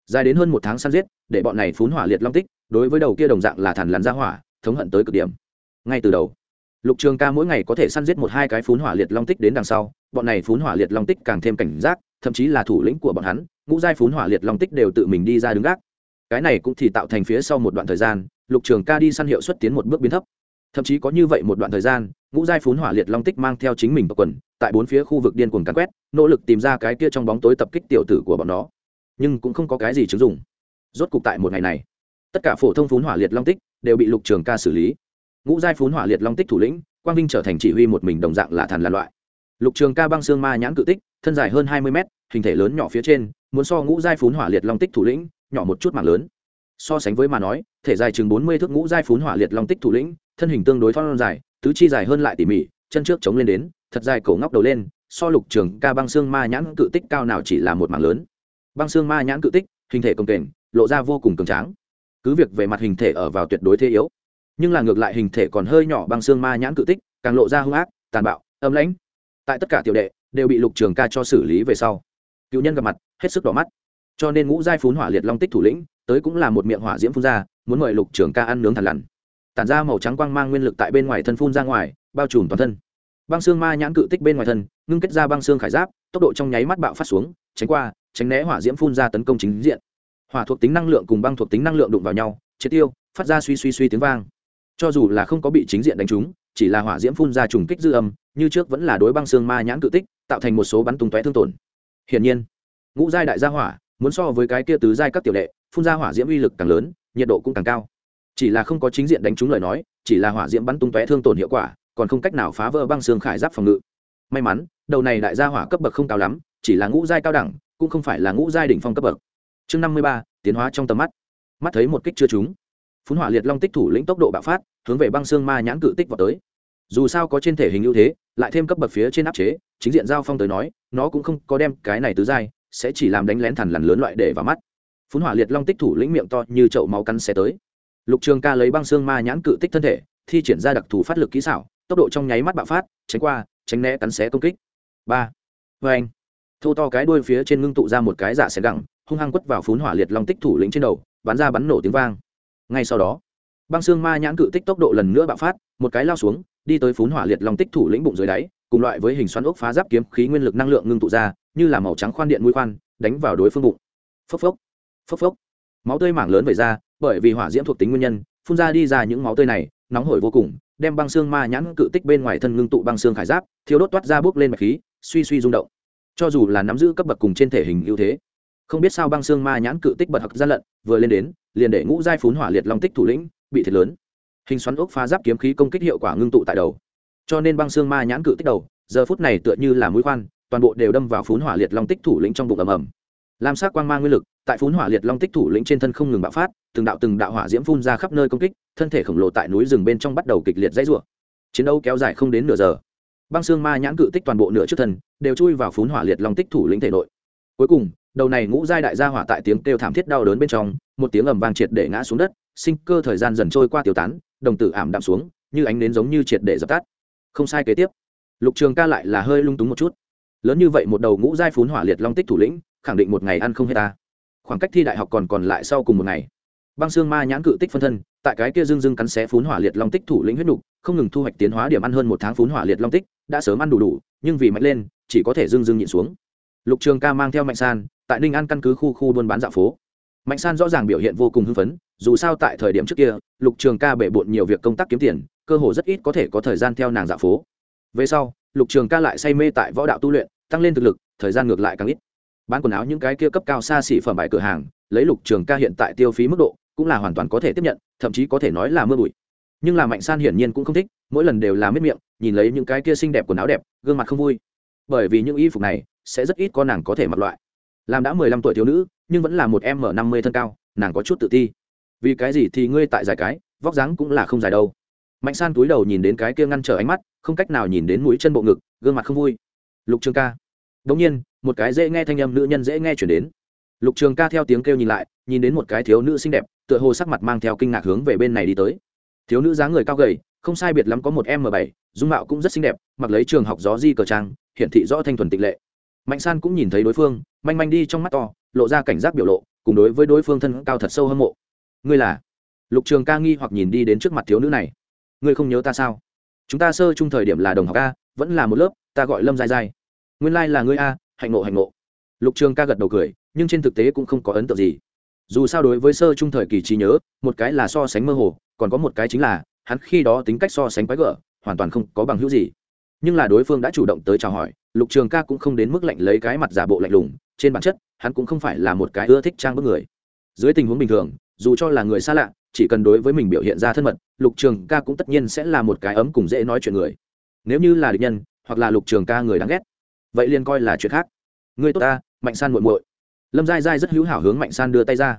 Dài đến hơn một tháng săn giết, để bọn này phun hỏa liệt long tích đối với đầu kia đồng dạng là thằn lằn ra hỏa, thống hận tới cực điểm. Ngay từ đầu, lục trường ca mỗi ngày có thể săn giết một hai cái phun hỏa liệt long tích đến đằng sau, bọn này phun hỏa liệt long tích càng thêm cảnh giác, thậm chí là thủ lĩnh của bọn hắn, ngũ giai phun hỏa liệt long tích đều tự mình đi ra đứng gác. Cái này cũng thì tạo thành phía sau một đoạn thời gian, lục trường ca đi săn hiệu suất tiến một bước biến thấp thậm chí có như vậy một đoạn thời gian, ngũ giai phun hỏa liệt long tích mang theo chính mình tập quần, tại bốn phía khu vực điên cuồng càn quét, nỗ lực tìm ra cái kia trong bóng tối tập kích tiểu tử của bọn nó. Nhưng cũng không có cái gì chứng dụng. Rốt cục tại một ngày này, tất cả phổ thông phun hỏa liệt long tích đều bị lục trường ca xử lý. Ngũ giai phun hỏa liệt long tích thủ lĩnh, quang vinh trở thành chỉ huy một mình đồng dạng là thần là loại. Lục trường ca băng xương ma nhãn cự tích, thân dài hơn hai mươi mét, hình thể lớn nhỏ phía trên, muốn so ngũ giai phun hỏa liệt long tích thủ lĩnh nhỏ một chút mạng lớn. So sánh với mà nói, thể dài chừng bốn mươi thước ngũ giai phun hỏa liệt long tích thủ lĩnh thân hình tương đối thon dài, tứ chi dài hơn lại tỉ mỉ, chân trước chống lên đến, thật dài cổ ngóc đầu lên, so lục trường ca băng xương ma nhãn cự tích cao nào chỉ là một mảng lớn. Băng xương ma nhãn cự tích, hình thể công kềnh, lộ ra vô cùng cường tráng. Cứ việc về mặt hình thể ở vào tuyệt đối thế yếu, nhưng là ngược lại hình thể còn hơi nhỏ băng xương ma nhãn cự tích, càng lộ ra hung ác, tàn bạo, âm lãnh. Tại tất cả tiểu đệ, đều bị lục trường ca cho xử lý về sau. Cựu nhân gặp mặt, hết sức đỏ mắt. Cho nên ngũ giai phún hỏa liệt long tích thủ lĩnh, tới cũng là một miệng hỏa diễm phun ra, muốn mời lục trường ca ăn nướng thằn lằn tản ra màu trắng quang mang nguyên lực tại bên ngoài thân phun ra ngoài, bao trùm toàn thân. Băng xương ma nhãn cự tích bên ngoài thân, ngưng kết ra băng xương khải giáp, tốc độ trong nháy mắt bạo phát xuống, tránh qua, tránh né hỏa diễm phun ra tấn công chính diện. Hỏa thuộc tính năng lượng cùng băng thuộc tính năng lượng đụng vào nhau, triệt tiêu, phát ra suy suy suy tiếng vang. Cho dù là không có bị chính diện đánh trúng, chỉ là hỏa diễm phun ra trùng kích dư âm, như trước vẫn là đối băng xương ma nhãn cự tích, tạo thành một số bắn tung tóe thương tổn. Hiển nhiên, ngũ giai đại gia hỏa, muốn so với cái kia tứ giai các tiểu đệ, phun ra hỏa diễm uy lực càng lớn, nhiệt độ cũng càng cao chỉ là không có chính diện đánh trúng lời nói, chỉ là hỏa diễm bắn tung tóe thương tổn hiệu quả, còn không cách nào phá vỡ băng xương khải giáp phòng ngự. May mắn, đầu này đại gia hỏa cấp bậc không cao lắm, chỉ là ngũ giai cao đẳng, cũng không phải là ngũ giai đỉnh phong cấp bậc. Chương năm mươi ba, tiến hóa trong tầm mắt. Mắt thấy một kích chưa trúng. Phun hỏa liệt long tích thủ lĩnh tốc độ bạo phát, hướng về băng xương ma nhãn cự tích vào tới. Dù sao có trên thể hình ưu thế, lại thêm cấp bậc phía trên áp chế, chính diện giao phong tới nói, nó cũng không có đem cái này tứ giai, sẽ chỉ làm đánh lén thằn lằn lớn loại để vào mắt. Phun hỏa liệt long tích thủ lĩnh miệng to như chậu máu cắn xe tới lục trường ca lấy băng xương ma nhãn cự tích thân thể, thi triển ra đặc thù phát lực kỹ xảo, tốc độ trong nháy mắt bạo phát, tránh qua, tránh né cắn xé công kích. Ba. Vê anh. Thô to cái đuôi phía trên ngưng tụ ra một cái dạ xẻ gẳng, hung hăng quất vào phún hỏa liệt long tích thủ lĩnh trên đầu, bắn ra bắn nổ tiếng vang. Ngay sau đó, băng xương ma nhãn cự tích tốc độ lần nữa bạo phát, một cái lao xuống, đi tới phún hỏa liệt long tích thủ lĩnh bụng dưới đáy, cùng loại với hình xoắn ốc phá giáp kiếm khí nguyên lực năng lượng ngưng tụ ra, như là màu trắng khoan điện mũi khoan, đánh vào đối phương bụng. Phốc phốc. Phốc phốc máu tươi mảng lớn về ra, bởi vì hỏa diễm thuộc tính nguyên nhân, phun ra đi ra những máu tươi này, nóng hổi vô cùng, đem băng xương ma nhãn cự tích bên ngoài thân ngưng tụ băng xương khải giáp thiếu đốt toát ra bước lên mạch khí, suy suy rung động. Cho dù là nắm giữ cấp bậc cùng trên thể hình ưu thế, không biết sao băng xương ma nhãn cự tích bật hặc gian lận, vừa lên đến, liền để ngũ giai phún hỏa liệt long tích thủ lĩnh bị thiệt lớn. Hình xoắn ốc phá giáp kiếm khí công kích hiệu quả ngưng tụ tại đầu. Cho nên băng xương ma nhãn cự tích đầu, giờ phút này tựa như là mũi khoan, toàn bộ đều đâm vào phún hỏa liệt long tích thủ lĩnh trong bụng ầm ầm lam sắc quang mang nguyên lực, tại phún hỏa liệt long tích thủ lĩnh trên thân không ngừng bạo phát, từng đạo từng đạo hỏa diễm phun ra khắp nơi công kích, thân thể khổng lồ tại núi rừng bên trong bắt đầu kịch liệt dãy rủa. Chiến đấu kéo dài không đến nửa giờ. Băng xương ma nhãn cự tích toàn bộ nửa trước thân, đều chui vào phún hỏa liệt long tích thủ lĩnh thể nội. Cuối cùng, đầu này ngũ giai đại gia hỏa tại tiếng kêu thảm thiết đau đớn bên trong, một tiếng ầm vang triệt để ngã xuống đất, sinh cơ thời gian dần trôi qua tiêu tán, đồng tử ảm đạm xuống, như ánh nến giống như triệt để dập tắt. Không sai kế tiếp. Lục trường ca lại là hơi lung túng một chút. Lớn như vậy một đầu ngũ giai phún hỏa liệt long tích thủ lĩnh khẳng định một ngày ăn không hết ta. Khoảng cách thi đại học còn còn lại sau cùng một ngày. Băng xương ma nhãn cự tích phân thân, tại cái kia dưng dưng cắn xé phún hỏa liệt long tích thủ lĩnh huyết nục, không ngừng thu hoạch tiến hóa điểm ăn hơn một tháng phún hỏa liệt long tích, đã sớm ăn đủ đủ, nhưng vì mạnh lên, chỉ có thể dưng dưng nhịn xuống. Lục trường ca mang theo mạnh san, tại ninh an căn cứ khu khu buôn bán dạo phố. Mạnh san rõ ràng biểu hiện vô cùng hưng phấn, dù sao tại thời điểm trước kia, lục trường ca bể bộn nhiều việc công tác kiếm tiền, cơ hồ rất ít có thể có thời gian theo nàng dạo phố. Về sau, lục trường ca lại say mê tại võ đạo tu luyện, tăng lên thực lực, thời gian ngược lại càng ít bán quần áo những cái kia cấp cao xa xỉ phẩm bài cửa hàng, lấy lục trường ca hiện tại tiêu phí mức độ, cũng là hoàn toàn có thể tiếp nhận, thậm chí có thể nói là mưa bụi. Nhưng là mạnh san hiển nhiên cũng không thích, mỗi lần đều là miết miệng, nhìn lấy những cái kia xinh đẹp quần áo đẹp, gương mặt không vui. Bởi vì những y phục này, sẽ rất ít con nàng có thể mặc loại. Làm đã mười lăm tuổi thiếu nữ, nhưng vẫn là một em m năm mươi thân cao, nàng có chút tự ti. Vì cái gì thì ngươi tại dài cái, vóc dáng cũng là không dài đâu. Mạnh san túi đầu nhìn đến cái kia ngăn trở ánh mắt, không cách nào nhìn đến mũi chân bộ ngực, gương mặt không vui. Lục trường ca đồng nhiên, một cái dễ nghe thanh âm nữ nhân dễ nghe chuyển đến. Lục trường ca theo tiếng kêu nhìn lại, nhìn đến một cái thiếu nữ xinh đẹp, tựa hồ sắc mặt mang theo kinh ngạc hướng về bên này đi tới. Thiếu nữ dáng người cao gầy, không sai biệt lắm có một m bảy, dung mạo cũng rất xinh đẹp, mặc lấy trường học gió di cờ trang, hiển thị rõ thanh thuần tịnh lệ. Mạnh san cũng nhìn thấy đối phương, manh manh đi trong mắt to, lộ ra cảnh giác biểu lộ, cùng đối với đối phương thân cao thật sâu hâm mộ. Ngươi là? Lục trường ca nghi hoặc nhìn đi đến trước mặt thiếu nữ này. Ngươi không nhớ ta sao? Chúng ta sơ chung thời điểm là đồng học a, vẫn là một lớp, ta gọi lâm dài dài nguyên lai、like、là ngươi a, hạnh ngộ hạnh ngộ. Lục trường ca gật đầu cười, nhưng trên thực tế cũng không có ấn tượng gì. Dù sao đối với sơ trung thời kỳ trí nhớ, một cái là so sánh mơ hồ, còn có một cái chính là, hắn khi đó tính cách so sánh quái gở, hoàn toàn không có bằng hữu gì. Nhưng là đối phương đã chủ động tới chào hỏi, lục trường ca cũng không đến mức lạnh lấy cái mặt giả bộ lạnh lùng, trên bản chất, hắn cũng không phải là một cái ưa thích trang bức người. Dưới tình huống bình thường, dù cho là người xa lạ, chỉ cần đối với mình biểu hiện ra thân mật, lục trường ca cũng tất nhiên sẽ là một cái ấm cùng dễ nói chuyện người. Nếu như là địch nhân, hoặc là lục trường ca người đáng ghét vậy liền coi là chuyện khác. Người tốt ta, mạnh san muội muội. Lâm dai dai rất hữu hảo hướng mạnh san đưa tay ra.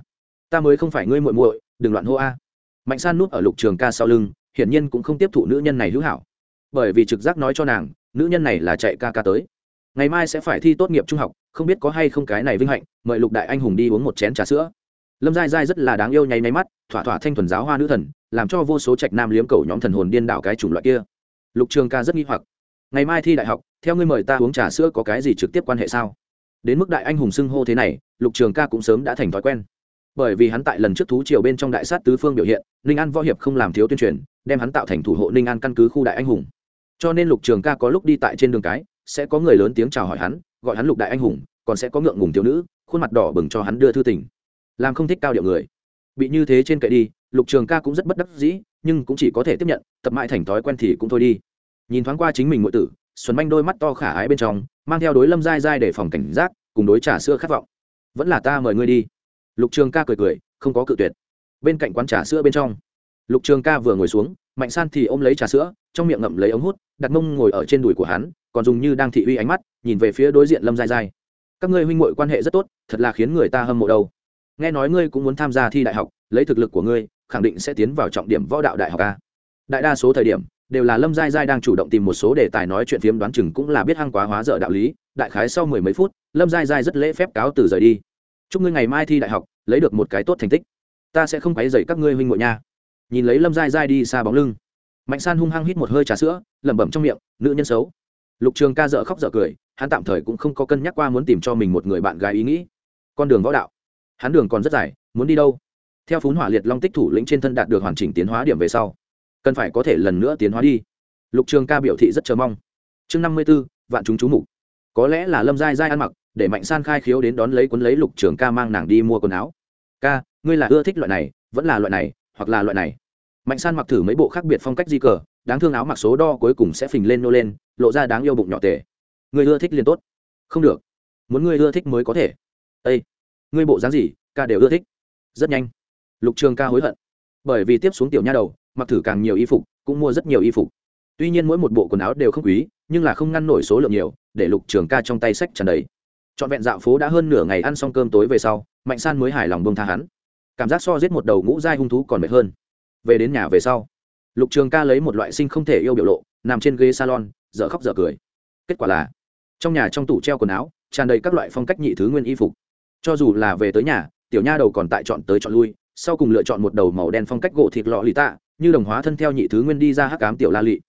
Ta mới không phải ngươi muội muội, đừng loạn hô a. Mạnh san núp ở lục trường ca sau lưng, hiển nhiên cũng không tiếp thụ nữ nhân này hữu hảo. Bởi vì trực giác nói cho nàng, nữ nhân này là chạy ca ca tới. Ngày mai sẽ phải thi tốt nghiệp trung học, không biết có hay không cái này vinh hạnh, mời lục đại anh hùng đi uống một chén trà sữa. Lâm dai dai rất là đáng yêu nháy máy mắt, thỏa thỏa thanh thuần giáo hoa nữ thần, làm cho vô số trạch nam liếm cầu nhóm thần hồn điên đảo cái chủng loại kia. Lục trường ca rất nghi hoặc. Ngày mai thi đại học theo ngươi mời ta uống trà sữa có cái gì trực tiếp quan hệ sao? Đến mức đại anh hùng xưng hô thế này, lục trường ca cũng sớm đã thành thói quen. Bởi vì hắn tại lần trước thú triều bên trong đại sát tứ phương biểu hiện, ninh an võ hiệp không làm thiếu tuyên truyền, đem hắn tạo thành thủ hộ ninh an căn cứ khu đại anh hùng. Cho nên lục trường ca có lúc đi tại trên đường cái, sẽ có người lớn tiếng chào hỏi hắn, gọi hắn lục đại anh hùng, còn sẽ có ngượng ngùng thiếu nữ, khuôn mặt đỏ bừng cho hắn đưa thư tình. Làm không thích cao điệu người. Bị như thế trên cậy đi, lục trường ca cũng rất bất đắc dĩ, nhưng cũng chỉ có thể tiếp nhận, tập mãi thành thói quen thì cũng thôi đi. Nhìn thoáng qua chính mình ngụy tử xuân manh đôi mắt to khả ái bên trong, mang theo đối lâm dai dai để phòng cảnh giác, cùng đối trà sữa khát vọng. Vẫn là ta mời ngươi đi. Lục trường ca cười cười, không có cự tuyệt. Bên cạnh quán trà sữa bên trong, lục trường ca vừa ngồi xuống, mạnh san thì ôm lấy trà sữa, trong miệng ngậm lấy ống hút, đặt mông ngồi ở trên đùi của hắn, còn dùng như đang thị uy ánh mắt, nhìn về phía đối diện lâm dai dai các ngươi huynh m quan hệ rất tốt, thật là khiến người ta hâm mộ đâu. Nghe nói ngươi cũng muốn tham gia thi đại học, lấy thực lực của ngươi, khẳng định sẽ tiến vào trọng điểm võ đạo đại học a. Đại đa số thời điểm đều là lâm giai giai đang chủ động tìm một số đề tài nói chuyện phiếm đoán chừng cũng là biết hăng quá hóa dở đạo lý. Đại khái sau mười mấy phút, lâm giai giai rất lễ phép cáo từ rời đi. Chúc ngươi ngày mai thi đại học, lấy được một cái tốt thành tích. Ta sẽ không quấy dậy các ngươi huynh ngội nha. Nhìn lấy lâm giai giai đi xa bóng lưng, mạnh san hung hăng hít một hơi trà sữa, lẩm bẩm trong miệng, nữ nhân xấu. Lục trường ca dợ khóc dợ cười, hắn tạm thời cũng không có cân nhắc qua muốn tìm cho mình một người bạn gái ý nghĩ. Con đường võ đạo, hắn đường còn rất dài, muốn đi đâu? Theo phún hỏa liệt long tích thủ lĩnh trên thân đạt được hoàn chỉnh tiến hóa điểm về sau cần phải có thể lần nữa tiến hóa đi. Lục trường ca biểu thị rất chờ mong. Chương năm mươi b ố vạn chúng chú ụ có lẽ là lâm giai giai ăn mặc, để mạnh san khai khiếu đến đón lấy quấn lấy lục trường ca mang nàng đi mua quần áo. Ca, ngươi là ưa thích loại này, vẫn là loại này, hoặc là loại này? Mạnh san mặc thử mấy bộ khác biệt phong cách di cờ, đáng thương áo mặc số đo cuối cùng sẽ phình lên nô lên, lộ ra đáng yêu bụng nhỏ tề. Người ưa thích liền tốt. Không được. Muốn người ưa thích mới có thể. Ây ngươi bộ dáng gì, ca đều ưa thích. Rất nhanh. Lục trường ca hối hận. Bởi vì tiếp xuống tiểu nha đầu mặc thử càng nhiều y phục, cũng mua rất nhiều y phục. Tuy nhiên mỗi một bộ quần áo đều không quý, nhưng là không ngăn nổi số lượng nhiều, để lục trường ca trong tay sách tràn đầy. Trọn vẹn dạo phố đã hơn nửa ngày ăn xong cơm tối về sau, mạnh san mới hài lòng bông tha hắn. Cảm giác so giết một đầu ngũ dai hung thú còn mệt hơn. Về đến nhà về sau, lục trường ca lấy một loại sinh không thể yêu biểu lộ, nằm trên ghế salon, dở khóc dở cười. Kết quả là, trong nhà trong tủ treo quần áo, tràn đầy các loại phong cách nhị thứ nguyên y phục. Cho dù là về tới nhà, tiểu nha đầu còn tại chọn tới chọn lui, sau cùng lựa chọn một đầu màu đen phong cách gỗ thịt lọ lì tạ như đồng hóa thân theo nhị thứ nguyên đi ra hắc cám tiểu la lị.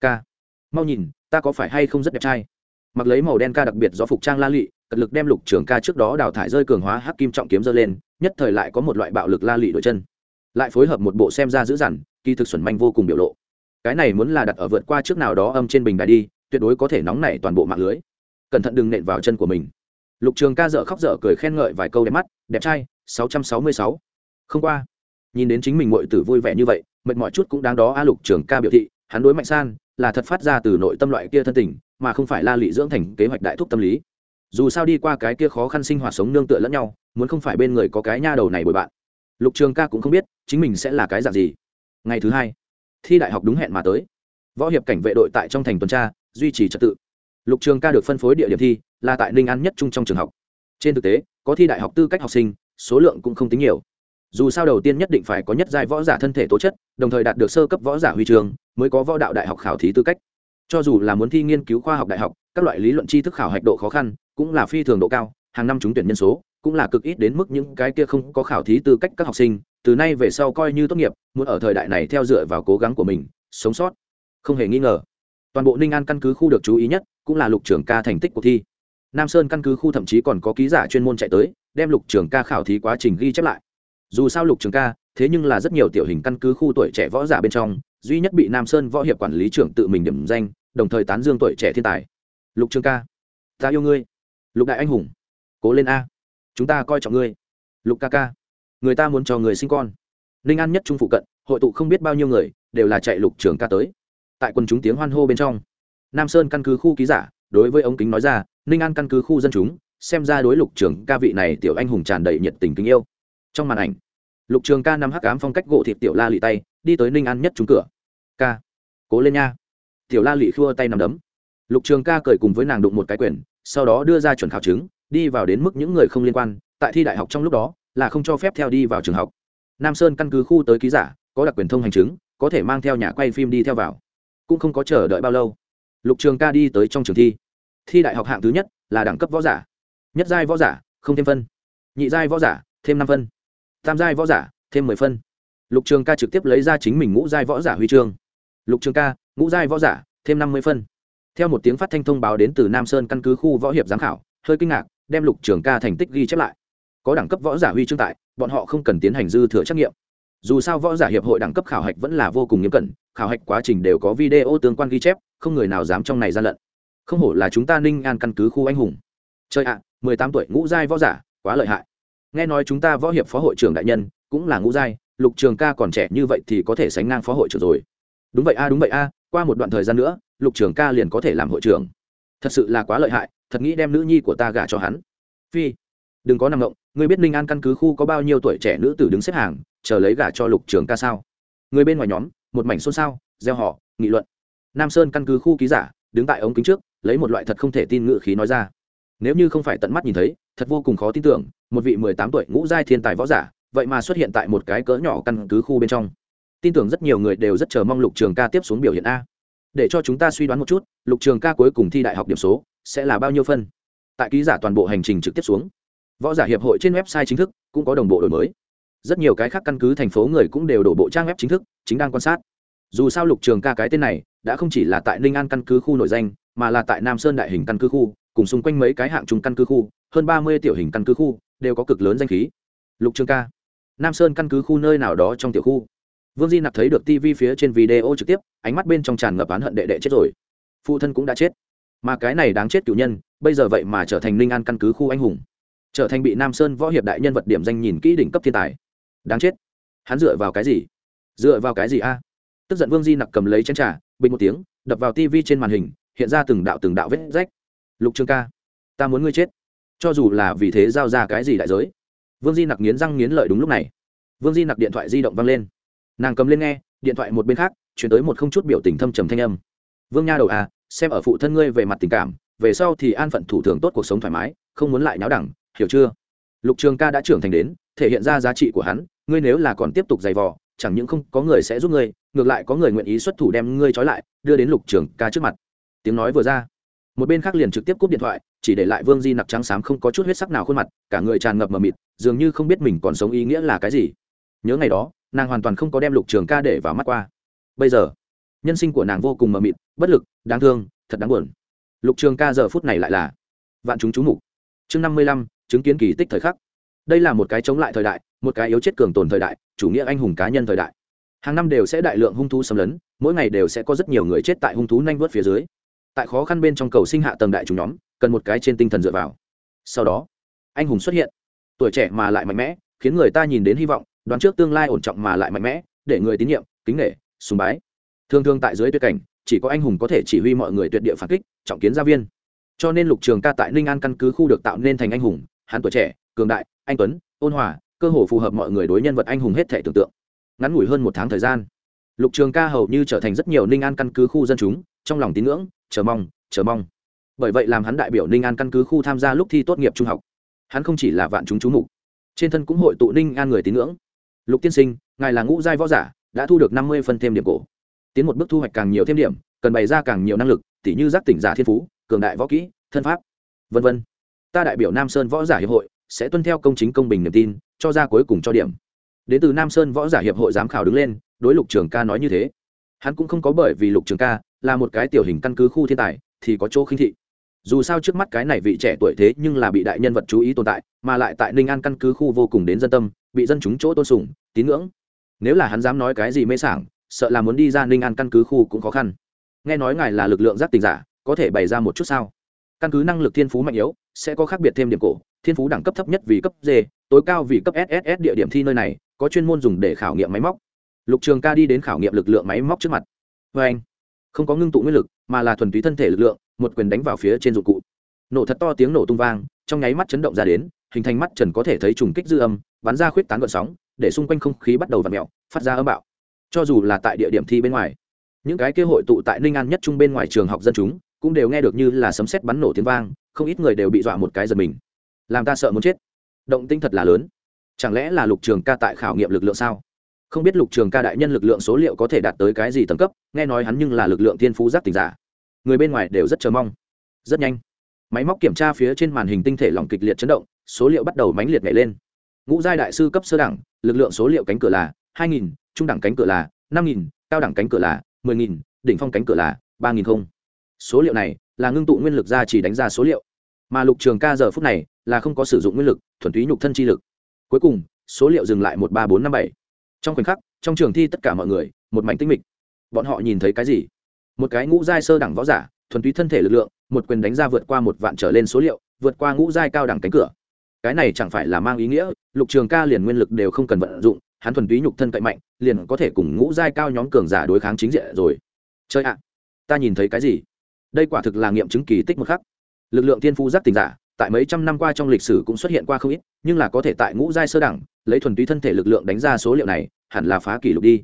Ca mau nhìn, ta có phải hay không rất đẹp trai? Mặc lấy màu đen ca đặc biệt do phục trang la lị, cật lực đem lục trường ca trước đó đào thải rơi cường hóa hắc kim trọng kiếm dơ lên, nhất thời lại có một loại bạo lực la lị đổi chân. Lại phối hợp một bộ xem ra dữ dằn, kỳ thực xuẩn manh vô cùng biểu lộ. Cái này muốn là đặt ở vượt qua trước nào đó âm trên bình đài đi, tuyệt đối có thể nóng nảy toàn bộ mạng lưới. Cẩn thận đừng nện vào chân của mình. Lục trường ca dợ khóc dở cười khen ngợi vài câu đẹp mắt, đẹp trai 666. không qua. Nhìn đến chính mình muội tử vui vẻ như vậy mệt mỏi chút cũng đáng đó a lục trường ca biểu thị, hắn đối mạnh san là thật phát ra từ nội tâm loại kia thân tình, mà không phải la lị dưỡng thành kế hoạch đại thúc tâm lý. Dù sao đi qua cái kia khó khăn sinh hoạt sống nương tựa lẫn nhau, muốn không phải bên người có cái nha đầu này bồi bạn. Lục trường ca cũng không biết chính mình sẽ là cái dạng gì. Ngày thứ hai, thi đại học đúng hẹn mà tới. Võ hiệp cảnh vệ đội tại trong thành tuần tra, duy trì trật tự. Lục trường ca được phân phối địa điểm thi là tại ninh an nhất trung trong trường học. Trên thực tế, có thi đại học tư cách học sinh, số lượng cũng không tính nhiều dù sao đầu tiên nhất định phải có nhất giai võ giả thân thể tố chất, đồng thời đạt được sơ cấp võ giả huy trường mới có võ đạo đại học khảo thí tư cách. Cho dù là muốn thi nghiên cứu khoa học đại học, các loại lý luận tri thức khảo hạch độ khó khăn, cũng là phi thường độ cao, hàng năm trúng tuyển nhân số, cũng là cực ít đến mức những cái kia không có khảo thí tư cách các học sinh, từ nay về sau coi như tốt nghiệp, muốn ở thời đại này theo dựa vào cố gắng của mình, sống sót. Không hề nghi ngờ, toàn bộ ninh an căn cứ khu được chú ý nhất, cũng là lục trưởng ca thành tích cuộc thi. Nam sơn căn cứ khu thậm chí còn có ký giả chuyên môn chạy tới, đem lục trưởng ca khảo thí quá trình ghi chép lại dù sao lục trường ca, thế nhưng là rất nhiều tiểu hình căn cứ khu tuổi trẻ võ giả bên trong, duy nhất bị nam sơn võ hiệp quản lý trưởng tự mình điểm danh, đồng thời tán dương tuổi trẻ thiên tài. Lục trường ca, ta yêu ngươi. Lục đại anh hùng, cố lên a. Chúng ta coi trọng ngươi. Lục ca ca, người ta muốn cho người sinh con. Ninh an nhất trung phụ cận, hội tụ không biết bao nhiêu người, đều là chạy lục trường ca tới. Tại quần chúng tiếng hoan hô bên trong, nam sơn căn cứ khu ký giả, đối với ống kính nói ra, ninh an căn cứ khu dân chúng, xem ra đối lục trường ca vị này tiểu anh hùng tràn đầy nhiệt tình kính yêu trong màn ảnh, lục trường ca nắm hắc ám phong cách gỗ thịt tiểu la lị tay, đi tới ninh an nhất trúng cửa. Ca, cố lên nha. Tiểu la lị khua tay nằm đấm. Lục trường ca cởi cùng với nàng đụng một cái quyền, sau đó đưa ra chuẩn khảo chứng, đi vào đến mức những người không liên quan, tại thi đại học trong lúc đó, là không cho phép theo đi vào trường học. Nam sơn căn cứ khu tới ký giả, có đặc quyền thông hành chứng, có thể mang theo nhà quay phim đi theo vào, cũng không có chờ đợi bao lâu. Lục trường ca đi tới trong trường thi. Thi đại học hạng thứ nhất là đẳng cấp võ giả. Nhất giai võ giả, không thêm phân. Nhị giai võ giả, thêm năm phân tam giai võ giả, thêm mười phân. Lục trường ca trực tiếp lấy ra chính mình ngũ giai võ giả huy chương. Lục trường ca, ngũ giai võ giả, thêm năm mươi phân. Theo một tiếng phát thanh thông báo đến từ nam sơn căn cứ khu võ hiệp giám khảo, hơi kinh ngạc, đem lục trường ca thành tích ghi chép lại. Có đẳng cấp võ giả huy chương tại, bọn họ không cần tiến hành dư thừa trắc nghiệm dù sao võ giả hiệp hội đẳng cấp khảo hạch vẫn là vô cùng nghiêm cẩn, khảo hạch quá trình đều có video tương quan ghi chép, không người nào dám trong này gian lận. Không hổ là chúng ta ninh an căn cứ khu anh hùng. Chơi ạ, mười tám tuổi, ngũ giai võ giả, quá lợi hại nghe nói chúng ta võ hiệp phó hội trưởng đại nhân cũng là ngũ giai, lục trường ca còn trẻ như vậy thì có thể sánh ngang phó hội trưởng rồi. Đúng vậy a, đúng vậy a, qua một đoạn thời gian nữa, lục trường ca liền có thể làm hội trưởng. Thật sự là quá lợi hại, thật nghĩ đem nữ nhi của ta gả cho hắn. Phi, đừng có nằm ngộng người biết ninh an căn cứ khu có bao nhiêu tuổi trẻ nữ tử đứng xếp hàng, chờ lấy gả cho lục trường ca sao? Người bên ngoài nhóm, một mảnh xôn xao, gieo họ nghị luận. Nam sơn căn cứ khu ký giả, đứng tại ống kính trước, lấy một loại thật không thể tin ngự khí nói ra nếu như không phải tận mắt nhìn thấy, thật vô cùng khó tin tưởng, một vị mười tám tuổi ngũ giai thiên tài võ giả, vậy mà xuất hiện tại một cái cỡ nhỏ căn cứ khu bên trong. Tin tưởng rất nhiều người đều rất chờ mong lục trường ca tiếp xuống biểu hiện a. Để cho chúng ta suy đoán một chút, lục trường ca cuối cùng thi đại học điểm số sẽ là bao nhiêu phân? Tại ký giả toàn bộ hành trình trực tiếp xuống, võ giả hiệp hội trên website chính thức cũng có đồng bộ đổi mới. Rất nhiều cái khác căn cứ thành phố người cũng đều đổ bộ trang web chính thức, chính đang quan sát. Dù sao lục trường ca cái tên này đã không chỉ là tại ninh an căn cứ khu nội danh, mà là tại nam sơn đại hình căn cứ khu cùng xung quanh mấy cái hạng trung căn cứ khu, hơn ba mươi tiểu hình căn cứ khu, đều có cực lớn danh khí. Lục trường ca, nam sơn căn cứ khu nơi nào đó trong tiểu khu. Vương di nặc thấy được tv phía trên video trực tiếp, ánh mắt bên trong tràn ngập án hận đệ đệ chết rồi. Phụ thân cũng đã chết. Mà cái này đáng chết cựu nhân, bây giờ vậy mà trở thành ninh an căn cứ khu anh hùng. Trở thành bị nam sơn võ hiệp đại nhân vật điểm danh nhìn kỹ đỉnh cấp thiên tài. Đáng chết. Hắn dựa vào cái gì? Dựa vào cái gì a? Tức giận vương di nặc cầm lấy chén t r à bình một tiếng, đập vào tv trên màn hình, hiện ra từng đạo từng đạo vết rách lục trương ca, ta muốn ngươi chết. Cho dù là vì thế giao ra cái gì đại giới. Vương di nặc nghiến răng nghiến lợi đúng lúc này. Vương di nặc điện thoại di động văng lên. Nàng cầm lên nghe, điện thoại một bên khác, chuyển tới một không chút biểu tình thâm trầm thanh âm. Vương nha đầu à xem ở phụ thân ngươi về mặt tình cảm, về sau thì an phận thủ thường tốt cuộc sống thoải mái, không muốn lại náo đẳng, hiểu chưa? Lục trường ca đã trưởng thành đến, thể hiện ra giá trị của hắn, ngươi nếu là còn tiếp tục giày vò, chẳng những không có người sẽ giúp ngươi, ngược lại có người nguyện ý xuất thủ đem ngươi trói lại, đưa đến lục trường ca trước mặt. Tiếng nói vừa ra một bên khác liền trực tiếp cúp điện thoại, chỉ để lại vương di nặc trắng xám không có chút huyết sắc nào khuôn mặt, cả người tràn ngập mờ mịt, dường như không biết mình còn sống ý nghĩa là cái gì. Nhớ ngày đó, nàng hoàn toàn không có đem lục trường ca để vào mắt qua. Bây giờ, nhân sinh của nàng vô cùng mờ mịt, bất lực, đáng thương, thật đáng buồn. Lục trường ca giờ phút này lại là vạn chúng chú mục. Chương năm mươi lăm, chứng kiến kỳ tích thời khắc. Đây là một cái chống lại thời đại, một cái yếu chết cường tồn thời đại, chủ nghĩa anh hùng cá nhân thời đại. Hàng năm đều sẽ đại lượng hung thú xâm lấn, mỗi ngày đều sẽ có rất nhiều người chết tại hung thú nanh vớt phía dưới tại khó khăn bên trong cầu sinh hạ tầng đại chúng nhóm, cần một cái trên tinh thần dựa vào. Sau đó, anh hùng xuất hiện. Tuổi trẻ mà lại mạnh mẽ, khiến người ta nhìn đến hy vọng, đoán trước tương lai ổn trọng mà lại mạnh mẽ, để người tín nhiệm, kính nghệ sùng bái. Thường thường tại dưới tuyệt cảnh, chỉ có anh hùng có thể chỉ huy mọi người tuyệt địa phản kích, trọng kiến gia viên. Cho nên lục trường ca tại ninh an căn cứ khu được tạo nên thành anh hùng, hắn tuổi trẻ, cường đại, anh tuấn, ôn hòa, cơ hồ phù hợp mọi người đối nhân vật anh hùng hết thể tưởng tượng. Ngắn ngủi hơn một tháng thời gian, lục trường ca hầu như trở thành rất nhiều ninh an căn cứ khu dân chúng trong lòng tín ngưỡng, chờ mong chờ mong. Bởi vậy làm hắn đại biểu ninh an căn cứ khu tham gia lúc thi tốt nghiệp trung học. Hắn không chỉ là vạn chúng chú mục, trên thân cũng hội tụ ninh an người tín ngưỡng. Lục tiên sinh, ngài là ngũ giai võ giả, đã thu được năm mươi phân thêm điểm cổ. Tiến một bước thu hoạch càng nhiều thêm điểm, cần bày ra càng nhiều năng lực, tỉ như giác tỉnh giả thiên phú, cường đại võ kỹ, thân pháp v v ta đại biểu nam sơn võ giả hiệp hội, sẽ tuân theo công chính công bình niềm tin, cho ra cuối cùng cho điểm. Đến từ nam sơn võ giả hiệp hội giám khảo đứng lên, đối lục trường ca nói như thế hắn cũng không có bởi vì lục trường ca là một cái tiểu hình căn cứ khu thiên tài, thì có chỗ khinh thị. Dù sao trước mắt cái này vị trẻ tuổi thế nhưng là bị đại nhân vật chú ý tồn tại, mà lại tại ninh an căn cứ khu vô cùng đến dân tâm, bị dân chúng chỗ tôn sùng, tín ngưỡng. Nếu là hắn dám nói cái gì mê sảng, sợ là muốn đi ra ninh an căn cứ khu cũng khó khăn. Nghe nói ngài là lực lượng giác tình giả, có thể bày ra một chút sao? Căn cứ năng lực thiên phú mạnh yếu, sẽ có khác biệt thêm điểm cổ, thiên phú đẳng cấp thấp nhất vì cấp d tối cao vì cấp sss địa điểm thi nơi này, có chuyên môn dùng để khảo nghiệm máy móc lục trường ca đi đến khảo nghiệm lực lượng máy móc trước mặt. Vê anh, không có ngưng tụ nguyên lực, mà là thuần túy thân thể lực lượng, một quyền đánh vào phía trên dụng cụ. Nổ thật to tiếng nổ tung vang, trong nháy mắt chấn động ra đến, hình thành mắt trần có thể thấy trùng kích dư âm, bắn ra khuyết tán gợn sóng, để xung quanh không khí bắt đầu v ặ mẹo phát ra âm bạo. Cho dù là tại địa điểm thi bên ngoài, những cái kế hội tụ tại ninh an nhất trung bên ngoài trường học dân chúng, cũng đều nghe được như là sấm sét bắn nổ tiếng vang, không ít người đều bị dọa một cái giật mình. Làm ta sợ muốn chết. Động tinh thật là lớn. Chẳng lẽ là lục trường ca tại khảo nghiệm lực lượng sao? Không biết lục trường ca đại nhân lực lượng số liệu có thể đạt tới cái gì tầng cấp, nghe nói hắn nhưng là lực lượng thiên phú giác tình giả. Người bên ngoài đều rất chờ mong. Rất nhanh, máy móc kiểm tra phía trên màn hình tinh thể lỏng kịch liệt chấn động, số liệu bắt đầu mãnh liệt nhảy lên. Ngũ giai đại sư cấp sơ đẳng, lực lượng số liệu cánh cửa là hai nghìn, trung đẳng cánh cửa là năm nghìn, cao đẳng cánh cửa là mười nghìn, đỉnh phong cánh cửa là ba nghìn không. Số liệu này là ngưng tụ nguyên lực ra chỉ đánh ra số liệu. Mà lục trường ca giờ phút này là không có sử dụng nguyên lực, thuần túy nhục thân chi lực. Cuối cùng, số liệu dừng lại một ba bốn năm bảy trong khoảnh khắc, trong trường thi tất cả mọi người, một mảnh tinh mịch. Bọn họ nhìn thấy cái gì? Một cái ngũ giai sơ đẳng võ giả, thuần túy thân thể lực lượng, một quyền đánh ra vượt qua một vạn trở lên số liệu, vượt qua ngũ giai cao đẳng cánh cửa. Cái này chẳng phải là mang ý nghĩa, lục trường ca liền nguyên lực đều không cần vận dụng, hắn thuần túy nhục thân cậy mạnh, liền có thể cùng ngũ giai cao nhóm cường giả đối kháng chính diện rồi. Chơi ạ, ta nhìn thấy cái gì? Đây quả thực là nghiệm chứng kỳ tích một khắc. Lực lượng tiên phu giác tình giả tại mấy trăm năm qua trong lịch sử cũng xuất hiện qua không ít, nhưng là có thể tại ngũ giai sơ đẳng, lấy thuần túy thân thể lực lượng đánh ra số liệu này, hẳn là phá kỷ lục đi.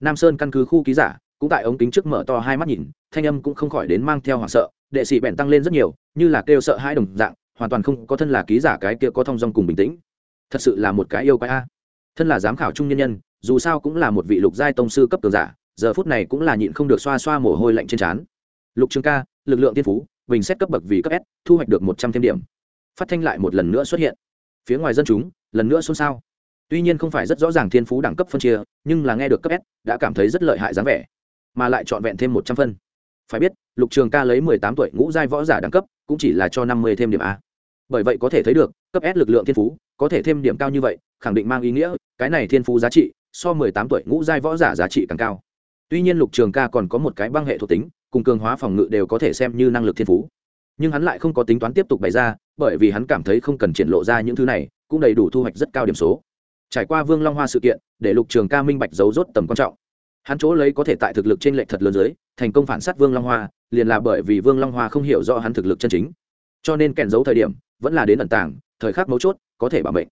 Nam sơn căn cứ khu ký giả, cũng tại ống kính trước mở to hai mắt nhìn, thanh âm cũng không khỏi đến mang theo hoảng sợ, đệ sĩ bèn tăng lên rất nhiều, như là kêu sợ hai đồng dạng, hoàn toàn không có thân là ký giả cái kia có thong dong cùng bình tĩnh. Thật sự là một cái yêu quái a. Thân là giám khảo trung nhân nhân, dù sao cũng là một vị lục giai tông sư cấp tường giả, giờ phút này cũng là nhịn không được xoa xoa mồ hôi lạnh trên trán. Lục trường ca, lực lượng tiên phú, bình xét cấp bậc vì cấp s, thu hoạch được một trăm thêm điểm phát thanh lại một lần nữa xuất hiện. Phía ngoài dân chúng, lần nữa xôn xao. Tuy nhiên không phải rất rõ ràng thiên phú đẳng cấp phân chia, nhưng là nghe được cấp s, đã cảm thấy rất lợi hại dáng vẻ, mà lại trọn vẹn thêm một trăm phân. Phải biết, lục trường ca lấy mười tám tuổi ngũ giai võ giả đẳng cấp, cũng chỉ là cho năm mươi thêm điểm a. Bởi vậy có thể thấy được, cấp s lực lượng thiên phú, có thể thêm điểm cao như vậy, khẳng định mang ý nghĩa, cái này thiên phú giá trị, so mười tám tuổi ngũ giai võ giả giá trị càng cao. Tuy nhiên lục trường ca còn có một cái băng hệ thuộc tính, cùng cường hóa phòng ngự đều có thể xem như năng lực thiên phú nhưng hắn lại không có tính toán tiếp tục bày ra, bởi vì hắn cảm thấy không cần triển lộ ra những thứ này, cũng đầy đủ thu hoạch rất cao điểm số. Trải qua vương long hoa sự kiện, để lục trường ca minh bạch giấu rốt tầm quan trọng. Hắn chỗ lấy có thể tại thực lực trên lệch thật lớn dưới, thành công phản sát vương long hoa, liền là bởi vì vương long hoa không hiểu rõ hắn thực lực chân chính. Cho nên kèn giấu thời điểm, vẫn là đến ẩn tàng, thời khắc mấu chốt, có thể bảo mệnh.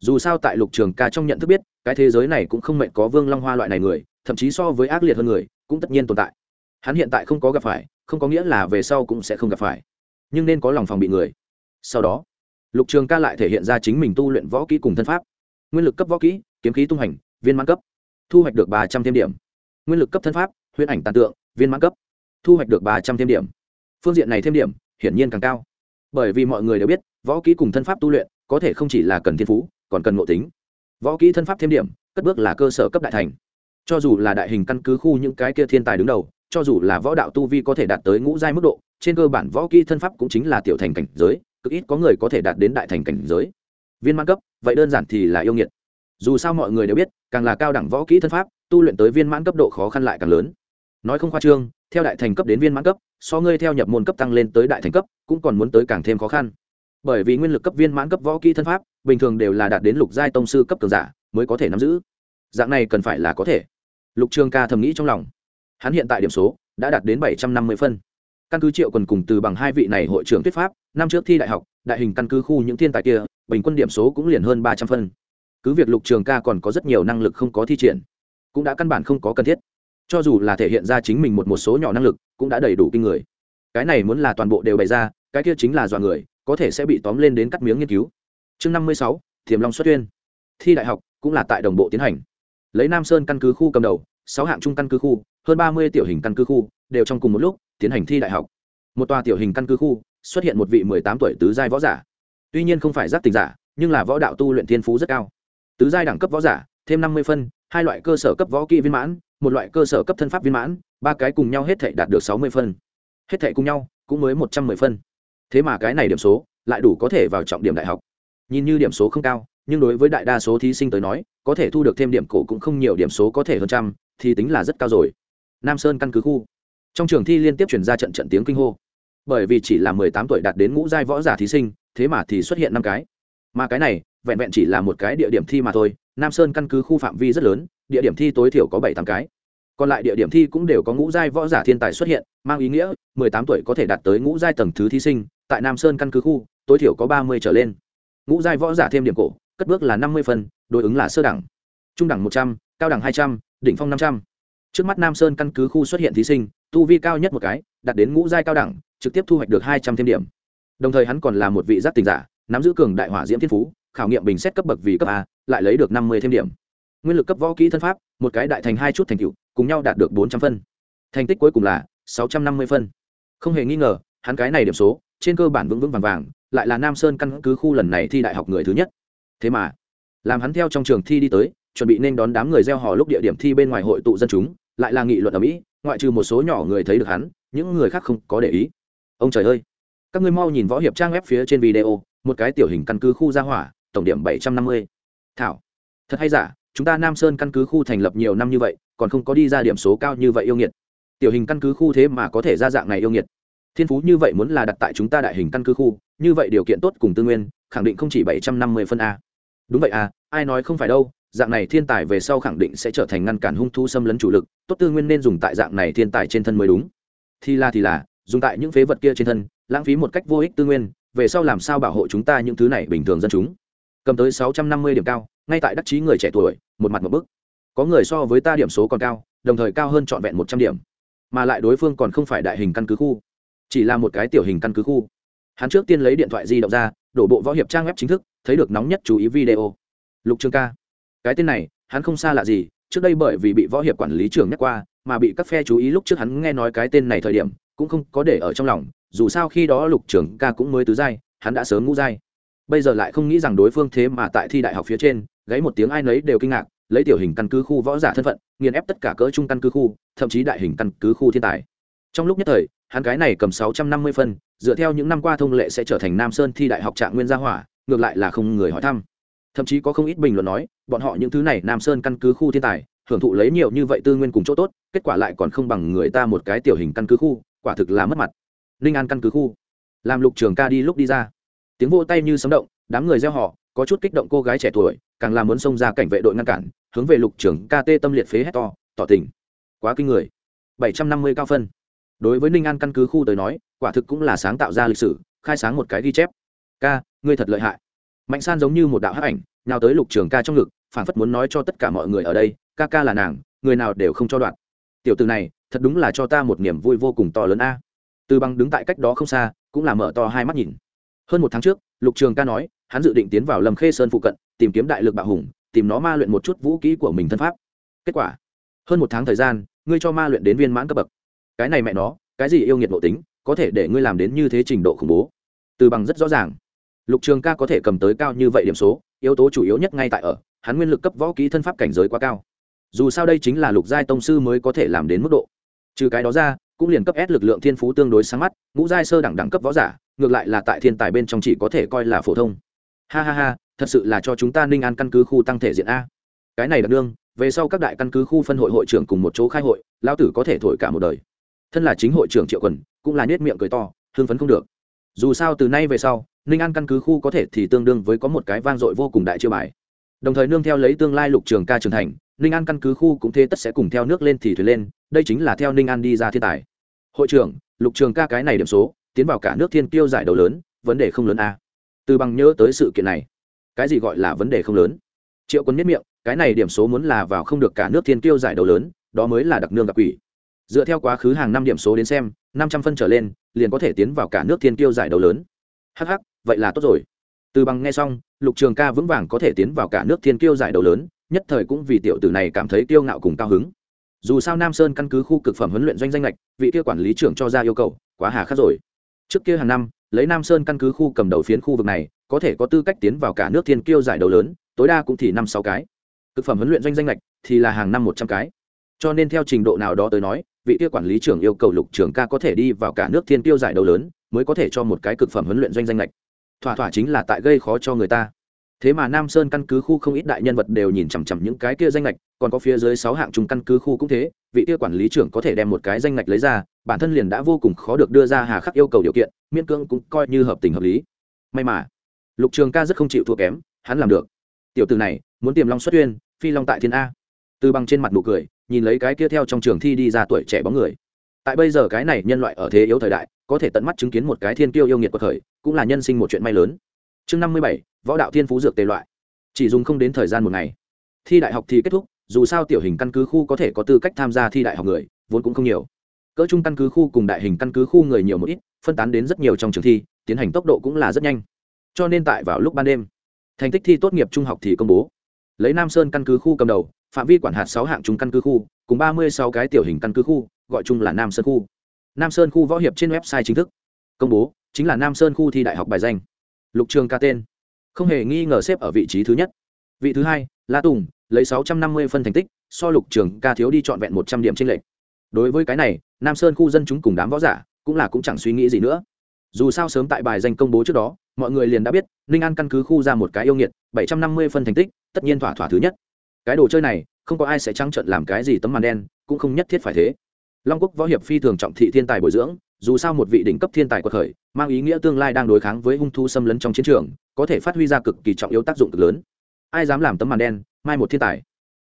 Dù sao tại lục trường ca trong nhận thức biết, cái thế giới này cũng không mệnh có vương long hoa loại này người, thậm chí so với ác liệt hơn người, cũng tất nhiên tồn tại. Hắn hiện tại không có gặp phải, không có nghĩa là về sau cũng sẽ không gặp phải nhưng nên có lòng phòng bị người. Sau đó, lục trường ca lại thể hiện ra chính mình tu luyện võ kỹ cùng thân pháp. Nguyên lực cấp võ kỹ, kiếm khí tung hành, viên mãn cấp. Thu hoạch được ba trăm thêm điểm. Nguyên lực cấp thân pháp, huyễn ảnh tàn tượng, viên mãn cấp. Thu hoạch được ba trăm thêm điểm. Phương diện này thêm điểm, hiển nhiên càng cao. Bởi vì mọi người đều biết, võ kỹ cùng thân pháp tu luyện có thể không chỉ là cần thiên phú, còn cần ngộ tính. Võ kỹ thân pháp thêm điểm, cất bước là cơ sở cấp đại thành. Cho dù là đại hình căn cứ khu những cái kia thiên tài đứng đầu, cho dù là võ đạo tu vi có thể đạt tới ngũ giai mức độ trên cơ bản võ kỹ thân pháp cũng chính là tiểu thành cảnh giới, cực ít có người có thể đạt đến đại thành cảnh giới. Viên mãn cấp, vậy đơn giản thì là yêu nghiệt. Dù sao mọi người đều biết, càng là cao đẳng võ kỹ thân pháp, tu luyện tới viên mãn cấp độ khó khăn lại càng lớn. Nói không khoa trương, theo đại thành cấp đến viên mãn cấp, so ngươi theo nhập môn cấp tăng lên tới đại thành cấp, cũng còn muốn tới càng thêm khó khăn. Bởi vì nguyên lực cấp viên mãn cấp võ kỹ thân pháp, bình thường đều là đạt đến lục giai tông sư cấp cường giả, mới có thể nắm giữ. Dạng này cần phải là có thể. Lục trường ca thầm nghĩ trong lòng. Hắn hiện tại điểm số đã đạt đến bảy trăm năm mươi phân căn cứ triệu còn cùng từ bằng hai vị này hội trưởng thuyết pháp, năm trước thi đại học, đại hình căn cứ khu những thiên tài kia, bình quân điểm số cũng liền hơn ba trăm phân. Cứ việc lục trường ca còn có rất nhiều năng lực không có thi triển, cũng đã căn bản không có cần thiết. Cho dù là thể hiện ra chính mình một một số nhỏ năng lực, cũng đã đầy đủ kinh người. Cái này muốn là toàn bộ đều bày ra, cái kia chính là dọa người, có thể sẽ bị tóm lên đến cắt miếng nghiên cứu. Chương năm mươi sáu thiềm long xuất tuyên. Thi đại học, cũng là tại đồng bộ tiến hành. Lấy nam sơn căn cứ khu cầm đầu, sáu hạng trung căn cứ khu, hơn ba mươi tiểu hình căn cứ khu, đều trong cùng một lúc tiến hành thi đại học. Một tòa tiểu hình căn cứ khu, xuất hiện một vị mười tám tuổi tứ giai võ giả. Tuy nhiên không phải giác tình giả, nhưng là võ đạo tu luyện thiên phú rất cao. Tứ giai đẳng cấp võ giả, thêm năm mươi phân, hai loại cơ sở cấp võ kỹ viên mãn, một loại cơ sở cấp thân pháp viên mãn, ba cái cùng nhau hết thể đạt được sáu mươi phân. Hết thể cùng nhau, cũng mới một trăm mười phân. Thế mà cái này điểm số, lại đủ có thể vào trọng điểm đại học. Nhìn như điểm số không cao, nhưng đối với đại đa số thí sinh tới nói, có thể thu được thêm điểm cổ cũng không nhiều điểm số có thể hơn trăm, thì tính là rất cao rồi. Nam sơn căn cứ khu trong trường thi liên tiếp chuyển ra trận trận tiếng kinh hô. Bởi vì chỉ là mười tám tuổi đạt đến ngũ giai võ giả thí sinh, thế mà thì xuất hiện năm cái. Mà cái này, vẹn vẹn chỉ là một cái địa điểm thi mà thôi, nam sơn căn cứ khu phạm vi rất lớn, địa điểm thi tối thiểu có bảy tám cái. Còn lại địa điểm thi cũng đều có ngũ giai võ giả thiên tài xuất hiện, mang ý nghĩa mười tám tuổi có thể đạt tới ngũ giai tầng thứ thí sinh, tại nam sơn căn cứ khu, tối thiểu có ba mươi trở lên. Ngũ giai võ giả thêm điểm cổ, cất bước là năm mươi phần, đối ứng là sơ đẳng, trung đẳng một trăm, cao đẳng hai trăm, đỉnh phong năm trăm. Trước mắt nam sơn căn cứ khu xuất hiện thí sinh tu vi cao nhất một cái, đạt đến ngũ giai cao đẳng, trực tiếp thu hoạch được hai trăm thêm điểm. Đồng thời hắn còn là một vị giác tình giả, nắm giữ cường đại hỏa diễm thiên phú, khảo nghiệm bình xét cấp bậc vì cấp a, lại lấy được năm mươi thêm điểm. Nguyên lực cấp võ kỹ thân pháp, một cái đại thành hai chút thành cựu cùng nhau đạt được bốn trăm phân. Thành tích cuối cùng là sáu trăm năm mươi phân. Không hề nghi ngờ, hắn cái này điểm số, trên cơ bản vững vững vàng vàng, lại là nam sơn căn cứ khu lần này thi đại học người thứ nhất. Thế mà, làm hắn theo trong trường thi đi tới, chuẩn bị nên đón đám người gieo hò lúc địa điểm thi bên ngoài hội tụ dân chúng lại là nghị luận ở mỹ, ngoại trừ một số nhỏ người thấy được hắn, những người khác không có để ý. Ông trời ơi! Các ngươi mau nhìn võ hiệp trang web phía trên video, một cái tiểu hình căn cứ khu gia hỏa, tổng điểm bảy trăm năm mươi. Thảo! Thật hay giả, chúng ta nam sơn căn cứ khu thành lập nhiều năm như vậy, còn không có đi ra điểm số cao như vậy yêu nghiệt. Tiểu hình căn cứ khu thế mà có thể ra dạng này yêu nghiệt. Thiên phú như vậy muốn là đặt tại chúng ta đại hình căn cứ khu, như vậy điều kiện tốt cùng tư nguyên, khẳng định không chỉ bảy trăm năm mươi phân a. Đúng vậy à ai nói không phải đâu dạng này thiên tài về sau khẳng định sẽ trở thành ngăn cản hung thu xâm lấn chủ lực, tốt tư nguyên nên dùng tại dạng này thiên tài trên thân mới đúng. Thì là thì là, dùng tại những phế vật kia trên thân, lãng phí một cách vô ích tư nguyên, về sau làm sao bảo hộ chúng ta những thứ này bình thường dân chúng? Cầm tới sáu trăm năm mươi điểm cao, ngay tại đắc chí người trẻ tuổi, một mặt một bức. Có người so với ta điểm số còn cao, đồng thời cao hơn trọn vẹn một trăm điểm. Mà lại đối phương còn không phải đại hình căn cứ khu, chỉ là một cái tiểu hình căn cứ khu. Hắn trước tiên lấy điện thoại di động ra, đổ bộ võ hiệp trang web chính thức, thấy được nóng nhất chú ý video. Lục trường ca cái tên này, hắn không xa lạ gì, trước đây bởi vì bị võ hiệp quản lý trưởng nhắc qua, mà bị các phe chú ý lúc trước hắn nghe nói cái tên này thời điểm, cũng không có để ở trong lòng, dù sao khi đó lục trường ca cũng mới tứ giai, hắn đã sớm ngũ giai. Bây giờ lại không nghĩ rằng đối phương thế mà tại thi đại học phía trên, gáy một tiếng ai nấy đều kinh ngạc, lấy tiểu hình căn cứ khu võ giả thân phận, nghiền ép tất cả cỡ trung căn cứ khu, thậm chí đại hình căn cứ khu thiên tài. Trong lúc nhất thời, hắn cái này cầm sáu trăm năm mươi phân, dựa theo những năm qua thông lệ sẽ trở thành nam sơn thi đại học trạng nguyên gia hỏa, ngược lại là không người hỏi thăm thậm chí có không ít bình luận nói, bọn họ những thứ này nam sơn căn cứ khu thiên tài, hưởng thụ lấy nhiều như vậy tư nguyên cùng chỗ tốt, kết quả lại còn không bằng người ta một cái tiểu hình căn cứ khu, quả thực là mất mặt. Ninh an căn cứ khu. Làm lục trường ca đi lúc đi ra. Tiếng vô tay như sấm động, đám người gieo họ, có chút kích động cô gái trẻ tuổi, càng làm muốn xông ra cảnh vệ đội ngăn cản, hướng về lục trường ca tê tâm liệt phế hét to, tỏ tình. Quá kinh người. Bảy trăm năm mươi cao phân. Đối với ninh an căn cứ khu tới nói, quả thực cũng là sáng tạo ra lịch sử, khai sáng một cái ghi chép. Ca, ngươi thật lợi hại mạnh san giống như một đạo hắc ảnh nào tới lục trường ca trong ngực phản phất muốn nói cho tất cả mọi người ở đây, ca ca là nàng, người nào đều không cho đoạn. Tiểu từ này, thật đúng là cho ta một niềm vui vô cùng to lớn a. Từ bằng đứng tại cách đó không xa, cũng là mở to hai mắt nhìn. Hơn một tháng trước, lục trường ca nói, hắn dự định tiến vào lầm khê sơn phụ cận, tìm kiếm đại lực bạo hùng, tìm nó ma luyện một chút vũ kỹ của mình thân pháp. Kết quả, hơn một tháng thời gian, ngươi cho ma luyện đến viên mãn cấp bậc. Cái này mẹ nó, cái gì yêu nghiệt nội tính, có thể để ngươi làm đến như thế trình độ khủng bố? Từ bằng rất rõ ràng lục trường ca có thể cầm tới cao như vậy điểm số yếu tố chủ yếu nhất ngay tại ở hắn nguyên lực cấp võ kỹ thân pháp cảnh giới quá cao dù sao đây chính là lục giai tông sư mới có thể làm đến mức độ trừ cái đó ra cũng liền cấp S lực lượng thiên phú tương đối sáng mắt, ngũ giai sơ đẳng đẳng cấp võ giả, ngược lại là tại thiên tài bên trong chỉ có thể coi là phổ thông. Ha ha ha, thật sự là cho chúng ta Ninh An căn cứ khu tăng thể diện a. Cái này đặc đương, về sau các đại căn cứ khu phân hội hội trưởng cùng một chỗ khai hội, lão tử có thể thổi cả một đời. Thân là chính hội trưởng Triệu Quần, cũng là nhếch miệng cười to, hưng phấn không được. Dù sao từ nay về sau, Ninh An căn cứ khu có thể thì tương đương với có một cái vang dội vô cùng đại chiêu bài. Đồng thời nương theo lấy tương lai lục trường ca trưởng thành, Ninh An căn cứ khu cũng thế tất sẽ cùng theo nước lên thì thuyền lên, đây chính là theo Ninh An đi ra thiên tài hội trưởng lục trường ca cái này điểm số tiến vào cả nước thiên tiêu giải đấu lớn vấn đề không lớn a à. từ bằng nhớ tới sự kiện này cái gì gọi là vấn đề không lớn triệu quân nhất miệng cái này điểm số muốn là vào không được cả nước thiên tiêu giải đấu lớn đó mới là đặc nương gặp quỷ dựa theo quá khứ hàng năm điểm số đến xem năm trăm phân trở lên liền có thể tiến vào cả nước thiên Kiêu giải đấu lớn. Hh vậy là tốt rồi. Từ bằng nghe xong, lục trường ca vững vàng có thể tiến vào cả nước thiên kiêu giải đấu lớn, nhất thời cũng vì tiểu tử này cảm thấy kiêu ngạo cùng cao hứng. Dù sao nam sơn căn cứ khu cực phẩm huấn luyện doanh danh lệch, vị kia quản lý trưởng cho ra yêu cầu, quá hà khắc rồi. Trước kia hàng năm, lấy nam sơn căn cứ khu cầm đầu phiến khu vực này, có thể có tư cách tiến vào cả nước thiên kiêu giải đấu lớn, tối đa cũng thì năm sáu cái. Cực phẩm huấn luyện doanh danh lệch thì là hàng năm một trăm cái cho nên theo trình độ nào đó tới nói, vị kia quản lý trưởng yêu cầu lục trưởng ca có thể đi vào cả nước thiên tiêu giải đấu lớn, mới có thể cho một cái cực phẩm huấn luyện doanh danh lệch. Thỏa thỏa chính là tại gây khó cho người ta. Thế mà nam sơn căn cứ khu không ít đại nhân vật đều nhìn chằm chằm những cái kia danh lệch, còn có phía dưới sáu hạng trung căn cứ khu cũng thế, vị kia quản lý trưởng có thể đem một cái danh lệch lấy ra, bản thân liền đã vô cùng khó được đưa ra hà khắc yêu cầu điều kiện, miễn cưỡng cũng coi như hợp tình hợp lý. May mà, lục trường ca rất không chịu thua kém, hắn làm được. Tiểu từ này, muốn tiềm long xuất uyên phi long tại thiên a. Từ bằng trên mặt nụ cười nhìn lấy cái kia theo trong trường thi đi ra tuổi trẻ bóng người. Tại bây giờ cái này nhân loại ở thế yếu thời đại, có thể tận mắt chứng kiến một cái thiên kiêu yêu nghiệt của khởi cũng là nhân sinh một chuyện may lớn. Chương năm mươi bảy, võ đạo thiên phú dược tề loại. Chỉ dùng không đến thời gian một ngày. Thi đại học thì kết thúc, dù sao tiểu hình căn cứ khu có thể có tư cách tham gia thi đại học người, vốn cũng không nhiều. Cỡ trung căn cứ khu cùng đại hình căn cứ khu người nhiều một ít, phân tán đến rất nhiều trong trường thi, tiến hành tốc độ cũng là rất nhanh. Cho nên tại vào lúc ban đêm, thành tích thi tốt nghiệp trung học thì công bố. Lấy nam sơn căn cứ khu cầm đầu phạm vi quản hạt sáu hạng trung căn cứ khu, cùng ba mươi sáu cái tiểu hình căn cứ khu, gọi chung là nam sơn khu. Nam sơn khu võ hiệp trên website chính thức công bố, chính là nam sơn khu thi đại học bài danh. Lục trường ca tên. Không hề nghi ngờ xếp ở vị trí thứ nhất. Vị thứ hai, la tùng, lấy sáu trăm năm mươi phân thành tích, so lục trường ca thiếu đi trọn vẹn một trăm điểm trên lệch. Đối với cái này, nam sơn khu dân chúng cùng đám võ giả cũng là cũng chẳng suy nghĩ gì nữa. Dù sao sớm tại bài danh công bố trước đó, mọi người liền đã biết, ninh an căn cứ khu ra một cái yêu nghiệt, bảy trăm năm mươi phân thành tích, tất nhiên thỏa thỏa thứ nhất cái đồ chơi này, không có ai sẽ trăng trận làm cái gì tấm màn đen, cũng không nhất thiết phải thế. Long quốc võ hiệp phi thường trọng thị thiên tài bồi dưỡng, dù sao một vị đỉnh cấp thiên tài quật khởi, mang ý nghĩa tương lai đang đối kháng với hung thu xâm lấn trong chiến trường, có thể phát huy ra cực kỳ trọng yếu tác dụng cực lớn. Ai dám làm tấm màn đen, mai một thiên tài.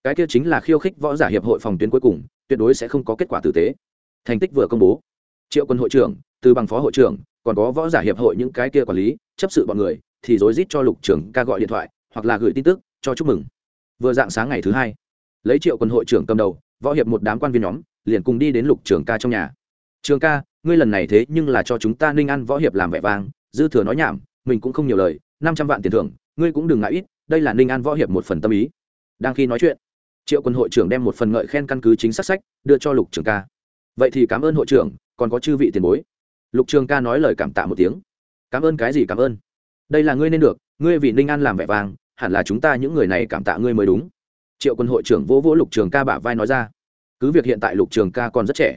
Cái kia chính là khiêu khích võ giả hiệp hội phòng tuyến cuối cùng, tuyệt đối sẽ không có kết quả tử tế. Thành tích vừa công bố. Triệu quân hội trưởng, từ bằng phó hội trưởng, còn có võ giả hiệp hội những cái kia quản lý, chấp sự bọn người, thì rối rít cho lục trưởng ca gọi điện thoại, hoặc là gửi tin tức, cho chúc mừng vừa dạng sáng ngày thứ hai, lấy triệu quân hội trưởng cầm đầu, võ hiệp một đám quan viên nhóm, liền cùng đi đến lục trường ca trong nhà. Trường ca, ngươi lần này thế nhưng là cho chúng ta ninh ăn võ hiệp làm vẻ vang, dư thừa nói nhảm, mình cũng không nhiều lời, năm trăm vạn tiền thưởng, ngươi cũng đừng ngại ít, đây là ninh an võ hiệp một phần tâm ý. Đang khi nói chuyện, triệu quân hội trưởng đem một phần ngợi khen căn cứ chính xác sách đưa cho lục trường ca. Vậy thì cảm ơn hội trưởng, còn có chư vị tiền bối. Lục trường ca nói lời cảm tạ một tiếng. Cảm ơn cái gì cảm ơn? Đây là ngươi nên được, ngươi vì ninh an làm vẻ vàng hẳn là chúng ta những người này cảm tạ ngươi mới đúng. Triệu quân hội trưởng vỗ vỗ lục trường ca bả vai nói ra. Cứ việc hiện tại lục trường ca còn rất trẻ,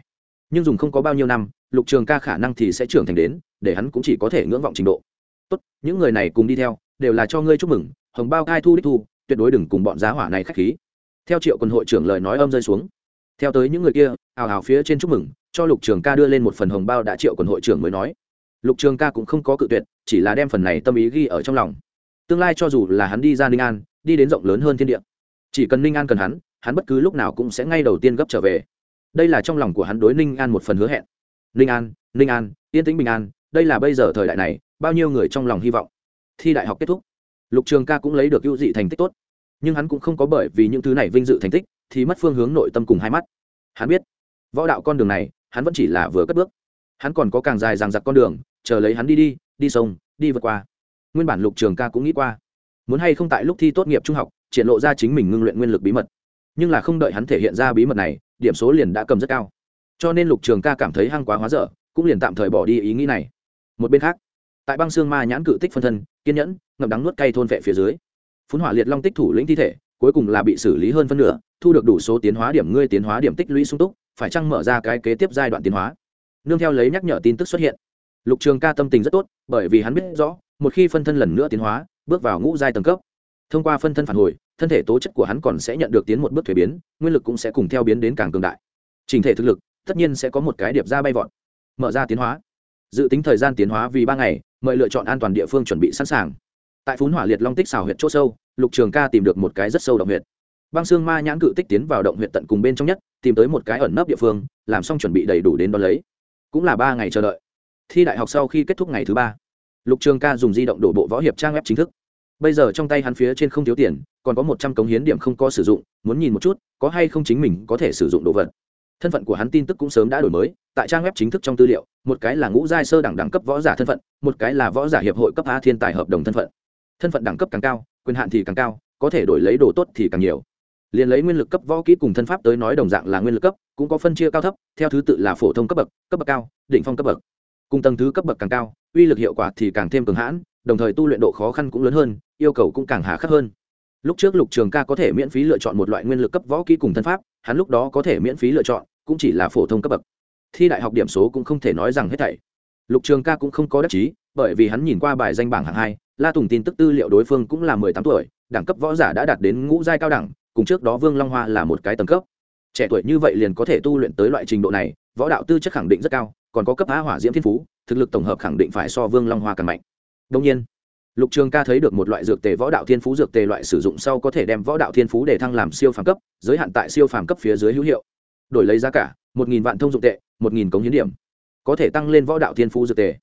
nhưng dùng không có bao nhiêu năm, lục trường ca khả năng thì sẽ trưởng thành đến, để hắn cũng chỉ có thể ngưỡng vọng trình độ. Tốt, những người này cùng đi theo, đều là cho ngươi chúc mừng, hồng bao cai thu đích thu, tuyệt đối đừng cùng bọn giá hỏa này k h á c h khí. Theo triệu quân hội trưởng lời nói âm rơi xuống. Theo tới những người kia ào ào phía trên chúc mừng, cho lục trường ca đưa lên một phần hồng bao đã triệu quân hội trưởng mới nói. Lục trường ca cũng không có cự tuyệt, chỉ là đem phần này tâm ý ghi ở trong lòng tương lai cho dù là hắn đi ra ninh an, đi đến rộng lớn hơn thiên địa, chỉ cần ninh an cần hắn hắn bất cứ lúc nào cũng sẽ ngay đầu tiên gấp trở về. Đây là trong lòng của hắn đối ninh an một phần hứa hẹn. Ninh an ninh an, yên tĩnh bình an, đây là bây giờ thời đại này, bao nhiêu người trong lòng hy vọng. Thi đại học kết thúc. Lục trường ca cũng lấy được ưu dị thành tích tốt. Nhưng hắn cũng không có bởi vì những thứ này vinh dự thành tích, thì mất phương hướng nội tâm cùng hai mắt. Hắn biết, võ đạo con đường này, hắn vẫn chỉ là vừa cất bước. Hắn còn có càng dài ràng giặc con đường, chờ lấy hắn đi đi đi sông, đi vượt qua nguyên bản lục trường ca cũng nghĩ qua. Muốn hay không tại lúc thi tốt nghiệp trung học, triển lộ ra chính mình ngưng luyện nguyên lực bí mật. Nhưng là không đợi hắn thể hiện ra bí mật này, điểm số liền đã cầm rất cao. Cho nên lục trường ca cảm thấy hăng quá hóa dở, cũng liền tạm thời bỏ đi ý nghĩ này. Một bên khác, tại băng xương ma nhãn cự tích phân thân, kiên nhẫn, ngậm đắng nuốt cay thôn vệ phía dưới. Phun hỏa liệt long tích thủ lĩnh thi thể, cuối cùng là bị xử lý hơn phân nửa, thu được đủ số tiến hóa điểm ngươi tiến hóa điểm tích lũy sung túc, phải chăng mở ra cái kế tiếp giai đoạn tiến hóa? Nương theo lấy nhắc nhở tin tức xuất hiện. Lục trường ca tâm tình rất tốt, bởi vì hắn biết rõ một khi phân thân lần nữa tiến hóa, bước vào ngũ giai tầng cấp. Thông qua phân thân phản hồi, thân thể tố chất của hắn còn sẽ nhận được tiến một bước thuế biến, nguyên lực cũng sẽ cùng theo biến đến càng cường đại. Trình thể thực lực, tất nhiên sẽ có một cái điệp ra bay vọt. Mở ra tiến hóa. Dự tính thời gian tiến hóa vì ba ngày, mời lựa chọn an toàn địa phương chuẩn bị sẵn sàng. Tại phún hỏa liệt long tích xào huyện chỗ sâu, lục trường ca tìm được một cái rất sâu động huyện băng xương ma nhãn cự tích tiến vào động huyện tận cùng bên trong nhất, tìm tới một cái ẩn nấp địa phương, làm xong chuẩn bị đầy đủ đến đón lấy. Cũng là ba ngày chờ đợi. Thi đại học sau khi kết thúc ngày thứ ba lục trường ca dùng di động đổ bộ võ hiệp trang web chính thức. Bây giờ trong tay hắn phía trên không thiếu tiền, còn có một trăm cống hiến điểm không có sử dụng, muốn nhìn một chút, có hay không chính mình có thể sử dụng đồ vật. Thân phận của hắn tin tức cũng sớm đã đổi mới, tại trang web chính thức trong tư liệu, một cái là ngũ giai sơ đẳng đẳng cấp võ giả thân phận, một cái là võ giả hiệp hội cấp a thiên tài hợp đồng thân phận. Thân phận đẳng cấp càng cao, quyền hạn thì càng cao, có thể đổi lấy đồ tốt thì càng nhiều. Liền lấy nguyên lực cấp võ kỹ cùng thân pháp tới nói đồng dạng là nguyên lực cấp, cũng có phân chia cao thấp, theo thứ tự là phổ thông cấp bậc cấp bậc cao định phong cấp bậc cùng tầng thứ cấp bậc càng cao, uy lực hiệu quả thì càng thêm cường hãn, đồng thời tu luyện độ khó khăn cũng lớn hơn, yêu cầu cũng càng hà khắc hơn. Lúc trước lục trường ca có thể miễn phí lựa chọn một loại nguyên lực cấp võ kỹ cùng thân pháp, hắn lúc đó có thể miễn phí lựa chọn, cũng chỉ là phổ thông cấp bậc. Thi đại học điểm số cũng không thể nói rằng hết thảy. Lục trường ca cũng không có đắc chí, bởi vì hắn nhìn qua bài danh bảng hạng hai, la tùng tin tức tư liệu đối phương cũng là mười tám tuổi, đẳng cấp võ giả đã đạt đến ngũ giai cao đẳng, cùng trước đó vương long hoa là một cái tầng cấp. Trẻ tuổi như vậy liền có thể tu luyện tới loại trình độ này, võ đạo tư chất khẳng định rất cao còn có cấp á hỏa diễm thiên phú, thực lực tổng hợp khẳng định phải so vương long hoa càng mạnh. Đông nhiên, lục trường ca thấy được một loại dược tề võ đạo thiên phú dược tề loại sử dụng sau có thể đem võ đạo thiên phú để thăng làm siêu phàm cấp, giới hạn tại siêu phàm cấp phía dưới hữu hiệu. Đổi lấy giá cả, một nghìn vạn thông dụng tệ, một nghìn cống hiến điểm, có thể tăng lên võ đạo thiên phú dược tề.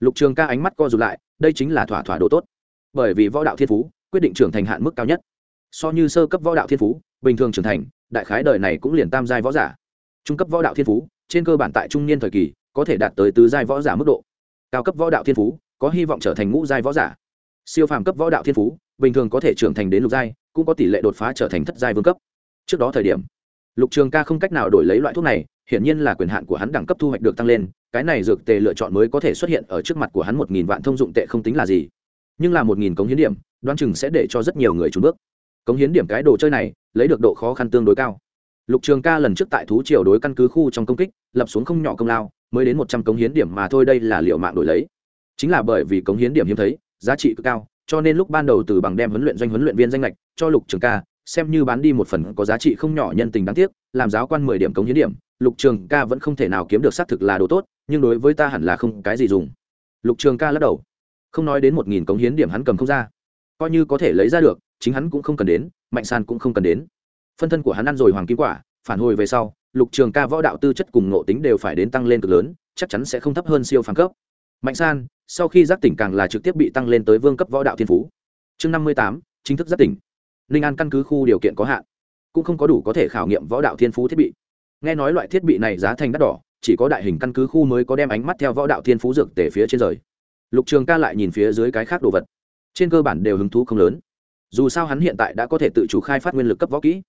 Lục trường ca ánh mắt co rụt lại, đây chính là thỏa thỏa đồ tốt. Bởi vì võ đạo thiên phú, quyết định trưởng thành hạn mức cao nhất. So như sơ cấp võ đạo thiên phú, bình thường trưởng thành, đại khái đời này cũng liền tam giai võ giả. Trung cấp võ đạo thiên phú, trên cơ bản tại trung niên thời kỳ có thể đạt tới tứ giai võ giả mức độ. Cao cấp võ đạo thiên phú, có hy vọng trở thành ngũ giai võ giả. Siêu phàm cấp võ đạo thiên phú, bình thường có thể trưởng thành đến lục giai, cũng có tỷ lệ đột phá trở thành thất giai vương cấp. Trước đó thời điểm, lục trường ca không cách nào đổi lấy loại thuốc này, hiển nhiên là quyền hạn của hắn đẳng cấp thu hoạch được tăng lên, cái này dược tề lựa chọn mới có thể xuất hiện ở trước mặt của hắn một nghìn vạn thông dụng tệ không tính là gì. Nhưng là một nghìn cống hiến điểm, đoán chừng sẽ để cho rất nhiều người trốn bước. Cống hiến điểm cái đồ chơi này, lấy được độ khó khăn tương đối cao. Lục trường ca lần trước tại thú triều đối căn cứ khu trong công kích, lập xuống không nhỏ công lao mới đến một trăm cống hiến điểm mà thôi, đây là liệu mạng đổi lấy. Chính là bởi vì cống hiến điểm hiếm thấy, giá trị cực cao, cho nên lúc ban đầu từ bằng đem huấn luyện doanh huấn luyện viên danh lệch cho lục trường ca, xem như bán đi một phần có giá trị không nhỏ nhân tình đáng tiếc, làm giáo quan mười điểm cống hiến điểm, lục trường ca vẫn không thể nào kiếm được xác thực là đồ tốt, nhưng đối với ta hẳn là không cái gì dùng. Lục trường ca lắc đầu. Không nói đến một nghìn cống hiến điểm hắn cầm không ra. Coi như có thể lấy ra được, chính hắn cũng không cần đến, mạnh san cũng không cần đến. Phân thân của hắn ăn rồi hoàng kim quả phản hồi về sau, lục trường ca võ đạo tư chất cùng ngộ tính đều phải đến tăng lên cực lớn, chắc chắn sẽ không thấp hơn siêu phản cấp. Mạnh san, sau khi giác tỉnh càng là trực tiếp bị tăng lên tới vương cấp võ đạo thiên phú. Chương năm mươi tám, chính thức giác tỉnh. Ninh an căn cứ khu điều kiện có hạn, cũng không có đủ có thể khảo nghiệm võ đạo thiên phú thiết bị. Nghe nói loại thiết bị này giá thành đắt đỏ, chỉ có đại hình căn cứ khu mới có đem ánh mắt theo võ đạo thiên phú dược tể phía trên rời. Lục trường ca lại nhìn phía dưới cái khác đồ vật. Trên cơ bản đều hứng thú không lớn. Dù sao hắn hiện tại đã có thể tự chủ khai phát nguyên lực cấp võ kỹ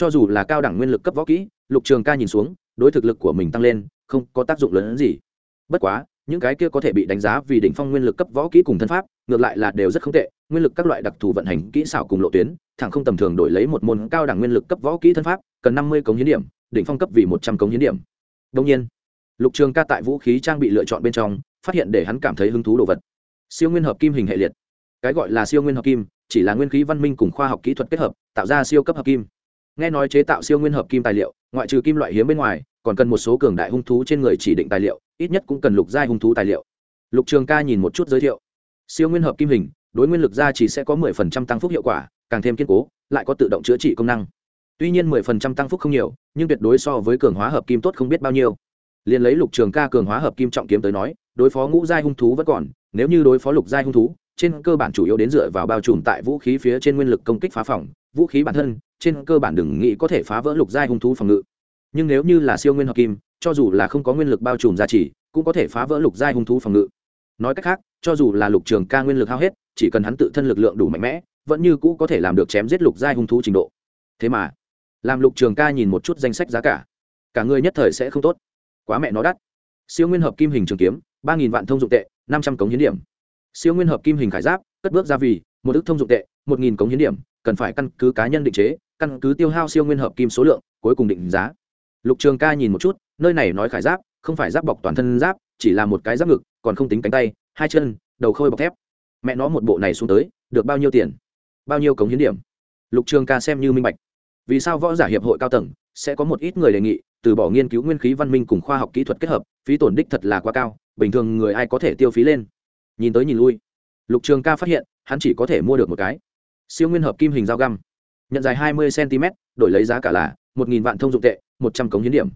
cho dù là cao đẳng nguyên lực cấp võ kỹ, lục trường ca nhìn xuống, đối thực lực của mình tăng lên, không có tác dụng lớn hơn gì. Bất quá, những cái kia có thể bị đánh giá vì đỉnh phong nguyên lực cấp võ kỹ cùng thân pháp, ngược lại là đều rất không tệ. Nguyên lực các loại đặc thù vận hành kỹ xảo cùng lộ tuyến, thẳng không tầm thường đổi lấy một môn cao đẳng nguyên lực cấp võ kỹ thân pháp, cần năm mươi cống hiến điểm, đỉnh phong cấp vì một trăm cống hiến điểm. Đông nhiên, lục trường ca tại vũ khí trang bị lựa chọn bên trong, phát hiện để hắn cảm thấy hứng thú đồ vật. Siêu nguyên hợp kim hình hệ liệt. Cái gọi là siêu nguyên hợp kim, chỉ là nguyên khí văn minh cùng khoa học kỹ thuật kết hợp, tạo ra siêu cấp hợp kim nghe nói chế tạo siêu nguyên hợp kim tài liệu, ngoại trừ kim loại hiếm bên ngoài, còn cần một số cường đại hung thú trên người chỉ định tài liệu, ít nhất cũng cần lục giai hung thú tài liệu. Lục trường ca nhìn một chút giới thiệu. Siêu nguyên hợp kim hình, đối nguyên lực gia chỉ sẽ có 10% tăng phúc hiệu quả, càng thêm kiên cố, lại có tự động chữa trị công năng. Tuy nhiên 10% tăng phúc không nhiều, nhưng tuyệt đối so với cường hóa hợp kim tốt không biết bao nhiêu. Liền lấy lục trường ca cường hóa hợp kim trọng kiếm tới nói, đối phó ngũ giai hung thú vẫn còn, nếu như đối phó lục giai hung thú, trên cơ bản chủ yếu đến dựa vào bao trùm tại vũ khí phía trên nguyên lực công kích phá phòng, vũ khí bản thân trên cơ bản đừng nghĩ có thể phá vỡ lục giai hung thú phòng ngự. Nhưng nếu như là siêu nguyên hợp kim, cho dù là không có nguyên lực bao trùm giá trị cũng có thể phá vỡ lục giai hung thú phòng ngự. Nói cách khác, cho dù là lục trường ca nguyên lực hao hết, chỉ cần hắn tự thân lực lượng đủ mạnh mẽ, vẫn như cũ có thể làm được chém giết lục giai hung thú trình độ. Thế mà, làm lục trường ca nhìn một chút danh sách giá cả cả người nhất thời sẽ không tốt. Quá mẹ nó đắt. Siêu nguyên hợp kim hình trường kiếm, ba nghìn vạn thông dụng tệ, năm trăm cống hiến điểm. Siêu nguyên hợp kim hình khải giáp, cất bước ra vì một ước thông dụng tệ, một nghìn cống hiến điểm, cần phải căn cứ cá nhân định chế căn cứ tiêu hao siêu nguyên hợp kim số lượng, cuối cùng định giá. Lục trường ca nhìn một chút, nơi này nói khải giáp, không phải giáp bọc toàn thân giáp, chỉ là một cái giáp ngực, còn không tính cánh tay, hai chân, đầu khôi bọc thép. Mẹ nó một bộ này xuống tới, được bao nhiêu tiền? Bao nhiêu cống hiến điểm? Lục trường ca xem như minh bạch. Vì sao võ giả hiệp hội cao tầng sẽ có một ít người đề nghị, từ bỏ nghiên cứu nguyên khí văn minh cùng khoa học kỹ thuật kết hợp, phí tổn đích thật là quá cao, bình thường người ai có thể tiêu phí lên? Nhìn tới nhìn lui. Lục trường ca phát hiện, hắn chỉ có thể mua được một cái. Siêu nguyên hợp kim hình dao găm nhận dài hai mươi cm, đổi lấy giá cả là một vạn thông dụng tệ, một trăm cống hiến điểm.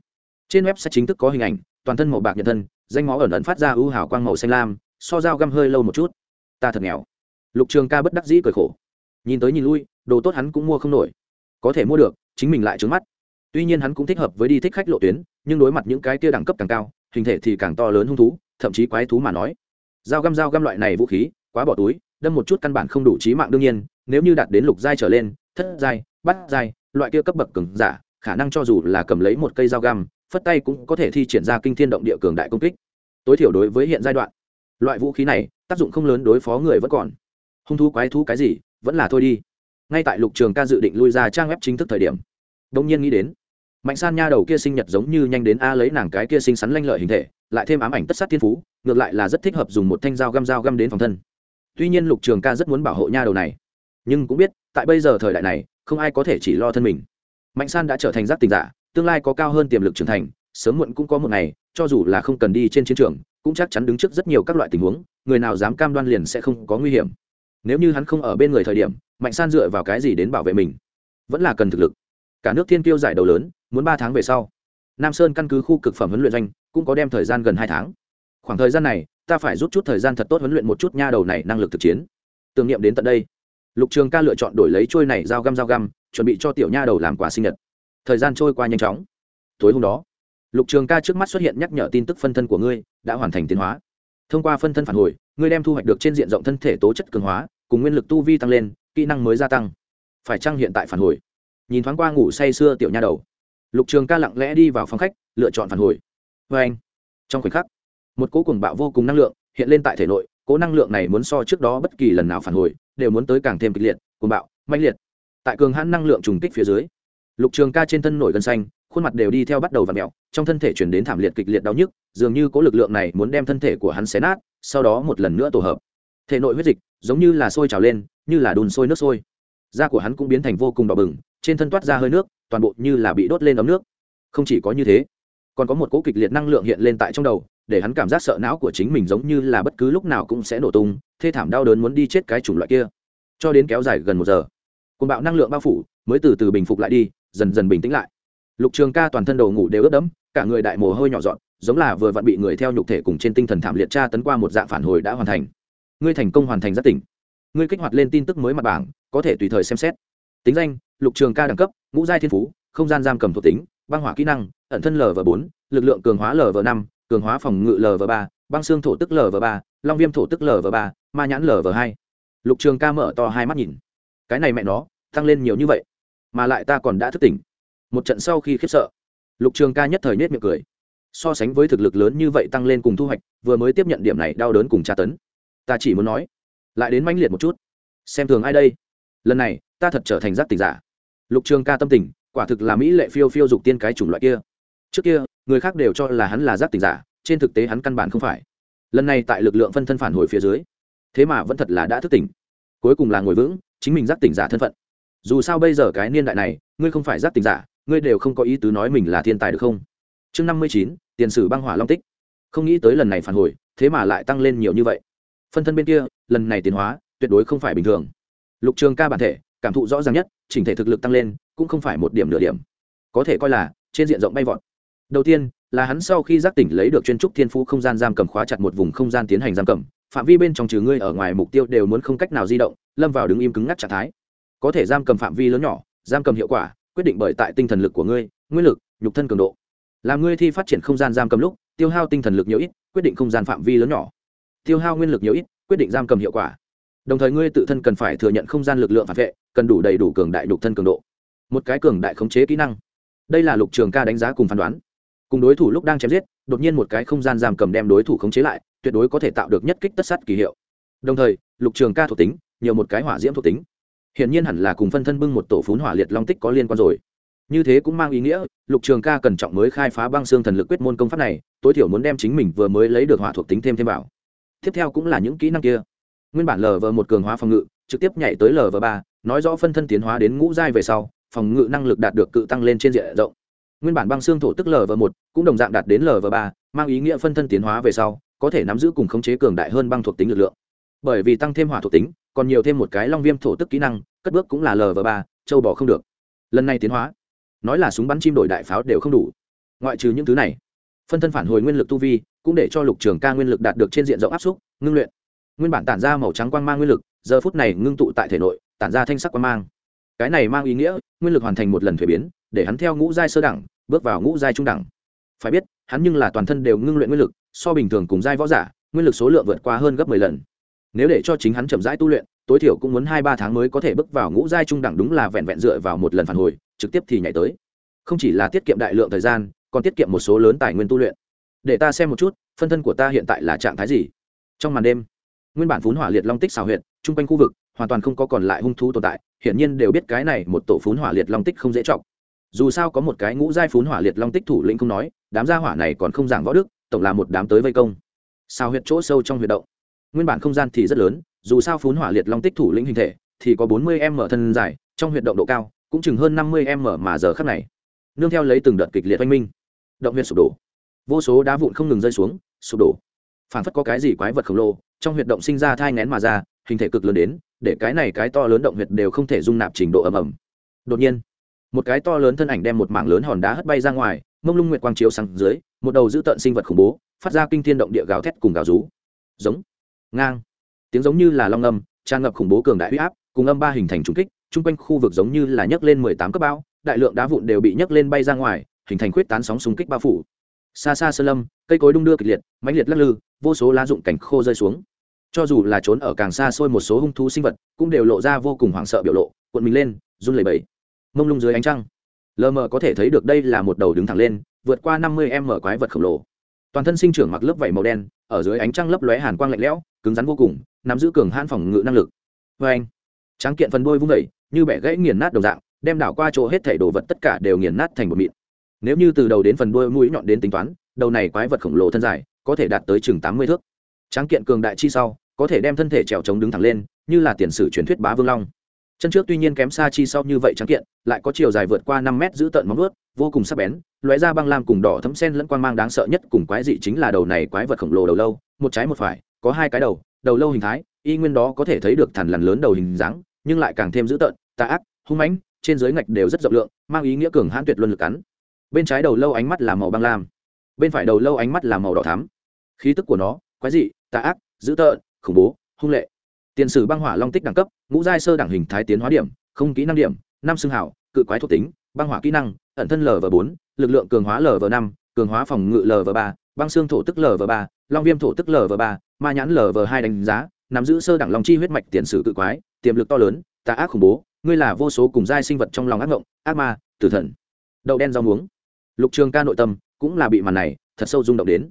Trên web sẽ chính thức có hình ảnh, toàn thân màu bạc nhật thân, danh ngó ẩn ẩn phát ra ưu hào quang màu xanh lam, so dao găm hơi lâu một chút. Ta thật nghèo. Lục trường ca bất đắc dĩ cười khổ. Nhìn tới nhìn lui, đồ tốt hắn cũng mua không nổi. Có thể mua được, chính mình lại trướng mắt. Tuy nhiên hắn cũng thích hợp với đi thích khách lộ tuyến, nhưng đối mặt những cái kia đẳng cấp càng cao, hình thể thì càng to lớn hung thú, thậm chí quái thú mà nói. Dao găm dao găm loại này vũ khí, quá bỏ túi, đâm một chút căn bản không đủ chí mạng đương nhiên nếu như đạt đến lục giai trở lên, thất giai bắt giai, loại kia cấp bậc cường giả, khả năng cho dù là cầm lấy một cây dao găm, phất tay cũng có thể thi triển ra kinh thiên động địa cường đại công kích. Tối thiểu đối với hiện giai đoạn, loại vũ khí này, tác dụng không lớn đối phó người vẫn còn. Hung thú quái thú cái gì, vẫn là thôi đi. Ngay tại lục trường ca dự định lui ra trang web chính thức thời điểm đông nhiên nghĩ đến, mạnh san nha đầu kia sinh nhật giống như nhanh đến a lấy nàng cái kia xinh xắn lanh lợi hình thể, lại thêm ám ảnh tất sát thiên phú, ngược lại là rất thích hợp dùng một thanh dao găm dao găm đến phòng thân. Tuy nhiên lục trường ca rất muốn bảo hộ nha đầu này nhưng cũng biết, tại bây giờ thời đại này, không ai có thể chỉ lo thân mình. Mạnh san đã trở thành giác tình giả, tương lai có cao hơn tiềm lực trưởng thành, sớm muộn cũng có một ngày, cho dù là không cần đi trên chiến trường, cũng chắc chắn đứng trước rất nhiều các loại tình huống, người nào dám cam đoan liền sẽ không có nguy hiểm. Nếu như hắn không ở bên người thời điểm, mạnh san dựa vào cái gì đến bảo vệ mình? Vẫn là cần thực lực. Cả nước thiên tiêu giải đầu lớn, muốn ba tháng về sau. Nam sơn căn cứ khu cực phẩm huấn luyện doanh, cũng có đem thời gian gần hai tháng. Khoảng thời gian này, ta phải rút chút thời gian thật tốt huấn luyện một chút nha đầu này năng lực thực chiến. Tưởng niệm đến tận đây lục trường ca lựa chọn đổi lấy trôi này dao găm dao găm, chuẩn bị cho tiểu nha đầu làm quà sinh nhật. Thời gian trôi qua nhanh chóng. Tối hôm đó, lục trường ca trước mắt xuất hiện nhắc nhở tin tức phân thân của ngươi, đã hoàn thành tiến hóa. Thông qua phân thân phản hồi, ngươi đem thu hoạch được trên diện rộng thân thể tố chất cường hóa, cùng nguyên lực tu vi tăng lên, kỹ năng mới gia tăng. Phải chăng hiện tại phản hồi? Nhìn thoáng qua ngủ say sưa tiểu nha đầu, lục trường ca lặng lẽ đi vào phòng khách, lựa chọn phản hồi. Vê anh, trong khoảnh khắc, một cỗ cùng bạo vô cùng năng lượng hiện lên tại thể nội, cỗ năng lượng này muốn so trước đó bất kỳ lần nào phản hồi đều muốn tới càng thêm kịch liệt, cuồng bạo mạnh liệt. Tại cường hãn năng lượng trùng kích phía dưới, lục trường ca trên thân nổi gân xanh, khuôn mặt đều đi theo bắt đầu và mẹo trong thân thể chuyển đến thảm liệt kịch liệt đau nhức, dường như có lực lượng này muốn đem thân thể của hắn xé nát, sau đó một lần nữa tổ hợp. Thể nội huyết dịch giống như là sôi trào lên, như là đun sôi nước sôi. Da của hắn cũng biến thành vô cùng đỏ bừng, trên thân toát ra hơi nước, toàn bộ như là bị đốt lên ấm nước. Không chỉ có như thế, còn có một cỗ kịch liệt năng lượng hiện lên tại trong đầu để hắn cảm giác sợ não của chính mình giống như là bất cứ lúc nào cũng sẽ nổ tung, thê thảm đau đớn muốn đi chết cái chủng loại kia. Cho đến kéo dài gần một giờ côn bạo năng lượng bao phủ, mới từ từ bình phục lại đi, dần dần bình tĩnh lại. Lục trường ca toàn thân đầu ngủ đều ướt đẫm, cả người đại mồ hôi nhỏ dọn, giống là vừa vặn bị người theo nhục thể cùng trên tinh thần thảm liệt tra tấn qua một dạng phản hồi đã hoàn thành. Ngươi thành công hoàn thành rất tỉnh. Ngươi kích hoạt lên tin tức mới mặt bảng, có thể tùy thời xem xét. Tính danh, lục trường ca đẳng cấp, ngũ giai thiên phú, không gian giam cầm thuộc tính, băng hỏa kỹ năng, ẩn thân lv bốn, lực lượng cường hóa lv năm cường hóa phòng ngự lv ba, băng xương thổ tức lv ba, long viêm thổ tức lv ba, ma nhãn lv hai. Lục trường ca mở to hai mắt nhìn. Cái này mẹ nó, tăng lên nhiều như vậy, mà lại ta còn đã thức tỉnh. Một trận sau khi khiếp sợ, lục trường ca nhất thời nết miệng cười. So sánh với thực lực lớn như vậy tăng lên cùng thu hoạch, vừa mới tiếp nhận điểm này đau đớn cùng tra tấn. Ta chỉ muốn nói, lại đến mãnh liệt một chút. Xem thường ai đây? Lần này, ta thật trở thành giác tỉnh giả. Lục trường ca tâm tình, quả thực là mỹ lệ phiêu phiêu dục tiên cái chủng loại kia. Trước kia người khác đều cho là hắn là giác tỉnh giả, trên thực tế hắn căn bản không phải. Lần này tại lực lượng phân thân phản hồi phía dưới, thế mà vẫn thật là đã thức tỉnh. Cuối cùng là ngồi vững, chính mình giác tỉnh giả thân phận. Dù sao bây giờ cái niên đại này, ngươi không phải giác tỉnh giả, ngươi đều không có ý tứ nói mình là thiên tài được không? Chương năm mươi chín, tiền sử băng hỏa long tích. Không nghĩ tới lần này phản hồi, thế mà lại tăng lên nhiều như vậy. Phân thân bên kia, lần này tiến hóa, tuyệt đối không phải bình thường. Lục trường ca bản thể, cảm thụ rõ ràng nhất, chỉnh thể thực lực tăng lên, cũng không phải một điểm nửa điểm. Có thể coi là, trên diện rộng bay vọt đầu tiên, là hắn sau khi giác tỉnh lấy được chuyên trúc thiên phú không gian giam cầm khóa chặt một vùng không gian tiến hành giam cầm, phạm vi bên trong trừ ngươi ở ngoài mục tiêu đều muốn không cách nào di động, lâm vào đứng im cứng ngắc trạng thái. Có thể giam cầm phạm vi lớn nhỏ, giam cầm hiệu quả, quyết định bởi tại tinh thần lực của ngươi, nguyên lực, nhục thân cường độ. Làm ngươi thi phát triển không gian giam cầm lúc, tiêu hao tinh thần lực nhiều ít, quyết định không gian phạm vi lớn nhỏ. Tiêu hao nguyên lực nhiều ít, quyết định giam cầm hiệu quả. Đồng thời ngươi tự thân cần phải thừa nhận không gian lực lượng phản vệ, cần đủ đầy đủ cường đại nhục thân cường độ. Một cái cường đại khống chế kỹ năng. Đây là lục trường ca đánh giá cùng phán đoán cùng đối thủ lúc đang chém giết, đột nhiên một cái không gian giam cầm đem đối thủ khống chế lại, tuyệt đối có thể tạo được nhất kích tất sát kỳ hiệu. Đồng thời, lục trường ca thuộc tính, nhiều một cái hỏa diễm thuộc tính. Hiển nhiên hẳn là cùng phân thân bưng một tổ phún hỏa liệt long tích có liên quan rồi. Như thế cũng mang ý nghĩa, lục trường ca cần trọng mới khai phá băng xương thần lực quyết môn công pháp này, tối thiểu muốn đem chính mình vừa mới lấy được hỏa thuộc tính thêm thêm vào. Tiếp theo cũng là những kỹ năng kia. Nguyên bản lv một cường hóa phòng ngự, trực tiếp nhảy tới lv ba, nói rõ phân thân tiến hóa đến ngũ giai về sau, phòng ngự năng lực đạt được cự tăng lên trên diện rộng nguyên bản băng xương thổ tức lv một cũng đồng dạng đạt đến lv ba, mang ý nghĩa phân thân tiến hóa về sau, có thể nắm giữ cùng khống chế cường đại hơn băng thuộc tính lực lượng. Bởi vì tăng thêm hỏa thuộc tính, còn nhiều thêm một cái long viêm thổ tức kỹ năng, cất bước cũng là lv ba, châu bỏ không được. Lần này tiến hóa, nói là súng bắn chim đổi đại pháo đều không đủ. Ngoại trừ những thứ này, phân thân phản hồi nguyên lực tu vi, cũng để cho lục trường ca nguyên lực đạt được trên diện rộng áp xúc ngưng luyện. Nguyên bản tản ra màu trắng quang mang nguyên lực, giờ phút này ngưng tụ tại thể nội, tản ra thanh sắc quang mang. Cái này mang ý nghĩa, nguyên lực hoàn thành một lần thuế biến, để hắn theo ngũ giai sơ đẳng bước vào ngũ giai trung đẳng. Phải biết, hắn nhưng là toàn thân đều ngưng luyện nguyên lực, so bình thường cùng giai võ giả, nguyên lực số lượng vượt qua hơn gấp mười lần. Nếu để cho chính hắn chậm rãi tu luyện, tối thiểu cũng muốn hai ba tháng mới có thể bước vào ngũ giai trung đẳng đúng là vẹn vẹn dựa vào một lần phản hồi, trực tiếp thì nhảy tới. Không chỉ là tiết kiệm đại lượng thời gian, còn tiết kiệm một số lớn tài nguyên tu luyện. Để ta xem một chút, phân thân của ta hiện tại là trạng thái gì? Trong màn đêm, nguyên bản phún hỏa liệt long tích xào huyệt, chung quanh khu vực, hoàn toàn không có còn lại hung thú tồn tại, hiển nhiên đều biết cái này một tổ phún hỏa liệt long tích không dễ trọng dù sao có một cái ngũ giai phún hỏa liệt long tích thủ lĩnh không nói, đám gia hỏa này còn không giảng võ đức, tổng là một đám tới vây công. Sao huyệt chỗ sâu trong huyệt động? Nguyên bản không gian thì rất lớn, dù sao phún hỏa liệt long tích thủ lĩnh hình thể thì có bốn mươi m thân dài, trong huyệt động độ cao cũng chừng hơn năm mươi m mà giờ khắc này. Nương theo lấy từng đợt kịch liệt oanh minh, động huyệt sụp đổ. Vô số đá vụn không ngừng rơi xuống, sụp đổ. Phản phất có cái gì quái vật khổng lồ trong huyệt động sinh ra thai ngén mà ra, hình thể cực lớn đến, để cái này cái to lớn động huyệt đều không thể dung nạp trình độ ầm ầm. Đột nhiên một cái to lớn thân ảnh đem một mảng lớn hòn đá hất bay ra ngoài, mông lung nguyệt quang chiếu sang dưới, một đầu dữ tợn sinh vật khủng bố, phát ra kinh thiên động địa gào thét cùng gào rú. Giống. Ngang. Tiếng giống như là long âm, tràn ngập khủng bố cường đại huy áp, cùng âm ba hình thành trung kích, chung quanh khu vực giống như là nhấc lên mười tám cấp bao đại lượng đá vụn đều bị nhấc lên bay ra ngoài, hình thành khuyết tán sóng xung kích bao phủ. Xa xa sơn lâm, cây cối đung đưa kịch liệt, mãnh liệt lắc lư, vô số lá rụng cảnh khô rơi xuống. Cho dù là trốn ở càng xa xôi một số hung thú sinh vật, cũng đều lộ ra vô cùng hoảng sợ biểu lộ, cuộn mình lên, run lẩy bẩy mông lung dưới ánh trăng. Lờ mờ có thể thấy được đây là một đầu đứng thẳng lên, vượt qua năm mươi m quái vật khổng lồ. Toàn thân sinh trưởng mặc lớp vảy màu đen, ở dưới ánh trăng lấp lóe hàn quang lạnh lẽo, cứng rắn vô cùng, nắm giữ cường hãn phòng ngự năng lực. Vê anh, tráng kiện phần đôi vung vẩy như bẻ gãy nghiền nát đồng dạng, đem đảo qua chỗ hết thảy đồ vật tất cả đều nghiền nát thành một mịn. Nếu như từ đầu đến phần đuôi mũi nhọn đến tính toán, đầu này quái vật khổng lồ thân dài, có thể đạt tới chừng tám mươi thước. Tráng kiện cường đại chi sau, có thể đem thân thể trèo trống đứng thẳng lên, như là tiền sử truyền thuyết bá vương long chân trước tuy nhiên kém xa chi sau như vậy trắng kiện, lại có chiều dài vượt qua năm mét giữ tận móng ướt vô cùng sắc bén, lóe ra băng lam cùng đỏ thấm sen lẫn quang mang đáng sợ nhất cùng quái dị chính là đầu này quái vật khổng lồ đầu lâu, một trái một phải, có hai cái đầu đầu lâu hình thái, y nguyên đó có thể thấy được thằn lằn lớn đầu hình dáng, nhưng lại càng thêm dữ tợn, tà ác, hung mãnh, trên dưới ngạch đều rất rộng lượng, mang ý nghĩa cường hãn tuyệt luân lực cắn. Bên trái đầu lâu ánh mắt là màu băng lam, bên phải đầu lâu ánh mắt là màu đỏ thắm. Khí tức của nó, quái dị, tà ác, dữ tợn, khủng bố, hung lệ tiền sử băng hỏa long tích đẳng cấp, ngũ giai sơ đẳng hình thái tiến hóa điểm, không kỹ năng điểm, năm xương hảo, cự quái thuộc tính, băng hỏa kỹ năng, ẩn thân lv bốn, lực lượng cường hóa lv năm, cường hóa phòng ngự lv ba, băng xương thổ tức lv ba, long viêm thổ tức lv ba, ma nhãn lv hai đánh giá, nắm giữ sơ đẳng long chi huyết mạch tiền sử cự quái, tiềm lực to lớn, tà ác khủng bố, ngươi là vô số cùng giai sinh vật trong lòng ác ngộng, ác ma, tử thần. Đậu đen rau muống. Lục trường ca nội tâm cũng là bị màn này thật sâu rung động đến.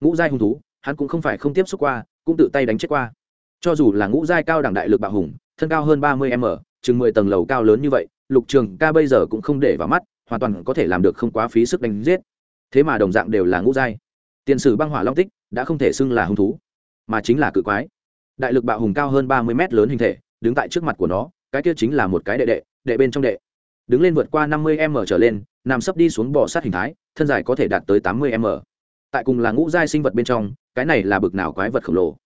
Ngũ giai hung thú, hắn cũng không phải không tiếp xúc qua, cũng tự tay đánh chết qua cho dù là ngũ giai cao đẳng đại lực bạo hùng, thân cao hơn ba mươi m, chừng mười tầng lầu cao lớn như vậy, lục trường ca bây giờ cũng không để vào mắt, hoàn toàn có thể làm được không quá phí sức đánh giết. Thế mà đồng dạng đều là ngũ giai. Tiền sử băng hỏa long tích đã không thể xưng là hung thú, mà chính là cự quái. Đại lực bạo hùng cao hơn ba mươi m lớn hình thể, đứng tại trước mặt của nó, cái kia chính là một cái đệ đệ đệ bên trong đệ. Đứng lên vượt qua năm mươi m trở lên, nằm sấp đi xuống bò sát hình thái, thân dài có thể đạt tới tám mươi m. Tại cùng là ngũ giai sinh vật bên trong, cái này là bực nào quái vật khổng lồ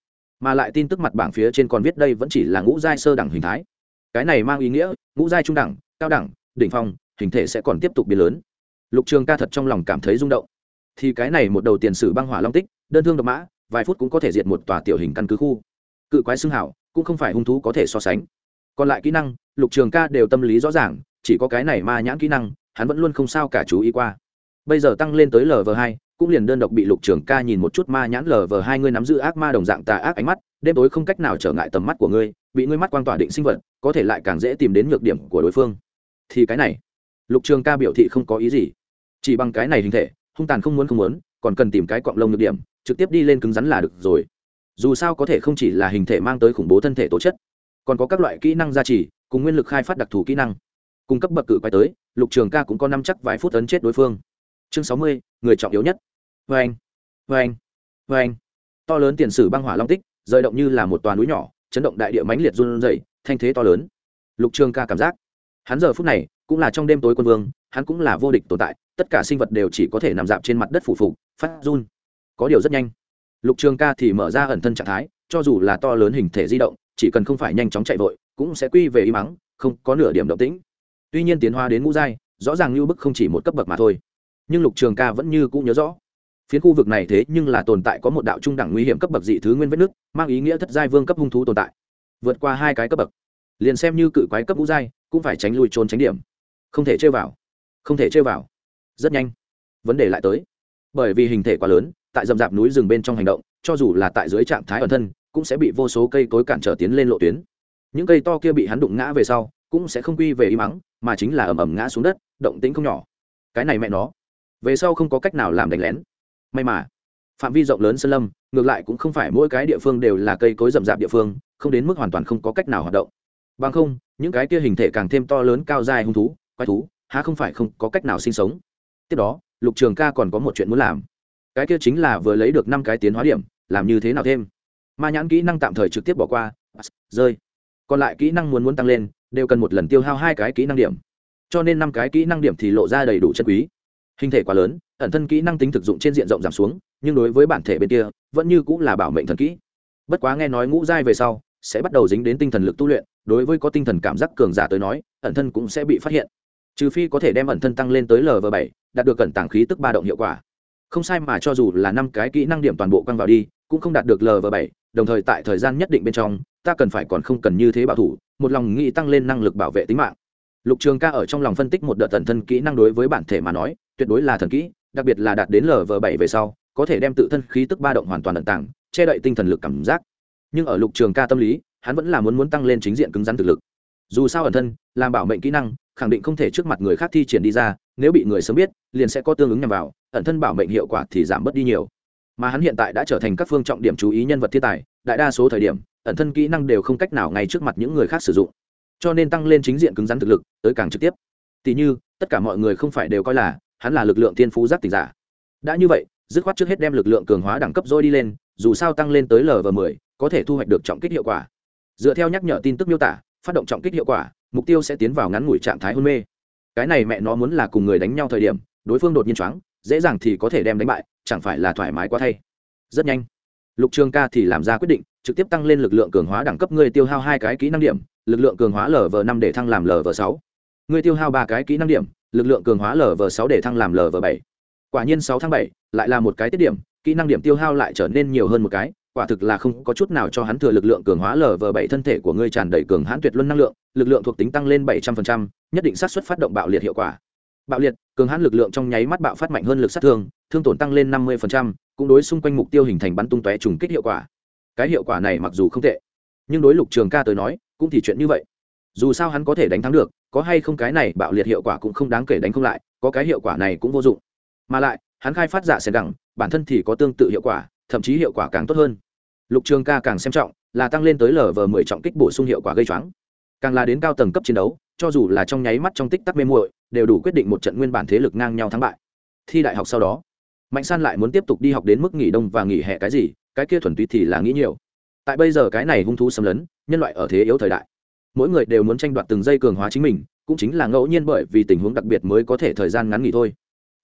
mà lại tin tức mặt bảng phía trên còn viết đây vẫn chỉ là ngũ giai sơ đẳng hình thái. Cái này mang ý nghĩa, ngũ giai trung đẳng, cao đẳng, đỉnh phong, hình thể sẽ còn tiếp tục biến lớn. Lục trường ca thật trong lòng cảm thấy rung động. Thì cái này một đầu tiền sử băng hỏa long tích, đơn thương độc mã, vài phút cũng có thể diệt một tòa tiểu hình căn cứ khu. Cự quái xưng hảo, cũng không phải hung thú có thể so sánh. Còn lại kỹ năng, lục trường ca đều tâm lý rõ ràng, chỉ có cái này ma nhãn kỹ năng, hắn vẫn luôn không sao cả chú ý qua bây giờ tăng lên tới lv hai, cũng liền đơn độc bị lục trường ca nhìn một chút ma nhãn lv hai ngươi nắm giữ ác ma đồng dạng tà ác ánh mắt, đêm tối không cách nào trở ngại tầm mắt của ngươi, bị ngươi mắt quan tỏa định sinh vật, có thể lại càng dễ tìm đến nhược điểm của đối phương. Thì cái này, lục trường ca biểu thị không có ý gì. Chỉ bằng cái này hình thể, hung tàn không muốn không muốn, còn cần tìm cái cọng lông nhược điểm, trực tiếp đi lên cứng rắn là được rồi. Dù sao có thể không chỉ là hình thể mang tới khủng bố thân thể tố chất, còn có các loại kỹ năng gia trì, cùng nguyên lực khai phát đặc thù kỹ năng. Cung cấp bậc cự quay tới, lục trường ca cũng có năm chắc vài phút ấn chết đối phương chương sáu mươi, người trọng yếu nhất. Vê anh vê anh vê anh. To lớn tiền sử băng hỏa long tích, rời động như là một toàn núi nhỏ, chấn động đại địa mãnh liệt run rẩy, thanh thế to lớn. Lục trường ca cảm giác, hắn giờ phút này cũng là trong đêm tối quân vương, hắn cũng là vô địch tồn tại, tất cả sinh vật đều chỉ có thể nằm dạp trên mặt đất phủ phục, phát run. Có điều rất nhanh, lục trường ca thì mở ra ẩn thân trạng thái, cho dù là to lớn hình thể di động, chỉ cần không phải nhanh chóng chạy vội, cũng sẽ quy về y mắng, không có nửa điểm động tĩnh. Tuy nhiên tiến hóa đến ngũ giai, rõ ràng như bức không chỉ một cấp bậc mà thôi nhưng lục trường ca vẫn như cũng nhớ rõ. Phiến khu vực này thế nhưng là tồn tại có một đạo trung đẳng nguy hiểm cấp bậc dị thứ nguyên vết nước mang ý nghĩa thất giai vương cấp hung thú tồn tại. Vượt qua hai cái cấp bậc. Liền xem như cự quái cấp ngũ giai, cũng phải tránh lui trốn tránh điểm. Không thể chơi vào. Không thể chơi vào. Rất nhanh. Vấn đề lại tới. Bởi vì hình thể quá lớn, tại rậm rạp núi rừng bên trong hành động, cho dù là tại dưới trạng thái ẩn thân, cũng sẽ bị vô số cây cối cản trở tiến lên lộ tuyến. Những cây to kia bị hắn đụng ngã về sau, cũng sẽ không quy về y mắng, mà chính là ầm ầm ngã xuống đất, động tĩnh không nhỏ. Cái này mẹ nó về sau không có cách nào làm đánh lén. May mà, phạm vi rộng lớn sơn lâm, ngược lại cũng không phải mỗi cái địa phương đều là cây cối rậm rạp địa phương, không đến mức hoàn toàn không có cách nào hoạt động. Bằng không, những cái kia hình thể càng thêm to lớn cao dài hung thú, quái thú, há không phải không có cách nào sinh sống. Tiếp đó, lục trường ca còn có một chuyện muốn làm. Cái kia chính là vừa lấy được năm cái tiến hóa điểm, làm như thế nào thêm? Ma nhãn kỹ năng tạm thời trực tiếp bỏ qua. Rơi. Còn lại kỹ năng muốn muốn tăng lên, đều cần một lần tiêu hao hai cái kỹ năng điểm. Cho nên năm cái kỹ năng điểm thì lộ ra đầy đủ chân quý hình thể quá lớn, ẩn thân kỹ năng tính thực dụng trên diện rộng giảm xuống, nhưng đối với bản thể bên kia, vẫn như cũng là bảo mệnh thần kỹ. Bất quá nghe nói ngũ giai về sau, sẽ bắt đầu dính đến tinh thần lực tu luyện, đối với có tinh thần cảm giác cường giả tới nói, ẩn thân cũng sẽ bị phát hiện. Trừ phi có thể đem ẩn thân tăng lên tới lv bảy, đạt được cẩn tàng khí tức ba động hiệu quả. Không sai mà cho dù là năm cái kỹ năng điểm toàn bộ quăng vào đi, cũng không đạt được lv bảy, đồng thời tại thời gian nhất định bên trong, ta cần phải còn không cần như thế bảo thủ, một lòng nghĩ tăng lên năng lực bảo vệ tính mạng. Lục trường ca ở trong lòng phân tích một đợt tần thân kỹ năng đối với bản thể mà nói tuyệt đối là thần kỹ, đặc biệt là đạt đến lv bảy về sau, có thể đem tự thân khí tức ba động hoàn toàn ẩn tàng, che đậy tinh thần lực cảm giác. Nhưng ở lục trường ca tâm lý, hắn vẫn là muốn muốn tăng lên chính diện cứng rắn thực lực. Dù sao ẩn thân, làm bảo mệnh kỹ năng, khẳng định không thể trước mặt người khác thi triển đi ra, nếu bị người sớm biết, liền sẽ có tương ứng nhằm vào, ẩn thân bảo mệnh hiệu quả thì giảm bớt đi nhiều. Mà hắn hiện tại đã trở thành các phương trọng điểm chú ý nhân vật thiên tài, đại đa số thời điểm, ẩn thân kỹ năng đều không cách nào ngay trước mặt những người khác sử dụng. Cho nên tăng lên chính diện cứng rắn thực lực, tới càng trực tiếp. Tỉ như, tất cả mọi người không phải đều coi là hắn là lực lượng tiên phú giác tỉnh giả. Đã như vậy, dứt khoát trước hết đem lực lượng cường hóa đẳng cấp rồi đi lên, dù sao tăng lên tới lv 10 có thể thu hoạch được trọng kích hiệu quả. Dựa theo nhắc nhở tin tức miêu tả, phát động trọng kích hiệu quả, mục tiêu sẽ tiến vào ngắn ngủi trạng thái hôn mê. Cái này mẹ nó muốn là cùng người đánh nhau thời điểm, đối phương đột nhiên choáng, dễ dàng thì có thể đem đánh bại, chẳng phải là thoải mái quá thay. Rất nhanh, lục trường ca thì làm ra quyết định, trực tiếp tăng lên lực lượng cường hóa đẳng cấp ngươi tiêu hao hai cái kỹ năng điểm, lực lượng cường hóa lv năm để thăng làm lv sáu. Ngươi tiêu hao ba cái kỹ năng điểm lực lượng cường hóa lv sáu để thăng làm lv bảy. Quả nhiên sáu tháng bảy lại là một cái tiết điểm kỹ năng điểm tiêu hao lại trở nên nhiều hơn một cái quả thực là không có chút nào cho hắn thừa lực lượng cường hóa lv bảy thân thể của ngươi tràn đầy cường hãn tuyệt luân năng lượng lực lượng thuộc tính tăng lên bảy trăm phần trăm, nhất định sát xuất phát động bạo liệt hiệu quả. Bạo liệt cường hãn lực lượng trong nháy mắt bạo phát mạnh hơn lực sát thương thương tổn tăng lên năm mươi phần trăm, cũng đối xung quanh mục tiêu hình thành bắn tung tóe trùng kích hiệu quả. Cái hiệu quả này mặc dù không tệ nhưng đối lục trường ca tới nói cũng thì chuyện như vậy. Dù sao hắn có thể đánh thắng được có hay không cái này bạo liệt hiệu quả cũng không đáng kể đánh không lại, có cái hiệu quả này cũng vô dụng. Mà lại, hắn khai phát giả xẻ đẳng, bản thân thì có tương tự hiệu quả, thậm chí hiệu quả càng tốt hơn. Lục trường ca càng xem trọng, là tăng lên tới lv mười trọng kích bổ sung hiệu quả gây choáng. Càng là đến cao tầng cấp chiến đấu, cho dù là trong nháy mắt trong tích tắc mê muội, đều đủ quyết định một trận nguyên bản thế lực ngang nhau thắng bại. Thi đại học sau đó, mạnh san lại muốn tiếp tục đi học đến mức nghỉ đông và nghỉ hè cái gì, cái kia thuần túy thì là nghĩ nhiều. Tại bây giờ cái này hung thú xâm lấn, nhân loại ở thế yếu thời đại mỗi người đều muốn tranh đoạt từng giây cường hóa chính mình, cũng chính là ngẫu nhiên bởi vì tình huống đặc biệt mới có thể thời gian ngắn nghỉ thôi.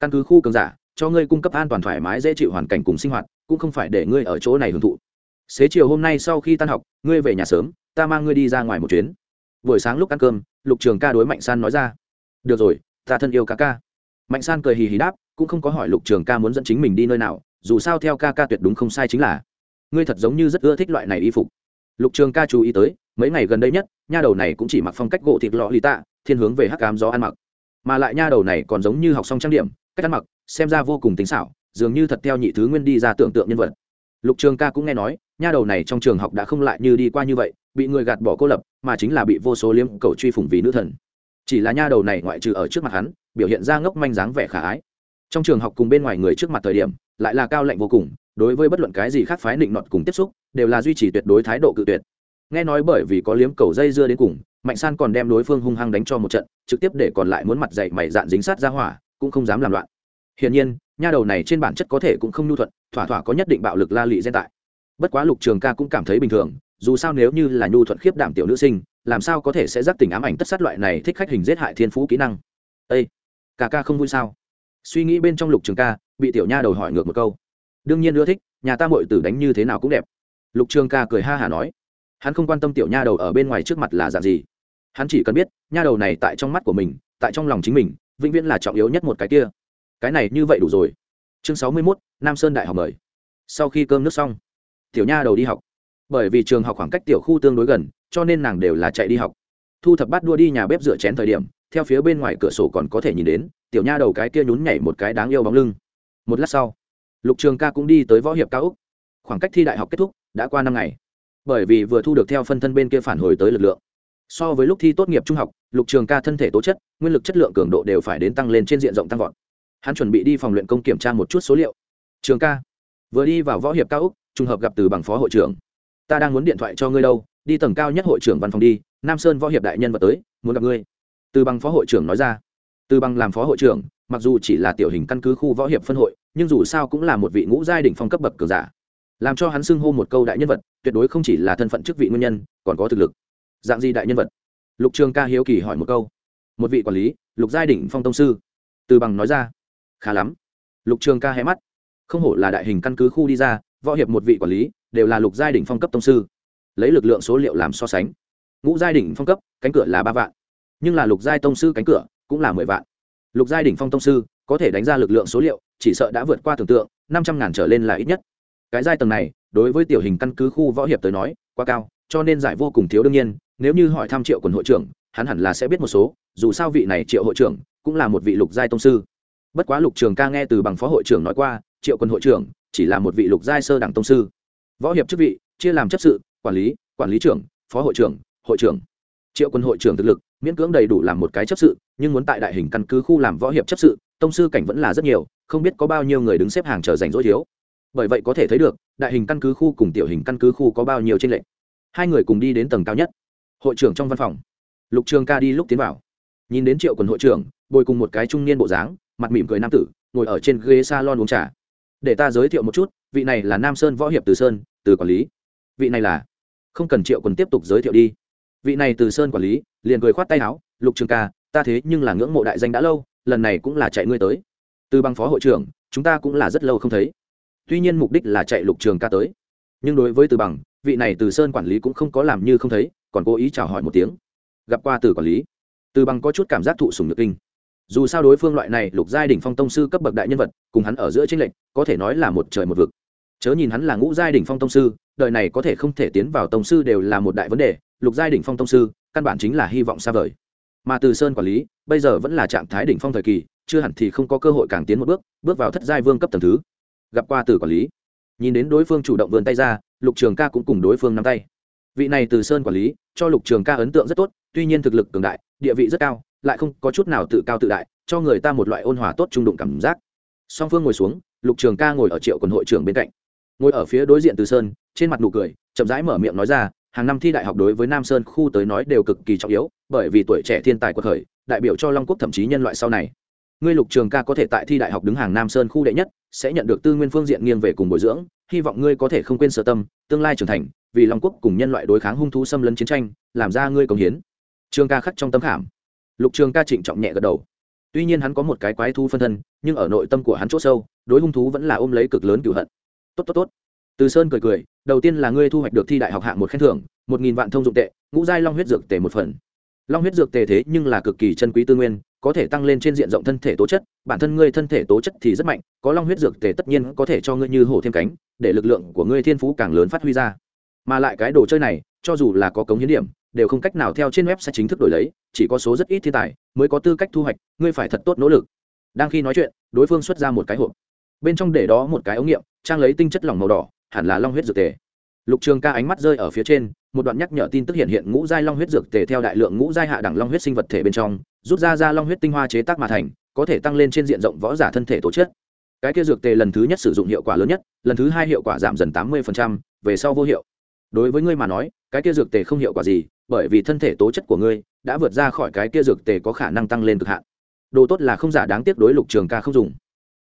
Căn cứ khu cường giả, cho ngươi cung cấp an toàn thoải mái dễ chịu hoàn cảnh cùng sinh hoạt, cũng không phải để ngươi ở chỗ này hưởng thụ. Xế chiều hôm nay sau khi tan học, ngươi về nhà sớm, ta mang ngươi đi ra ngoài một chuyến. Buổi sáng lúc ăn cơm, lục trường ca đối mạnh san nói ra. Được rồi, ta thân yêu ca ca. Mạnh san cười hì hì đáp, cũng không có hỏi lục trường ca muốn dẫn chính mình đi nơi nào, dù sao theo ca ca tuyệt đúng không sai chính là. Ngươi thật giống như rất ưa thích loại này y phục. Lục trường ca chú ý tới mấy ngày gần đây nhất, nha đầu này cũng chỉ mặc phong cách gỗ thịt lọ lì tạ, thiên hướng về hắc cám gió ăn mặc. Mà lại nha đầu này còn giống như học xong trang điểm, cách ăn mặc, xem ra vô cùng tính xảo, dường như thật theo nhị thứ nguyên đi ra tưởng tượng nhân vật. Lục trường ca cũng nghe nói, nha đầu này trong trường học đã không lại như đi qua như vậy, bị người gạt bỏ cô lập, mà chính là bị vô số liếm cầu truy phủng vì nữ thần. Chỉ là nha đầu này ngoại trừ ở trước mặt hắn, biểu hiện ra ngốc manh dáng vẻ khả ái. Trong trường học cùng bên ngoài người trước mặt thời điểm, lại là cao lạnh vô cùng, đối với bất luận cái gì khác phái định nọt cùng tiếp xúc, đều là duy trì tuyệt đối thái độ cự tuyệt nghe nói bởi vì có liếm cầu dây dưa đến cùng, mạnh san còn đem đối phương hung hăng đánh cho một trận, trực tiếp để còn lại muốn mặt dậy mày dạn dính sát ra hỏa, cũng không dám làm loạn. Hiển nhiên, nha đầu này trên bản chất có thể cũng không nhu thuận, thỏa thỏa có nhất định bạo lực la lị gen tại. Bất quá lục trường ca cũng cảm thấy bình thường, dù sao nếu như là nhu thuận khiếp đảm tiểu nữ sinh, làm sao có thể sẽ giác tình ám ảnh tất sát loại này thích khách hình giết hại thiên phú kỹ năng. Ây ca ca không vui sao? Suy nghĩ bên trong lục trường ca, bị tiểu nha đầu hỏi ngược một câu. Đương nhiên ưa thích, nhà ta mội tử đánh như thế nào cũng đẹp. Lục trường ca cười ha hả nói hắn không quan tâm tiểu nha đầu ở bên ngoài trước mặt là dạng gì. Hắn chỉ cần biết, nha đầu này tại trong mắt của mình, tại trong lòng chính mình, vĩnh viễn là trọng yếu nhất một cái kia. Cái này như vậy đủ rồi. Chương sáu mươi mốt, nam sơn đại học mời. Sau khi cơm nước xong, tiểu nha đầu đi học. Bởi vì trường học khoảng cách tiểu khu tương đối gần, cho nên nàng đều là chạy đi học. Thu thập bát đua đi nhà bếp rửa chén thời điểm, theo phía bên ngoài cửa sổ còn có thể nhìn đến, tiểu nha đầu cái kia nhún nhảy một cái đáng yêu bóng lưng. Một lát sau, lục trường ca cũng đi tới võ hiệp cao úc. Khoảng cách thi đại học kết thúc, đã qua năm ngày bởi vì vừa thu được theo phân thân bên kia phản hồi tới lực lượng. So với lúc thi tốt nghiệp trung học, lục trường ca thân thể tố chất, nguyên lực chất lượng cường độ đều phải đến tăng lên trên diện rộng tăng vọt. Hắn chuẩn bị đi phòng luyện công kiểm tra một chút số liệu. Trường ca, vừa đi vào võ hiệp cao úc, trùng hợp gặp từ bằng phó hội trưởng. Ta đang muốn điện thoại cho ngươi đâu, đi tầng cao nhất hội trưởng văn phòng đi, nam sơn võ hiệp đại nhân vật tới, muốn gặp ngươi. Từ bằng phó hội trưởng nói ra. Từ bằng làm phó hội trưởng, mặc dù chỉ là tiểu hình căn cứ khu võ hiệp phân hội, nhưng dù sao cũng là một vị ngũ giai đ ỉ n h phong cấp bậc cường giả làm cho hắn xưng hô một câu đại nhân vật, tuyệt đối không chỉ là thân phận chức vị nguyên nhân, còn có thực lực. Dạng gì đại nhân vật? Lục trường ca hiếu kỳ hỏi một câu. Một vị quản lý, lục giai Đỉnh phong tông sư. Từ bằng nói ra. Khá lắm. Lục trường ca hé mắt. Không hổ là đại hình căn cứ khu đi ra, võ hiệp một vị quản lý, đều là lục giai Đỉnh phong cấp tông sư. Lấy lực lượng số liệu làm so sánh. Ngũ giai Đỉnh phong cấp, cánh cửa là ba vạn. Nhưng là lục giai tông sư cánh cửa cũng là mười vạn. Lục giai đỉnh phong tông sư có thể đánh ra lực lượng số liệu, chỉ sợ đã vượt qua tưởng tượng, năm trăm ngàn trở lên là ít nhất cái giai tầng này, đối với tiểu hình căn cứ khu võ hiệp tới nói, quá cao, cho nên giải vô cùng thiếu đương nhiên, nếu như hỏi thăm triệu quần hội trưởng, hắn hẳn là sẽ biết một số, dù sao vị này triệu hội trưởng cũng là một vị lục giai tông sư. Bất quá lục trường ca nghe từ bằng phó hội trưởng nói qua, triệu quân hội trưởng chỉ là một vị lục giai sơ đẳng tông sư. Võ hiệp chức vị, chia làm chấp sự, quản lý quản lý trưởng, phó hội trưởng hội trưởng. Triệu quân hội trưởng thực lực, miễn cưỡng đầy đủ làm một cái chấp sự, nhưng muốn tại đại hình căn cứ khu làm võ hiệp chấp sự, tông sư cảnh vẫn là rất nhiều, không biết có bao nhiêu người đứng xếp hàng chờ giành dỗi thiếu bởi vậy có thể thấy được, đại hình căn cứ khu cùng tiểu hình căn cứ khu có bao nhiêu tranh lệch. Hai người cùng đi đến tầng cao nhất. Hội trưởng trong văn phòng. Lục trường ca đi lúc tiến vào. Nhìn đến triệu quần hội trưởng, bồi cùng một cái trung niên bộ dáng, mặt mỉm cười nam tử, ngồi ở trên ghế s a lon uống trà. Để ta giới thiệu một chút, vị này là nam sơn võ hiệp từ sơn, từ quản lý. Vị này là? Không cần triệu quần tiếp tục giới thiệu đi. Vị này từ sơn quản lý, liền cười khoát tay áo, lục trường ca, ta thế nhưng là ngưỡng mộ đại danh đã lâu, lần này cũng là chạy ngươi tới. Từ bằng phó hội trưởng, chúng ta cũng là rất lâu không thấy tuy nhiên mục đích là chạy lục trường ca tới. Nhưng đối với từ bằng, vị này từ sơn quản lý cũng không có làm như không thấy, còn cố ý chào hỏi một tiếng. Gặp qua từ quản lý, từ bằng có chút cảm giác thụ sùng nhược kinh. Dù sao đối phương loại này lục giai đỉnh phong tông sư cấp bậc đại nhân vật, cùng hắn ở giữa tranh lệch, có thể nói là một trời một vực. Chớ nhìn hắn là ngũ giai đỉnh phong tông sư, đời này có thể không thể tiến vào tông sư đều là một đại vấn đề, lục giai đỉnh phong tông sư, căn bản chính là hy vọng xa vời. Mà từ sơn quản lý, bây giờ vẫn là trạng thái đỉnh phong thời kỳ, chưa hẳn thì không có cơ hội càng tiến một bước bước vào thất giai vương cấp tầng thứ gặp qua từ quản lý. Nhìn đến đối phương chủ động vươn tay ra, lục trường ca cũng cùng đối phương nắm tay. Vị này từ sơn quản lý, cho lục trường ca ấn tượng rất tốt, tuy nhiên thực lực cường đại, địa vị rất cao, lại không có chút nào tự cao tự đại, cho người ta một loại ôn hòa tốt trung đụng cảm giác. Song phương ngồi xuống, lục trường ca ngồi ở triệu quần hội trưởng bên cạnh. Ngồi ở phía đối diện từ sơn, trên mặt nụ cười, chậm rãi mở miệng nói ra, hàng năm thi đại học đối với nam sơn khu tới nói đều cực kỳ trọng yếu, bởi vì tuổi trẻ thiên tài của thời đại biểu cho long quốc thậm chí nhân loại sau này ngươi lục trường ca có thể tại thi đại học đứng hàng nam sơn khu đệ nhất, sẽ nhận được tư nguyên phương diện nghiêng về cùng bồi dưỡng, hy vọng ngươi có thể không quên sở tâm, tương lai trưởng thành, vì long quốc cùng nhân loại đối kháng hung thú xâm lấn chiến tranh, làm ra ngươi công hiến. Trường ca khắc trong tấm khảm. Lục trường ca trịnh trọng nhẹ gật đầu. Tuy nhiên hắn có một cái quái thú phân thân, nhưng ở nội tâm của hắn c h ỗ sâu, đối hung thú vẫn là ôm lấy cực lớn cựu hận. Tốt tốt tốt. Từ sơn cười cười, đầu tiên là ngươi thu hoạch được thi đại học hạng một khen thưởng, một nghìn vạn thông dụng tệ, ngũ giai long huyết dược tề một phần. Long huyết dược tề thế nhưng là cực kỳ chân quý tư nguyên có thể tăng lên trên diện rộng thân thể tố chất, bản thân ngươi thân thể tố chất thì rất mạnh, có long huyết dược tề tất nhiên có thể cho ngươi như hổ thêm cánh, để lực lượng của ngươi thiên phú càng lớn phát huy ra. Mà lại cái đồ chơi này, cho dù là có cống hiến điểm, đều không cách nào theo trên web sẽ chính thức đổi lấy, chỉ có số rất ít thiên tài mới có tư cách thu hoạch, ngươi phải thật tốt nỗ lực. Đang khi nói chuyện, đối phương xuất ra một cái hộp. Bên trong để đó một cái ống nghiệm, trang lấy tinh chất lỏng màu đỏ, hẳn là long huyết dược tề. Lục trường ca ánh mắt rơi ở phía trên, một đoạn nhắc nhở tin tức hiện hiện ngũ giai long huyết dược tề theo đại lượng ngũ giai hạ đẳng long huyết sinh vật thể bên trong rút ra ra long huyết tinh hoa chế tác mà thành, có thể tăng lên trên diện rộng võ giả thân thể tổ chất. cái kia dược tề lần thứ nhất sử dụng hiệu quả lớn nhất, lần thứ hai hiệu quả giảm dần tám mươi về sau vô hiệu. Đối với ngươi mà nói, cái kia dược tề không hiệu quả gì, bởi vì thân thể tố chất của ngươi đã vượt ra khỏi cái kia dược tề có khả năng tăng lên cực hạn. Đồ tốt là không giả đáng tiếc đối lục trường ca không dùng.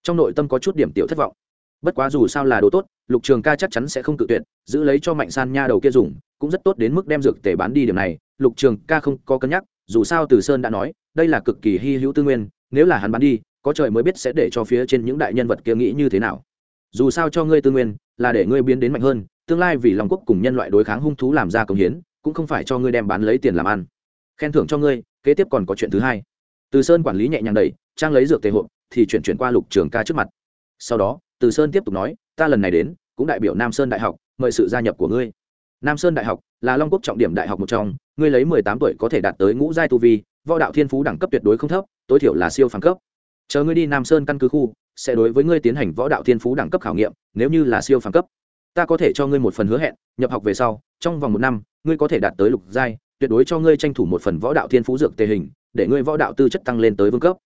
Trong nội tâm có chút điểm tiểu thất vọng. Bất quá dù sao là đồ tốt, lục trường ca chắc chắn sẽ không cự tuyệt, giữ lấy cho mạnh san nha đầu kia dùng, cũng rất tốt đến mức đem dược tề bán đi điểm này, lục trường ca không có cân nhắc dù sao từ sơn đã nói, đây là cực kỳ hy hữu tư nguyên, nếu là hắn bán đi, có trời mới biết sẽ để cho phía trên những đại nhân vật kia nghĩ như thế nào. Dù sao cho ngươi tư nguyên, là để ngươi biến đến mạnh hơn, tương lai vì lòng quốc cùng nhân loại đối kháng hung thú làm ra công hiến, cũng không phải cho ngươi đem bán lấy tiền làm ăn. Khen thưởng cho ngươi, kế tiếp còn có chuyện thứ hai. Từ sơn quản lý nhẹ nhàng đẩy, trang lấy dược tề hộp, thì chuyển chuyển qua lục trường ca trước mặt. Sau đó, từ sơn tiếp tục nói, ta lần này đến, cũng đại biểu nam sơn đại học, mời sự gia nhập của ngươi. Nam sơn đại học là long quốc trọng điểm đại học một trong ngươi lấy mười tám tuổi có thể đạt tới ngũ giai tu vi, võ đạo thiên phú đẳng cấp tuyệt đối không thấp, tối thiểu là siêu phàm cấp. Chờ ngươi đi nam sơn căn cứ khu, sẽ đối với ngươi tiến hành võ đạo thiên phú đẳng cấp khảo nghiệm, nếu như là siêu phàm cấp. Ta có thể cho ngươi một phần hứa hẹn, nhập học về sau, trong vòng một năm, ngươi có thể đạt tới lục giai, tuyệt đối cho ngươi tranh thủ một phần võ đạo thiên phú dược tề hình, để ngươi võ đạo tư chất tăng lên tới vương cấp.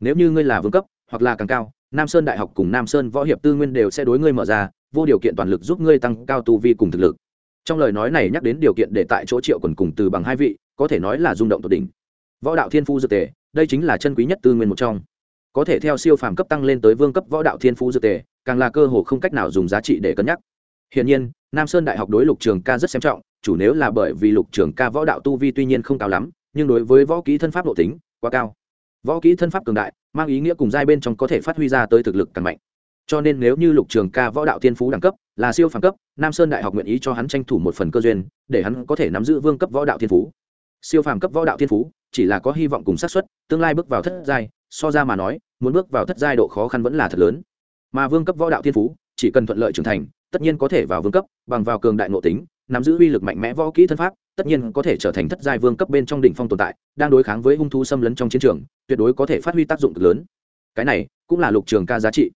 Nếu như ngươi là vương cấp, hoặc là càng cao, nam sơn đại học cùng nam sơn võ hiệp tư nguyên đều sẽ đối ngươi mở ra, vô điều kiện toàn lực giúp ngươi tăng cao tu vi cùng thực lực trong lời nói này nhắc đến điều kiện để tại chỗ triệu quần cùng từ bằng hai vị, có thể nói là rung động tột đỉnh. Võ đạo thiên phu dược tề, đây chính là chân quý nhất tư nguyên một trong. Có thể theo siêu phàm cấp tăng lên tới vương cấp võ đạo thiên phú dược tề, càng là cơ hồ không cách nào dùng giá trị để cân nhắc. Hiện nhiên, nam sơn đại học đối lục trường ca rất xem trọng, chủ nếu là bởi vì lục trường ca võ đạo tu vi tuy nhiên không cao lắm, nhưng đối với võ kỹ thân pháp nội tính, quá cao. Võ kỹ thân pháp cường đại, mang ý nghĩa cùng giai bên trong có thể phát huy ra tới thực lực càng mạnh. Cho nên nếu như lục trường ca võ đạo thiên phú đẳng cấp, là siêu phàm cấp nam sơn đại học nguyện ý cho hắn tranh thủ một phần cơ duyên, để hắn có thể nắm giữ vương cấp võ đạo thiên phú. Siêu phàm cấp võ đạo thiên phú, chỉ là có hy vọng cùng xác suất, tương lai bước vào thất giai, so ra mà nói, muốn bước vào thất giai độ khó khăn vẫn là thật lớn. Mà vương cấp võ đạo thiên phú, chỉ cần thuận lợi trưởng thành, tất nhiên có thể vào vương cấp, bằng vào cường đại nội tính, nắm giữ uy lực mạnh mẽ võ kỹ thân pháp, tất nhiên có thể trở thành thất giai vương cấp bên trong đỉnh phong tồn tại, đang đối kháng với hung thú xâm lấn trong chiến trường, tuyệt đối có thể phát huy tác dụng cực lớn. Cái này cũng là lục trường ca giá trị.